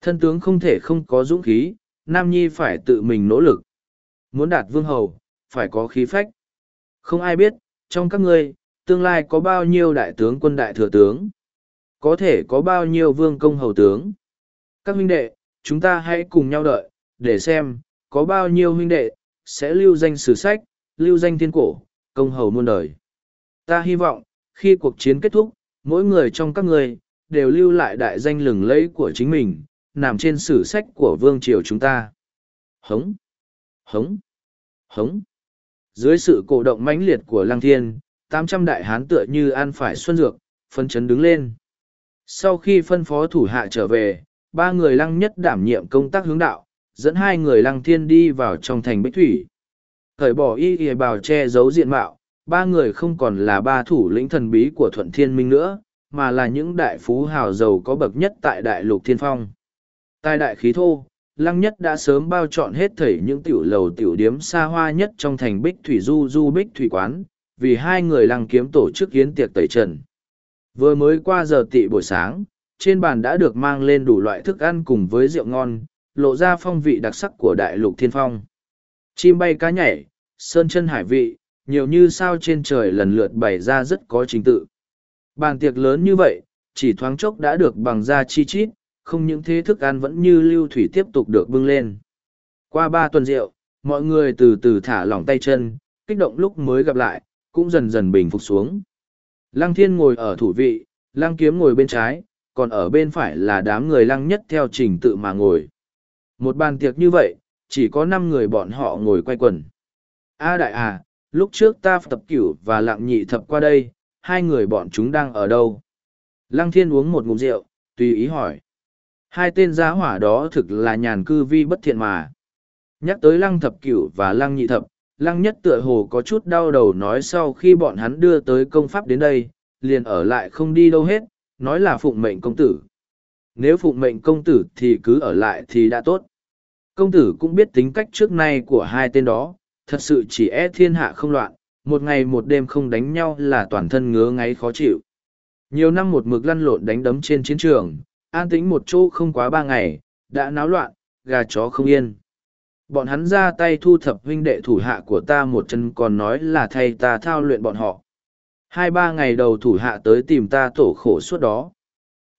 Thân tướng không thể không có dũng khí, Nam Nhi phải tự mình nỗ lực. Muốn đạt vương hầu, phải có khí phách. Không ai biết, trong các ngươi, tương lai có bao nhiêu đại tướng quân đại thừa tướng. Có thể có bao nhiêu vương công hầu tướng. Các huynh đệ, chúng ta hãy cùng nhau đợi, để xem, có bao nhiêu huynh đệ, sẽ lưu danh sử sách, lưu danh thiên cổ, công hầu muôn đời. Ta hy vọng, khi cuộc chiến kết thúc, mỗi người trong các người, đều lưu lại đại danh lừng lẫy của chính mình, nằm trên sử sách của vương triều chúng ta. Hống! Hống! Hống! Dưới sự cổ động mãnh liệt của Lăng Thiên, tám trăm đại hán tựa như ăn phải xuân dược, phân chấn đứng lên. Sau khi phân phó thủ hạ trở về, ba người lăng nhất đảm nhiệm công tác hướng đạo, dẫn hai người lăng thiên đi vào trong thành bích thủy. Thời bỏ y y bào che giấu diện mạo, ba người không còn là ba thủ lĩnh thần bí của thuận thiên minh nữa, mà là những đại phú hào giàu có bậc nhất tại đại lục thiên phong. Tài đại khí thô, lăng nhất đã sớm bao chọn hết thảy những tiểu lầu tiểu điếm xa hoa nhất trong thành bích thủy du du bích thủy quán, vì hai người lăng kiếm tổ chức yến tiệc tẩy trần. Vừa mới qua giờ tị buổi sáng, trên bàn đã được mang lên đủ loại thức ăn cùng với rượu ngon, lộ ra phong vị đặc sắc của đại lục thiên phong. Chim bay cá nhảy, sơn chân hải vị, nhiều như sao trên trời lần lượt bày ra rất có trình tự. Bàn tiệc lớn như vậy, chỉ thoáng chốc đã được bằng da chi chít, không những thế thức ăn vẫn như lưu thủy tiếp tục được bưng lên. Qua ba tuần rượu, mọi người từ từ thả lỏng tay chân, kích động lúc mới gặp lại, cũng dần dần bình phục xuống. Lăng thiên ngồi ở thủ vị, lăng kiếm ngồi bên trái, còn ở bên phải là đám người lăng nhất theo trình tự mà ngồi. Một bàn tiệc như vậy, chỉ có năm người bọn họ ngồi quay quần. A đại à, lúc trước ta tập cửu và lặng nhị thập qua đây, hai người bọn chúng đang ở đâu? Lăng thiên uống một ngụm rượu, tùy ý hỏi. Hai tên giá hỏa đó thực là nhàn cư vi bất thiện mà. Nhắc tới lăng thập cửu và lăng nhị thập, lăng nhất tựa hồ có chút đau đầu nói sau khi bọn hắn đưa tới công pháp đến đây, liền ở lại không đi đâu hết, nói là phụng mệnh công tử. Nếu phụng mệnh công tử thì cứ ở lại thì đã tốt. Công tử cũng biết tính cách trước nay của hai tên đó, thật sự chỉ e thiên hạ không loạn, một ngày một đêm không đánh nhau là toàn thân ngứa ngáy khó chịu. Nhiều năm một mực lăn lộn đánh đấm trên chiến trường, an tĩnh một chỗ không quá ba ngày, đã náo loạn, gà chó không yên. Bọn hắn ra tay thu thập huynh đệ thủ hạ của ta một chân còn nói là thay ta thao luyện bọn họ. Hai ba ngày đầu thủ hạ tới tìm ta tổ khổ suốt đó.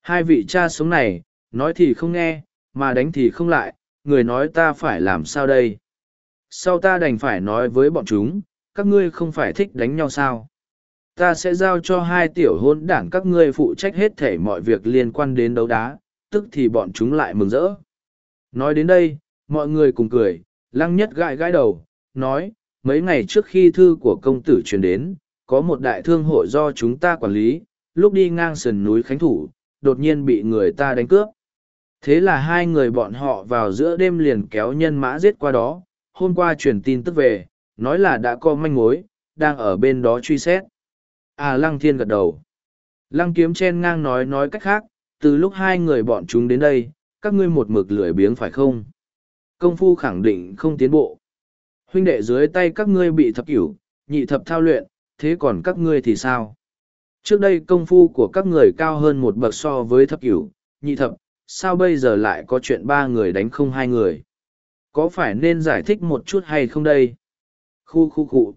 Hai vị cha sống này, nói thì không nghe, mà đánh thì không lại, người nói ta phải làm sao đây? Sau ta đành phải nói với bọn chúng, các ngươi không phải thích đánh nhau sao? Ta sẽ giao cho hai tiểu hôn đảng các ngươi phụ trách hết thể mọi việc liên quan đến đấu đá, tức thì bọn chúng lại mừng rỡ. Nói đến đây, mọi người cùng cười, lăng nhất gãi gãi đầu, nói, mấy ngày trước khi thư của công tử truyền đến, có một đại thương hội do chúng ta quản lý, lúc đi ngang sườn núi Khánh Thủ, đột nhiên bị người ta đánh cướp. Thế là hai người bọn họ vào giữa đêm liền kéo nhân mã giết qua đó, hôm qua truyền tin tức về, nói là đã có manh mối, đang ở bên đó truy xét. À Lăng Thiên gật đầu. Lăng Kiếm chen ngang nói nói cách khác, từ lúc hai người bọn chúng đến đây, các ngươi một mực lười biếng phải không? Công phu khẳng định không tiến bộ. Huynh đệ dưới tay các ngươi bị thập cửu, nhị thập thao luyện, thế còn các ngươi thì sao? Trước đây công phu của các người cao hơn một bậc so với thập cửu, nhị thập, sao bây giờ lại có chuyện ba người đánh không hai người? Có phải nên giải thích một chút hay không đây? Khu khu khu.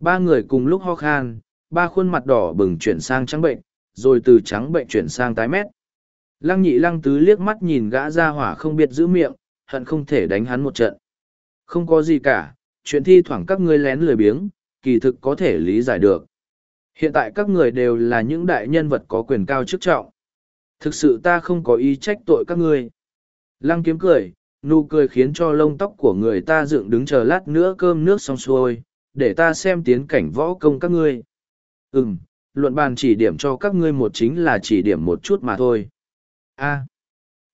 Ba người cùng lúc ho khan, ba khuôn mặt đỏ bừng chuyển sang trắng bệnh, rồi từ trắng bệnh chuyển sang tái mét. Lăng nhị lăng tứ liếc mắt nhìn gã ra hỏa không biết giữ miệng, hận không thể đánh hắn một trận. Không có gì cả, chuyện thi thoảng các ngươi lén lười biếng, kỳ thực có thể lý giải được. Hiện tại các người đều là những đại nhân vật có quyền cao chức trọng. Thực sự ta không có ý trách tội các ngươi. Lăng kiếm cười, nụ cười khiến cho lông tóc của người ta dựng đứng chờ lát nữa cơm nước xong xuôi, để ta xem tiến cảnh võ công các ngươi. Ừm, luận bàn chỉ điểm cho các ngươi một chính là chỉ điểm một chút mà thôi. A.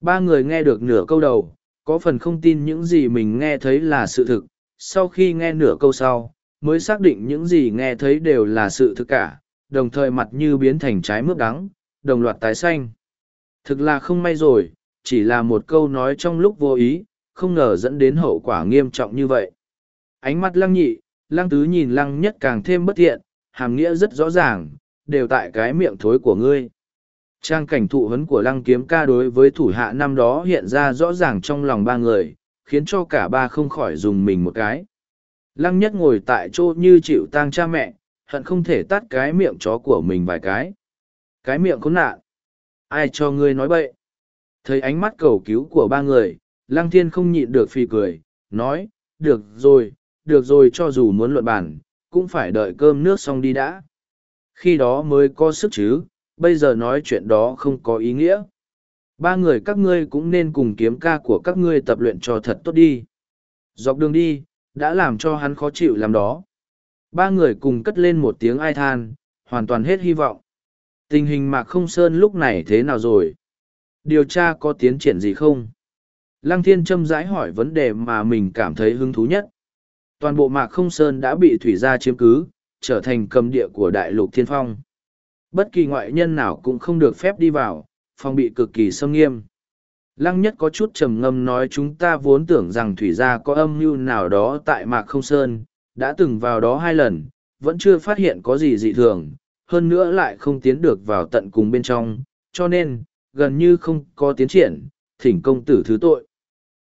ba người nghe được nửa câu đầu, có phần không tin những gì mình nghe thấy là sự thực, sau khi nghe nửa câu sau, mới xác định những gì nghe thấy đều là sự thực cả, đồng thời mặt như biến thành trái mướp đắng, đồng loạt tái xanh. Thực là không may rồi, chỉ là một câu nói trong lúc vô ý, không ngờ dẫn đến hậu quả nghiêm trọng như vậy. Ánh mắt lăng nhị, lăng tứ nhìn lăng nhất càng thêm bất thiện, hàm nghĩa rất rõ ràng, đều tại cái miệng thối của ngươi. Trang cảnh thụ hấn của lăng kiếm ca đối với thủ hạ năm đó hiện ra rõ ràng trong lòng ba người, khiến cho cả ba không khỏi dùng mình một cái. Lăng nhất ngồi tại chỗ như chịu tang cha mẹ, hận không thể tắt cái miệng chó của mình vài cái. Cái miệng khốn nạn. Ai cho ngươi nói bậy? Thấy ánh mắt cầu cứu của ba người, lăng thiên không nhịn được phì cười, nói, được rồi, được rồi cho dù muốn luận bản, cũng phải đợi cơm nước xong đi đã. Khi đó mới có sức chứ, bây giờ nói chuyện đó không có ý nghĩa. Ba người các ngươi cũng nên cùng kiếm ca của các ngươi tập luyện cho thật tốt đi. Dọc đường đi, đã làm cho hắn khó chịu làm đó. Ba người cùng cất lên một tiếng ai than, hoàn toàn hết hy vọng. Tình hình Mạc Không Sơn lúc này thế nào rồi? Điều tra có tiến triển gì không? Lăng Thiên châm rãi hỏi vấn đề mà mình cảm thấy hứng thú nhất. Toàn bộ Mạc Không Sơn đã bị thủy gia chiếm cứ, trở thành cầm địa của đại lục thiên phong. Bất kỳ ngoại nhân nào cũng không được phép đi vào, phong bị cực kỳ xâm nghiêm. Lăng nhất có chút trầm ngâm nói chúng ta vốn tưởng rằng thủy gia có âm mưu nào đó tại Mạc Không Sơn, đã từng vào đó hai lần, vẫn chưa phát hiện có gì dị thường, hơn nữa lại không tiến được vào tận cùng bên trong, cho nên, gần như không có tiến triển, thỉnh công tử thứ tội.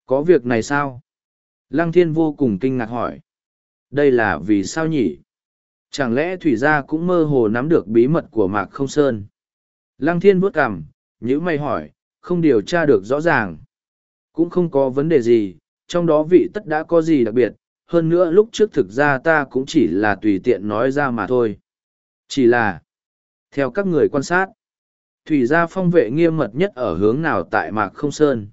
Có việc này sao? Lăng thiên vô cùng kinh ngạc hỏi. Đây là vì sao nhỉ? Chẳng lẽ thủy gia cũng mơ hồ nắm được bí mật của Mạc Không Sơn? Lăng thiên vuốt cằm, nhữ mày hỏi, không điều tra được rõ ràng. Cũng không có vấn đề gì, trong đó vị tất đã có gì đặc biệt, hơn nữa lúc trước thực ra ta cũng chỉ là tùy tiện nói ra mà thôi. Chỉ là, theo các người quan sát, thủy gia phong vệ nghiêm mật nhất ở hướng nào tại Mạc Không Sơn.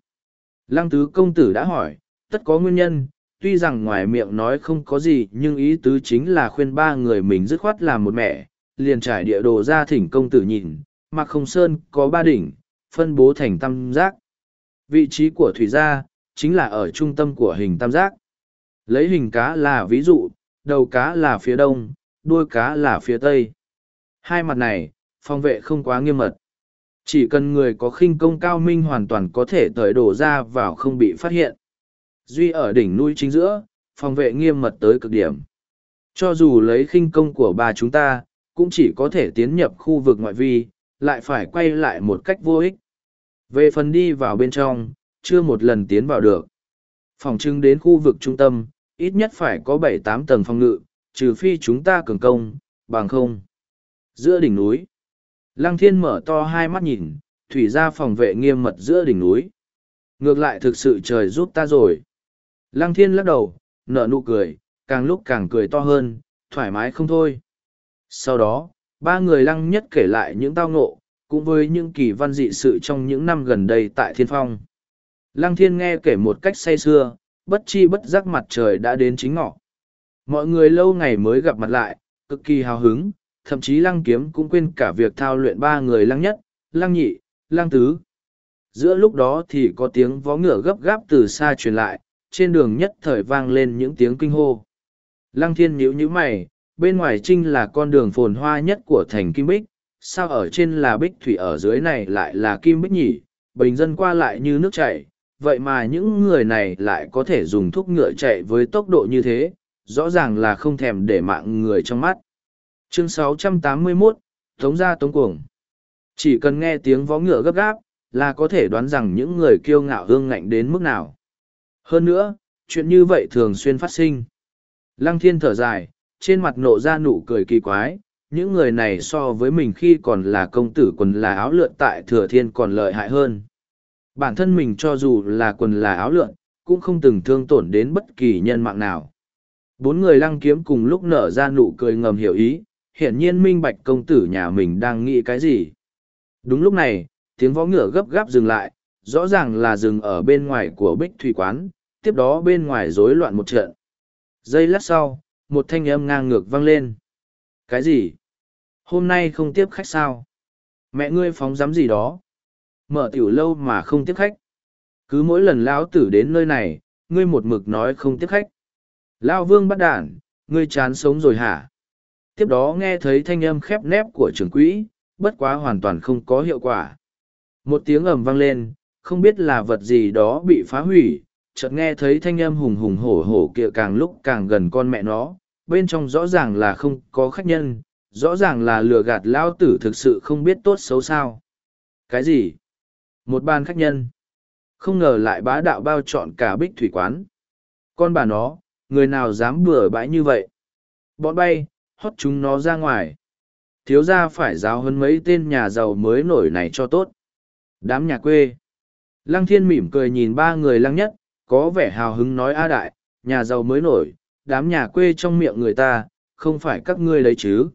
Lăng tứ công tử đã hỏi, tất có nguyên nhân, tuy rằng ngoài miệng nói không có gì nhưng ý tứ chính là khuyên ba người mình dứt khoát làm một mẹ, liền trải địa đồ ra thỉnh công tử nhìn, mặc Không Sơn có ba đỉnh, phân bố thành tam giác. Vị trí của thủy gia, chính là ở trung tâm của hình tam giác. Lấy hình cá là ví dụ, đầu cá là phía đông, đuôi cá là phía tây. Hai mặt này, phòng vệ không quá nghiêm mật. Chỉ cần người có khinh công cao minh hoàn toàn có thể tới đổ ra vào không bị phát hiện. Duy ở đỉnh núi chính giữa, phòng vệ nghiêm mật tới cực điểm. Cho dù lấy khinh công của ba chúng ta, cũng chỉ có thể tiến nhập khu vực ngoại vi, lại phải quay lại một cách vô ích. Về phần đi vào bên trong, chưa một lần tiến vào được. Phòng trưng đến khu vực trung tâm, ít nhất phải có bảy tám tầng phòng ngự, trừ phi chúng ta cường công, bằng không. Giữa đỉnh núi, Lăng Thiên mở to hai mắt nhìn, thủy ra phòng vệ nghiêm mật giữa đỉnh núi. Ngược lại thực sự trời giúp ta rồi. Lăng Thiên lắc đầu, nở nụ cười, càng lúc càng cười to hơn, thoải mái không thôi. Sau đó, ba người lăng nhất kể lại những tao ngộ, cũng với những kỳ văn dị sự trong những năm gần đây tại thiên phong. Lăng thiên nghe kể một cách say sưa, bất chi bất giác mặt trời đã đến chính ngọ. Mọi người lâu ngày mới gặp mặt lại, cực kỳ hào hứng, thậm chí lăng kiếm cũng quên cả việc thao luyện ba người lăng nhất, lăng nhị, lăng tứ. Giữa lúc đó thì có tiếng vó ngựa gấp gáp từ xa truyền lại, trên đường nhất thời vang lên những tiếng kinh hô. Lăng thiên nhíu nhíu mày, bên ngoài trinh là con đường phồn hoa nhất của thành Kim Bích, sao ở trên là Bích Thủy ở dưới này lại là Kim Bích nhỉ, bình dân qua lại như nước chảy, vậy mà những người này lại có thể dùng thuốc ngựa chạy với tốc độ như thế, rõ ràng là không thèm để mạng người trong mắt. Chương 681, Tống gia Tống Cuồng Chỉ cần nghe tiếng vó ngựa gấp gáp, là có thể đoán rằng những người kiêu ngạo hương ngạnh đến mức nào. Hơn nữa, chuyện như vậy thường xuyên phát sinh. Lăng thiên thở dài, trên mặt nộ ra nụ cười kỳ quái, những người này so với mình khi còn là công tử quần là áo lượn tại thừa thiên còn lợi hại hơn. Bản thân mình cho dù là quần là áo lượn, cũng không từng thương tổn đến bất kỳ nhân mạng nào. Bốn người lăng kiếm cùng lúc nở ra nụ cười ngầm hiểu ý, hiển nhiên minh bạch công tử nhà mình đang nghĩ cái gì. Đúng lúc này, tiếng võ ngựa gấp gáp dừng lại, rõ ràng là dừng ở bên ngoài của bích thủy quán, tiếp đó bên ngoài rối loạn một trận. Giây lát sau, một thanh âm ngang ngược vang lên. Cái gì? Hôm nay không tiếp khách sao? Mẹ ngươi phóng dám gì đó? Mở tiểu lâu mà không tiếp khách. Cứ mỗi lần lão tử đến nơi này, ngươi một mực nói không tiếp khách. Lão vương bắt đản, ngươi chán sống rồi hả? Tiếp đó nghe thấy thanh âm khép nép của trưởng quỹ, bất quá hoàn toàn không có hiệu quả. Một tiếng ầm vang lên, không biết là vật gì đó bị phá hủy, chợt nghe thấy thanh âm hùng hùng hổ hổ kia càng lúc càng gần con mẹ nó, bên trong rõ ràng là không có khách nhân, rõ ràng là lừa gạt lao tử thực sự không biết tốt xấu sao. Cái gì? Một ban khách nhân. Không ngờ lại bá đạo bao trọn cả bích thủy quán. Con bà nó, người nào dám bừa bãi như vậy? Bọn bay, hót chúng nó ra ngoài. Thiếu ra phải giáo hơn mấy tên nhà giàu mới nổi này cho tốt. Đám nhà quê. Lăng thiên mỉm cười nhìn ba người lăng nhất, có vẻ hào hứng nói a đại, nhà giàu mới nổi, đám nhà quê trong miệng người ta, không phải các ngươi lấy chứ.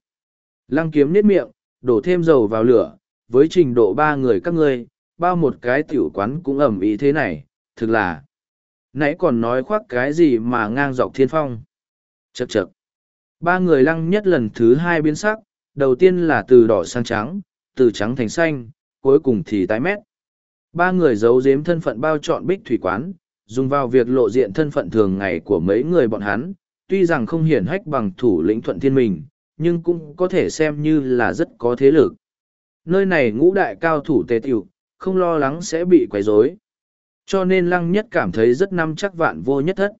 Lăng kiếm nết miệng, đổ thêm dầu vào lửa, với trình độ ba người các ngươi, bao một cái tiểu quán cũng ẩm ý thế này, thực là. Nãy còn nói khoác cái gì mà ngang dọc thiên phong. Chậc chậc. Ba người lăng nhất lần thứ hai biến sắc, đầu tiên là từ đỏ sang trắng, từ trắng thành xanh, cuối cùng thì tái mét. Ba người giấu giếm thân phận bao trọn bích thủy quán, dùng vào việc lộ diện thân phận thường ngày của mấy người bọn hắn, tuy rằng không hiển hách bằng thủ lĩnh thuận thiên mình, nhưng cũng có thể xem như là rất có thế lực. Nơi này ngũ đại cao thủ tề tiểu, không lo lắng sẽ bị quấy rối. Cho nên lăng nhất cảm thấy rất năm chắc vạn vô nhất thất.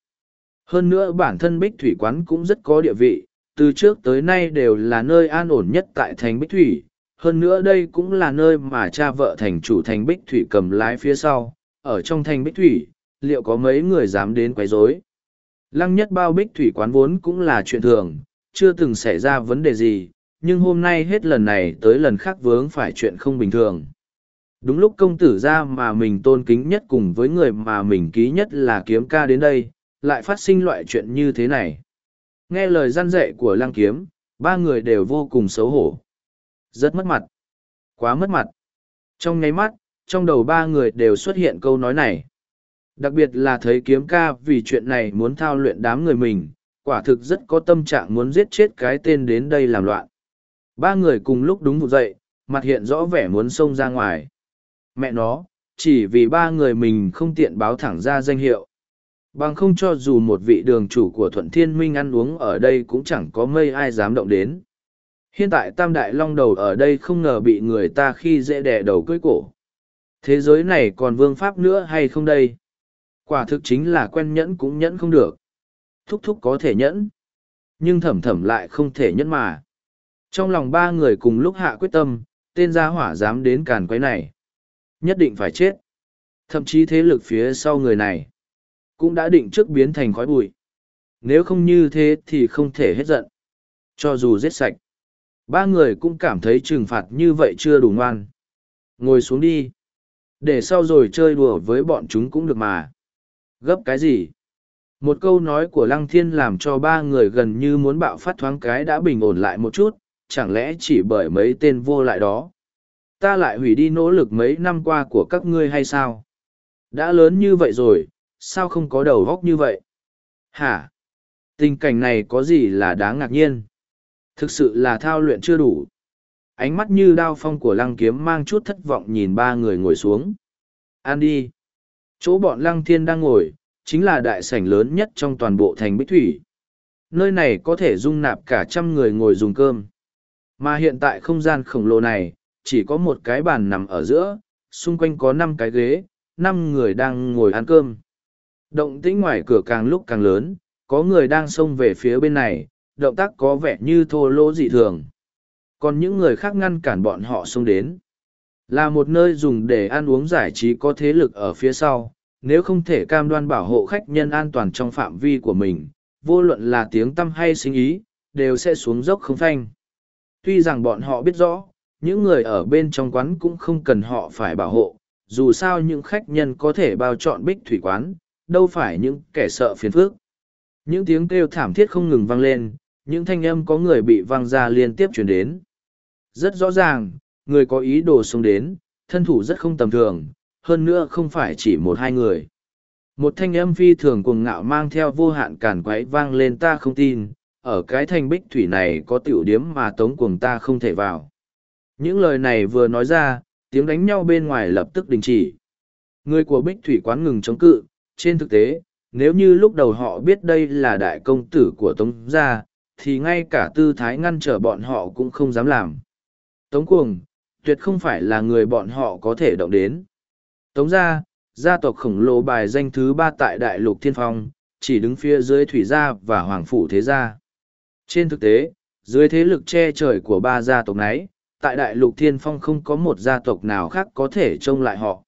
Hơn nữa bản thân Bích Thủy Quán cũng rất có địa vị, từ trước tới nay đều là nơi an ổn nhất tại thành Bích Thủy. Hơn nữa đây cũng là nơi mà cha vợ thành chủ thành Bích Thủy cầm lái phía sau, ở trong thành Bích Thủy, liệu có mấy người dám đến quấy rối? Lăng nhất bao Bích Thủy Quán vốn cũng là chuyện thường, chưa từng xảy ra vấn đề gì, nhưng hôm nay hết lần này tới lần khác vướng phải chuyện không bình thường. Đúng lúc công tử ra mà mình tôn kính nhất cùng với người mà mình ký nhất là kiếm ca đến đây, lại phát sinh loại chuyện như thế này. Nghe lời gian dạy của lăng kiếm, ba người đều vô cùng xấu hổ. Rất mất mặt. Quá mất mặt. Trong nháy mắt, trong đầu ba người đều xuất hiện câu nói này. Đặc biệt là thấy kiếm ca vì chuyện này muốn thao luyện đám người mình, quả thực rất có tâm trạng muốn giết chết cái tên đến đây làm loạn. Ba người cùng lúc đúng vụ dậy, mặt hiện rõ vẻ muốn xông ra ngoài. Mẹ nó, chỉ vì ba người mình không tiện báo thẳng ra danh hiệu. Bằng không cho dù một vị đường chủ của Thuận Thiên Minh ăn uống ở đây cũng chẳng có mây ai dám động đến. Hiện tại Tam Đại Long Đầu ở đây không ngờ bị người ta khi dễ đẻ đầu cưới cổ. Thế giới này còn vương pháp nữa hay không đây? Quả thực chính là quen nhẫn cũng nhẫn không được. Thúc thúc có thể nhẫn. Nhưng thẩm thẩm lại không thể nhẫn mà. Trong lòng ba người cùng lúc hạ quyết tâm, tên gia hỏa dám đến càn quấy này. Nhất định phải chết. Thậm chí thế lực phía sau người này cũng đã định trước biến thành khói bụi. Nếu không như thế thì không thể hết giận. Cho dù giết sạch, ba người cũng cảm thấy trừng phạt như vậy chưa đủ ngoan. Ngồi xuống đi. Để sau rồi chơi đùa với bọn chúng cũng được mà. Gấp cái gì? Một câu nói của Lăng Thiên làm cho ba người gần như muốn bạo phát thoáng cái đã bình ổn lại một chút, chẳng lẽ chỉ bởi mấy tên vô lại đó. Ta lại hủy đi nỗ lực mấy năm qua của các ngươi hay sao? Đã lớn như vậy rồi, sao không có đầu góc như vậy? Hả? Tình cảnh này có gì là đáng ngạc nhiên? Thực sự là thao luyện chưa đủ. Ánh mắt như đao phong của lăng kiếm mang chút thất vọng nhìn ba người ngồi xuống. An đi. Chỗ bọn lăng thiên đang ngồi, chính là đại sảnh lớn nhất trong toàn bộ thành Bích Thủy. Nơi này có thể dung nạp cả trăm người ngồi dùng cơm. Mà hiện tại không gian khổng lồ này, chỉ có một cái bàn nằm ở giữa, xung quanh có năm cái ghế, năm người đang ngồi ăn cơm. Động tĩnh ngoài cửa càng lúc càng lớn, có người đang xông về phía bên này, động tác có vẻ như thô lỗ dị thường. Còn những người khác ngăn cản bọn họ xông đến. Là một nơi dùng để ăn uống giải trí có thế lực ở phía sau, nếu không thể cam đoan bảo hộ khách nhân an toàn trong phạm vi của mình, vô luận là tiếng tâm hay sinh ý, đều sẽ xuống dốc không phanh. Tuy rằng bọn họ biết rõ, những người ở bên trong quán cũng không cần họ phải bảo hộ, dù sao những khách nhân có thể bao chọn bích thủy quán, đâu phải những kẻ sợ phiền phức. Những tiếng kêu thảm thiết không ngừng vang lên, những thanh âm có người bị vang ra liên tiếp chuyển đến. Rất rõ ràng, người có ý đồ xuống đến, thân thủ rất không tầm thường, hơn nữa không phải chỉ một hai người. Một thanh âm phi thường cuồng ngạo mang theo vô hạn cản quấy vang lên ta không tin, ở cái thành bích thủy này có tiểu điếm mà tống cuồng ta không thể vào. Những lời này vừa nói ra, tiếng đánh nhau bên ngoài lập tức đình chỉ. Người của bích thủy quán ngừng chống cự, trên thực tế, nếu như lúc đầu họ biết đây là đại công tử của Tống Gia, thì ngay cả tư thái ngăn trở bọn họ cũng không dám làm. Tống Cuồng, tuyệt không phải là người bọn họ có thể động đến. Tống gia, gia tộc khổng lồ bài danh thứ ba tại đại lục thiên phong, chỉ đứng phía dưới thủy gia và hoàng phủ thế gia. Trên thực tế, dưới thế lực che trời của ba gia tộc này, tại đại lục thiên phong không có một gia tộc nào khác có thể trông lại họ.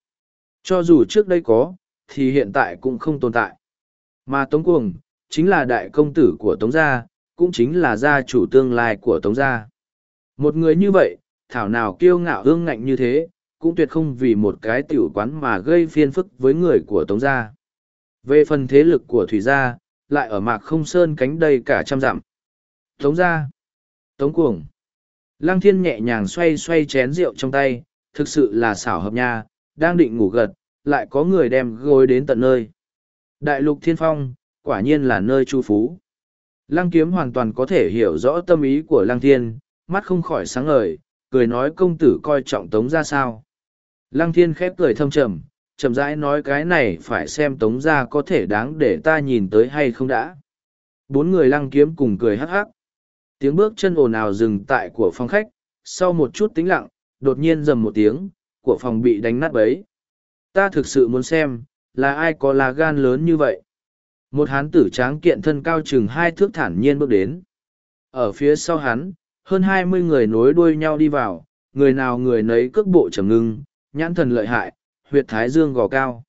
Cho dù trước đây có, thì hiện tại cũng không tồn tại. Mà Tống Cuồng, chính là đại công tử của Tống Gia, cũng chính là gia chủ tương lai của Tống Gia. Một người như vậy, thảo nào kiêu ngạo hương ngạnh như thế, cũng tuyệt không vì một cái tiểu quán mà gây phiên phức với người của Tống Gia. Về phần thế lực của Thủy Gia, lại ở mạc không sơn cánh đầy cả trăm dặm. Tống Gia. Tống Cuồng. Lăng Thiên nhẹ nhàng xoay xoay chén rượu trong tay, thực sự là xảo hợp nha, đang định ngủ gật, lại có người đem gối đến tận nơi. Đại lục thiên phong, quả nhiên là nơi chu phú. Lăng kiếm hoàn toàn có thể hiểu rõ tâm ý của lăng thiên, mắt không khỏi sáng ngời, cười nói công tử coi trọng tống ra sao. Lăng thiên khép cười thâm trầm, chậm rãi nói cái này phải xem tống ra có thể đáng để ta nhìn tới hay không đã. Bốn người lăng kiếm cùng cười hắc hắc. Tiếng bước chân ồn ào dừng tại của phòng khách, sau một chút tĩnh lặng, đột nhiên dầm một tiếng, của phòng bị đánh nát bấy. Ta thực sự muốn xem, là ai có lá gan lớn như vậy? Một hán tử tráng kiện thân cao chừng hai thước thản nhiên bước đến. Ở phía sau hắn, hơn hai mươi người nối đuôi nhau đi vào, người nào người nấy cước bộ trầm ngưng, nhãn thần lợi hại, huyệt thái dương gò cao.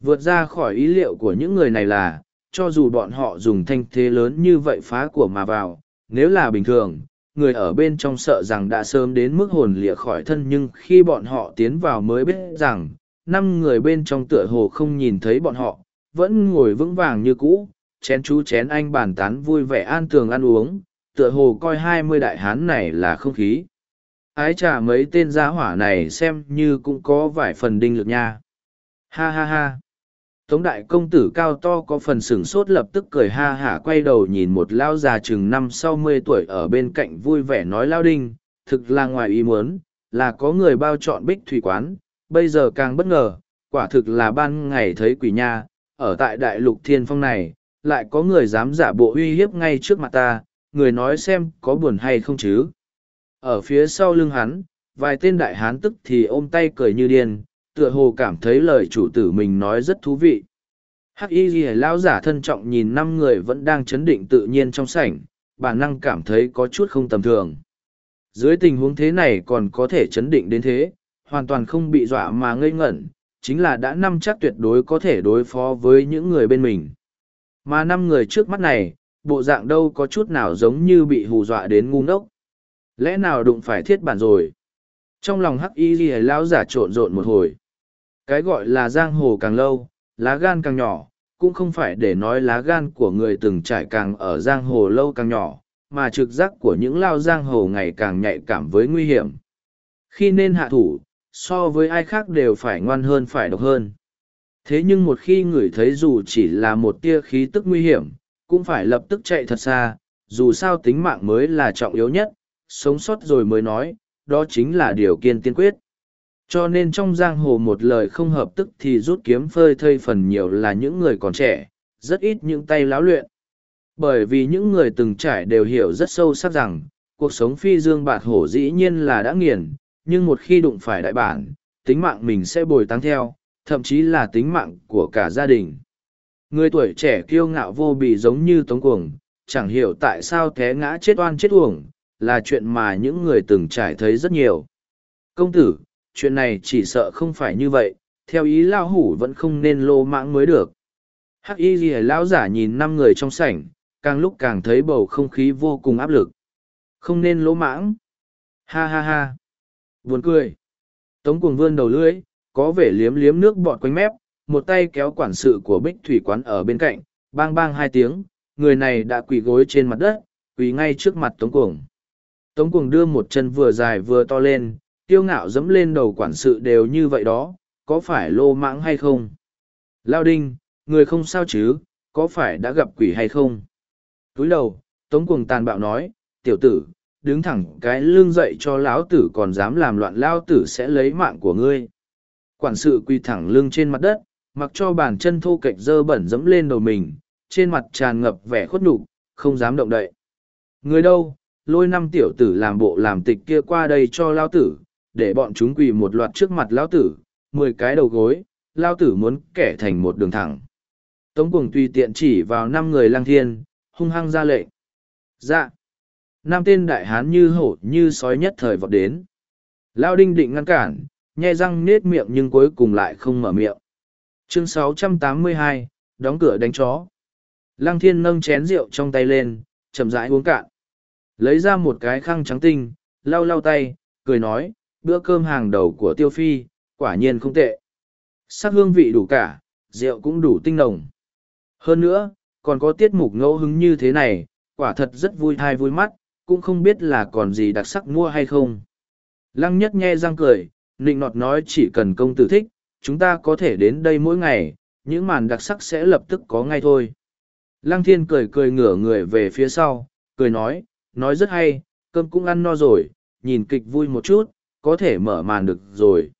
Vượt ra khỏi ý liệu của những người này là, cho dù bọn họ dùng thanh thế lớn như vậy phá của mà vào, nếu là bình thường, người ở bên trong sợ rằng đã sớm đến mức hồn lìa khỏi thân nhưng khi bọn họ tiến vào mới biết rằng, năm người bên trong tựa hồ không nhìn thấy bọn họ, vẫn ngồi vững vàng như cũ, chén chú chén anh bàn tán vui vẻ an tường ăn uống, tựa hồ coi hai mươi đại hán này là không khí. Ái trả mấy tên gia hỏa này xem như cũng có vài phần đinh lực nha. Ha ha ha. Tống đại công tử cao to có phần sửng sốt lập tức cười ha hả quay đầu nhìn một lao già chừng năm sau mươi tuổi ở bên cạnh vui vẻ nói lao đinh, thực là ngoài ý muốn, là có người bao chọn bích thủy quán, bây giờ càng bất ngờ, quả thực là ban ngày thấy quỷ nha, ở tại đại lục thiên phong này, lại có người dám giả bộ uy hiếp ngay trước mặt ta, người nói xem có buồn hay không chứ. Ở phía sau lưng hắn, vài tên đại hán tức thì ôm tay cười như điên, tựa hồ cảm thấy lời chủ tử mình nói rất thú vị. Hắc y ghi lao giả thân trọng nhìn năm người vẫn đang chấn định tự nhiên trong sảnh, bản năng cảm thấy có chút không tầm thường. Dưới tình huống thế này còn có thể chấn định đến thế, hoàn toàn không bị dọa mà ngây ngẩn, chính là đã năm chắc tuyệt đối có thể đối phó với những người bên mình. Mà năm người trước mắt này, bộ dạng đâu có chút nào giống như bị hù dọa đến ngu ngốc. Lẽ nào đụng phải thiết bản rồi? Trong lòng hắc y ghi lao giả trộn rộn một hồi. Cái gọi là giang hồ càng lâu, lá gan càng nhỏ, cũng không phải để nói lá gan của người từng trải càng ở giang hồ lâu càng nhỏ, mà trực giác của những lao giang hồ ngày càng nhạy cảm với nguy hiểm. Khi nên hạ thủ, so với ai khác đều phải ngoan hơn phải độc hơn. Thế nhưng một khi người thấy dù chỉ là một tia khí tức nguy hiểm, cũng phải lập tức chạy thật xa, dù sao tính mạng mới là trọng yếu nhất, sống sót rồi mới nói, đó chính là điều kiện tiên quyết. Cho nên trong giang hồ một lời không hợp tức thì rút kiếm phơi thây phần nhiều là những người còn trẻ, rất ít những tay láo luyện. Bởi vì những người từng trải đều hiểu rất sâu sắc rằng, cuộc sống phi dương bạt hổ dĩ nhiên là đã nghiền, nhưng một khi đụng phải đại bản, tính mạng mình sẽ bồi tăng theo, thậm chí là tính mạng của cả gia đình. Người tuổi trẻ kiêu ngạo vô bì giống như Tống Cuồng, chẳng hiểu tại sao té ngã chết oan chết uổng, là chuyện mà những người từng trải thấy rất nhiều. Công tử, chuyện này chỉ sợ không phải như vậy, theo ý lao hủ vẫn không nên lô mãng mới được. Hắc y ghi lão giả nhìn năm người trong sảnh, càng lúc càng thấy bầu không khí vô cùng áp lực. Không nên lỗ mãng. Ha ha ha. Buồn cười. Tống cuồng vươn đầu lưỡi, có vẻ liếm liếm nước bọt quanh mép, một tay kéo quản sự của bích thủy quán ở bên cạnh, bang bang hai tiếng, người này đã quỳ gối trên mặt đất, quỳ ngay trước mặt Tống cuồng. Tống cuồng đưa một chân vừa dài vừa to lên, tiêu ngạo dẫm lên đầu quản sự đều như vậy đó, có phải lô mãng hay không? Lao đinh, người không sao chứ, có phải đã gặp quỷ hay không? Túi đầu, Tống cuồng tàn bạo nói, tiểu tử, đứng thẳng cái lưng dậy cho lão tử còn dám làm loạn lao tử sẽ lấy mạng của ngươi quản sự quỳ thẳng lưng trên mặt đất mặc cho bàn chân thô kệch dơ bẩn dẫm lên đầu mình trên mặt tràn ngập vẻ khuất nhục không dám động đậy người đâu lôi năm tiểu tử làm bộ làm tịch kia qua đây cho lao tử để bọn chúng quỳ một loạt trước mặt lão tử mười cái đầu gối, lao tử muốn kẻ thành một đường thẳng. Tống cuồng tùy tiện chỉ vào năm người lang thiên, hung hăng ra lệnh. Dạ. Nam tên đại hán như hổ như sói nhất thời vọt đến. Lao đinh định ngăn cản, nhe răng nết miệng nhưng cuối cùng lại không mở miệng. Chương 682, đóng cửa đánh chó. Lăng thiên nâng chén rượu trong tay lên, chậm rãi uống cạn. Lấy ra một cái khăn trắng tinh, lau lau tay, cười nói, bữa cơm hàng đầu của tiêu phi, quả nhiên không tệ. Sắc hương vị đủ cả, rượu cũng đủ tinh nồng. Hơn nữa, còn có tiết mục ngẫu hứng như thế này, quả thật rất vui thai vui mắt, cũng không biết là còn gì đặc sắc mua hay không. Lăng nhất nghe răng cười, nịnh nọt nói chỉ cần công tử thích, chúng ta có thể đến đây mỗi ngày, những màn đặc sắc sẽ lập tức có ngay thôi. Lăng thiên cười cười ngửa người về phía sau, cười nói, nói rất hay, cơm cũng ăn no rồi, nhìn kịch vui một chút, có thể mở màn được rồi.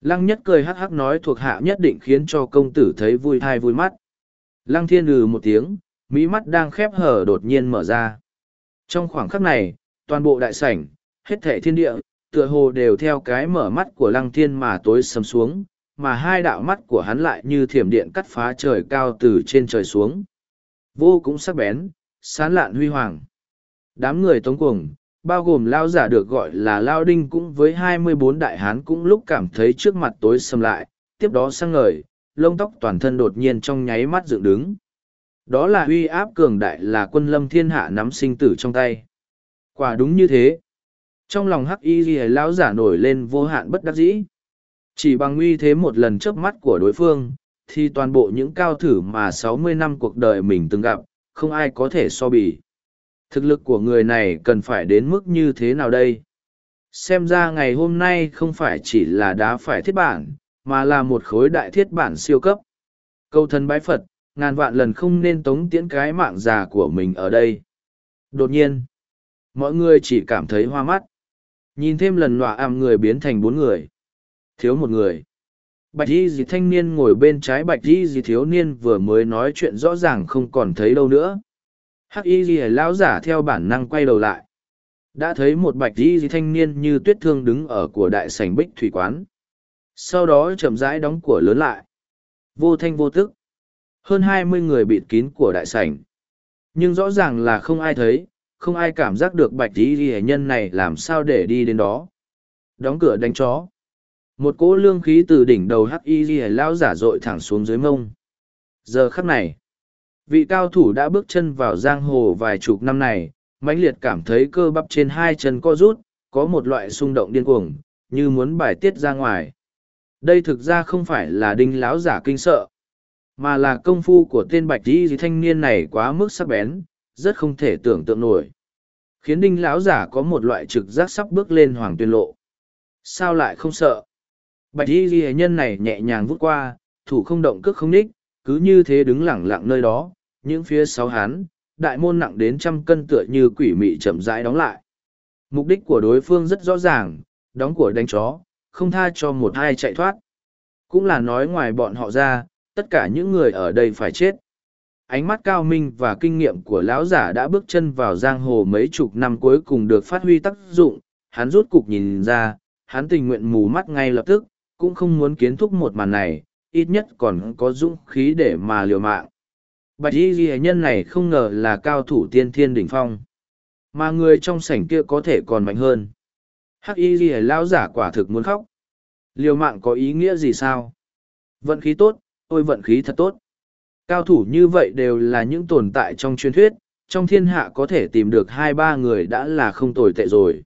Lăng nhất cười hắc hắc nói thuộc hạ nhất định khiến cho công tử thấy vui thai vui mắt. Lăng thiên lừ một tiếng, mỹ mắt đang khép hở đột nhiên mở ra. Trong khoảng khắc này, toàn bộ đại sảnh, hết thể thiên địa, tựa hồ đều theo cái mở mắt của lăng thiên mà tối sầm xuống, mà hai đạo mắt của hắn lại như thiểm điện cắt phá trời cao từ trên trời xuống. Vô cũng sắc bén, sán lạn huy hoàng. Đám người tống cuồng, bao gồm lao giả được gọi là lao đinh cũng với hai mươi bốn đại hán cũng lúc cảm thấy trước mặt tối sầm lại, tiếp đó sang ngời, lông tóc toàn thân đột nhiên trong nháy mắt dựng đứng. Đó là uy áp cường đại là quân lâm thiên hạ nắm sinh tử trong tay. Quả đúng như thế. Trong lòng hắc y ghi lão giả nổi lên vô hạn bất đắc dĩ. Chỉ bằng uy thế một lần trước mắt của đối phương, thì toàn bộ những cao thử mà sáu mươi năm cuộc đời mình từng gặp, không ai có thể so bì. Thực lực của người này cần phải đến mức như thế nào đây? Xem ra ngày hôm nay không phải chỉ là đá phải thiết bản, mà là một khối đại thiết bản siêu cấp. Câu thân bái Phật, ngàn vạn lần không nên tống tiễn cái mạng già của mình ở đây. Đột nhiên, mọi người chỉ cảm thấy hoa mắt. Nhìn thêm lần nọa ảm người biến thành bốn người. Thiếu một người. Bạch y dì thanh niên ngồi bên trái bạch y dì thiếu niên vừa mới nói chuyện rõ ràng không còn thấy đâu nữa. Hắc y dì lão giả theo bản năng quay đầu lại. Đã thấy một bạch y dì thanh niên như tuyết thương đứng ở của đại sảnh bích thủy quán. Sau đó chậm rãi đóng cửa lớn lại. Vô thanh vô tức. Hơn hai mươi người bịt kín của đại sảnh. Nhưng rõ ràng là không ai thấy, không ai cảm giác được bạch tí ghi nhân này làm sao để đi đến đó. Đóng cửa đánh chó. Một cỗ lương khí từ đỉnh đầu hắc y ghi lao giả dội thẳng xuống dưới mông. Giờ khắc này, vị cao thủ đã bước chân vào giang hồ vài chục năm này, mãnh liệt cảm thấy cơ bắp trên hai chân co rút, có một loại xung động điên cuồng, như muốn bài tiết ra ngoài. Đây thực ra không phải là đinh lão giả kinh sợ, mà là công phu của tên bạch di thanh niên này quá mức sắc bén, rất không thể tưởng tượng nổi. Khiến đinh lão giả có một loại trực giác sắp bước lên hoàng tuyên lộ. Sao lại không sợ? Bạch y ghi nhân này nhẹ nhàng vút qua thủ không động cước không ních cứ như thế đứng lẳng lặng nơi đó những phía sau hán đại môn nặng đến trăm cân tựa như quỷ mị chậm rãi đóng lại. Mục đích của đối phương rất rõ ràng đóng của đánh chó không tha cho một hai chạy thoát. Cũng là nói ngoài bọn họ ra tất cả những người ở đây phải chết. Ánh mắt cao minh và kinh nghiệm của lão giả đã bước chân vào giang hồ mấy chục năm cuối cùng được phát huy tác dụng. Hắn rút cục nhìn ra, hắn tình nguyện mù mắt ngay lập tức, cũng không muốn kiến thúc một màn này, ít nhất còn có dũng khí để mà liều mạng. Bạch y ghi nhân này không ngờ là cao thủ tiên thiên đỉnh phong, mà người trong sảnh kia có thể còn mạnh hơn. Hắc y ghi lão giả quả thực muốn khóc. Liều mạng có ý nghĩa gì sao? Vận khí tốt ôi vận khí thật tốt Cao thủ như vậy đều là những tồn tại trong truyền thuyết, trong thiên hạ có thể tìm được hai ba người đã là không tồi tệ rồi.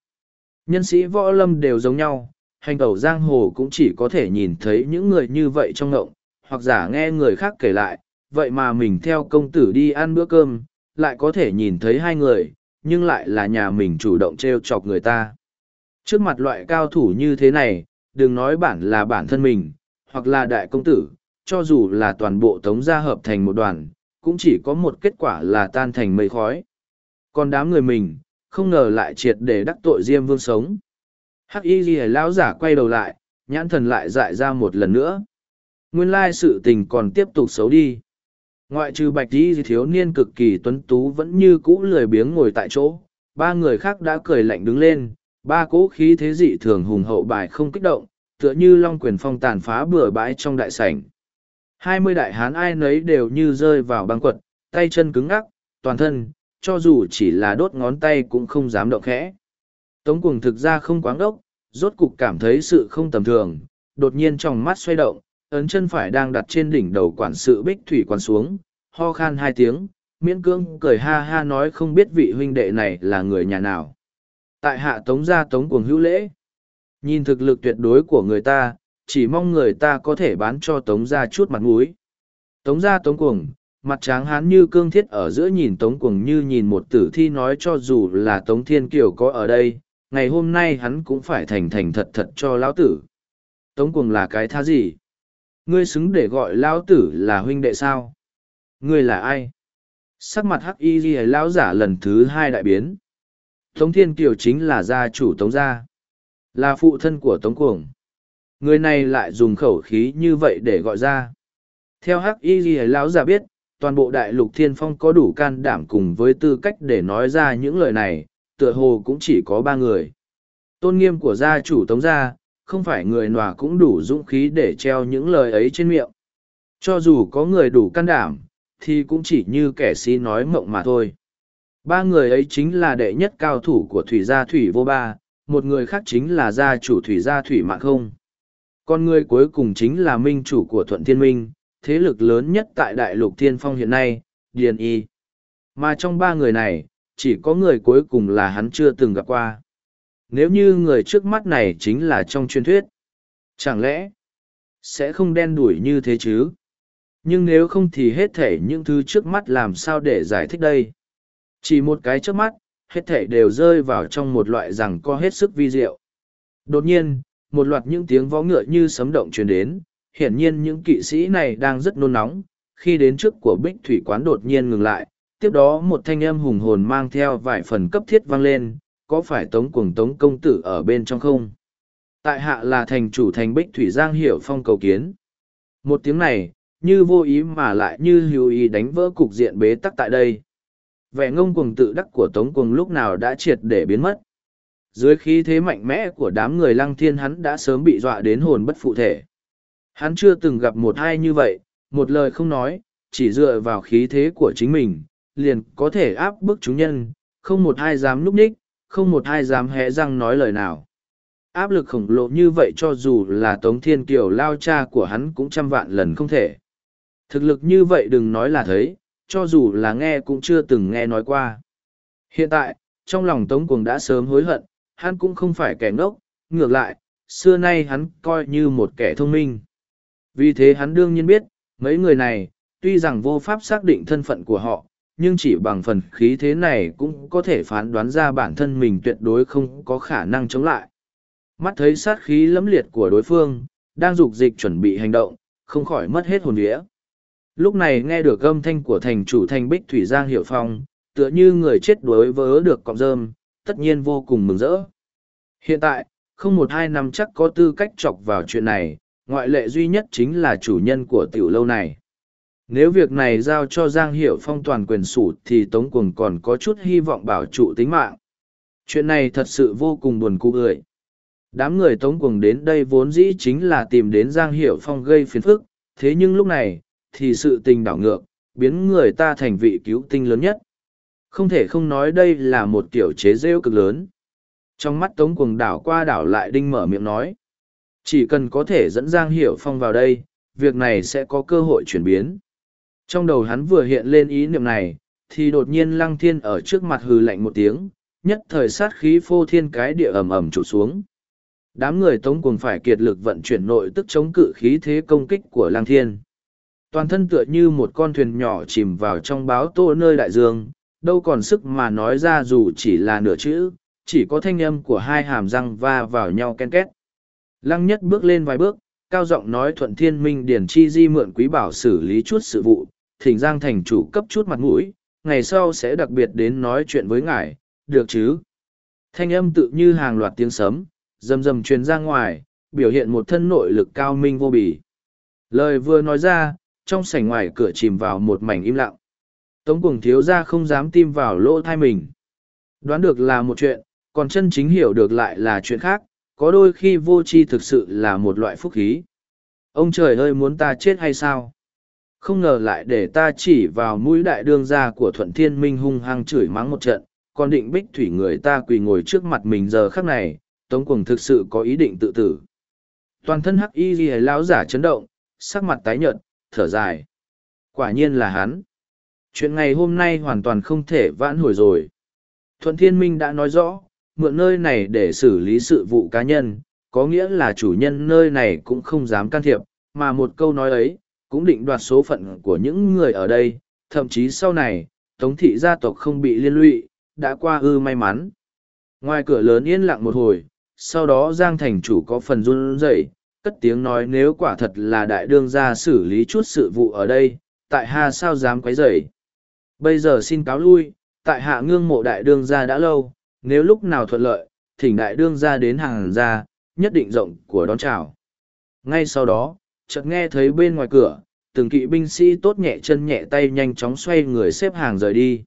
Nhân sĩ võ lâm đều giống nhau, hành tẩu giang hồ cũng chỉ có thể nhìn thấy những người như vậy trong ngộng, hoặc giả nghe người khác kể lại, vậy mà mình theo công tử đi ăn bữa cơm, lại có thể nhìn thấy hai người, nhưng lại là nhà mình chủ động trêu chọc người ta. Trước mặt loại cao thủ như thế này, đừng nói bản là bản thân mình, hoặc là đại công tử, cho dù là toàn bộ tống gia hợp thành một đoàn, cũng chỉ có một kết quả là tan thành mây khói. Còn đám người mình, không ngờ lại triệt để đắc tội Diêm Vương sống. Hắc Y Ghi lão giả quay đầu lại, nhãn thần lại dại ra một lần nữa. Nguyên lai sự tình còn tiếp tục xấu đi. Ngoại trừ bạch y thiếu niên cực kỳ tuấn tú vẫn như cũ lười biếng ngồi tại chỗ, ba người khác đã cười lạnh đứng lên, ba cỗ khí thế dị thường hùng hậu bài không kích động, tựa như long quyền phong tàn phá bừa bãi trong đại sảnh. Hai mươi đại hán ai nấy đều như rơi vào băng quật, tay chân cứng ngắc, toàn thân, cho dù chỉ là đốt ngón tay cũng không dám động khẽ. Tống cuồng thực ra không quáng đốc, rốt cục cảm thấy sự không tầm thường, đột nhiên trong mắt xoay động, ấn chân phải đang đặt trên đỉnh đầu quản sự bích thủy quan xuống, ho khan hai tiếng, miễn cương cười ha ha nói không biết vị huynh đệ này là người nhà nào. Tại hạ tống gia tống cuồng hữu lễ. Nhìn thực lực tuyệt đối của người ta, chỉ mong người ta có thể bán cho tống gia chút mặt mũi. Tống gia tống cuồng, mặt tráng hán như cương thiết ở giữa nhìn tống cuồng như nhìn một tử thi nói cho dù là tống thiên kiều có ở đây, ngày hôm nay hắn cũng phải thành thành thật thật cho lão tử. Tống cuồng là cái tha gì? Ngươi xứng để gọi lão tử là huynh đệ sao? Ngươi là ai? Sắc mặt hắc y ghi lão giả lần thứ hai đại biến. Tống Thiên Kiều chính là gia chủ Tống Gia. Là phụ thân của Tống Cuồng. Người này lại dùng khẩu khí như vậy để gọi ra. Theo hắc y ghi lão già biết, toàn bộ đại lục thiên phong có đủ can đảm cùng với tư cách để nói ra những lời này, tựa hồ cũng chỉ có ba người. Tôn nghiêm của gia chủ Tống Gia, không phải người nòa cũng đủ dũng khí để treo những lời ấy trên miệng. Cho dù có người đủ can đảm, thì cũng chỉ như kẻ si nói mộng mà thôi. Ba người ấy chính là đệ nhất cao thủ của Thủy Gia Thủy Vô Ba, một người khác chính là gia chủ Thủy Gia Thủy Mạng Không. Con người cuối cùng chính là minh chủ của Thuận Thiên Minh, thế lực lớn nhất tại Đại lục Thiên Phong hiện nay, Điền Y. Mà trong ba người này, chỉ có người cuối cùng là hắn chưa từng gặp qua. Nếu như người trước mắt này chính là trong truyền thuyết, chẳng lẽ sẽ không đen đủi như thế chứ? Nhưng nếu không thì hết thể những thứ trước mắt làm sao để giải thích đây? Chỉ một cái trước mắt, hết thể đều rơi vào trong một loại rằng co hết sức vi diệu. Đột nhiên, một loạt những tiếng vó ngựa như sấm động truyền đến, hiển nhiên những kỵ sĩ này đang rất nôn nóng, khi đến trước của bích thủy quán đột nhiên ngừng lại, tiếp đó một thanh âm hùng hồn mang theo vài phần cấp thiết vang lên, có phải tống cuồng tống công tử ở bên trong không? Tại hạ là thành chủ thành bích thủy giang hiểu phong cầu kiến. Một tiếng này, như vô ý mà lại như hữu ý đánh vỡ cục diện bế tắc tại đây. Vẻ ngông cuồng tự đắc của tống cuồng lúc nào đã triệt để biến mất. Dưới khí thế mạnh mẽ của đám người lăng thiên hắn đã sớm bị dọa đến hồn bất phụ thể. Hắn chưa từng gặp một ai như vậy, một lời không nói, chỉ dựa vào khí thế của chính mình, liền có thể áp bức chúng nhân, không một ai dám núp ních, không một ai dám hé răng nói lời nào. Áp lực khổng lồ như vậy cho dù là Tống Thiên Kiều lao cha của hắn cũng trăm vạn lần không thể. Thực lực như vậy đừng nói là thấy, cho dù là nghe cũng chưa từng nghe nói qua. Hiện tại, trong lòng Tống Cuồng đã sớm hối hận, hắn cũng không phải kẻ ngốc, ngược lại, xưa nay hắn coi như một kẻ thông minh. Vì thế hắn đương nhiên biết, mấy người này, tuy rằng vô pháp xác định thân phận của họ, nhưng chỉ bằng phần khí thế này cũng có thể phán đoán ra bản thân mình tuyệt đối không có khả năng chống lại. Mắt thấy sát khí lẫm liệt của đối phương, đang dục dịch chuẩn bị hành động, không khỏi mất hết hồn vía. Lúc này nghe được âm thanh của thành chủ thanh bích Thủy Giang Hiểu Phong, tựa như người chết đuối vớ được cọng rơm, tất nhiên vô cùng mừng rỡ. Hiện tại, không một hai năm chắc có tư cách chọc vào chuyện này, ngoại lệ duy nhất chính là chủ nhân của tiểu lâu này. Nếu việc này giao cho Giang Hiểu Phong toàn quyền sủ thì Tống Cuồng còn có chút hy vọng bảo trụ tính mạng. Chuyện này thật sự vô cùng buồn cụ ơi. Đám người Tống Cuồng đến đây vốn dĩ chính là tìm đến Giang Hiểu Phong gây phiền phức, thế nhưng lúc này, thì sự tình đảo ngược, biến người ta thành vị cứu tinh lớn nhất. Không thể không nói đây là một tiểu chế rêu cực lớn. Trong mắt Tống Cuồng đảo qua đảo lại đinh mở miệng nói. Chỉ cần có thể dẫn Giang Hiểu Phong vào đây, việc này sẽ có cơ hội chuyển biến. Trong đầu hắn vừa hiện lên ý niệm này, thì đột nhiên Lăng Thiên ở trước mặt hừ lạnh một tiếng, nhất thời sát khí phô thiên cái địa ầm ầm trụ xuống. Đám người Tống Cuồng phải kiệt lực vận chuyển nội tức chống cự khí thế công kích của Lăng Thiên toàn thân tựa như một con thuyền nhỏ chìm vào trong báo tô nơi đại dương đâu còn sức mà nói ra dù chỉ là nửa chữ, chỉ có thanh âm của hai hàm răng va vào nhau ken két. Lăng nhất bước lên vài bước, cao giọng nói thuận thiên minh điển chi di mượn quý bảo xử lý chút sự vụ, thỉnh giang thành chủ cấp chút mặt mũi, ngày sau sẽ đặc biệt đến nói chuyện với ngài, được chứ? Thanh âm tự như hàng loạt tiếng sấm, rầm rầm truyền ra ngoài, biểu hiện một thân nội lực cao minh vô bì. Lời vừa nói ra, trong sảnh ngoài cửa chìm vào một mảnh im lặng. Tống cuồng thiếu ra không dám tim vào lỗ thai mình. Đoán được là một chuyện, còn chân chính hiểu được lại là chuyện khác, có đôi khi vô tri thực sự là một loại phúc khí. Ông trời ơi muốn ta chết hay sao? Không ngờ lại để ta chỉ vào mũi đại đương gia của Thuận Thiên Minh hung hăng chửi mắng một trận, còn định bích thủy người ta quỳ ngồi trước mặt mình giờ khắc này, Tống Cuồng thực sự có ý định tự tử. Toàn thân hắc y ghi lão giả chấn động, sắc mặt tái nhợt, thở dài. Quả nhiên là hắn. Chuyện ngày hôm nay hoàn toàn không thể vãn hồi rồi. Thuận Thiên Minh đã nói rõ, mượn nơi này để xử lý sự vụ cá nhân, có nghĩa là chủ nhân nơi này cũng không dám can thiệp, mà một câu nói ấy, cũng định đoạt số phận của những người ở đây, thậm chí sau này, Tống thị gia tộc không bị liên lụy, đã qua ư may mắn. Ngoài cửa lớn yên lặng một hồi, sau đó Giang Thành chủ có phần run rẩy, cất tiếng nói nếu quả thật là đại đương gia xử lý chút sự vụ ở đây, tại hạ sao dám quấy rầy. Bây giờ xin cáo lui, tại hạ ngương mộ đại đương gia đã lâu, nếu lúc nào thuận lợi, thỉnh đại đương gia đến hàng gia, nhất định rộng của đón chào. Ngay sau đó, chợt nghe thấy bên ngoài cửa, từng kỵ binh sĩ tốt nhẹ chân nhẹ tay nhanh chóng xoay người xếp hàng rời đi.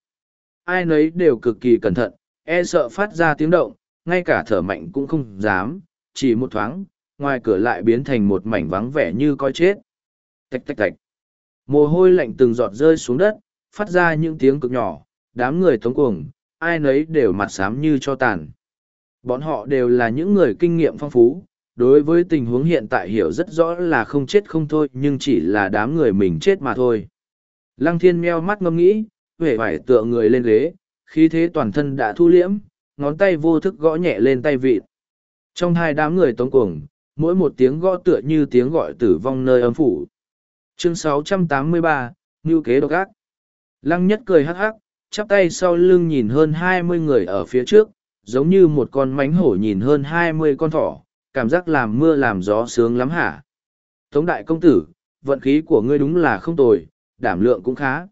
Ai nấy đều cực kỳ cẩn thận, e sợ phát ra tiếng động, ngay cả thở mạnh cũng không dám, chỉ một thoáng, ngoài cửa lại biến thành một mảnh vắng vẻ như coi chết. Tạch tạch tạch. Mồ hôi lạnh từng giọt rơi xuống đất, phát ra những tiếng cực nhỏ, đám người tống cuồng, ai nấy đều mặt xám như cho tàn. Bọn họ đều là những người kinh nghiệm phong phú, đối với tình huống hiện tại hiểu rất rõ là không chết không thôi nhưng chỉ là đám người mình chết mà thôi. Lăng thiên meo mắt ngâm nghĩ, vẻ vải tựa người lên ghế, khí thế toàn thân đã thu liễm, ngón tay vô thức gõ nhẹ lên tay vịt. Trong hai đám người tống cuồng, mỗi một tiếng gõ tựa như tiếng gọi tử vong nơi âm phủ. Chương 683, Ngưu kế độc ác. Lăng nhất cười hắc hắc, chắp tay sau lưng nhìn hơn hai mươi người ở phía trước, giống như một con mánh hổ nhìn hơn hai mươi con thỏ, cảm giác làm mưa làm gió sướng lắm hả. Tống đại công tử, vận khí của ngươi đúng là không tồi, đảm lượng cũng khá.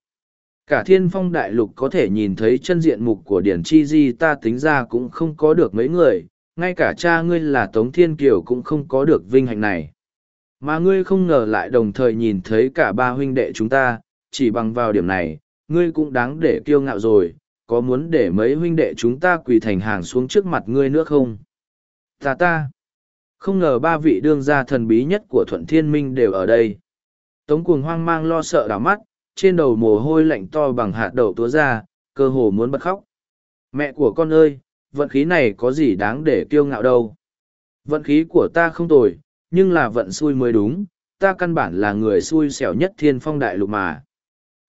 Cả thiên phong đại lục có thể nhìn thấy chân diện mục của Điển Chi Di ta tính ra cũng không có được mấy người, ngay cả cha ngươi là Tống Thiên Kiều cũng không có được vinh hạnh này. Mà ngươi không ngờ lại đồng thời nhìn thấy cả ba huynh đệ chúng ta, chỉ bằng vào điểm này, ngươi cũng đáng để kiêu ngạo rồi, có muốn để mấy huynh đệ chúng ta quỳ thành hàng xuống trước mặt ngươi nữa không? Ta ta! Không ngờ ba vị đương gia thần bí nhất của Thuận Thiên Minh đều ở đây. Tống cuồng hoang mang lo sợ đảo mắt, trên đầu mồ hôi lạnh to bằng hạt đậu túa ra, cơ hồ muốn bật khóc. Mẹ của con ơi, vận khí này có gì đáng để kiêu ngạo đâu. Vận khí của ta không tồi, nhưng là vận xui mới đúng, ta căn bản là người xui xẻo nhất thiên phong đại lục mà.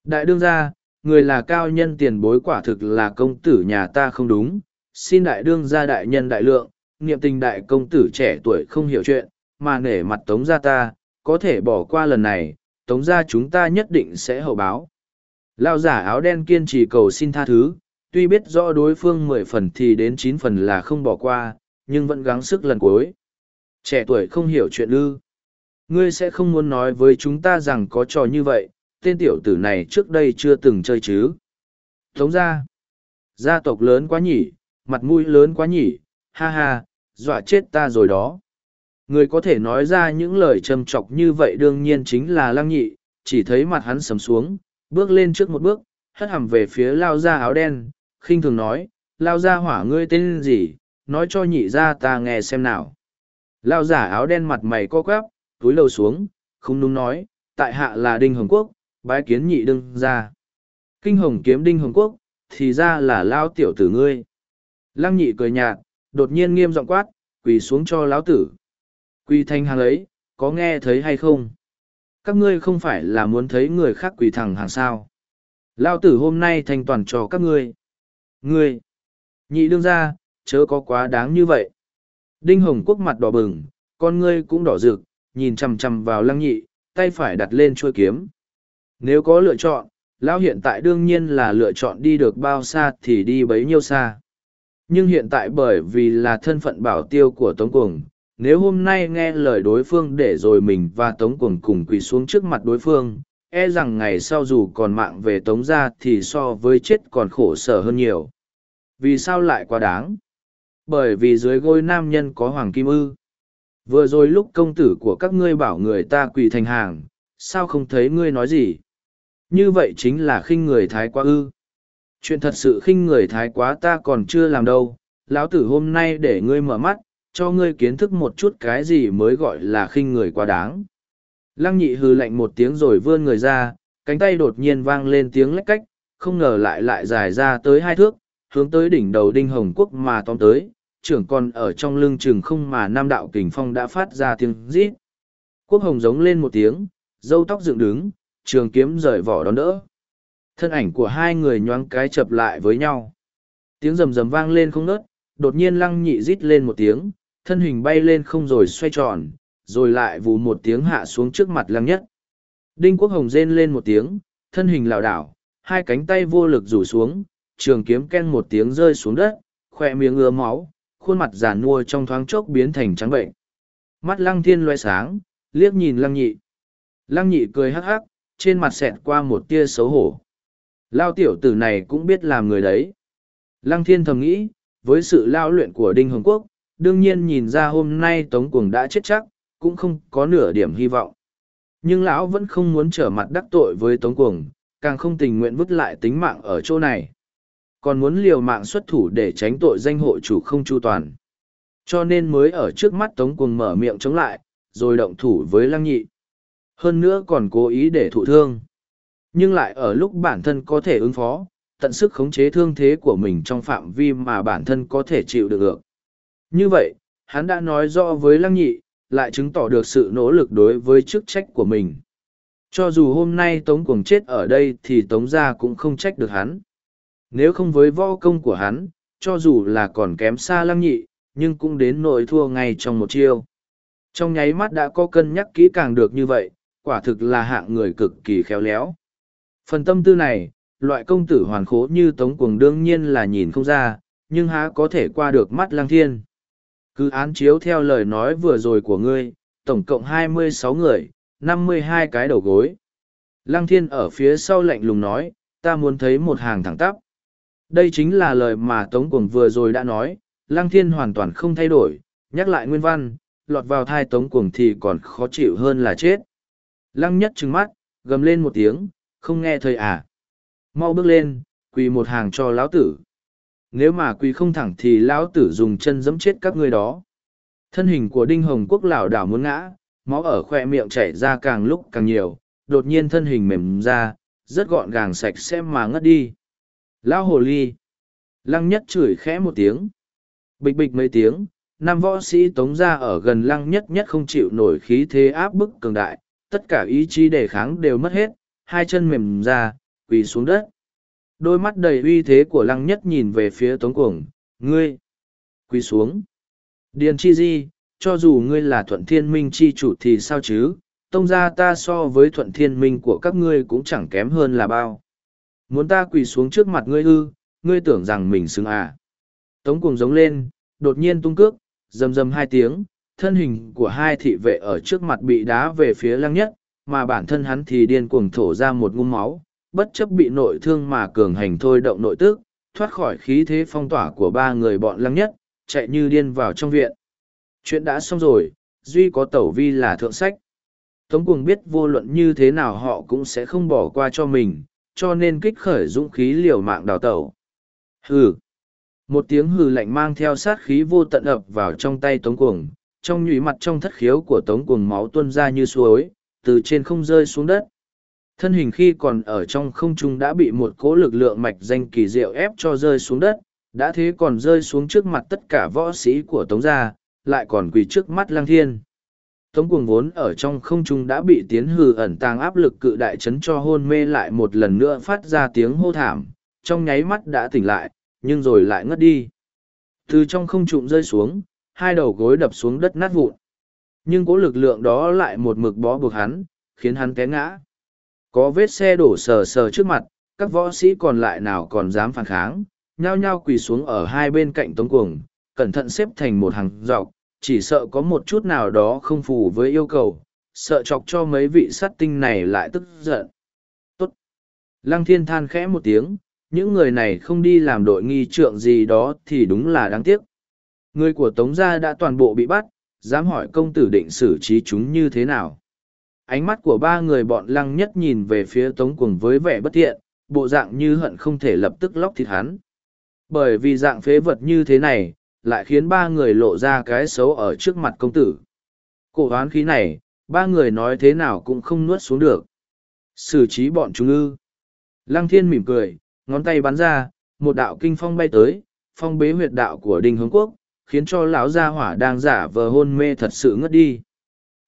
Đại đương gia, người là cao nhân tiền bối quả thực là công tử nhà ta không đúng, xin đại đương gia đại nhân đại lượng, niệm tình đại công tử trẻ tuổi không hiểu chuyện, mà nể mặt tống gia ta, có thể bỏ qua lần này, tống gia chúng ta nhất định sẽ hậu báo. Lao giả áo đen kiên trì cầu xin tha thứ, tuy biết rõ đối phương mười phần thì đến chín phần là không bỏ qua, nhưng vẫn gắng sức lần cuối. Trẻ tuổi không hiểu chuyện ư. Ngươi sẽ không muốn nói với chúng ta rằng có trò như vậy, tên tiểu tử này trước đây chưa từng chơi chứ. Tống gia, gia tộc lớn quá nhỉ, mặt mũi lớn quá nhỉ, ha ha, dọa chết ta rồi đó. Người có thể nói ra những lời trầm trọc như vậy đương nhiên chính là lăng nhị, chỉ thấy mặt hắn sầm xuống, bước lên trước một bước, hất hầm về phía lao ra áo đen, khinh thường nói, lao ra hỏa ngươi tên gì, nói cho nhị ra ta nghe xem nào. Lao giả áo đen mặt mày co quắp, túi lầu xuống, không đúng nói, tại hạ là Đinh Hồng Quốc, bái kiến nhị đương ra. Kinh hồng kiếm Đinh Hồng Quốc, thì ra là lao tiểu tử ngươi. Lăng nhị cười nhạt, đột nhiên nghiêm giọng quát, quỳ xuống cho lão tử. Quỳ thanh hàng ấy, có nghe thấy hay không? Các ngươi không phải là muốn thấy người khác quỳ thẳng hàng sao. Lao tử hôm nay thành toàn cho các ngươi. Ngươi, nhị đương ra, chớ có quá đáng như vậy. Đinh Hồng Quốc mặt đỏ bừng, con ngươi cũng đỏ rực, nhìn chằm chằm vào lăng nhị, tay phải đặt lên chuôi kiếm. Nếu có lựa chọn, Lão hiện tại đương nhiên là lựa chọn đi được bao xa thì đi bấy nhiêu xa. Nhưng hiện tại bởi vì là thân phận bảo tiêu của Tống Cuồng, nếu hôm nay nghe lời đối phương để rồi mình và Tống Cuồng cùng quỳ xuống trước mặt đối phương, e rằng ngày sau dù còn mạng về Tống ra thì so với chết còn khổ sở hơn nhiều. Vì sao lại quá đáng? Bởi vì dưới gối nam nhân có Hoàng Kim Ư. Vừa rồi lúc công tử của các ngươi bảo người ta quỳ thành hàng, sao không thấy ngươi nói gì? Như vậy chính là khinh người thái quá ư. Chuyện thật sự khinh người thái quá ta còn chưa làm đâu, lão tử hôm nay để ngươi mở mắt, cho ngươi kiến thức một chút cái gì mới gọi là khinh người quá đáng. Lăng nhị hừ lạnh một tiếng rồi vươn người ra, cánh tay đột nhiên vang lên tiếng lách cách, không ngờ lại lại dài ra tới hai thước, hướng tới đỉnh đầu đinh hồng quốc mà tóm tới, trưởng còn ở trong lưng chừng không mà nam đạo kình phong đã phát ra tiếng rít. Quốc hồng giống lên một tiếng, dâu tóc dựng đứng, trường kiếm rời vỏ đón đỡ. Thân ảnh của hai người nhoáng cái chập lại với nhau. Tiếng rầm rầm vang lên không ngớt, đột nhiên lăng nhị rít lên một tiếng, thân hình bay lên không rồi xoay tròn, rồi lại vù một tiếng hạ xuống trước mặt lăng nhất. Đinh Quốc Hồng rên lên một tiếng, thân hình lảo đảo, hai cánh tay vô lực rủ xuống, trường kiếm ken một tiếng rơi xuống đất, khoe miếng ứa máu, khuôn mặt giàn nua trong thoáng chốc biến thành trắng bệnh. Mắt lăng thiên loe sáng, liếc nhìn lăng nhị. Lăng nhị cười hắc hắc, trên mặt xẹt qua một tia xấu hổ. Lao tiểu tử này cũng biết làm người đấy. Lăng thiên thầm nghĩ, với sự lao luyện của Đinh Hồng Quốc, đương nhiên nhìn ra hôm nay Tống Cuồng đã chết chắc, cũng không có nửa điểm hy vọng. Nhưng lão vẫn không muốn trở mặt đắc tội với Tống Cuồng, càng không tình nguyện vứt lại tính mạng ở chỗ này. Còn muốn liều mạng xuất thủ để tránh tội danh hộ chủ không chu toàn. Cho nên mới ở trước mắt Tống Cuồng mở miệng chống lại, rồi động thủ với Lăng Nhị. Hơn nữa còn cố ý để thụ thương. Nhưng lại ở lúc bản thân có thể ứng phó, tận sức khống chế thương thế của mình trong phạm vi mà bản thân có thể chịu được. được Như vậy, hắn đã nói rõ với Lăng Nhị, lại chứng tỏ được sự nỗ lực đối với chức trách của mình. Cho dù hôm nay Tống Cuồng chết ở đây thì Tống gia cũng không trách được hắn. Nếu không với võ công của hắn, cho dù là còn kém xa Lăng Nhị, nhưng cũng đến nỗi thua ngay trong một chiêu. Trong nháy mắt đã có cân nhắc kỹ càng được như vậy, quả thực là hạng người cực kỳ khéo léo. Phần tâm tư này, loại công tử hoàn khố như Tống Cuồng đương nhiên là nhìn không ra, nhưng há có thể qua được mắt Lăng Thiên. Cứ án chiếu theo lời nói vừa rồi của ngươi, tổng cộng hai mươi sáu người, năm mươi hai cái đầu gối. Lăng thiên ở phía sau lạnh lùng nói, ta muốn thấy một hàng thẳng tắp. Đây chính là lời mà Tống Cuồng vừa rồi đã nói, Lăng thiên hoàn toàn không thay đổi, nhắc lại nguyên văn, lọt vào thai Tống Cuồng thì còn khó chịu hơn là chết. Lăng nhất trừng mắt, gầm lên một tiếng, không nghe thời à. Mau bước lên, quỳ một hàng cho lão tử. Nếu mà quỳ không thẳng thì lão tử dùng chân giẫm chết các ngươi đó. Thân hình của đinh hồng quốc lảo đảo muốn ngã máu ở khoe miệng chảy ra càng lúc càng nhiều đột nhiên thân hình mềm ra rất gọn gàng sạch sẽ mà ngất đi. Lão hồ ly. Lăng nhất chửi khẽ một tiếng. Bịch bịch mấy tiếng năm võ sĩ tống ra ở gần lăng nhất nhất không chịu nổi khí thế áp bức cường đại tất cả ý chí đề kháng đều mất hết, hai chân mềm ra, quỳ xuống đất. Đôi mắt đầy uy thế của lăng nhất nhìn về phía tống cuồng, ngươi, quỳ xuống. Điền chi di, cho dù ngươi là thuận thiên minh chi chủ thì sao chứ? Tông ra ta so với thuận thiên minh của các ngươi cũng chẳng kém hơn là bao. Muốn ta quỳ xuống trước mặt ngươi ư, ngươi tưởng rằng mình xứng à? Tống cuồng giống lên, đột nhiên tung cước, rầm rầm hai tiếng thân hình của hai thị vệ ở trước mặt bị đá về phía lăng nhất mà bản thân hắn thì điên cuồng thổ ra một ngụm máu bất chấp bị nội thương mà cường hành thôi động nội tức, thoát khỏi khí thế phong tỏa của ba người bọn lăng nhất, chạy như điên vào trong viện. Chuyện đã xong rồi, duy có tẩu vi là thượng sách. Tống cuồng biết vô luận như thế nào họ cũng sẽ không bỏ qua cho mình, cho nên kích khởi dũng khí liều mạng đào tẩu. Hừ! Một tiếng hừ lạnh mang theo sát khí vô tận ập vào trong tay Tống Cuồng, trong nhụy mặt trong thất khiếu của Tống Cuồng máu tuôn ra như suối, từ trên không rơi xuống đất. Thân hình khi còn ở trong không trung đã bị một cỗ lực lượng mạch danh kỳ diệu ép cho rơi xuống đất, đã thế còn rơi xuống trước mặt tất cả võ sĩ của Tống gia, lại còn quỳ trước mắt Lăng Thiên. Tống cuồng vốn ở trong không trung đã bị tiến hừ ẩn tàng áp lực cự đại chấn cho hôn mê lại một lần nữa phát ra tiếng hô thảm, trong nháy mắt đã tỉnh lại, nhưng rồi lại ngất đi. Từ trong không trung rơi xuống, hai đầu gối đập xuống đất nát vụn. Nhưng cố lực lượng đó lại một mực bó buộc hắn, khiến hắn té ngã. Có vết xe đổ sờ sờ trước mặt, các võ sĩ còn lại nào còn dám phản kháng, nhao nhao quỳ xuống ở hai bên cạnh tống cuồng, cẩn thận xếp thành một hàng dọc, chỉ sợ có một chút nào đó không phù với yêu cầu, sợ chọc cho mấy vị sát tinh này lại tức giận. Tốt! Lăng thiên than khẽ một tiếng, những người này không đi làm đội nghi trượng gì đó thì đúng là đáng tiếc. Người của Tống Gia đã toàn bộ bị bắt, dám hỏi công tử định xử trí chúng như thế nào ánh mắt của ba người bọn lăng nhất nhìn về phía tống cuồng với vẻ bất thiện bộ dạng như hận không thể lập tức lóc thịt hắn bởi vì dạng phế vật như thế này lại khiến ba người lộ ra cái xấu ở trước mặt công tử. Cổ hoán khí này, ba người nói thế nào cũng không nuốt xuống được. Xử trí bọn chúng ư. Lăng thiên mỉm cười, ngón tay bắn ra, một đạo kinh phong bay tới, phong bế huyệt đạo của Đinh hướng quốc, khiến cho lão gia hỏa đang giả vờ hôn mê thật sự ngất đi.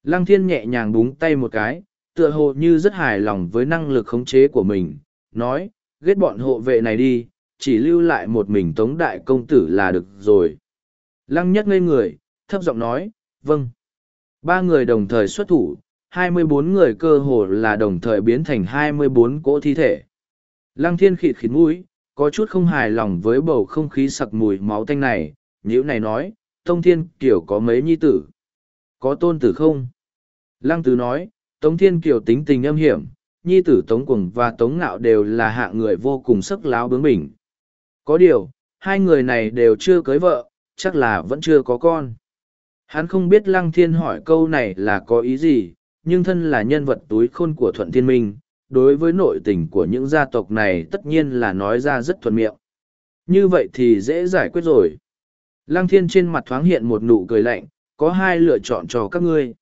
Lăng thiên nhẹ nhàng búng tay một cái, tựa hồ như rất hài lòng với năng lực khống chế của mình, nói, ghét bọn hộ vệ này đi, chỉ lưu lại một mình tống đại công tử là được rồi. Lăng nhất ngây người, thấp giọng nói, vâng. Ba người đồng thời xuất thủ, hai mươi bốn người cơ hồ là đồng thời biến thành hai mươi bốn cỗ thi thể. Lăng thiên khịt khịt mũi, có chút không hài lòng với bầu không khí sặc mùi máu tanh này, nhữ này nói, Tông Thiên Kiều có mấy nhi tử? Có tôn tử không? Lăng Tứ nói, Tống Thiên Kiều tính tình âm hiểm, nhi tử Tống Quỳng và Tống Ngạo đều là hạ người vô cùng sức láo bướng bỉnh. Có điều, hai người này đều chưa cưới vợ, chắc là vẫn chưa có con. Hắn không biết Lăng Thiên hỏi câu này là có ý gì, nhưng thân là nhân vật túi khôn của Thuận Thiên Minh, đối với nội tình của những gia tộc này tất nhiên là nói ra rất thuận miệng. Như vậy thì dễ giải quyết rồi. Lăng Thiên trên mặt thoáng hiện một nụ cười lạnh, có hai lựa chọn cho các ngươi.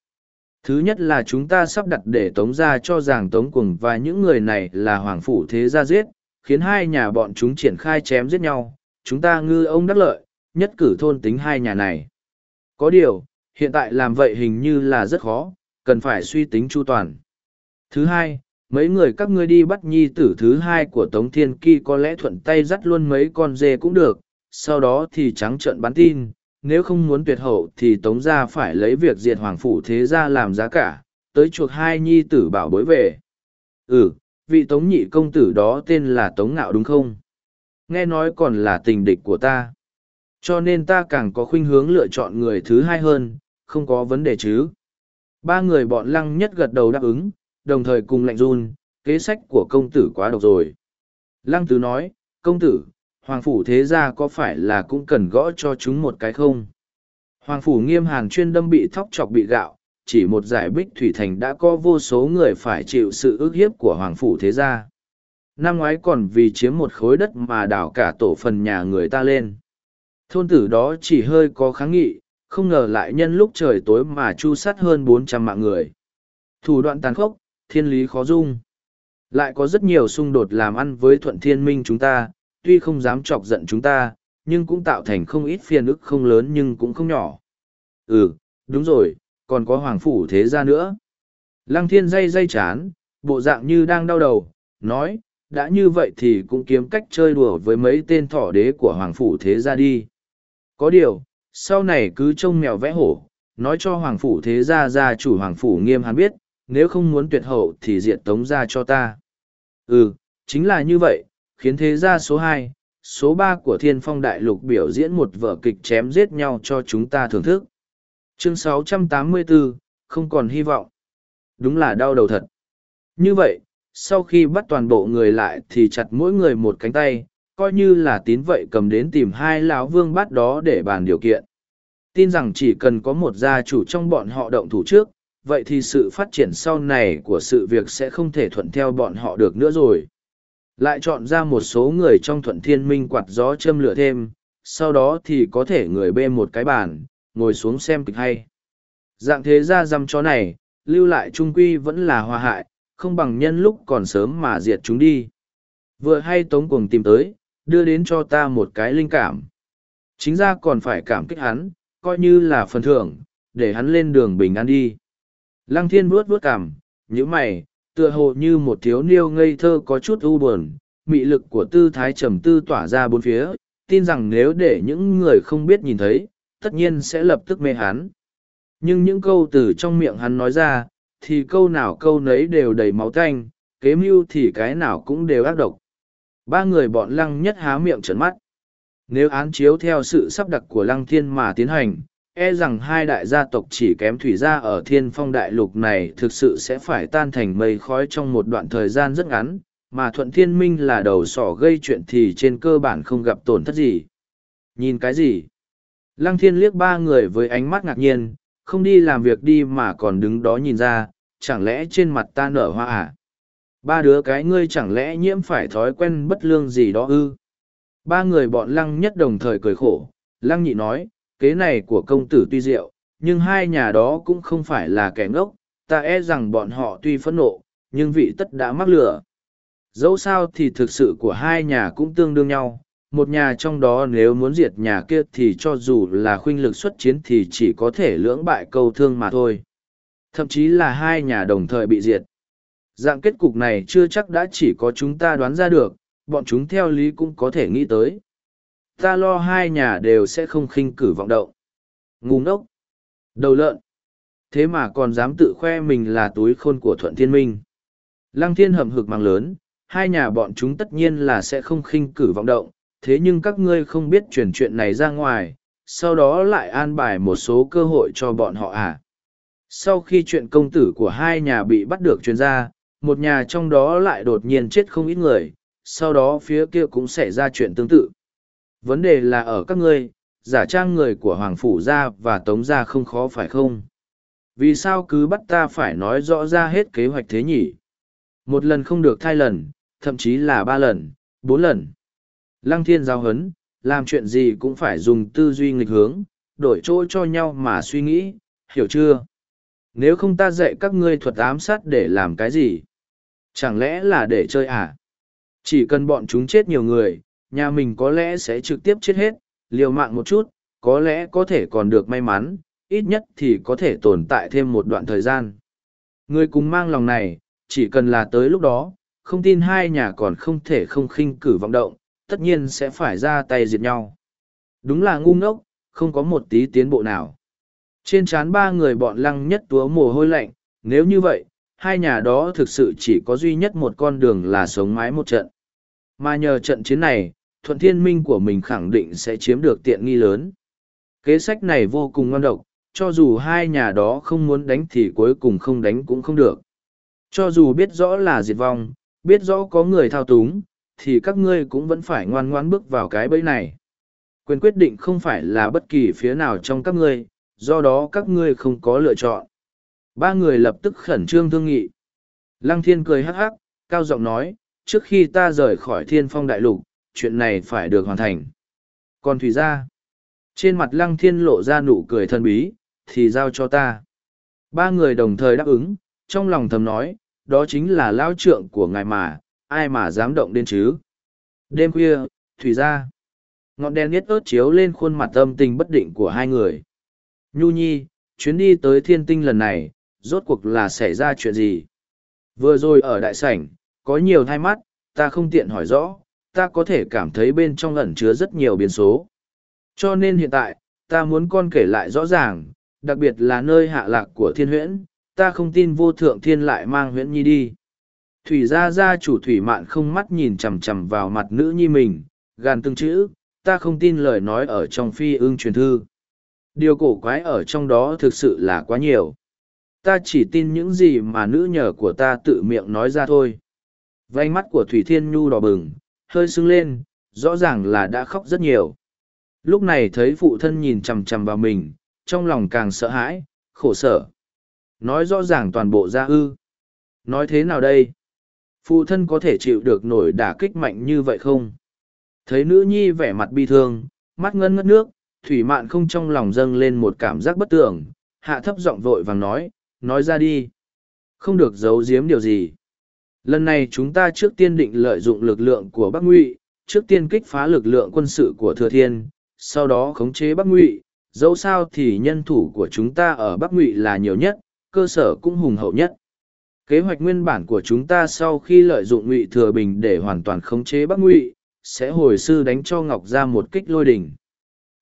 Thứ nhất là chúng ta sắp đặt để tống ra cho giảng tống cùng và những người này là hoàng phủ thế gia giết, khiến hai nhà bọn chúng triển khai chém giết nhau, chúng ta ngư ông đắc lợi, nhất cử thôn tính hai nhà này. Có điều, hiện tại làm vậy hình như là rất khó, cần phải suy tính chu toàn. Thứ hai, mấy người các ngươi đi bắt nhi tử thứ hai của Tống Thiên Kỳ có lẽ thuận tay dắt luôn mấy con dê cũng được, sau đó thì trắng trợn bán tin, nếu không muốn tuyệt hậu thì Tống gia phải lấy việc diệt hoàng phủ thế gia làm giá cả, tới chuộc hai nhi tử bảo bối về. Ừ, vị Tống nhị công tử đó tên là Tống Ngạo đúng không? Nghe nói còn là tình địch của ta. Cho nên ta càng có khuynh hướng lựa chọn người thứ hai hơn, không có vấn đề chứ. Ba người bọn lăng nhất gật đầu đáp ứng, đồng thời cùng lạnh run, kế sách của công tử quá độc rồi. Lăng tứ nói, công tử, hoàng phủ thế gia có phải là cũng cần gõ cho chúng một cái không? Hoàng phủ nghiêm hàn chuyên đâm bị thóc chọc bị gạo, chỉ một giải bích thủy thành đã có vô số người phải chịu sự ức hiếp của hoàng phủ thế gia. Năm ngoái còn vì chiếm một khối đất mà đảo cả tổ phần nhà người ta lên. Thôn tử đó chỉ hơi có kháng nghị, không ngờ lại nhân lúc trời tối mà chu sát hơn bốn trăm mạng người. Thủ đoạn tàn khốc, thiên lý khó dung. Lại có rất nhiều xung đột làm ăn với thuận thiên minh chúng ta, tuy không dám chọc giận chúng ta, nhưng cũng tạo thành không ít phiền ức không lớn nhưng cũng không nhỏ. Ừ, đúng rồi, còn có hoàng phủ thế gia nữa. Lăng thiên dây dây chán, bộ dạng như đang đau đầu, nói, đã như vậy thì cũng kiếm cách chơi đùa với mấy tên thỏ đế của hoàng phủ thế gia đi. Có điều, sau này cứ trông mèo vẽ hổ, nói cho hoàng phủ thế gia gia chủ hoàng phủ nghiêm hắn biết, nếu không muốn tuyệt hậu thì diệt tống ra cho ta. Ừ, chính là như vậy, khiến thế gia số hai, số ba của thiên phong đại lục biểu diễn một vở kịch chém giết nhau cho chúng ta thưởng thức. Chương 684, không còn hy vọng. Đúng là đau đầu thật. Như vậy, sau khi bắt toàn bộ người lại thì chặt mỗi người một cánh tay, coi như là tín vậy cầm đến tìm hai lão vương bắt đó để bàn điều kiện. Tin rằng chỉ cần có một gia chủ trong bọn họ động thủ trước, vậy thì sự phát triển sau này của sự việc sẽ không thể thuận theo bọn họ được nữa rồi. Lại chọn ra một số người trong thuận thiên minh quạt gió châm lửa thêm, sau đó thì có thể người bê một cái bàn, ngồi xuống xem kịch hay. Dạng thế ra dăm chó này, lưu lại trung quy vẫn là hòa hại, không bằng nhân lúc còn sớm mà diệt chúng đi. Vừa hay Tống Cuồng tìm tới, đưa đến cho ta một cái linh cảm. Chính ra còn phải cảm kích hắn, coi như là phần thưởng, để hắn lên đường bình an đi. Lăng thiên vuốt vuốt cảm, những mày, tựa hồ như một thiếu niêu ngây thơ có chút u buồn, mị lực của tư thái trầm tư tỏa ra bốn phía, tin rằng nếu để những người không biết nhìn thấy, tất nhiên sẽ lập tức mê hắn. Nhưng những câu từ trong miệng hắn nói ra, thì câu nào câu nấy đều đầy máu tanh, kế mưu thì cái nào cũng đều ác độc. Ba người bọn lăng nhất há miệng trợn mắt. Nếu án chiếu theo sự sắp đặt của lăng thiên mà tiến hành, e rằng hai đại gia tộc chỉ kém thủy gia ở thiên phong đại lục này thực sự sẽ phải tan thành mây khói trong một đoạn thời gian rất ngắn, mà thuận thiên minh là đầu sỏ gây chuyện thì trên cơ bản không gặp tổn thất gì. Nhìn cái gì? Lăng thiên liếc ba người với ánh mắt ngạc nhiên, không đi làm việc đi mà còn đứng đó nhìn ra, chẳng lẽ trên mặt ta nở hoa à? Ba đứa cái ngươi chẳng lẽ nhiễm phải thói quen bất lương gì đó ư? Ba người bọn lăng nhất đồng thời cười khổ, Lăng nhị nói, kế này của công tử tuy diệu, nhưng hai nhà đó cũng không phải là kẻ ngốc, ta e rằng bọn họ tuy phẫn nộ, nhưng vị tất đã mắc lửa. Dẫu sao thì thực sự của hai nhà cũng tương đương nhau, một nhà trong đó nếu muốn diệt nhà kia thì cho dù là khuynh lực xuất chiến thì chỉ có thể lưỡng bại câu thương mà thôi. Thậm chí là hai nhà đồng thời bị diệt. Dạng kết cục này chưa chắc đã chỉ có chúng ta đoán ra được, bọn chúng theo lý cũng có thể nghĩ tới. Ta lo hai nhà đều sẽ không khinh cử vọng động. Ngu ngốc. Đầu lợn. Thế mà còn dám tự khoe mình là túi khôn của Thuận Thiên Minh. Lăng Thiên hầm hực mang lớn, hai nhà bọn chúng tất nhiên là sẽ không khinh cử vọng động, thế nhưng các ngươi không biết chuyển chuyện này ra ngoài, sau đó lại an bài một số cơ hội cho bọn họ à. Sau khi chuyện công tử của hai nhà bị bắt được chuyên gia, một nhà trong đó lại đột nhiên chết không ít người, sau đó phía kia cũng xảy ra chuyện tương tự. Vấn đề là ở các ngươi, giả trang người của Hoàng Phủ gia và Tống gia không khó phải không? Vì sao cứ bắt ta phải nói rõ ra hết kế hoạch thế nhỉ? Một lần không được thay lần, thậm chí là ba lần, bốn lần. Lăng thiên giao hấn, làm chuyện gì cũng phải dùng tư duy nghịch hướng, đổi chỗ cho nhau mà suy nghĩ, hiểu chưa? Nếu không ta dạy các ngươi thuật ám sát để làm cái gì? Chẳng lẽ là để chơi à? Chỉ cần bọn chúng chết nhiều người, nhà mình có lẽ sẽ trực tiếp chết hết, liều mạng một chút, có lẽ có thể còn được may mắn, ít nhất thì có thể tồn tại thêm một đoạn thời gian. Người cùng mang lòng này, chỉ cần là tới lúc đó, không tin hai nhà còn không thể không khinh cử vọng động, tất nhiên sẽ phải ra tay diệt nhau. Đúng là ngu ngốc, không có một tí tiến bộ nào. Trên trán ba người bọn lăng nhất túa mồ hôi lạnh, nếu như vậy, hai nhà đó thực sự chỉ có duy nhất một con đường là sống mái một trận. Mà nhờ trận chiến này, thuận thiên minh của mình khẳng định sẽ chiếm được tiện nghi lớn. Kế sách này vô cùng ngon độc, cho dù hai nhà đó không muốn đánh thì cuối cùng không đánh cũng không được. Cho dù biết rõ là diệt vong, biết rõ có người thao túng, thì các ngươi cũng vẫn phải ngoan ngoan bước vào cái bẫy này. Quyền quyết định không phải là bất kỳ phía nào trong các ngươi, do đó các ngươi không có lựa chọn. Ba người lập tức khẩn trương thương nghị. Lăng thiên cười hắc hắc, cao giọng nói, trước khi ta rời khỏi thiên phong đại lục, chuyện này phải được hoàn thành. Còn Thủy gia, trên mặt lăng thiên lộ ra nụ cười thân bí, thì giao cho ta. Ba người đồng thời đáp ứng, trong lòng thầm nói, đó chính là lao trượng của ngài mà, ai mà dám động đến chứ. Đêm khuya, Thủy gia, ngọn đèn nhất ớt chiếu lên khuôn mặt âm tình bất định của hai người. Nhu nhi, chuyến đi tới thiên tinh lần này, rốt cuộc là xảy ra chuyện gì? Vừa rồi ở đại sảnh, có nhiều thai mắt, ta không tiện hỏi rõ, ta có thể cảm thấy bên trong ẩn chứa rất nhiều biến số. Cho nên hiện tại, ta muốn con kể lại rõ ràng, đặc biệt là nơi hạ lạc của thiên huyễn, ta không tin vô thượng thiên lại mang huyễn nhi đi. Thủy gia gia chủ thủy mạn không mắt nhìn chằm chằm vào mặt nữ nhi mình, gàn từng chữ, ta không tin lời nói ở trong phi ương truyền thư. Điều cổ quái ở trong đó thực sự là quá nhiều. Ta chỉ tin những gì mà nữ nhờ của ta tự miệng nói ra thôi. Vánh mắt của Thủy Thiên Nhu đỏ bừng, hơi sưng lên, rõ ràng là đã khóc rất nhiều. Lúc này thấy phụ thân nhìn chằm chằm vào mình, trong lòng càng sợ hãi, khổ sở. Nói rõ ràng toàn bộ ra ư. Nói thế nào đây? Phụ thân có thể chịu được nổi đả kích mạnh như vậy không? Thấy nữ nhi vẻ mặt bi thương, mắt ngân ngất nước, thủy mạn không trong lòng dâng lên một cảm giác bất tưởng, hạ thấp giọng vội vàng nói, nói ra đi. Không được giấu giếm điều gì. Lần này chúng ta trước tiên định lợi dụng lực lượng của Bắc Ngụy, trước tiên kích phá lực lượng quân sự của Thừa Thiên, sau đó khống chế Bắc Ngụy, dẫu sao thì nhân thủ của chúng ta ở Bắc Ngụy là nhiều nhất, cơ sở cũng hùng hậu nhất. Kế hoạch nguyên bản của chúng ta sau khi lợi dụng Ngụy Thừa Bình để hoàn toàn khống chế Bắc Ngụy, sẽ hồi sư đánh cho Ngọc ra một kích lôi đỉnh.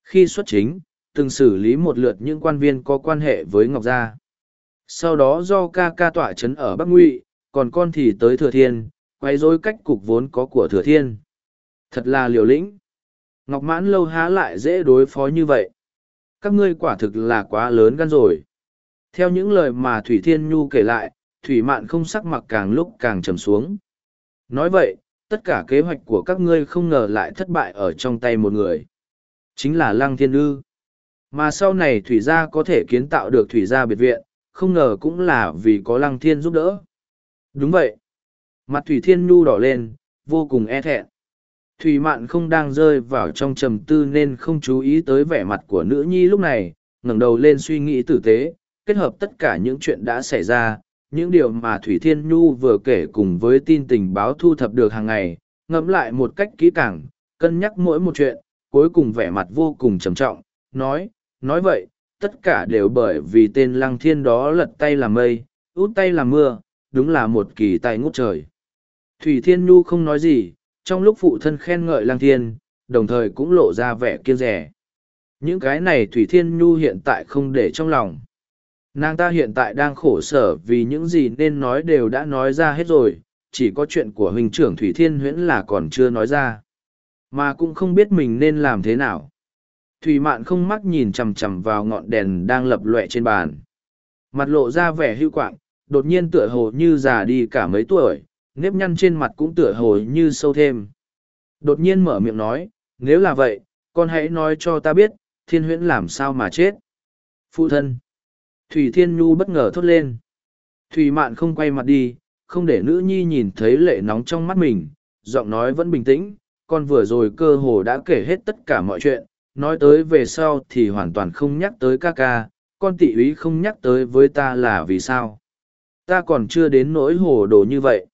Khi xuất chính, từng xử lý một lượt những quan viên có quan hệ với Ngọc Gia. Sau đó do ca ca tọa chấn ở Bắc Ngụy, còn con thì tới Thừa Thiên, quay rối cách cục vốn có của Thừa Thiên. Thật là liều lĩnh. Ngọc Mãn lâu há lại dễ đối phó như vậy. Các ngươi quả thực là quá lớn gan rồi. Theo những lời mà Thủy Thiên Nhu kể lại, Thủy Mạn không sắc mặt càng lúc càng trầm xuống. Nói vậy, tất cả kế hoạch của các ngươi không ngờ lại thất bại ở trong tay một người chính là lăng thiên ư mà sau này thủy gia có thể kiến tạo được thủy gia biệt viện không ngờ cũng là vì có lăng thiên giúp đỡ đúng vậy. Mặt thủy thiên nhu đỏ lên vô cùng e thẹn. Thủy Mạn không đang rơi vào trong trầm tư nên không chú ý tới vẻ mặt của nữ nhi lúc này, ngẩng đầu lên suy nghĩ tử tế, kết hợp tất cả những chuyện đã xảy ra, những điều mà Thủy Thiên Nhu vừa kể cùng với tin tình báo thu thập được hàng ngày, ngẫm lại một cách kỹ càng, cân nhắc mỗi một chuyện, cuối cùng vẻ mặt vô cùng trầm trọng, nói, nói vậy, tất cả đều bởi vì tên lăng thiên đó lật tay làm mây, út tay làm mưa, đúng là một kỳ tài ngút trời. Thủy Thiên Nhu không nói gì, trong lúc phụ thân khen ngợi lăng thiên, đồng thời cũng lộ ra vẻ kiêng rẻ. Những cái này Thủy Thiên Nhu hiện tại không để trong lòng. Nàng ta hiện tại đang khổ sở vì những gì nên nói đều đã nói ra hết rồi, chỉ có chuyện của huynh trưởng Thủy Thiên Huyễn là còn chưa nói ra. Mà cũng không biết mình nên làm thế nào. Thủy Mạn không mắt nhìn chằm chằm vào ngọn đèn đang lập lệ trên bàn. Mặt lộ ra vẻ hưu quạng, đột nhiên tựa hồ như già đi cả mấy tuổi, nếp nhăn trên mặt cũng tựa hồ như sâu thêm. Đột nhiên mở miệng nói, nếu là vậy, con hãy nói cho ta biết, thiên huyễn làm sao mà chết. Phụ thân. Thủy Thiên Nhu bất ngờ thốt lên. Thủy Mạn không quay mặt đi, không để nữ nhi nhìn thấy lệ nóng trong mắt mình, giọng nói vẫn bình tĩnh, con vừa rồi cơ hồ đã kể hết tất cả mọi chuyện, nói tới về sau thì hoàn toàn không nhắc tới ca ca, con tị úy không nhắc tới với ta là vì sao. Ta còn chưa đến nỗi hồ đồ như vậy.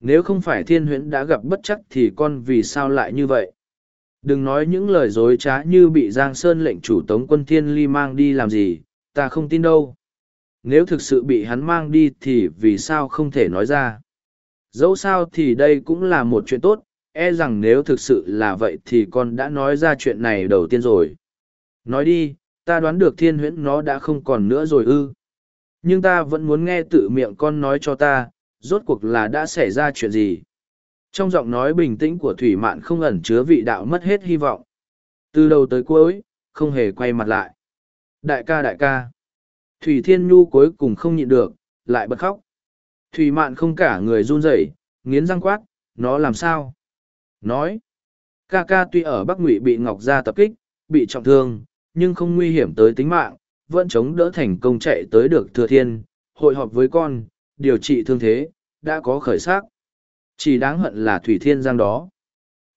Nếu không phải thiên huyễn đã gặp bất chắc thì con vì sao lại như vậy? Đừng nói những lời dối trá như bị Giang Sơn lệnh chủ tống quân thiên ly mang đi làm gì, ta không tin đâu. Nếu thực sự bị hắn mang đi thì vì sao không thể nói ra? Dẫu sao thì đây cũng là một chuyện tốt, e rằng nếu thực sự là vậy thì con đã nói ra chuyện này đầu tiên rồi. Nói đi, ta đoán được thiên huyễn nó đã không còn nữa rồi ư. Nhưng ta vẫn muốn nghe tự miệng con nói cho ta, rốt cuộc là đã xảy ra chuyện gì. Trong giọng nói bình tĩnh của Thủy Mạn không ẩn chứa vị đạo mất hết hy vọng. Từ đầu tới cuối, không hề quay mặt lại. Đại ca đại ca. Thủy Thiên Nhu cuối cùng không nhịn được, lại bật khóc. Thủy Mạn không cả người run rẩy, nghiến răng quát, nó làm sao? Nói, ca ca tuy ở Bắc Ngụy bị Ngọc Gia tập kích, bị trọng thương, nhưng không nguy hiểm tới tính mạng, vẫn chống đỡ thành công chạy tới được Thừa Thiên, hội họp với con, điều trị thương thế, đã có khởi sắc. Chỉ đáng hận là Thủy Thiên Giang đó.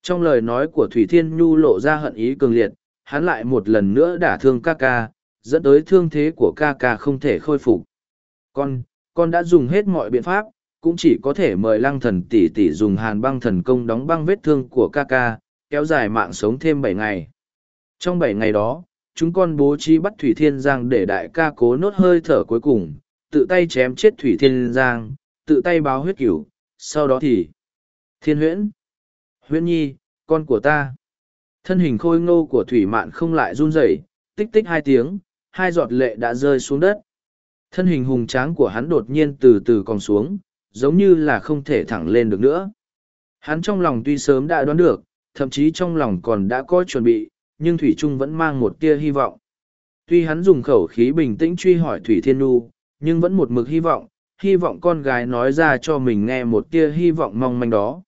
Trong lời nói của Thủy Thiên Nhu lộ ra hận ý cường liệt, hắn lại một lần nữa đả thương ca ca, dẫn tới thương thế của ca ca không thể khôi phục. Con, con đã dùng hết mọi biện pháp, cũng chỉ có thể mời lăng thần tỷ tỷ dùng hàn băng thần công đóng băng vết thương của ca ca, kéo dài mạng sống thêm bảy ngày. Trong bảy ngày đó, chúng con bố trí bắt Thủy Thiên Giang để đại ca cố nốt hơi thở cuối cùng, tự tay chém chết Thủy Thiên Giang, tự tay báo huyết cửu, sau đó thì... Thiên huyễn! Huyễn nhi, con của ta! Thân hình khôi ngô của Thủy Mạn không lại run rẩy, tích tích hai tiếng, hai giọt lệ đã rơi xuống đất. Thân hình hùng tráng của hắn đột nhiên từ từ còn xuống, giống như là không thể thẳng lên được nữa. Hắn trong lòng tuy sớm đã đoán được, thậm chí trong lòng còn đã có chuẩn bị, nhưng Thủy Trung vẫn mang một tia hy vọng. Tuy hắn dùng khẩu khí bình tĩnh truy hỏi Thủy Thiên Nu, nhưng vẫn một mực hy vọng, hy vọng con gái nói ra cho mình nghe một tia hy vọng mong manh đó.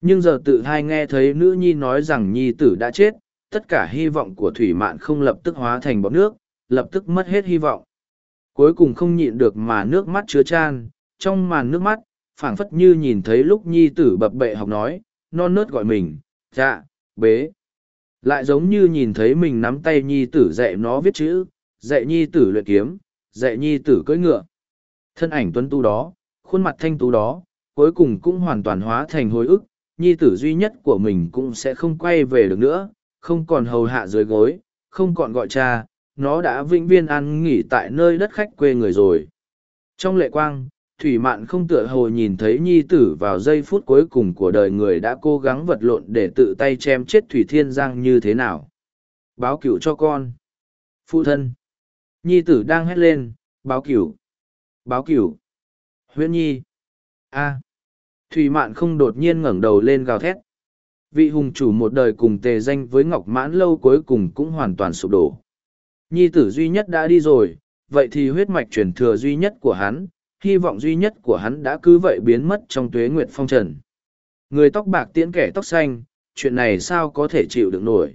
Nhưng giờ tự hai nghe thấy nữ nhi nói rằng nhi tử đã chết, tất cả hy vọng của Thủy Mạn không lập tức hóa thành bọt nước, lập tức mất hết hy vọng. Cuối cùng không nhịn được mà nước mắt chứa chan, trong màn nước mắt, phảng phất như nhìn thấy lúc nhi tử bập bệ học nói, non nớt gọi mình, dạ, bế. Lại giống như nhìn thấy mình nắm tay nhi tử dạy nó viết chữ, dạy nhi tử luyện kiếm, dạy nhi tử cưỡi ngựa. Thân ảnh tuấn tu đó, khuôn mặt thanh tú đó, cuối cùng cũng hoàn toàn hóa thành hồi ức, nhi tử duy nhất của mình cũng sẽ không quay về được nữa, không còn hầu hạ dưới gối, không còn gọi cha, nó đã vĩnh viên ăn nghỉ tại nơi đất khách quê người rồi. Trong lệ quang, Thủy Mạn không tựa hồ nhìn thấy nhi tử vào giây phút cuối cùng của đời người đã cố gắng vật lộn để tự tay chém chết Thủy Thiên Giang như thế nào. Báo cửu cho con. Phụ thân. Nhi tử đang hét lên, báo cửu. Báo cửu. Huyễn nhi. a Thủy Mạn không đột nhiên ngẩng đầu lên gào thét. Vị hùng chủ một đời cùng tề danh với Ngọc Mãn lâu cuối cùng cũng hoàn toàn sụp đổ. Nhi tử duy nhất đã đi rồi, vậy thì huyết mạch truyền thừa duy nhất của hắn, hy vọng duy nhất của hắn đã cứ vậy biến mất trong tuế nguyệt phong trần. Người tóc bạc tiễn kẻ tóc xanh, chuyện này sao có thể chịu được nổi.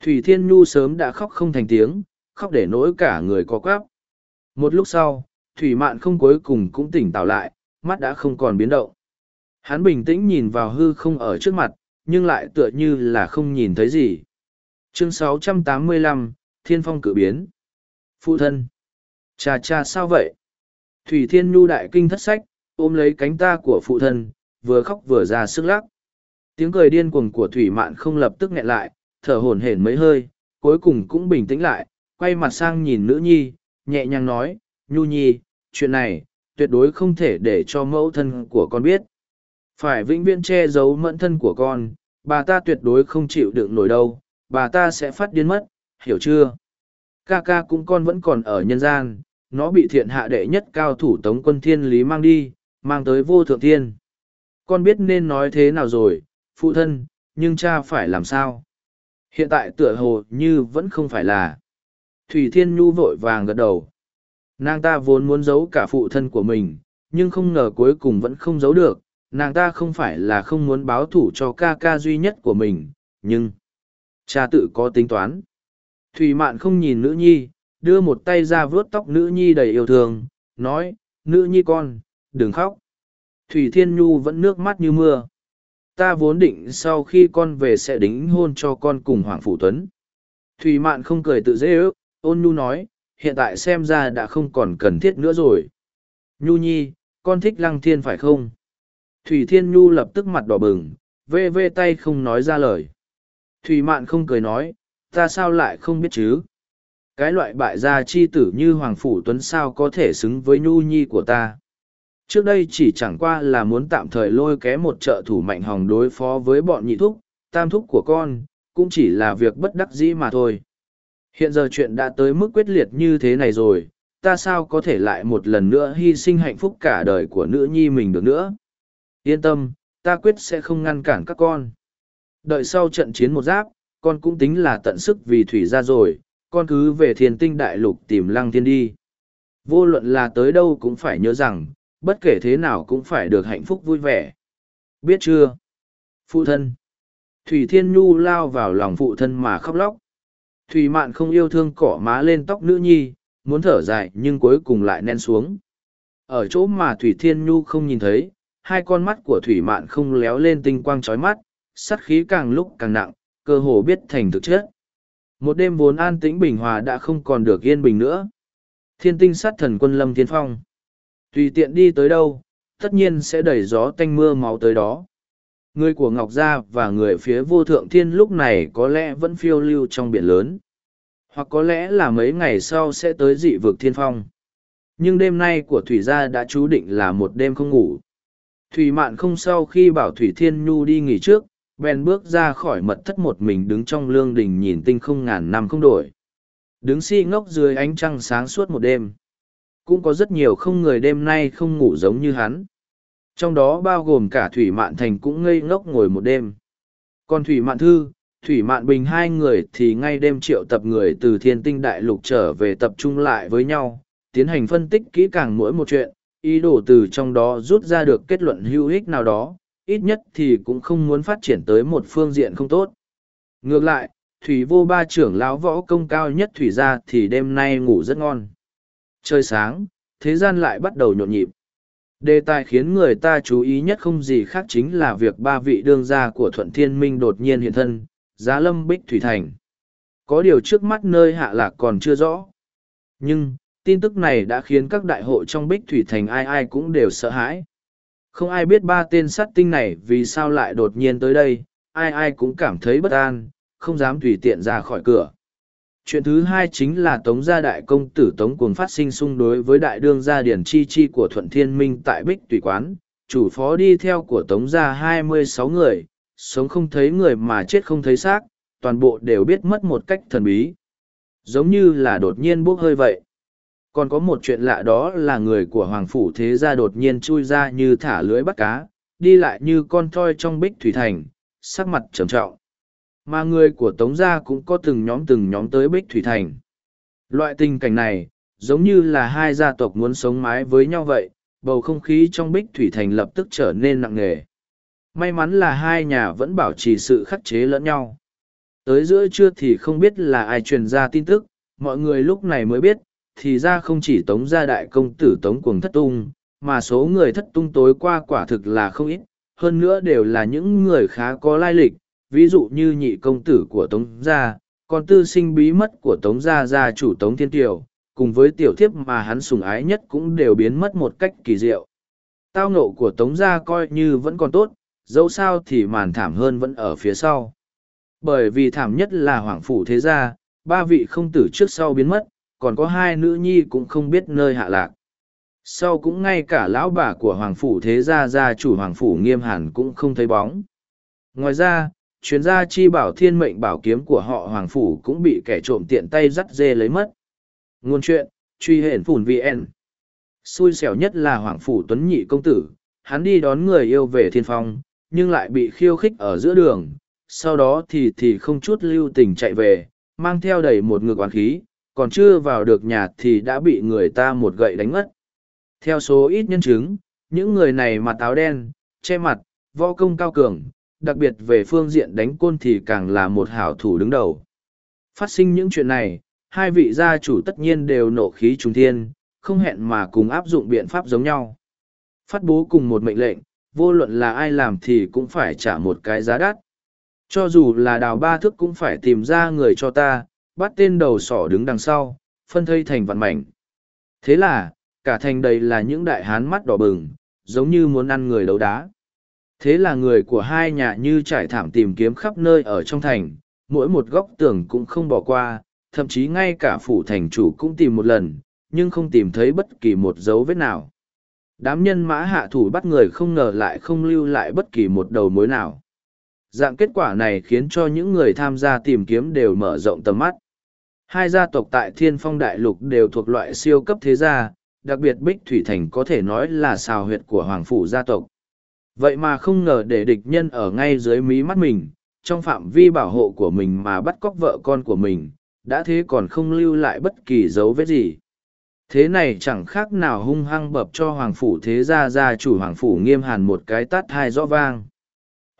Thủy Thiên Nhu sớm đã khóc không thành tiếng, khóc để nỗi cả người có quáp. Một lúc sau, Thủy Mạn không cuối cùng cũng tỉnh táo lại, mắt đã không còn biến động. Hắn bình tĩnh nhìn vào hư không ở trước mặt, nhưng lại tựa như là không nhìn thấy gì. Chương 685, Thiên Phong cử biến. Phụ thân. Cha cha sao vậy? Thủy Thiên Nhu đại kinh thất sách, ôm lấy cánh ta của phụ thân, vừa khóc vừa ra sức lắc. Tiếng cười điên cuồng của Thủy Mạn không lập tức nghẹn lại, thở hổn hển mấy hơi, cuối cùng cũng bình tĩnh lại, quay mặt sang nhìn nữ nhi, nhẹ nhàng nói, Nhu nhi, chuyện này, tuyệt đối không thể để cho mẫu thân của con biết. Phải vĩnh viễn che giấu mẫn thân của con, bà ta tuyệt đối không chịu đựng nổi đâu, bà ta sẽ phát điên mất, hiểu chưa? Ca ca cũng con vẫn còn ở nhân gian, nó bị thiện hạ đệ nhất cao thủ tống quân thiên lý mang đi, mang tới vô thượng thiên. Con biết nên nói thế nào rồi, phụ thân, nhưng cha phải làm sao? Hiện tại tựa hồ như vẫn không phải là. Thủy Thiên Nhu vội vàng gật đầu. Nàng ta vốn muốn giấu cả phụ thân của mình, nhưng không ngờ cuối cùng vẫn không giấu được. Nàng ta không phải là không muốn báo thủ cho ca ca duy nhất của mình, nhưng cha tự có tính toán. Thủy Mạn không nhìn nữ nhi, đưa một tay ra vớt tóc nữ nhi đầy yêu thương, nói, nữ nhi con, đừng khóc. Thủy Thiên Nhu vẫn nước mắt như mưa. Ta vốn định sau khi con về sẽ đính hôn cho con cùng Hoàng Phủ Tuấn. Thủy Mạn không cười tự dễ ước, ôn Nhu nói, hiện tại xem ra đã không còn cần thiết nữa rồi. Nhu nhi, con thích Lăng Thiên phải không? Thủy Thiên Nhu lập tức mặt đỏ bừng, vê vê tay không nói ra lời. Thủy Mạn không cười nói, ta sao lại không biết chứ? Cái loại bại gia chi tử như Hoàng Phủ Tuấn sao có thể xứng với Nhu Nhi của ta? Trước đây chỉ chẳng qua là muốn tạm thời lôi ké một trợ thủ mạnh hòng đối phó với bọn nhị thúc, tam thúc của con, cũng chỉ là việc bất đắc dĩ mà thôi. Hiện giờ chuyện đã tới mức quyết liệt như thế này rồi, ta sao có thể lại một lần nữa hy sinh hạnh phúc cả đời của nữ nhi mình được nữa. Yên tâm, ta quyết sẽ không ngăn cản các con. Đợi sau trận chiến một giáp, con cũng tính là tận sức vì thủy ra rồi, con cứ về thiên tinh đại lục tìm lăng thiên đi. Vô luận là tới đâu cũng phải nhớ rằng, bất kể thế nào cũng phải được hạnh phúc vui vẻ. Biết chưa? Phụ thân. Thủy Thiên Nhu lao vào lòng phụ thân mà khóc lóc. Thủy Mạn không yêu thương cỏ má lên tóc nữ nhi, muốn thở dài nhưng cuối cùng lại nén xuống. Ở chỗ mà Thủy Thiên Nhu không nhìn thấy, hai con mắt của Thủy Mạn không léo lên tinh quang chói mắt, sát khí càng lúc càng nặng, cơ hồ biết thành thực chất. Một đêm vốn an tĩnh bình hòa đã không còn được yên bình nữa. Thiên tinh sát thần quân lâm thiên phong. Tùy tiện đi tới đâu, tất nhiên sẽ đẩy gió tanh mưa máu tới đó. Người của Ngọc Gia và người phía vô thượng thiên lúc này có lẽ vẫn phiêu lưu trong biển lớn. Hoặc có lẽ là mấy ngày sau sẽ tới dị vực thiên phong. Nhưng đêm nay của Thủy Gia đã chú định là một đêm không ngủ. Thủy Mạn không sau khi bảo Thủy Thiên Nhu đi nghỉ trước, bèn bước ra khỏi mật thất một mình đứng trong lương đình nhìn tinh không ngàn năm không đổi. Đứng si ngốc dưới ánh trăng sáng suốt một đêm. Cũng có rất nhiều không người đêm nay không ngủ giống như hắn. Trong đó bao gồm cả Thủy Mạn Thành cũng ngây ngốc ngồi một đêm. Còn Thủy Mạn Thư, Thủy Mạn Bình hai người thì ngay đêm triệu tập người từ thiên tinh đại lục trở về tập trung lại với nhau, tiến hành phân tích kỹ càng mỗi một chuyện, ý đồ từ trong đó rút ra được kết luận hữu ích nào đó, ít nhất thì cũng không muốn phát triển tới một phương diện không tốt. Ngược lại, Thủy vô ba trưởng lão võ công cao nhất Thủy ra thì đêm nay ngủ rất ngon. Trời sáng, thế gian lại bắt đầu nhộn nhịp. Đề tài khiến người ta chú ý nhất không gì khác chính là việc ba vị đương gia của Thuận Thiên Minh đột nhiên hiện thân, giá lâm bích thủy thành. Có điều trước mắt nơi hạ lạc còn chưa rõ. Nhưng, tin tức này đã khiến các đại hội trong bích thủy thành ai ai cũng đều sợ hãi. Không ai biết ba tên sát tinh này vì sao lại đột nhiên tới đây, ai ai cũng cảm thấy bất an, không dám tùy tiện ra khỏi cửa. Chuyện thứ hai chính là Tống gia đại công tử Tống cuồng phát sinh xung đối với đại đương gia Điển Chi Chi của Thuận Thiên Minh tại Bích Tùy Quán, chủ phó đi theo của Tống gia hai mươi sáu người, sống không thấy người mà chết không thấy xác, toàn bộ đều biết mất một cách thần bí. Giống như là đột nhiên bốc hơi vậy. Còn có một chuyện lạ đó là người của Hoàng Phủ Thế Gia đột nhiên chui ra như thả lưới bắt cá, đi lại như con thoi trong Bích Thủy Thành, sắc mặt trầm trọng. Mà người của Tống Gia cũng có từng nhóm từng nhóm tới Bích Thủy Thành. Loại tình cảnh này, giống như là hai gia tộc muốn sống mái với nhau vậy, bầu không khí trong Bích Thủy Thành lập tức trở nên nặng nề. May mắn là hai nhà vẫn bảo trì sự khắc chế lẫn nhau. Tới giữa trưa thì không biết là ai truyền ra tin tức, mọi người lúc này mới biết, thì ra không chỉ Tống Gia Đại Công Tử Tống Cuồng thất tung, mà số người thất tung tối qua quả thực là không ít, hơn nữa đều là những người khá có lai lịch, ví dụ như nhị công tử của Tống Gia, con tư sinh bí mất của Tống Gia gia chủ Tống Thiên tiểu cùng với tiểu thiếp mà hắn sùng ái nhất cũng đều biến mất một cách kỳ diệu. Tao nộ của Tống Gia coi như vẫn còn tốt, dẫu sao thì màn thảm hơn vẫn ở phía sau. Bởi vì thảm nhất là Hoàng Phủ Thế Gia, ba vị không tử trước sau biến mất, còn có hai nữ nhi cũng không biết nơi hạ lạc. Sau cũng ngay cả lão bà của Hoàng Phủ Thế Gia gia chủ Hoàng Phủ Nghiêm hẳn cũng không thấy bóng. Ngoài ra, chuyên gia chi bảo thiên mệnh bảo kiếm của họ Hoàng Phủ cũng bị kẻ trộm tiện tay dắt dê lấy mất. Ngôn chuyện, truy hển phủn VN. Xui xẻo nhất là Hoàng Phủ Tuấn Nhị Công Tử, hắn đi đón người yêu về thiên phong, nhưng lại bị khiêu khích ở giữa đường, sau đó thì thì không chút lưu tình chạy về, mang theo đầy một ngực oán khí, còn chưa vào được nhà thì đã bị người ta một gậy đánh mất. Theo số ít nhân chứng, những người này mặt áo đen, che mặt, võ công cao cường, đặc biệt về phương diện đánh côn thì càng là một hảo thủ đứng đầu. Phát sinh những chuyện này, hai vị gia chủ tất nhiên đều nộ khí trùng thiên, không hẹn mà cùng áp dụng biện pháp giống nhau. Phát bố cùng một mệnh lệnh, vô luận là ai làm thì cũng phải trả một cái giá đắt. Cho dù là đào ba thức cũng phải tìm ra người cho ta, bắt tên đầu sỏ đứng đằng sau, phân thây thành vạn mảnh. Thế là, cả thành đầy là những đại hán mắt đỏ bừng, giống như muốn ăn người đấu đá. Thế là người của hai nhà như trải thảm tìm kiếm khắp nơi ở trong thành, mỗi một góc tường cũng không bỏ qua, thậm chí ngay cả phủ thành chủ cũng tìm một lần, nhưng không tìm thấy bất kỳ một dấu vết nào. Đám nhân mã hạ thủ bắt người không ngờ lại không lưu lại bất kỳ một đầu mối nào. Dạng kết quả này khiến cho những người tham gia tìm kiếm đều mở rộng tầm mắt. Hai gia tộc tại Thiên Phong Đại Lục đều thuộc loại siêu cấp thế gia, đặc biệt Bích Thủy Thành có thể nói là xào huyệt của Hoàng Phủ gia tộc. Vậy mà không ngờ để địch nhân ở ngay dưới mí mắt mình, trong phạm vi bảo hộ của mình mà bắt cóc vợ con của mình, đã thế còn không lưu lại bất kỳ dấu vết gì. Thế này chẳng khác nào hung hăng bập cho Hoàng Phủ thế gia gia chủ Hoàng Phủ nghiêm hàn một cái tát hai rõ vang.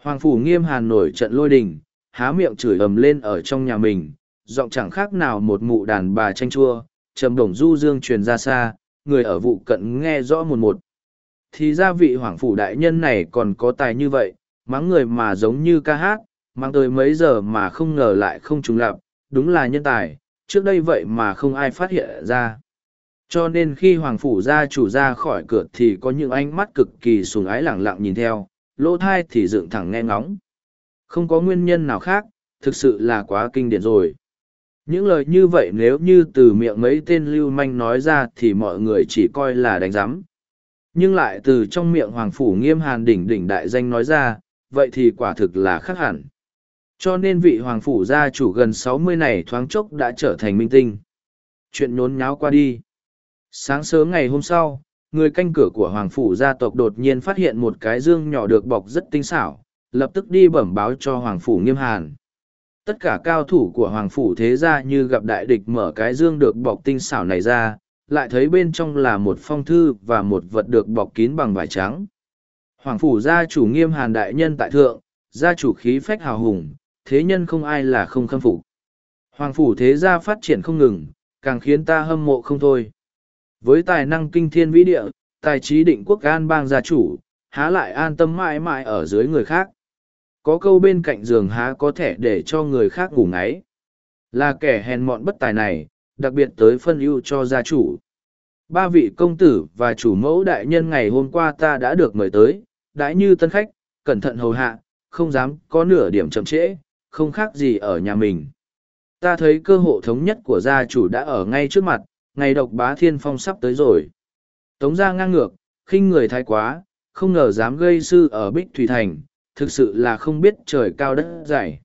Hoàng Phủ nghiêm hàn nổi trận lôi đình, há miệng chửi ầm lên ở trong nhà mình, giọng chẳng khác nào một mụ đàn bà tranh chua, trầm đồng du dương truyền ra xa, người ở vụ cận nghe rõ một một. Thì ra vị hoàng phủ đại nhân này còn có tài như vậy, mắng người mà giống như ca hát, mang tới mấy giờ mà không ngờ lại không trùng lập, đúng là nhân tài, trước đây vậy mà không ai phát hiện ra. Cho nên khi hoàng phủ gia chủ ra khỏi cửa thì có những ánh mắt cực kỳ sùng ái lẳng lặng nhìn theo, lỗ thai thì dựng thẳng nghe ngóng. Không có nguyên nhân nào khác, thực sự là quá kinh điển rồi. Những lời như vậy nếu như từ miệng mấy tên lưu manh nói ra thì mọi người chỉ coi là đánh giám. Nhưng lại từ trong miệng Hoàng Phủ nghiêm hàn đỉnh đỉnh đại danh nói ra, vậy thì quả thực là khác hẳn. Cho nên vị Hoàng Phủ gia chủ gần sáu mươi này thoáng chốc đã trở thành minh tinh. Chuyện nhốn nháo qua đi. Sáng sớm ngày hôm sau, người canh cửa của Hoàng Phủ gia tộc đột nhiên phát hiện một cái dương nhỏ được bọc rất tinh xảo, lập tức đi bẩm báo cho Hoàng Phủ nghiêm hàn. Tất cả cao thủ của Hoàng Phủ thế gia như gặp đại địch mở cái dương được bọc tinh xảo này ra, lại thấy bên trong là một phong thư và một vật được bọc kín bằng vải trắng. Hoàng Phủ gia chủ nghiêm hàn đại nhân tại thượng, gia chủ khí phách hào hùng, thế nhân không ai là không khâm phục. Hoàng Phủ thế gia phát triển không ngừng, càng khiến ta hâm mộ không thôi. Với tài năng kinh thiên vĩ địa, tài trí định quốc an bang gia chủ, há lại an tâm mãi mãi ở dưới người khác có câu bên cạnh giường há có thể để cho người khác ngủ ngáy. Là kẻ hèn mọn bất tài này, đặc biệt tới phân ưu cho gia chủ. Ba vị công tử và chủ mẫu đại nhân ngày hôm qua ta đã được mời tới đãi như tân khách, cẩn thận hầu hạ, không dám có nửa điểm chậm trễ, không khác gì ở nhà mình. Ta thấy cơ hội thống nhất của gia chủ đã ở ngay trước mặt, ngày độc bá thiên phong sắp tới rồi. Tống gia ngang ngược, khinh người thái quá, không ngờ dám gây sư ở bích thủy thành thực sự là không biết trời cao đất dày.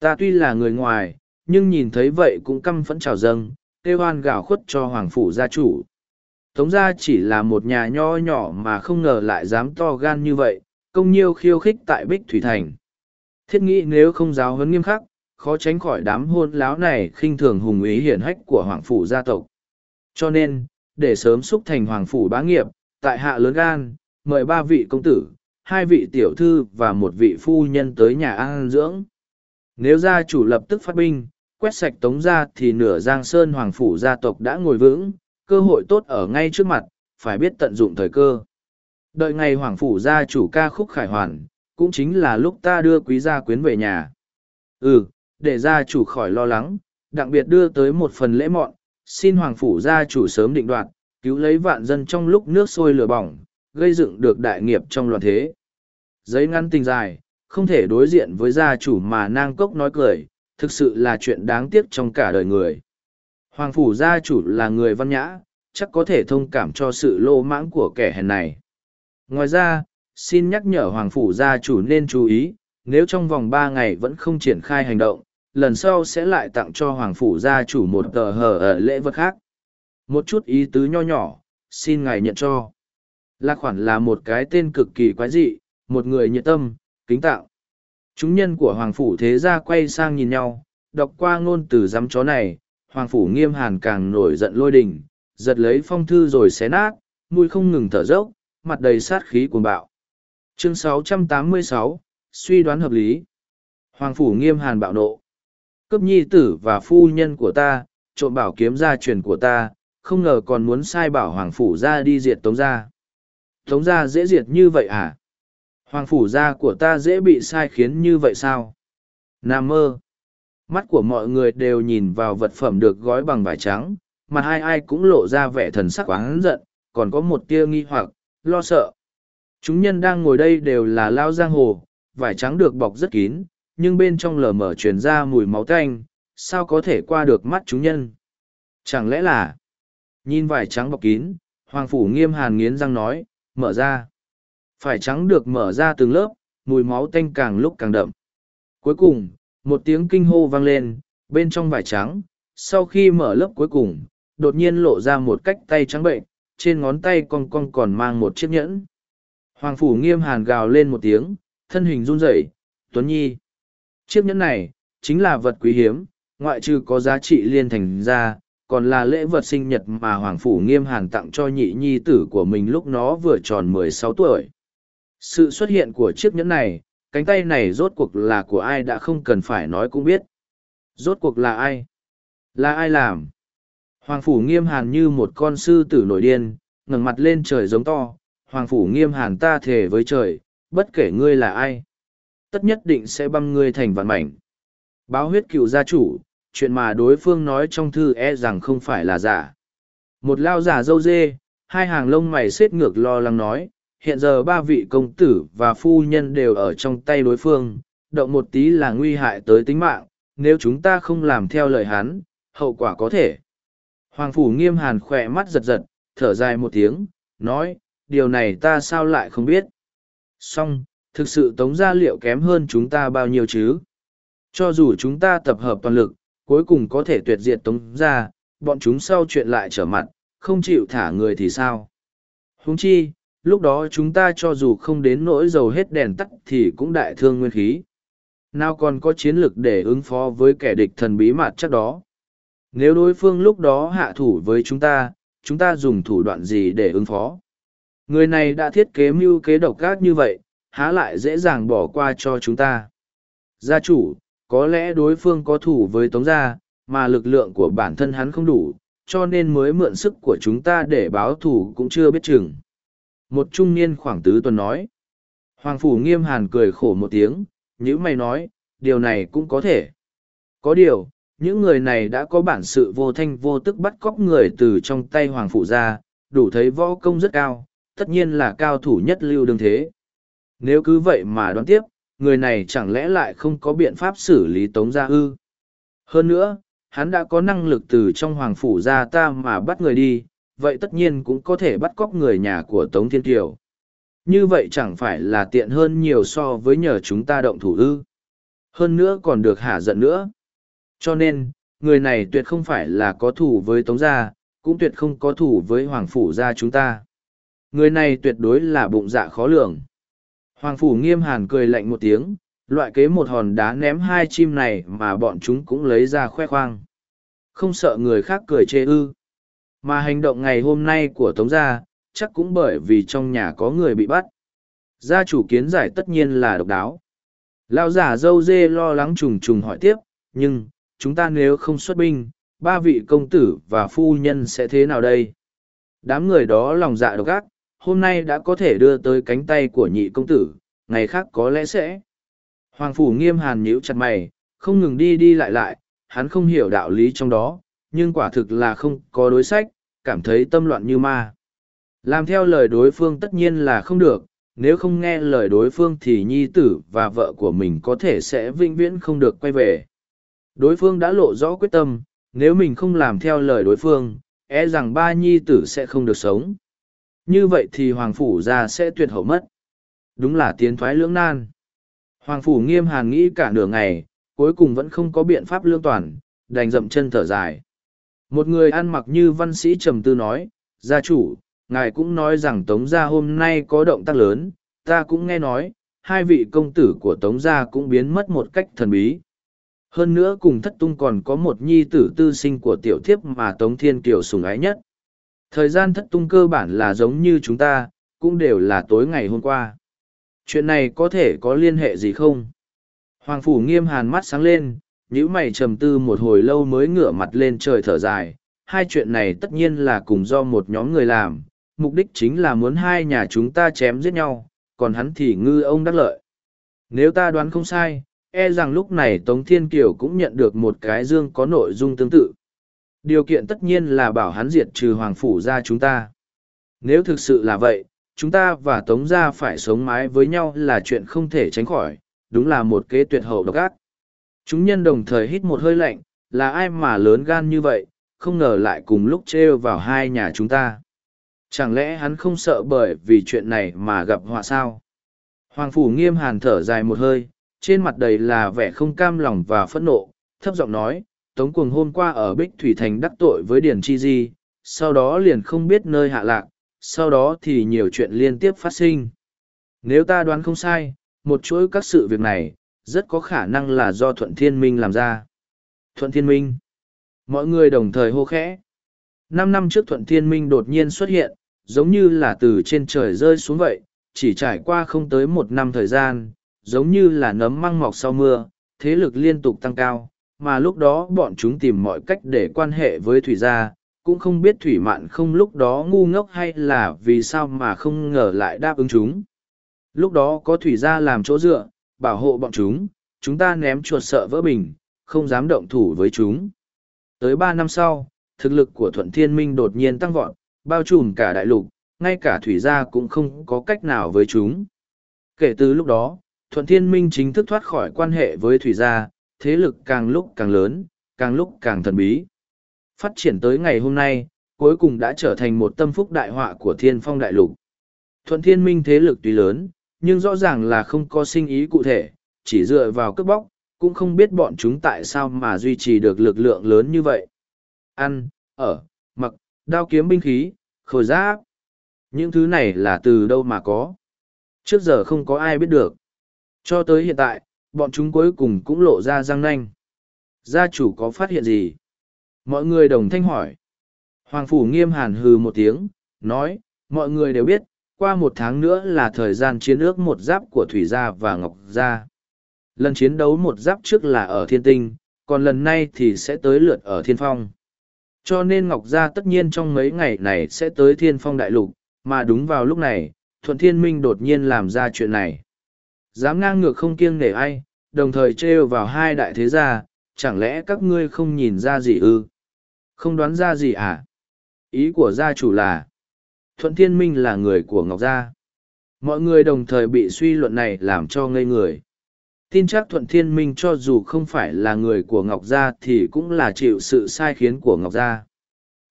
Ta tuy là người ngoài, nhưng nhìn thấy vậy cũng căm phẫn trào dâng, kêu hoan gào khuất cho hoàng phủ gia chủ. Tống gia chỉ là một nhà nho nhỏ mà không ngờ lại dám to gan như vậy, công nhiêu khiêu khích tại Bích Thủy Thành. Thiết nghĩ nếu không giáo huấn nghiêm khắc, khó tránh khỏi đám hôn láo này khinh thường hùng ý hiển hách của hoàng phủ gia tộc. Cho nên, để sớm xúc thành hoàng phủ bá nghiệp, tại hạ lớn gan, mời ba vị công tử, hai vị tiểu thư và một vị phu nhân tới nhà an dưỡng. Nếu gia chủ lập tức phát binh, quét sạch tống gia thì nửa giang sơn hoàng phủ gia tộc đã ngồi vững, cơ hội tốt ở ngay trước mặt, phải biết tận dụng thời cơ. Đợi ngày hoàng phủ gia chủ ca khúc khải hoàn, cũng chính là lúc ta đưa quý gia quyến về nhà. Ừ, để gia chủ khỏi lo lắng, đặc biệt đưa tới một phần lễ mọn, xin hoàng phủ gia chủ sớm định đoạt, cứu lấy vạn dân trong lúc nước sôi lửa bỏng, gây dựng được đại nghiệp trong loạn thế. Giấy ngăn tình dài, không thể đối diện với gia chủ mà nang cốc nói cười, thực sự là chuyện đáng tiếc trong cả đời người. Hoàng phủ gia chủ là người văn nhã, chắc có thể thông cảm cho sự lô mãng của kẻ hèn này. Ngoài ra, xin nhắc nhở Hoàng phủ gia chủ nên chú ý, nếu trong vòng ba ngày vẫn không triển khai hành động, lần sau sẽ lại tặng cho Hoàng phủ gia chủ một tờ hở ở lễ vật khác. Một chút ý tứ nho nhỏ, xin ngài nhận cho. Lạc khoản là một cái tên cực kỳ quái dị, một người nhiệt tâm, kính tạo. Chúng nhân của Hoàng Phủ Thế Gia quay sang nhìn nhau, đọc qua ngôn từ giám chó này, Hoàng Phủ nghiêm hàn càng nổi giận lôi đình, giật lấy phong thư rồi xé nát, mùi không ngừng thở dốc, mặt đầy sát khí cuồng bạo. Chương 686, suy đoán hợp lý. Hoàng Phủ nghiêm hàn bạo nộ. Cấp nhi tử và phu nhân của ta, trộm bảo kiếm gia truyền của ta, không ngờ còn muốn sai bảo Hoàng Phủ ra đi diệt Tống gia. Tống gia dễ diệt như vậy à? Hoàng phủ gia của ta dễ bị sai khiến như vậy sao? Nam mơ. Mắt của mọi người đều nhìn vào vật phẩm được gói bằng vải trắng, mà hai ai cũng lộ ra vẻ thần sắc oán giận, còn có một tia nghi hoặc, lo sợ. Chúng nhân đang ngồi đây đều là lao giang hồ, vải trắng được bọc rất kín, nhưng bên trong lờ mở truyền ra mùi máu tanh, sao có thể qua được mắt chúng nhân? Chẳng lẽ là... Nhìn vải trắng bọc kín, Hoàng Phủ nghiêm hàn nghiến răng nói, mở ra. Phải trắng được mở ra từng lớp, mùi máu tanh càng lúc càng đậm. Cuối cùng, một tiếng kinh hô vang lên, bên trong vải trắng, sau khi mở lớp cuối cùng, đột nhiên lộ ra một cách tay trắng bệnh, trên ngón tay con con còn mang một chiếc nhẫn. Hoàng phủ nghiêm hàn gào lên một tiếng, thân hình run rẩy, Tuấn Nhi. Chiếc nhẫn này, chính là vật quý hiếm, ngoại trừ có giá trị liên thành ra, còn là lễ vật sinh nhật mà Hoàng phủ nghiêm hàn tặng cho nhị nhi tử của mình lúc nó vừa tròn mười sáu tuổi. Sự xuất hiện của chiếc nhẫn này, cánh tay này rốt cuộc là của ai đã không cần phải nói cũng biết. Rốt cuộc là ai? Là ai làm? Hoàng phủ nghiêm hàn như một con sư tử nổi điên, ngẩng mặt lên trời giống to. Hoàng phủ nghiêm hàn ta thề với trời, bất kể ngươi là ai. Tất nhất định sẽ băm ngươi thành vạn mảnh. Báo huyết cựu gia chủ, chuyện mà đối phương nói trong thư e rằng không phải là giả. Một lao giả dâu dê, hai hàng lông mày xếp ngược lo lắng nói, hiện giờ ba vị công tử và phu nhân đều ở trong tay đối phương, động một tí là nguy hại tới tính mạng, nếu chúng ta không làm theo lời hắn, hậu quả có thể. Hoàng phủ nghiêm hàn khỏe mắt giật giật, thở dài một tiếng, nói, điều này ta sao lại không biết. Song, thực sự tống gia liệu kém hơn chúng ta bao nhiêu chứ? Cho dù chúng ta tập hợp toàn lực, cuối cùng có thể tuyệt diệt tống ra, bọn chúng sau chuyện lại trở mặt, không chịu thả người thì sao? Huống chi, lúc đó chúng ta cho dù không đến nỗi dầu hết đèn tắt thì cũng đại thương nguyên khí. Nào còn có chiến lực để ứng phó với kẻ địch thần bí mật chắc đó. Nếu đối phương lúc đó hạ thủ với chúng ta, chúng ta dùng thủ đoạn gì để ứng phó? Người này đã thiết kế mưu kế độc ác như vậy, há lại dễ dàng bỏ qua cho chúng ta. Gia chủ, có lẽ đối phương có thủ với Tống Gia, mà lực lượng của bản thân hắn không đủ, cho nên mới mượn sức của chúng ta để báo thủ cũng chưa biết chừng. Một trung niên khoảng tứ tuần nói. Hoàng phủ nghiêm hàn cười khổ một tiếng nhữ mày nói điều này cũng có thể. Có điều những người này đã có bản sự vô thanh vô tức bắt cóc người từ trong tay hoàng phủ ra đủ thấy võ công rất cao tất nhiên là cao thủ nhất lưu đương thế. Nếu cứ vậy mà đoán tiếp người này chẳng lẽ lại không có biện pháp xử lý tống gia ư hơn nữa hắn đã có năng lực từ trong hoàng phủ ra ta mà bắt người đi vậy tất nhiên cũng có thể bắt cóc người nhà của Tống Thiên Kiều. Như vậy chẳng phải là tiện hơn nhiều so với nhờ chúng ta động thủ ư. Hơn nữa còn được hạ giận nữa. Cho nên, người này tuyệt không phải là có thủ với Tống Gia, cũng tuyệt không có thủ với Hoàng Phủ Gia chúng ta. Người này tuyệt đối là bụng dạ khó lường. Hoàng Phủ nghiêm hàn cười lạnh một tiếng, loại kế một hòn đá ném hai chim này mà bọn chúng cũng lấy ra khoe khoang. Không sợ người khác cười chê ư. Mà hành động ngày hôm nay của Tống Gia, chắc cũng bởi vì trong nhà có người bị bắt. Gia chủ kiến giải tất nhiên là độc đáo. Lão giả dâu dê lo lắng trùng trùng hỏi tiếp, nhưng, chúng ta nếu không xuất binh, ba vị công tử và phu nhân sẽ thế nào đây? Đám người đó lòng dạ độc ác, hôm nay đã có thể đưa tới cánh tay của nhị công tử, ngày khác có lẽ sẽ. Hoàng Phủ nghiêm hàn nhíu chặt mày, không ngừng đi đi lại lại, hắn không hiểu đạo lý trong đó, nhưng quả thực là không có đối sách, cảm thấy tâm loạn như ma. Làm theo lời đối phương tất nhiên là không được, nếu không nghe lời đối phương thì nhi tử và vợ của mình có thể sẽ vĩnh viễn không được quay về. Đối phương đã lộ rõ quyết tâm, nếu mình không làm theo lời đối phương, e rằng ba nhi tử sẽ không được sống. Như vậy thì Hoàng Phủ ra sẽ tuyệt hậu mất. Đúng là tiến thoái lưỡng nan. Hoàng Phủ nghiêm hàn nghĩ cả nửa ngày, cuối cùng vẫn không có biện pháp lương toàn, đành dậm chân thở dài. Một người ăn mặc như văn sĩ trầm tư nói, gia chủ, ngài cũng nói rằng Tống gia hôm nay có động tác lớn, ta cũng nghe nói, hai vị công tử của Tống gia cũng biến mất một cách thần bí. Hơn nữa cùng thất tung còn có một nhi tử tư sinh của tiểu thiếp mà Tống Thiên Kiều sùng ái nhất. Thời gian thất tung cơ bản là giống như chúng ta, cũng đều là tối ngày hôm qua. Chuyện này có thể có liên hệ gì không? Hoàng Phủ nghiêm hàn mắt sáng lên, nhíu mày trầm tư một hồi lâu mới ngửa mặt lên trời thở dài. Hai chuyện này tất nhiên là cùng do một nhóm người làm, mục đích chính là muốn hai nhà chúng ta chém giết nhau, còn hắn thì ngư ông đắc lợi. Nếu ta đoán không sai, e rằng lúc này Tống Thiên Kiều cũng nhận được một cái dương có nội dung tương tự. Điều kiện tất nhiên là bảo hắn diệt trừ Hoàng Phủ ra chúng ta. Nếu thực sự là vậy, chúng ta và Tống gia phải sống mái với nhau là chuyện không thể tránh khỏi, đúng là một kế tuyệt hậu độc ác. Chúng nhân đồng thời hít một hơi lạnh, là ai mà lớn gan như vậy, không ngờ lại cùng lúc trêu vào hai nhà chúng ta. Chẳng lẽ hắn không sợ bởi vì chuyện này mà gặp họa sao? Hoàng Phủ nghiêm hàn thở dài một hơi, trên mặt đầy là vẻ không cam lòng và phẫn nộ, thấp giọng nói, Tống Cuồng hôm qua ở Bích Thủy Thành đắc tội với Điền Chi Di, sau đó liền không biết nơi hạ lạc, sau đó thì nhiều chuyện liên tiếp phát sinh. Nếu ta đoán không sai, một chuỗi các sự việc này, rất có khả năng là do Thuận Thiên Minh làm ra. Thuận Thiên Minh. Mọi người đồng thời hô khẽ. Năm năm trước Thuận Thiên Minh đột nhiên xuất hiện, giống như là từ trên trời rơi xuống vậy, chỉ trải qua không tới một năm thời gian, giống như là nấm măng mọc sau mưa, thế lực liên tục tăng cao, mà lúc đó bọn chúng tìm mọi cách để quan hệ với Thủy Gia, cũng không biết Thủy Mạn không lúc đó ngu ngốc hay là vì sao mà không ngờ lại đáp ứng chúng. Lúc đó có Thủy Gia làm chỗ dựa, bảo hộ bọn chúng, chúng ta ném chuột sợ vỡ bình, không dám động thủ với chúng. Tới ba năm sau, thực lực của Thuận Thiên Minh đột nhiên tăng vọt, bao trùm cả đại lục, ngay cả Thủy Gia cũng không có cách nào với chúng. Kể từ lúc đó, Thuận Thiên Minh chính thức thoát khỏi quan hệ với Thủy Gia, thế lực càng lúc càng lớn, càng lúc càng thần bí. Phát triển tới ngày hôm nay, cuối cùng đã trở thành một tâm phúc đại họa của thiên phong đại lục. Thuận Thiên Minh thế lực tuy lớn, nhưng rõ ràng là không có sinh ý cụ thể, chỉ dựa vào cướp bóc, cũng không biết bọn chúng tại sao mà duy trì được lực lượng lớn như vậy. Ăn, ở, mặc, đao kiếm binh khí, khẩu giáp. Những thứ này là từ đâu mà có. Trước giờ không có ai biết được. Cho tới hiện tại, bọn chúng cuối cùng cũng lộ ra răng nanh. Gia chủ có phát hiện gì? Mọi người đồng thanh hỏi. Hoàng Phủ nghiêm hàn hừ một tiếng, nói, mọi người đều biết, qua một tháng nữa là thời gian chiến ước một giáp của Thủy Gia và Ngọc Gia. Lần chiến đấu một giáp trước là ở Thiên Tinh, còn lần này thì sẽ tới lượt ở Thiên Phong. Cho nên Ngọc Gia tất nhiên trong mấy ngày này sẽ tới Thiên Phong Đại Lục, mà đúng vào lúc này, Thuận Thiên Minh đột nhiên làm ra chuyện này. Dám ngang ngược không kiêng nể ai, đồng thời trêu vào hai đại thế gia, chẳng lẽ các ngươi không nhìn ra gì ư? Không đoán ra gì à? Ý của gia chủ là, Thuận Thiên Minh là người của Ngọc Gia. Mọi người đồng thời bị suy luận này làm cho ngây người. Tin chắc Thuận Thiên Minh cho dù không phải là người của Ngọc Gia thì cũng là chịu sự sai khiến của Ngọc Gia.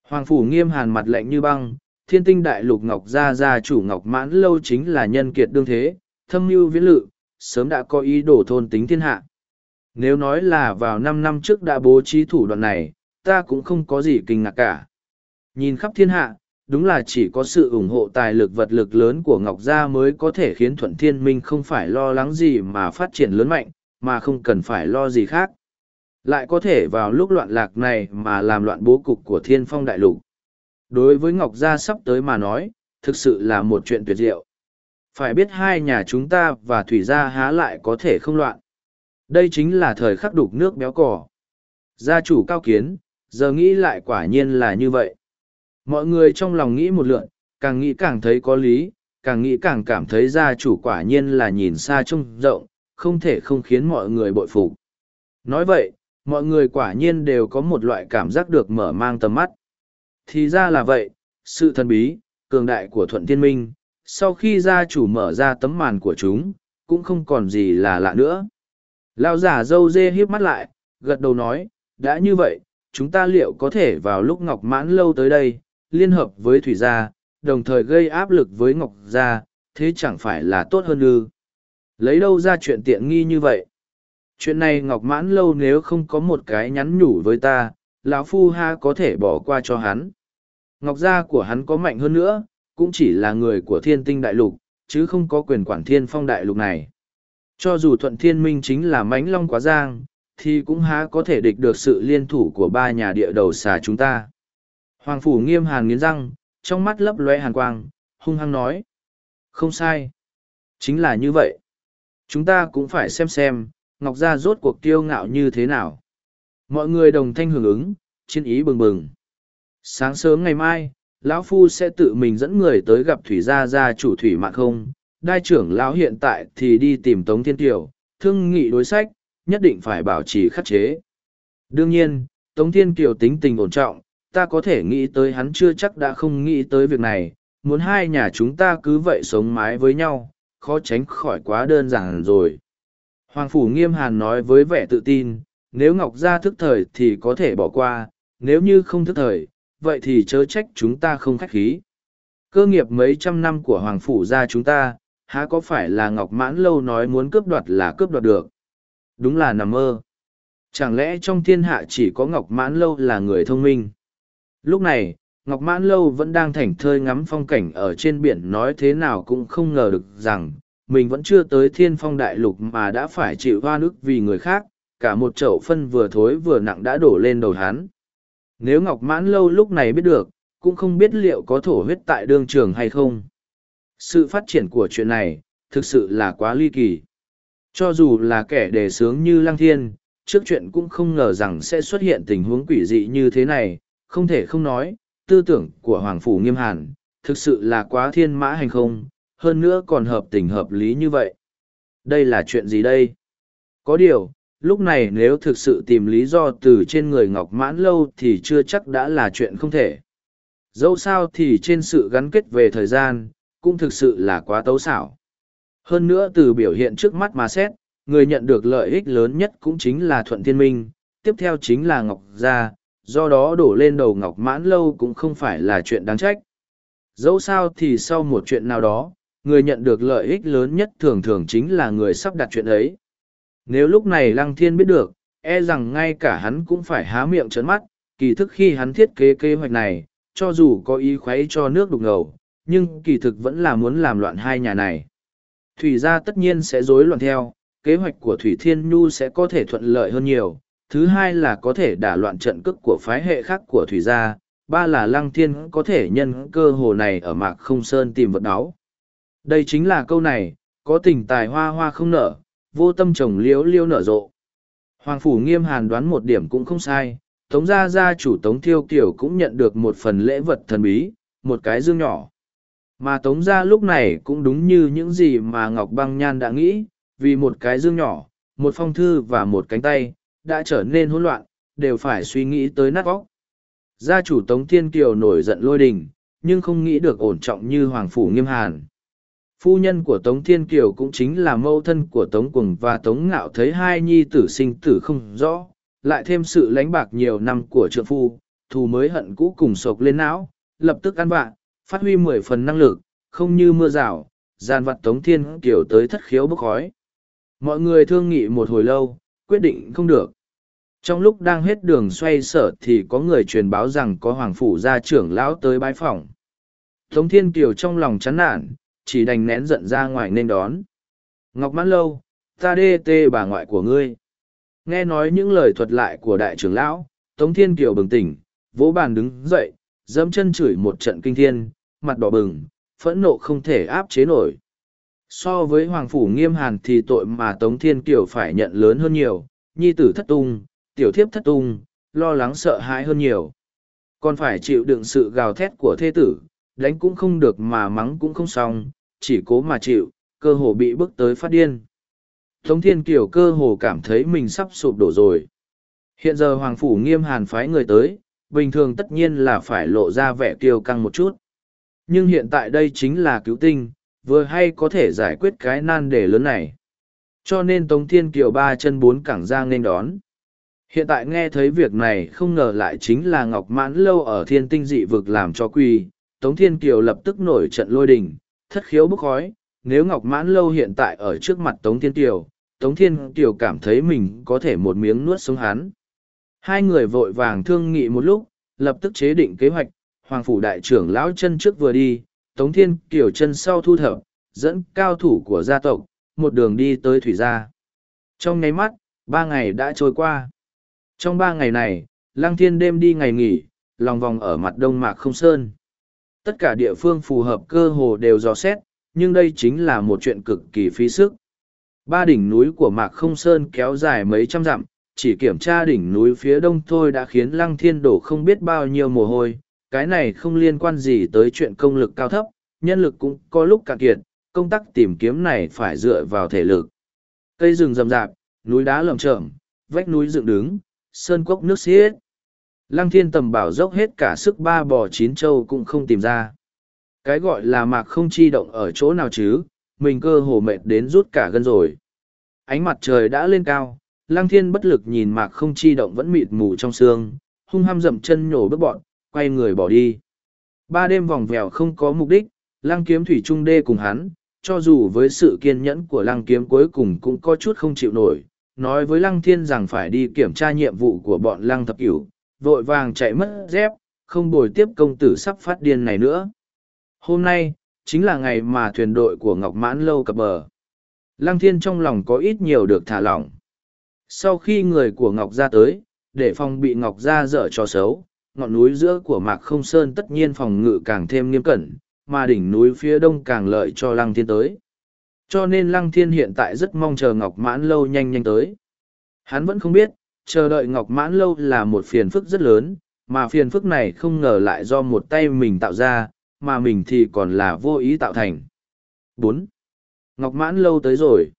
Hoàng Phủ nghiêm hàn mặt lạnh như băng, thiên tinh đại lục Ngọc Gia gia chủ Ngọc Mãn Lâu chính là nhân kiệt đương thế, thâm mưu viễn lự, sớm đã có ý đồ thôn tính thiên hạ. Nếu nói là vào năm năm trước đã bố trí thủ đoạn này, ta cũng không có gì kinh ngạc cả. Nhìn khắp thiên hạ, đúng là chỉ có sự ủng hộ tài lực vật lực lớn của Ngọc Gia mới có thể khiến Thuận Thiên Minh không phải lo lắng gì mà phát triển lớn mạnh, mà không cần phải lo gì khác. Lại có thể vào lúc loạn lạc này mà làm loạn bố cục của thiên phong đại lục. Đối với Ngọc Gia sắp tới mà nói, thực sự là một chuyện tuyệt diệu. Phải biết hai nhà chúng ta và Thủy Gia há lại có thể không loạn. Đây chính là thời khắc đục nước béo cỏ. Gia chủ cao kiến, giờ nghĩ lại quả nhiên là như vậy. Mọi người trong lòng nghĩ một lượn, càng nghĩ càng thấy có lý, càng nghĩ càng cảm thấy gia chủ quả nhiên là nhìn xa trông rộng, không thể không khiến mọi người bội phục. Nói vậy, mọi người quả nhiên đều có một loại cảm giác được mở mang tầm mắt. Thì ra là vậy, sự thần bí, cường đại của Thuận Thiên Minh, sau khi gia chủ mở ra tấm màn của chúng, cũng không còn gì là lạ nữa. Lão giả dâu dê hiếp mắt lại, gật đầu nói, đã như vậy, chúng ta liệu có thể vào lúc Ngọc Mãn lâu tới đây, liên hợp với Thủy Gia, đồng thời gây áp lực với Ngọc Gia, thế chẳng phải là tốt hơn ư. Lấy đâu ra chuyện tiện nghi như vậy? Chuyện này Ngọc Mãn lâu nếu không có một cái nhắn nhủ với ta, lão Phu Ha có thể bỏ qua cho hắn. Ngọc Gia của hắn có mạnh hơn nữa, cũng chỉ là người của thiên tinh đại lục, chứ không có quyền quản thiên phong đại lục này. Cho dù thuận thiên minh chính là mãnh long quá giang, thì cũng há có thể địch được sự liên thủ của ba nhà địa đầu xà chúng ta. Hoàng phủ nghiêm hàn nghiến răng, trong mắt lấp lóe hàn quang, hung hăng nói. Không sai. Chính là như vậy. Chúng ta cũng phải xem xem, Ngọc Gia rốt cuộc kiêu ngạo như thế nào. Mọi người đồng thanh hưởng ứng, chiến ý bừng bừng. Sáng sớm ngày mai, lão Phu sẽ tự mình dẫn người tới gặp Thủy Gia Gia chủ Thủy mạng Không. Đai trưởng lão hiện tại thì đi tìm Tống Thiên kiều thương nghị đối sách, nhất định phải bảo trì khắc chế. Đương nhiên, Tống Thiên Kiều tính tình ổn trọng, ta có thể nghĩ tới hắn chưa chắc đã không nghĩ tới việc này, muốn hai nhà chúng ta cứ vậy sống mái với nhau, khó tránh khỏi quá đơn giản rồi. Hoàng Phủ Nghiêm Hàn nói với vẻ tự tin, nếu Ngọc Gia thức thời thì có thể bỏ qua, nếu như không thức thời, vậy thì chớ trách chúng ta không khách khí. Cơ nghiệp mấy trăm năm của Hoàng Phủ gia chúng ta, há có phải là Ngọc Mãn Lâu nói muốn cướp đoạt là cướp đoạt được? Đúng là nằm mơ. Chẳng lẽ trong thiên hạ chỉ có ngọc mãn lâu là người thông minh? Lúc này ngọc mãn lâu vẫn đang thảnh thơi ngắm phong cảnh ở trên biển nói thế nào cũng không ngờ được rằng mình vẫn chưa tới thiên phong đại lục mà đã phải chịu hoa nước vì người khác cả một chậu phân vừa thối vừa nặng đã đổ lên đầu hắn nếu ngọc mãn lâu lúc này biết được cũng không biết liệu có thổ huyết tại đương trường hay không sự phát triển của chuyện này thực sự là quá ly kỳ cho dù là kẻ đề sướng như Lăng Thiên, trước chuyện cũng không ngờ rằng sẽ xuất hiện tình huống quỷ dị như thế này, không thể không nói, tư tưởng của Hoàng Phủ Nghiêm Hàn, thực sự là quá thiên mã hành không, hơn nữa còn hợp tình hợp lý như vậy. Đây là chuyện gì đây? Có điều, lúc này nếu thực sự tìm lý do từ trên người Ngọc Mãn Lâu thì chưa chắc đã là chuyện không thể. Dẫu sao thì trên sự gắn kết về thời gian, cũng thực sự là quá tấu xảo. Hơn nữa từ biểu hiện trước mắt mà xét, người nhận được lợi ích lớn nhất cũng chính là Thuận Thiên Minh, tiếp theo chính là Ngọc Gia, do đó đổ lên đầu Ngọc Mãn Lâu cũng không phải là chuyện đáng trách. Dẫu sao thì sau một chuyện nào đó, người nhận được lợi ích lớn nhất thường thường chính là người sắp đặt chuyện ấy. Nếu lúc này Lăng Thiên biết được, e rằng ngay cả hắn cũng phải há miệng trấn mắt, kỳ thức khi hắn thiết kế kế hoạch này, cho dù có ý khuấy cho nước đục ngầu, nhưng kỳ thực vẫn là muốn làm loạn hai nhà này. Thủy gia tất nhiên sẽ rối loạn theo, kế hoạch của Thủy Thiên Nhu sẽ có thể thuận lợi hơn nhiều. Thứ hai là có thể đả loạn trận cước của phái hệ khác của Thủy gia. Ba là Lăng Thiên có thể nhân cơ hồ này ở Mạc Không Sơn tìm vật áo. Đây chính là câu này, có tình tài hoa hoa không nở, vô tâm trồng liễu liêu nở rộ. Hoàng Phủ Nghiêm Hàn đoán một điểm cũng không sai, Tống gia gia chủ Tống Thiêu Kiều cũng nhận được một phần lễ vật thần bí, một cái dương nhỏ. Mà Tống gia lúc này cũng đúng như những gì mà Ngọc Băng Nhan đã nghĩ, vì một cái dương nhỏ, một phong thư và một cánh tay, đã trở nên hỗn loạn, đều phải suy nghĩ tới nát vóc. Gia chủ Tống Thiên Kiều nổi giận lôi đình, nhưng không nghĩ được ổn trọng như Hoàng Phủ Nghiêm Hàn. Phu nhân của Tống Thiên Kiều cũng chính là mâu thân của Tống Quỳng và Tống Ngạo thấy hai nhi tử sinh tử không rõ, lại thêm sự lánh bạc nhiều năm của trượng phu, thù mới hận cũ cùng sộc lên não, lập tức ăn vạ, phát huy mười phần năng lực, không như mưa rào, gian vặt Tống Thiên Kiều tới thất khiếu bốc khói. Mọi người thương nghị một hồi lâu, quyết định không được. Trong lúc đang hết đường xoay sở thì có người truyền báo rằng có hoàng phủ gia trưởng lão tới bái phòng. Tống Thiên Kiều trong lòng chán nản, chỉ đành nén giận ra ngoài nên đón. Ngọc Mãn Lâu, ta đê tê bà ngoại của ngươi. Nghe nói những lời thuật lại của đại trưởng lão, Tống Thiên Kiều bừng tỉnh, vỗ bàn đứng dậy, dẫm chân chửi một trận kinh thiên, mặt đỏ bừng, phẫn nộ không thể áp chế nổi. So với Hoàng Phủ nghiêm hàn thì tội mà Tống Thiên Kiều phải nhận lớn hơn nhiều, nhi tử thất tung, tiểu thiếp thất tung, lo lắng sợ hãi hơn nhiều. Còn phải chịu đựng sự gào thét của thê tử, đánh cũng không được mà mắng cũng không xong, chỉ cố mà chịu, cơ hồ bị bước tới phát điên. Tống Thiên Kiều cơ hồ cảm thấy mình sắp sụp đổ rồi. Hiện giờ Hoàng Phủ nghiêm hàn phái người tới, bình thường tất nhiên là phải lộ ra vẻ kiêu căng một chút. Nhưng hiện tại đây chính là cứu tinh, vừa hay có thể giải quyết cái nan đề lớn này. Cho nên Tống Thiên Kiều ba chân bốn cẳng ra nên đón. Hiện tại nghe thấy việc này không ngờ lại chính là Ngọc Mãn Lâu ở thiên tinh dị vực làm cho quỳ. Tống Thiên Kiều lập tức nổi trận lôi đình, thất khiếu bức khói, nếu Ngọc Mãn Lâu hiện tại ở trước mặt Tống Thiên Kiều, Tống Thiên Kiều cảm thấy mình có thể một miếng nuốt sống hắn. Hai người vội vàng thương nghị một lúc, lập tức chế định kế hoạch, Hoàng Phủ Đại trưởng lão chân trước vừa đi, Tống Thiên Kiều chân sau thu thập, dẫn cao thủ của gia tộc, một đường đi tới Thủy Gia. Trong nháy mắt, ba ngày đã trôi qua. Trong ba ngày này, Lăng Thiên đêm đi ngày nghỉ, lòng vòng ở mặt đông mạc không sơn. Tất cả địa phương phù hợp cơ hồ đều dò xét, nhưng đây chính là một chuyện cực kỳ phí sức. Ba đỉnh núi của Mạc Không Sơn kéo dài mấy trăm dặm, chỉ kiểm tra đỉnh núi phía đông thôi đã khiến Lăng Thiên đổ không biết bao nhiêu mồ hôi. Cái này không liên quan gì tới chuyện công lực cao thấp, nhân lực cũng có lúc cạn kiệt, công tác tìm kiếm này phải dựa vào thể lực. Cây rừng rậm rạp, núi đá lởm chởm, vách núi dựng đứng, sơn cốc nước xiết. Lăng thiên tầm bảo dốc hết cả sức ba bò chín châu cũng không tìm ra. Cái gọi là mạc không chi động ở chỗ nào chứ, mình cơ hồ mệt đến rút cả gân rồi. Ánh mặt trời đã lên cao, lăng thiên bất lực nhìn mạc không chi động vẫn mịt mù trong xương, hung hăng dậm chân nhổ bước bọn, quay người bỏ đi. Ba đêm vòng vèo không có mục đích, lăng kiếm thủy trung đê cùng hắn, cho dù với sự kiên nhẫn của lăng kiếm cuối cùng cũng có chút không chịu nổi, nói với lăng thiên rằng phải đi kiểm tra nhiệm vụ của bọn lăng thập cửu, vội vàng chạy mất dép, không bồi tiếp công tử sắp phát điên này nữa. Hôm nay, chính là ngày mà thuyền đội của Ngọc Mãn lâu cập bờ. Lăng thiên trong lòng có ít nhiều được thả lỏng. Sau khi người của Ngọc ra tới, để phòng bị Ngọc ra dở cho xấu, ngọn núi giữa của Mạc Không Sơn tất nhiên phòng ngự càng thêm nghiêm cẩn, mà đỉnh núi phía đông càng lợi cho Lăng Thiên tới. Cho nên Lăng Thiên hiện tại rất mong chờ Ngọc Mãn Lâu nhanh nhanh tới. Hắn vẫn không biết, chờ đợi Ngọc Mãn Lâu là một phiền phức rất lớn, mà phiền phức này không ngờ lại do một tay mình tạo ra, mà mình thì còn là vô ý tạo thành. bốn Ngọc Mãn Lâu tới rồi.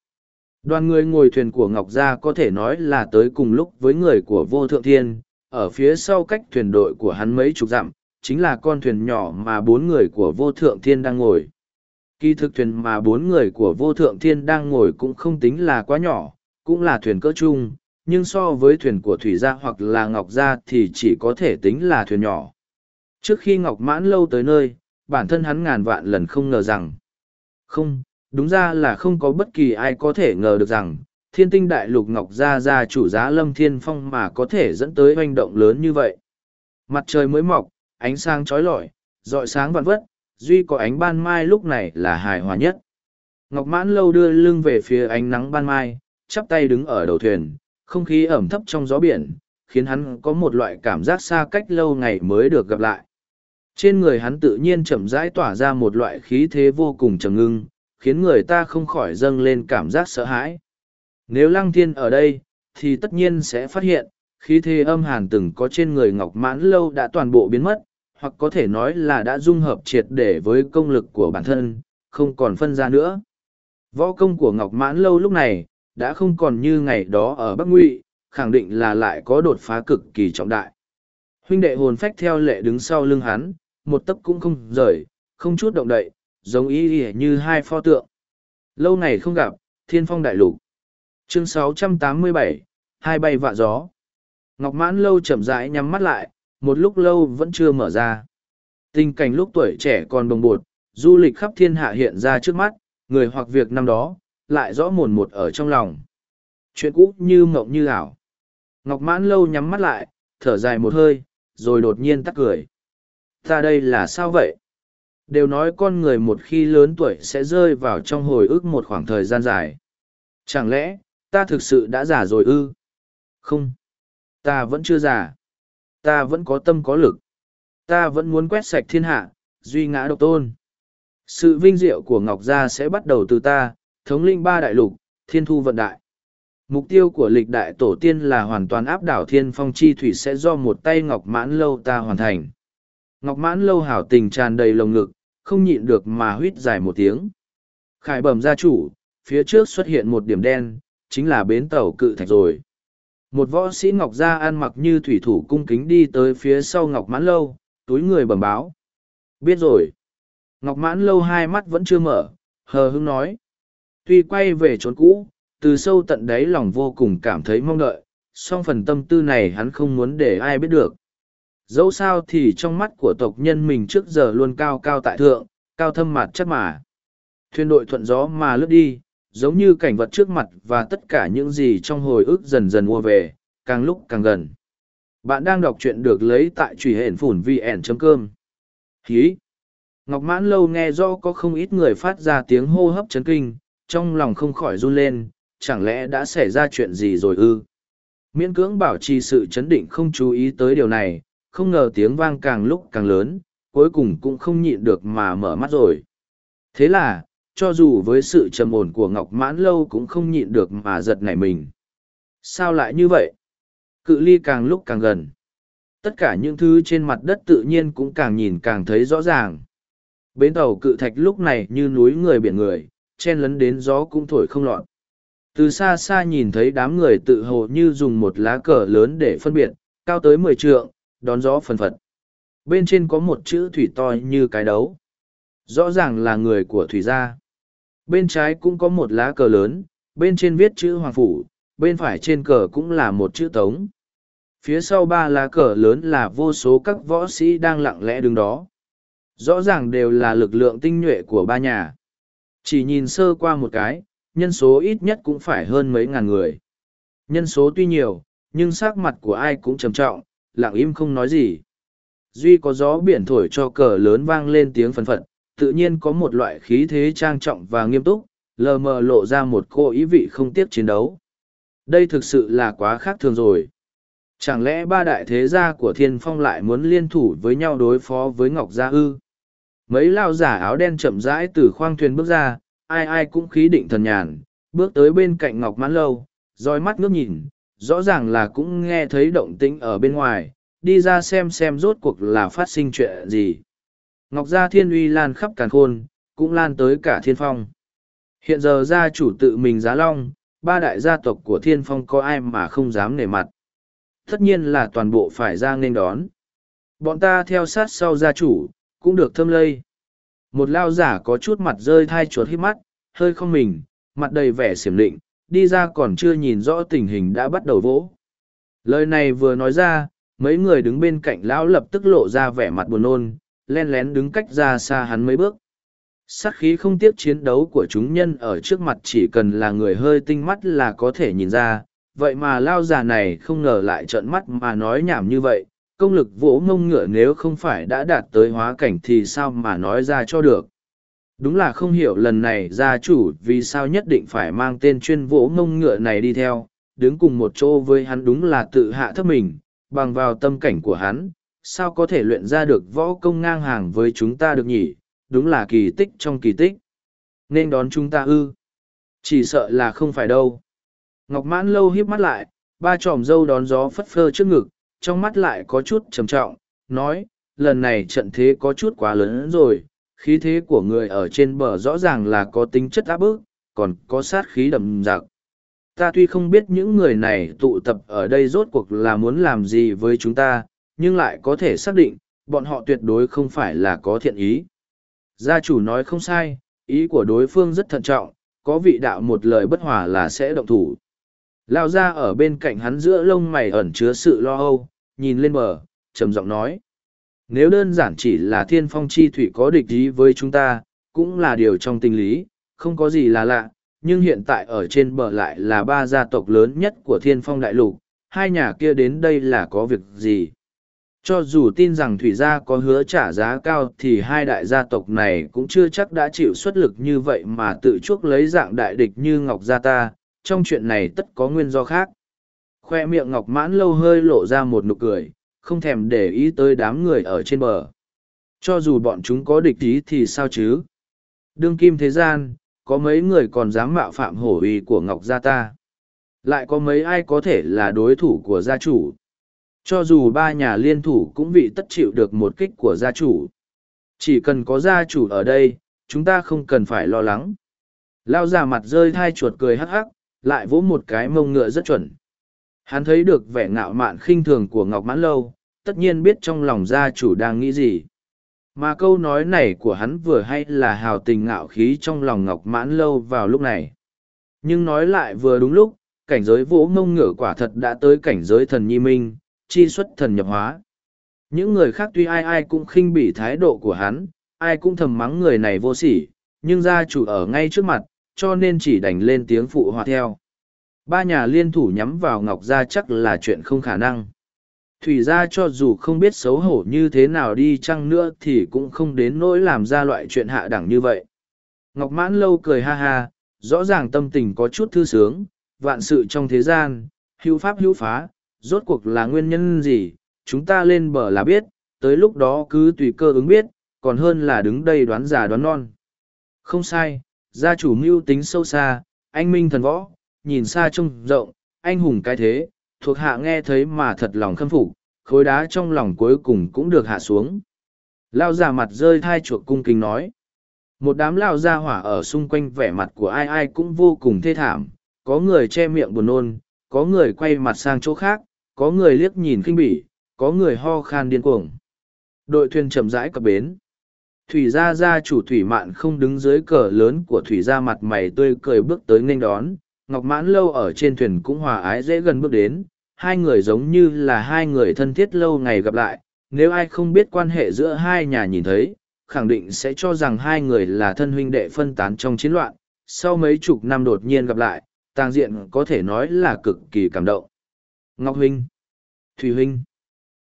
Đoàn người ngồi thuyền của Ngọc Gia có thể nói là tới cùng lúc với người của Vô Thượng Thiên, ở phía sau cách thuyền đội của hắn mấy chục dặm, chính là con thuyền nhỏ mà bốn người của Vô Thượng Thiên đang ngồi. Kỳ thực thuyền mà bốn người của Vô Thượng Thiên đang ngồi cũng không tính là quá nhỏ, cũng là thuyền cỡ chung, nhưng so với thuyền của Thủy Gia hoặc là Ngọc Gia thì chỉ có thể tính là thuyền nhỏ. Trước khi Ngọc Mãn lâu tới nơi, bản thân hắn ngàn vạn lần không ngờ rằng. Không, đúng ra là không có bất kỳ ai có thể ngờ được rằng, thiên tinh đại lục Ngọc Gia Gia chủ giá Lâm Thiên Phong mà có thể dẫn tới oanh động lớn như vậy. Mặt trời mới mọc, ánh sáng trói lọi, rọi sáng vạn vất, duy có ánh ban mai lúc này là hài hòa nhất. Ngọc Mãn lâu đưa lưng về phía ánh nắng ban mai, chắp tay đứng ở đầu thuyền, không khí ẩm thấp trong gió biển, khiến hắn có một loại cảm giác xa cách lâu ngày mới được gặp lại. Trên người hắn tự nhiên chậm rãi tỏa ra một loại khí thế vô cùng trầm ngưng, khiến người ta không khỏi dâng lên cảm giác sợ hãi. Nếu lăng thiên ở đây, thì tất nhiên sẽ phát hiện, khí thế âm hàn từng có trên người ngọc mãn lâu đã toàn bộ biến mất, hoặc có thể nói là đã dung hợp triệt để với công lực của bản thân, không còn phân ra nữa. Võ công của ngọc mãn lâu lúc này, đã không còn như ngày đó ở Bắc Ngụy, khẳng định là lại có đột phá cực kỳ trọng đại. Huynh đệ hồn phách theo lệ đứng sau lưng hắn, một tấc cũng không rời, không chút động đậy, giống ý như hai pho tượng. Lâu ngày không gặp, thiên phong đại lục. Chương 687, hai bay vạ gió. Ngọc mãn lâu chậm rãi nhắm mắt lại, một lúc lâu vẫn chưa mở ra. Tình cảnh lúc tuổi trẻ còn bồng bột, du lịch khắp thiên hạ hiện ra trước mắt, người hoặc việc năm đó, lại rõ mồn một ở trong lòng. Chuyện cũ như mộng như ảo. Ngọc mãn lâu nhắm mắt lại, thở dài một hơi, rồi đột nhiên tắt cười. Ta đây là sao vậy? Đều nói con người một khi lớn tuổi sẽ rơi vào trong hồi ức một khoảng thời gian dài. Chẳng lẽ, ta thực sự đã già rồi ư? Không. Ta vẫn chưa già. Ta vẫn có tâm có lực. Ta vẫn muốn quét sạch thiên hạ, duy ngã độc tôn. Sự vinh diệu của Ngọc Gia sẽ bắt đầu từ ta, thống linh ba đại lục, thiên thu vận đại. Mục tiêu của lịch đại tổ tiên là hoàn toàn áp đảo thiên phong chi thủy sẽ do một tay Ngọc Mãn Lâu ta hoàn thành. Ngọc mãn lâu hảo tình tràn đầy lồng ngực, không nhịn được mà huýt dài một tiếng. Khải bẩm gia chủ, phía trước xuất hiện một điểm đen, chính là bến tàu cự thạch rồi. Một võ sĩ Ngọc Gia ăn mặc như thủy thủ cung kính đi tới phía sau Ngọc Mãn Lâu, túi người bẩm báo. Biết rồi. Ngọc Mãn Lâu hai mắt vẫn chưa mở, hờ hững nói. Tuy quay về trốn cũ, từ sâu tận đáy lòng vô cùng cảm thấy mong đợi, song phần tâm tư này hắn không muốn để ai biết được. Dẫu sao thì trong mắt của tộc nhân mình trước giờ luôn cao cao tại thượng, cao thâm mặt chắc mà. Thuyền đội thuận gió mà lướt đi, giống như cảnh vật trước mặt và tất cả những gì trong hồi ức dần dần mua về, càng lúc càng gần. Bạn đang đọc truyện được lấy tại truy hển phủn vn.com. Hí! Ngọc Mãn Lâu nghe do có không ít người phát ra tiếng hô hấp chấn kinh, trong lòng không khỏi run lên, chẳng lẽ đã xảy ra chuyện gì rồi ư? Miễn cưỡng bảo trì sự chấn định không chú ý tới điều này, không ngờ tiếng vang càng lúc càng lớn, cuối cùng cũng không nhịn được mà mở mắt rồi. Thế là, cho dù với sự trầm ổn của Ngọc Mãn Lâu cũng không nhịn được mà giật nảy mình. Sao lại như vậy? Cự ly càng lúc càng gần. Tất cả những thứ trên mặt đất tự nhiên cũng càng nhìn càng thấy rõ ràng. Bến tàu cự thạch lúc này như núi người biển người, chen lấn đến gió cũng thổi không lọt. Từ xa xa nhìn thấy đám người tự hồ như dùng một lá cờ lớn để phân biệt, cao tới mười trượng, đón gió phần phật. Bên trên có một chữ thủy to như cái đấu. Rõ ràng là người của thủy gia. Bên trái cũng có một lá cờ lớn, bên trên viết chữ Hoàng Phủ, bên phải trên cờ cũng là một chữ Tống. Phía sau ba lá cờ lớn là vô số các võ sĩ đang lặng lẽ đứng đó. Rõ ràng đều là lực lượng tinh nhuệ của ba nhà. Chỉ nhìn sơ qua một cái, nhân số ít nhất cũng phải hơn mấy ngàn người. Nhân số tuy nhiều, nhưng sắc mặt của ai cũng trầm trọng, lặng im không nói gì. Duy có gió biển thổi cho cờ lớn vang lên tiếng phần phật, tự nhiên có một loại khí thế trang trọng và nghiêm túc, lờ mờ lộ ra một cô ý vị không tiếc chiến đấu. Đây thực sự là quá khác thường rồi. Chẳng lẽ ba đại thế gia của thiên phong lại muốn liên thủ với nhau đối phó với Ngọc Gia ư? Mấy lao giả áo đen chậm rãi từ khoang thuyền bước ra, ai ai cũng khí định thần nhàn, bước tới bên cạnh Ngọc Mãn Lâu, roi mắt ngước nhìn, rõ ràng là cũng nghe thấy động tĩnh ở bên ngoài, đi ra xem xem rốt cuộc là phát sinh chuyện gì. Ngọc Gia Thiên uy lan khắp càn khôn, cũng lan tới cả thiên phong. Hiện giờ gia chủ tự mình giá long, ba đại gia tộc của thiên phong có ai mà không dám nể mặt. Tất nhiên là toàn bộ phải ra nên đón. Bọn ta theo sát sau gia chủ, cũng được thâm lây. Một lao giả có chút mặt rơi thai chuột hít mắt, hơi không mình, mặt đầy vẻ xiểm định, đi ra còn chưa nhìn rõ tình hình đã bắt đầu vỗ. Lời này vừa nói ra, mấy người đứng bên cạnh lão lập tức lộ ra vẻ mặt buồn nôn, len lén đứng cách ra xa hắn mấy bước. Sát khí không tiếc chiến đấu của chúng nhân ở trước mặt chỉ cần là người hơi tinh mắt là có thể nhìn ra, vậy mà lao già này không ngờ lại trợn mắt mà nói nhảm như vậy, công lực vỗ mông ngựa nếu không phải đã đạt tới hóa cảnh thì sao mà nói ra cho được. Đúng là không hiểu lần này gia chủ vì sao nhất định phải mang tên chuyên vỗ mông ngựa này đi theo, đứng cùng một chỗ với hắn đúng là tự hạ thấp mình, bằng vào tâm cảnh của hắn, sao có thể luyện ra được võ công ngang hàng với chúng ta được nhỉ, đúng là kỳ tích trong kỳ tích. Nên đón chúng ta ư. Chỉ sợ là không phải đâu. Ngọc mãn lâu hiếp mắt lại, ba tròm dâu đón gió phất phơ trước ngực, trong mắt lại có chút trầm trọng, nói, lần này trận thế có chút quá lớn rồi, khí thế của người ở trên bờ rõ ràng là có tính chất áp bức, còn có sát khí đậm dặc. Ta tuy không biết những người này tụ tập ở đây rốt cuộc là muốn làm gì với chúng ta, nhưng lại có thể xác định, bọn họ tuyệt đối không phải là có thiện ý. Gia chủ nói không sai, ý của đối phương rất thận trọng, có vị đạo một lời bất hòa là sẽ động thủ. Lao ra ở bên cạnh hắn giữa lông mày ẩn chứa sự lo âu, nhìn lên bờ, trầm giọng nói. Nếu đơn giản chỉ là thiên phong chi thủy có địch ý với chúng ta, cũng là điều trong tình lý, không có gì là lạ, nhưng hiện tại ở trên bờ lại là ba gia tộc lớn nhất của thiên phong đại lục, hai nhà kia đến đây là có việc gì. Cho dù tin rằng Thủy Gia có hứa trả giá cao thì hai đại gia tộc này cũng chưa chắc đã chịu xuất lực như vậy mà tự chuốc lấy dạng đại địch như Ngọc Gia ta, trong chuyện này tất có nguyên do khác. Khoe miệng Ngọc Mãn lâu hơi lộ ra một nụ cười, không thèm để ý tới đám người ở trên bờ. Cho dù bọn chúng có địch ý thì sao chứ? Đương kim thế gian, có mấy người còn dám mạo phạm hổ uy của Ngọc Gia ta? Lại có mấy ai có thể là đối thủ của gia chủ? Cho dù ba nhà liên thủ cũng vị tất chịu được một kích của gia chủ. Chỉ cần có gia chủ ở đây, chúng ta không cần phải lo lắng. Lao già mặt rơi thai chuột cười hắc hắc, lại vỗ một cái mông ngựa rất chuẩn. Hắn thấy được vẻ ngạo mạn khinh thường của Ngọc Mãn Lâu, tất nhiên biết trong lòng gia chủ đang nghĩ gì. Mà câu nói này của hắn vừa hay là hào tình ngạo khí trong lòng Ngọc Mãn Lâu vào lúc này. Nhưng nói lại vừa đúng lúc, cảnh giới vỗ mông ngựa quả thật đã tới cảnh giới thần nhi minh, chi xuất thần nhập hóa. Những người khác tuy ai ai cũng khinh bỉ thái độ của hắn, ai cũng thầm mắng người này vô sỉ, nhưng gia chủ ở ngay trước mặt, cho nên chỉ đành lên tiếng phụ hòa theo. Ba nhà liên thủ nhắm vào Ngọc Gia chắc là chuyện không khả năng. Thủy gia cho dù không biết xấu hổ như thế nào đi chăng nữa thì cũng không đến nỗi làm ra loại chuyện hạ đẳng như vậy. Ngọc Mãn Lâu cười ha ha, rõ ràng tâm tình có chút thư sướng, vạn sự trong thế gian, hữu pháp hữu phá, rốt cuộc là nguyên nhân gì, chúng ta lên bờ là biết, tới lúc đó cứ tùy cơ ứng biết, còn hơn là đứng đây đoán già đoán non. Không sai, gia chủ mưu tính sâu xa, anh minh thần võ, nhìn xa trông rộng, anh hùng cái thế, thuộc hạ nghe thấy mà thật lòng khâm phục, khối đá trong lòng cuối cùng cũng được hạ xuống. Lao già mặt rơi thai chuột cung kính nói. Một đám lao gia hỏa ở xung quanh vẻ mặt của ai ai cũng vô cùng thê thảm, có người che miệng buồn nôn, có người quay mặt sang chỗ khác, có người liếc nhìn khinh bỉ, có người ho khan điên cuồng. Đội thuyền chậm rãi cập bến. Thủy gia gia chủ thủy mạn không đứng dưới cờ lớn của thủy gia mặt mày tươi cười bước tới nghênh đón, Ngọc Mãn lâu ở trên thuyền cũng hòa ái dễ gần bước đến, hai người giống như là hai người thân thiết lâu ngày gặp lại, nếu ai không biết quan hệ giữa hai nhà nhìn thấy, khẳng định sẽ cho rằng hai người là thân huynh đệ phân tán trong chiến loạn, sau mấy chục năm đột nhiên gặp lại, tàng diện có thể nói là cực kỳ cảm động. Ngọc Huynh, Thủy Huynh,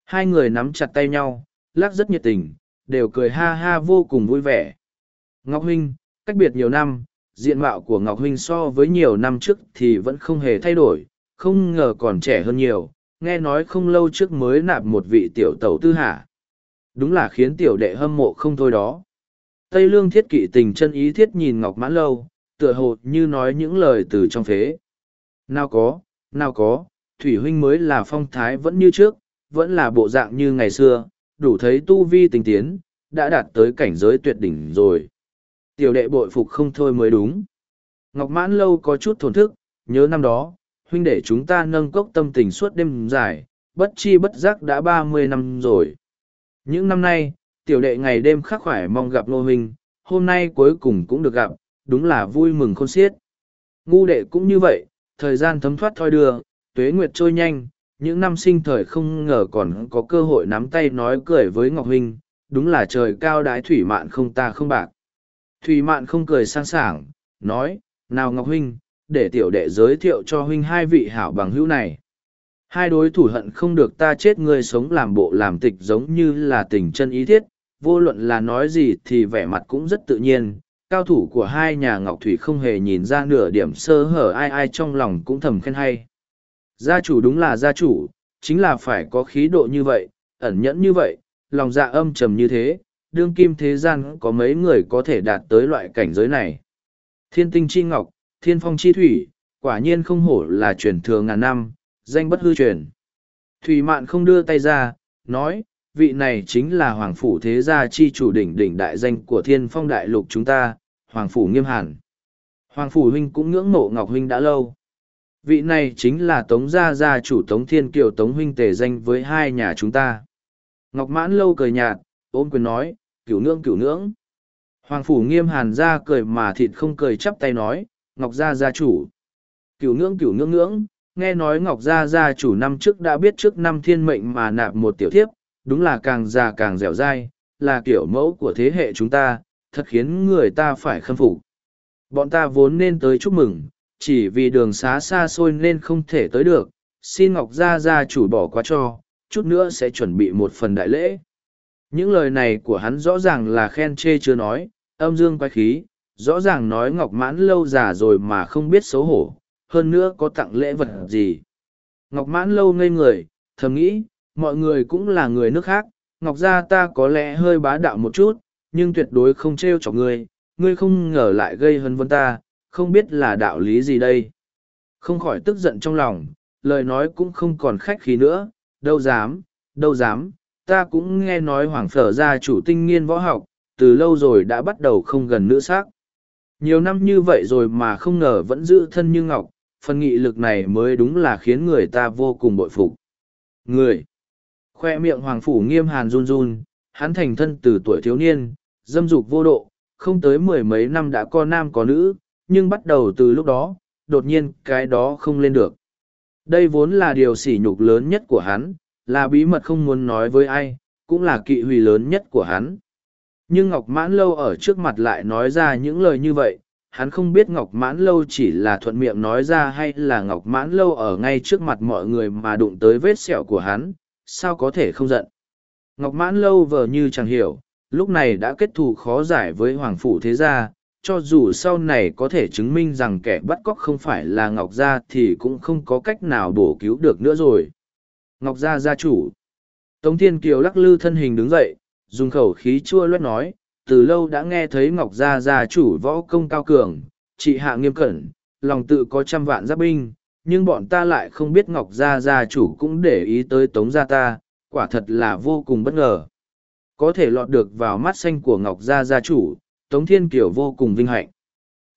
hai người nắm chặt tay nhau, lắc rất nhiệt tình, đều cười ha ha vô cùng vui vẻ. Ngọc Huynh, cách biệt nhiều năm, diện mạo của Ngọc Huynh so với nhiều năm trước thì vẫn không hề thay đổi, không ngờ còn trẻ hơn nhiều, nghe nói không lâu trước mới nạp một vị tiểu tẩu tư hả. Đúng là khiến tiểu đệ hâm mộ không thôi đó. Tây Lương thiết kỵ tình chân ý thiết nhìn Ngọc Mãn Lâu, tựa hồ như nói những lời từ trong phế. Nào có, nào có, Thủy Huynh mới là phong thái vẫn như trước, vẫn là bộ dạng như ngày xưa, đủ thấy tu vi tình tiến, đã đạt tới cảnh giới tuyệt đỉnh rồi. Tiểu đệ bội phục không thôi mới đúng. Ngọc Mãn Lâu có chút thổn thức, nhớ năm đó, huynh để chúng ta nâng cốc tâm tình suốt đêm dài, bất chi bất giác đã ba mươi năm rồi. Những năm nay, tiểu đệ ngày đêm khắc khoải mong gặp nô huynh, hôm nay cuối cùng cũng được gặp, đúng là vui mừng khôn xiết. Ngu đệ cũng như vậy, thời gian thấm thoát thoi đưa, tuế nguyệt trôi nhanh, những năm sinh thời không ngờ còn có cơ hội nắm tay nói cười với Ngọc Huynh, đúng là trời cao đái thủy mạn không ta không bạc. Thủy mạn không cười sang sảng, nói, nào Ngọc Huynh, để tiểu đệ giới thiệu cho Huynh hai vị hảo bằng hữu này. Hai đối thủ hận không được ta chết người sống làm bộ làm tịch giống như là tình chân ý thiết, vô luận là nói gì thì vẻ mặt cũng rất tự nhiên. Cao thủ của hai nhà Ngọc Thủy không hề nhìn ra nửa điểm sơ hở ai ai trong lòng cũng thầm khen hay. Gia chủ đúng là gia chủ, chính là phải có khí độ như vậy, ẩn nhẫn như vậy, lòng dạ âm trầm như thế, đương kim thế gian có mấy người có thể đạt tới loại cảnh giới này. Thiên tinh chi ngọc, thiên phong chi thủy, quả nhiên không hổ là truyền thừa ngàn năm, danh bất hư truyền. Thủy mạn không đưa tay ra, nói, vị này chính là Hoàng Phủ Thế Gia chi chủ đỉnh đỉnh đại danh của thiên phong đại lục chúng ta, Hoàng Phủ Nghiêm Hàn. Hoàng Phủ Huynh cũng ngưỡng mộ Ngọc Huynh đã lâu. Vị này chính là Tống Gia Gia chủ Tống Thiên Kiều Tống Huynh tề danh với hai nhà chúng ta. Ngọc Mãn lâu cười nhạt, ôm quyền nói, cửu nương cửu nương. Hoàng Phủ Nghiêm Hàn ra cười mà thịt không cười chắp tay nói, Ngọc Gia Gia chủ. Cửu nương cửu nương nương, nghe nói Ngọc Gia Gia chủ năm trước đã biết trước năm thiên mệnh mà nạp một tiểu thiếp, đúng là càng già càng dẻo dai, là kiểu mẫu của thế hệ chúng ta, thật khiến người ta phải khâm phục. Bọn ta vốn nên tới chúc mừng, chỉ vì đường xá xa xôi nên không thể tới được, xin Ngọc Gia Gia chủ bỏ qua cho, chút nữa sẽ chuẩn bị một phần đại lễ. Những lời này của hắn rõ ràng là khen chê chưa nói, âm dương quái khí, rõ ràng nói Ngọc Mãn lâu già rồi mà không biết xấu hổ, hơn nữa có tặng lễ vật gì. Ngọc Mãn lâu ngây người, thầm nghĩ, mọi người cũng là người nước khác, Ngọc gia ta có lẽ hơi bá đạo một chút, nhưng tuyệt đối không trêu chọc ngươi, ngươi không ngờ lại gây hấn vấn ta, không biết là đạo lý gì đây. Không khỏi tức giận trong lòng, lời nói cũng không còn khách khí nữa, đâu dám, đâu dám, ta cũng nghe nói hoàng phở gia chủ tinh nghiên võ học, từ lâu rồi đã bắt đầu không gần nữ sắc. Nhiều năm như vậy rồi mà không ngờ vẫn giữ thân như ngọc, phần nghị lực này mới đúng là khiến người ta vô cùng bội phục. Người! Khoe miệng hoàng phủ nghiêm hàn run run, hắn thành thân từ tuổi thiếu niên, dâm dục vô độ, không tới mười mấy năm đã có nam có nữ, nhưng bắt đầu từ lúc đó, đột nhiên cái đó không lên được. Đây vốn là điều sỉ nhục lớn nhất của hắn, là bí mật không muốn nói với ai, cũng là kỵ hủy lớn nhất của hắn. Nhưng Ngọc Mãn Lâu ở trước mặt lại nói ra những lời như vậy, hắn không biết Ngọc Mãn Lâu chỉ là thuận miệng nói ra hay là Ngọc Mãn Lâu ở ngay trước mặt mọi người mà đụng tới vết sẹo của hắn, sao có thể không giận. Ngọc Mãn Lâu vờ như chẳng hiểu, lúc này đã kết thù khó giải với Hoàng Phủ Thế Gia, cho dù sau này có thể chứng minh rằng kẻ bắt cóc không phải là Ngọc Gia thì cũng không có cách nào bổ cứu được nữa rồi. Ngọc Gia gia chủ. Tống Thiên Kiều lắc lư thân hình đứng dậy, dùng khẩu khí chua loét nói, từ lâu đã nghe thấy Ngọc Gia gia chủ võ công cao cường, trị hạ nghiêm cẩn, lòng tự có trăm vạn giáp binh, nhưng bọn ta lại không biết Ngọc Gia gia chủ cũng để ý tới Tống Gia ta, quả thật là vô cùng bất ngờ. Có thể lọt được vào mắt xanh của Ngọc Gia gia chủ, Tống Thiên Kiều vô cùng vinh hạnh.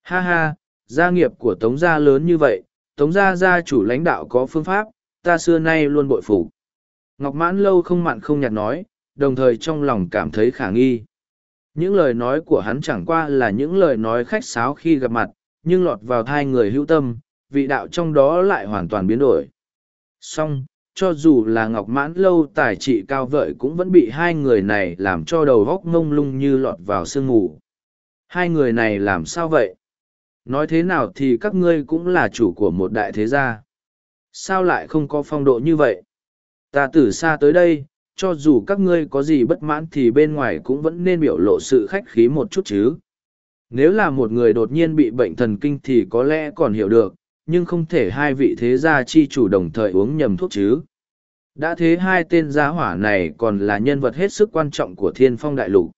Ha ha, gia nghiệp của Tống Gia lớn như vậy, Tống Gia gia chủ lãnh đạo có phương pháp, ta xưa nay luôn bội phục. Ngọc Mãn lâu không mặn không nhạt nói, đồng thời trong lòng cảm thấy khả nghi. Những lời nói của hắn chẳng qua là những lời nói khách sáo khi gặp mặt, nhưng lọt vào hai người hữu tâm, vị đạo trong đó lại hoàn toàn biến đổi. Song, cho dù là Ngọc Mãn lâu tài trị cao vợi cũng vẫn bị hai người này làm cho đầu góc ngông lung như lọt vào sương mù. Hai người này làm sao vậy? Nói thế nào thì các ngươi cũng là chủ của một đại thế gia. Sao lại không có phong độ như vậy? Ta từ xa tới đây, cho dù các ngươi có gì bất mãn thì bên ngoài cũng vẫn nên biểu lộ sự khách khí một chút chứ. Nếu là một người đột nhiên bị bệnh thần kinh thì có lẽ còn hiểu được, nhưng không thể hai vị thế gia chi chủ đồng thời uống nhầm thuốc chứ. Đã thế hai tên gia hỏa này còn là nhân vật hết sức quan trọng của thiên phong đại lục.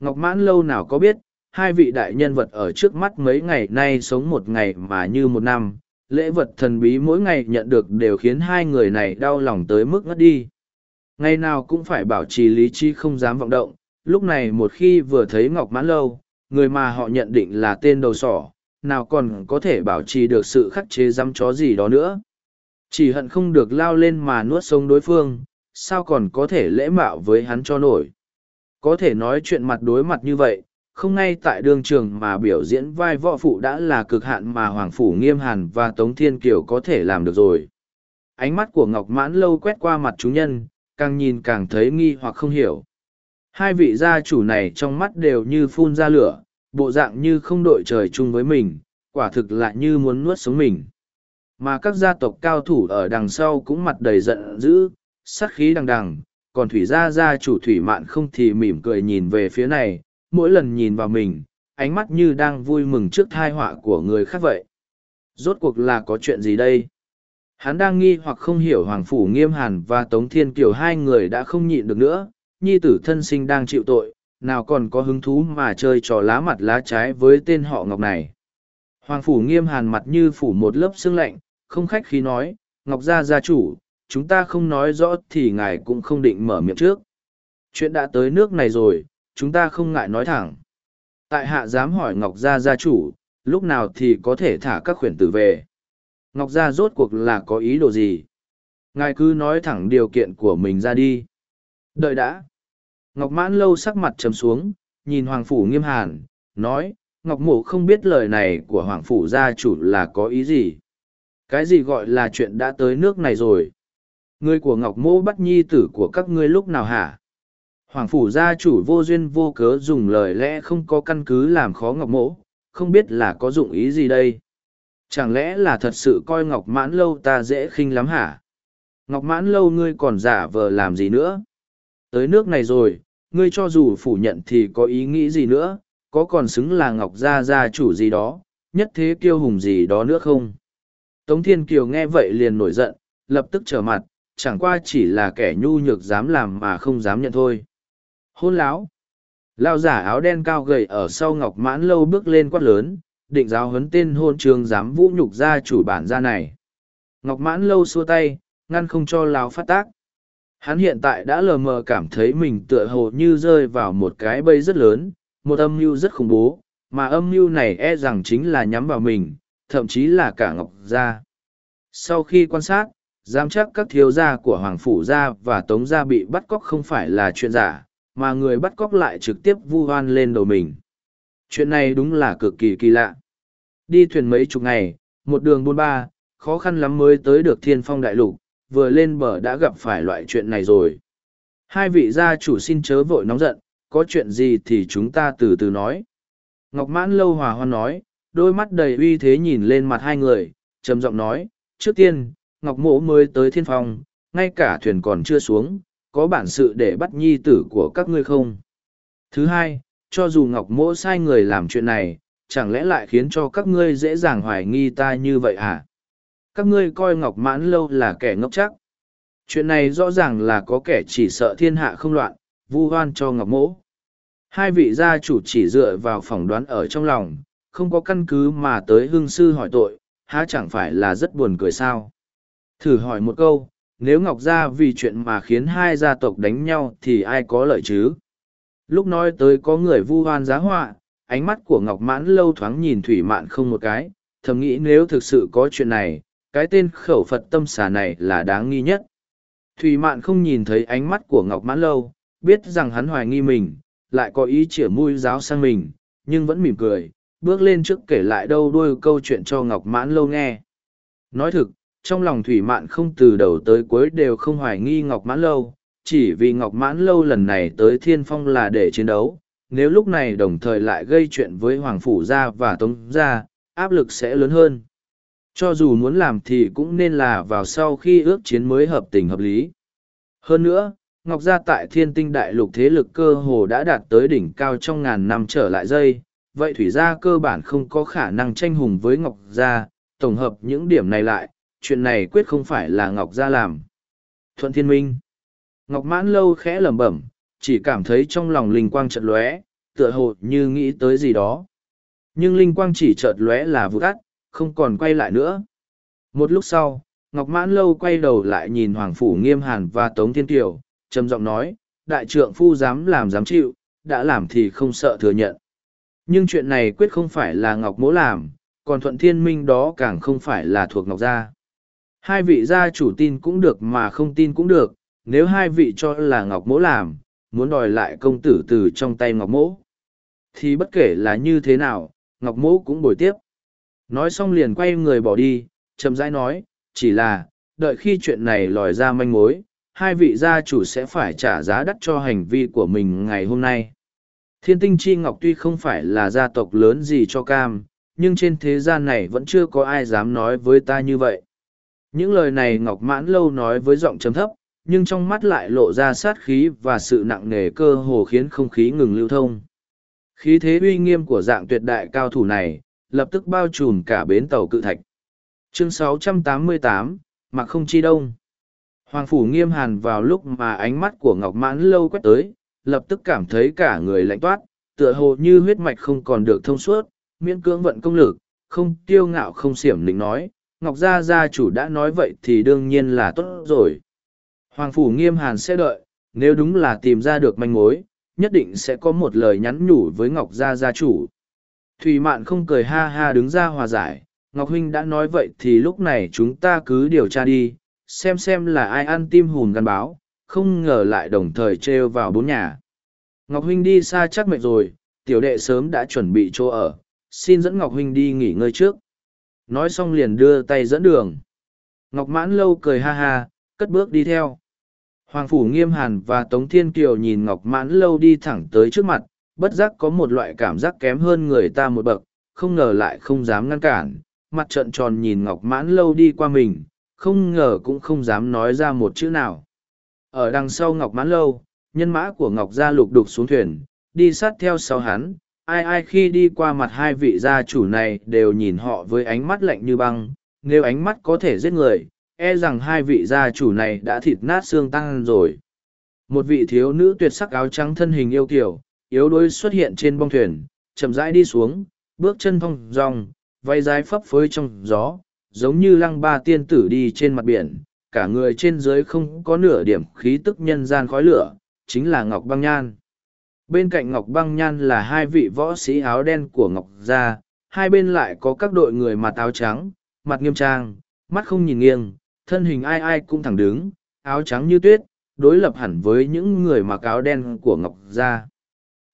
Ngọc Mãn lâu nào có biết, hai vị đại nhân vật ở trước mắt mấy ngày nay sống một ngày mà như một năm, lễ vật thần bí mỗi ngày nhận được đều khiến hai người này đau lòng tới mức ngất đi. Ngày nào cũng phải bảo trì lý trí không dám vọng động, lúc này một khi vừa thấy Ngọc Mãn Lâu, người mà họ nhận định là tên đầu sỏ, nào còn có thể bảo trì được sự khắc chế dám chó gì đó nữa. Chỉ hận không được lao lên mà nuốt sống đối phương, sao còn có thể lễ mạo với hắn cho nổi. Có thể nói chuyện mặt đối mặt như vậy, không ngay tại đường trường mà biểu diễn vai võ phụ đã là cực hạn mà Hoàng Phủ Nghiêm Hàn và Tống Thiên Kiều có thể làm được rồi. Ánh mắt của Ngọc Mãn lâu quét qua mặt chúng nhân, càng nhìn càng thấy nghi hoặc không hiểu. Hai vị gia chủ này trong mắt đều như phun ra lửa, bộ dạng như không đội trời chung với mình, quả thực lại như muốn nuốt sống mình. Mà các gia tộc cao thủ ở đằng sau cũng mặt đầy giận dữ, sát khí đằng đằng, còn thủy gia gia chủ thủy mạn không thì mỉm cười nhìn về phía này, mỗi lần nhìn vào mình, ánh mắt như đang vui mừng trước thai họa của người khác vậy. Rốt cuộc là có chuyện gì đây? Hắn đang nghi hoặc không hiểu Hoàng Phủ Nghiêm Hàn và Tống Thiên Kiều hai người đã không nhịn được nữa, nhi tử thân sinh đang chịu tội, nào còn có hứng thú mà chơi trò lá mặt lá trái với tên họ Ngọc này. Hoàng Phủ Nghiêm Hàn mặt như phủ một lớp xương lạnh, không khách khí nói, Ngọc gia gia chủ, chúng ta không nói rõ thì ngài cũng không định mở miệng trước. Chuyện đã tới nước này rồi, chúng ta không ngại nói thẳng. Tại hạ dám hỏi Ngọc Gia gia chủ, lúc nào thì có thể thả các khuyển tử về. Ngọc Gia rốt cuộc là có ý đồ gì? Ngài cứ nói thẳng điều kiện của mình ra đi. Đợi đã. Ngọc Mãn lâu sắc mặt trầm xuống, nhìn Hoàng Phủ nghiêm hàn, nói, Ngọc Mộ không biết lời này của Hoàng Phủ gia chủ là có ý gì. Cái gì gọi là chuyện đã tới nước này rồi? Người của Ngọc Mộ bắt nhi tử của các ngươi lúc nào hả? Hoàng phủ gia chủ vô duyên vô cớ dùng lời lẽ không có căn cứ làm khó ngọc mỗ, không biết là có dụng ý gì đây. Chẳng lẽ là thật sự coi ngọc mãn lâu ta dễ khinh lắm hả? Ngọc mãn lâu ngươi còn giả vờ làm gì nữa? Tới nước này rồi, ngươi cho dù phủ nhận thì có ý nghĩ gì nữa, có còn xứng là ngọc gia gia chủ gì đó, nhất thế kiêu hùng gì đó nữa không? Tống Thiên Kiều nghe vậy liền nổi giận, lập tức trở mặt, chẳng qua chỉ là kẻ nhu nhược dám làm mà không dám nhận thôi. Hôn láo. Lao giả áo đen cao gầy ở sau ngọc mãn lâu bước lên quát lớn, định giáo huấn tên hôn trường dám vũ nhục ra chủ bản gia này. Ngọc mãn lâu xua tay, ngăn không cho Lao phát tác. Hắn hiện tại đã lờ mờ cảm thấy mình tựa hồ như rơi vào một cái bẫy rất lớn, một âm mưu rất khủng bố, mà âm mưu này e rằng chính là nhắm vào mình, thậm chí là cả Ngọc Gia. Sau khi quan sát, giám chắc các thiếu gia của Hoàng Phủ Gia và Tống Gia bị bắt cóc không phải là chuyện giả, mà người bắt cóc lại trực tiếp vu oan lên đầu mình. Chuyện này đúng là cực kỳ kỳ lạ. Đi thuyền mấy chục ngày, một đường buôn ba, khó khăn lắm mới tới được thiên phong đại lục, vừa lên bờ đã gặp phải loại chuyện này rồi. Hai vị gia chủ xin chớ vội nóng giận, có chuyện gì thì chúng ta từ từ nói. Ngọc Mãn Lâu Hòa Hoan nói, đôi mắt đầy uy thế nhìn lên mặt hai người, trầm giọng nói, trước tiên, Ngọc Mỗ mới tới thiên phong, ngay cả thuyền còn chưa xuống, có bản sự để bắt nhi tử của các ngươi không? Thứ hai, cho dù Ngọc Mỗ sai người làm chuyện này, chẳng lẽ lại khiến cho các ngươi dễ dàng hoài nghi ta như vậy hả? Các ngươi coi Ngọc Mãn Lâu là kẻ ngốc chắc. Chuyện này rõ ràng là có kẻ chỉ sợ thiên hạ không loạn, vu hoan cho Ngọc Mỗ. Hai vị gia chủ chỉ dựa vào phỏng đoán ở trong lòng, không có căn cứ mà tới hương sư hỏi tội, há chẳng phải là rất buồn cười sao. Thử hỏi một câu, nếu Ngọc Gia vì chuyện mà khiến hai gia tộc đánh nhau thì ai có lợi chứ? Lúc nói tới có người vu hoan giá họa, ánh mắt của Ngọc Mãn lâu thoáng nhìn Thủy Mạn không một cái, thầm nghĩ nếu thực sự có chuyện này, cái tên khẩu Phật tâm xà này là đáng nghi nhất. Thủy Mạn không nhìn thấy ánh mắt của Ngọc Mãn lâu, biết rằng hắn hoài nghi mình, lại có ý chĩa mũi giáo sang mình, nhưng vẫn mỉm cười, bước lên trước kể lại đâu đuôi câu chuyện cho Ngọc Mãn lâu nghe. Nói thực, trong lòng Thủy Mạn không từ đầu tới cuối đều không hoài nghi Ngọc Mãn lâu, chỉ vì Ngọc Mãn lâu lần này tới Thiên Phong là để chiến đấu, nếu lúc này đồng thời lại gây chuyện với Hoàng Phủ Gia và Tống Gia, áp lực sẽ lớn hơn. Cho dù muốn làm thì cũng nên là vào sau khi ước chiến mới hợp tình hợp lý. Hơn nữa, Ngọc Gia tại thiên tinh đại lục thế lực cơ hồ đã đạt tới đỉnh cao trong ngàn năm trở lại dây, vậy Thủy Gia cơ bản không có khả năng tranh hùng với Ngọc Gia, tổng hợp những điểm này lại, chuyện này quyết không phải là Ngọc Gia làm. Thuận Thiên Minh Ngọc Mãn lâu khẽ lẩm bẩm, chỉ cảm thấy trong lòng linh quang chợt lóe, tựa hồ như nghĩ tới gì đó. Nhưng linh quang chỉ chợt lóe là vụt tắt, không còn quay lại nữa. Một lúc sau, Ngọc Mãn lâu quay đầu lại nhìn Hoàng Phủ Nghiêm Hàn và Tống Thiên Kiều, trầm giọng nói, đại trượng phu dám làm dám chịu, đã làm thì không sợ thừa nhận. Nhưng chuyện này quyết không phải là Ngọc Mỗ làm, còn Thuận Thiên Minh đó càng không phải là thuộc Ngọc Gia. Hai vị gia chủ tin cũng được mà không tin cũng được, nếu hai vị cho là Ngọc Mỗ làm, muốn đòi lại công tử từ trong tay Ngọc Mỗ. Thì bất kể là như thế nào, Ngọc Mỗ cũng bồi tiếp. Nói xong liền quay người bỏ đi, chậm rãi nói, chỉ là, đợi khi chuyện này lòi ra manh mối, hai vị gia chủ sẽ phải trả giá đắt cho hành vi của mình ngày hôm nay. Thiên tinh chi ngọc tuy không phải là gia tộc lớn gì cho cam, nhưng trên thế gian này vẫn chưa có ai dám nói với ta như vậy. Những lời này Ngọc Mãn Lâu nói với giọng trầm thấp, nhưng trong mắt lại lộ ra sát khí và sự nặng nề cơ hồ khiến không khí ngừng lưu thông. Khí thế uy nghiêm của dạng tuyệt đại cao thủ này, lập tức bao trùm cả bến tàu cự thạch. Chương 688, Mạc không chi đông. Hoàng Phủ nghiêm hàn vào lúc mà ánh mắt của Ngọc Mãn Lâu quét tới, lập tức cảm thấy cả người lạnh toát, tựa hồ như huyết mạch không còn được thông suốt, miễn cưỡng vận công lực, không tiêu ngạo không xiểm định nói, Ngọc Gia Gia chủ đã nói vậy thì đương nhiên là tốt rồi. Hoàng Phủ nghiêm hàn sẽ đợi, nếu đúng là tìm ra được manh mối, nhất định sẽ có một lời nhắn nhủ với Ngọc Gia Gia chủ. Thùy Mạn không cười ha ha đứng ra hòa giải, Ngọc Huynh đã nói vậy thì lúc này chúng ta cứ điều tra đi, xem xem là ai ăn tim hùn gắn báo, không ngờ lại đồng thời trêu vào bốn nhà. Ngọc Huynh đi xa chắc mệt rồi, tiểu đệ sớm đã chuẩn bị chỗ ở, xin dẫn Ngọc Huynh đi nghỉ ngơi trước. Nói xong liền đưa tay dẫn đường. Ngọc Mãn Lâu cười ha ha, cất bước đi theo. Hoàng Phủ Nghiêm Hàn và Tống Thiên Kiều nhìn Ngọc Mãn Lâu đi thẳng tới trước mặt, bất giác có một loại cảm giác kém hơn người ta một bậc, không ngờ lại không dám ngăn cản, mặt trận tròn nhìn Ngọc Mãn Lâu đi qua mình, không ngờ cũng không dám nói ra một chữ nào. Ở đằng sau Ngọc Mãn Lâu, nhân mã của Ngọc Gia lục đục xuống thuyền, đi sát theo sau hắn, ai ai khi đi qua mặt hai vị gia chủ này đều nhìn họ với ánh mắt lạnh như băng, nếu ánh mắt có thể giết người, e rằng hai vị gia chủ này đã thịt nát xương tăng rồi. Một vị thiếu nữ tuyệt sắc áo trắng thân hình yêu kiểu, yếu đuối xuất hiện trên bong thuyền, chậm rãi đi xuống, bước chân thong dong, vay dài phấp phới trong gió, giống như lăng ba tiên tử đi trên mặt biển, cả người trên dưới không có nửa điểm khí tức nhân gian khói lửa, chính là Ngọc Băng Nhan. Bên cạnh Ngọc Băng Nhan là hai vị võ sĩ áo đen của Ngọc Gia, hai bên lại có các đội người mặt áo trắng, mặt nghiêm trang, mắt không nhìn nghiêng, thân hình ai ai cũng thẳng đứng, áo trắng như tuyết, đối lập hẳn với những người mặc áo đen của Ngọc Gia.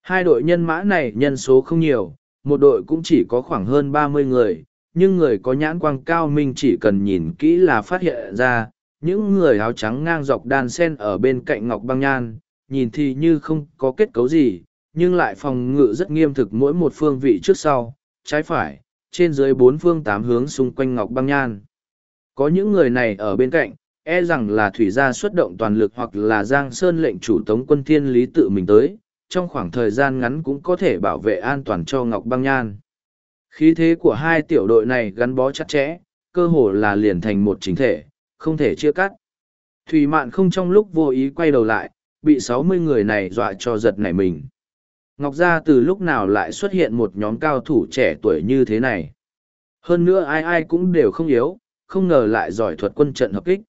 Hai đội nhân mã này nhân số không nhiều, một đội cũng chỉ có khoảng hơn ba mươi người, nhưng người có nhãn quang cao minh chỉ cần nhìn kỹ là phát hiện ra, những người áo trắng ngang dọc đan sen ở bên cạnh Ngọc Băng Nhan, nhìn thì như không có kết cấu gì, nhưng lại phòng ngự rất nghiêm thực mỗi một phương vị trước sau, trái phải, trên dưới bốn phương tám hướng xung quanh Ngọc Băng Nhan. Có những người này ở bên cạnh, e rằng là thủy gia xuất động toàn lực hoặc là Giang Sơn lệnh chủ tống quân thiên lý tự mình tới, trong khoảng thời gian ngắn cũng có thể bảo vệ an toàn cho Ngọc Băng Nhan. Khí thế của hai tiểu đội này gắn bó chặt chẽ, cơ hồ là liền thành một chính thể, không thể chia cắt. Thủy Mạn không trong lúc vô ý quay đầu lại, bị sáu mươi người này dọa cho giật nảy mình. Ngọc Gia từ lúc nào lại xuất hiện một nhóm cao thủ trẻ tuổi như thế này. Hơn nữa ai ai cũng đều không yếu, không ngờ lại giỏi thuật quân trận hợp kích.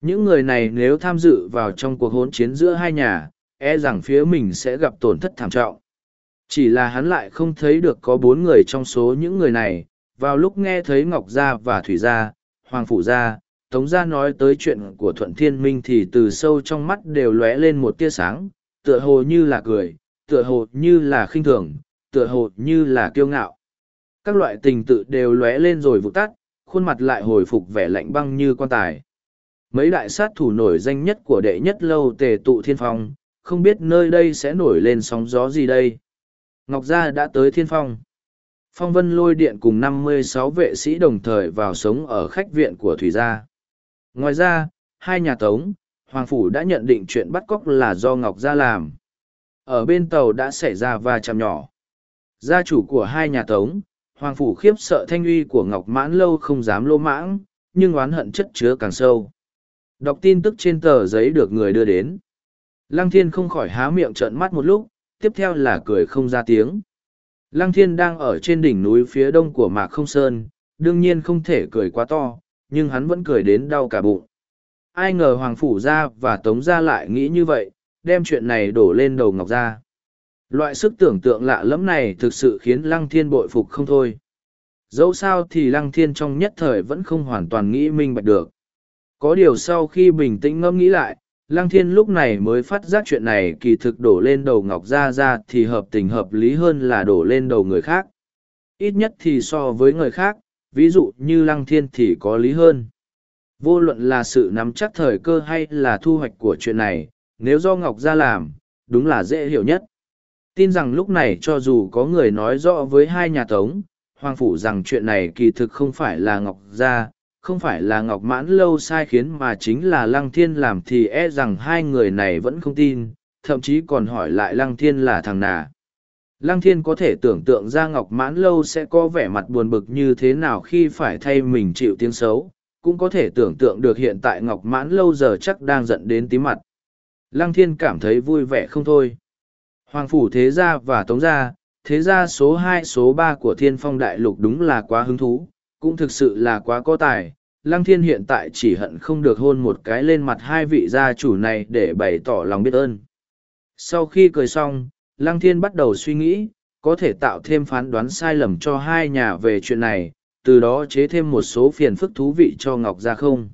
Những người này nếu tham dự vào trong cuộc hỗn chiến giữa hai nhà, e rằng phía mình sẽ gặp tổn thất thảm trọng. Chỉ là hắn lại không thấy được có bốn người trong số những người này, vào lúc nghe thấy Ngọc Gia và Thủy Gia, Hoàng Phủ Gia, Tống Gia nói tới chuyện của Thuận Thiên Minh thì từ sâu trong mắt đều lóe lên một tia sáng, tựa hồ như là cười, tựa hồ như là khinh thường, tựa hồ như là kiêu ngạo. Các loại tình tự đều lóe lên rồi vụt tắt, khuôn mặt lại hồi phục vẻ lạnh băng như quan tài. Mấy đại sát thủ nổi danh nhất của đệ nhất lâu tề tụ thiên phong, không biết nơi đây sẽ nổi lên sóng gió gì đây. Ngọc Gia đã tới thiên phong. Phong vân lôi điện cùng năm mươi sáu vệ sĩ đồng thời vào sống ở khách viện của Thủy Gia. Ngoài ra, hai nhà tống, Hoàng Phủ đã nhận định chuyện bắt cóc là do Ngọc Gia làm. Ở bên tàu đã xảy ra va chạm nhỏ. Gia chủ của hai nhà tống, Hoàng Phủ khiếp sợ thanh uy của Ngọc Mãn lâu không dám lô mãng, nhưng oán hận chất chứa càng sâu. Đọc tin tức trên tờ giấy được người đưa đến. Lăng Thiên không khỏi há miệng trợn mắt một lúc, tiếp theo là cười không ra tiếng. Lăng Thiên đang ở trên đỉnh núi phía đông của Mạc Không Sơn, đương nhiên không thể cười quá to, nhưng hắn vẫn cười đến đau cả bụng. Ai ngờ Hoàng Phủ ra và Tống ra lại nghĩ như vậy, đem chuyện này đổ lên đầu Ngọc ra. Loại sức tưởng tượng lạ lẫm này thực sự khiến Lăng Thiên bội phục không thôi. Dẫu sao thì Lăng Thiên trong nhất thời vẫn không hoàn toàn nghĩ minh bạch được. Có điều sau khi bình tĩnh ngẫm nghĩ lại, Lăng Thiên lúc này mới phát giác chuyện này kỳ thực đổ lên đầu Ngọc Gia ra thì hợp tình hợp lý hơn là đổ lên đầu người khác. Ít nhất thì so với người khác, ví dụ như Lăng Thiên thì có lý hơn. Vô luận là sự nắm chắc thời cơ hay là thu hoạch của chuyện này, nếu do Ngọc Gia làm, đúng là dễ hiểu nhất. Tin rằng lúc này cho dù có người nói rõ với hai nhà tống, Hoàng Phủ rằng chuyện này kỳ thực không phải là Ngọc Gia, không phải là Ngọc Mãn lâu sai khiến mà chính là Lăng Thiên làm thì e rằng hai người này vẫn không tin, thậm chí còn hỏi lại Lăng Thiên là thằng nào. Lăng Thiên có thể tưởng tượng ra Ngọc Mãn lâu sẽ có vẻ mặt buồn bực như thế nào khi phải thay mình chịu tiếng xấu, cũng có thể tưởng tượng được hiện tại Ngọc Mãn lâu giờ chắc đang giận đến tí mặt. Lăng Thiên cảm thấy vui vẻ không thôi. Hoàng Phủ Thế Gia và Tống Gia, Thế Gia số hai số ba của Thiên Phong Đại Lục đúng là quá hứng thú, cũng thực sự là quá có tài. Lăng Thiên hiện tại chỉ hận không được hôn một cái lên mặt hai vị gia chủ này để bày tỏ lòng biết ơn. Sau khi cười xong, Lăng Thiên bắt đầu suy nghĩ, có thể tạo thêm phán đoán sai lầm cho hai nhà về chuyện này, từ đó chế thêm một số phiền phức thú vị cho Ngọc Gia không.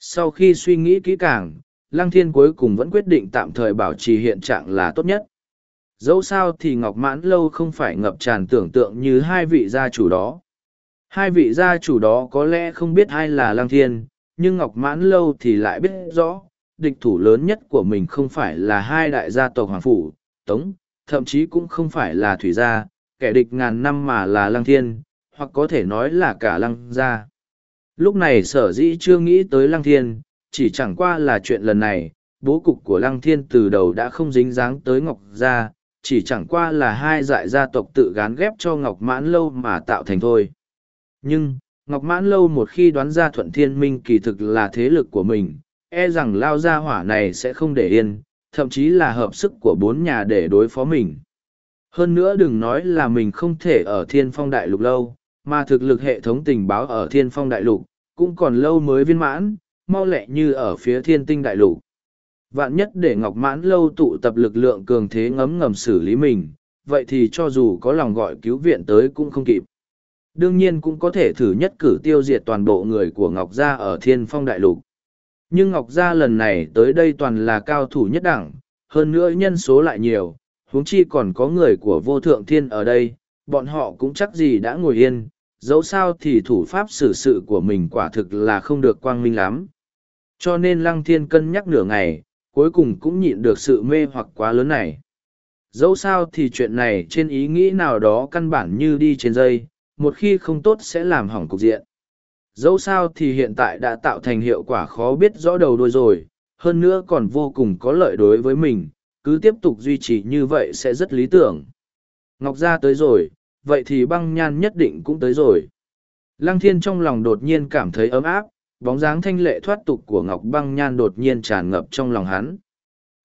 Sau khi suy nghĩ kỹ càng, Lăng Thiên cuối cùng vẫn quyết định tạm thời bảo trì hiện trạng là tốt nhất. Dẫu sao thì Ngọc Mãn Lâu không phải ngập tràn tưởng tượng như hai vị gia chủ đó. Hai vị gia chủ đó có lẽ không biết ai là Lăng Thiên, nhưng Ngọc Mãn Lâu thì lại biết rõ, địch thủ lớn nhất của mình không phải là hai đại gia tộc Hoàng Phủ, Tống, thậm chí cũng không phải là Thủy Gia, kẻ địch ngàn năm mà là Lăng Thiên, hoặc có thể nói là cả Lăng Gia. Lúc này sở dĩ chưa nghĩ tới Lăng Thiên, chỉ chẳng qua là chuyện lần này, bố cục của Lăng Thiên từ đầu đã không dính dáng tới Ngọc Gia, chỉ chẳng qua là hai dại gia tộc tự gán ghép cho Ngọc Mãn Lâu mà tạo thành thôi. Nhưng, Ngọc Mãn Lâu một khi đoán ra Thuận Thiên Minh kỳ thực là thế lực của mình, e rằng lao gia hỏa này sẽ không để yên, thậm chí là hợp sức của bốn nhà để đối phó mình. Hơn nữa đừng nói là mình không thể ở Thiên Phong Đại Lục lâu, mà thực lực hệ thống tình báo ở Thiên Phong Đại Lục, cũng còn lâu mới viên mãn, mau lẹ như ở phía thiên tinh đại lục. Vạn nhất để Ngọc Mãn Lâu tụ tập lực lượng cường thế ngấm ngầm xử lý mình, vậy thì cho dù có lòng gọi cứu viện tới cũng không kịp. Đương nhiên cũng có thể thử nhất cử tiêu diệt toàn bộ người của Ngọc Gia ở Thiên Phong Đại Lục. Nhưng Ngọc Gia lần này tới đây toàn là cao thủ nhất đẳng, hơn nữa nhân số lại nhiều, huống chi còn có người của vô thượng thiên ở đây, bọn họ cũng chắc gì đã ngồi yên, dẫu sao thì thủ pháp xử sự của mình quả thực là không được quang minh lắm. Cho nên Lăng Thiên cân nhắc nửa ngày, cuối cùng cũng nhịn được sự mê hoặc quá lớn này. Dẫu sao thì chuyện này trên ý nghĩ nào đó căn bản như đi trên dây, một khi không tốt sẽ làm hỏng cục diện. Dẫu sao thì hiện tại đã tạo thành hiệu quả khó biết rõ đầu đuôi rồi, hơn nữa còn vô cùng có lợi đối với mình, cứ tiếp tục duy trì như vậy sẽ rất lý tưởng. Ngọc Gia tới rồi, vậy thì băng nhan nhất định cũng tới rồi. Lăng thiên trong lòng đột nhiên cảm thấy ấm áp, bóng dáng thanh lệ thoát tục của Ngọc băng nhan đột nhiên tràn ngập trong lòng hắn.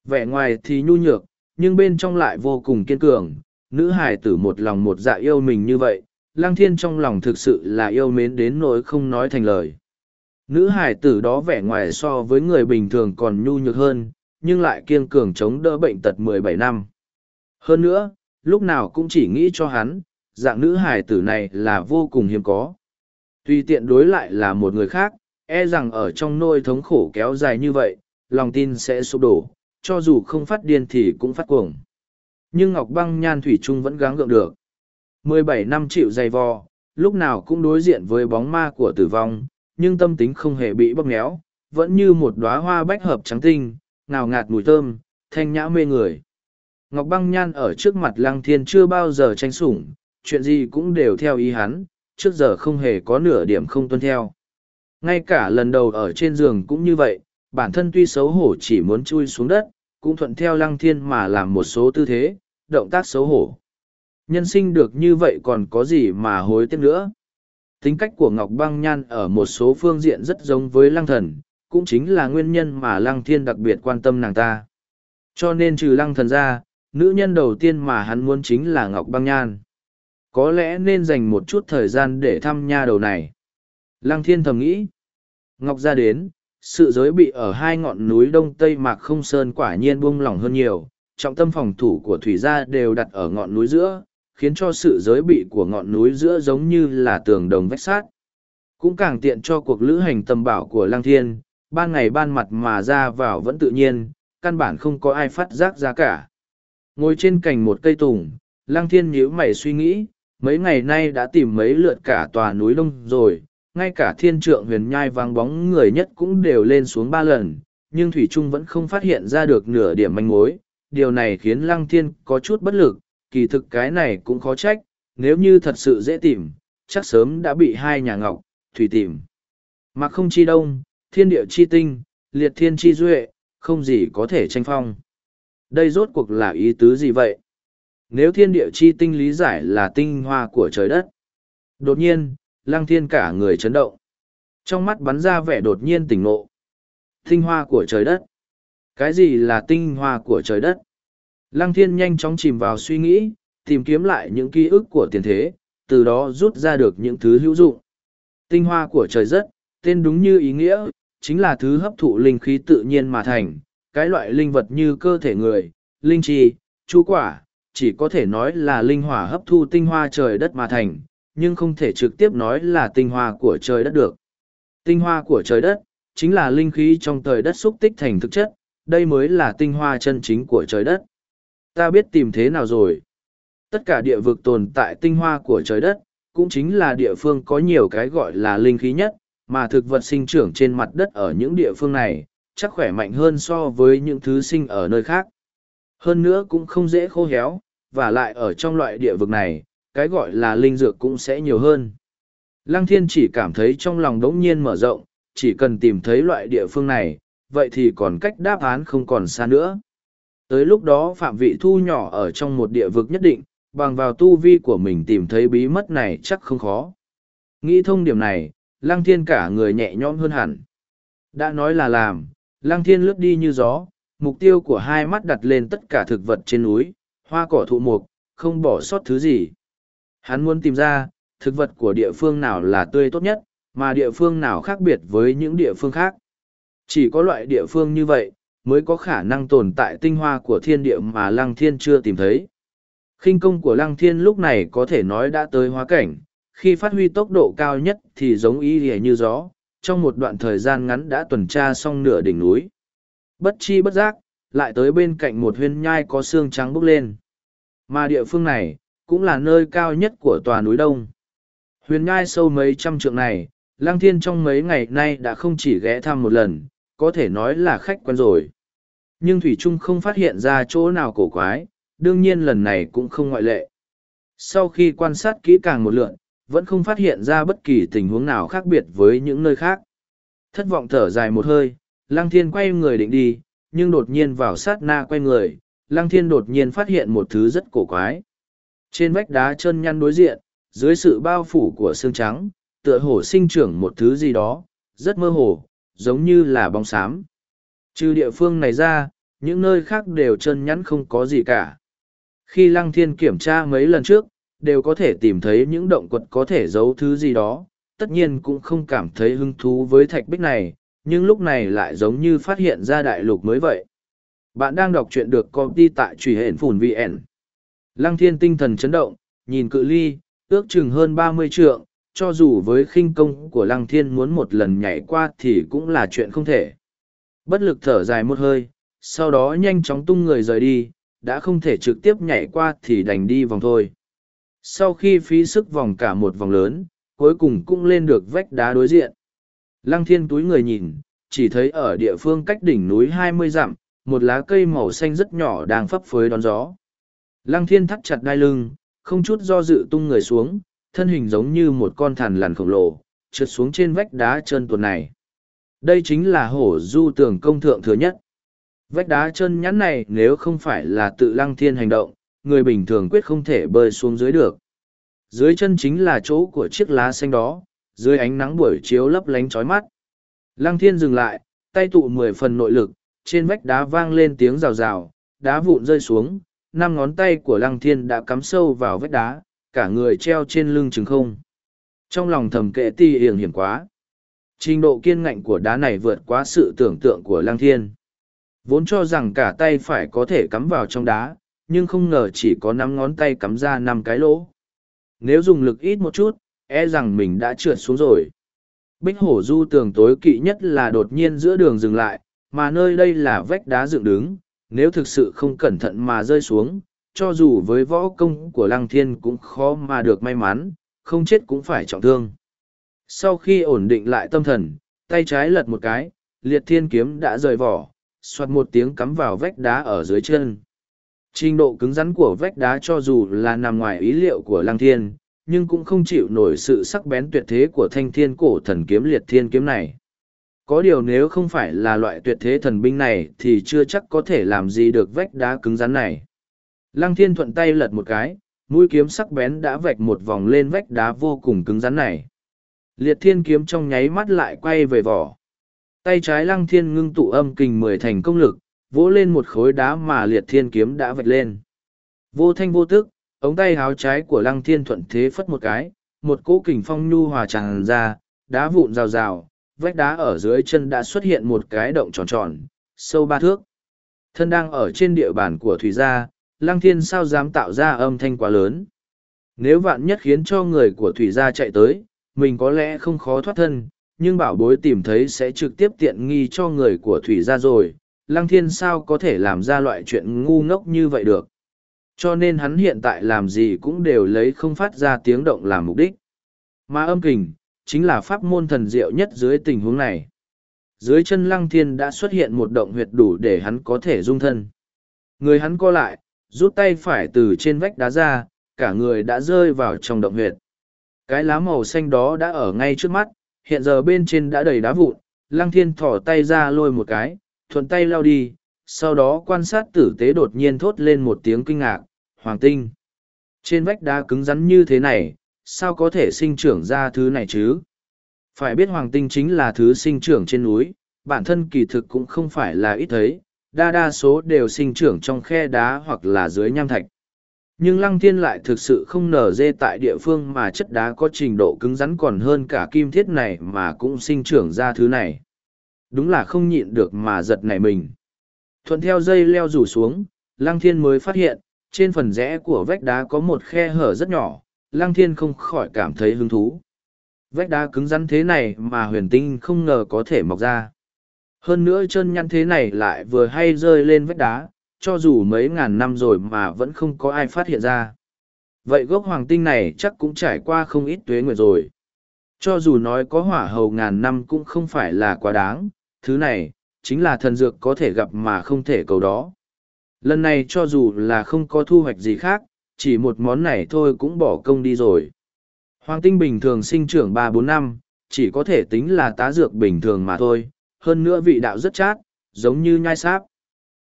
Vẻ ngoài thì nhu nhược, nhưng bên trong lại vô cùng kiên cường, nữ hài tử một lòng một dạ yêu mình như vậy, lăng thiên trong lòng thực sự là yêu mến đến nỗi không nói thành lời. Nữ Hải tử đó vẻ ngoài so với người bình thường còn nhu nhược hơn, nhưng lại kiên cường chống đỡ bệnh tật mười bảy năm. Hơn nữa, lúc nào cũng chỉ nghĩ cho hắn, dạng nữ Hải tử này là vô cùng hiếm có. Tuy tiện đối lại là một người khác, e rằng ở trong nôi thống khổ kéo dài như vậy, lòng tin sẽ sụp đổ, cho dù không phát điên thì cũng phát cuồng. Nhưng Ngọc Băng Nhan Thủy Trung vẫn gắng gượng được mười bảy năm chịu dày vò, lúc nào cũng đối diện với bóng ma của tử vong, nhưng tâm tính không hề bị bóp méo, vẫn như một đóa hoa bách hợp trắng tinh, ngào ngạt mùi thơm, thanh nhã mê người. Ngọc Băng Nhan ở trước mặt Lăng Thiên chưa bao giờ tranh sủng, chuyện gì cũng đều theo ý hắn, trước giờ không hề có nửa điểm không tuân theo. Ngay cả lần đầu ở trên giường cũng như vậy, bản thân tuy xấu hổ chỉ muốn chui xuống đất, cũng thuận theo Lăng Thiên mà làm một số tư thế, động tác xấu hổ. Nhân sinh được như vậy còn có gì mà hối tiếc nữa. Tính cách của Ngọc Băng Nhan ở một số phương diện rất giống với Lăng Thần, cũng chính là nguyên nhân mà Lăng Thiên đặc biệt quan tâm nàng ta. Cho nên trừ Lăng Thần ra, nữ nhân đầu tiên mà hắn muốn chính là Ngọc Băng Nhan. Có lẽ nên dành một chút thời gian để thăm nha đầu này. Lăng Thiên thầm nghĩ. Ngọc ra đến, sự giới bị ở hai ngọn núi đông tây mạc không sơn quả nhiên buông lỏng hơn nhiều, trọng tâm phòng thủ của thủy gia đều đặt ở ngọn núi giữa, khiến cho sự giới bị của ngọn núi giữa giống như là tường đồng vách sát. Cũng càng tiện cho cuộc lữ hành tầm bảo của Lăng Thiên, ban ngày ban mặt mà ra vào vẫn tự nhiên, căn bản không có ai phát giác ra cả. Ngồi trên cành một cây tùng, Lăng Thiên nhíu mày suy nghĩ, mấy ngày nay đã tìm mấy lượt cả tòa núi đông rồi, ngay cả thiên trượng huyền nhai vắng bóng người nhất cũng đều lên xuống ba lần, nhưng Thủy Trung vẫn không phát hiện ra được nửa điểm manh mối. Điều này khiến Lăng Thiên có chút bất lực, kỳ thực cái này cũng khó trách, nếu như thật sự dễ tìm, chắc sớm đã bị hai nhà ngọc, Thủy tìm. Mà không chi đông, thiên địa chi tinh, liệt thiên chi duệ, không gì có thể tranh phong. Đây rốt cuộc là ý tứ gì vậy? Nếu thiên địa chi tinh lý giải là tinh hoa của trời đất. Đột nhiên, lăng thiên cả người chấn động. Trong mắt bắn ra vẻ đột nhiên tỉnh ngộ. Tinh hoa của trời đất. Cái gì là tinh hoa của trời đất? Lăng thiên nhanh chóng chìm vào suy nghĩ, tìm kiếm lại những ký ức của tiền thế, từ đó rút ra được những thứ hữu dụng. Tinh hoa của trời đất, tên đúng như ý nghĩa, chính là thứ hấp thụ linh khí tự nhiên mà thành, cái loại linh vật như cơ thể người, linh chi, chú quả, chỉ có thể nói là linh hỏa hấp thu tinh hoa trời đất mà thành, nhưng không thể trực tiếp nói là tinh hoa của trời đất được. Tinh hoa của trời đất, chính là linh khí trong trời đất xúc tích thành thực chất, đây mới là tinh hoa chân chính của trời đất. Ta biết tìm thế nào rồi. Tất cả địa vực tồn tại tinh hoa của trời đất, cũng chính là địa phương có nhiều cái gọi là linh khí nhất, mà thực vật sinh trưởng trên mặt đất ở những địa phương này, chắc khỏe mạnh hơn so với những thứ sinh ở nơi khác. Hơn nữa cũng không dễ khô héo, và lại ở trong loại địa vực này, cái gọi là linh dược cũng sẽ nhiều hơn. Lăng thiên chỉ cảm thấy trong lòng đống nhiên mở rộng, chỉ cần tìm thấy loại địa phương này, vậy thì còn cách đáp án không còn xa nữa. Tới lúc đó phạm vị thu nhỏ ở trong một địa vực nhất định, bằng vào tu vi của mình tìm thấy bí mất này chắc không khó. Nghĩ thông điểm này, lăng thiên cả người nhẹ nhõm hơn hẳn. Đã nói là làm, lăng thiên lướt đi như gió, mục tiêu của hai mắt đặt lên tất cả thực vật trên núi, hoa cỏ thụ mục, không bỏ sót thứ gì. Hắn muốn tìm ra, thực vật của địa phương nào là tươi tốt nhất, mà địa phương nào khác biệt với những địa phương khác. Chỉ có loại địa phương như vậy, mới có khả năng tồn tại tinh hoa của thiên địa mà lăng thiên chưa tìm thấy. khinh công của lăng thiên lúc này có thể nói đã tới hóa cảnh, khi phát huy tốc độ cao nhất thì giống ý ỉa như gió, trong một đoạn thời gian ngắn đã tuần tra xong nửa đỉnh núi. Bất chi bất giác, lại tới bên cạnh một huyên nhai có xương trắng bốc lên. Mà địa phương này, cũng là nơi cao nhất của tòa núi đông. Huyền nhai sâu mấy trăm trượng này, Lăng Thiên trong mấy ngày nay đã không chỉ ghé thăm một lần, có thể nói là khách quen rồi. Nhưng Thủy Trung không phát hiện ra chỗ nào cổ quái, đương nhiên lần này cũng không ngoại lệ. Sau khi quan sát kỹ càng một lượn, vẫn không phát hiện ra bất kỳ tình huống nào khác biệt với những nơi khác. Thất vọng thở dài một hơi, Lăng Thiên quay người định đi, nhưng đột nhiên vào sát na quay người, Lăng Thiên đột nhiên phát hiện một thứ rất cổ quái. Trên vách đá chân nhăn đối diện, dưới sự bao phủ của xương trắng, tựa hồ sinh trưởng một thứ gì đó, rất mơ hồ, giống như là bóng xám. Trừ địa phương này ra, những nơi khác đều chân nhắn không có gì cả. Khi Lăng Thiên kiểm tra mấy lần trước, đều có thể tìm thấy những động quật có thể giấu thứ gì đó, tất nhiên cũng không cảm thấy hứng thú với thạch bích này, nhưng lúc này lại giống như phát hiện ra đại lục mới vậy. Bạn đang đọc truyện được công ty tại truy hển phùn VN. Lăng thiên tinh thần chấn động, nhìn cự ly, ước chừng hơn ba mươi trượng, cho dù với khinh công của lăng thiên muốn một lần nhảy qua thì cũng là chuyện không thể. Bất lực thở dài một hơi, sau đó nhanh chóng tung người rời đi, đã không thể trực tiếp nhảy qua thì đành đi vòng thôi. Sau khi phí sức vòng cả một vòng lớn, cuối cùng cũng lên được vách đá đối diện. Lăng thiên túi người nhìn, chỉ thấy ở địa phương cách đỉnh núi hai mươi dặm, một lá cây màu xanh rất nhỏ đang phấp phới đón gió. Lăng thiên thắt chặt đai lưng, không chút do dự tung người xuống, thân hình giống như một con thằn lằn khổng lồ, trượt xuống trên vách đá trơn tuột này. Đây chính là hổ du tường công thượng thừa nhất. Vách đá chân nhắn này nếu không phải là tự lăng thiên hành động, người bình thường quyết không thể bơi xuống dưới được. Dưới chân chính là chỗ của chiếc lá xanh đó, dưới ánh nắng buổi chiếu lấp lánh chói mắt. Lăng thiên dừng lại, tay tụ mười phần nội lực, trên vách đá vang lên tiếng rào rào, đá vụn rơi xuống, năm ngón tay của lăng thiên đã cắm sâu vào vách đá, cả người treo trên lưng trừng không. Trong lòng thầm kệ ti hiểm hiểm quá. Trình độ kiên ngạnh của đá này vượt quá sự tưởng tượng của lăng thiên. Vốn cho rằng cả tay phải có thể cắm vào trong đá, nhưng không ngờ chỉ có năm ngón tay cắm ra năm cái lỗ. Nếu dùng lực ít một chút, e rằng mình đã trượt xuống rồi. Bích hổ du tường tối kỵ nhất là đột nhiên giữa đường dừng lại, mà nơi đây là vách đá dựng đứng, nếu thực sự không cẩn thận mà rơi xuống, cho dù với võ công của lăng thiên cũng khó mà được may mắn, không chết cũng phải trọng thương. Sau khi ổn định lại tâm thần, tay trái lật một cái, liệt thiên kiếm đã rời vỏ, soạt một tiếng cắm vào vách đá ở dưới chân. Trình độ cứng rắn của vách đá cho dù là nằm ngoài ý liệu của lăng thiên, nhưng cũng không chịu nổi sự sắc bén tuyệt thế của thanh thiên cổ thần kiếm liệt thiên kiếm này. Có điều nếu không phải là loại tuyệt thế thần binh này thì chưa chắc có thể làm gì được vách đá cứng rắn này. Lăng thiên thuận tay lật một cái, mũi kiếm sắc bén đã vạch một vòng lên vách đá vô cùng cứng rắn này. Liệt thiên kiếm trong nháy mắt lại quay về vỏ. Tay trái lăng thiên ngưng tụ âm kình mười thành công lực, vỗ lên một khối đá mà liệt thiên kiếm đã vạch lên. Vô thanh vô tức, ống tay háo trái của lăng thiên thuận thế phất một cái, một cỗ kình phong nhu hòa tràn ra, đá vụn rào rào, vách đá ở dưới chân đã xuất hiện một cái động tròn tròn, sâu ba thước. Thân đang ở trên địa bàn của Thủy Gia, Lăng Thiên sao dám tạo ra âm thanh quá lớn. Nếu vạn nhất khiến cho người của Thủy Gia chạy tới, mình có lẽ không khó thoát thân, nhưng bảo bối tìm thấy sẽ trực tiếp tiện nghi cho người của Thủy Gia rồi. Lăng Thiên sao có thể làm ra loại chuyện ngu ngốc như vậy được. Cho nên hắn hiện tại làm gì cũng đều lấy không phát ra tiếng động làm mục đích. Mà âm kình, chính là pháp môn thần diệu nhất dưới tình huống này. Dưới chân lăng thiên đã xuất hiện một động huyệt đủ để hắn có thể dung thân. Người hắn co lại, rút tay phải từ trên vách đá ra, cả người đã rơi vào trong động huyệt. Cái lá màu xanh đó đã ở ngay trước mắt, hiện giờ bên trên đã đầy đá vụn, lăng thiên thỏ tay ra lôi một cái, thuận tay lao đi, sau đó quan sát tử tế đột nhiên thốt lên một tiếng kinh ngạc, hoàng tinh. Trên vách đá cứng rắn như thế này, sao có thể sinh trưởng ra thứ này chứ? Phải biết hoàng tinh chính là thứ sinh trưởng trên núi, bản thân kỳ thực cũng không phải là ít thấy, đa đa số đều sinh trưởng trong khe đá hoặc là dưới nham thạch. Nhưng lăng thiên lại thực sự không nở dê tại địa phương mà chất đá có trình độ cứng rắn còn hơn cả kim thiết này mà cũng sinh trưởng ra thứ này. Đúng là không nhịn được mà giật nảy mình. Thuận theo dây leo rủ xuống, Lăng Thiên mới phát hiện, trên phần rẽ của vách đá có một khe hở rất nhỏ, Lăng Thiên không khỏi cảm thấy hứng thú. Vách đá cứng rắn thế này mà huyền tinh không ngờ có thể mọc ra. Hơn nữa chân nhăn thế này lại vừa hay rơi lên vách đá, cho dù mấy ngàn năm rồi mà vẫn không có ai phát hiện ra. Vậy gốc hoàng tinh này chắc cũng trải qua không ít tuế nguyệt rồi. Cho dù nói có hỏa hầu ngàn năm cũng không phải là quá đáng, thứ này, chính là thần dược có thể gặp mà không thể cầu đó. Lần này cho dù là không có thu hoạch gì khác, chỉ một món này thôi cũng bỏ công đi rồi. Hoàng tinh bình thường sinh trưởng ba bốn năm, chỉ có thể tính là tá dược bình thường mà thôi, hơn nữa vị đạo rất chát, giống như nhai sáp.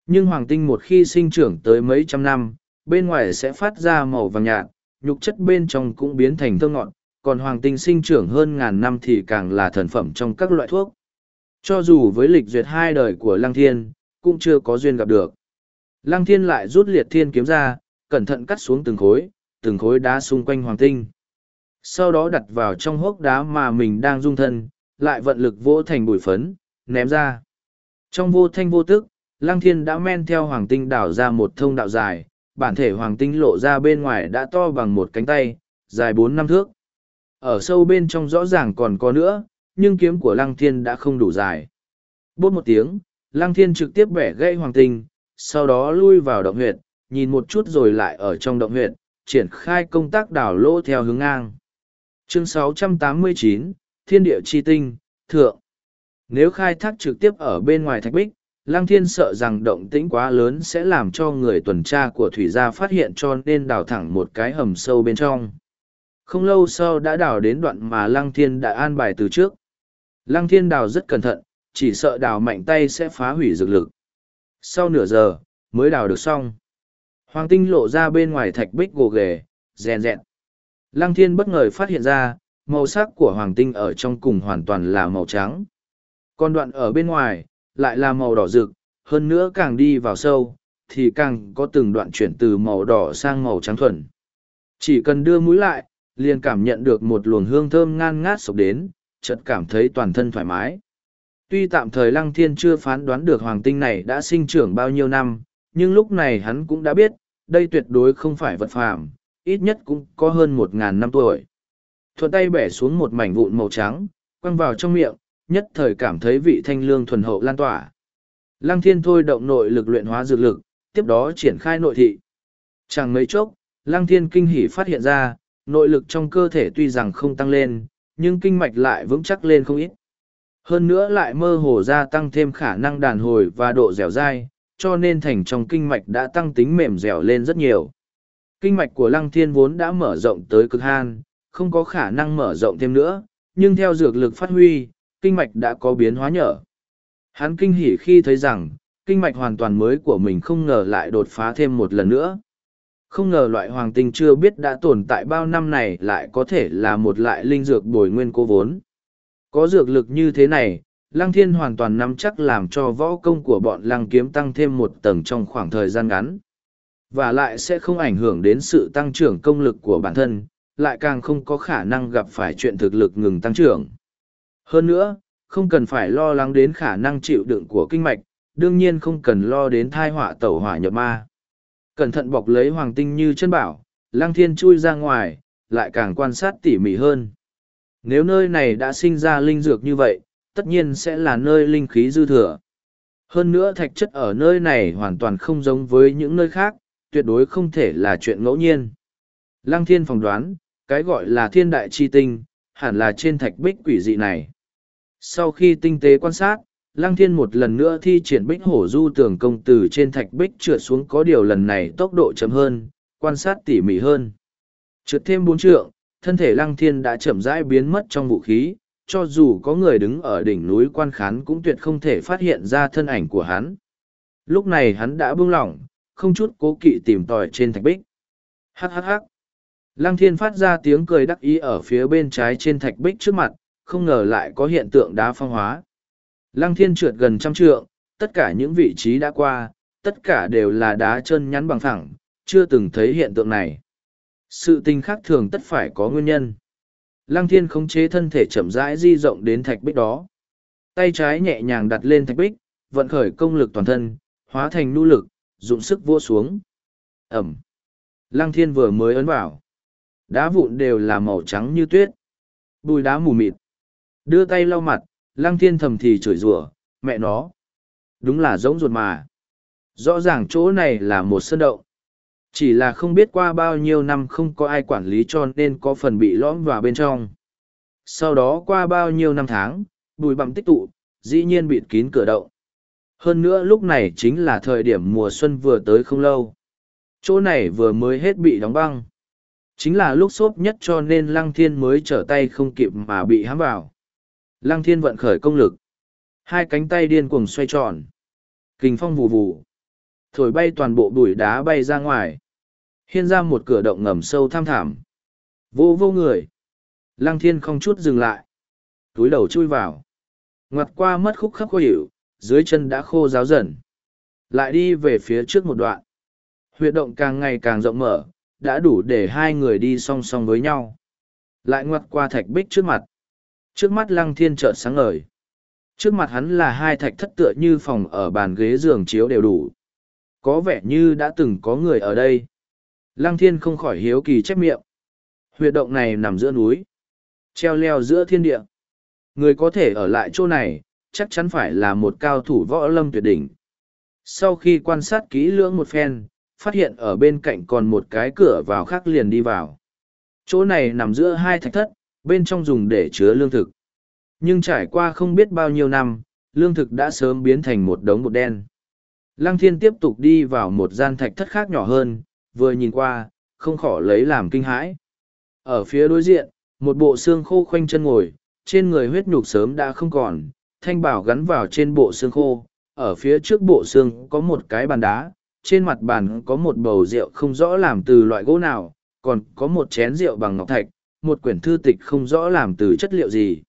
Nhưng hoàng tinh một khi sinh trưởng tới mấy trăm năm, bên ngoài sẽ phát ra màu vàng nhạt, nhục chất bên trong cũng biến thành thơ ngọn, còn hoàng tinh sinh trưởng hơn ngàn năm thì càng là thần phẩm trong các loại thuốc. Cho dù với lịch duyệt hai đời của Lăng Thiên, cũng chưa có duyên gặp được. Lăng Thiên lại rút liệt thiên kiếm ra, cẩn thận cắt xuống từng khối, từng khối đá xung quanh hoàng tinh. Sau đó đặt vào trong hốc đá mà mình đang dung thân, lại vận lực vỗ thành bụi phấn, ném ra. Trong vô thanh vô tức, Lăng Thiên đã men theo hoàng tinh đảo ra một thông đạo dài, bản thể hoàng tinh lộ ra bên ngoài đã to bằng một cánh tay, dài bốn năm thước. Ở sâu bên trong rõ ràng còn có nữa, nhưng kiếm của Lăng Thiên đã không đủ dài. Bốt một tiếng, Lăng Thiên trực tiếp bẻ gãy hoàng tinh, sau đó lui vào động huyệt, nhìn một chút rồi lại ở trong động huyệt, triển khai công tác đảo lỗ theo hướng ngang. Chương 689, Thiên địa chi tinh, Thượng. Nếu khai thác trực tiếp ở bên ngoài thạch bích, Lăng Thiên sợ rằng động tĩnh quá lớn sẽ làm cho người tuần tra của thủy gia phát hiện cho nên đào thẳng một cái hầm sâu bên trong. Không lâu sau đã đào đến đoạn mà Lăng Thiên đã an bài từ trước. Lăng Thiên đào rất cẩn thận, chỉ sợ đào mạnh tay sẽ phá hủy dược lực. Sau nửa giờ, mới đào được xong. Hoàng tinh lộ ra bên ngoài thạch bích gồ ghề, rèn rẹn. Lăng Thiên bất ngờ phát hiện ra, màu sắc của hoàng tinh ở trong cùng hoàn toàn là màu trắng. Còn đoạn ở bên ngoài, lại là màu đỏ rực, hơn nữa càng đi vào sâu, thì càng có từng đoạn chuyển từ màu đỏ sang màu trắng thuần. Chỉ cần đưa mũi lại, liền cảm nhận được một luồng hương thơm ngan ngát sộc đến, chợt cảm thấy toàn thân thoải mái. Tuy tạm thời Lăng Thiên chưa phán đoán được hoàng tinh này đã sinh trưởng bao nhiêu năm, nhưng lúc này hắn cũng đã biết, đây tuyệt đối không phải vật phàm, ít nhất cũng có hơn một ngàn năm tuổi. Thuận tay bẻ xuống một mảnh vụn màu trắng, quăng vào trong miệng, nhất thời cảm thấy vị thanh lương thuần hậu lan tỏa. Lăng thiên thôi động nội lực luyện hóa dược lực, tiếp đó triển khai nội thị. Chẳng mấy chốc, lăng thiên kinh hỉ phát hiện ra, nội lực trong cơ thể tuy rằng không tăng lên, nhưng kinh mạch lại vững chắc lên không ít. Hơn nữa lại mơ hồ gia tăng thêm khả năng đàn hồi và độ dẻo dai, cho nên thành trong kinh mạch đã tăng tính mềm dẻo lên rất nhiều. Kinh mạch của lăng thiên vốn đã mở rộng tới cực han, không có khả năng mở rộng thêm nữa, nhưng theo dược lực phát huy, kinh mạch đã có biến hóa nhở. Hắn kinh hỉ khi thấy rằng, kinh mạch hoàn toàn mới của mình không ngờ lại đột phá thêm một lần nữa. Không ngờ loại hoàng tinh chưa biết đã tồn tại bao năm này lại có thể là một loại linh dược bồi nguyên cố vốn. Có dược lực như thế này, Lăng Thiên hoàn toàn nắm chắc làm cho võ công của bọn Lăng Kiếm tăng thêm một tầng trong khoảng thời gian ngắn. Và lại sẽ không ảnh hưởng đến sự tăng trưởng công lực của bản thân, lại càng không có khả năng gặp phải chuyện thực lực ngừng tăng trưởng. Hơn nữa, không cần phải lo lắng đến khả năng chịu đựng của kinh mạch, đương nhiên không cần lo đến thai họa tẩu hỏa nhập ma. Cẩn thận bọc lấy hoàng tinh như chân bảo, Lăng Thiên chui ra ngoài, lại càng quan sát tỉ mỉ hơn. Nếu nơi này đã sinh ra linh dược như vậy, tất nhiên sẽ là nơi linh khí dư thừa. Hơn nữa thạch chất ở nơi này hoàn toàn không giống với những nơi khác, tuyệt đối không thể là chuyện ngẫu nhiên. Lăng thiên phỏng đoán, cái gọi là thiên đại chi tinh, hẳn là trên thạch bích quỷ dị này. Sau khi tinh tế quan sát, Lăng Thiên một lần nữa thi triển bích hổ du tường công từ trên thạch bích trượt xuống có điều lần này tốc độ chậm hơn, quan sát tỉ mỉ hơn. Trượt thêm bốn trượng, thân thể Lăng Thiên đã chậm rãi biến mất trong vũ khí, cho dù có người đứng ở đỉnh núi quan khán cũng tuyệt không thể phát hiện ra thân ảnh của hắn. Lúc này hắn đã buông lỏng, không chút cố kỵ tìm tòi trên thạch bích. Hắc hắc hắc. Lăng thiên phát ra tiếng cười đắc ý ở phía bên trái trên thạch bích trước mặt, không ngờ lại có hiện tượng đá phong hóa. Lăng thiên trượt gần trăm trượng, tất cả những vị trí đã qua, tất cả đều là đá chân nhắn bằng thẳng, chưa từng thấy hiện tượng này. Sự tình khác thường tất phải có nguyên nhân. Lăng thiên khống chế thân thể chậm rãi di rộng đến thạch bích đó. Tay trái nhẹ nhàng đặt lên thạch bích, vận khởi công lực toàn thân, hóa thành nu lực, dụng sức vua xuống. Ẩm. Lăng thiên vừa mới ấn vào. Đá vụn đều là màu trắng như tuyết. Bùi đá mù mịt. Đưa tay lau mặt, lăng thiên thầm thì chửi rủa mẹ nó. Đúng là giống ruột mà. Rõ ràng chỗ này là một sân động. Chỉ là không biết qua bao nhiêu năm không có ai quản lý cho nên có phần bị lõm vào bên trong. Sau đó qua bao nhiêu năm tháng, bùi bặm tích tụ, dĩ nhiên bịt kín cửa động. Hơn nữa lúc này chính là thời điểm mùa xuân vừa tới không lâu. Chỗ này vừa mới hết bị đóng băng. Chính là lúc xốp nhất cho nên Lăng Thiên mới trở tay không kịp mà bị hãm vào. Lăng Thiên vận khởi công lực. Hai cánh tay điên cuồng xoay tròn. Kình phong vù vù. Thổi bay toàn bộ bụi đá bay ra ngoài. Hiên ra một cửa động ngầm sâu tham thảm. Vô vô người. Lăng Thiên không chút dừng lại. Túi đầu chui vào. Ngoặt qua mất khúc khắc khó hiệu dưới chân đã khô ráo dần. Lại đi về phía trước một đoạn. Huyệt động càng ngày càng rộng mở, đã đủ để hai người đi song song với nhau. Lại ngoặt qua thạch bích trước mặt. Trước mắt lăng thiên trợn sáng ngời. Trước mặt hắn là hai thạch thất tựa như phòng ở bàn ghế giường chiếu đều đủ. Có vẻ như đã từng có người ở đây. Lăng thiên không khỏi hiếu kỳ chép miệng. Huyệt động này nằm giữa núi. Treo leo giữa thiên địa. Người có thể ở lại chỗ này, chắc chắn phải là một cao thủ võ lâm tuyệt đỉnh. Sau khi quan sát kỹ lưỡng một phen, phát hiện ở bên cạnh còn một cái cửa vào khác liền đi vào. Chỗ này nằm giữa hai thạch thất, bên trong dùng để chứa lương thực. Nhưng trải qua không biết bao nhiêu năm, lương thực đã sớm biến thành một đống bột đen. Lăng thiên tiếp tục đi vào một gian thạch thất khác nhỏ hơn, vừa nhìn qua, không khỏi lấy làm kinh hãi. Ở phía đối diện, một bộ xương khô khoanh chân ngồi, trên người huyết nhục sớm đã không còn, thanh bảo gắn vào trên bộ xương khô, ở phía trước bộ xương có một cái bàn đá, trên mặt bàn có một bầu rượu không rõ làm từ loại gỗ nào, còn có một chén rượu bằng ngọc thạch, một quyển thư tịch không rõ làm từ chất liệu gì.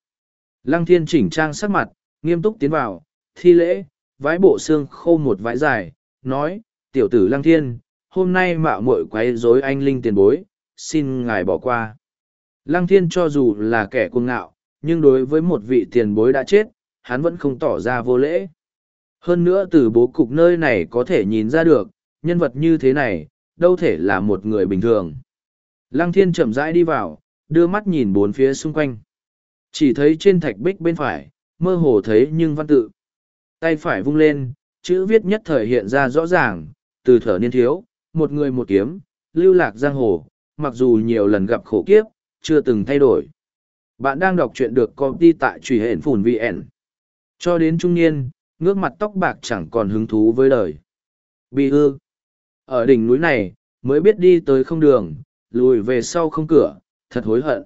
Lăng thiên chỉnh trang sắc mặt, nghiêm túc tiến vào, thi lễ, vái bộ xương khô một vãi dài, nói, tiểu tử lăng thiên, hôm nay mạo muội quấy rối anh linh tiền bối, xin ngài bỏ qua. Lăng thiên cho dù là kẻ cuồng ngạo, nhưng đối với một vị tiền bối đã chết, hắn vẫn không tỏ ra vô lễ. Hơn nữa từ bố cục nơi này có thể nhìn ra được, nhân vật như thế này, đâu thể là một người bình thường. Lăng thiên chậm rãi đi vào, đưa mắt nhìn bốn phía xung quanh. Chỉ thấy trên thạch bích bên phải, mơ hồ thấy nhưng văn tự. Tay phải vung lên, chữ viết nhất thời hiện ra rõ ràng, từ thở niên thiếu, một người một kiếm, lưu lạc giang hồ, mặc dù nhiều lần gặp khổ kiếp, chưa từng thay đổi. Bạn đang đọc truyện được công ty tại truy hển phùn VN. Cho đến trung niên, ngước mặt tóc bạc chẳng còn hứng thú với đời. Bị ư. Ở đỉnh núi này, mới biết đi tới không đường, lùi về sau không cửa, thật hối hận.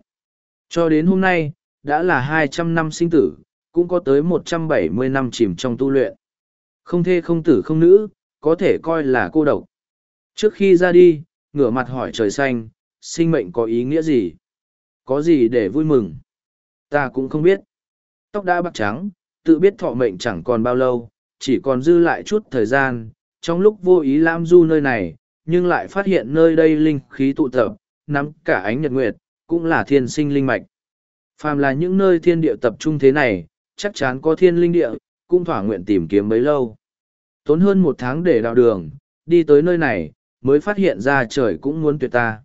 Cho đến hôm nay, đã là hai trăm năm sinh tử, cũng có tới một trăm bảy mươi năm chìm trong tu luyện. Không thê không tử không nữ, có thể coi là cô độc. Trước khi ra đi, ngửa mặt hỏi trời xanh, sinh mệnh có ý nghĩa gì? Có gì để vui mừng? Ta cũng không biết. Tóc đã bạc trắng, tự biết thọ mệnh chẳng còn bao lâu, chỉ còn dư lại chút thời gian, trong lúc vô ý lam du nơi này, nhưng lại phát hiện nơi đây linh khí tụ tập, nắm cả ánh nhật nguyệt, cũng là thiên sinh linh mạch. Phàm là những nơi thiên địa tập trung thế này, chắc chắn có thiên linh địa, cũng thỏa nguyện tìm kiếm bấy lâu. Tốn hơn một tháng để đào đường, đi tới nơi này, mới phát hiện ra trời cũng muốn tuyệt ta.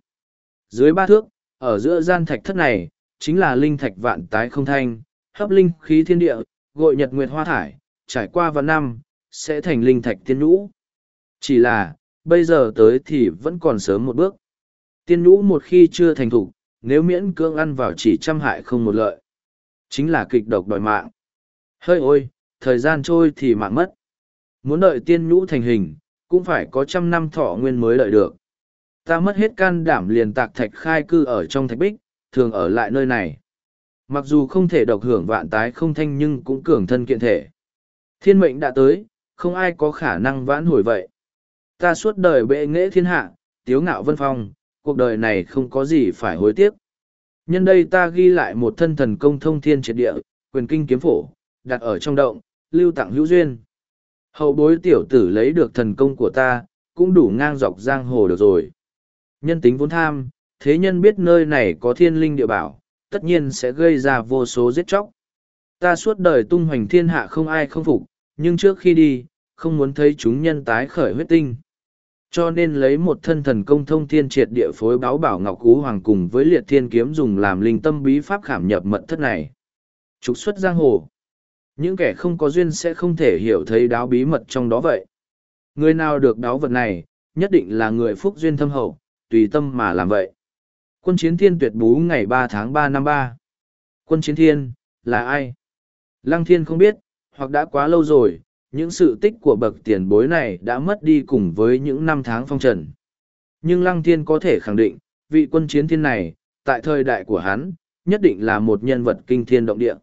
Dưới ba thước, ở giữa gian thạch thất này, chính là linh thạch vạn tái không thanh, hấp linh khí thiên địa, gội nhật nguyệt hoa thải, trải qua vạn năm, sẽ thành linh thạch tiên nhũ. Chỉ là, bây giờ tới thì vẫn còn sớm một bước. Tiên nhũ một khi chưa thành thục, nếu miễn cưỡng ăn vào chỉ trăm hại không một lợi. Chính là kịch độc đòi mạng. Hơi ôi, thời gian trôi thì mạng mất. Muốn đợi tiên nhũ thành hình, cũng phải có trăm năm thọ nguyên mới đợi được. Ta mất hết can đảm liền tạc thạch khai cư ở trong thạch bích, thường ở lại nơi này. Mặc dù không thể độc hưởng vạn tái không thanh nhưng cũng cường thân kiện thể. Thiên mệnh đã tới, không ai có khả năng vãn hồi vậy. Ta suốt đời bệ nghệ thiên hạ, tiếu ngạo vân phong, cuộc đời này không có gì phải hối tiếc. Nhân đây ta ghi lại một thân thần công thông thiên triệt địa, quyền kinh kiếm phổ, đặt ở trong động, lưu tặng hữu duyên. Hậu bối tiểu tử lấy được thần công của ta, cũng đủ ngang dọc giang hồ được rồi. Nhân tính vốn tham, thế nhân biết nơi này có thiên linh địa bảo, tất nhiên sẽ gây ra vô số giết chóc. Ta suốt đời tung hoành thiên hạ không ai không phục, nhưng trước khi đi, không muốn thấy chúng nhân tái khởi huyết tinh. Cho nên lấy một thân thần công thông thiên triệt địa phối báo bảo ngọc cú hoàng cùng với liệt thiên kiếm dùng làm linh tâm bí pháp khảm nhập mật thất này. Trục xuất giang hồ. Những kẻ không có duyên sẽ không thể hiểu thấy đáo bí mật trong đó vậy. Người nào được đáo vật này, nhất định là người phúc duyên thâm hậu, tùy tâm mà làm vậy. Quân chiến thiên tuyệt bú ngày ba tháng ba năm ba. Quân chiến thiên, là ai? Lăng thiên không biết, hoặc đã quá lâu rồi, những sự tích của bậc tiền bối này đã mất đi cùng với những năm tháng phong trần. Nhưng Lăng Thiên có thể khẳng định, vị quân chiến thiên này, tại thời đại của hắn, nhất định là một nhân vật kinh thiên động địa.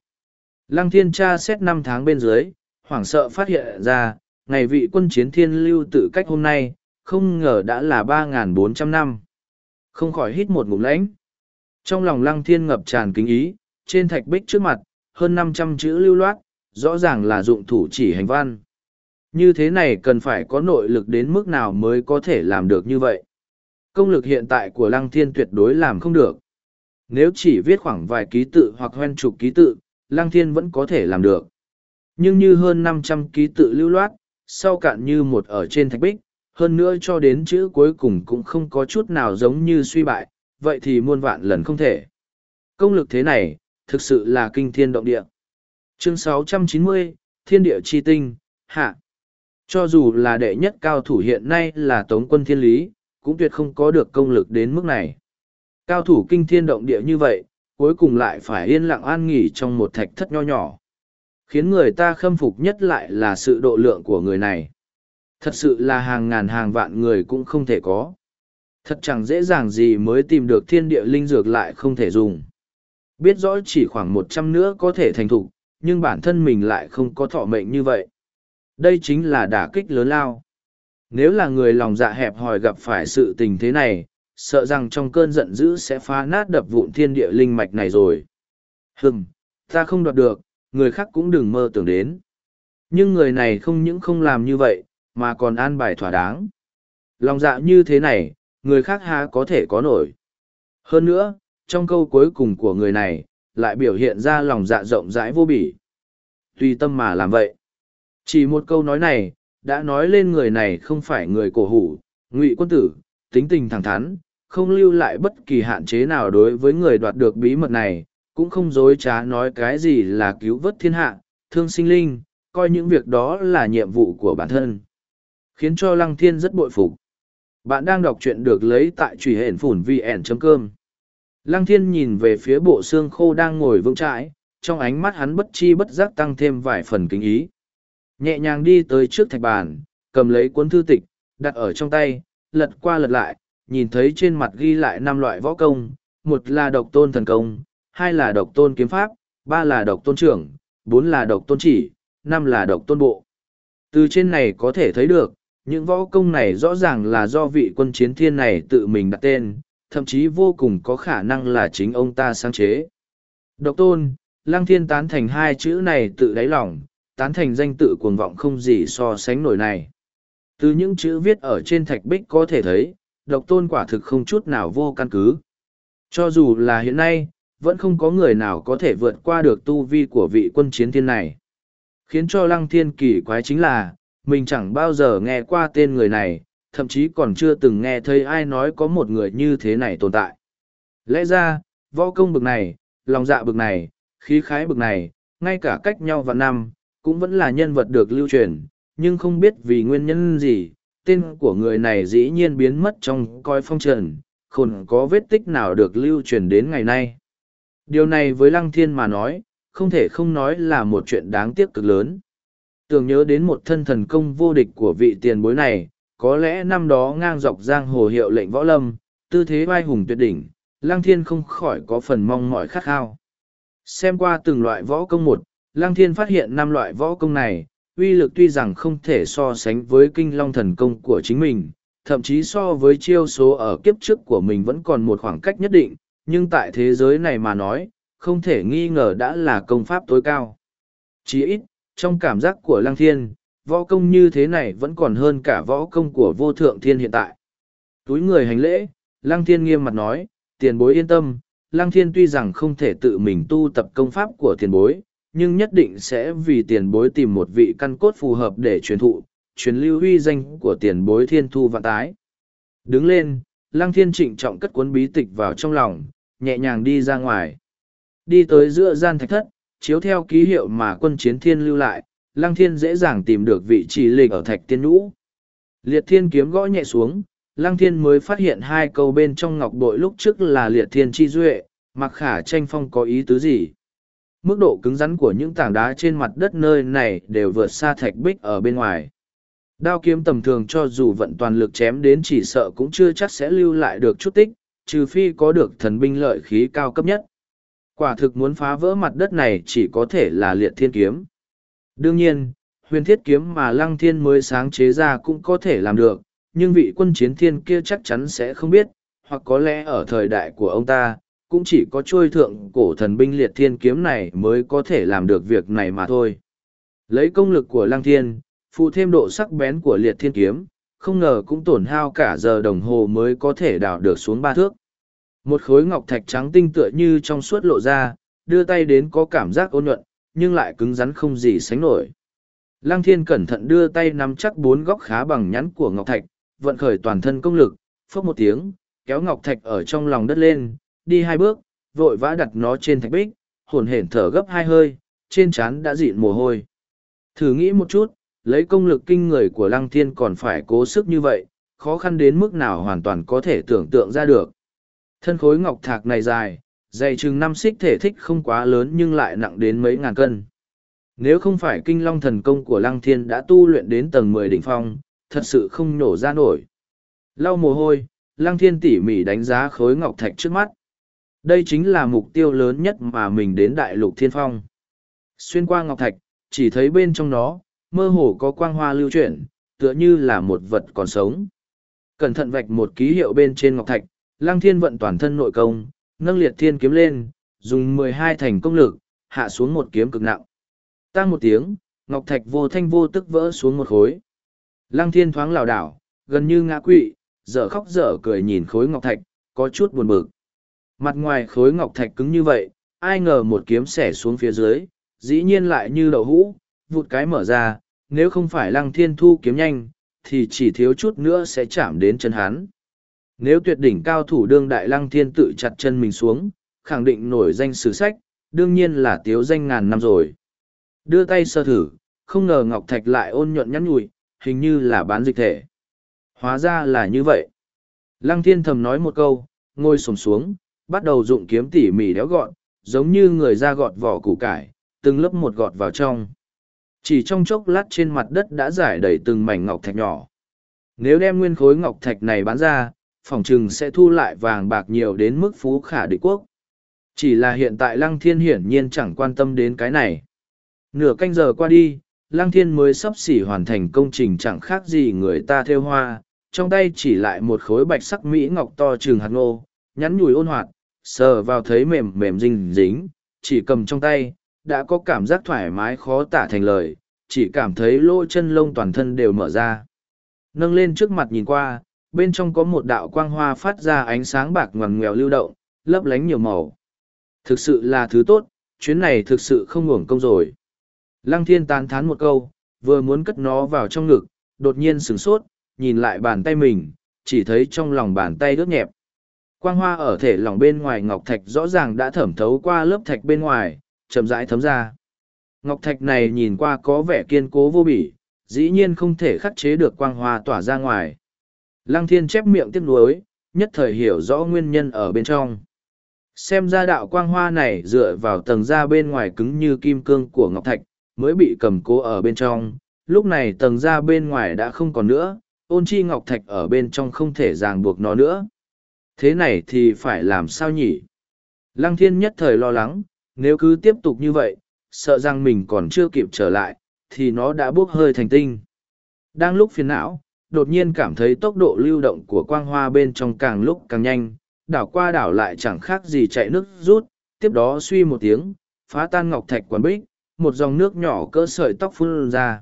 Lăng Thiên tra xét năm tháng bên dưới, hoảng sợ phát hiện ra, ngày vị quân chiến thiên lưu tự cách hôm nay, không ngờ đã là 3.400 năm. Không khỏi hít một ngụm lãnh. Trong lòng Lăng Thiên ngập tràn kính ý, trên thạch bích trước mặt, hơn 500 chữ lưu loát, rõ ràng là dụng thủ chỉ hành văn. Như thế này cần phải có nội lực đến mức nào mới có thể làm được như vậy. Công lực hiện tại của Lăng Thiên tuyệt đối làm không được. Nếu chỉ viết khoảng vài ký tự hoặc hoen chục ký tự, Lăng Thiên vẫn có thể làm được. Nhưng như hơn năm trăm ký tự lưu loát, sau cạn như một ở trên thạch bích, hơn nữa cho đến chữ cuối cùng cũng không có chút nào giống như suy bại, vậy thì muôn vạn lần không thể. Công lực thế này, thực sự là kinh thiên động địa. Chương 690, Thiên địa chi tinh, hạ. Cho dù là đệ nhất cao thủ hiện nay là Tống quân Thiên Lý, cũng tuyệt không có được công lực đến mức này. Cao thủ kinh thiên động địa như vậy, cuối cùng lại phải yên lặng an nghỉ trong một thạch thất nho nhỏ. Khiến người ta khâm phục nhất lại là sự độ lượng của người này. Thật sự là hàng ngàn hàng vạn người cũng không thể có. Thật chẳng dễ dàng gì mới tìm được thiên địa linh dược lại không thể dùng. Biết rõ chỉ khoảng một trăm nữa có thể thành thục, nhưng bản thân mình lại không có thọ mệnh như vậy. Đây chính là đả kích lớn lao. Nếu là người lòng dạ hẹp hòi gặp phải sự tình thế này, sợ rằng trong cơn giận dữ sẽ phá nát đập vụn thiên địa linh mạch này rồi. Hừm, ta không đoạt được, người khác cũng đừng mơ tưởng đến. Nhưng người này không những không làm như vậy, mà còn an bài thỏa đáng. Lòng dạ như thế này, người khác há có thể có nổi. Hơn nữa, trong câu cuối cùng của người này, lại biểu hiện ra lòng dạ rộng rãi vô bỉ. Tùy tâm mà làm vậy. Chỉ một câu nói này, đã nói lên người này không phải người cổ hủ, ngụy quân tử, tính tình thẳng thắn, không lưu lại bất kỳ hạn chế nào đối với người đoạt được bí mật này, cũng không dối trá nói cái gì là cứu vớt thiên hạ, thương sinh linh, coi những việc đó là nhiệm vụ của bản thân. Khiến cho Lăng Thiên rất bội phục. Bạn đang đọc truyện được lấy tại truy hển phủn vn.com. Lăng Thiên nhìn về phía bộ xương khô đang ngồi vững chãi, trong ánh mắt hắn bất chi bất giác tăng thêm vài phần kính ý. Nhẹ nhàng đi tới trước thạch bàn, cầm lấy cuốn thư tịch, đặt ở trong tay, lật qua lật lại, nhìn thấy trên mặt ghi lại năm loại võ công, một là độc tôn thần công, hai là độc tôn kiếm pháp, ba là độc tôn trưởng, bốn là độc tôn chỉ, năm là độc tôn bộ. Từ trên này có thể thấy được, những võ công này rõ ràng là do vị quân chiến thiên này tự mình đặt tên, thậm chí vô cùng có khả năng là chính ông ta sáng chế. Độc tôn, lăng thiên tán thành hai chữ này tự đáy lòng, tán thành danh tự cuồng vọng không gì so sánh nổi này. Từ những chữ viết ở trên thạch bích có thể thấy, độc tôn quả thực không chút nào vô căn cứ. Cho dù là hiện nay, vẫn không có người nào có thể vượt qua được tu vi của vị quân chiến thiên này. Khiến cho lăng thiên kỳ quái chính là, mình chẳng bao giờ nghe qua tên người này, thậm chí còn chưa từng nghe thấy ai nói có một người như thế này tồn tại. Lẽ ra, võ công bực này, lòng dạ bực này, khí khái bực này, ngay cả cách nhau và năm, cũng vẫn là nhân vật được lưu truyền, nhưng không biết vì nguyên nhân gì, tên của người này dĩ nhiên biến mất trong coi phong trần, không có vết tích nào được lưu truyền đến ngày nay. Điều này với Lăng Thiên mà nói, không thể không nói là một chuyện đáng tiếc cực lớn. Tưởng nhớ đến một thân thần công vô địch của vị tiền bối này, có lẽ năm đó ngang dọc giang hồ hiệu lệnh võ lâm, tư thế vai hùng tuyệt đỉnh, Lăng Thiên không khỏi có phần mong mỏi khát khao. Xem qua từng loại võ công một, Lăng Thiên phát hiện năm loại võ công này, uy lực tuy rằng không thể so sánh với kinh long thần công của chính mình, thậm chí so với chiêu số ở kiếp trước của mình vẫn còn một khoảng cách nhất định, nhưng tại thế giới này mà nói, không thể nghi ngờ đã là công pháp tối cao. Chỉ ít, trong cảm giác của Lăng Thiên, võ công như thế này vẫn còn hơn cả võ công của vô thượng thiên hiện tại. Túi người hành lễ, Lăng Thiên nghiêm mặt nói, tiền bối yên tâm, Lăng Thiên tuy rằng không thể tự mình tu tập công pháp của tiền bối, nhưng nhất định sẽ vì tiền bối tìm một vị căn cốt phù hợp để truyền thụ, truyền lưu huy danh của tiền bối thiên thu vạn tái. Đứng lên, lăng thiên trịnh trọng cất cuốn bí tịch vào trong lòng, nhẹ nhàng đi ra ngoài. Đi tới giữa gian thạch thất, chiếu theo ký hiệu mà quân chiến thiên lưu lại, lăng thiên dễ dàng tìm được vị trí lịch ở thạch tiên nhũ. Liệt thiên kiếm gõ nhẹ xuống, lăng thiên mới phát hiện hai câu bên trong ngọc bội lúc trước là liệt thiên chi duệ, mặc khả tranh phong có ý tứ gì. Mức độ cứng rắn của những tảng đá trên mặt đất nơi này đều vượt xa thạch bích ở bên ngoài. Đao kiếm tầm thường cho dù vận toàn lực chém đến chỉ sợ cũng chưa chắc sẽ lưu lại được chút tích, trừ phi có được thần binh lợi khí cao cấp nhất. Quả thực muốn phá vỡ mặt đất này chỉ có thể là liệt thiên kiếm. Đương nhiên, huyền thiết kiếm mà lăng thiên mới sáng chế ra cũng có thể làm được, nhưng vị quân chiến thiên kia chắc chắn sẽ không biết, hoặc có lẽ ở thời đại của ông ta, cũng chỉ có trôi thượng cổ thần binh liệt thiên kiếm này mới có thể làm được việc này mà thôi. Lấy công lực của lăng thiên, phụ thêm độ sắc bén của liệt thiên kiếm, không ngờ cũng tổn hao cả giờ đồng hồ mới có thể đào được xuống ba thước. Một khối ngọc thạch trắng tinh tựa như trong suốt lộ ra, đưa tay đến có cảm giác ôn nhuận, nhưng lại cứng rắn không gì sánh nổi. Lăng thiên cẩn thận đưa tay nắm chắc bốn góc khá bằng nhắn của ngọc thạch, vận khởi toàn thân công lực, phốc một tiếng, kéo ngọc thạch ở trong lòng đất lên, đi hai bước, vội vã đặt nó trên thạch bích, hồn hển thở gấp hai hơi, trên trán đã dịn mồ hôi. Thử nghĩ một chút, lấy công lực kinh người của lăng thiên còn phải cố sức như vậy, khó khăn đến mức nào hoàn toàn có thể tưởng tượng ra được. Thân khối ngọc thạc này dài, dày chừng năm xích thể thích không quá lớn nhưng lại nặng đến mấy ngàn cân. Nếu không phải kinh long thần công của lăng thiên đã tu luyện đến tầng mười đỉnh phong, thật sự không nổ ra nổi. Lau mồ hôi, lăng thiên tỉ mỉ đánh giá khối ngọc thạch trước mắt. Đây chính là mục tiêu lớn nhất mà mình đến đại lục thiên phong. Xuyên qua ngọc thạch, chỉ thấy bên trong nó, mơ hồ có quang hoa lưu chuyển, tựa như là một vật còn sống. Cẩn thận vạch một ký hiệu bên trên ngọc thạch, lăng thiên vận toàn thân nội công, nâng liệt thiên kiếm lên, dùng mười hai thành công lực, hạ xuống một kiếm cực nặng. Tăng một tiếng, ngọc thạch vô thanh vô tức vỡ xuống một khối. Lăng thiên thoáng lảo đảo, gần như ngã quỵ, dở khóc dở cười nhìn khối ngọc thạch, có chút buồn bực. Mặt ngoài khối ngọc thạch cứng như vậy, ai ngờ một kiếm xẻ xuống phía dưới, dĩ nhiên lại như đậu hũ, vụt cái mở ra, nếu không phải lăng thiên thu kiếm nhanh, thì chỉ thiếu chút nữa sẽ chạm đến chân hắn. Nếu tuyệt đỉnh cao thủ đương đại lăng thiên tự chặt chân mình xuống, khẳng định nổi danh sử sách, đương nhiên là tiếu danh ngàn năm rồi. Đưa tay sơ thử, không ngờ Ngọc Thạch lại ôn nhuận nhắn nhủi, hình như là bán dịch thể. Hóa ra là như vậy. Lăng thiên thầm nói một câu, ngồi sổm xuống, bắt đầu dụng kiếm tỉ mỉ đéo gọn, giống như người ra gọt vỏ củ cải, từng lớp một gọt vào trong. Chỉ trong chốc lát trên mặt đất đã giải đầy từng mảnh ngọc thạch nhỏ. Nếu đem nguyên khối ngọc thạch này bán ra, phòng chừng sẽ thu lại vàng bạc nhiều đến mức phú khả địch quốc. Chỉ là hiện tại Lăng Thiên hiển nhiên chẳng quan tâm đến cái này. Nửa canh giờ qua đi, Lăng Thiên mới sắp xỉ hoàn thành công trình chẳng khác gì người ta theo hoa, trong tay chỉ lại một khối bạch sắc mỹ ngọc to trừng hạt ngô, nhắn nhủi ôn hoạt, sờ vào thấy mềm mềm dinh dính, chỉ cầm trong tay, đã có cảm giác thoải mái khó tả thành lời, chỉ cảm thấy lỗ chân lông toàn thân đều mở ra. Nâng lên trước mặt nhìn qua, bên trong có một đạo quang hoa phát ra ánh sáng bạc ngoằn ngoèo lưu động, lấp lánh nhiều màu. Thực sự là thứ tốt, chuyến này thực sự không ngủng công rồi. Lăng thiên tán thán một câu, vừa muốn cất nó vào trong ngực, đột nhiên sửng sốt, nhìn lại bàn tay mình, chỉ thấy trong lòng bàn tay ướt nhẹp. Quang hoa ở thể lòng bên ngoài ngọc thạch rõ ràng đã thẩm thấu qua lớp thạch bên ngoài, chậm rãi thấm ra. Ngọc thạch này nhìn qua có vẻ kiên cố vô bỉ, dĩ nhiên không thể khắc chế được quang hoa tỏa ra ngoài. Lăng thiên chép miệng tiếc nuối, nhất thời hiểu rõ nguyên nhân ở bên trong. Xem ra đạo quang hoa này dựa vào tầng da bên ngoài cứng như kim cương của ngọc thạch, mới bị cầm cố ở bên trong. Lúc này tầng da bên ngoài đã không còn nữa, ôn chi ngọc thạch ở bên trong không thể ràng buộc nó nữa. Thế này thì phải làm sao nhỉ? Lăng thiên nhất thời lo lắng, nếu cứ tiếp tục như vậy, sợ rằng mình còn chưa kịp trở lại, thì nó đã bốc hơi thành tinh. Đang lúc phiền não, đột nhiên cảm thấy tốc độ lưu động của quang hoa bên trong càng lúc càng nhanh, đảo qua đảo lại chẳng khác gì chạy nước rút, tiếp đó suy một tiếng, phá tan ngọc thạch quán bích, một dòng nước nhỏ cỡ sợi tóc phun ra.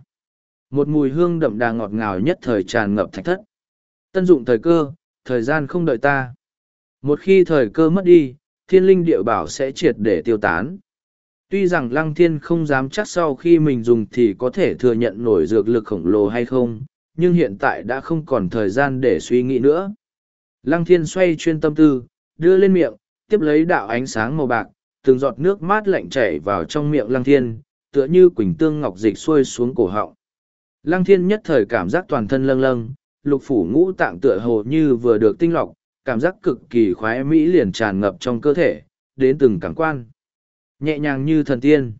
Một mùi hương đậm đà ngọt ngào nhất thời tràn ngập thạch thất. Tân dụng thời cơ, thời gian không đợi ta. Một khi thời cơ mất đi, thiên linh địa bảo sẽ triệt để tiêu tán. Tuy rằng Lăng Thiên không dám chắc sau khi mình dùng thì có thể thừa nhận nổi dược lực khổng lồ hay không, nhưng hiện tại đã không còn thời gian để suy nghĩ nữa. Lăng Thiên xoay chuyên tâm tư, đưa lên miệng, tiếp lấy đạo ánh sáng màu bạc, từng giọt nước mát lạnh chảy vào trong miệng Lăng Thiên, tựa như quỳnh tương ngọc dịch xuôi xuống cổ họng. Lăng Thiên nhất thời cảm giác toàn thân lâng lâng, lục phủ ngũ tạng tựa hồ như vừa được tinh lọc, cảm giác cực kỳ khoái mỹ liền tràn ngập trong cơ thể, đến từng cảm quan. Nhẹ nhàng như thần tiên.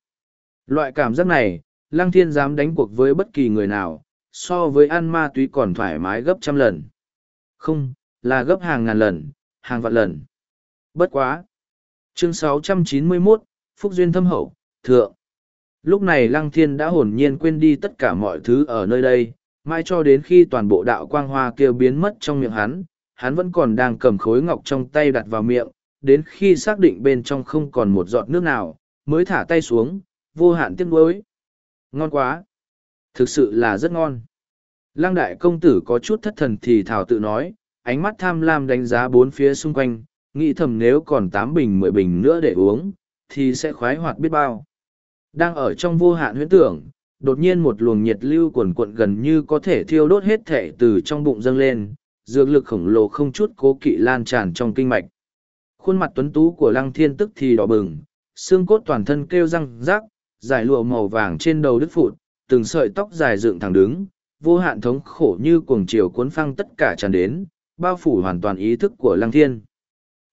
Loại cảm giác này, Lăng Thiên dám đánh cuộc với bất kỳ người nào, so với ăn ma túy còn thoải mái gấp trăm lần. Không, là gấp hàng ngàn lần, hàng vạn lần. Bất quá. Chương 691, Phúc Duyên Thâm Hậu, Thượng. Lúc này Lăng Thiên đã hồn nhiên quên đi tất cả mọi thứ ở nơi đây, mãi cho đến khi toàn bộ đạo quang hoa kia biến mất trong miệng hắn, hắn vẫn còn đang cầm khối ngọc trong tay đặt vào miệng, đến khi xác định bên trong không còn một giọt nước nào, mới thả tay xuống, vô hạn tiếc nuối. Ngon quá! Thực sự là rất ngon. Lăng đại công tử có chút thất thần thì thảo tự nói, ánh mắt tham lam đánh giá bốn phía xung quanh, nghĩ thầm nếu còn tám bình mười bình nữa để uống, thì sẽ khoái hoạt biết bao. Đang ở trong vô hạn huyễn tưởng, đột nhiên một luồng nhiệt lưu cuồn cuộn gần như có thể thiêu đốt hết thể từ trong bụng dâng lên, dược lực khổng lồ không chút cố kỵ lan tràn trong kinh mạch. Khuôn mặt tuấn tú của lăng thiên tức thì đỏ bừng, xương cốt toàn thân kêu răng rác, giải lụa màu vàng trên đầu đứt phụt, từng sợi tóc dài dựng thẳng đứng, vô hạn thống khổ như cuồng chiều cuốn phăng tất cả tràn đến, bao phủ hoàn toàn ý thức của lăng thiên.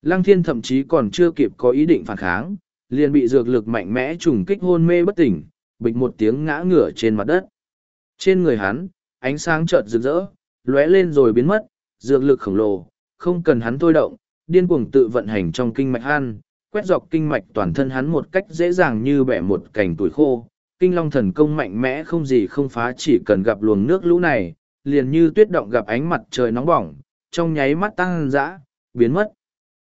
Lăng thiên thậm chí còn chưa kịp có ý định phản kháng, liền bị dược lực mạnh mẽ trùng kích hôn mê bất tỉnh, bịch một tiếng ngã ngửa trên mặt đất. Trên người hắn, ánh sáng chợt rực rỡ, lóe lên rồi biến mất, dược lực khổng lồ, không cần hắn thôi động, điên cuồng tự vận hành trong kinh mạch han, quét dọc kinh mạch toàn thân hắn một cách dễ dàng như bẻ một cành tuổi khô. Kinh long thần công mạnh mẽ không gì không phá chỉ cần gặp luồng nước lũ này, liền như tuyết động gặp ánh mặt trời nóng bỏng, trong nháy mắt tăng dã, biến mất.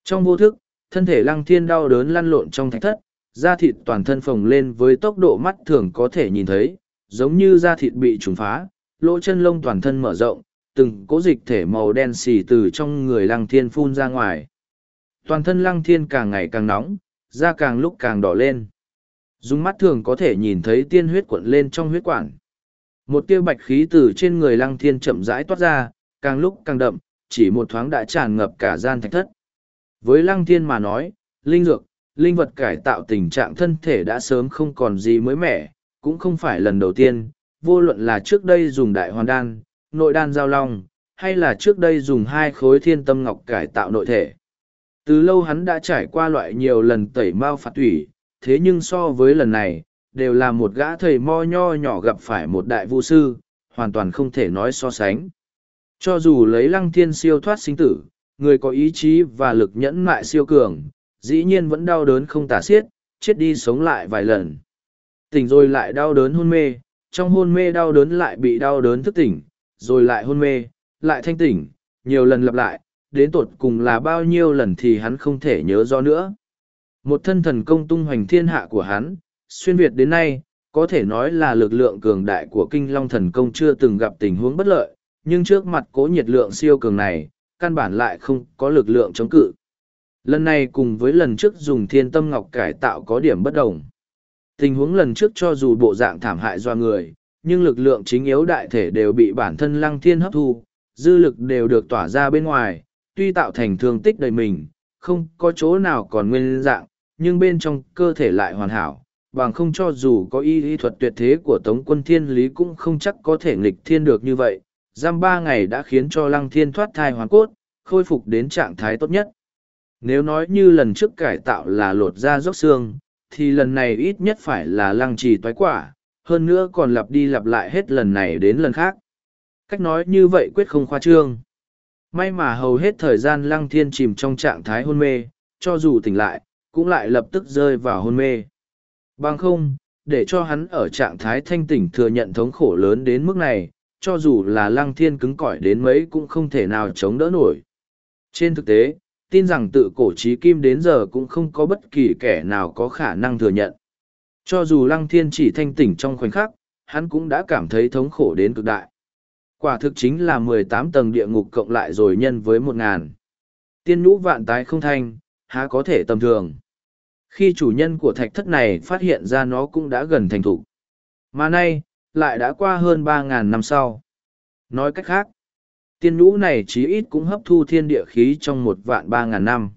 Trong vô thức, thân thể lăng thiên đau đớn lăn lộn trong thạch thất, da thịt toàn thân phồng lên với tốc độ mắt thường có thể nhìn thấy, giống như da thịt bị trùng phá, lỗ chân lông toàn thân mở rộng, từng cố dịch thể màu đen xì từ trong người lăng thiên phun ra ngoài. Toàn thân lăng thiên càng ngày càng nóng, da càng lúc càng đỏ lên. Dùng mắt thường có thể nhìn thấy tiên huyết cuộn lên trong huyết quản. Một tia bạch khí từ trên người lăng thiên chậm rãi toát ra, càng lúc càng đậm, chỉ một thoáng đã tràn ngập cả gian thạch thất. Với lăng thiên mà nói, linh dược, linh vật cải tạo tình trạng thân thể đã sớm không còn gì mới mẻ, cũng không phải lần đầu tiên, vô luận là trước đây dùng đại hoàn đan, nội đan giao long, hay là trước đây dùng hai khối thiên tâm ngọc cải tạo nội thể. Từ lâu hắn đã trải qua loại nhiều lần tẩy mao phạt thủy, thế nhưng so với lần này, đều là một gã thầy mo nho nhỏ gặp phải một đại vũ sư, hoàn toàn không thể nói so sánh. Cho dù lấy lăng thiên siêu thoát sinh tử, người có ý chí và lực nhẫn mại siêu cường, dĩ nhiên vẫn đau đớn không tả xiết, chết đi sống lại vài lần. Tỉnh rồi lại đau đớn hôn mê, trong hôn mê đau đớn lại bị đau đớn thức tỉnh, rồi lại hôn mê, lại thanh tỉnh, nhiều lần lặp lại, đến tột cùng là bao nhiêu lần thì hắn không thể nhớ rõ nữa. Một thân thần công tung hoành thiên hạ của hắn, xuyên Việt đến nay, có thể nói là lực lượng cường đại của kinh long thần công chưa từng gặp tình huống bất lợi, nhưng trước mặt cố nhiệt lượng siêu cường này, căn bản lại không có lực lượng chống cự. Lần này cùng với lần trước dùng thiên tâm ngọc cải tạo có điểm bất đồng. Tình huống lần trước cho dù bộ dạng thảm hại do người, nhưng lực lượng chính yếu đại thể đều bị bản thân lăng thiên hấp thu, dư lực đều được tỏa ra bên ngoài, tuy tạo thành thương tích đầy mình, không có chỗ nào còn nguyên dạng, nhưng bên trong cơ thể lại hoàn hảo, bằng không cho dù có y y thuật tuyệt thế của Tống quân thiên lý cũng không chắc có thể nghịch thiên được như vậy. Giam ba ngày đã khiến cho lăng thiên thoát thai hoàn cốt, khôi phục đến trạng thái tốt nhất. Nếu nói như lần trước cải tạo là lột da dốc xương, thì lần này ít nhất phải là lăng trì toái quả, hơn nữa còn lặp đi lặp lại hết lần này đến lần khác. Cách nói như vậy quyết không khoa trương. May mà hầu hết thời gian lăng thiên chìm trong trạng thái hôn mê, cho dù tỉnh lại, cũng lại lập tức rơi vào hôn mê. Bằng không, để cho hắn ở trạng thái thanh tỉnh thừa nhận thống khổ lớn đến mức này, cho dù là lăng thiên cứng cỏi đến mấy cũng không thể nào chống đỡ nổi. Trên thực tế, tin rằng tự cổ trí kim đến giờ cũng không có bất kỳ kẻ nào có khả năng thừa nhận. Cho dù lăng thiên chỉ thanh tỉnh trong khoảnh khắc, hắn cũng đã cảm thấy thống khổ đến cực đại. Quả thực chính là mười tám tầng địa ngục cộng lại rồi nhân với một ngàn. Tiên nhũ vạn tái không thanh, há có thể tầm thường. Khi chủ nhân của thạch thất này phát hiện ra nó cũng đã gần thành thục. Mà nay, lại đã qua hơn ba ngàn năm sau. Nói cách khác, tiên nhũ này chí ít cũng hấp thu thiên địa khí trong một vạn ba ngàn năm.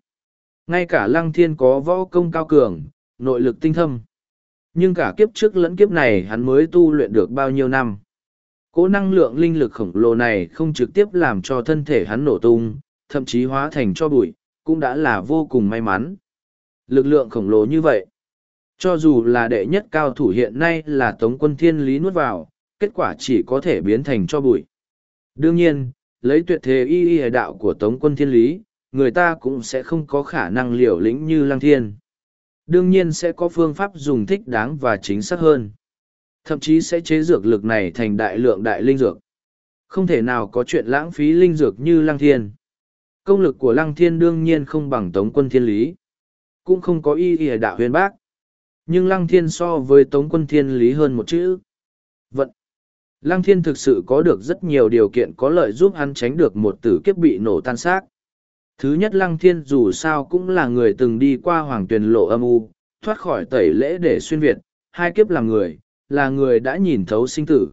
Ngay cả lăng thiên có võ công cao cường, nội lực tinh thâm. Nhưng cả kiếp trước lẫn kiếp này hắn mới tu luyện được bao nhiêu năm. Cố năng lượng linh lực khổng lồ này không trực tiếp làm cho thân thể hắn nổ tung, thậm chí hóa thành cho bụi, cũng đã là vô cùng may mắn. Lực lượng khổng lồ như vậy, cho dù là đệ nhất cao thủ hiện nay là Tống quân thiên lý nuốt vào, kết quả chỉ có thể biến thành cho bụi. Đương nhiên, lấy tuyệt thế y y đạo của Tống quân thiên lý, người ta cũng sẽ không có khả năng liều lĩnh như lăng thiên. Đương nhiên sẽ có phương pháp dùng thích đáng và chính xác hơn. Thậm chí sẽ chế dược lực này thành đại lượng đại linh dược. Không thể nào có chuyện lãng phí linh dược như lăng thiên. Công lực của lăng thiên đương nhiên không bằng tống quân thiên lý. Cũng không có y y đạo huyền bác. Nhưng lăng thiên so với tống quân thiên lý hơn một chữ. Vận. Lăng thiên thực sự có được rất nhiều điều kiện có lợi giúp hắn tránh được một tử kiếp bị nổ tan xác. Thứ nhất lăng thiên dù sao cũng là người từng đi qua hoàng tuyền lộ âm u, thoát khỏi tẩy lễ để xuyên Việt, hai kiếp làm người, là người đã nhìn thấu sinh tử.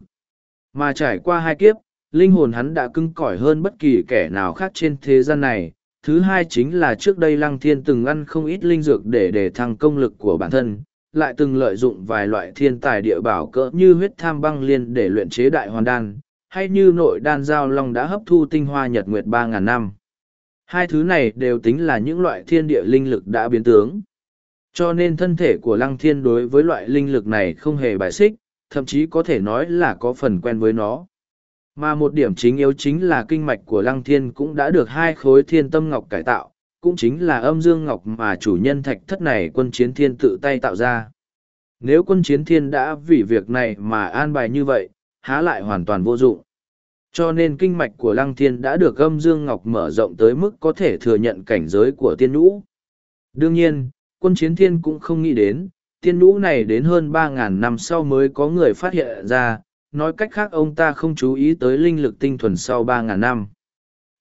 Mà trải qua hai kiếp, linh hồn hắn đã cứng cỏi hơn bất kỳ kẻ nào khác trên thế gian này. Thứ hai chính là trước đây Lăng Thiên từng ăn không ít linh dược để để thăng công lực của bản thân, lại từng lợi dụng vài loại thiên tài địa bảo cỡ như huyết tham băng liên để luyện chế đại hoàn đan, hay như nội đan giao long đã hấp thu tinh hoa nhật nguyệt ba ngàn năm. Hai thứ này đều tính là những loại thiên địa linh lực đã biến tướng. Cho nên thân thể của lăng thiên đối với loại linh lực này không hề bài xích, thậm chí có thể nói là có phần quen với nó. Mà một điểm chính yếu chính là kinh mạch của lăng thiên cũng đã được hai khối thiên tâm ngọc cải tạo, cũng chính là âm dương ngọc mà chủ nhân thạch thất này quân chiến thiên tự tay tạo ra. Nếu quân chiến thiên đã vì việc này mà an bài như vậy, há lại hoàn toàn vô dụng. Cho nên kinh mạch của lăng thiên đã được âm dương ngọc mở rộng tới mức có thể thừa nhận cảnh giới của tiên nhũ. Đương nhiên, quân chiến thiên cũng không nghĩ đến, tiên nhũ này đến hơn ba ngàn năm sau mới có người phát hiện ra, nói cách khác ông ta không chú ý tới linh lực tinh thuần sau ba ngàn năm.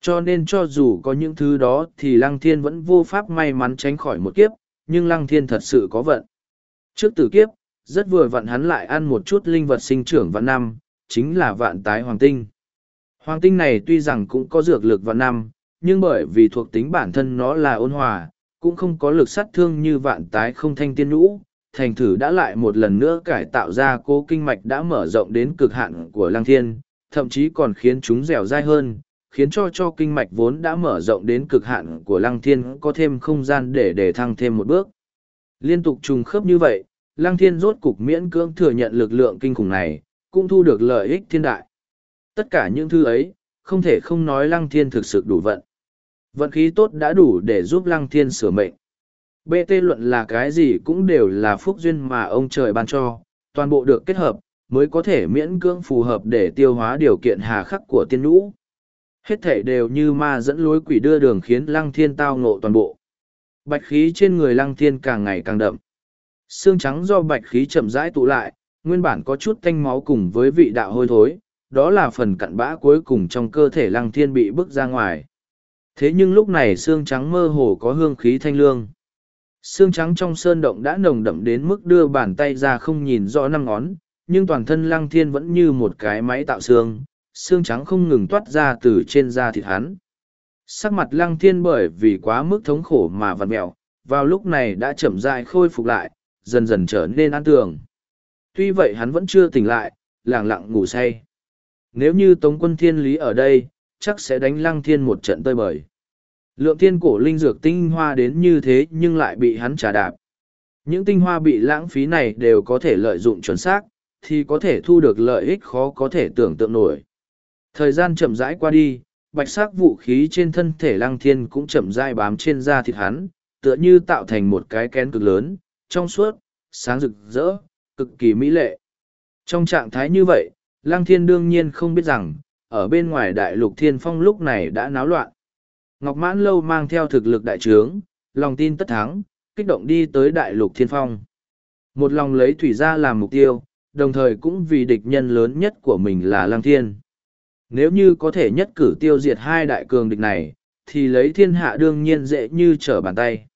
Cho nên cho dù có những thứ đó thì Lăng Thiên vẫn vô pháp may mắn tránh khỏi một kiếp, nhưng Lăng Thiên thật sự có vận. Trước tử kiếp, rất vừa vặn hắn lại ăn một chút linh vật sinh trưởng vạn năm, chính là vạn tái hoàng tinh. Hoàng tinh này tuy rằng cũng có dược lực vạn năm, nhưng bởi vì thuộc tính bản thân nó là ôn hòa, cũng không có lực sát thương như vạn tái không thanh tiên nhũ, thành thử đã lại một lần nữa cải tạo ra cố kinh mạch đã mở rộng đến cực hạn của lăng thiên, thậm chí còn khiến chúng dẻo dai hơn, khiến cho cho kinh mạch vốn đã mở rộng đến cực hạn của lăng thiên có thêm không gian để để thăng thêm một bước. Liên tục trùng khớp như vậy, lăng thiên rốt cục miễn cưỡng thừa nhận lực lượng kinh khủng này, cũng thu được lợi ích thiên đại. Tất cả những thứ ấy, không thể không nói lăng thiên thực sự đủ vận. Vận khí tốt đã đủ để giúp lăng thiên sửa mệnh. BT luận là cái gì cũng đều là phúc duyên mà ông trời ban cho, toàn bộ được kết hợp, mới có thể miễn cưỡng phù hợp để tiêu hóa điều kiện hà khắc của tiên nhũ. Hết thể đều như ma dẫn lối quỷ đưa đường khiến lăng thiên tao ngộ toàn bộ. Bạch khí trên người lăng thiên càng ngày càng đậm. Xương trắng do bạch khí chậm rãi tụ lại, nguyên bản có chút thanh máu cùng với vị đạo hôi thối, đó là phần cặn bã cuối cùng trong cơ thể lăng thiên bị bức ra ngoài. Thế nhưng lúc này xương trắng mơ hồ có hương khí thanh lương. Xương trắng trong sơn động đã nồng đậm đến mức đưa bàn tay ra không nhìn rõ năm ngón, nhưng toàn thân lăng thiên vẫn như một cái máy tạo xương, xương trắng không ngừng toát ra từ trên da thịt hắn. Sắc mặt lăng thiên bởi vì quá mức thống khổ mà vặn mẹo, vào lúc này đã chậm rãi khôi phục lại, dần dần trở nên an tường. Tuy vậy hắn vẫn chưa tỉnh lại, lẳng lặng ngủ say. Nếu như Tống quân thiên lý ở đây, chắc sẽ đánh lăng thiên một trận tơi bời. Lượng thiên cổ linh dược tinh hoa đến như thế nhưng lại bị hắn trả đạp. Những tinh hoa bị lãng phí này đều có thể lợi dụng chuẩn xác, thì có thể thu được lợi ích khó có thể tưởng tượng nổi. Thời gian chậm rãi qua đi, bạch sắc vũ khí trên thân thể lăng thiên cũng chậm rãi bám trên da thịt hắn, tựa như tạo thành một cái kén cực lớn, trong suốt, sáng rực rỡ, cực kỳ mỹ lệ. Trong trạng thái như vậy, lăng thiên đương nhiên không biết rằng, ở bên ngoài đại lục thiên phong lúc này đã náo loạn. Ngọc Mãn Lâu mang theo thực lực đại trướng, lòng tin tất thắng, kích động đi tới đại lục thiên phong. Một lòng lấy thủy gia làm mục tiêu, đồng thời cũng vì địch nhân lớn nhất của mình là Lăng Thiên. Nếu như có thể nhất cử tiêu diệt hai đại cường địch này, thì lấy thiên hạ đương nhiên dễ như trở bàn tay.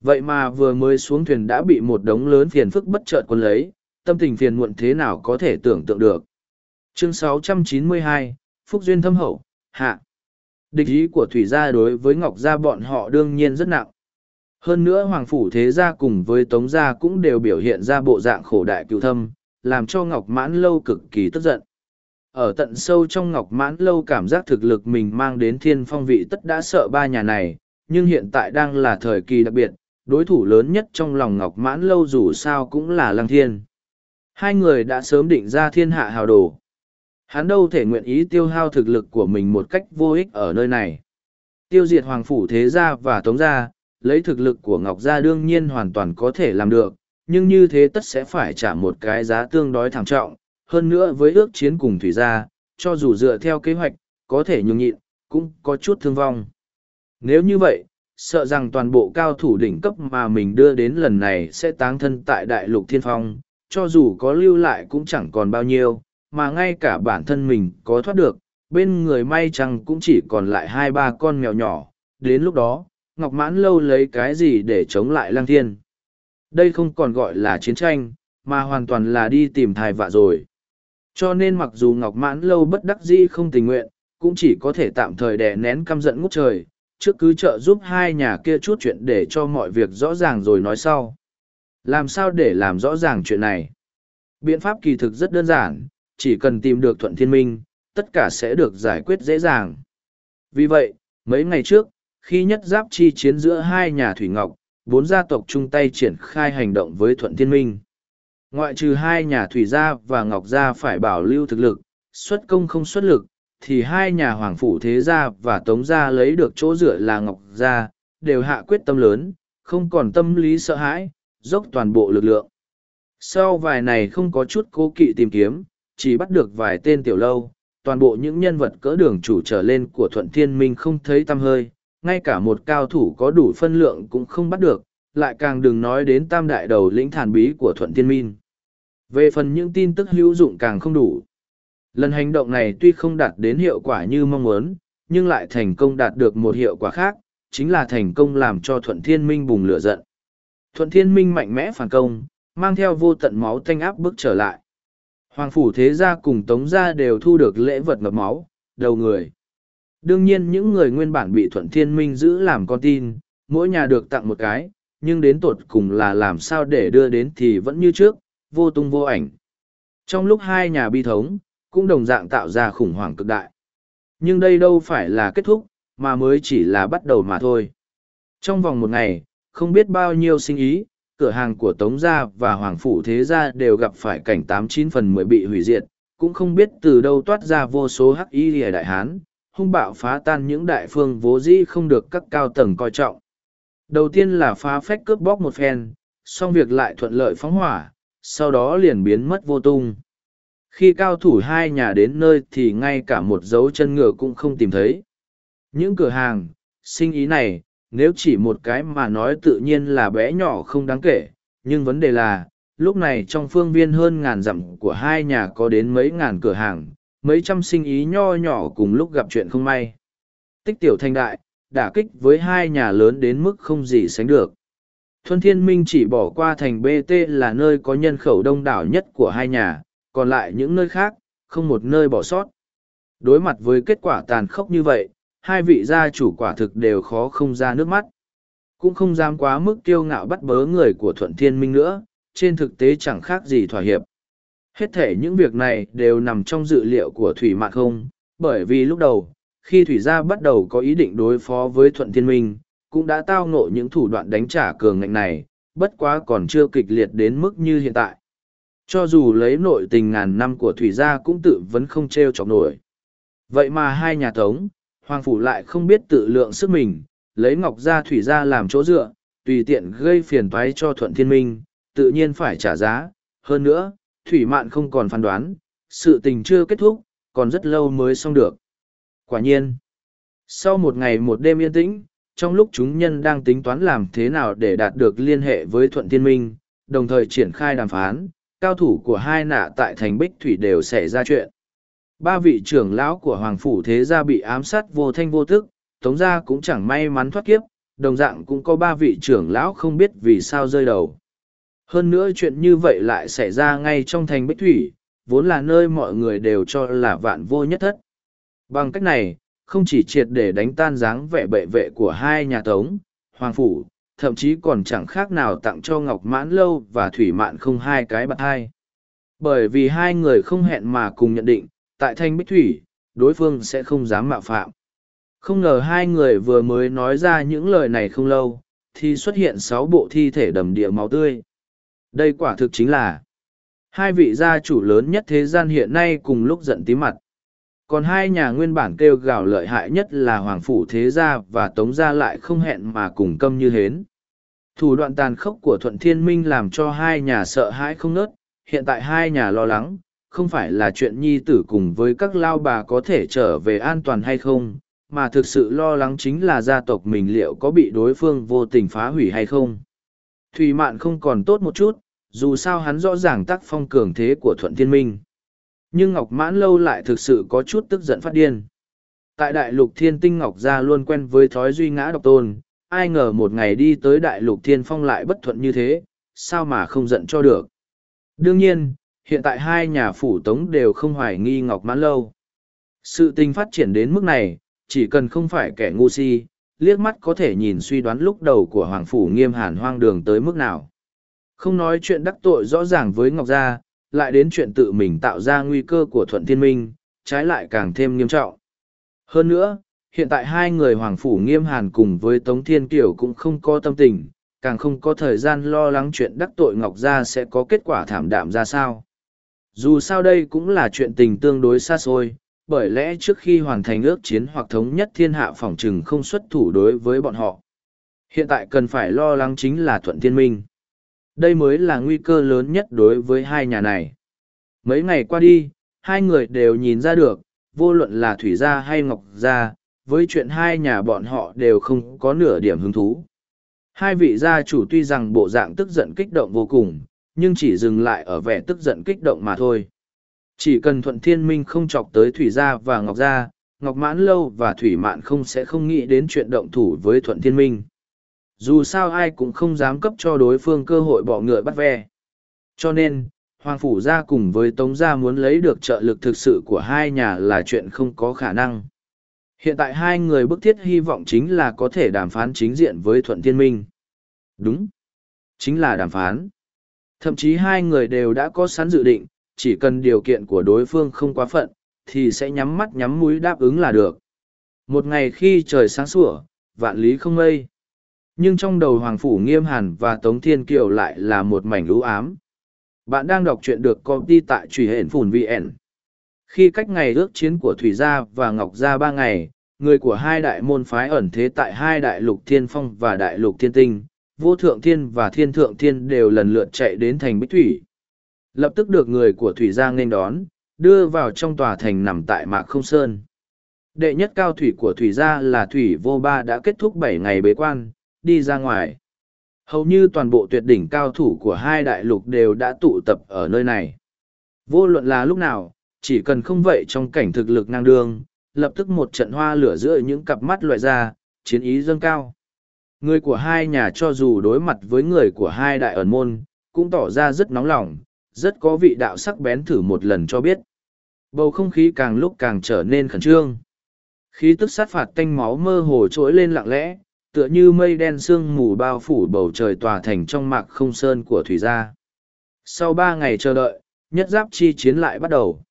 Vậy mà vừa mới xuống thuyền đã bị một đống lớn phiền phức bất chợt quân lấy, tâm tình phiền muộn thế nào có thể tưởng tượng được. Chương 692, Phúc Duyên thâm hậu, hạ. Địch ý của Thủy gia đối với Ngọc gia bọn họ đương nhiên rất nặng. Hơn nữa Hoàng Phủ Thế gia cùng với Tống gia cũng đều biểu hiện ra bộ dạng khổ đại cựu thâm, làm cho Ngọc Mãn Lâu cực kỳ tức giận. Ở tận sâu trong Ngọc Mãn Lâu cảm giác thực lực mình mang đến thiên phong vị tất đã sợ ba nhà này, nhưng hiện tại đang là thời kỳ đặc biệt, đối thủ lớn nhất trong lòng Ngọc Mãn Lâu dù sao cũng là Lăng Thiên. Hai người đã sớm định ra thiên hạ hào đồ. Hắn đâu thể nguyện ý tiêu hao thực lực của mình một cách vô ích ở nơi này. Tiêu diệt Hoàng Phủ Thế Gia và Tống Gia, lấy thực lực của Ngọc Gia đương nhiên hoàn toàn có thể làm được, nhưng như thế tất sẽ phải trả một cái giá tương đối thảm trọng, hơn nữa với ước chiến cùng Thủy Gia, cho dù dựa theo kế hoạch, có thể nhường nhịn, cũng có chút thương vong. Nếu như vậy, sợ rằng toàn bộ cao thủ đỉnh cấp mà mình đưa đến lần này sẽ táng thân tại đại lục thiên phong, cho dù có lưu lại cũng chẳng còn bao nhiêu, mà ngay cả bản thân mình có thoát được, bên người may chăng cũng chỉ còn lại hai ba con mèo nhỏ, đến lúc đó, Ngọc Mãn Lâu lấy cái gì để chống lại Lăng Thiên. Đây không còn gọi là chiến tranh, mà hoàn toàn là đi tìm thai vạ rồi. Cho nên mặc dù Ngọc Mãn Lâu bất đắc dĩ không tình nguyện, cũng chỉ có thể tạm thời đè nén căm giận ngút trời, trước cứ trợ giúp hai nhà kia chút chuyện để cho mọi việc rõ ràng rồi nói sau. Làm sao để làm rõ ràng chuyện này? Biện pháp kỳ thực rất đơn giản, chỉ cần tìm được thuận thiên minh, tất cả sẽ được giải quyết dễ dàng. Vì vậy, mấy ngày trước, khi nhất giáp chi chiến giữa hai nhà Thủy Ngọc, bốn gia tộc chung tay triển khai hành động với thuận thiên minh. Ngoại trừ hai nhà Thủy Gia và Ngọc Gia phải bảo lưu thực lực, xuất công không xuất lực, thì hai nhà Hoàng Phủ Thế Gia và Tống Gia lấy được chỗ dựa là Ngọc Gia, đều hạ quyết tâm lớn, không còn tâm lý sợ hãi, dốc toàn bộ lực lượng. Sau vài này không có chút cố kỵ tìm kiếm, chỉ bắt được vài tên tiểu lâu, toàn bộ những nhân vật cỡ đường chủ trở lên của Thuận Thiên Minh không thấy tăm hơi, ngay cả một cao thủ có đủ phân lượng cũng không bắt được, lại càng đừng nói đến tam đại đầu lĩnh thản bí của Thuận Thiên Minh. Về phần những tin tức hữu dụng càng không đủ. Lần hành động này tuy không đạt đến hiệu quả như mong muốn, nhưng lại thành công đạt được một hiệu quả khác, chính là thành công làm cho Thuận Thiên Minh bùng lửa giận. Thuận Thiên Minh mạnh mẽ phản công, mang theo vô tận máu tanh áp bước trở lại. Hoàng phủ thế gia cùng tống gia đều thu được lễ vật ngập máu, đầu người. Đương nhiên những người nguyên bản bị thuận thiên minh giữ làm con tin, mỗi nhà được tặng một cái, nhưng đến tột cùng là làm sao để đưa đến thì vẫn như trước, vô tung vô ảnh. Trong lúc hai nhà bi thống, cũng đồng dạng tạo ra khủng hoảng cực đại. Nhưng đây đâu phải là kết thúc, mà mới chỉ là bắt đầu mà thôi. Trong vòng một ngày, không biết bao nhiêu sinh ý, cửa hàng của Tống Gia và Hoàng Phủ Thế Gia đều gặp phải cảnh tám chín phần mười bị hủy diệt, cũng không biết từ đâu toát ra vô số hắc y lìa đại hán, hung bạo phá tan những đại phương vố dĩ không được các cao tầng coi trọng. Đầu tiên là phá phách cướp bóc một phen, xong việc lại thuận lợi phóng hỏa, sau đó liền biến mất vô tung. Khi cao thủ hai nhà đến nơi thì ngay cả một dấu chân ngựa cũng không tìm thấy. Những cửa hàng, sinh ý này, nếu chỉ một cái mà nói tự nhiên là bé nhỏ không đáng kể, nhưng vấn đề là, lúc này trong phương viên hơn ngàn dặm của hai nhà có đến mấy ngàn cửa hàng, mấy trăm sinh ý nho nhỏ cùng lúc gặp chuyện không may. Tích tiểu thanh đại, đả kích với hai nhà lớn đến mức không gì sánh được. Thuân Thiên Minh chỉ bỏ qua thành BT là nơi có nhân khẩu đông đảo nhất của hai nhà, còn lại những nơi khác, không một nơi bỏ sót. Đối mặt với kết quả tàn khốc như vậy, hai vị gia chủ quả thực đều khó không ra nước mắt. Cũng không dám quá mức kiêu ngạo bắt bớ người của Thuận Thiên Minh nữa, trên thực tế chẳng khác gì thỏa hiệp. Hết thể những việc này đều nằm trong dự liệu của Thủy Mạn không, bởi vì lúc đầu, khi Thủy Gia bắt đầu có ý định đối phó với Thuận Thiên Minh, cũng đã tao ngộ những thủ đoạn đánh trả cường ngạnh này, bất quá còn chưa kịch liệt đến mức như hiện tại. Cho dù lấy nội tình ngàn năm của Thủy Gia cũng tự vẫn không treo chọc nổi. Vậy mà hai nhà thống Hoàng Phủ lại không biết tự lượng sức mình, lấy Ngọc Gia Thủy Gia làm chỗ dựa, tùy tiện gây phiền toái cho Thuận Thiên Minh, tự nhiên phải trả giá. Hơn nữa, Thủy Mạn không còn phán đoán, sự tình chưa kết thúc, còn rất lâu mới xong được. Quả nhiên, sau một ngày một đêm yên tĩnh, trong lúc chúng nhân đang tính toán làm thế nào để đạt được liên hệ với Thuận Thiên Minh, đồng thời triển khai đàm phán, cao thủ của hai nạ tại thành Bích Thủy đều xảy ra chuyện. Ba vị trưởng lão của Hoàng Phủ Thế Gia bị ám sát vô thanh vô tức, Tống Gia cũng chẳng may mắn thoát kiếp, đồng dạng cũng có ba vị trưởng lão không biết vì sao rơi đầu. Hơn nữa chuyện như vậy lại xảy ra ngay trong thành Bích Thủy, vốn là nơi mọi người đều cho là vạn vô nhất thất. Bằng cách này, không chỉ triệt để đánh tan dáng vẻ bệ vệ của hai nhà tống, hoàng phủ, thậm chí còn chẳng khác nào tặng cho Ngọc Mãn Lâu và Thủy Mạn không hai cái bạc hai. Bởi vì hai người không hẹn mà cùng nhận định, tại thanh Bích Thủy, đối phương sẽ không dám mạo phạm. Không ngờ hai người vừa mới nói ra những lời này không lâu, thì xuất hiện sáu bộ thi thể đầm địa máu tươi. Đây quả thực chính là hai vị gia chủ lớn nhất thế gian hiện nay cùng lúc giận tí mặt. Còn hai nhà nguyên bản kêu gào lợi hại nhất là Hoàng Phủ Thế Gia và Tống Gia lại không hẹn mà cùng câm như hến. Thủ đoạn tàn khốc của Thuận Thiên Minh làm cho hai nhà sợ hãi không nớt, hiện tại hai nhà lo lắng, không phải là chuyện nhi tử cùng với các lao bà có thể trở về an toàn hay không, mà thực sự lo lắng chính là gia tộc mình liệu có bị đối phương vô tình phá hủy hay không. Thùy Mạn không còn tốt một chút, dù sao hắn rõ ràng tác phong cường thế của Thuận Thiên Minh. Nhưng Ngọc Mãn Lâu lại thực sự có chút tức giận phát điên. Tại Đại Lục Thiên Tinh Ngọc Gia luôn quen với thói duy ngã độc tôn, ai ngờ một ngày đi tới Đại Lục Thiên Phong lại bất thuận như thế, sao mà không giận cho được. Đương nhiên, hiện tại hai nhà phủ tống đều không hoài nghi Ngọc Mãn Lâu. Sự tình phát triển đến mức này, chỉ cần không phải kẻ ngu si, liếc mắt có thể nhìn suy đoán lúc đầu của Hoàng Phủ nghiêm hàn hoang đường tới mức nào. Không nói chuyện đắc tội rõ ràng với Ngọc Gia, lại đến chuyện tự mình tạo ra nguy cơ của Thuận Thiên Minh, trái lại càng thêm nghiêm trọng. Hơn nữa, hiện tại hai người Hoàng Phủ nghiêm hàn cùng với Tống Thiên Kiều cũng không có tâm tình, càng không có thời gian lo lắng chuyện đắc tội Ngọc Gia sẽ có kết quả thảm đạm ra sao. Dù sao đây cũng là chuyện tình tương đối xa xôi, bởi lẽ trước khi hoàn thành ước chiến hoặc thống nhất thiên hạ phỏng trừng không xuất thủ đối với bọn họ. Hiện tại cần phải lo lắng chính là Thuận Thiên Minh. Đây mới là nguy cơ lớn nhất đối với hai nhà này. Mấy ngày qua đi, hai người đều nhìn ra được, vô luận là Thủy Gia hay Ngọc Gia, với chuyện hai nhà bọn họ đều không có nửa điểm hứng thú. Hai vị gia chủ tuy rằng bộ dạng tức giận kích động vô cùng, nhưng chỉ dừng lại ở vẻ tức giận kích động mà thôi. Chỉ cần Thuận Thiên Minh không chọc tới Thủy Gia và Ngọc Gia, Ngọc Mãn Lâu và Thủy Mạn không sẽ không nghĩ đến chuyện động thủ với Thuận Thiên Minh. Dù sao ai cũng không dám cấp cho đối phương cơ hội bỏ ngựa bắt ve. Cho nên, Hoàng Phủ Gia cùng với Tống Gia muốn lấy được trợ lực thực sự của hai nhà là chuyện không có khả năng. Hiện tại hai người bức thiết hy vọng chính là có thể đàm phán chính diện với Thuận Thiên Minh. Đúng. Chính là đàm phán. Thậm chí hai người đều đã có sẵn dự định, chỉ cần điều kiện của đối phương không quá phận, thì sẽ nhắm mắt nhắm mũi đáp ứng là được. Một ngày khi trời sáng sủa, vạn lý không mây. Nhưng trong đầu Hoàng Phủ Nghiêm Hàn và Tống Thiên Kiều lại là một mảnh lũ ám. Bạn đang đọc truyện được công ty tại truy Hển Phùn VN. Khi cách ngày ước chiến của Thủy Gia và Ngọc Gia ba ngày, người của hai đại môn phái ẩn thế tại hai đại lục thiên phong và đại lục thiên tinh, vô thượng thiên và thiên thượng thiên đều lần lượt chạy đến thành Bích Thủy. Lập tức được người của Thủy Giang nên đón, đưa vào trong tòa thành nằm tại Mạc Không Sơn. Đệ nhất cao thủy của Thủy Gia là Thủy Vô Ba đã kết thúc bảy ngày bế quan, đi ra ngoài. Hầu như toàn bộ tuyệt đỉnh cao thủ của hai đại lục đều đã tụ tập ở nơi này. Vô luận là lúc nào, chỉ cần không vậy trong cảnh thực lực ngang đương, lập tức một trận hoa lửa giữa những cặp mắt loại ra, chiến ý dâng cao. Người của hai nhà cho dù đối mặt với người của hai đại ẩn môn, cũng tỏ ra rất nóng lòng, rất có vị đạo sắc bén thử một lần cho biết. Bầu không khí càng lúc càng trở nên khẩn trương. Khí tức sát phạt tanh máu mơ hồ trỗi lên lặng lẽ, tựa như mây đen sương mù bao phủ bầu trời tòa thành trong mạc không sơn của thủy gia. Sau ba ngày chờ đợi, nhất giáp chi chiến lại bắt đầu.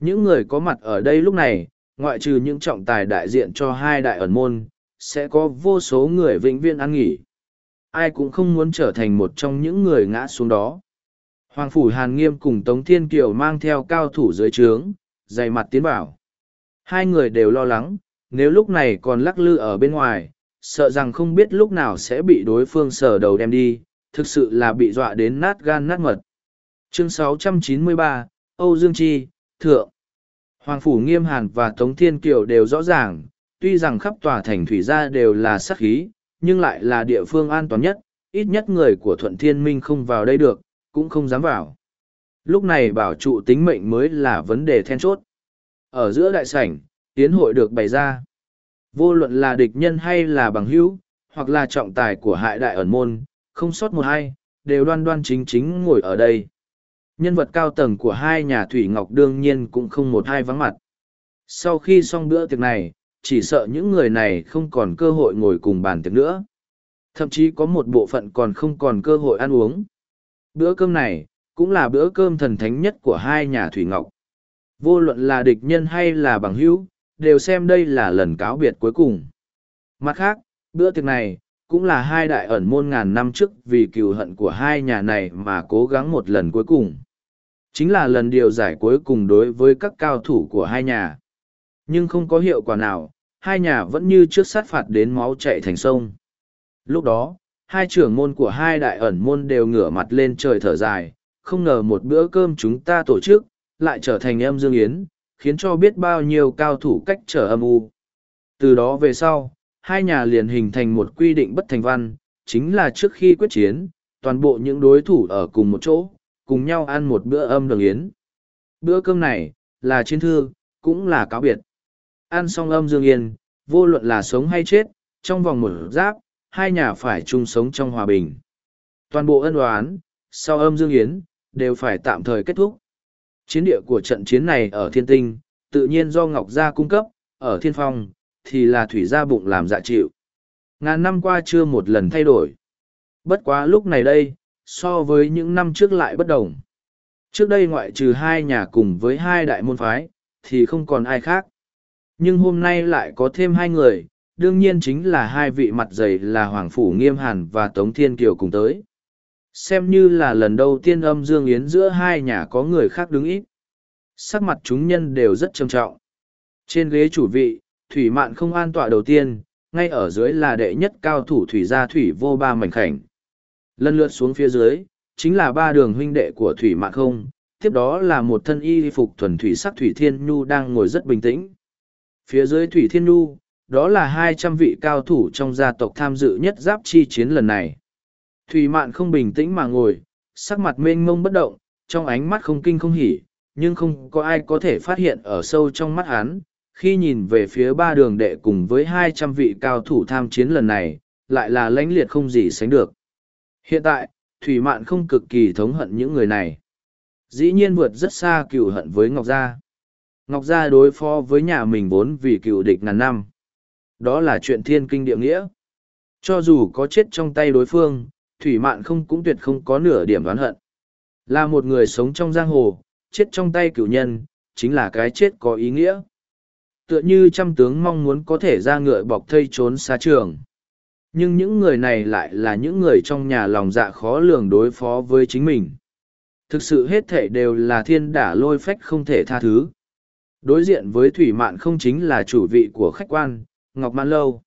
Những người có mặt ở đây lúc này, ngoại trừ những trọng tài đại diện cho hai đại ẩn môn, sẽ có vô số người vĩnh viên ăn nghỉ. Ai cũng không muốn trở thành một trong những người ngã xuống đó. Hoàng Phủ Hàn Nghiêm cùng Tống Thiên Kiều mang theo cao thủ dưới trướng, dày mặt tiến bảo. Hai người đều lo lắng, nếu lúc này còn lắc lư ở bên ngoài, sợ rằng không biết lúc nào sẽ bị đối phương sờ đầu đem đi, thực sự là bị dọa đến nát gan nát mật. Chương 693, Âu Dương Chi, Thượng. Hoàng Phủ Nghiêm Hàn và Tống Thiên Kiều đều rõ ràng, tuy rằng khắp tòa thành thủy gia đều là sát khí, nhưng lại là địa phương an toàn nhất, ít nhất người của Thuận Thiên Minh không vào đây được, cũng không dám vào. Lúc này bảo trụ tính mệnh mới là vấn đề then chốt. Ở giữa đại sảnh, tiến hội được bày ra. Vô luận là địch nhân hay là bằng hữu, hoặc là trọng tài của hại đại ẩn môn, không sót một ai, đều đoan đoan chính chính ngồi ở đây. Nhân vật cao tầng của hai nhà Thủy Ngọc đương nhiên cũng không một hai vắng mặt. Sau khi xong bữa tiệc này, chỉ sợ những người này không còn cơ hội ngồi cùng bàn tiệc nữa. Thậm chí có một bộ phận còn không còn cơ hội ăn uống. Bữa cơm này, cũng là bữa cơm thần thánh nhất của hai nhà Thủy Ngọc. Vô luận là địch nhân hay là bằng hữu, đều xem đây là lần cáo biệt cuối cùng. Mặt khác, bữa tiệc này, cũng là hai đại ẩn môn ngàn năm trước vì cừu hận của hai nhà này mà cố gắng một lần cuối cùng. Chính là lần điều giải cuối cùng đối với các cao thủ của hai nhà. Nhưng không có hiệu quả nào, hai nhà vẫn như trước sát phạt đến máu chạy thành sông. Lúc đó, hai trưởng môn của hai đại ẩn môn đều ngửa mặt lên trời thở dài, không ngờ một bữa cơm chúng ta tổ chức, lại trở thành âm dương yến, khiến cho biết bao nhiêu cao thủ cách trở âm u. Từ đó về sau, hai nhà liền hình thành một quy định bất thành văn, chính là trước khi quyết chiến, toàn bộ những đối thủ ở cùng một chỗ, cùng nhau ăn một bữa âm đường yến. Bữa cơm này, là chiến thư, cũng là cáo biệt. Ăn xong âm dương yên, vô luận là sống hay chết, trong vòng một giáp, hai nhà phải chung sống trong hòa bình. Toàn bộ ân oán, sau âm dương yến, đều phải tạm thời kết thúc. Chiến địa của trận chiến này ở thiên tinh, tự nhiên do Ngọc Gia cung cấp, ở thiên phong, thì là thủy gia bụng làm dạ chịu. Ngàn năm qua chưa một lần thay đổi. Bất quá lúc này đây, so với những năm trước lại bất đồng. Trước đây ngoại trừ hai nhà cùng với hai đại môn phái, thì không còn ai khác. Nhưng hôm nay lại có thêm hai người, đương nhiên chính là hai vị mặt dày là Hoàng Phủ Nghiêm Hàn và Tống Thiên Kiều cùng tới. Xem như là lần đầu tiên âm dương yến giữa hai nhà có người khác đứng ít. Sắc mặt chúng nhân đều rất trầm trọng. Trên ghế chủ vị, Thủy Mạn không an tọa đầu tiên, ngay ở dưới là đệ nhất cao thủ Thủy gia Thủy vô ba mảnh khảnh. Lần lượt xuống phía dưới, chính là ba đường huynh đệ của Thủy Mạn không, tiếp đó là một thân y phục thuần thủy sắc Thủy Thiên Nhu đang ngồi rất bình tĩnh. Phía dưới Thủy Thiên Nhu, đó là hai trăm vị cao thủ trong gia tộc tham dự nhất giáp chi chiến lần này. Thủy Mạn không bình tĩnh mà ngồi, sắc mặt mênh mông bất động, trong ánh mắt không kinh không hỉ, nhưng không có ai có thể phát hiện ở sâu trong mắt hắn, khi nhìn về phía ba đường đệ cùng với hai trăm vị cao thủ tham chiến lần này, lại là lãnh liệt không gì sánh được. Hiện tại, Thủy Mạn không cực kỳ thống hận những người này. Dĩ nhiên vượt rất xa cựu hận với Ngọc Gia. Ngọc Gia đối phó với nhà mình vốn vì cựu địch ngàn năm. Đó là chuyện thiên kinh địa nghĩa. Cho dù có chết trong tay đối phương, Thủy Mạn không cũng tuyệt không có nửa điểm đoán hận. Là một người sống trong giang hồ, chết trong tay cựu nhân, chính là cái chết có ý nghĩa. Tựa như trăm tướng mong muốn có thể ra ngựa bọc thây trốn xa trường. Nhưng những người này lại là những người trong nhà lòng dạ khó lường đối phó với chính mình. Thực sự hết thể đều là thiên đả lôi phách không thể tha thứ. Đối diện với Thủy Mạn không chính là chủ vị của khách quan, Ngọc Mãn Lâu.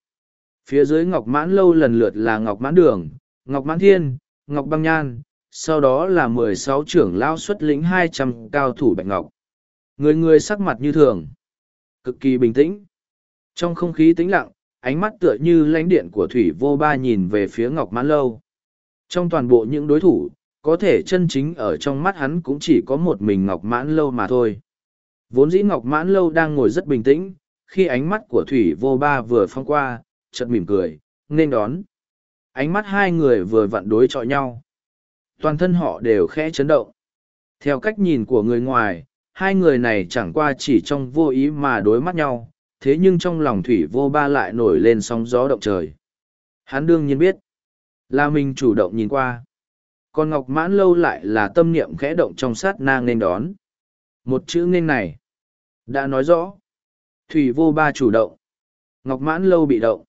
Phía dưới Ngọc Mãn Lâu lần lượt là Ngọc Mãn Đường, Ngọc Mãn Thiên, Ngọc Băng Nhan, sau đó là mười sáu trưởng lao xuất lĩnh hai trăm cao thủ Bạch Ngọc. Người người sắc mặt như thường, cực kỳ bình tĩnh. Trong không khí tĩnh lặng, ánh mắt tựa như lãnh điện của Thủy Vô Ba nhìn về phía Ngọc Mãn Lâu. Trong toàn bộ những đối thủ, có thể chân chính ở trong mắt hắn cũng chỉ có một mình Ngọc Mãn Lâu mà thôi. Vốn dĩ Ngọc Mãn Lâu đang ngồi rất bình tĩnh, khi ánh mắt của Thủy Vô Ba vừa phong qua, chợt mỉm cười, nên đón. Ánh mắt hai người vừa vặn đối chọi nhau. Toàn thân họ đều khẽ chấn động. Theo cách nhìn của người ngoài, hai người này chẳng qua chỉ trong vô ý mà đối mắt nhau, thế nhưng trong lòng Thủy Vô Ba lại nổi lên sóng gió động trời. Hắn đương nhiên biết, là mình chủ động nhìn qua. Còn Ngọc Mãn Lâu lại là tâm niệm khẽ động trong sát na nên đón. Một chữ nên này, đã nói rõ. Thủy Vô Ba chủ động. Ngọc Mãn Lâu bị động.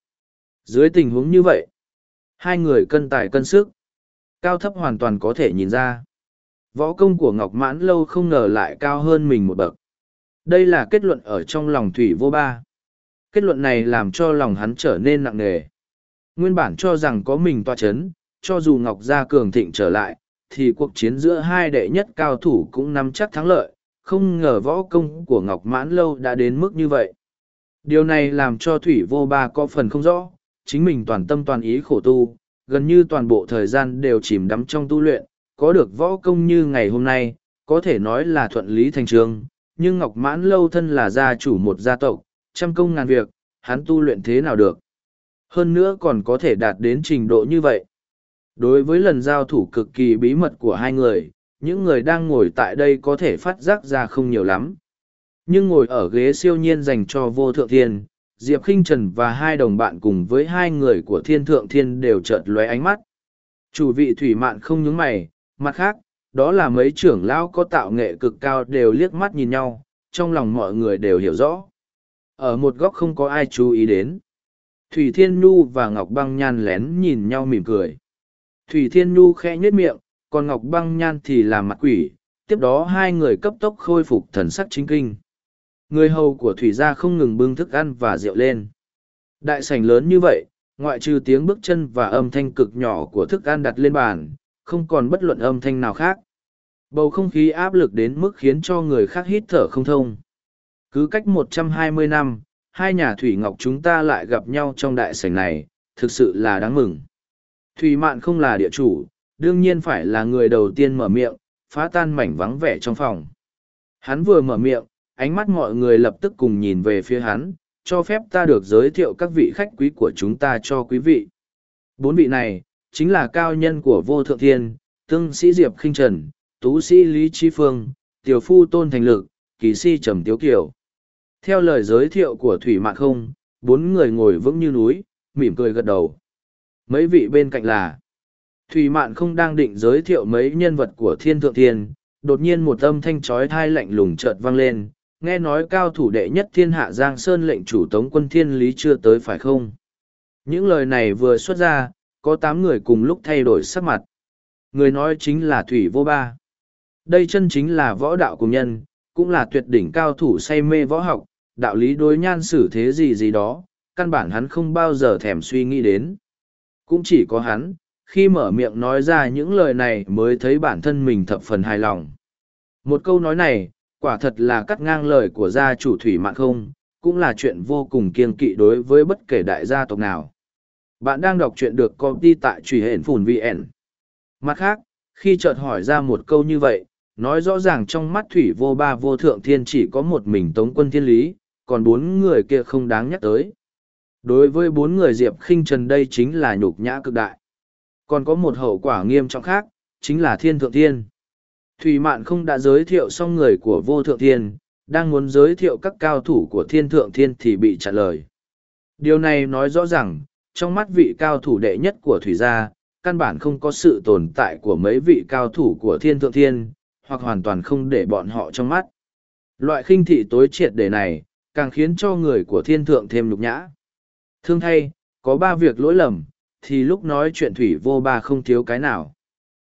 Dưới tình huống như vậy, hai người cân tài cân sức. Cao thấp hoàn toàn có thể nhìn ra. Võ công của Ngọc Mãn Lâu không ngờ lại cao hơn mình một bậc. Đây là kết luận ở trong lòng Thủy Vô Ba. Kết luận này làm cho lòng hắn trở nên nặng nề. Nguyên bản cho rằng có mình toa chấn, cho dù Ngọc Gia cường thịnh trở lại, thì cuộc chiến giữa hai đệ nhất cao thủ cũng nắm chắc thắng lợi, không ngờ võ công của Ngọc Mãn Lâu đã đến mức như vậy. Điều này làm cho Thủy Vô Ba có phần không rõ, chính mình toàn tâm toàn ý khổ tu, gần như toàn bộ thời gian đều chìm đắm trong tu luyện, có được võ công như ngày hôm nay, có thể nói là thuận lý thành trường, nhưng Ngọc Mãn Lâu thân là gia chủ một gia tộc, trăm công ngàn việc, hắn tu luyện thế nào được. Hơn nữa còn có thể đạt đến trình độ như vậy. Đối với lần giao thủ cực kỳ bí mật của hai người, những người đang ngồi tại đây có thể phát giác ra không nhiều lắm. Nhưng ngồi ở ghế siêu nhiên dành cho vô thượng thiên, Diệp Kinh Trần và hai đồng bạn cùng với hai người của thiên thượng thiên đều chợt lóe ánh mắt. Chủ vị thủy mạn không nhướng mày, mặt khác, đó là mấy trưởng lão có tạo nghệ cực cao đều liếc mắt nhìn nhau, trong lòng mọi người đều hiểu rõ. Ở một góc không có ai chú ý đến. Thủy Thiên Nhu và Ngọc Băng Nhan lén nhìn nhau mỉm cười. Thủy Thiên Nhu khẽ nhếch miệng, còn Ngọc Băng Nhan thì làm mặt quỷ, tiếp đó hai người cấp tốc khôi phục thần sắc chính kinh. Người hầu của Thủy gia không ngừng bưng thức ăn và rượu lên. Đại sảnh lớn như vậy, ngoại trừ tiếng bước chân và âm thanh cực nhỏ của thức ăn đặt lên bàn, không còn bất luận âm thanh nào khác. Bầu không khí áp lực đến mức khiến cho người khác hít thở không thông. Cứ cách một trăm hai mươi năm, hai nhà Thủy Ngọc chúng ta lại gặp nhau trong đại sảnh này, thực sự là đáng mừng. Thủy Mạn không là địa chủ, đương nhiên phải là người đầu tiên mở miệng, phá tan mảnh vắng vẻ trong phòng. Hắn vừa mở miệng, ánh mắt mọi người lập tức cùng nhìn về phía hắn, cho phép ta được giới thiệu các vị khách quý của chúng ta cho quý vị. Bốn vị này, chính là cao nhân của vô thượng thiên, tương sĩ Diệp khinh Trần, tú sĩ Lý Chi Phương, tiểu phu Tôn Thành Lực, kỳ si Trầm Tiếu Kiều. Theo lời giới thiệu của Thủy mạng Không, bốn người ngồi vững như núi, mỉm cười gật đầu. Mấy vị bên cạnh là Thủy Mạn Không đang định giới thiệu mấy nhân vật của Thiên Thượng Thiên, đột nhiên một âm thanh chói thai lạnh lùng chợt vang lên, nghe nói cao thủ đệ nhất thiên hạ Giang Sơn lệnh chủ tống quân thiên lý chưa tới phải không? Những lời này vừa xuất ra, có tám người cùng lúc thay đổi sắc mặt. Người nói chính là Thủy Vô Ba. Đây chân chính là võ đạo của nhân, cũng là tuyệt đỉnh cao thủ say mê võ học, đạo lý đối nhan xử thế gì gì đó, căn bản hắn không bao giờ thèm suy nghĩ đến. Cũng chỉ có hắn, khi mở miệng nói ra những lời này mới thấy bản thân mình thập phần hài lòng. Một câu nói này, quả thật là cắt ngang lời của gia chủ thủy mạng không, cũng là chuyện vô cùng kiên kỵ đối với bất kể đại gia tộc nào. Bạn đang đọc truyện được công ty tại truy hển phùn VN. Mặt khác, khi chợt hỏi ra một câu như vậy, nói rõ ràng trong mắt thủy vô ba vô thượng thiên chỉ có một mình tống quân thiên lý, còn bốn người kia không đáng nhắc tới. Đối với bốn người Diệp khinh Trần đây chính là nhục nhã cực đại. Còn có một hậu quả nghiêm trọng khác, chính là thiên thượng thiên. Thủy Mạn không đã giới thiệu xong người của vô thượng thiên, đang muốn giới thiệu các cao thủ của thiên thượng thiên thì bị trả lời. Điều này nói rõ rằng, trong mắt vị cao thủ đệ nhất của Thủy gia, căn bản không có sự tồn tại của mấy vị cao thủ của thiên thượng thiên, hoặc hoàn toàn không để bọn họ trong mắt. Loại khinh thị tối triệt để này, càng khiến cho người của thiên thượng thêm nhục nhã. Thương thay, có ba việc lỗi lầm, thì lúc nói chuyện thủy vô ba không thiếu cái nào.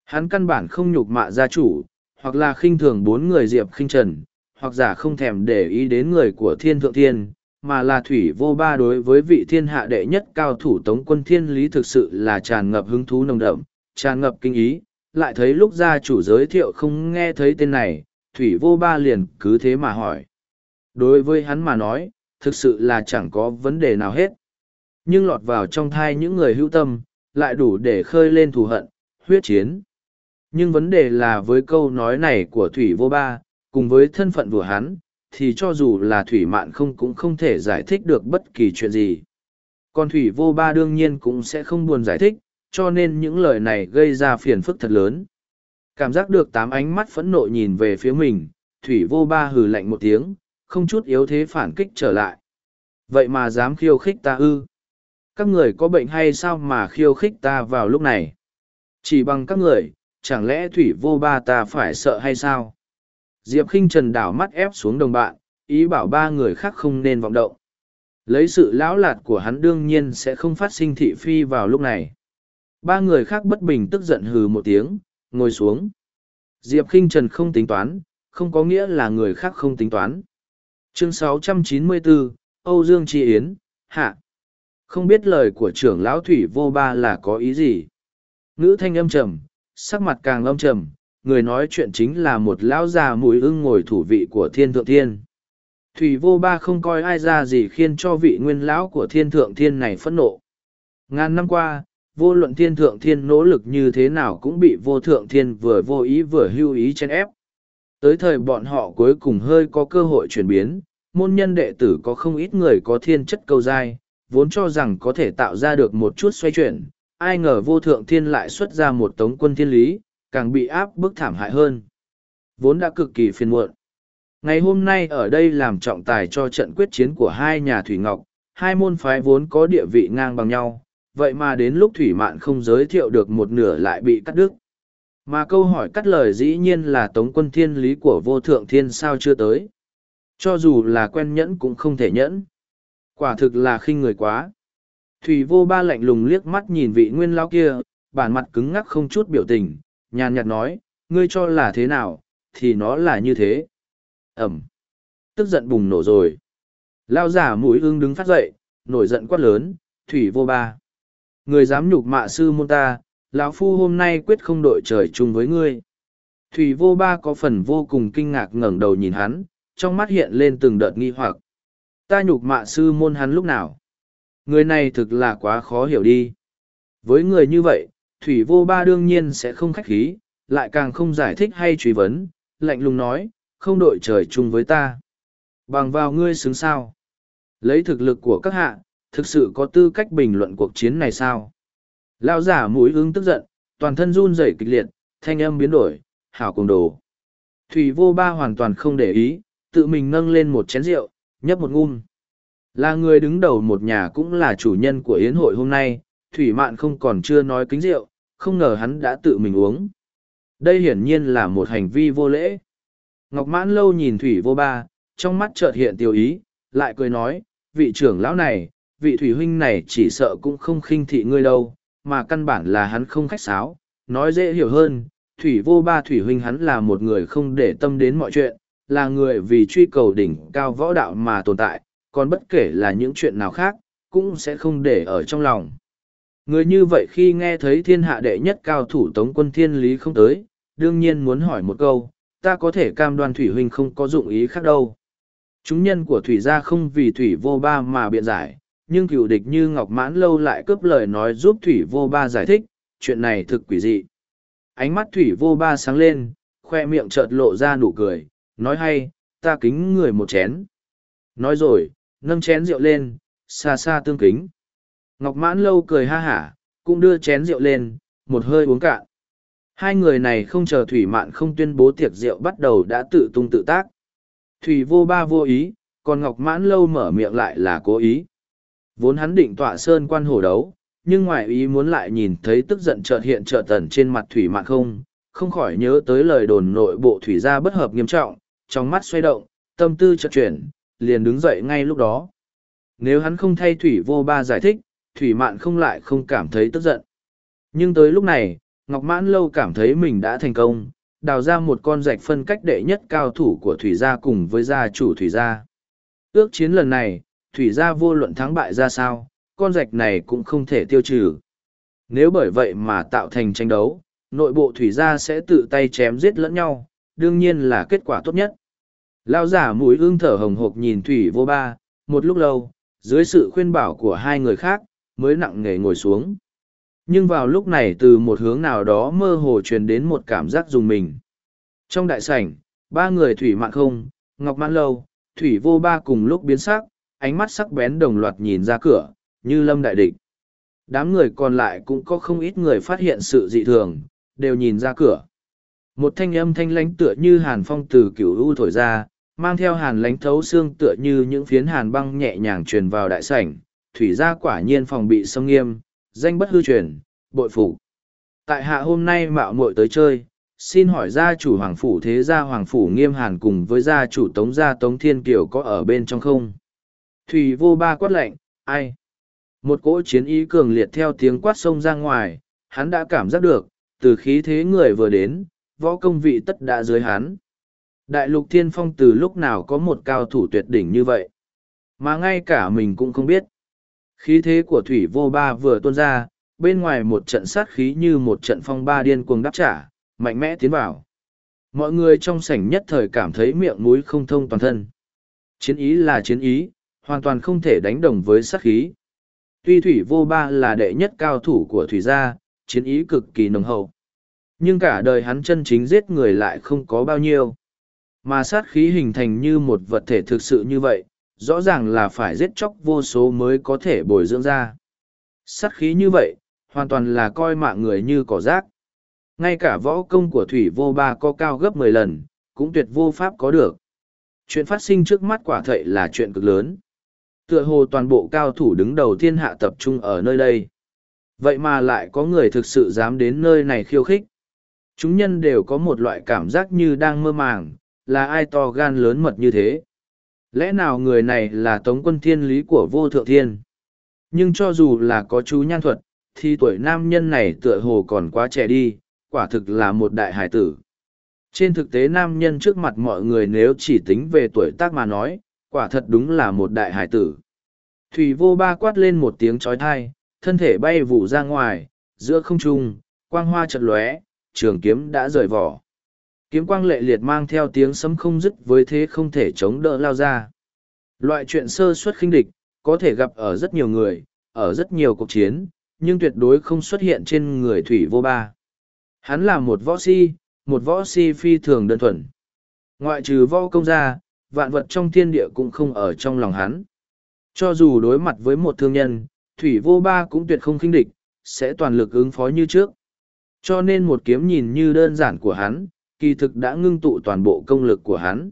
Hắn căn bản không nhục mạ gia chủ, hoặc là khinh thường bốn người diệp khinh trần, hoặc giả không thèm để ý đến người của thiên thượng thiên, mà là thủy vô ba đối với vị thiên hạ đệ nhất cao thủ tống quân thiên lý thực sự là tràn ngập hứng thú nồng đậm, tràn ngập kinh ý, lại thấy lúc gia chủ giới thiệu không nghe thấy tên này, thủy vô ba liền cứ thế mà hỏi. Đối với hắn mà nói, thực sự là chẳng có vấn đề nào hết. Nhưng lọt vào trong thai những người hữu tâm, lại đủ để khơi lên thù hận, huyết chiến. Nhưng vấn đề là với câu nói này của Thủy Vô Ba, cùng với thân phận của hắn, thì cho dù là Thủy Mạn không cũng không thể giải thích được bất kỳ chuyện gì. Còn Thủy Vô Ba đương nhiên cũng sẽ không buồn giải thích, cho nên những lời này gây ra phiền phức thật lớn. Cảm giác được tám ánh mắt phẫn nộ nhìn về phía mình, Thủy Vô Ba hừ lạnh một tiếng, không chút yếu thế phản kích trở lại. Vậy mà dám khiêu khích ta ư? Các người có bệnh hay sao mà khiêu khích ta vào lúc này? Chỉ bằng các người, chẳng lẽ thủy vô ba ta phải sợ hay sao? Diệp khinh trần đảo mắt ép xuống đồng bạn, ý bảo ba người khác không nên vọng động. Lấy sự lão lạt của hắn đương nhiên sẽ không phát sinh thị phi vào lúc này. Ba người khác bất bình tức giận hừ một tiếng, ngồi xuống. Diệp khinh trần không tính toán, không có nghĩa là người khác không tính toán. Chương 694, Âu Dương Tri Yến, Hạ. Không biết lời của trưởng lão Thủy Vô Ba là có ý gì. Ngữ thanh âm trầm, sắc mặt càng âm trầm, người nói chuyện chính là một lão già mùi ưng ngồi thủ vị của thiên thượng thiên. Thủy vô ba không coi ai ra gì khiến cho vị nguyên lão của thiên thượng thiên này phẫn nộ. Ngàn năm qua, vô luận thiên thượng thiên nỗ lực như thế nào cũng bị vô thượng thiên vừa vô ý vừa hưu ý chen ép. Tới thời bọn họ cuối cùng hơi có cơ hội chuyển biến, môn nhân đệ tử có không ít người có thiên chất câu dai, vốn cho rằng có thể tạo ra được một chút xoay chuyển, ai ngờ vô thượng thiên lại xuất ra một tống quân thiên lý, càng bị áp bức thảm hại hơn. Vốn đã cực kỳ phiền muộn. Ngày hôm nay ở đây làm trọng tài cho trận quyết chiến của hai nhà Thủy Ngọc, hai môn phái vốn có địa vị ngang bằng nhau, vậy mà đến lúc Thủy Mạn không giới thiệu được một nửa lại bị cắt đứt. Mà câu hỏi cắt lời dĩ nhiên là tống quân thiên lý của vô thượng thiên sao chưa tới. Cho dù là quen nhẫn cũng không thể nhẫn. Quả thực là khinh người quá. Thủy vô ba lạnh lùng liếc mắt nhìn vị nguyên lao kia, bản mặt cứng ngắc không chút biểu tình, nhàn nhạt nói, ngươi cho là thế nào, thì nó là như thế. Ẩm. Tức giận bùng nổ rồi. Lao giả mũi ưng đứng phát dậy, nổi giận quát lớn, thủy vô ba. Người dám nhục mạ sư môn ta, lão phu hôm nay quyết không đội trời chung với ngươi. Thủy vô ba có phần vô cùng kinh ngạc ngẩng đầu nhìn hắn, trong mắt hiện lên từng đợt nghi hoặc. Ta nhục mạ sư môn hắn lúc nào? Người này thực là quá khó hiểu đi. Với người như vậy, Thủy vô ba đương nhiên sẽ không khách khí, lại càng không giải thích hay truy vấn, lạnh lùng nói, không đội trời chung với ta. Bằng vào ngươi xứng sao? Lấy thực lực của các hạ, thực sự có tư cách bình luận cuộc chiến này sao? Lao giả mũi ứng tức giận, toàn thân run rẩy kịch liệt, thanh âm biến đổi, hảo cùng đồ. Thủy vô ba hoàn toàn không để ý, tự mình nâng lên một chén rượu, nhấp một ngum. Là người đứng đầu một nhà cũng là chủ nhân của yến hội hôm nay, Thủy Mạn không còn chưa nói kính rượu, không ngờ hắn đã tự mình uống. Đây hiển nhiên là một hành vi vô lễ. Ngọc Mãn lâu nhìn Thủy vô ba, trong mắt chợt hiện tiêu ý, lại cười nói, vị trưởng lão này, vị Thủy huynh này chỉ sợ cũng không khinh thị ngươi đâu, mà căn bản là hắn không khách sáo, nói dễ hiểu hơn, Thủy vô ba Thủy huynh hắn là một người không để tâm đến mọi chuyện, là người vì truy cầu đỉnh cao võ đạo mà tồn tại, còn bất kể là những chuyện nào khác, cũng sẽ không để ở trong lòng. Người như vậy khi nghe thấy thiên hạ đệ nhất cao thủ tống quân thiên lý không tới, đương nhiên muốn hỏi một câu, ta có thể cam đoan Thủy huynh không có dụng ý khác đâu. Chúng nhân của Thủy gia không vì Thủy vô ba mà biện giải, nhưng cựu địch như Ngọc Mãn Lâu lại cướp lời nói giúp Thủy vô ba giải thích, chuyện này thực quỷ dị. Ánh mắt Thủy vô ba sáng lên, khoe miệng chợt lộ ra nụ cười, nói hay, ta kính người một chén. Nói rồi, nâng chén rượu lên, xa xa tương kính. Ngọc Mãn Lâu cười ha hả, cũng đưa chén rượu lên, một hơi uống cạn. Hai người này không chờ Thủy Mạn không tuyên bố tiệc rượu bắt đầu đã tự tung tự tác. Thủy vô ba vô ý, còn Ngọc Mãn Lâu mở miệng lại là cố ý. Vốn hắn định tọa sơn quan hồ đấu, nhưng ngoài ý muốn lại nhìn thấy tức giận chợt hiện chợt tần trên mặt Thủy Mạn không, không khỏi nhớ tới lời đồn nội bộ Thủy gia bất hợp nghiêm trọng, trong mắt xoay động, tâm tư chợt chuyển, liền đứng dậy ngay lúc đó. Nếu hắn không thay Thủy vô ba giải thích, Thủy Mạn không lại không cảm thấy tức giận. Nhưng tới lúc này, Ngọc Mãn Lâu cảm thấy mình đã thành công, đào ra một con rạch phân cách đệ nhất cao thủ của Thủy Gia cùng với gia chủ Thủy Gia. Ước chiến lần này, Thủy Gia vô luận thắng bại ra sao, con rạch này cũng không thể tiêu trừ. Nếu bởi vậy mà tạo thành tranh đấu, nội bộ Thủy Gia sẽ tự tay chém giết lẫn nhau, đương nhiên là kết quả tốt nhất. Lao giả mũi ương thở hồng hộc nhìn Thủy vô ba, một lúc lâu, dưới sự khuyên bảo của hai người khác, mới nặng nề ngồi xuống. Nhưng vào lúc này từ một hướng nào đó mơ hồ truyền đến một cảm giác dùng mình. Trong đại sảnh ba người thủy mạn không ngọc mãn lâu thủy vô ba cùng lúc biến sắc ánh mắt sắc bén đồng loạt nhìn ra cửa như lâm đại địch. Đám người còn lại cũng có không ít người phát hiện sự dị thường đều nhìn ra cửa một thanh âm thanh lãnh tựa như hàn phong từ cửu u thổi ra mang theo hàn lánh thấu xương tựa như những phiến hàn băng nhẹ nhàng truyền vào đại sảnh thủy gia quả nhiên phòng bị sông nghiêm danh bất hư truyền, bội phục. Tại hạ hôm nay mạo muội tới chơi, xin hỏi gia chủ hoàng phủ thế gia hoàng phủ nghiêm hàn cùng với gia chủ tống gia tống thiên kiều có ở bên trong không? Thủy vô ba quát lệnh, ai? Một cỗ chiến ý cường liệt theo tiếng quát sông ra ngoài, hắn đã cảm giác được, từ khí thế người vừa đến, võ công vị tất đã dưới hắn. Đại lục thiên phong từ lúc nào có một cao thủ tuyệt đỉnh như vậy? Mà ngay cả mình cũng không biết. Khí thế của thủy vô ba vừa tuôn ra, bên ngoài một trận sát khí như một trận phong ba điên cuồng đáp trả, mạnh mẽ tiến vào. Mọi người trong sảnh nhất thời cảm thấy miệng mũi không thông toàn thân. Chiến ý là chiến ý, hoàn toàn không thể đánh đồng với sát khí. Tuy thủy vô ba là đệ nhất cao thủ của thủy gia, chiến ý cực kỳ nồng hậu. Nhưng cả đời hắn chân chính giết người lại không có bao nhiêu. Mà sát khí hình thành như một vật thể thực sự như vậy, rõ ràng là phải giết chóc vô số mới có thể bồi dưỡng ra. Sát khí như vậy, hoàn toàn là coi mạng người như cỏ rác. Ngay cả võ công của Thủy Vô Ba có cao gấp mười lần, cũng tuyệt vô pháp có được. Chuyện phát sinh trước mắt quả thậy là chuyện cực lớn. Tựa hồ toàn bộ cao thủ đứng đầu thiên hạ tập trung ở nơi đây. Vậy mà lại có người thực sự dám đến nơi này khiêu khích. Chúng nhân đều có một loại cảm giác như đang mơ màng, là ai to gan lớn mật như thế. Lẽ nào người này là tống quân thiên lý của vô thượng thiên? Nhưng cho dù là có chú nhan thuật, thì tuổi nam nhân này tựa hồ còn quá trẻ đi, quả thực là một đại hải tử. Trên thực tế nam nhân trước mặt mọi người nếu chỉ tính về tuổi tác mà nói, quả thật đúng là một đại hải tử. Thủy vô ba quát lên một tiếng trói thai, thân thể bay vụ ra ngoài, giữa không trung, quang hoa chật lóe, trường kiếm đã rời vỏ. Kiếm quang lệ liệt mang theo tiếng sấm không dứt với thế không thể chống đỡ lao ra. Loại chuyện sơ suất khinh địch, có thể gặp ở rất nhiều người, ở rất nhiều cuộc chiến, nhưng tuyệt đối không xuất hiện trên người thủy vô ba. Hắn là một võ si, một võ si phi thường đơn thuần. Ngoại trừ võ công ra, vạn vật trong thiên địa cũng không ở trong lòng hắn. Cho dù đối mặt với một thương nhân, thủy vô ba cũng tuyệt không khinh địch, sẽ toàn lực ứng phó như trước. Cho nên một kiếm nhìn như đơn giản của hắn, kỳ thực đã ngưng tụ toàn bộ công lực của hắn.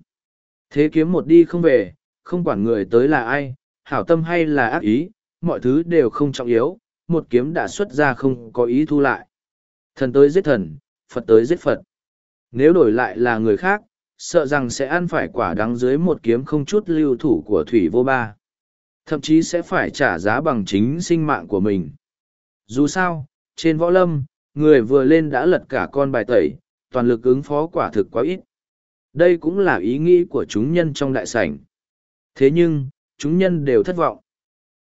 Thế kiếm một đi không về, không quản người tới là ai, hảo tâm hay là ác ý, mọi thứ đều không trọng yếu, một kiếm đã xuất ra không có ý thu lại. Thần tới giết thần, Phật tới giết Phật. Nếu đổi lại là người khác, sợ rằng sẽ ăn phải quả đắng dưới một kiếm không chút lưu thủ của Thủy Vô Ba. Thậm chí sẽ phải trả giá bằng chính sinh mạng của mình. Dù sao, trên võ lâm, người vừa lên đã lật cả con bài tẩy, toàn lực ứng phó quả thực quá ít. Đây cũng là ý nghĩ của chúng nhân trong đại sảnh. Thế nhưng, chúng nhân đều thất vọng.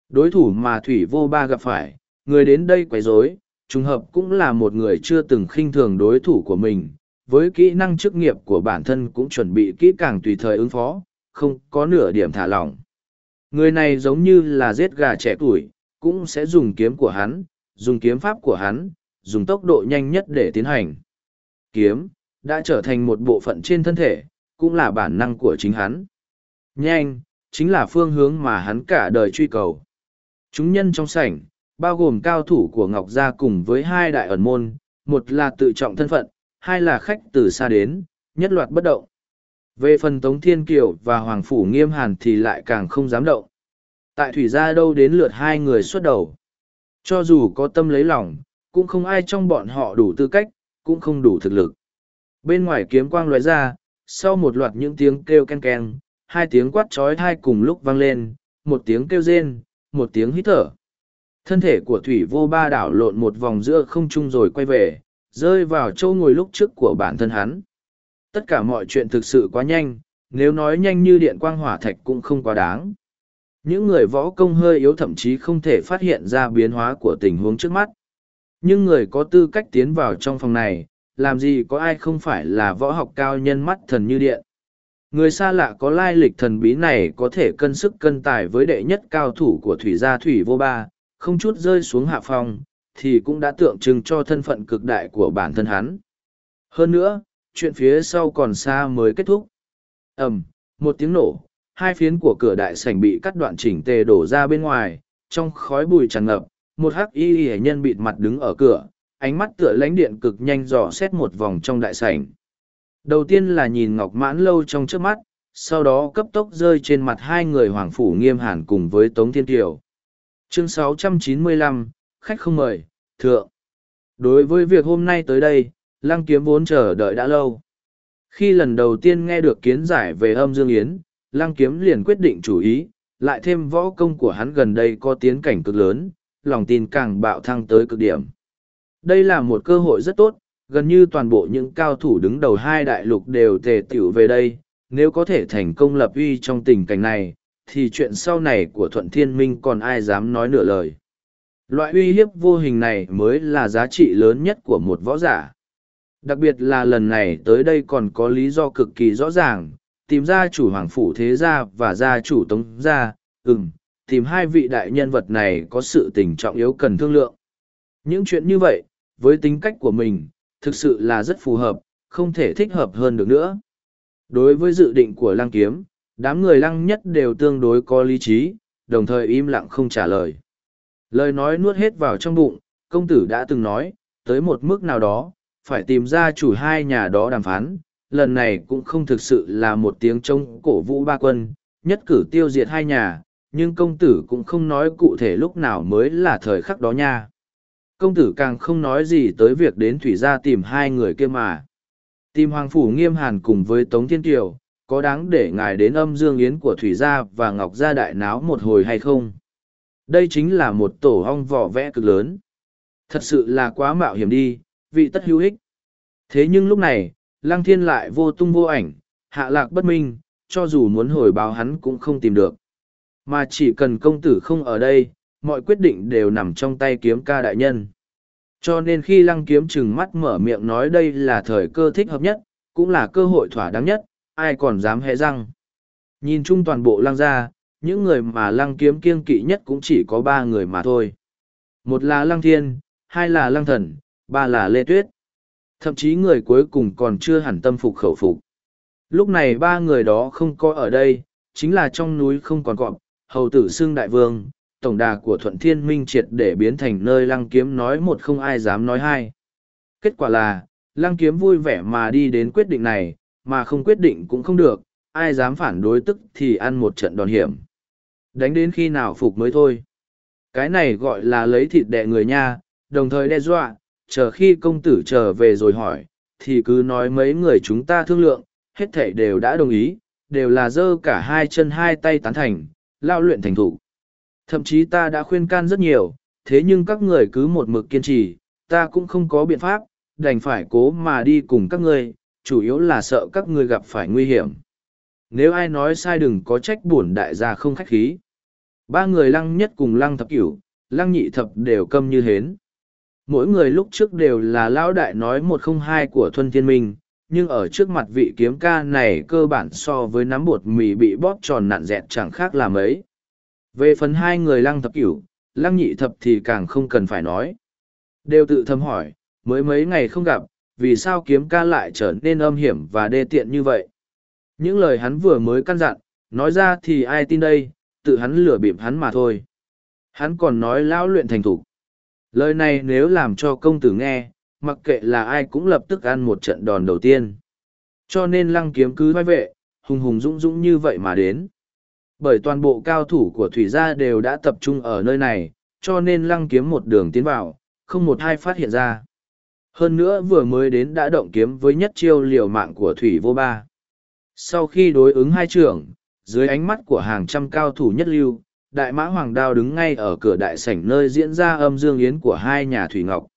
Đối thủ mà Thủy Vô Ba gặp phải, người đến đây quấy rối, trùng hợp cũng là một người chưa từng khinh thường đối thủ của mình, với kỹ năng chức nghiệp của bản thân cũng chuẩn bị kỹ càng tùy thời ứng phó, không có nửa điểm thả lỏng. Người này giống như là giết gà trẻ tuổi, cũng sẽ dùng kiếm của hắn, dùng kiếm pháp của hắn, dùng tốc độ nhanh nhất để tiến hành. Kiếm, đã trở thành một bộ phận trên thân thể, cũng là bản năng của chính hắn. Nhanh, chính là phương hướng mà hắn cả đời truy cầu. Chúng nhân trong sảnh, bao gồm cao thủ của Ngọc Gia cùng với hai đại ẩn môn, một là tự trọng thân phận, hai là khách từ xa đến, nhất loạt bất động. Về phần Tống Thiên Kiều và Hoàng Phủ Nghiêm Hàn thì lại càng không dám động. Tại Thủy Gia đâu đến lượt hai người xuất đầu. Cho dù có tâm lấy lòng, cũng không ai trong bọn họ đủ tư cách, cũng không đủ thực lực. Bên ngoài kiếm quang loại ra, sau một loạt những tiếng kêu ken ken, hai tiếng quát trói thai cùng lúc vang lên, một tiếng kêu rên, một tiếng hít thở. Thân thể của Thủy vô ba đảo lộn một vòng giữa không trung rồi quay về, rơi vào châu ngồi lúc trước của bản thân hắn. Tất cả mọi chuyện thực sự quá nhanh, nếu nói nhanh như điện quang hỏa thạch cũng không quá đáng. Những người võ công hơi yếu thậm chí không thể phát hiện ra biến hóa của tình huống trước mắt. Nhưng người có tư cách tiến vào trong phòng này, làm gì có ai không phải là võ học cao nhân mắt thần như điện. Người xa lạ có lai lịch thần bí này có thể cân sức cân tài với đệ nhất cao thủ của thủy gia thủy vô ba, không chút rơi xuống hạ phong, thì cũng đã tượng trưng cho thân phận cực đại của bản thân hắn. Hơn nữa, chuyện phía sau còn xa mới kết thúc. ầm, một tiếng nổ, hai phiến của cửa đại sảnh bị cắt đoạn chỉnh tề đổ ra bên ngoài, trong khói bụi tràn ngập, một hắc y hệ nhân bịt mặt đứng ở cửa, ánh mắt tựa lánh điện cực nhanh dò xét một vòng trong đại sảnh. Đầu tiên là nhìn Ngọc Mãn lâu trong trước mắt, sau đó cấp tốc rơi trên mặt hai người Hoàng Phủ Nghiêm Hàn cùng với Tống Thiên Kiều. Chương 695, khách không mời, thượng. Đối với việc hôm nay tới đây, Lăng Kiếm vốn chờ đợi đã lâu. Khi lần đầu tiên nghe được kiến giải về âm Dương Yến, Lăng Kiếm liền quyết định chủ ý, lại thêm võ công của hắn gần đây có tiến cảnh cực lớn, lòng tin càng bạo thăng tới cực điểm. Đây là một cơ hội rất tốt, gần như toàn bộ những cao thủ đứng đầu hai đại lục đều tề tiểu về đây, nếu có thể thành công lập uy trong tình cảnh này, thì chuyện sau này của Thuận Thiên Minh còn ai dám nói nửa lời. Loại uy hiếp vô hình này mới là giá trị lớn nhất của một võ giả. Đặc biệt là lần này tới đây còn có lý do cực kỳ rõ ràng, tìm ra chủ hoàng phủ thế gia và gia chủ tống gia, ừm, tìm hai vị đại nhân vật này có sự tình trọng yếu cần thương lượng. Những chuyện như vậy, với tính cách của mình, thực sự là rất phù hợp, không thể thích hợp hơn được nữa. Đối với dự định của lang kiếm, đám người lăng nhất đều tương đối có lý trí, đồng thời im lặng không trả lời. Lời nói nuốt hết vào trong bụng, công tử đã từng nói, tới một mức nào đó, phải tìm ra chủ hai nhà đó đàm phán, lần này cũng không thực sự là một tiếng trông cổ vũ ba quân, nhất cử tiêu diệt hai nhà, nhưng công tử cũng không nói cụ thể lúc nào mới là thời khắc đó nha. Công tử càng không nói gì tới việc đến thủy gia tìm hai người kia mà. Tìm Hoàng Phủ Nghiêm Hàn cùng với Tống Thiên Kiều, có đáng để ngài đến âm dương yến của Thủy Gia và Ngọc Gia đại náo một hồi hay không? Đây chính là một tổ hong vỏ vẽ cực lớn. Thật sự là quá mạo hiểm đi, vị tất hữu ích. Thế nhưng lúc này, Lăng Thiên lại vô tung vô ảnh, hạ lạc bất minh, cho dù muốn hồi báo hắn cũng không tìm được. Mà chỉ cần công tử không ở đây, mọi quyết định đều nằm trong tay kiếm ca đại nhân. Cho nên khi lăng kiếm chừng mắt mở miệng nói đây là thời cơ thích hợp nhất, cũng là cơ hội thỏa đáng nhất, ai còn dám hẹ răng. Nhìn chung toàn bộ lăng gia, những người mà lăng kiếm kiêng kỵ nhất cũng chỉ có ba người mà thôi. Một là lăng thiên, hai là lăng thần, ba là lê tuyết. Thậm chí người cuối cùng còn chưa hẳn tâm phục khẩu phục. Lúc này ba người đó không có ở đây, chính là trong núi không còn cọp, hầu tử xưng đại vương, tổng đà của thuận thiên minh triệt để biến thành nơi lăng kiếm nói một không ai dám nói hai. Kết quả là, lăng kiếm vui vẻ mà đi đến quyết định này, mà không quyết định cũng không được, ai dám phản đối tức thì ăn một trận đòn hiểm. Đánh đến khi nào phục mới thôi. Cái này gọi là lấy thịt đẻ người nha, đồng thời đe dọa, chờ khi công tử trở về rồi hỏi, thì cứ nói mấy người chúng ta thương lượng, hết thảy đều đã đồng ý, đều là dơ cả hai chân hai tay tán thành, lao luyện thành thủ. Thậm chí ta đã khuyên can rất nhiều, thế nhưng các người cứ một mực kiên trì, ta cũng không có biện pháp, đành phải cố mà đi cùng các ngươi, chủ yếu là sợ các ngươi gặp phải nguy hiểm. Nếu ai nói sai đừng có trách buồn đại gia không khách khí. Ba người lăng nhất cùng lăng thập cửu, lăng nhị thập đều câm như hến. Mỗi người lúc trước đều là lão đại nói một không hai của Thuân Thiên Minh, nhưng ở trước mặt vị kiếm ca này cơ bản so với nắm bột mì bị bóp tròn nặn dẹt chẳng khác là mấy. Về phần hai người lăng thập cửu, lăng nhị thập thì càng không cần phải nói. Đều tự thầm hỏi, mới mấy ngày không gặp, vì sao kiếm ca lại trở nên âm hiểm và đê tiện như vậy? Những lời hắn vừa mới căn dặn, nói ra thì ai tin đây, tự hắn lừa bịp hắn mà thôi. Hắn còn nói lão luyện thành thủ. Lời này nếu làm cho công tử nghe, mặc kệ là ai cũng lập tức ăn một trận đòn đầu tiên. Cho nên lăng kiếm cứ vai vệ, hùng hùng dũng dũng như vậy mà đến. Bởi toàn bộ cao thủ của thủy gia đều đã tập trung ở nơi này, cho nên lăng kiếm một đường tiến vào, không một ai phát hiện ra. Hơn nữa vừa mới đến đã động kiếm với nhất chiêu liều mạng của thủy vô ba. Sau khi đối ứng hai trưởng, dưới ánh mắt của hàng trăm cao thủ nhất lưu, đại mã hoàng đao đứng ngay ở cửa đại sảnh nơi diễn ra âm dương yến của hai nhà thủy ngọc.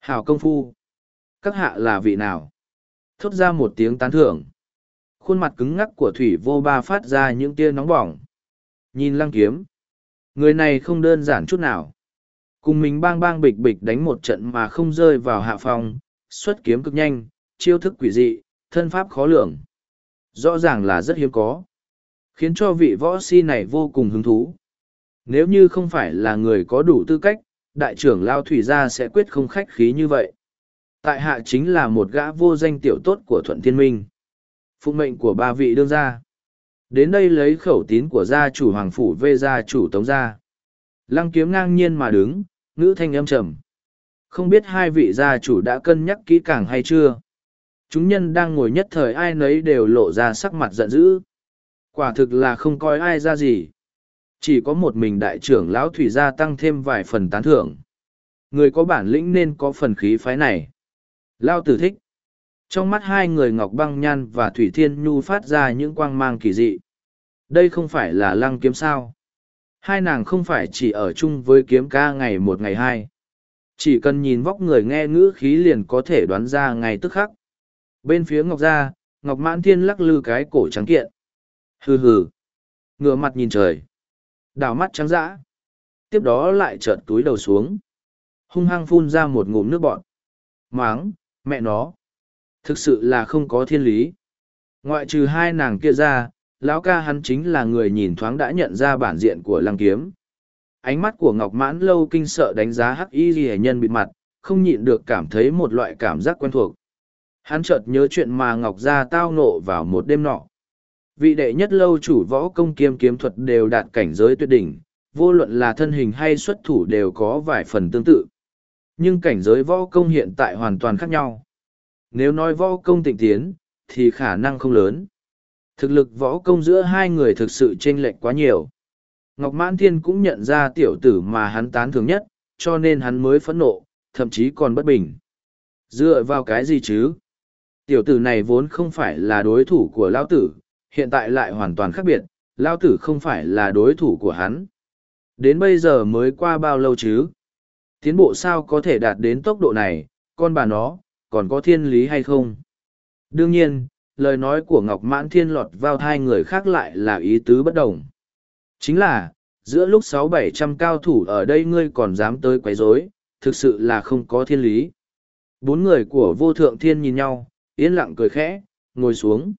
Hảo công phu. Các hạ là vị nào? Thốt ra một tiếng tán thưởng. Khuôn mặt cứng ngắc của thủy vô ba phát ra những tia nóng bỏng. Nhìn lăng kiếm. Người này không đơn giản chút nào. Cùng mình bang bang bịch bịch đánh một trận mà không rơi vào hạ phòng xuất kiếm cực nhanh, chiêu thức quỷ dị, thân pháp khó lường. Rõ ràng là rất hiếm có. Khiến cho vị võ si này vô cùng hứng thú. Nếu như không phải là người có đủ tư cách đại trưởng lao thủy gia sẽ quyết không khách khí như vậy tại hạ chính là một gã vô danh tiểu tốt của thuận thiên minh Phụ mệnh của ba vị đương gia. Đến đây lấy khẩu tín của gia chủ hoàng phủ về gia chủ tống gia. Lăng kiếm ngang nhiên mà đứng, ngữ thanh âm trầm. Không biết hai vị gia chủ đã cân nhắc kỹ càng hay chưa? Chúng nhân đang ngồi nhất thời ai nấy đều lộ ra sắc mặt giận dữ. Quả thực là không coi ai ra gì. Chỉ có một mình đại trưởng lão thủy gia tăng thêm vài phần tán thưởng. Người có bản lĩnh nên có phần khí phái này. Lao tử thích. Trong mắt hai người ngọc băng nhan và thủy thiên nhu phát ra những quang mang kỳ dị. Đây không phải là lăng kiếm sao? Hai nàng không phải chỉ ở chung với kiếm ca ngày một ngày hai. Chỉ cần nhìn vóc người nghe ngữ khí liền có thể đoán ra ngày tức khắc. Bên phía ngọc gia, ngọc mãn thiên lắc lư cái cổ trắng kiện. Hừ hừ. Ngửa mặt nhìn trời đào mắt trắng dã tiếp đó lại chợt túi đầu xuống hung hăng phun ra một ngụm nước bọn máng mẹ nó Thực sự là không có thiên lý. Ngoại trừ hai nàng kia ra, lão ca hắn chính là người nhìn thoáng đã nhận ra bản diện của lăng kiếm. Ánh mắt của Ngọc Mãn lâu kinh sợ đánh giá hắc y ghi nhân bịt mặt, không nhịn được cảm thấy một loại cảm giác quen thuộc. Hắn chợt nhớ chuyện mà Ngọc Gia tao nộ vào một đêm nọ. Vị đệ nhất lâu chủ võ công kiêm kiếm thuật đều đạt cảnh giới tuyệt đỉnh, vô luận là thân hình hay xuất thủ đều có vài phần tương tự. Nhưng cảnh giới võ công hiện tại hoàn toàn khác nhau. Nếu nói võ công tịnh tiến, thì khả năng không lớn. Thực lực võ công giữa hai người thực sự chênh lệch quá nhiều. Ngọc Mãn Thiên cũng nhận ra tiểu tử mà hắn tán thường nhất, cho nên hắn mới phẫn nộ, thậm chí còn bất bình. Dựa vào cái gì chứ? Tiểu tử này vốn không phải là đối thủ của Lão Tử, hiện tại lại hoàn toàn khác biệt, Lao Tử không phải là đối thủ của hắn. Đến bây giờ mới qua bao lâu chứ? Tiến bộ sao có thể đạt đến tốc độ này, con bà nó, còn có thiên lý hay không? Đương nhiên, lời nói của Ngọc Mãn Thiên lọt vào hai người khác lại là ý tứ bất đồng. Chính là, giữa lúc sáu bảy trăm cao thủ ở đây ngươi còn dám tới quấy rối, thực sự là không có thiên lý. Bốn người của vô thượng thiên nhìn nhau, yên lặng cười khẽ, ngồi xuống.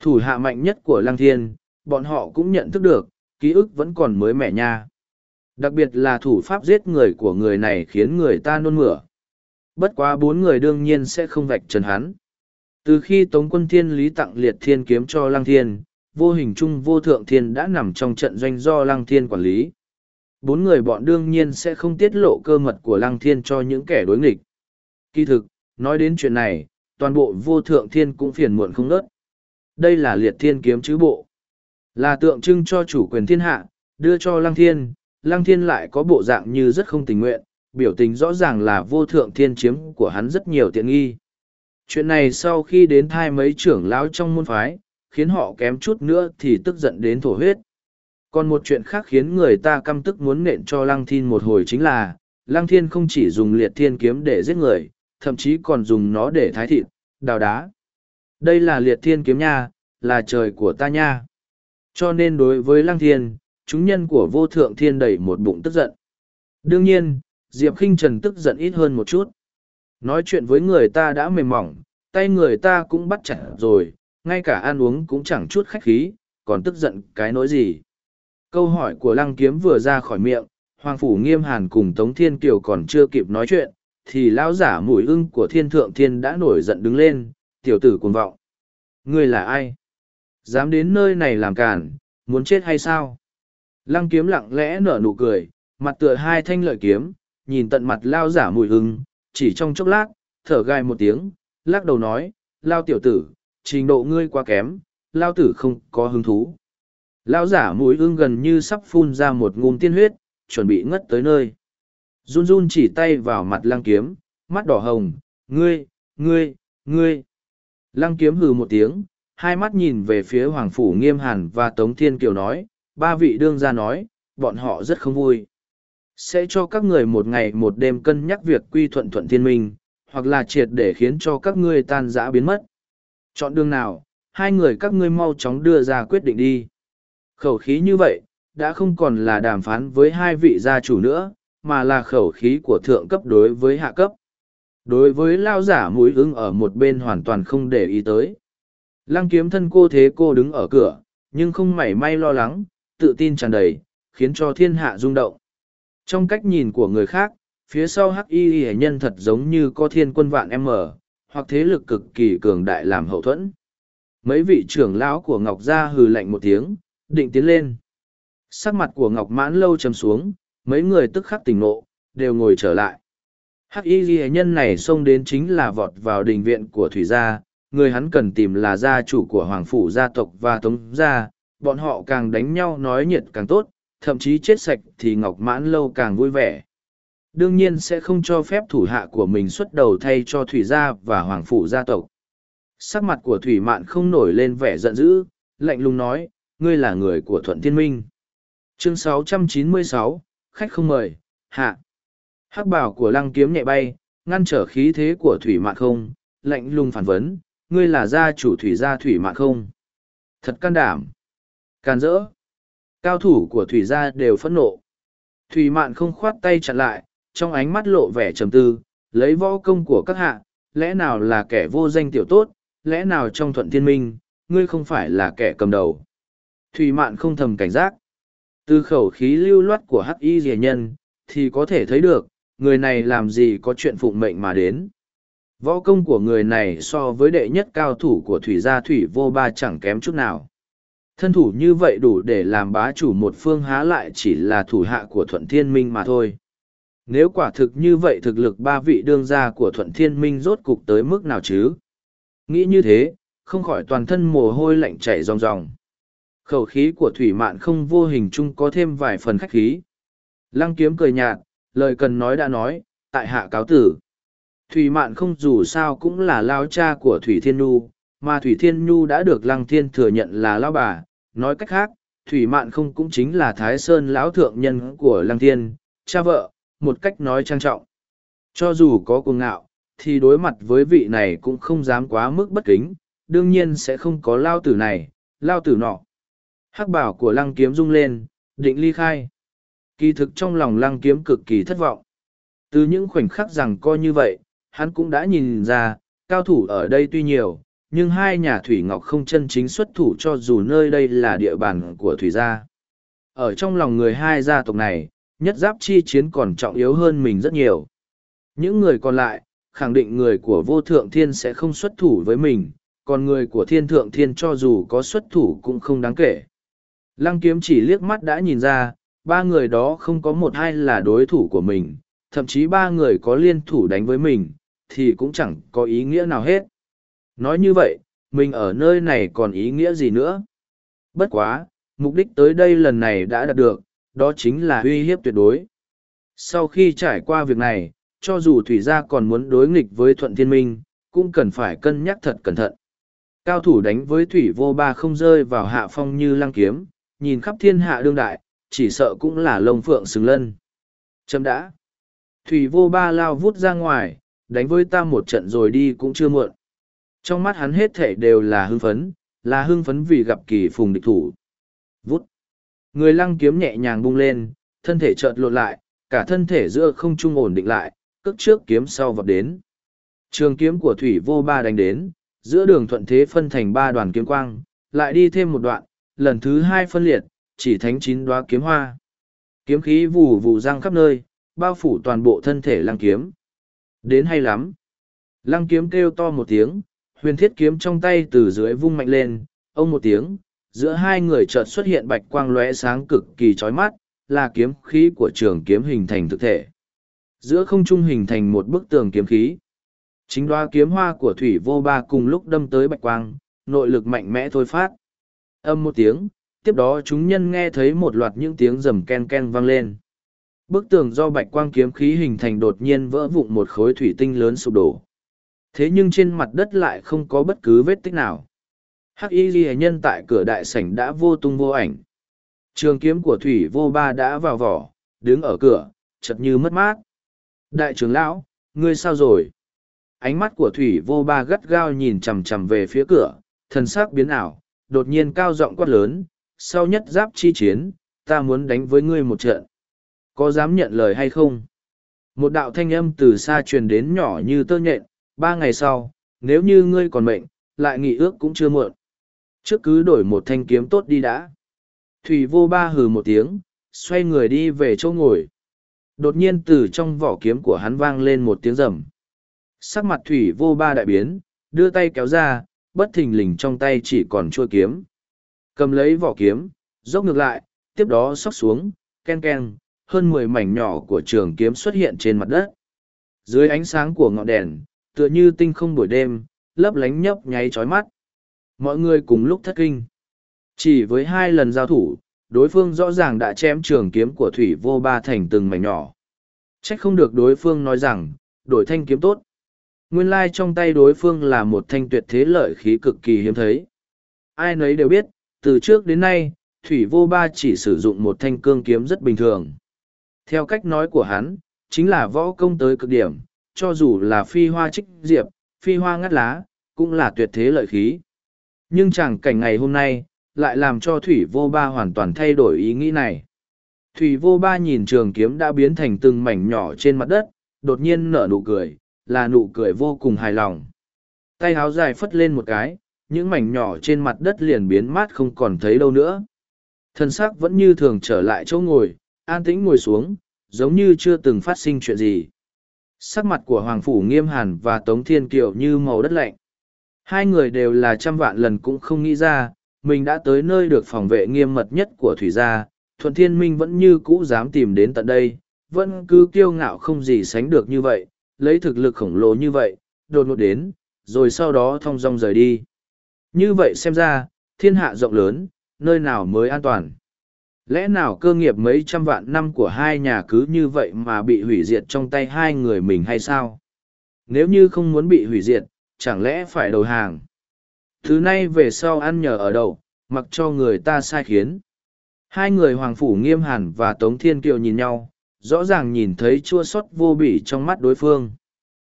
Thủ hạ mạnh nhất của lăng thiên, bọn họ cũng nhận thức được, ký ức vẫn còn mới mẻ nha. Đặc biệt là thủ pháp giết người của người này khiến người ta nôn mửa. Bất quá bốn người đương nhiên sẽ không vạch trần hắn. Từ khi Tống quân thiên lý tặng liệt thiên kiếm cho lăng thiên, vô hình chung vô thượng thiên đã nằm trong trận doanh do lăng thiên quản lý. Bốn người bọn đương nhiên sẽ không tiết lộ cơ mật của lăng thiên cho những kẻ đối nghịch. Kỳ thực, nói đến chuyện này, toàn bộ vô thượng thiên cũng phiền muộn không nớt. Đây là liệt thiên kiếm chứ bộ. Là tượng trưng cho chủ quyền thiên hạ, đưa cho lăng thiên, lăng thiên lại có bộ dạng như rất không tình nguyện, biểu tình rõ ràng là vô thượng thiên chiếm của hắn rất nhiều tiện nghi. Chuyện này sau khi đến thai mấy trưởng lão trong môn phái, khiến họ kém chút nữa thì tức giận đến thổ huyết. Còn một chuyện khác khiến người ta căm tức muốn nện cho Lăng Thiên một hồi chính là, Lăng Thiên không chỉ dùng liệt thiên kiếm để giết người, thậm chí còn dùng nó để thái thịt, đào đá. Đây là liệt thiên kiếm nha, là trời của ta nha. Cho nên đối với Lăng Thiên, chúng nhân của vô thượng thiên đẩy một bụng tức giận. Đương nhiên, Diệp khinh Trần tức giận ít hơn một chút. Nói chuyện với người ta đã mềm mỏng, tay người ta cũng bắt chặt rồi, ngay cả ăn uống cũng chẳng chút khách khí, còn tức giận cái nỗi gì. Câu hỏi của lăng kiếm vừa ra khỏi miệng, Hoàng Phủ Nghiêm Hàn cùng Tống Thiên Kiều còn chưa kịp nói chuyện, thì lão giả mùi ưng của thiên thượng thiên đã nổi giận đứng lên, tiểu tử cuồng vọng. Ngươi là ai? Dám đến nơi này làm cản, muốn chết hay sao? Lăng kiếm lặng lẽ nở nụ cười, mặt tựa hai thanh lợi kiếm, nhìn tận mặt lao giả mùi hưng, chỉ trong chốc lát, thở gai một tiếng, lắc đầu nói, lao tiểu tử, trình độ ngươi quá kém, lao tử không có hứng thú. Lao giả mùi hưng gần như sắp phun ra một ngụm tiên huyết, chuẩn bị ngất tới nơi. Run run chỉ tay vào mặt lăng kiếm, mắt đỏ hồng, ngươi, ngươi, ngươi. Lăng kiếm hừ một tiếng, hai mắt nhìn về phía Hoàng Phủ Nghiêm Hàn và Tống Thiên Kiều nói, ba vị đương gia nói, bọn họ rất không vui. Sẽ cho các người một ngày một đêm cân nhắc việc quy thuận thuận thiên minh, hoặc là triệt để khiến cho các ngươi tan rã biến mất. Chọn đường nào, hai người các ngươi mau chóng đưa ra quyết định đi. Khẩu khí như vậy, đã không còn là đàm phán với hai vị gia chủ nữa, mà là khẩu khí của thượng cấp đối với hạ cấp. Đối với lao giả mũi ưng ở một bên hoàn toàn không để ý tới. Lăng kiếm thân cô thế cô đứng ở cửa, nhưng không mảy may lo lắng, tự tin tràn đầy, khiến cho thiên hạ rung động. Trong cách nhìn của người khác, phía sau hắc y hệ nhân thật giống như có thiên quân vạn m hoặc thế lực cực kỳ cường đại làm hậu thuẫn mấy vị trưởng lão của ngọc gia hừ lạnh một tiếng định tiến lên sắc mặt của ngọc mãn lâu trầm xuống mấy người tức khắc tỉnh nộ đều ngồi trở lại hắc y ghi nhân này xông đến chính là vọt vào đình viện của thủy gia người hắn cần tìm là gia chủ của hoàng phủ gia tộc và tống gia bọn họ càng đánh nhau nói nhiệt càng tốt thậm chí chết sạch thì ngọc mãn lâu càng vui vẻ. Đương nhiên sẽ không cho phép thủ hạ của mình xuất đầu thay cho thủy gia và hoàng phủ gia tộc. Sắc mặt của thủy mạn không nổi lên vẻ giận dữ lạnh lùng nói ngươi là người của thuận thiên minh. Chương 696, khách không mời hạ hắc bảo của lăng kiếm nhẹ bay ngăn trở khí thế của thủy mạn không lạnh lùng phản vấn ngươi là gia chủ thủy gia thủy mạn không thật can đảm can dỡ cao thủ của thủy gia đều phẫn nộ thủy mạn không khoát tay chặn lại trong ánh mắt lộ vẻ trầm tư, lấy võ công của các hạ, lẽ nào là kẻ vô danh tiểu tốt, lẽ nào trong thuận thiên minh, ngươi không phải là kẻ cầm đầu. Thủy mạn không thầm cảnh giác. Từ khẩu khí lưu loát của hắc y rìa nhân, thì có thể thấy được, người này làm gì có chuyện phụng mệnh mà đến. Võ công của người này so với đệ nhất cao thủ của thủy gia thủy vô ba chẳng kém chút nào. Thân thủ như vậy đủ để làm bá chủ một phương há lại chỉ là thủ hạ của Thuận Thiên Minh mà thôi. Nếu quả thực như vậy thực lực ba vị đương gia của Thuận Thiên Minh rốt cục tới mức nào chứ? Nghĩ như thế, không khỏi toàn thân mồ hôi lạnh chảy ròng ròng. Khẩu khí của Thủy Mạn không vô hình chung có thêm vài phần khách khí. Lăng kiếm cười nhạt, lời cần nói đã nói, tại hạ cáo tử. Thủy Mạn không dù sao cũng là lao cha của Thủy Thiên Nhu, mà Thủy Thiên Nhu đã được Lăng Thiên thừa nhận là lao bà. Nói cách khác, Thủy Mạn không cũng chính là Thái Sơn lão thượng nhân của Lăng Thiên, cha vợ, một cách nói trang trọng. Cho dù có cuồng ngạo, thì đối mặt với vị này cũng không dám quá mức bất kính, đương nhiên sẽ không có lao tử này, lao tử nọ. Hắc bảo của lăng kiếm rung lên, định ly khai. Kỳ thực trong lòng lăng kiếm cực kỳ thất vọng. Từ những khoảnh khắc rằng coi như vậy, hắn cũng đã nhìn ra, cao thủ ở đây tuy nhiều, nhưng hai nhà Thủy Ngọc không chân chính xuất thủ cho dù nơi đây là địa bàn của Thủy gia. Ở trong lòng người hai gia tộc này, nhất giáp chi chiến còn trọng yếu hơn mình rất nhiều. Những người còn lại, khẳng định người của vô thượng thiên sẽ không xuất thủ với mình, còn người của thiên thượng thiên cho dù có xuất thủ cũng không đáng kể. Lăng kiếm chỉ liếc mắt đã nhìn ra, ba người đó không có một hai là đối thủ của mình, thậm chí ba người có liên thủ đánh với mình, thì cũng chẳng có ý nghĩa nào hết. Nói như vậy, mình ở nơi này còn ý nghĩa gì nữa? Bất quá, mục đích tới đây lần này đã đạt được, đó chính là uy hiếp tuyệt đối. Sau khi trải qua việc này, cho dù Thủy Gia còn muốn đối nghịch với Thuận Thiên Minh, cũng cần phải cân nhắc thật cẩn thận. Cao thủ đánh với Thủy Vô Ba không rơi vào hạ phong như lăng kiếm, nhìn khắp thiên hạ đương đại, chỉ sợ cũng là lông phượng xứng lân. Chấm đã. Thủy Vô Ba lao vút ra ngoài, đánh với ta một trận rồi đi cũng chưa muộn. Trong mắt hắn hết thể đều là hưng phấn, là hưng phấn vì gặp kỳ phùng địch thủ. Vút. Người lăng kiếm nhẹ nhàng bung lên, thân thể chợt lột lại, cả thân thể giữa không trung ổn định lại, cước trước kiếm sau vọt đến. Trường kiếm của Thủy Vô Ba đánh đến, giữa đường thuận thế phân thành ba đoàn kiếm quang, lại đi thêm một đoạn, lần thứ hai phân liệt, chỉ thánh chín đoá kiếm hoa. Kiếm khí vù vù răng khắp nơi, bao phủ toàn bộ thân thể lăng kiếm. Đến hay lắm. Lăng kiếm kêu to một tiếng, huyền thiết kiếm trong tay từ dưới vung mạnh lên, ông một tiếng, giữa hai người chợt xuất hiện bạch quang lóe sáng cực kỳ chói mắt, là kiếm khí của trường kiếm hình thành thực thể. Giữa không trung hình thành một bức tường kiếm khí. Chính đoá kiếm hoa của thủy vô ba cùng lúc đâm tới bạch quang, nội lực mạnh mẽ thôi phát. Âm một tiếng, tiếp đó chúng nhân nghe thấy một loạt những tiếng rầm ken ken vang lên. Bức tường do bạch quang kiếm khí hình thành đột nhiên vỡ vụn một khối thủy tinh lớn sụp đổ. Thế nhưng trên mặt đất lại không có bất cứ vết tích nào. Hắc y ghi nhân tại cửa đại sảnh đã vô tung vô ảnh. Trường kiếm của thủy vô ba đã vào vỏ, đứng ở cửa, chật như mất mát. Đại trưởng lão, ngươi sao rồi? Ánh mắt của thủy vô ba gắt gao nhìn chằm chằm về phía cửa, thần sắc biến ảo, đột nhiên cao giọng quát lớn, sau nhất giáp chi chiến, ta muốn đánh với ngươi một trận. Có dám nhận lời hay không? Một đạo thanh âm từ xa truyền đến nhỏ như tơ nhện, ba ngày sau, nếu như ngươi còn mệnh, lại nghị ước cũng chưa muộn. Trước cứ đổi một thanh kiếm tốt đi đã. Thủy vô ba hừ một tiếng, xoay người đi về chỗ ngồi. Đột nhiên từ trong vỏ kiếm của hắn vang lên một tiếng rầm. Sắc mặt thủy vô ba đại biến, đưa tay kéo ra, bất thình lình trong tay chỉ còn chua kiếm. Cầm lấy vỏ kiếm, dốc ngược lại, tiếp đó sóc xuống, ken ken, hơn mười mảnh nhỏ của trường kiếm xuất hiện trên mặt đất. Dưới ánh sáng của ngọn đèn, tựa như tinh không buổi đêm, lấp lánh nhấp nháy chói mắt. Mọi người cùng lúc thất kinh. Chỉ với hai lần giao thủ, đối phương rõ ràng đã chém trường kiếm của thủy vô ba thành từng mảnh nhỏ. Trách không được đối phương nói rằng, đổi thanh kiếm tốt. Nguyên lai trong tay đối phương là một thanh tuyệt thế lợi khí cực kỳ hiếm thấy. Ai nấy đều biết, từ trước đến nay, Thủy Vô Ba chỉ sử dụng một thanh cương kiếm rất bình thường. Theo cách nói của hắn, chính là võ công tới cực điểm, cho dù là phi hoa trích diệp, phi hoa ngắt lá, cũng là tuyệt thế lợi khí. Nhưng chẳng cảnh ngày hôm nay, lại làm cho Thủy Vô Ba hoàn toàn thay đổi ý nghĩ này. Thủy Vô Ba nhìn trường kiếm đã biến thành từng mảnh nhỏ trên mặt đất, đột nhiên nở nụ cười, là nụ cười vô cùng hài lòng. Tay háo dài phất lên một cái, những mảnh nhỏ trên mặt đất liền biến mát không còn thấy đâu nữa. Thân xác vẫn như thường trở lại chỗ ngồi, an tĩnh ngồi xuống, giống như chưa từng phát sinh chuyện gì. Sắc mặt của Hoàng Phủ Nghiêm Hàn và Tống Thiên Kiều như màu đất lạnh. Hai người đều là trăm vạn lần cũng không nghĩ ra, mình đã tới nơi được phòng vệ nghiêm mật nhất của thủy gia, thuận thiên minh vẫn như cũ dám tìm đến tận đây, vẫn cứ kiêu ngạo không gì sánh được như vậy, lấy thực lực khổng lồ như vậy, đột ngột đến, rồi sau đó thong dong rời đi. Như vậy xem ra, thiên hạ rộng lớn, nơi nào mới an toàn. Lẽ nào cơ nghiệp mấy trăm vạn năm của hai nhà cứ như vậy mà bị hủy diệt trong tay hai người mình hay sao? Nếu như không muốn bị hủy diệt, chẳng lẽ phải đầu hàng? Thứ nay về sau ăn nhờ ở đậu, mặc cho người ta sai khiến. Hai người Hoàng Phủ Nghiêm Hàn và Tống Thiên Kiều nhìn nhau, rõ ràng nhìn thấy chua xót vô bỉ trong mắt đối phương.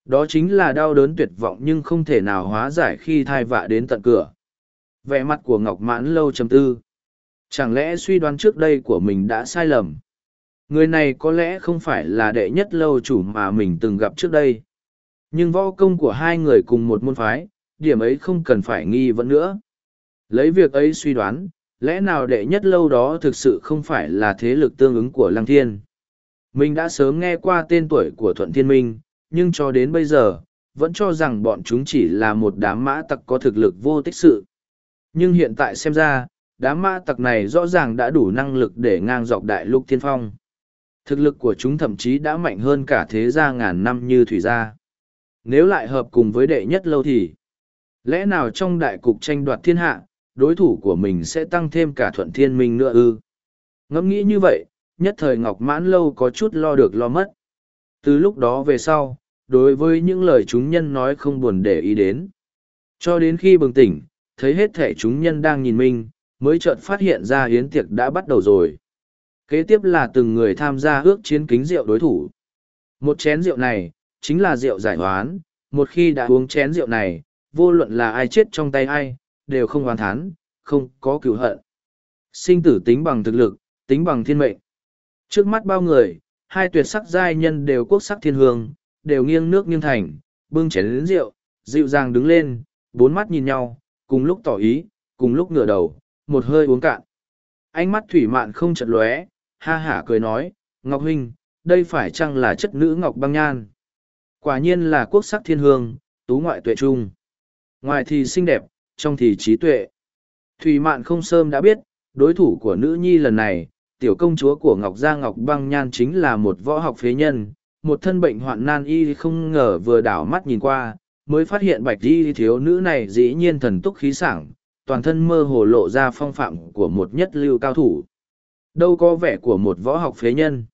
Đó chính là đau đớn tuyệt vọng nhưng không thể nào hóa giải khi thai vạ đến tận cửa. Vẻ mặt của Ngọc Mãn lâu chầm tư. Chẳng lẽ suy đoán trước đây của mình đã sai lầm? Người này có lẽ không phải là đệ nhất lâu chủ mà mình từng gặp trước đây. Nhưng võ công của hai người cùng một môn phái, điểm ấy không cần phải nghi vấn nữa. Lấy việc ấy suy đoán, lẽ nào đệ nhất lâu đó thực sự không phải là thế lực tương ứng của Lăng Thiên? Mình đã sớm nghe qua tên tuổi của Thuận Thiên Minh, nhưng cho đến bây giờ, vẫn cho rằng bọn chúng chỉ là một đám mã tặc có thực lực vô tích sự. Nhưng hiện tại xem ra, đám mã tặc này rõ ràng đã đủ năng lực để ngang dọc đại lục thiên phong. Thực lực của chúng thậm chí đã mạnh hơn cả thế gia ngàn năm như thủy gia. Nếu lại hợp cùng với đệ nhất lâu thì, lẽ nào trong đại cục tranh đoạt thiên hạ, đối thủ của mình sẽ tăng thêm cả thuận thiên minh nữa ư? Ngẫm nghĩ như vậy, nhất thời Ngọc Mãn Lâu có chút lo được lo mất. Từ lúc đó về sau, đối với những lời chúng nhân nói không buồn để ý đến. Cho đến khi bừng tỉnh, thấy hết thể chúng nhân đang nhìn mình, mới chợt phát hiện ra hiến tiệc đã bắt đầu rồi. Kế tiếp là từng người tham gia ước chiến kính rượu đối thủ. Một chén rượu này, chính là rượu giải hoán, một khi đã uống chén rượu này, vô luận là ai chết trong tay ai, đều không hoàn thán, không có cựu hận. Sinh tử tính bằng thực lực, tính bằng thiên mệnh. Trước mắt bao người, hai tuyệt sắc giai nhân đều quốc sắc thiên hương, đều nghiêng nước nghiêng thành, bưng chén lĩnh rượu, dịu dàng đứng lên, bốn mắt nhìn nhau, cùng lúc tỏ ý, cùng lúc ngửa đầu, một hơi uống cạn. Ánh mắt thủy mạn không chật lóe, ha hả cười nói, Ngọc Huynh, đây phải chăng là chất nữ Ngọc Băng Nhan? Quả nhiên là quốc sắc thiên hương, tú ngoại tuệ trung. Ngoài thì xinh đẹp, trong thì trí tuệ. Thủy mạn không sớm đã biết, đối thủ của nữ nhi lần này, tiểu công chúa của Ngọc Gia Ngọc Băng Nhan chính là một võ học phế nhân, một thân bệnh hoạn nan y không ngờ vừa đảo mắt nhìn qua, mới phát hiện bạch y thiếu nữ này dĩ nhiên thần túc khí sảng, toàn thân mơ hồ lộ ra phong phạm của một nhất lưu cao thủ. Đâu có vẻ của một võ học phế nhân.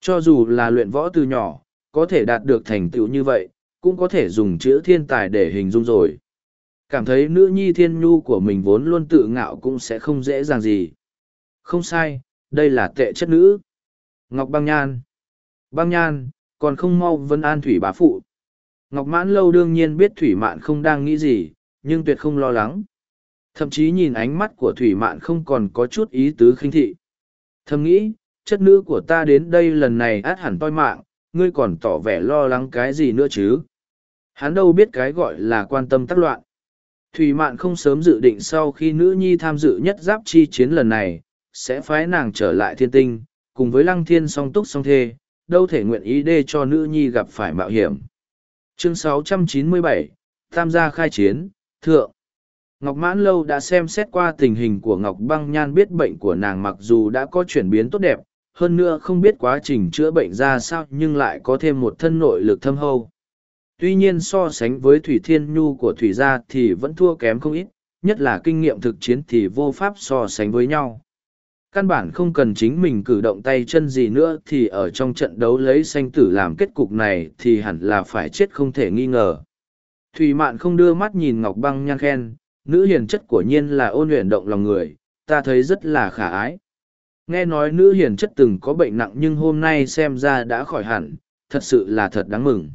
Cho dù là luyện võ từ nhỏ, có thể đạt được thành tựu như vậy, cũng có thể dùng chữ thiên tài để hình dung rồi. Cảm thấy nữ nhi thiên nhu của mình vốn luôn tự ngạo cũng sẽ không dễ dàng gì. Không sai, đây là tệ chất nữ. Ngọc Băng Nhan. Băng Nhan, còn không mau vân an thủy bá phụ. Ngọc Mãn Lâu đương nhiên biết Thủy Mạn không đang nghĩ gì, nhưng tuyệt không lo lắng. Thậm chí nhìn ánh mắt của Thủy Mạn không còn có chút ý tứ khinh thị. Thầm nghĩ, chất nữ của ta đến đây lần này át hẳn toi mạng, ngươi còn tỏ vẻ lo lắng cái gì nữa chứ? Hắn đâu biết cái gọi là quan tâm tác loạn. Thủy Mạn không sớm dự định sau khi nữ nhi tham dự nhất giáp chi chiến lần này, sẽ phái nàng trở lại thiên tinh, cùng với lăng thiên song túc song thê, đâu thể nguyện ý đê cho nữ nhi gặp phải mạo hiểm. Chương 697, Tham gia khai chiến, Thượng. Ngọc Mãn Lâu đã xem xét qua tình hình của Ngọc Băng Nhan biết bệnh của nàng mặc dù đã có chuyển biến tốt đẹp, hơn nữa không biết quá trình chữa bệnh ra sao nhưng lại có thêm một thân nội lực thâm hâu. Tuy nhiên so sánh với Thủy Thiên Nhu của Thủy Gia thì vẫn thua kém không ít, nhất là kinh nghiệm thực chiến thì vô pháp so sánh với nhau. Căn bản không cần chính mình cử động tay chân gì nữa thì ở trong trận đấu lấy sanh tử làm kết cục này thì hẳn là phải chết không thể nghi ngờ. Thủy Mạn không đưa mắt nhìn Ngọc Băng nhan khen, nữ hiền chất của nhiên là ôn luyện động lòng người, ta thấy rất là khả ái. Nghe nói nữ hiền chất từng có bệnh nặng nhưng hôm nay xem ra đã khỏi hẳn, thật sự là thật đáng mừng.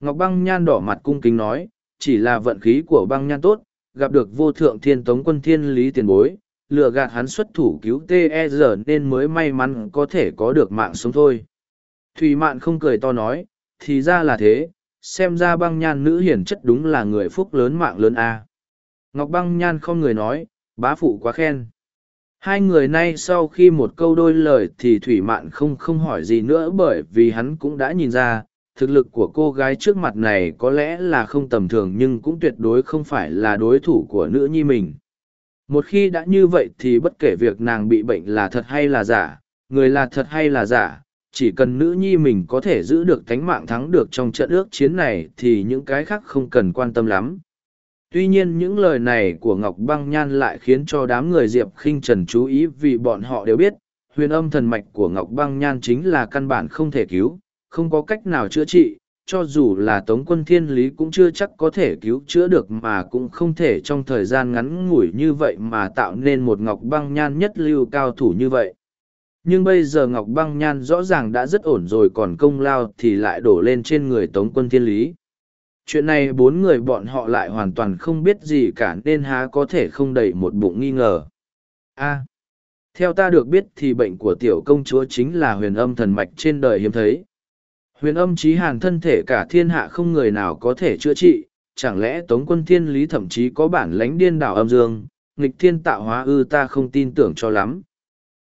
Ngọc Băng nhan đỏ mặt cung kính nói, chỉ là vận khí của băng nhan tốt, gặp được vô thượng thiên tống quân thiên lý tiền bối, lừa gạt hắn xuất thủ cứu TR e nên mới may mắn có thể có được mạng sống thôi. Thùy Mạn không cười to nói, thì ra là thế, xem ra băng nhan nữ hiển chất đúng là người phúc lớn mạng lớn a. Ngọc băng nhan không người nói, bá phụ quá khen. Hai người nay sau khi một câu đôi lời thì Thủy Mạn không không hỏi gì nữa bởi vì hắn cũng đã nhìn ra, thực lực của cô gái trước mặt này có lẽ là không tầm thường nhưng cũng tuyệt đối không phải là đối thủ của nữ nhi mình một khi đã như vậy thì bất kể việc nàng bị bệnh là thật hay là giả, người là thật hay là giả, chỉ cần nữ nhi mình có thể giữ được tánh mạng thắng được trong trận ước chiến này thì những cái khác không cần quan tâm lắm. Tuy nhiên những lời này của ngọc băng nhan lại khiến cho đám người diệp khinh trần chú ý vì bọn họ đều biết, huyền âm thần mạch của ngọc băng nhan chính là căn bản không thể cứu, không có cách nào chữa trị cho dù là tống quân thiên lý cũng chưa chắc có thể cứu chữa được mà cũng không thể trong thời gian ngắn ngủi như vậy mà tạo nên một ngọc băng nhan nhất lưu cao thủ như vậy. Nhưng bây giờ ngọc băng nhan rõ ràng đã rất ổn rồi còn công lao thì lại đổ lên trên người tống quân thiên lý. Chuyện này bốn người bọn họ lại hoàn toàn không biết gì cả nên há có thể không đầy một bụng nghi ngờ. A, theo ta được biết thì bệnh của tiểu công chúa chính là huyền âm thần mạch trên đời hiếm thấy huyền âm trí hàn thân thể cả thiên hạ không người nào có thể chữa trị, chẳng lẽ tống quân thiên lý thậm chí có bản lánh điên đảo âm dương, nghịch thiên tạo hóa ư ta không tin tưởng cho lắm.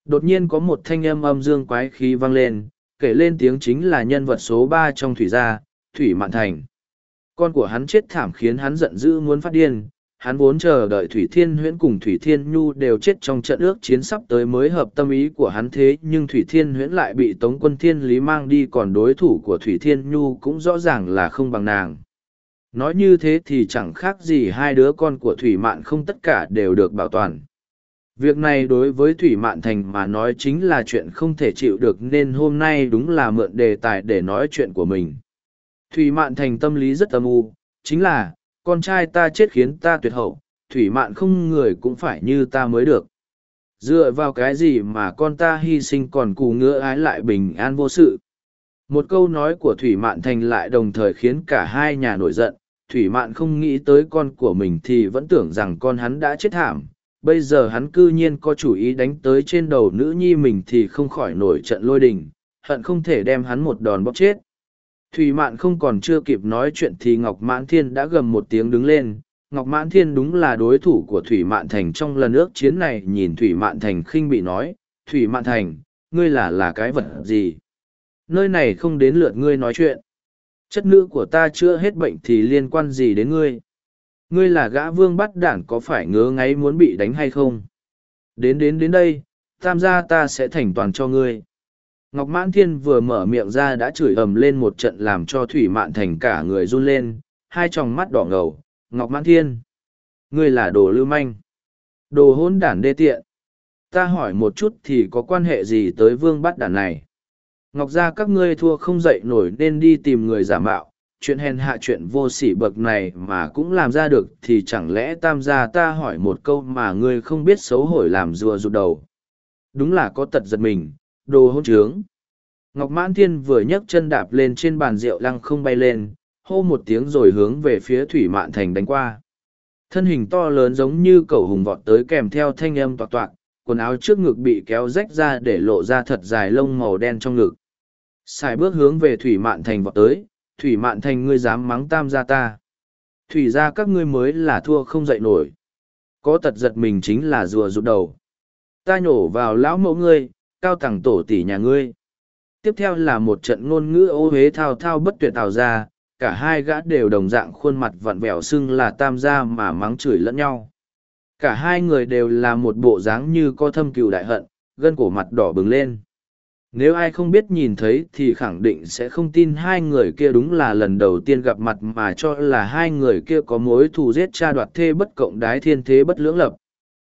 Đột nhiên có một thanh âm âm dương quái khí vang lên, kể lên tiếng chính là nhân vật số ba trong thủy gia, thủy mạn thành. Con của hắn chết thảm khiến hắn giận dữ muốn phát điên hắn vốn chờ đợi Thủy Thiên Huyễn cùng Thủy Thiên Nhu đều chết trong trận ước chiến sắp tới mới hợp tâm ý của hắn thế nhưng Thủy Thiên Huyễn lại bị Tống quân Thiên Lý mang đi còn đối thủ của Thủy Thiên Nhu cũng rõ ràng là không bằng nàng. Nói như thế thì chẳng khác gì hai đứa con của Thủy Mạn không tất cả đều được bảo toàn. Việc này đối với Thủy Mạn Thành mà nói chính là chuyện không thể chịu được nên hôm nay đúng là mượn đề tài để nói chuyện của mình. Thủy Mạn Thành tâm lý rất âm u, chính là, con trai ta chết khiến ta tuyệt hậu, thủy mạn không người cũng phải như ta mới được. Dựa vào cái gì mà con ta hy sinh còn cù ngựa ái lại bình an vô sự. Một câu nói của Thủy Mạn Thành lại đồng thời khiến cả hai nhà nổi giận. Thủy Mạn không nghĩ tới con của mình thì vẫn tưởng rằng con hắn đã chết thảm. Bây giờ hắn cư nhiên có chủ ý đánh tới trên đầu nữ nhi mình thì không khỏi nổi trận lôi đình, hận không thể đem hắn một đòn bóp chết. Thủy Mạn không còn chưa kịp nói chuyện thì Ngọc Mãn Thiên đã gầm một tiếng đứng lên. Ngọc Mãn Thiên đúng là đối thủ của Thủy Mạn Thành trong lần ước chiến này nhìn Thủy Mạn Thành khinh bị nói, Thủy Mạn Thành, ngươi là là cái vật gì? Nơi này không đến lượt ngươi nói chuyện. Chất nữ của ta chưa hết bệnh thì liên quan gì đến ngươi? Ngươi là gã vương bắt đảng có phải ngứa ngáy muốn bị đánh hay không? Đến đến đến đây, tam gia ta sẽ thành toàn cho ngươi. Ngọc Mãn Thiên vừa mở miệng ra đã chửi ầm lên một trận làm cho Thủy Mạn Thành cả người run lên, hai tròng mắt đỏ ngầu. Ngọc Mãn Thiên, ngươi là đồ lưu manh, đồ hôn đản đê tiện. Ta hỏi một chút thì có quan hệ gì tới vương bắt đản này? Ngọc gia các ngươi thua không dậy nổi nên đi tìm người giả mạo, chuyện hèn hạ chuyện vô sỉ bậc này mà cũng làm ra được thì chẳng lẽ tam gia ta hỏi một câu mà ngươi không biết xấu hổ làm rùa rụt đầu. Đúng là có tật giật mình, đồ hôn trướng. Ngọc Mãn Thiên vừa nhấc chân đạp lên trên bàn rượu lăng không bay lên, hô một tiếng rồi hướng về phía Thủy Mạn Thành đánh qua. Thân hình to lớn giống như cầu hùng vọt tới kèm theo thanh âm toạc toạc, quần áo trước ngực bị kéo rách ra để lộ ra thật dài lông màu đen trong ngực. Xài bước hướng về Thủy Mạn Thành vọt tới, Thủy Mạn Thành ngươi dám mắng tam gia ta. Thủy ra các ngươi mới là thua không dậy nổi. Có tật giật mình chính là rùa rụt đầu. Ta nhổ vào lão mẫu ngươi, cao tẳng tổ tỷ nhà ngươi. Tiếp theo là một trận ngôn ngữ ô hế thao thao bất tuyệt tạo ra, cả hai gã đều đồng dạng khuôn mặt vặn vẹo xưng là tam gia mà mắng chửi lẫn nhau. Cả hai người đều là một bộ dáng như có thâm cừu đại hận, gân cổ mặt đỏ bừng lên. Nếu ai không biết nhìn thấy thì khẳng định sẽ không tin hai người kia đúng là lần đầu tiên gặp mặt mà cho là hai người kia có mối thù giết cha đoạt thê bất cộng đái thiên thế bất lưỡng lập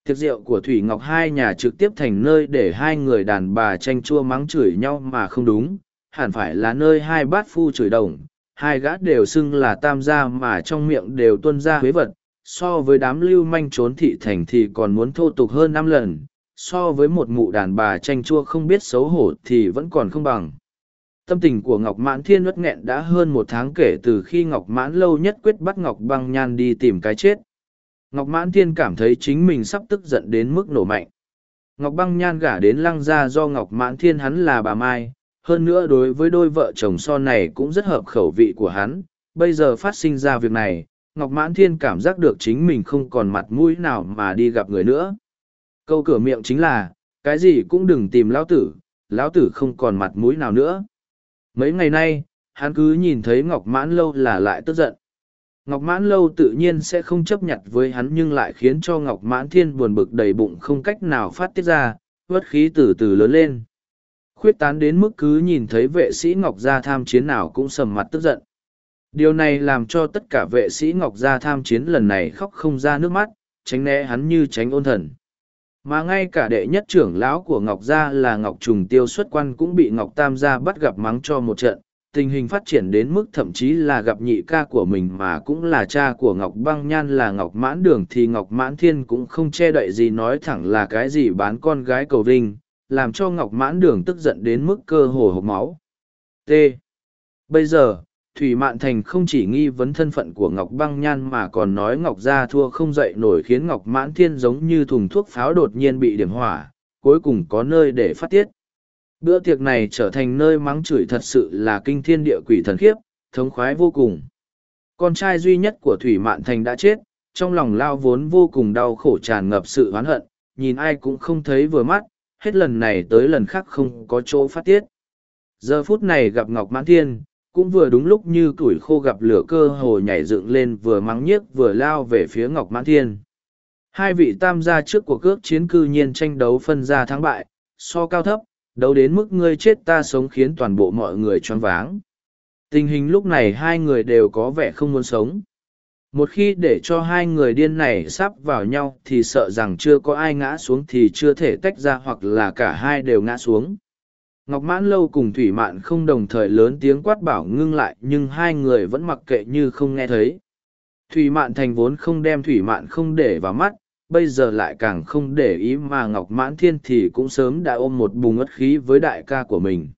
tiệc rượu của Thủy Ngọc hai nhà trực tiếp thành nơi để hai người đàn bà tranh chua mắng chửi nhau mà không đúng, hẳn phải là nơi hai bát phu chửi đồng, hai gã đều xưng là tam gia mà trong miệng đều tuân ra huế vật, so với đám lưu manh trốn thị thành thì còn muốn thô tục hơn năm lần, so với một mụ đàn bà tranh chua không biết xấu hổ thì vẫn còn không bằng. Tâm tình của Ngọc Mãn Thiên nuốt nghẹn đã hơn một tháng kể từ khi Ngọc Mãn lâu nhất quyết bắt Ngọc Băng Nhan đi tìm cái chết. Ngọc Mãn Thiên cảm thấy chính mình sắp tức giận đến mức nổ mạnh. Ngọc Băng Nhan gả đến lăng gia do Ngọc Mãn Thiên hắn là bà Mai, hơn nữa đối với đôi vợ chồng son này cũng rất hợp khẩu vị của hắn. Bây giờ phát sinh ra việc này, Ngọc Mãn Thiên cảm giác được chính mình không còn mặt mũi nào mà đi gặp người nữa. Câu cửa miệng chính là, cái gì cũng đừng tìm lão tử, lão tử không còn mặt mũi nào nữa. Mấy ngày nay, hắn cứ nhìn thấy Ngọc Mãn lâu là lại tức giận. Ngọc Mãn Lâu tự nhiên sẽ không chấp nhận với hắn nhưng lại khiến cho Ngọc Mãn Thiên buồn bực đầy bụng không cách nào phát tiết ra, vất khí từ từ lớn lên. Khuyết tán đến mức cứ nhìn thấy vệ sĩ Ngọc Gia tham chiến nào cũng sầm mặt tức giận. Điều này làm cho tất cả vệ sĩ Ngọc Gia tham chiến lần này khóc không ra nước mắt, tránh né hắn như tránh ôn thần. Mà ngay cả đệ nhất trưởng lão của Ngọc Gia là Ngọc Trùng Tiêu xuất quan cũng bị Ngọc Tam Gia bắt gặp mắng cho một trận, tình hình phát triển đến mức thậm chí là gặp nhị ca của mình mà cũng là cha của Ngọc Băng Nhan là Ngọc Mãn Đường thì Ngọc Mãn Thiên cũng không che đậy gì nói thẳng là cái gì bán con gái cầu vinh, làm cho Ngọc Mãn Đường tức giận đến mức cơ hồ hộp máu. T. Bây giờ, Thủy Mạn Thành không chỉ nghi vấn thân phận của Ngọc Băng Nhan mà còn nói Ngọc Gia thua không dậy nổi khiến Ngọc Mãn Thiên giống như thùng thuốc pháo đột nhiên bị điểm hỏa, cuối cùng có nơi để phát tiết. Bữa tiệc này trở thành nơi mắng chửi thật sự là kinh thiên địa quỷ thần khiếp, thống khoái vô cùng. Con trai duy nhất của Thủy Mạn Thành đã chết, trong lòng lao vốn vô cùng đau khổ tràn ngập sự oán hận, nhìn ai cũng không thấy vừa mắt, hết lần này tới lần khác không có chỗ phát tiết. Giờ phút này gặp Ngọc Mãn Thiên, cũng vừa đúng lúc như tuổi khô gặp lửa cơ hồ nhảy dựng lên vừa mắng nhiếc vừa lao về phía Ngọc Mãn Thiên. Hai vị tam gia trước cuộc cước chiến cư nhiên tranh đấu phân ra thắng bại, so cao thấp, đâu đến mức ngươi chết ta sống khiến toàn bộ mọi người choáng váng. Tình hình lúc này hai người đều có vẻ không muốn sống. Một khi để cho hai người điên này sắp vào nhau thì sợ rằng chưa có ai ngã xuống thì chưa thể tách ra hoặc là cả hai đều ngã xuống. Ngọc Mãn Lâu cùng Thủy Mạn không đồng thời lớn tiếng quát bảo ngưng lại nhưng hai người vẫn mặc kệ như không nghe thấy. Thủy Mạn thành vốn không đem Thủy Mạn không để vào mắt, bây giờ lại càng không để ý mà Ngọc Mãn Thiên thì cũng sớm đã ôm một bùng ất khí với đại ca của mình.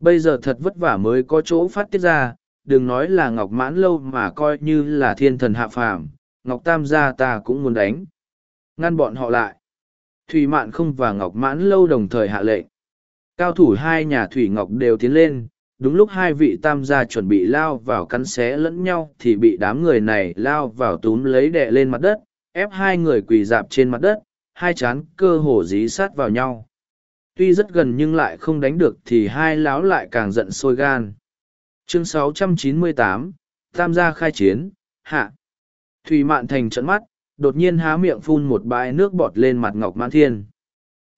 Bây giờ thật vất vả mới có chỗ phát tiết ra, đừng nói là Ngọc Mãn Lâu mà coi như là thiên thần hạ phàm, Ngọc Tam gia ta cũng muốn đánh. Ngăn bọn họ lại. Thủy Mạn không và Ngọc Mãn Lâu đồng thời hạ lệnh. Cao thủ hai nhà Thủy Ngọc đều tiến lên, đúng lúc hai vị tam gia chuẩn bị lao vào cắn xé lẫn nhau thì bị đám người này lao vào túm lấy đè lên mặt đất, ép hai người quỳ dạp trên mặt đất, hai chán cơ hồ dí sát vào nhau. Tuy rất gần nhưng lại không đánh được thì hai láo lại càng giận sôi gan. Chương 698, Tam gia khai chiến, hạ. Thủy Mạn Thành trận mắt, đột nhiên há miệng phun một bãi nước bọt lên mặt Ngọc Mãn Thiên.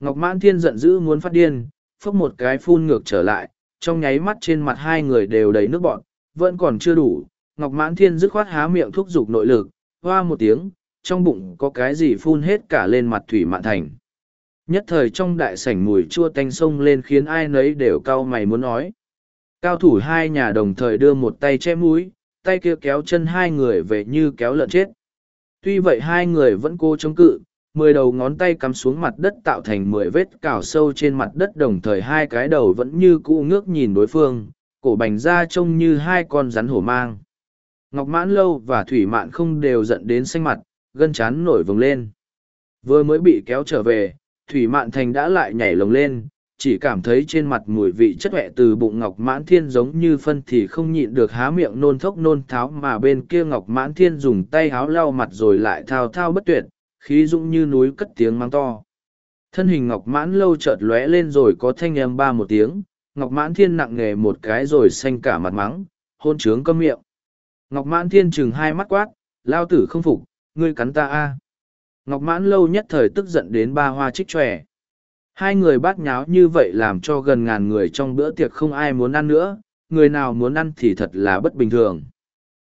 Ngọc Mãn Thiên giận dữ muốn phát điên, phốc một cái phun ngược trở lại, trong nháy mắt trên mặt hai người đều đầy nước bọt, vẫn còn chưa đủ. Ngọc Mãn Thiên dứt khoát há miệng thúc giục nội lực, hoa một tiếng, trong bụng có cái gì phun hết cả lên mặt Thủy Mạn Thành. Nhất thời trong đại sảnh mùi chua tanh sông lên khiến ai nấy đều cau mày muốn nói. Cao thủ hai nhà đồng thời đưa một tay che mũi, tay kia kéo chân hai người về như kéo lợn chết. Tuy vậy hai người vẫn cố chống cự, mười đầu ngón tay cắm xuống mặt đất tạo thành mười vết cào sâu trên mặt đất đồng thời hai cái đầu vẫn như cũ ngước nhìn đối phương, cổ bành ra trông như hai con rắn hổ mang. Ngọc Mãn Lâu và Thủy Mạn không đều giận đến xanh mặt, gân chán nổi vồng lên. Vừa mới bị kéo trở về, Thủy Mạn Thành đã lại nhảy lồng lên, chỉ cảm thấy trên mặt mùi vị chất hẹ từ bụng Ngọc Mãn Thiên giống như phân thì không nhịn được há miệng nôn thốc nôn tháo mà bên kia Ngọc Mãn Thiên dùng tay háo lau mặt rồi lại thao thao bất tuyệt, khí dũng như núi cất tiếng mang to. Thân hình Ngọc Mãn lâu chợt lóe lên rồi có thanh âm ba một tiếng, Ngọc Mãn Thiên nặng nghề một cái rồi xanh cả mặt mắng, hôn trướng câm miệng. Ngọc Mãn Thiên chừng hai mắt quát, lao tử không phục, ngươi cắn ta a. Ngọc mãn lâu nhất thời tức giận đến ba hoa trích tròe hai người bát nháo như vậy làm cho gần ngàn người trong bữa tiệc không ai muốn ăn nữa, người nào muốn ăn thì thật là bất bình thường.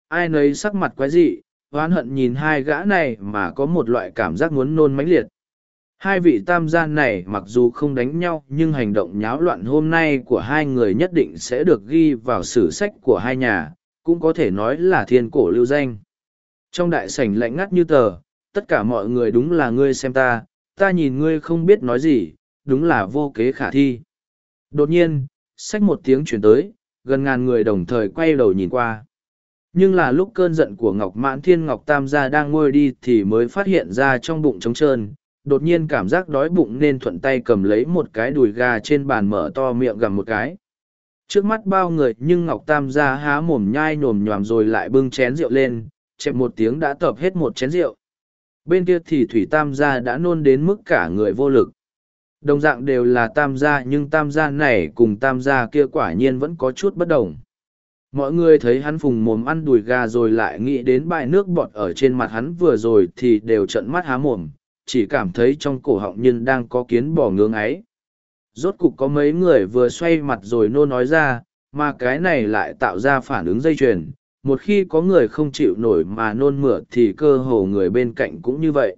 Ai nấy sắc mặt quái dị, oán hận nhìn hai gã này mà có một loại cảm giác muốn nôn mãnh liệt. Hai vị tam gian này mặc dù không đánh nhau, nhưng hành động nháo loạn hôm nay của hai người nhất định sẽ được ghi vào sử sách của hai nhà, cũng có thể nói là thiên cổ lưu danh trong đại sảnh lạnh ngắt như tờ, tất cả mọi người đúng là ngươi xem ta, ta nhìn ngươi không biết nói gì, đúng là vô kế khả thi. Đột nhiên, sách một tiếng chuyển tới, gần ngàn người đồng thời quay đầu nhìn qua. Nhưng là lúc cơn giận của Ngọc Mãn Thiên Ngọc Tam gia đang ngôi đi thì mới phát hiện ra trong bụng trống trơn, đột nhiên cảm giác đói bụng nên thuận tay cầm lấy một cái đùi gà trên bàn mở to miệng gặm một cái. Trước mắt bao người nhưng Ngọc Tam gia há mồm nhai nồm nhòm rồi lại bưng chén rượu lên, chẹp một tiếng đã tập hết một chén rượu. Bên kia thì Thủy Tam gia đã nôn đến mức cả người vô lực. Đồng dạng đều là Tam gia, nhưng Tam gia này cùng Tam gia kia quả nhiên vẫn có chút bất đồng. mọi người thấy hắn phùng mồm ăn đùi gà rồi lại nghĩ đến bãi nước bọt ở trên mặt hắn vừa rồi thì đều trận mắt há mồm, chỉ cảm thấy trong cổ họng nhân đang có kiến bò ngưỡng ấy rốt cục có mấy người vừa xoay mặt rồi nô nói ra, mà cái này lại tạo ra phản ứng dây chuyền một khi có người không chịu nổi mà nôn mửa thì cơ hồ người bên cạnh cũng như vậy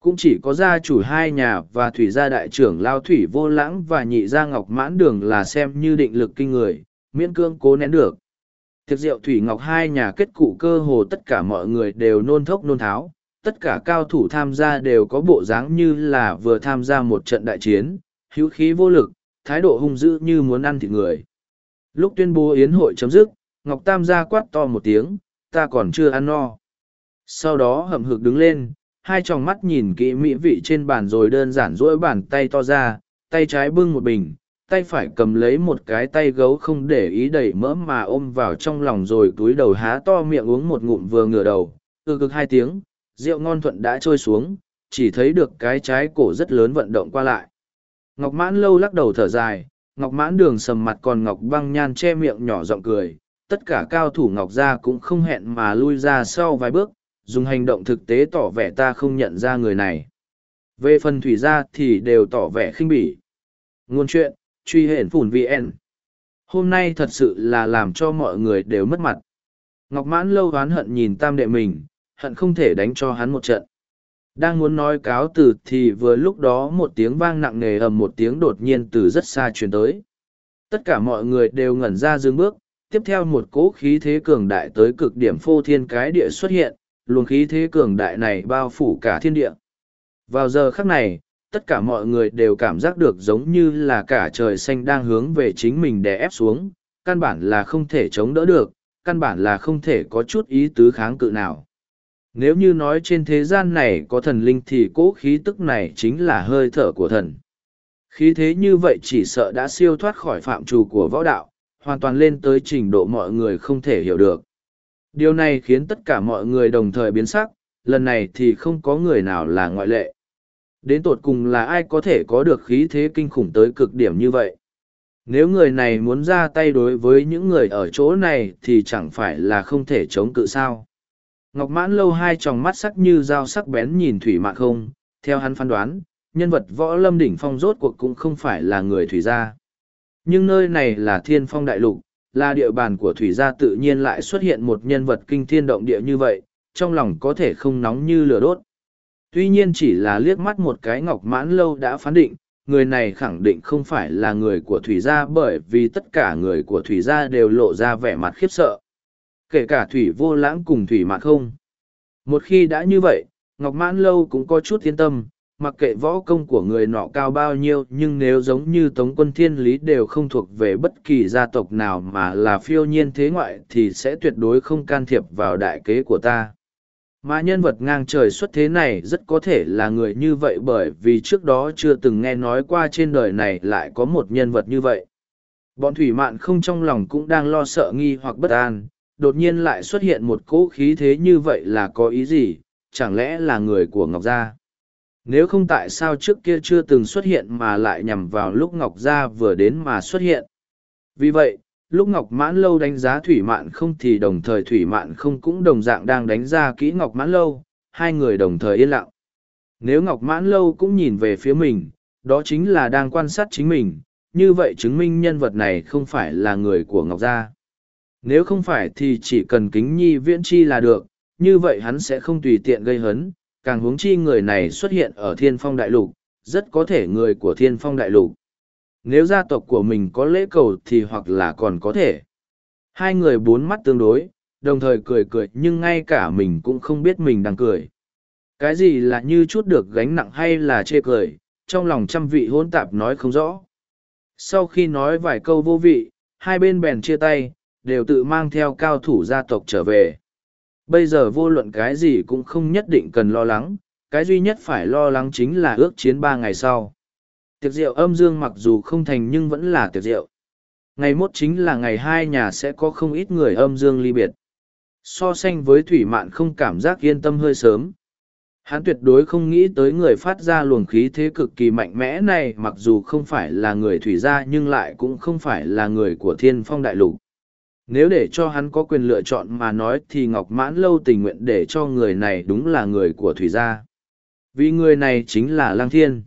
cũng chỉ có gia chủ hai nhà và thủy gia đại trưởng lao thủy vô lãng và nhị gia ngọc mãn đường là xem như định lực kinh người miễn cương cố nén được Tiệc rượu Thủy Ngọc hai nhà kết cụ cơ hồ tất cả mọi người đều nôn thốc nôn tháo, tất cả cao thủ tham gia đều có bộ dáng như là vừa tham gia một trận đại chiến, hữu khí vô lực, thái độ hung dữ như muốn ăn thịt người. Lúc tuyên bố yến hội chấm dứt, Ngọc Tam gia quát to một tiếng, ta còn chưa ăn no. Sau đó hậm hực đứng lên, hai tròng mắt nhìn kỹ mỹ vị trên bàn rồi đơn giản duỗi bàn tay to ra, tay trái bưng một bình, tay phải cầm lấy một cái tay gấu không để ý đẩy mỡ mà ôm vào trong lòng rồi túi đầu há to miệng uống một ngụm vừa ngửa đầu, ư cực hai tiếng, rượu ngon thuận đã trôi xuống, chỉ thấy được cái trái cổ rất lớn vận động qua lại. Ngọc mãn lâu lắc đầu thở dài, Ngọc mãn đường sầm mặt còn Ngọc băng nhan che miệng nhỏ giọng cười, tất cả cao thủ Ngọc gia cũng không hẹn mà lui ra sau vài bước, dùng hành động thực tế tỏ vẻ ta không nhận ra người này. Về phần thủy gia thì đều tỏ vẻ khinh bỉ. Ngôn chuyện, truy hển phủn vn hôm nay thật sự là làm cho mọi người đều mất mặt ngọc mãn lâu oán hận nhìn tam đệ mình hận không thể đánh cho hắn một trận đang muốn nói cáo từ thì vừa lúc đó một tiếng vang nặng nề ầm một tiếng đột nhiên từ rất xa truyền tới tất cả mọi người đều ngẩn ra dưng bước tiếp theo một cỗ khí thế cường đại tới cực điểm phô thiên cái địa xuất hiện luồng khí thế cường đại này bao phủ cả thiên địa vào giờ khắc này tất cả mọi người đều cảm giác được giống như là cả trời xanh đang hướng về chính mình đè ép xuống, căn bản là không thể chống đỡ được, căn bản là không thể có chút ý tứ kháng cự nào. Nếu như nói trên thế gian này có thần linh thì cỗ khí tức này chính là hơi thở của thần. Khí thế như vậy chỉ sợ đã siêu thoát khỏi phạm trù của võ đạo, hoàn toàn lên tới trình độ mọi người không thể hiểu được. Điều này khiến tất cả mọi người đồng thời biến sắc, lần này thì không có người nào là ngoại lệ. Đến tột cùng là ai có thể có được khí thế kinh khủng tới cực điểm như vậy? Nếu người này muốn ra tay đối với những người ở chỗ này thì chẳng phải là không thể chống cự sao. Ngọc mãn lâu hai tròng mắt sắc như dao sắc bén nhìn thủy mạn không, theo hắn phán đoán, nhân vật võ lâm đỉnh phong rốt cuộc cũng không phải là người thủy gia. Nhưng nơi này là thiên phong đại lục, là địa bàn của thủy gia tự nhiên lại xuất hiện một nhân vật kinh thiên động địa như vậy, trong lòng có thể không nóng như lửa đốt. Tuy nhiên chỉ là liếc mắt một cái ngọc mãn lâu đã phán định, người này khẳng định không phải là người của Thủy Gia bởi vì tất cả người của Thủy Gia đều lộ ra vẻ mặt khiếp sợ. Kể cả Thủy vô lãng cùng Thủy mạn không. Một khi đã như vậy, Ngọc Mãn Lâu cũng có chút yên tâm, mặc kệ võ công của người nọ cao bao nhiêu nhưng nếu giống như Tống quân Thiên Lý đều không thuộc về bất kỳ gia tộc nào mà là phiêu nhiên thế ngoại thì sẽ tuyệt đối không can thiệp vào đại kế của ta. Mà nhân vật ngang trời xuất thế này rất có thể là người như vậy bởi vì trước đó chưa từng nghe nói qua trên đời này lại có một nhân vật như vậy. Bọn thủy mạn không trong lòng cũng đang lo sợ nghi hoặc bất an, đột nhiên lại xuất hiện một cỗ khí thế như vậy là có ý gì, chẳng lẽ là người của Ngọc Gia? Nếu không tại sao trước kia chưa từng xuất hiện mà lại nhằm vào lúc Ngọc Gia vừa đến mà xuất hiện? Vì vậy, lúc ngọc mãn lâu đánh giá thủy mạn không thì đồng thời thủy mạn không cũng đồng dạng đang đánh giá kỹ ngọc mãn lâu hai người đồng thời yên lặng nếu ngọc mãn lâu cũng nhìn về phía mình đó chính là đang quan sát chính mình như vậy chứng minh nhân vật này không phải là người của ngọc gia nếu không phải thì chỉ cần kính nhi viễn chi là được như vậy hắn sẽ không tùy tiện gây hấn càng huống chi người này xuất hiện ở thiên phong đại lục rất có thể người của thiên phong đại lục nếu gia tộc của mình có lễ cầu thì hoặc là còn có thể. Hai người bốn mắt tương đối, đồng thời cười cười nhưng ngay cả mình cũng không biết mình đang cười. Cái gì là như chút được gánh nặng hay là chê cười, trong lòng trăm vị hôn tạp nói không rõ. Sau khi nói vài câu vô vị, hai bên bèn chia tay, đều tự mang theo cao thủ gia tộc trở về. Bây giờ vô luận cái gì cũng không nhất định cần lo lắng, cái duy nhất phải lo lắng chính là ước chiến ba ngày sau. Tiệc rượu âm dương mặc dù không thành nhưng vẫn là tiệc rượu. Ngày mốt chính là ngày hai nhà sẽ có không ít người âm dương ly biệt. So sánh với thủy mạn không cảm giác yên tâm hơi sớm. Hắn tuyệt đối không nghĩ tới người phát ra luồng khí thế cực kỳ mạnh mẽ này mặc dù không phải là người thủy gia nhưng lại cũng không phải là người của thiên phong đại lục. Nếu để cho hắn có quyền lựa chọn mà nói thì Ngọc Mãn Lâu tình nguyện để cho người này đúng là người của Thủy Gia. Vì người này chính là Lang Thiên.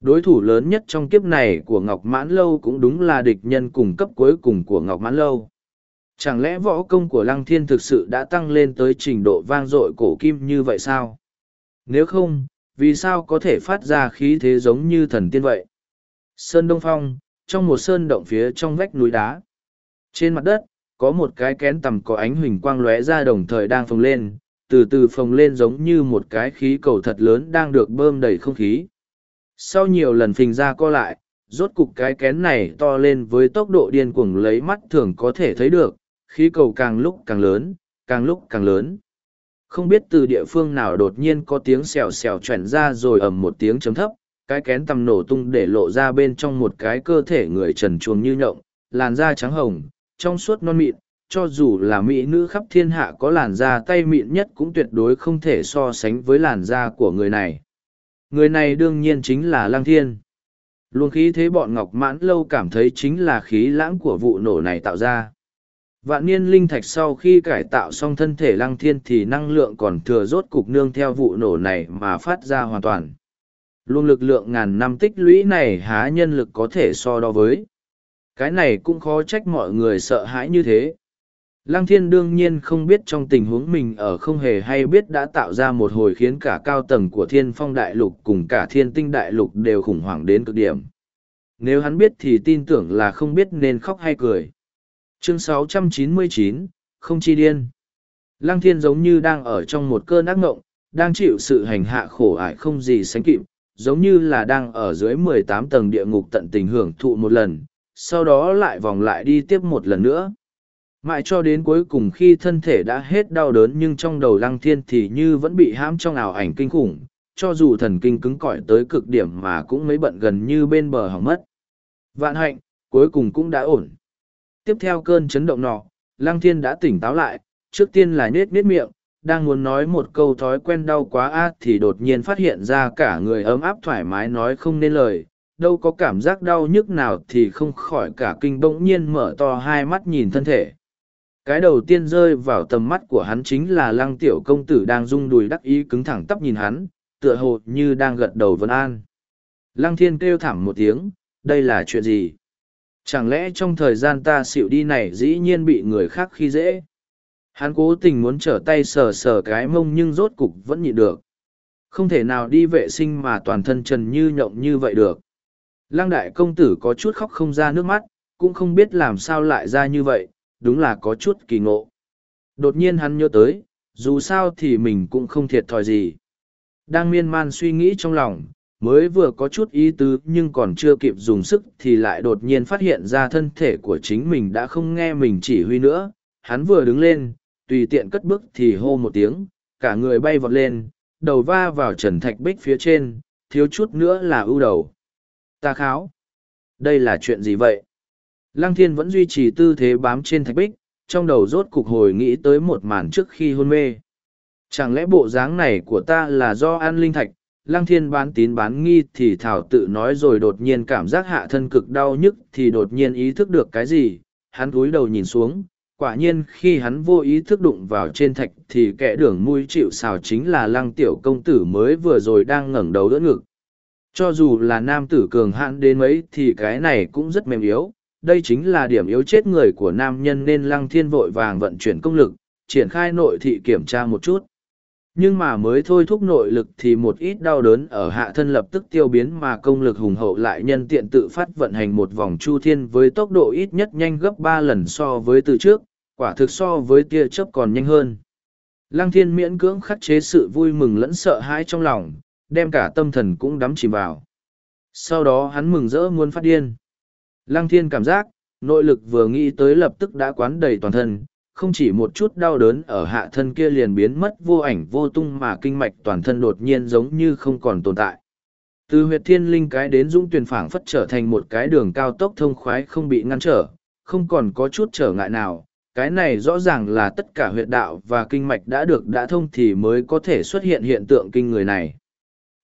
Đối thủ lớn nhất trong kiếp này của Ngọc Mãn Lâu cũng đúng là địch nhân cùng cấp cuối cùng của Ngọc Mãn Lâu. Chẳng lẽ võ công của Lăng Thiên thực sự đã tăng lên tới trình độ vang dội cổ kim như vậy sao? Nếu không, vì sao có thể phát ra khí thế giống như thần tiên vậy? Sơn Đông Phong, trong một sơn động phía trong vách núi đá. Trên mặt đất, có một cái kén tầm có ánh huỳnh quang lóe ra đồng thời đang phồng lên, từ từ phồng lên giống như một cái khí cầu thật lớn đang được bơm đầy không khí. Sau nhiều lần phình ra co lại, rốt cục cái kén này to lên với tốc độ điên cuồng lấy mắt thường có thể thấy được, khí cầu càng lúc càng lớn, càng lúc càng lớn. Không biết từ địa phương nào đột nhiên có tiếng xèo xèo chuyển ra rồi ầm một tiếng chấm thấp, cái kén tầm nổ tung để lộ ra bên trong một cái cơ thể người trần chuồng như nhộng, làn da trắng hồng, trong suốt non mịn, cho dù là mỹ nữ khắp thiên hạ có làn da tay mịn nhất cũng tuyệt đối không thể so sánh với làn da của người này. Người này đương nhiên chính là Lăng Thiên. Luồng khí thế bọn Ngọc Mãn Lâu cảm thấy chính là khí lãng của vụ nổ này tạo ra. Vạn niên linh thạch sau khi cải tạo xong thân thể Lăng Thiên thì năng lượng còn thừa rốt cục nương theo vụ nổ này mà phát ra hoàn toàn. Luôn lực lượng ngàn năm tích lũy này há nhân lực có thể so đo với. Cái này cũng khó trách mọi người sợ hãi như thế. Lăng thiên đương nhiên không biết trong tình huống mình ở không hề hay biết đã tạo ra một hồi khiến cả cao tầng của thiên phong đại lục cùng cả thiên tinh đại lục đều khủng hoảng đến cực điểm. Nếu hắn biết thì tin tưởng là không biết nên khóc hay cười. Chương 699, không chi điên. Lăng thiên giống như đang ở trong một cơn ác ngộng, đang chịu sự hành hạ khổ ải không gì sánh kịp, giống như là đang ở dưới mười tám tầng địa ngục tận tình hưởng thụ một lần, sau đó lại vòng lại đi tiếp một lần nữa. Mãi cho đến cuối cùng khi thân thể đã hết đau đớn nhưng trong đầu lăng thiên thì như vẫn bị hãm trong ảo ảnh kinh khủng, cho dù thần kinh cứng cỏi tới cực điểm mà cũng mấy bận gần như bên bờ hỏng mất. Vạn hạnh, cuối cùng cũng đã ổn. Tiếp theo cơn chấn động nọ, lăng thiên đã tỉnh táo lại, trước tiên là nết nết miệng, đang muốn nói một câu thói quen đau quá a thì đột nhiên phát hiện ra cả người ấm áp thoải mái nói không nên lời đâu có cảm giác đau nhức nào thì không khỏi cả kinh bỗng nhiên mở to hai mắt nhìn thân thể. Cái đầu tiên rơi vào tầm mắt của hắn chính là lăng tiểu công tử đang rung đùi đắc ý cứng thẳng tắp nhìn hắn, tựa hồ như đang gật đầu vân an. Lăng thiên kêu thảm một tiếng, đây là chuyện gì? Chẳng lẽ trong thời gian ta xịu đi này dĩ nhiên bị người khác khi dễ? Hắn cố tình muốn trở tay sờ sờ cái mông nhưng rốt cục vẫn nhịn được. Không thể nào đi vệ sinh mà toàn thân trần như nhộng như vậy được lăng đại công tử có chút khóc không ra nước mắt cũng không biết làm sao lại ra như vậy đúng là có chút kỳ ngộ. Đột nhiên hắn nhớ tới, dù sao thì mình cũng không thiệt thòi gì. Đang miên man suy nghĩ trong lòng, mới vừa có chút ý tứ nhưng còn chưa kịp dùng sức thì lại đột nhiên phát hiện ra thân thể của chính mình đã không nghe mình chỉ huy nữa. Hắn vừa đứng lên, tùy tiện cất bước thì hô một tiếng, cả người bay vọt lên, đầu va vào trần thạch bích phía trên, thiếu chút nữa là ưu đầu. Ta kháo. Đây là chuyện gì vậy? Lăng thiên vẫn duy trì tư thế bám trên thạch bích, trong đầu rốt cục hồi nghĩ tới một màn trước khi hôn mê. Chẳng lẽ bộ dáng này của ta là do an linh thạch, lăng thiên bán tín bán nghi thì thảo tự nói rồi đột nhiên cảm giác hạ thân cực đau nhức thì đột nhiên ý thức được cái gì, hắn cúi đầu nhìn xuống, quả nhiên khi hắn vô ý thức đụng vào trên thạch thì kẻ đường mui chịu xào chính là lăng tiểu công tử mới vừa rồi đang ngẩng đầu đỡ ngực. Cho dù là nam tử cường hãn đến mấy thì cái này cũng rất mềm yếu, đây chính là điểm yếu chết người của nam nhân nên lăng thiên vội vàng vận chuyển công lực, triển khai nội thị kiểm tra một chút. Nhưng mà mới thôi thúc nội lực thì một ít đau đớn ở hạ thân lập tức tiêu biến mà công lực hùng hậu lại nhân tiện tự phát vận hành một vòng chu thiên với tốc độ ít nhất nhanh gấp ba lần so với từ trước, quả thực so với tia chớp còn nhanh hơn. Lăng thiên miễn cưỡng khắc chế sự vui mừng lẫn sợ hãi trong lòng, đem cả tâm thần cũng đắm chìm vào. Sau đó hắn mừng rỡ muốn phát điên. Lăng thiên cảm giác, nội lực vừa nghĩ tới lập tức đã quán đầy toàn thân, không chỉ một chút đau đớn ở hạ thân kia liền biến mất vô ảnh vô tung mà kinh mạch toàn thân đột nhiên giống như không còn tồn tại. Từ huyệt thiên linh cái đến dũng tuyển phảng phất trở thành một cái đường cao tốc thông khoái không bị ngăn trở, không còn có chút trở ngại nào. Cái này rõ ràng là tất cả huyệt đạo và kinh mạch đã được đã thông thì mới có thể xuất hiện hiện tượng kinh người này.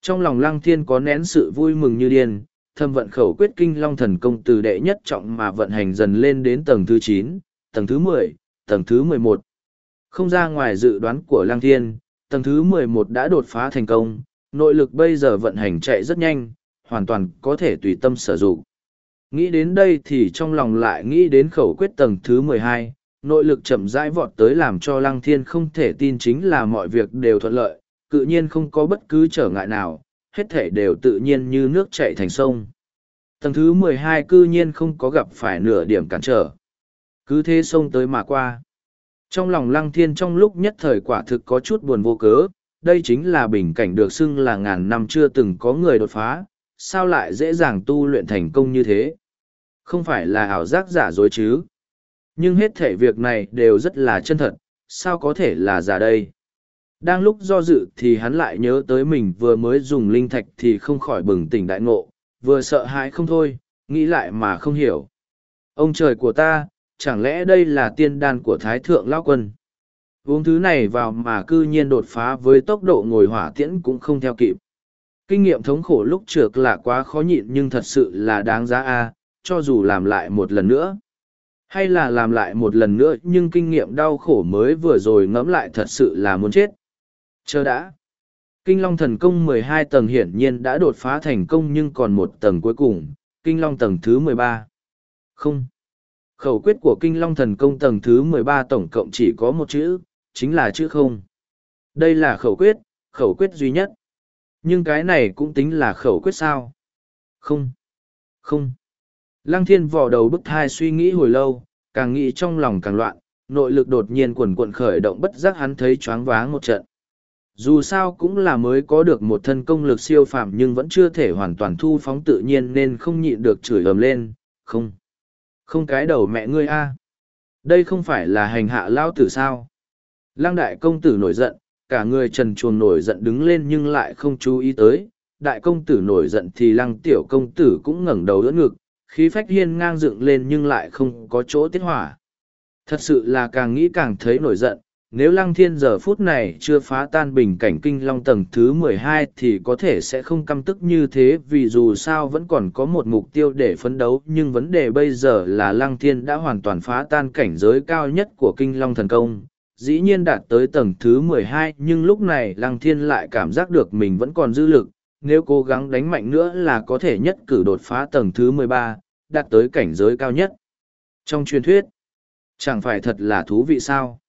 Trong lòng lăng thiên có nén sự vui mừng như điên, thâm vận khẩu quyết kinh long thần công từ đệ nhất trọng mà vận hành dần lên đến tầng thứ chín tầng thứ mười, tầng thứ mười một. Không ra ngoài dự đoán của Lăng Thiên, tầng thứ mười một đã đột phá thành công, nội lực bây giờ vận hành chạy rất nhanh, hoàn toàn có thể tùy tâm sử dụng. Nghĩ đến đây thì trong lòng lại nghĩ đến khẩu quyết tầng thứ mười hai, nội lực chậm rãi vọt tới làm cho Lăng Thiên không thể tin chính là mọi việc đều thuận lợi, Cự nhiên không có bất cứ trở ngại nào, hết thể đều tự nhiên như nước chảy thành sông. Tầng thứ mười hai cư nhiên không có gặp phải nửa điểm cản trở. Cứ thế sông tới mà qua. Trong lòng lăng thiên trong lúc nhất thời quả thực có chút buồn vô cớ, đây chính là bình cảnh được xưng là ngàn năm chưa từng có người đột phá, sao lại dễ dàng tu luyện thành công như thế? Không phải là ảo giác giả dối chứ? Nhưng hết thể việc này đều rất là chân thật, sao có thể là giả đây? Đang lúc do dự thì hắn lại nhớ tới mình vừa mới dùng linh thạch thì không khỏi bừng tỉnh đại ngộ, vừa sợ hãi không thôi, nghĩ lại mà không hiểu. Ông trời của ta, chẳng lẽ đây là tiên đan của Thái Thượng Lao Quân? Uống thứ này vào mà cư nhiên đột phá với tốc độ ngồi hỏa tiễn cũng không theo kịp. Kinh nghiệm thống khổ lúc trượt là quá khó nhịn nhưng thật sự là đáng giá a cho dù làm lại một lần nữa. Hay là làm lại một lần nữa nhưng kinh nghiệm đau khổ mới vừa rồi ngẫm lại thật sự là muốn chết. Chờ đã. Kinh Long thần công mười hai tầng hiển nhiên đã đột phá thành công nhưng còn một tầng cuối cùng, Kinh Long tầng thứ mười ba. Không. Khẩu quyết của Kinh Long thần công tầng thứ mười ba tổng cộng chỉ có một chữ, chính là chữ không. Đây là khẩu quyết, khẩu quyết duy nhất. Nhưng cái này cũng tính là khẩu quyết sao? Không. Không. Lăng thiên vò đầu bức thai suy nghĩ hồi lâu, càng nghĩ trong lòng càng loạn, nội lực đột nhiên quần quận khởi động bất giác hắn thấy choáng váng một trận dù sao cũng là mới có được một thân công lực siêu phàm nhưng vẫn chưa thể hoàn toàn thu phóng tự nhiên nên không nhịn được chửi ầm lên, không không cái đầu mẹ ngươi a. Đây không phải là hành hạ lao tử sao? Lăng đại công tử nổi giận, cả người trần chuồng nổi giận đứng lên nhưng lại không chú ý tới. Đại công tử nổi giận thì lăng tiểu công tử cũng ngẩng đầu đỡ ngực, khí phách hiên ngang dựng lên nhưng lại không có chỗ tiết hỏa. Thật sự là càng nghĩ càng thấy nổi giận nếu lăng thiên giờ phút này chưa phá tan bình cảnh kinh long tầng thứ mười hai thì có thể sẽ không căm tức như thế, vì dù sao vẫn còn có một mục tiêu để phấn đấu, nhưng vấn đề bây giờ là lăng thiên đã hoàn toàn phá tan cảnh giới cao nhất của kinh long thần công. Dĩ nhiên đạt tới tầng thứ mười hai, nhưng lúc này lăng thiên lại cảm giác được mình vẫn còn dư lực. Nếu cố gắng đánh mạnh nữa là có thể nhất cử đột phá tầng thứ mười ba, đạt tới cảnh giới cao nhất. Trong truyền thuyết, chẳng phải thật là thú vị sao?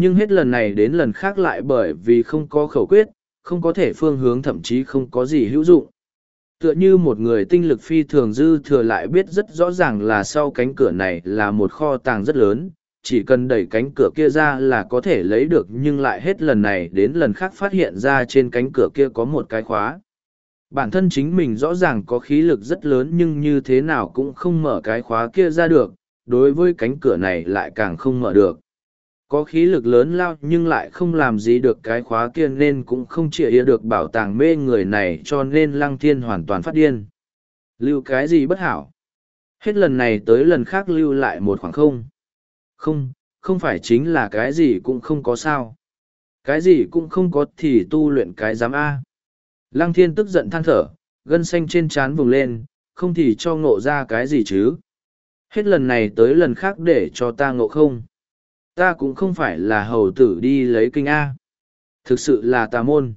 Nhưng hết lần này đến lần khác lại bởi vì không có khẩu quyết, không có thể phương hướng thậm chí không có gì hữu dụng. Tựa như một người tinh lực phi thường dư thừa lại biết rất rõ ràng là sau cánh cửa này là một kho tàng rất lớn, chỉ cần đẩy cánh cửa kia ra là có thể lấy được nhưng lại hết lần này đến lần khác phát hiện ra trên cánh cửa kia có một cái khóa. Bản thân chính mình rõ ràng có khí lực rất lớn nhưng như thế nào cũng không mở cái khóa kia ra được, đối với cánh cửa này lại càng không mở được có khí lực lớn lao nhưng lại không làm gì được cái khóa kia nên cũng không chịa ia được bảo tàng mê người này cho nên lăng thiên hoàn toàn phát điên. Lưu cái gì bất hảo? Hết lần này tới lần khác lưu lại một khoảng không. Không không phải chính là cái gì cũng không có sao. Cái gì cũng không có thì tu luyện cái giám a. Lăng thiên tức giận than thở, gân xanh trên trán vùng lên, không thì cho ngộ ra cái gì chứ? Hết lần này tới lần khác để cho ta ngộ không? Ta cũng không phải là hầu tử đi lấy kinh A. Thực sự là tà môn.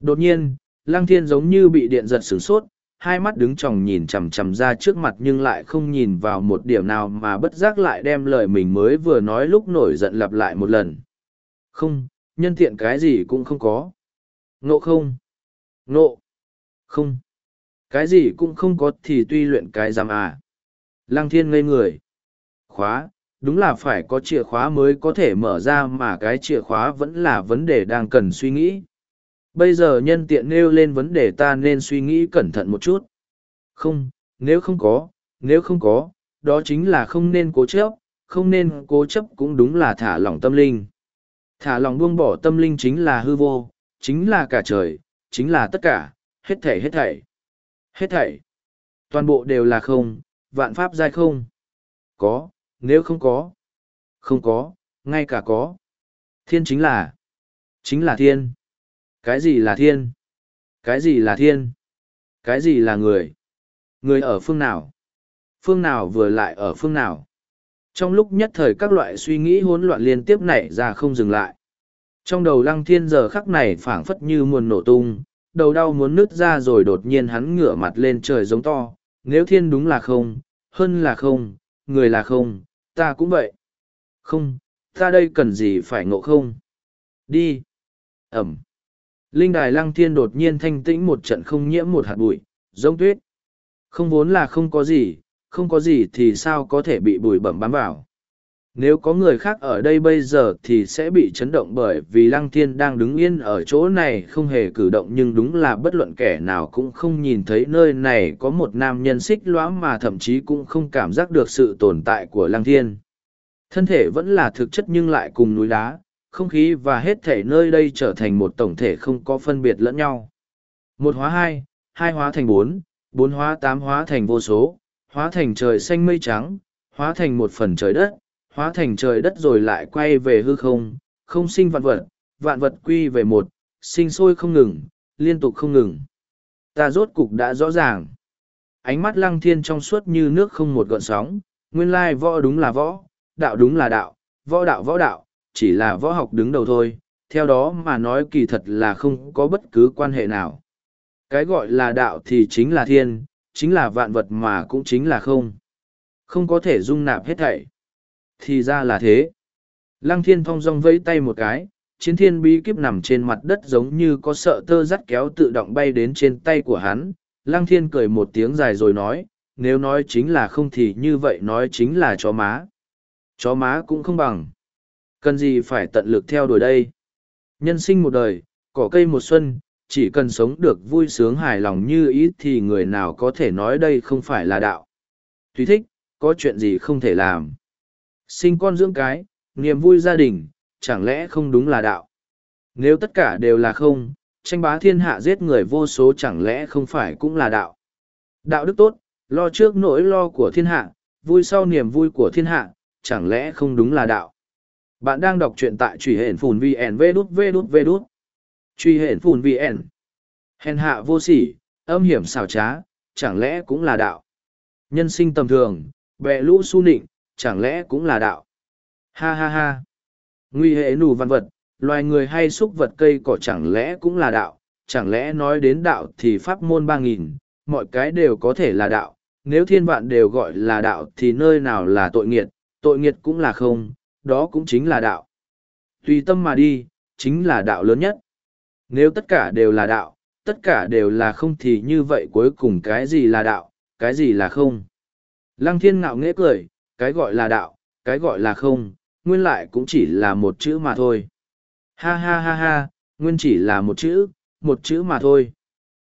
Đột nhiên, lăng thiên giống như bị điện giật sửng sốt, hai mắt đứng tròng nhìn chằm chằm ra trước mặt nhưng lại không nhìn vào một điểm nào mà bất giác lại đem lời mình mới vừa nói lúc nổi giận lặp lại một lần. Không, nhân tiện cái gì cũng không có. Nộ không? Nộ? Không. Cái gì cũng không có thì tuy luyện cái giam à. Lăng thiên ngây người. Khóa, đúng là phải có chìa khóa mới có thể mở ra mà cái chìa khóa vẫn là vấn đề đang cần suy nghĩ. Bây giờ nhân tiện nêu lên vấn đề ta nên suy nghĩ cẩn thận một chút. Không, nếu không có, nếu không có, đó chính là không nên cố chấp, không nên cố chấp cũng đúng là thả lỏng tâm linh. Thả lỏng buông bỏ tâm linh chính là hư vô, chính là cả trời, chính là tất cả, hết thảy hết thảy. Hết thảy. Toàn bộ đều là không, vạn pháp giai không. Có nếu không có. Không có ngay cả có. Thiên chính là chính là thiên. Cái gì là thiên? Cái gì là thiên? Cái gì là người? Người ở phương nào? Phương nào vừa lại ở phương nào? Trong lúc nhất thời các loại suy nghĩ hỗn loạn liên tiếp nảy ra không dừng lại. Trong đầu lăng thiên giờ khắc này phảng phất như muôn nổ tung, đầu đau muốn nứt ra rồi đột nhiên hắn ngửa mặt lên trời giống to, nếu thiên đúng là không, hơn là không, người là không, ta cũng vậy. Không, ta đây cần gì phải ngộ không? Đi. Ẩm. Linh đài lăng thiên đột nhiên thanh tĩnh một trận không nhiễm một hạt bụi, giống tuyết. Không vốn là không có gì, không có gì thì sao có thể bị bụi bẩm bám vào. Nếu có người khác ở đây bây giờ thì sẽ bị chấn động bởi vì Lăng Thiên đang đứng yên ở chỗ này không hề cử động nhưng đúng là bất luận kẻ nào cũng không nhìn thấy nơi này có một nam nhân xích lõa mà thậm chí cũng không cảm giác được sự tồn tại của Lăng Thiên. Thân thể vẫn là thực chất nhưng lại cùng núi đá, không khí và hết thể nơi đây trở thành một tổng thể không có phân biệt lẫn nhau. Một hóa hai, hai hóa thành bốn, bốn hóa tám hóa thành vô số, hóa thành trời xanh mây trắng, hóa thành một phần trời đất, hóa thành trời đất rồi lại quay về hư không, không sinh vạn vật, vạn vật quy về một, sinh sôi không ngừng, liên tục không ngừng. Ta rốt cục đã rõ ràng. Ánh mắt lăng thiên trong suốt như nước không một gợn sóng, nguyên lai võ đúng là võ, đạo đúng là đạo, võ đạo võ đạo, chỉ là võ học đứng đầu thôi, theo đó mà nói kỳ thật là không có bất cứ quan hệ nào. Cái gọi là đạo thì chính là thiên, chính là vạn vật mà cũng chính là không. Không có thể dung nạp hết thảy. Thì ra là thế. Lăng thiên thong dong vẫy tay một cái, chiến thiên bí kíp nằm trên mặt đất giống như có sợ tơ dắt kéo tự động bay đến trên tay của hắn. Lăng thiên cười một tiếng dài rồi nói, nếu nói chính là không thì như vậy nói chính là chó má. Chó má cũng không bằng. Cần gì phải tận lực theo đuổi đây? Nhân sinh một đời, cỏ cây một xuân, chỉ cần sống được vui sướng hài lòng như ý thì người nào có thể nói đây không phải là đạo. Thúy thích, có chuyện gì không thể làm. Sinh con dưỡng cái, niềm vui gia đình, chẳng lẽ không đúng là đạo. Nếu tất cả đều là không, tranh bá thiên hạ giết người vô số chẳng lẽ không phải cũng là đạo. Đạo đức tốt, lo trước nỗi lo của thiên hạ, vui sau niềm vui của thiên hạ, chẳng lẽ không đúng là đạo. Bạn đang đọc truyện tại truy hển phùn VN V đút V đút V đút. Truy hển phùn VN. Hèn hạ vô sỉ, âm hiểm xảo trá, chẳng lẽ cũng là đạo. Nhân sinh tầm thường, bẹ lũ su nịnh, chẳng lẽ cũng là đạo. Ha ha ha. Nguy hệ nù văn vật, loài người hay xúc vật cây cỏ chẳng lẽ cũng là đạo, chẳng lẽ nói đến đạo thì pháp môn ba nghìn, mọi cái đều có thể là đạo. Nếu thiên vạn đều gọi là đạo thì nơi nào là tội nghiệt, tội nghiệt cũng là không, đó cũng chính là đạo. Tùy tâm mà đi, chính là đạo lớn nhất. Nếu tất cả đều là đạo, tất cả đều là không thì như vậy cuối cùng cái gì là đạo, cái gì là không. Lăng thiên ngạo nghễ cười, cái gọi là đạo, cái gọi là không, nguyên lại cũng chỉ là một chữ mà thôi. Ha ha ha ha, nguyên chỉ là một chữ, một chữ mà thôi.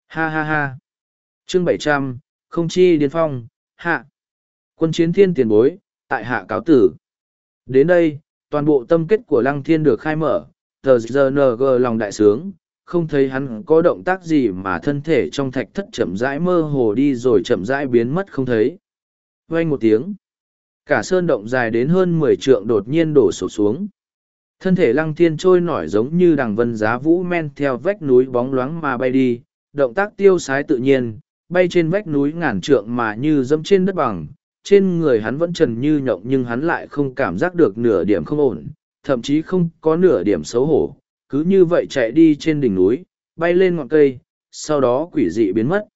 Ha ha ha. Chương bảy trăm không chi điên phong, hạ. Quân chiến thiên tiền bối, tại hạ cáo tử. Đến đây, toàn bộ tâm kết của lăng thiên được khai mở, tờ ZNG lòng đại sướng, không thấy hắn có động tác gì mà thân thể trong thạch thất chậm rãi mơ hồ đi rồi chậm rãi biến mất không thấy. Vang một tiếng. Cả sơn động dài đến hơn mười trượng đột nhiên đổ sụp xuống. Thân thể lăng thiên trôi nổi giống như đằng vân giá vũ men theo vách núi bóng loáng mà bay đi, động tác tiêu sái tự nhiên, bay trên vách núi ngàn trượng mà như dẫm trên đất bằng, trên người hắn vẫn trần như nhộng nhưng hắn lại không cảm giác được nửa điểm không ổn, thậm chí không có nửa điểm xấu hổ, cứ như vậy chạy đi trên đỉnh núi, bay lên ngọn cây, sau đó quỷ dị biến mất.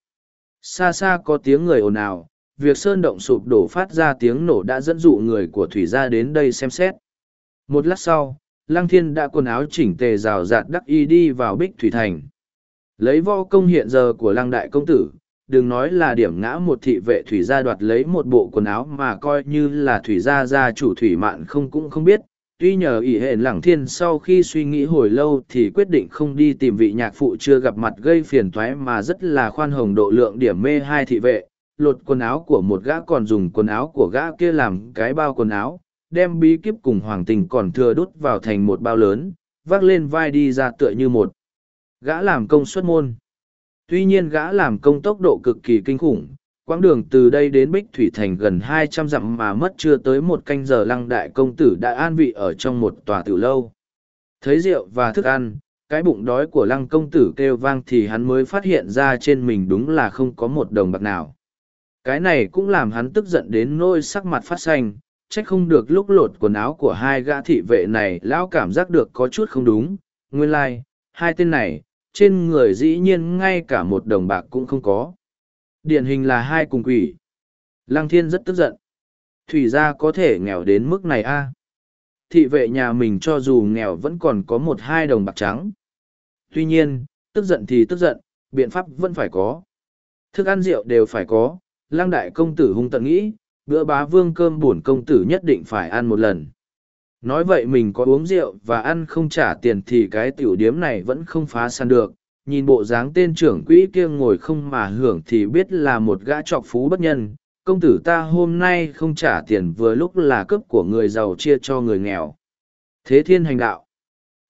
Xa xa có tiếng người ồn ào, việc sơn động sụp đổ phát ra tiếng nổ đã dẫn dụ người của thủy gia đến đây xem xét. Một lát sau, Lăng Thiên đã quần áo chỉnh tề rào rạt đắc y đi vào bích thủy thành. Lấy vo công hiện giờ của Lăng Đại Công Tử, đừng nói là điểm ngã một thị vệ thủy gia đoạt lấy một bộ quần áo mà coi như là thủy gia gia chủ thủy mạn không cũng không biết. Tuy nhờ ỷ hệ lẳng thiên sau khi suy nghĩ hồi lâu thì quyết định không đi tìm vị nhạc phụ chưa gặp mặt gây phiền toái mà rất là khoan hồng độ lượng điểm mê hai thị vệ, lột quần áo của một gã còn dùng quần áo của gã kia làm cái bao quần áo, đem bí kíp cùng hoàng tình còn thừa đốt vào thành một bao lớn, vác lên vai đi ra tựa như một. Gã làm công suất môn. Tuy nhiên gã làm công tốc độ cực kỳ kinh khủng, quãng đường từ đây đến Bích Thủy Thành gần hai trăm dặm mà mất chưa tới một canh giờ lăng đại công tử đã an vị ở trong một tòa tử lâu. Thấy rượu và thức ăn, cái bụng đói của lăng công tử kêu vang thì hắn mới phát hiện ra trên mình đúng là không có một đồng bạc nào. Cái này cũng làm hắn tức giận đến nôi sắc mặt phát xanh, trách không được lúc lột quần áo của hai gã thị vệ này lão cảm giác được có chút không đúng. Nguyên lai、like, hai tên này trên người dĩ nhiên ngay cả một đồng bạc cũng không có. Điển hình là hai cùng quỷ. Lăng thiên rất tức giận. Thủy gia có thể nghèo đến mức này a? Thị vệ nhà mình cho dù nghèo vẫn còn có một hai đồng bạc trắng. Tuy nhiên tức giận thì tức giận biện pháp vẫn phải có. Thức ăn rượu đều phải có lăng đại công tử hung tận nghĩ bữa bá vương cơm bổn công tử nhất định phải ăn một lần. Nói vậy mình có uống rượu và ăn không trả tiền thì cái tiểu điếm này vẫn không phá san được. Nhìn bộ dáng tên trưởng quỹ kia ngồi không mà hưởng thì biết là một gã trọc phú bất nhân. Công tử ta hôm nay không trả tiền vừa lúc là cướp của người giàu chia cho người nghèo. Thế thiên hành đạo.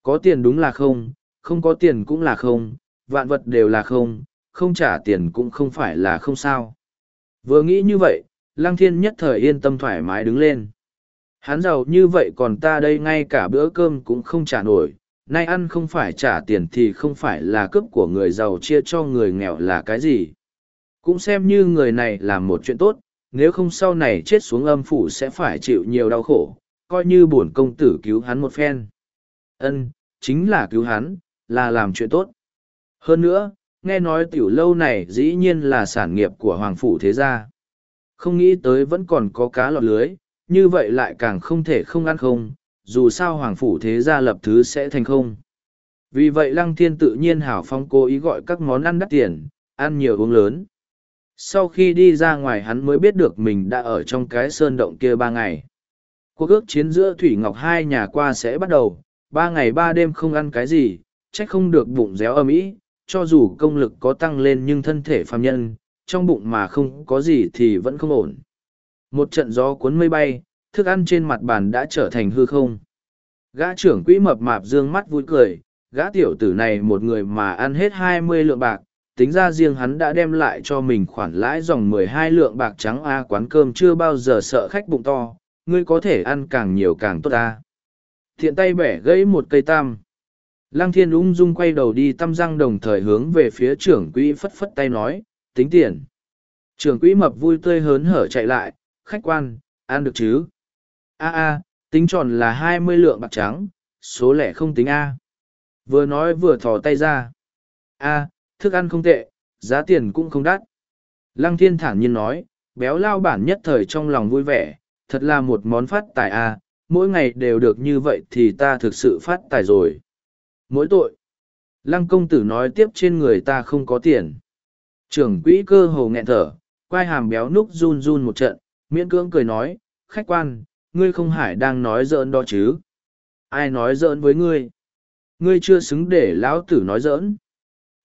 Có tiền đúng là không, không có tiền cũng là không, vạn vật đều là không, không trả tiền cũng không phải là không sao. Vừa nghĩ như vậy, Lăng thiên nhất thời yên tâm thoải mái đứng lên. Hắn giàu như vậy còn ta đây ngay cả bữa cơm cũng không trả nổi, nay ăn không phải trả tiền thì không phải là cướp của người giàu chia cho người nghèo là cái gì. Cũng xem như người này làm một chuyện tốt, nếu không sau này chết xuống âm phủ sẽ phải chịu nhiều đau khổ, coi như bổn công tử cứu hắn một phen. Ân, chính là cứu hắn, là làm chuyện tốt. Hơn nữa, nghe nói tiểu lâu này dĩ nhiên là sản nghiệp của Hoàng Phủ Thế Gia. Không nghĩ tới vẫn còn có cá lọt lưới, như vậy lại càng không thể không ăn không, dù sao hoàng phủ thế gia lập thứ sẽ thành không. Vì vậy lăng thiên tự nhiên hảo phong cố ý gọi các món ăn đắt tiền, ăn nhiều uống lớn. Sau khi đi ra ngoài hắn mới biết được mình đã ở trong cái sơn động kia ba ngày. Cuộc ước chiến giữa Thủy Ngọc hai nhà qua sẽ bắt đầu, ba ngày ba đêm không ăn cái gì, trách không được bụng réo âm ý, cho dù công lực có tăng lên nhưng thân thể phàm nhân, trong bụng mà không có gì thì vẫn không ổn. Một trận gió cuốn mây bay, thức ăn trên mặt bàn đã trở thành hư không. Gã trưởng quỹ mập mạp dương mắt vui cười, gã tiểu tử này một người mà ăn hết hai mươi lượng bạc, tính ra riêng hắn đã đem lại cho mình khoản lãi dòng mười hai lượng bạc trắng A quán cơm chưa bao giờ sợ khách bụng to, ngươi có thể ăn càng nhiều càng tốt A. Thiện tay bẻ gãy một cây tam. Lăng thiên ung dung quay đầu đi tăm răng đồng thời hướng về phía trưởng quỹ phất phất tay nói, tính tiền. Trưởng quỹ mập vui tươi hớn hở chạy lại, khách quan, ăn được chứ? A a, tính tròn là hai mươi lượng bạc trắng, số lẻ không tính A. Vừa nói vừa thò tay ra. A, thức ăn không tệ, giá tiền cũng không đắt. Lăng thiên thản nhiên nói, béo lao bản nhất thời trong lòng vui vẻ, thật là một món phát tài A, mỗi ngày đều được như vậy thì ta thực sự phát tài rồi. Mỗi tội. Lăng công tử nói tiếp trên người ta không có tiền. Trưởng quỹ cơ hồ nghẹn thở, quai hàm béo núc run run một trận, miễn cưỡng cười nói, khách quan, ngươi không hải đang nói giỡn đó chứ. Ai nói giỡn với ngươi? Ngươi chưa xứng để lão tử nói giỡn.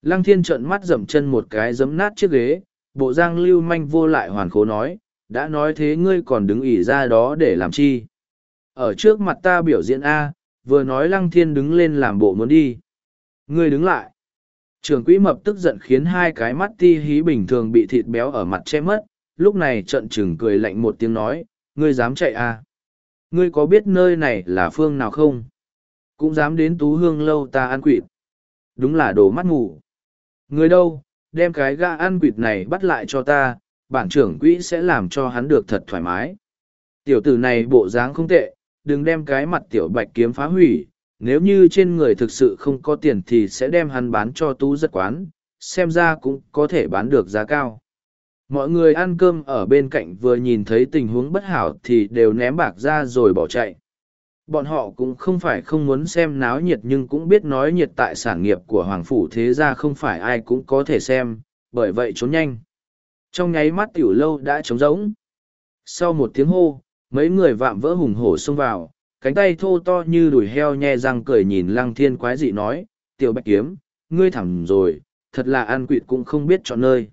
Lăng thiên trợn mắt dậm chân một cái giấm nát chiếc ghế, bộ giang lưu manh vô lại hoàn khố nói, đã nói thế ngươi còn đứng ỉ ra đó để làm chi. Ở trước mặt ta biểu diễn A, vừa nói lăng thiên đứng lên làm bộ muốn đi. Ngươi đứng lại. Trường quỹ mập tức giận khiến hai cái mắt ti hí bình thường bị thịt béo ở mặt che mất, lúc này trận trừng cười lạnh một tiếng nói, ngươi dám chạy à? Ngươi có biết nơi này là phương nào không? Cũng dám đến tú hương lâu ta ăn quỵt. Đúng là đồ mắt ngủ. Ngươi đâu, đem cái gã ăn quỵt này bắt lại cho ta, bản trưởng quỹ sẽ làm cho hắn được thật thoải mái. Tiểu tử này bộ dáng không tệ, đừng đem cái mặt tiểu bạch kiếm phá hủy, nếu như trên người thực sự không có tiền thì sẽ đem hắn bán cho tú rất quán, xem ra cũng có thể bán được giá cao. Mọi người ăn cơm ở bên cạnh vừa nhìn thấy tình huống bất hảo thì đều ném bạc ra rồi bỏ chạy. Bọn họ cũng không phải không muốn xem náo nhiệt nhưng cũng biết nói nhiệt tại sản nghiệp của Hoàng Phủ thế ra không phải ai cũng có thể xem, bởi vậy trốn nhanh. Trong nháy mắt tiểu lâu đã trống rỗng. Sau một tiếng hô, mấy người vạm vỡ hùng hổ xông vào, cánh tay thô to như đùi heo nhe răng cười nhìn lăng thiên quái dị nói, tiểu bạch kiếm, ngươi thẳng rồi, thật là ăn quỵt cũng không biết chọn nơi.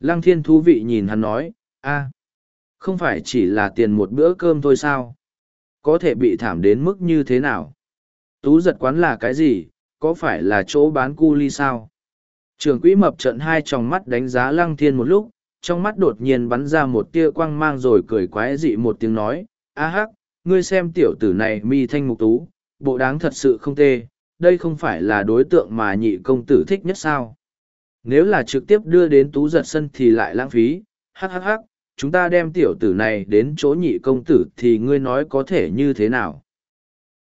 Lăng thiên thú vị nhìn hắn nói, a, không phải chỉ là tiền một bữa cơm thôi sao? Có thể bị thảm đến mức như thế nào? Tú giật quán là cái gì? Có phải là chỗ bán cu ly sao? Trường quỹ mập trận hai tròng mắt đánh giá lăng thiên một lúc, trong mắt đột nhiên bắn ra một tia quang mang rồi cười quái dị một tiếng nói, a hắc, ngươi xem tiểu tử này mi thanh mục tú, bộ đáng thật sự không tê, đây không phải là đối tượng mà nhị công tử thích nhất sao. Nếu là trực tiếp đưa đến tú giật sân thì lại lãng phí, hắc hắc hắc, chúng ta đem tiểu tử này đến chỗ nhị công tử thì ngươi nói có thể như thế nào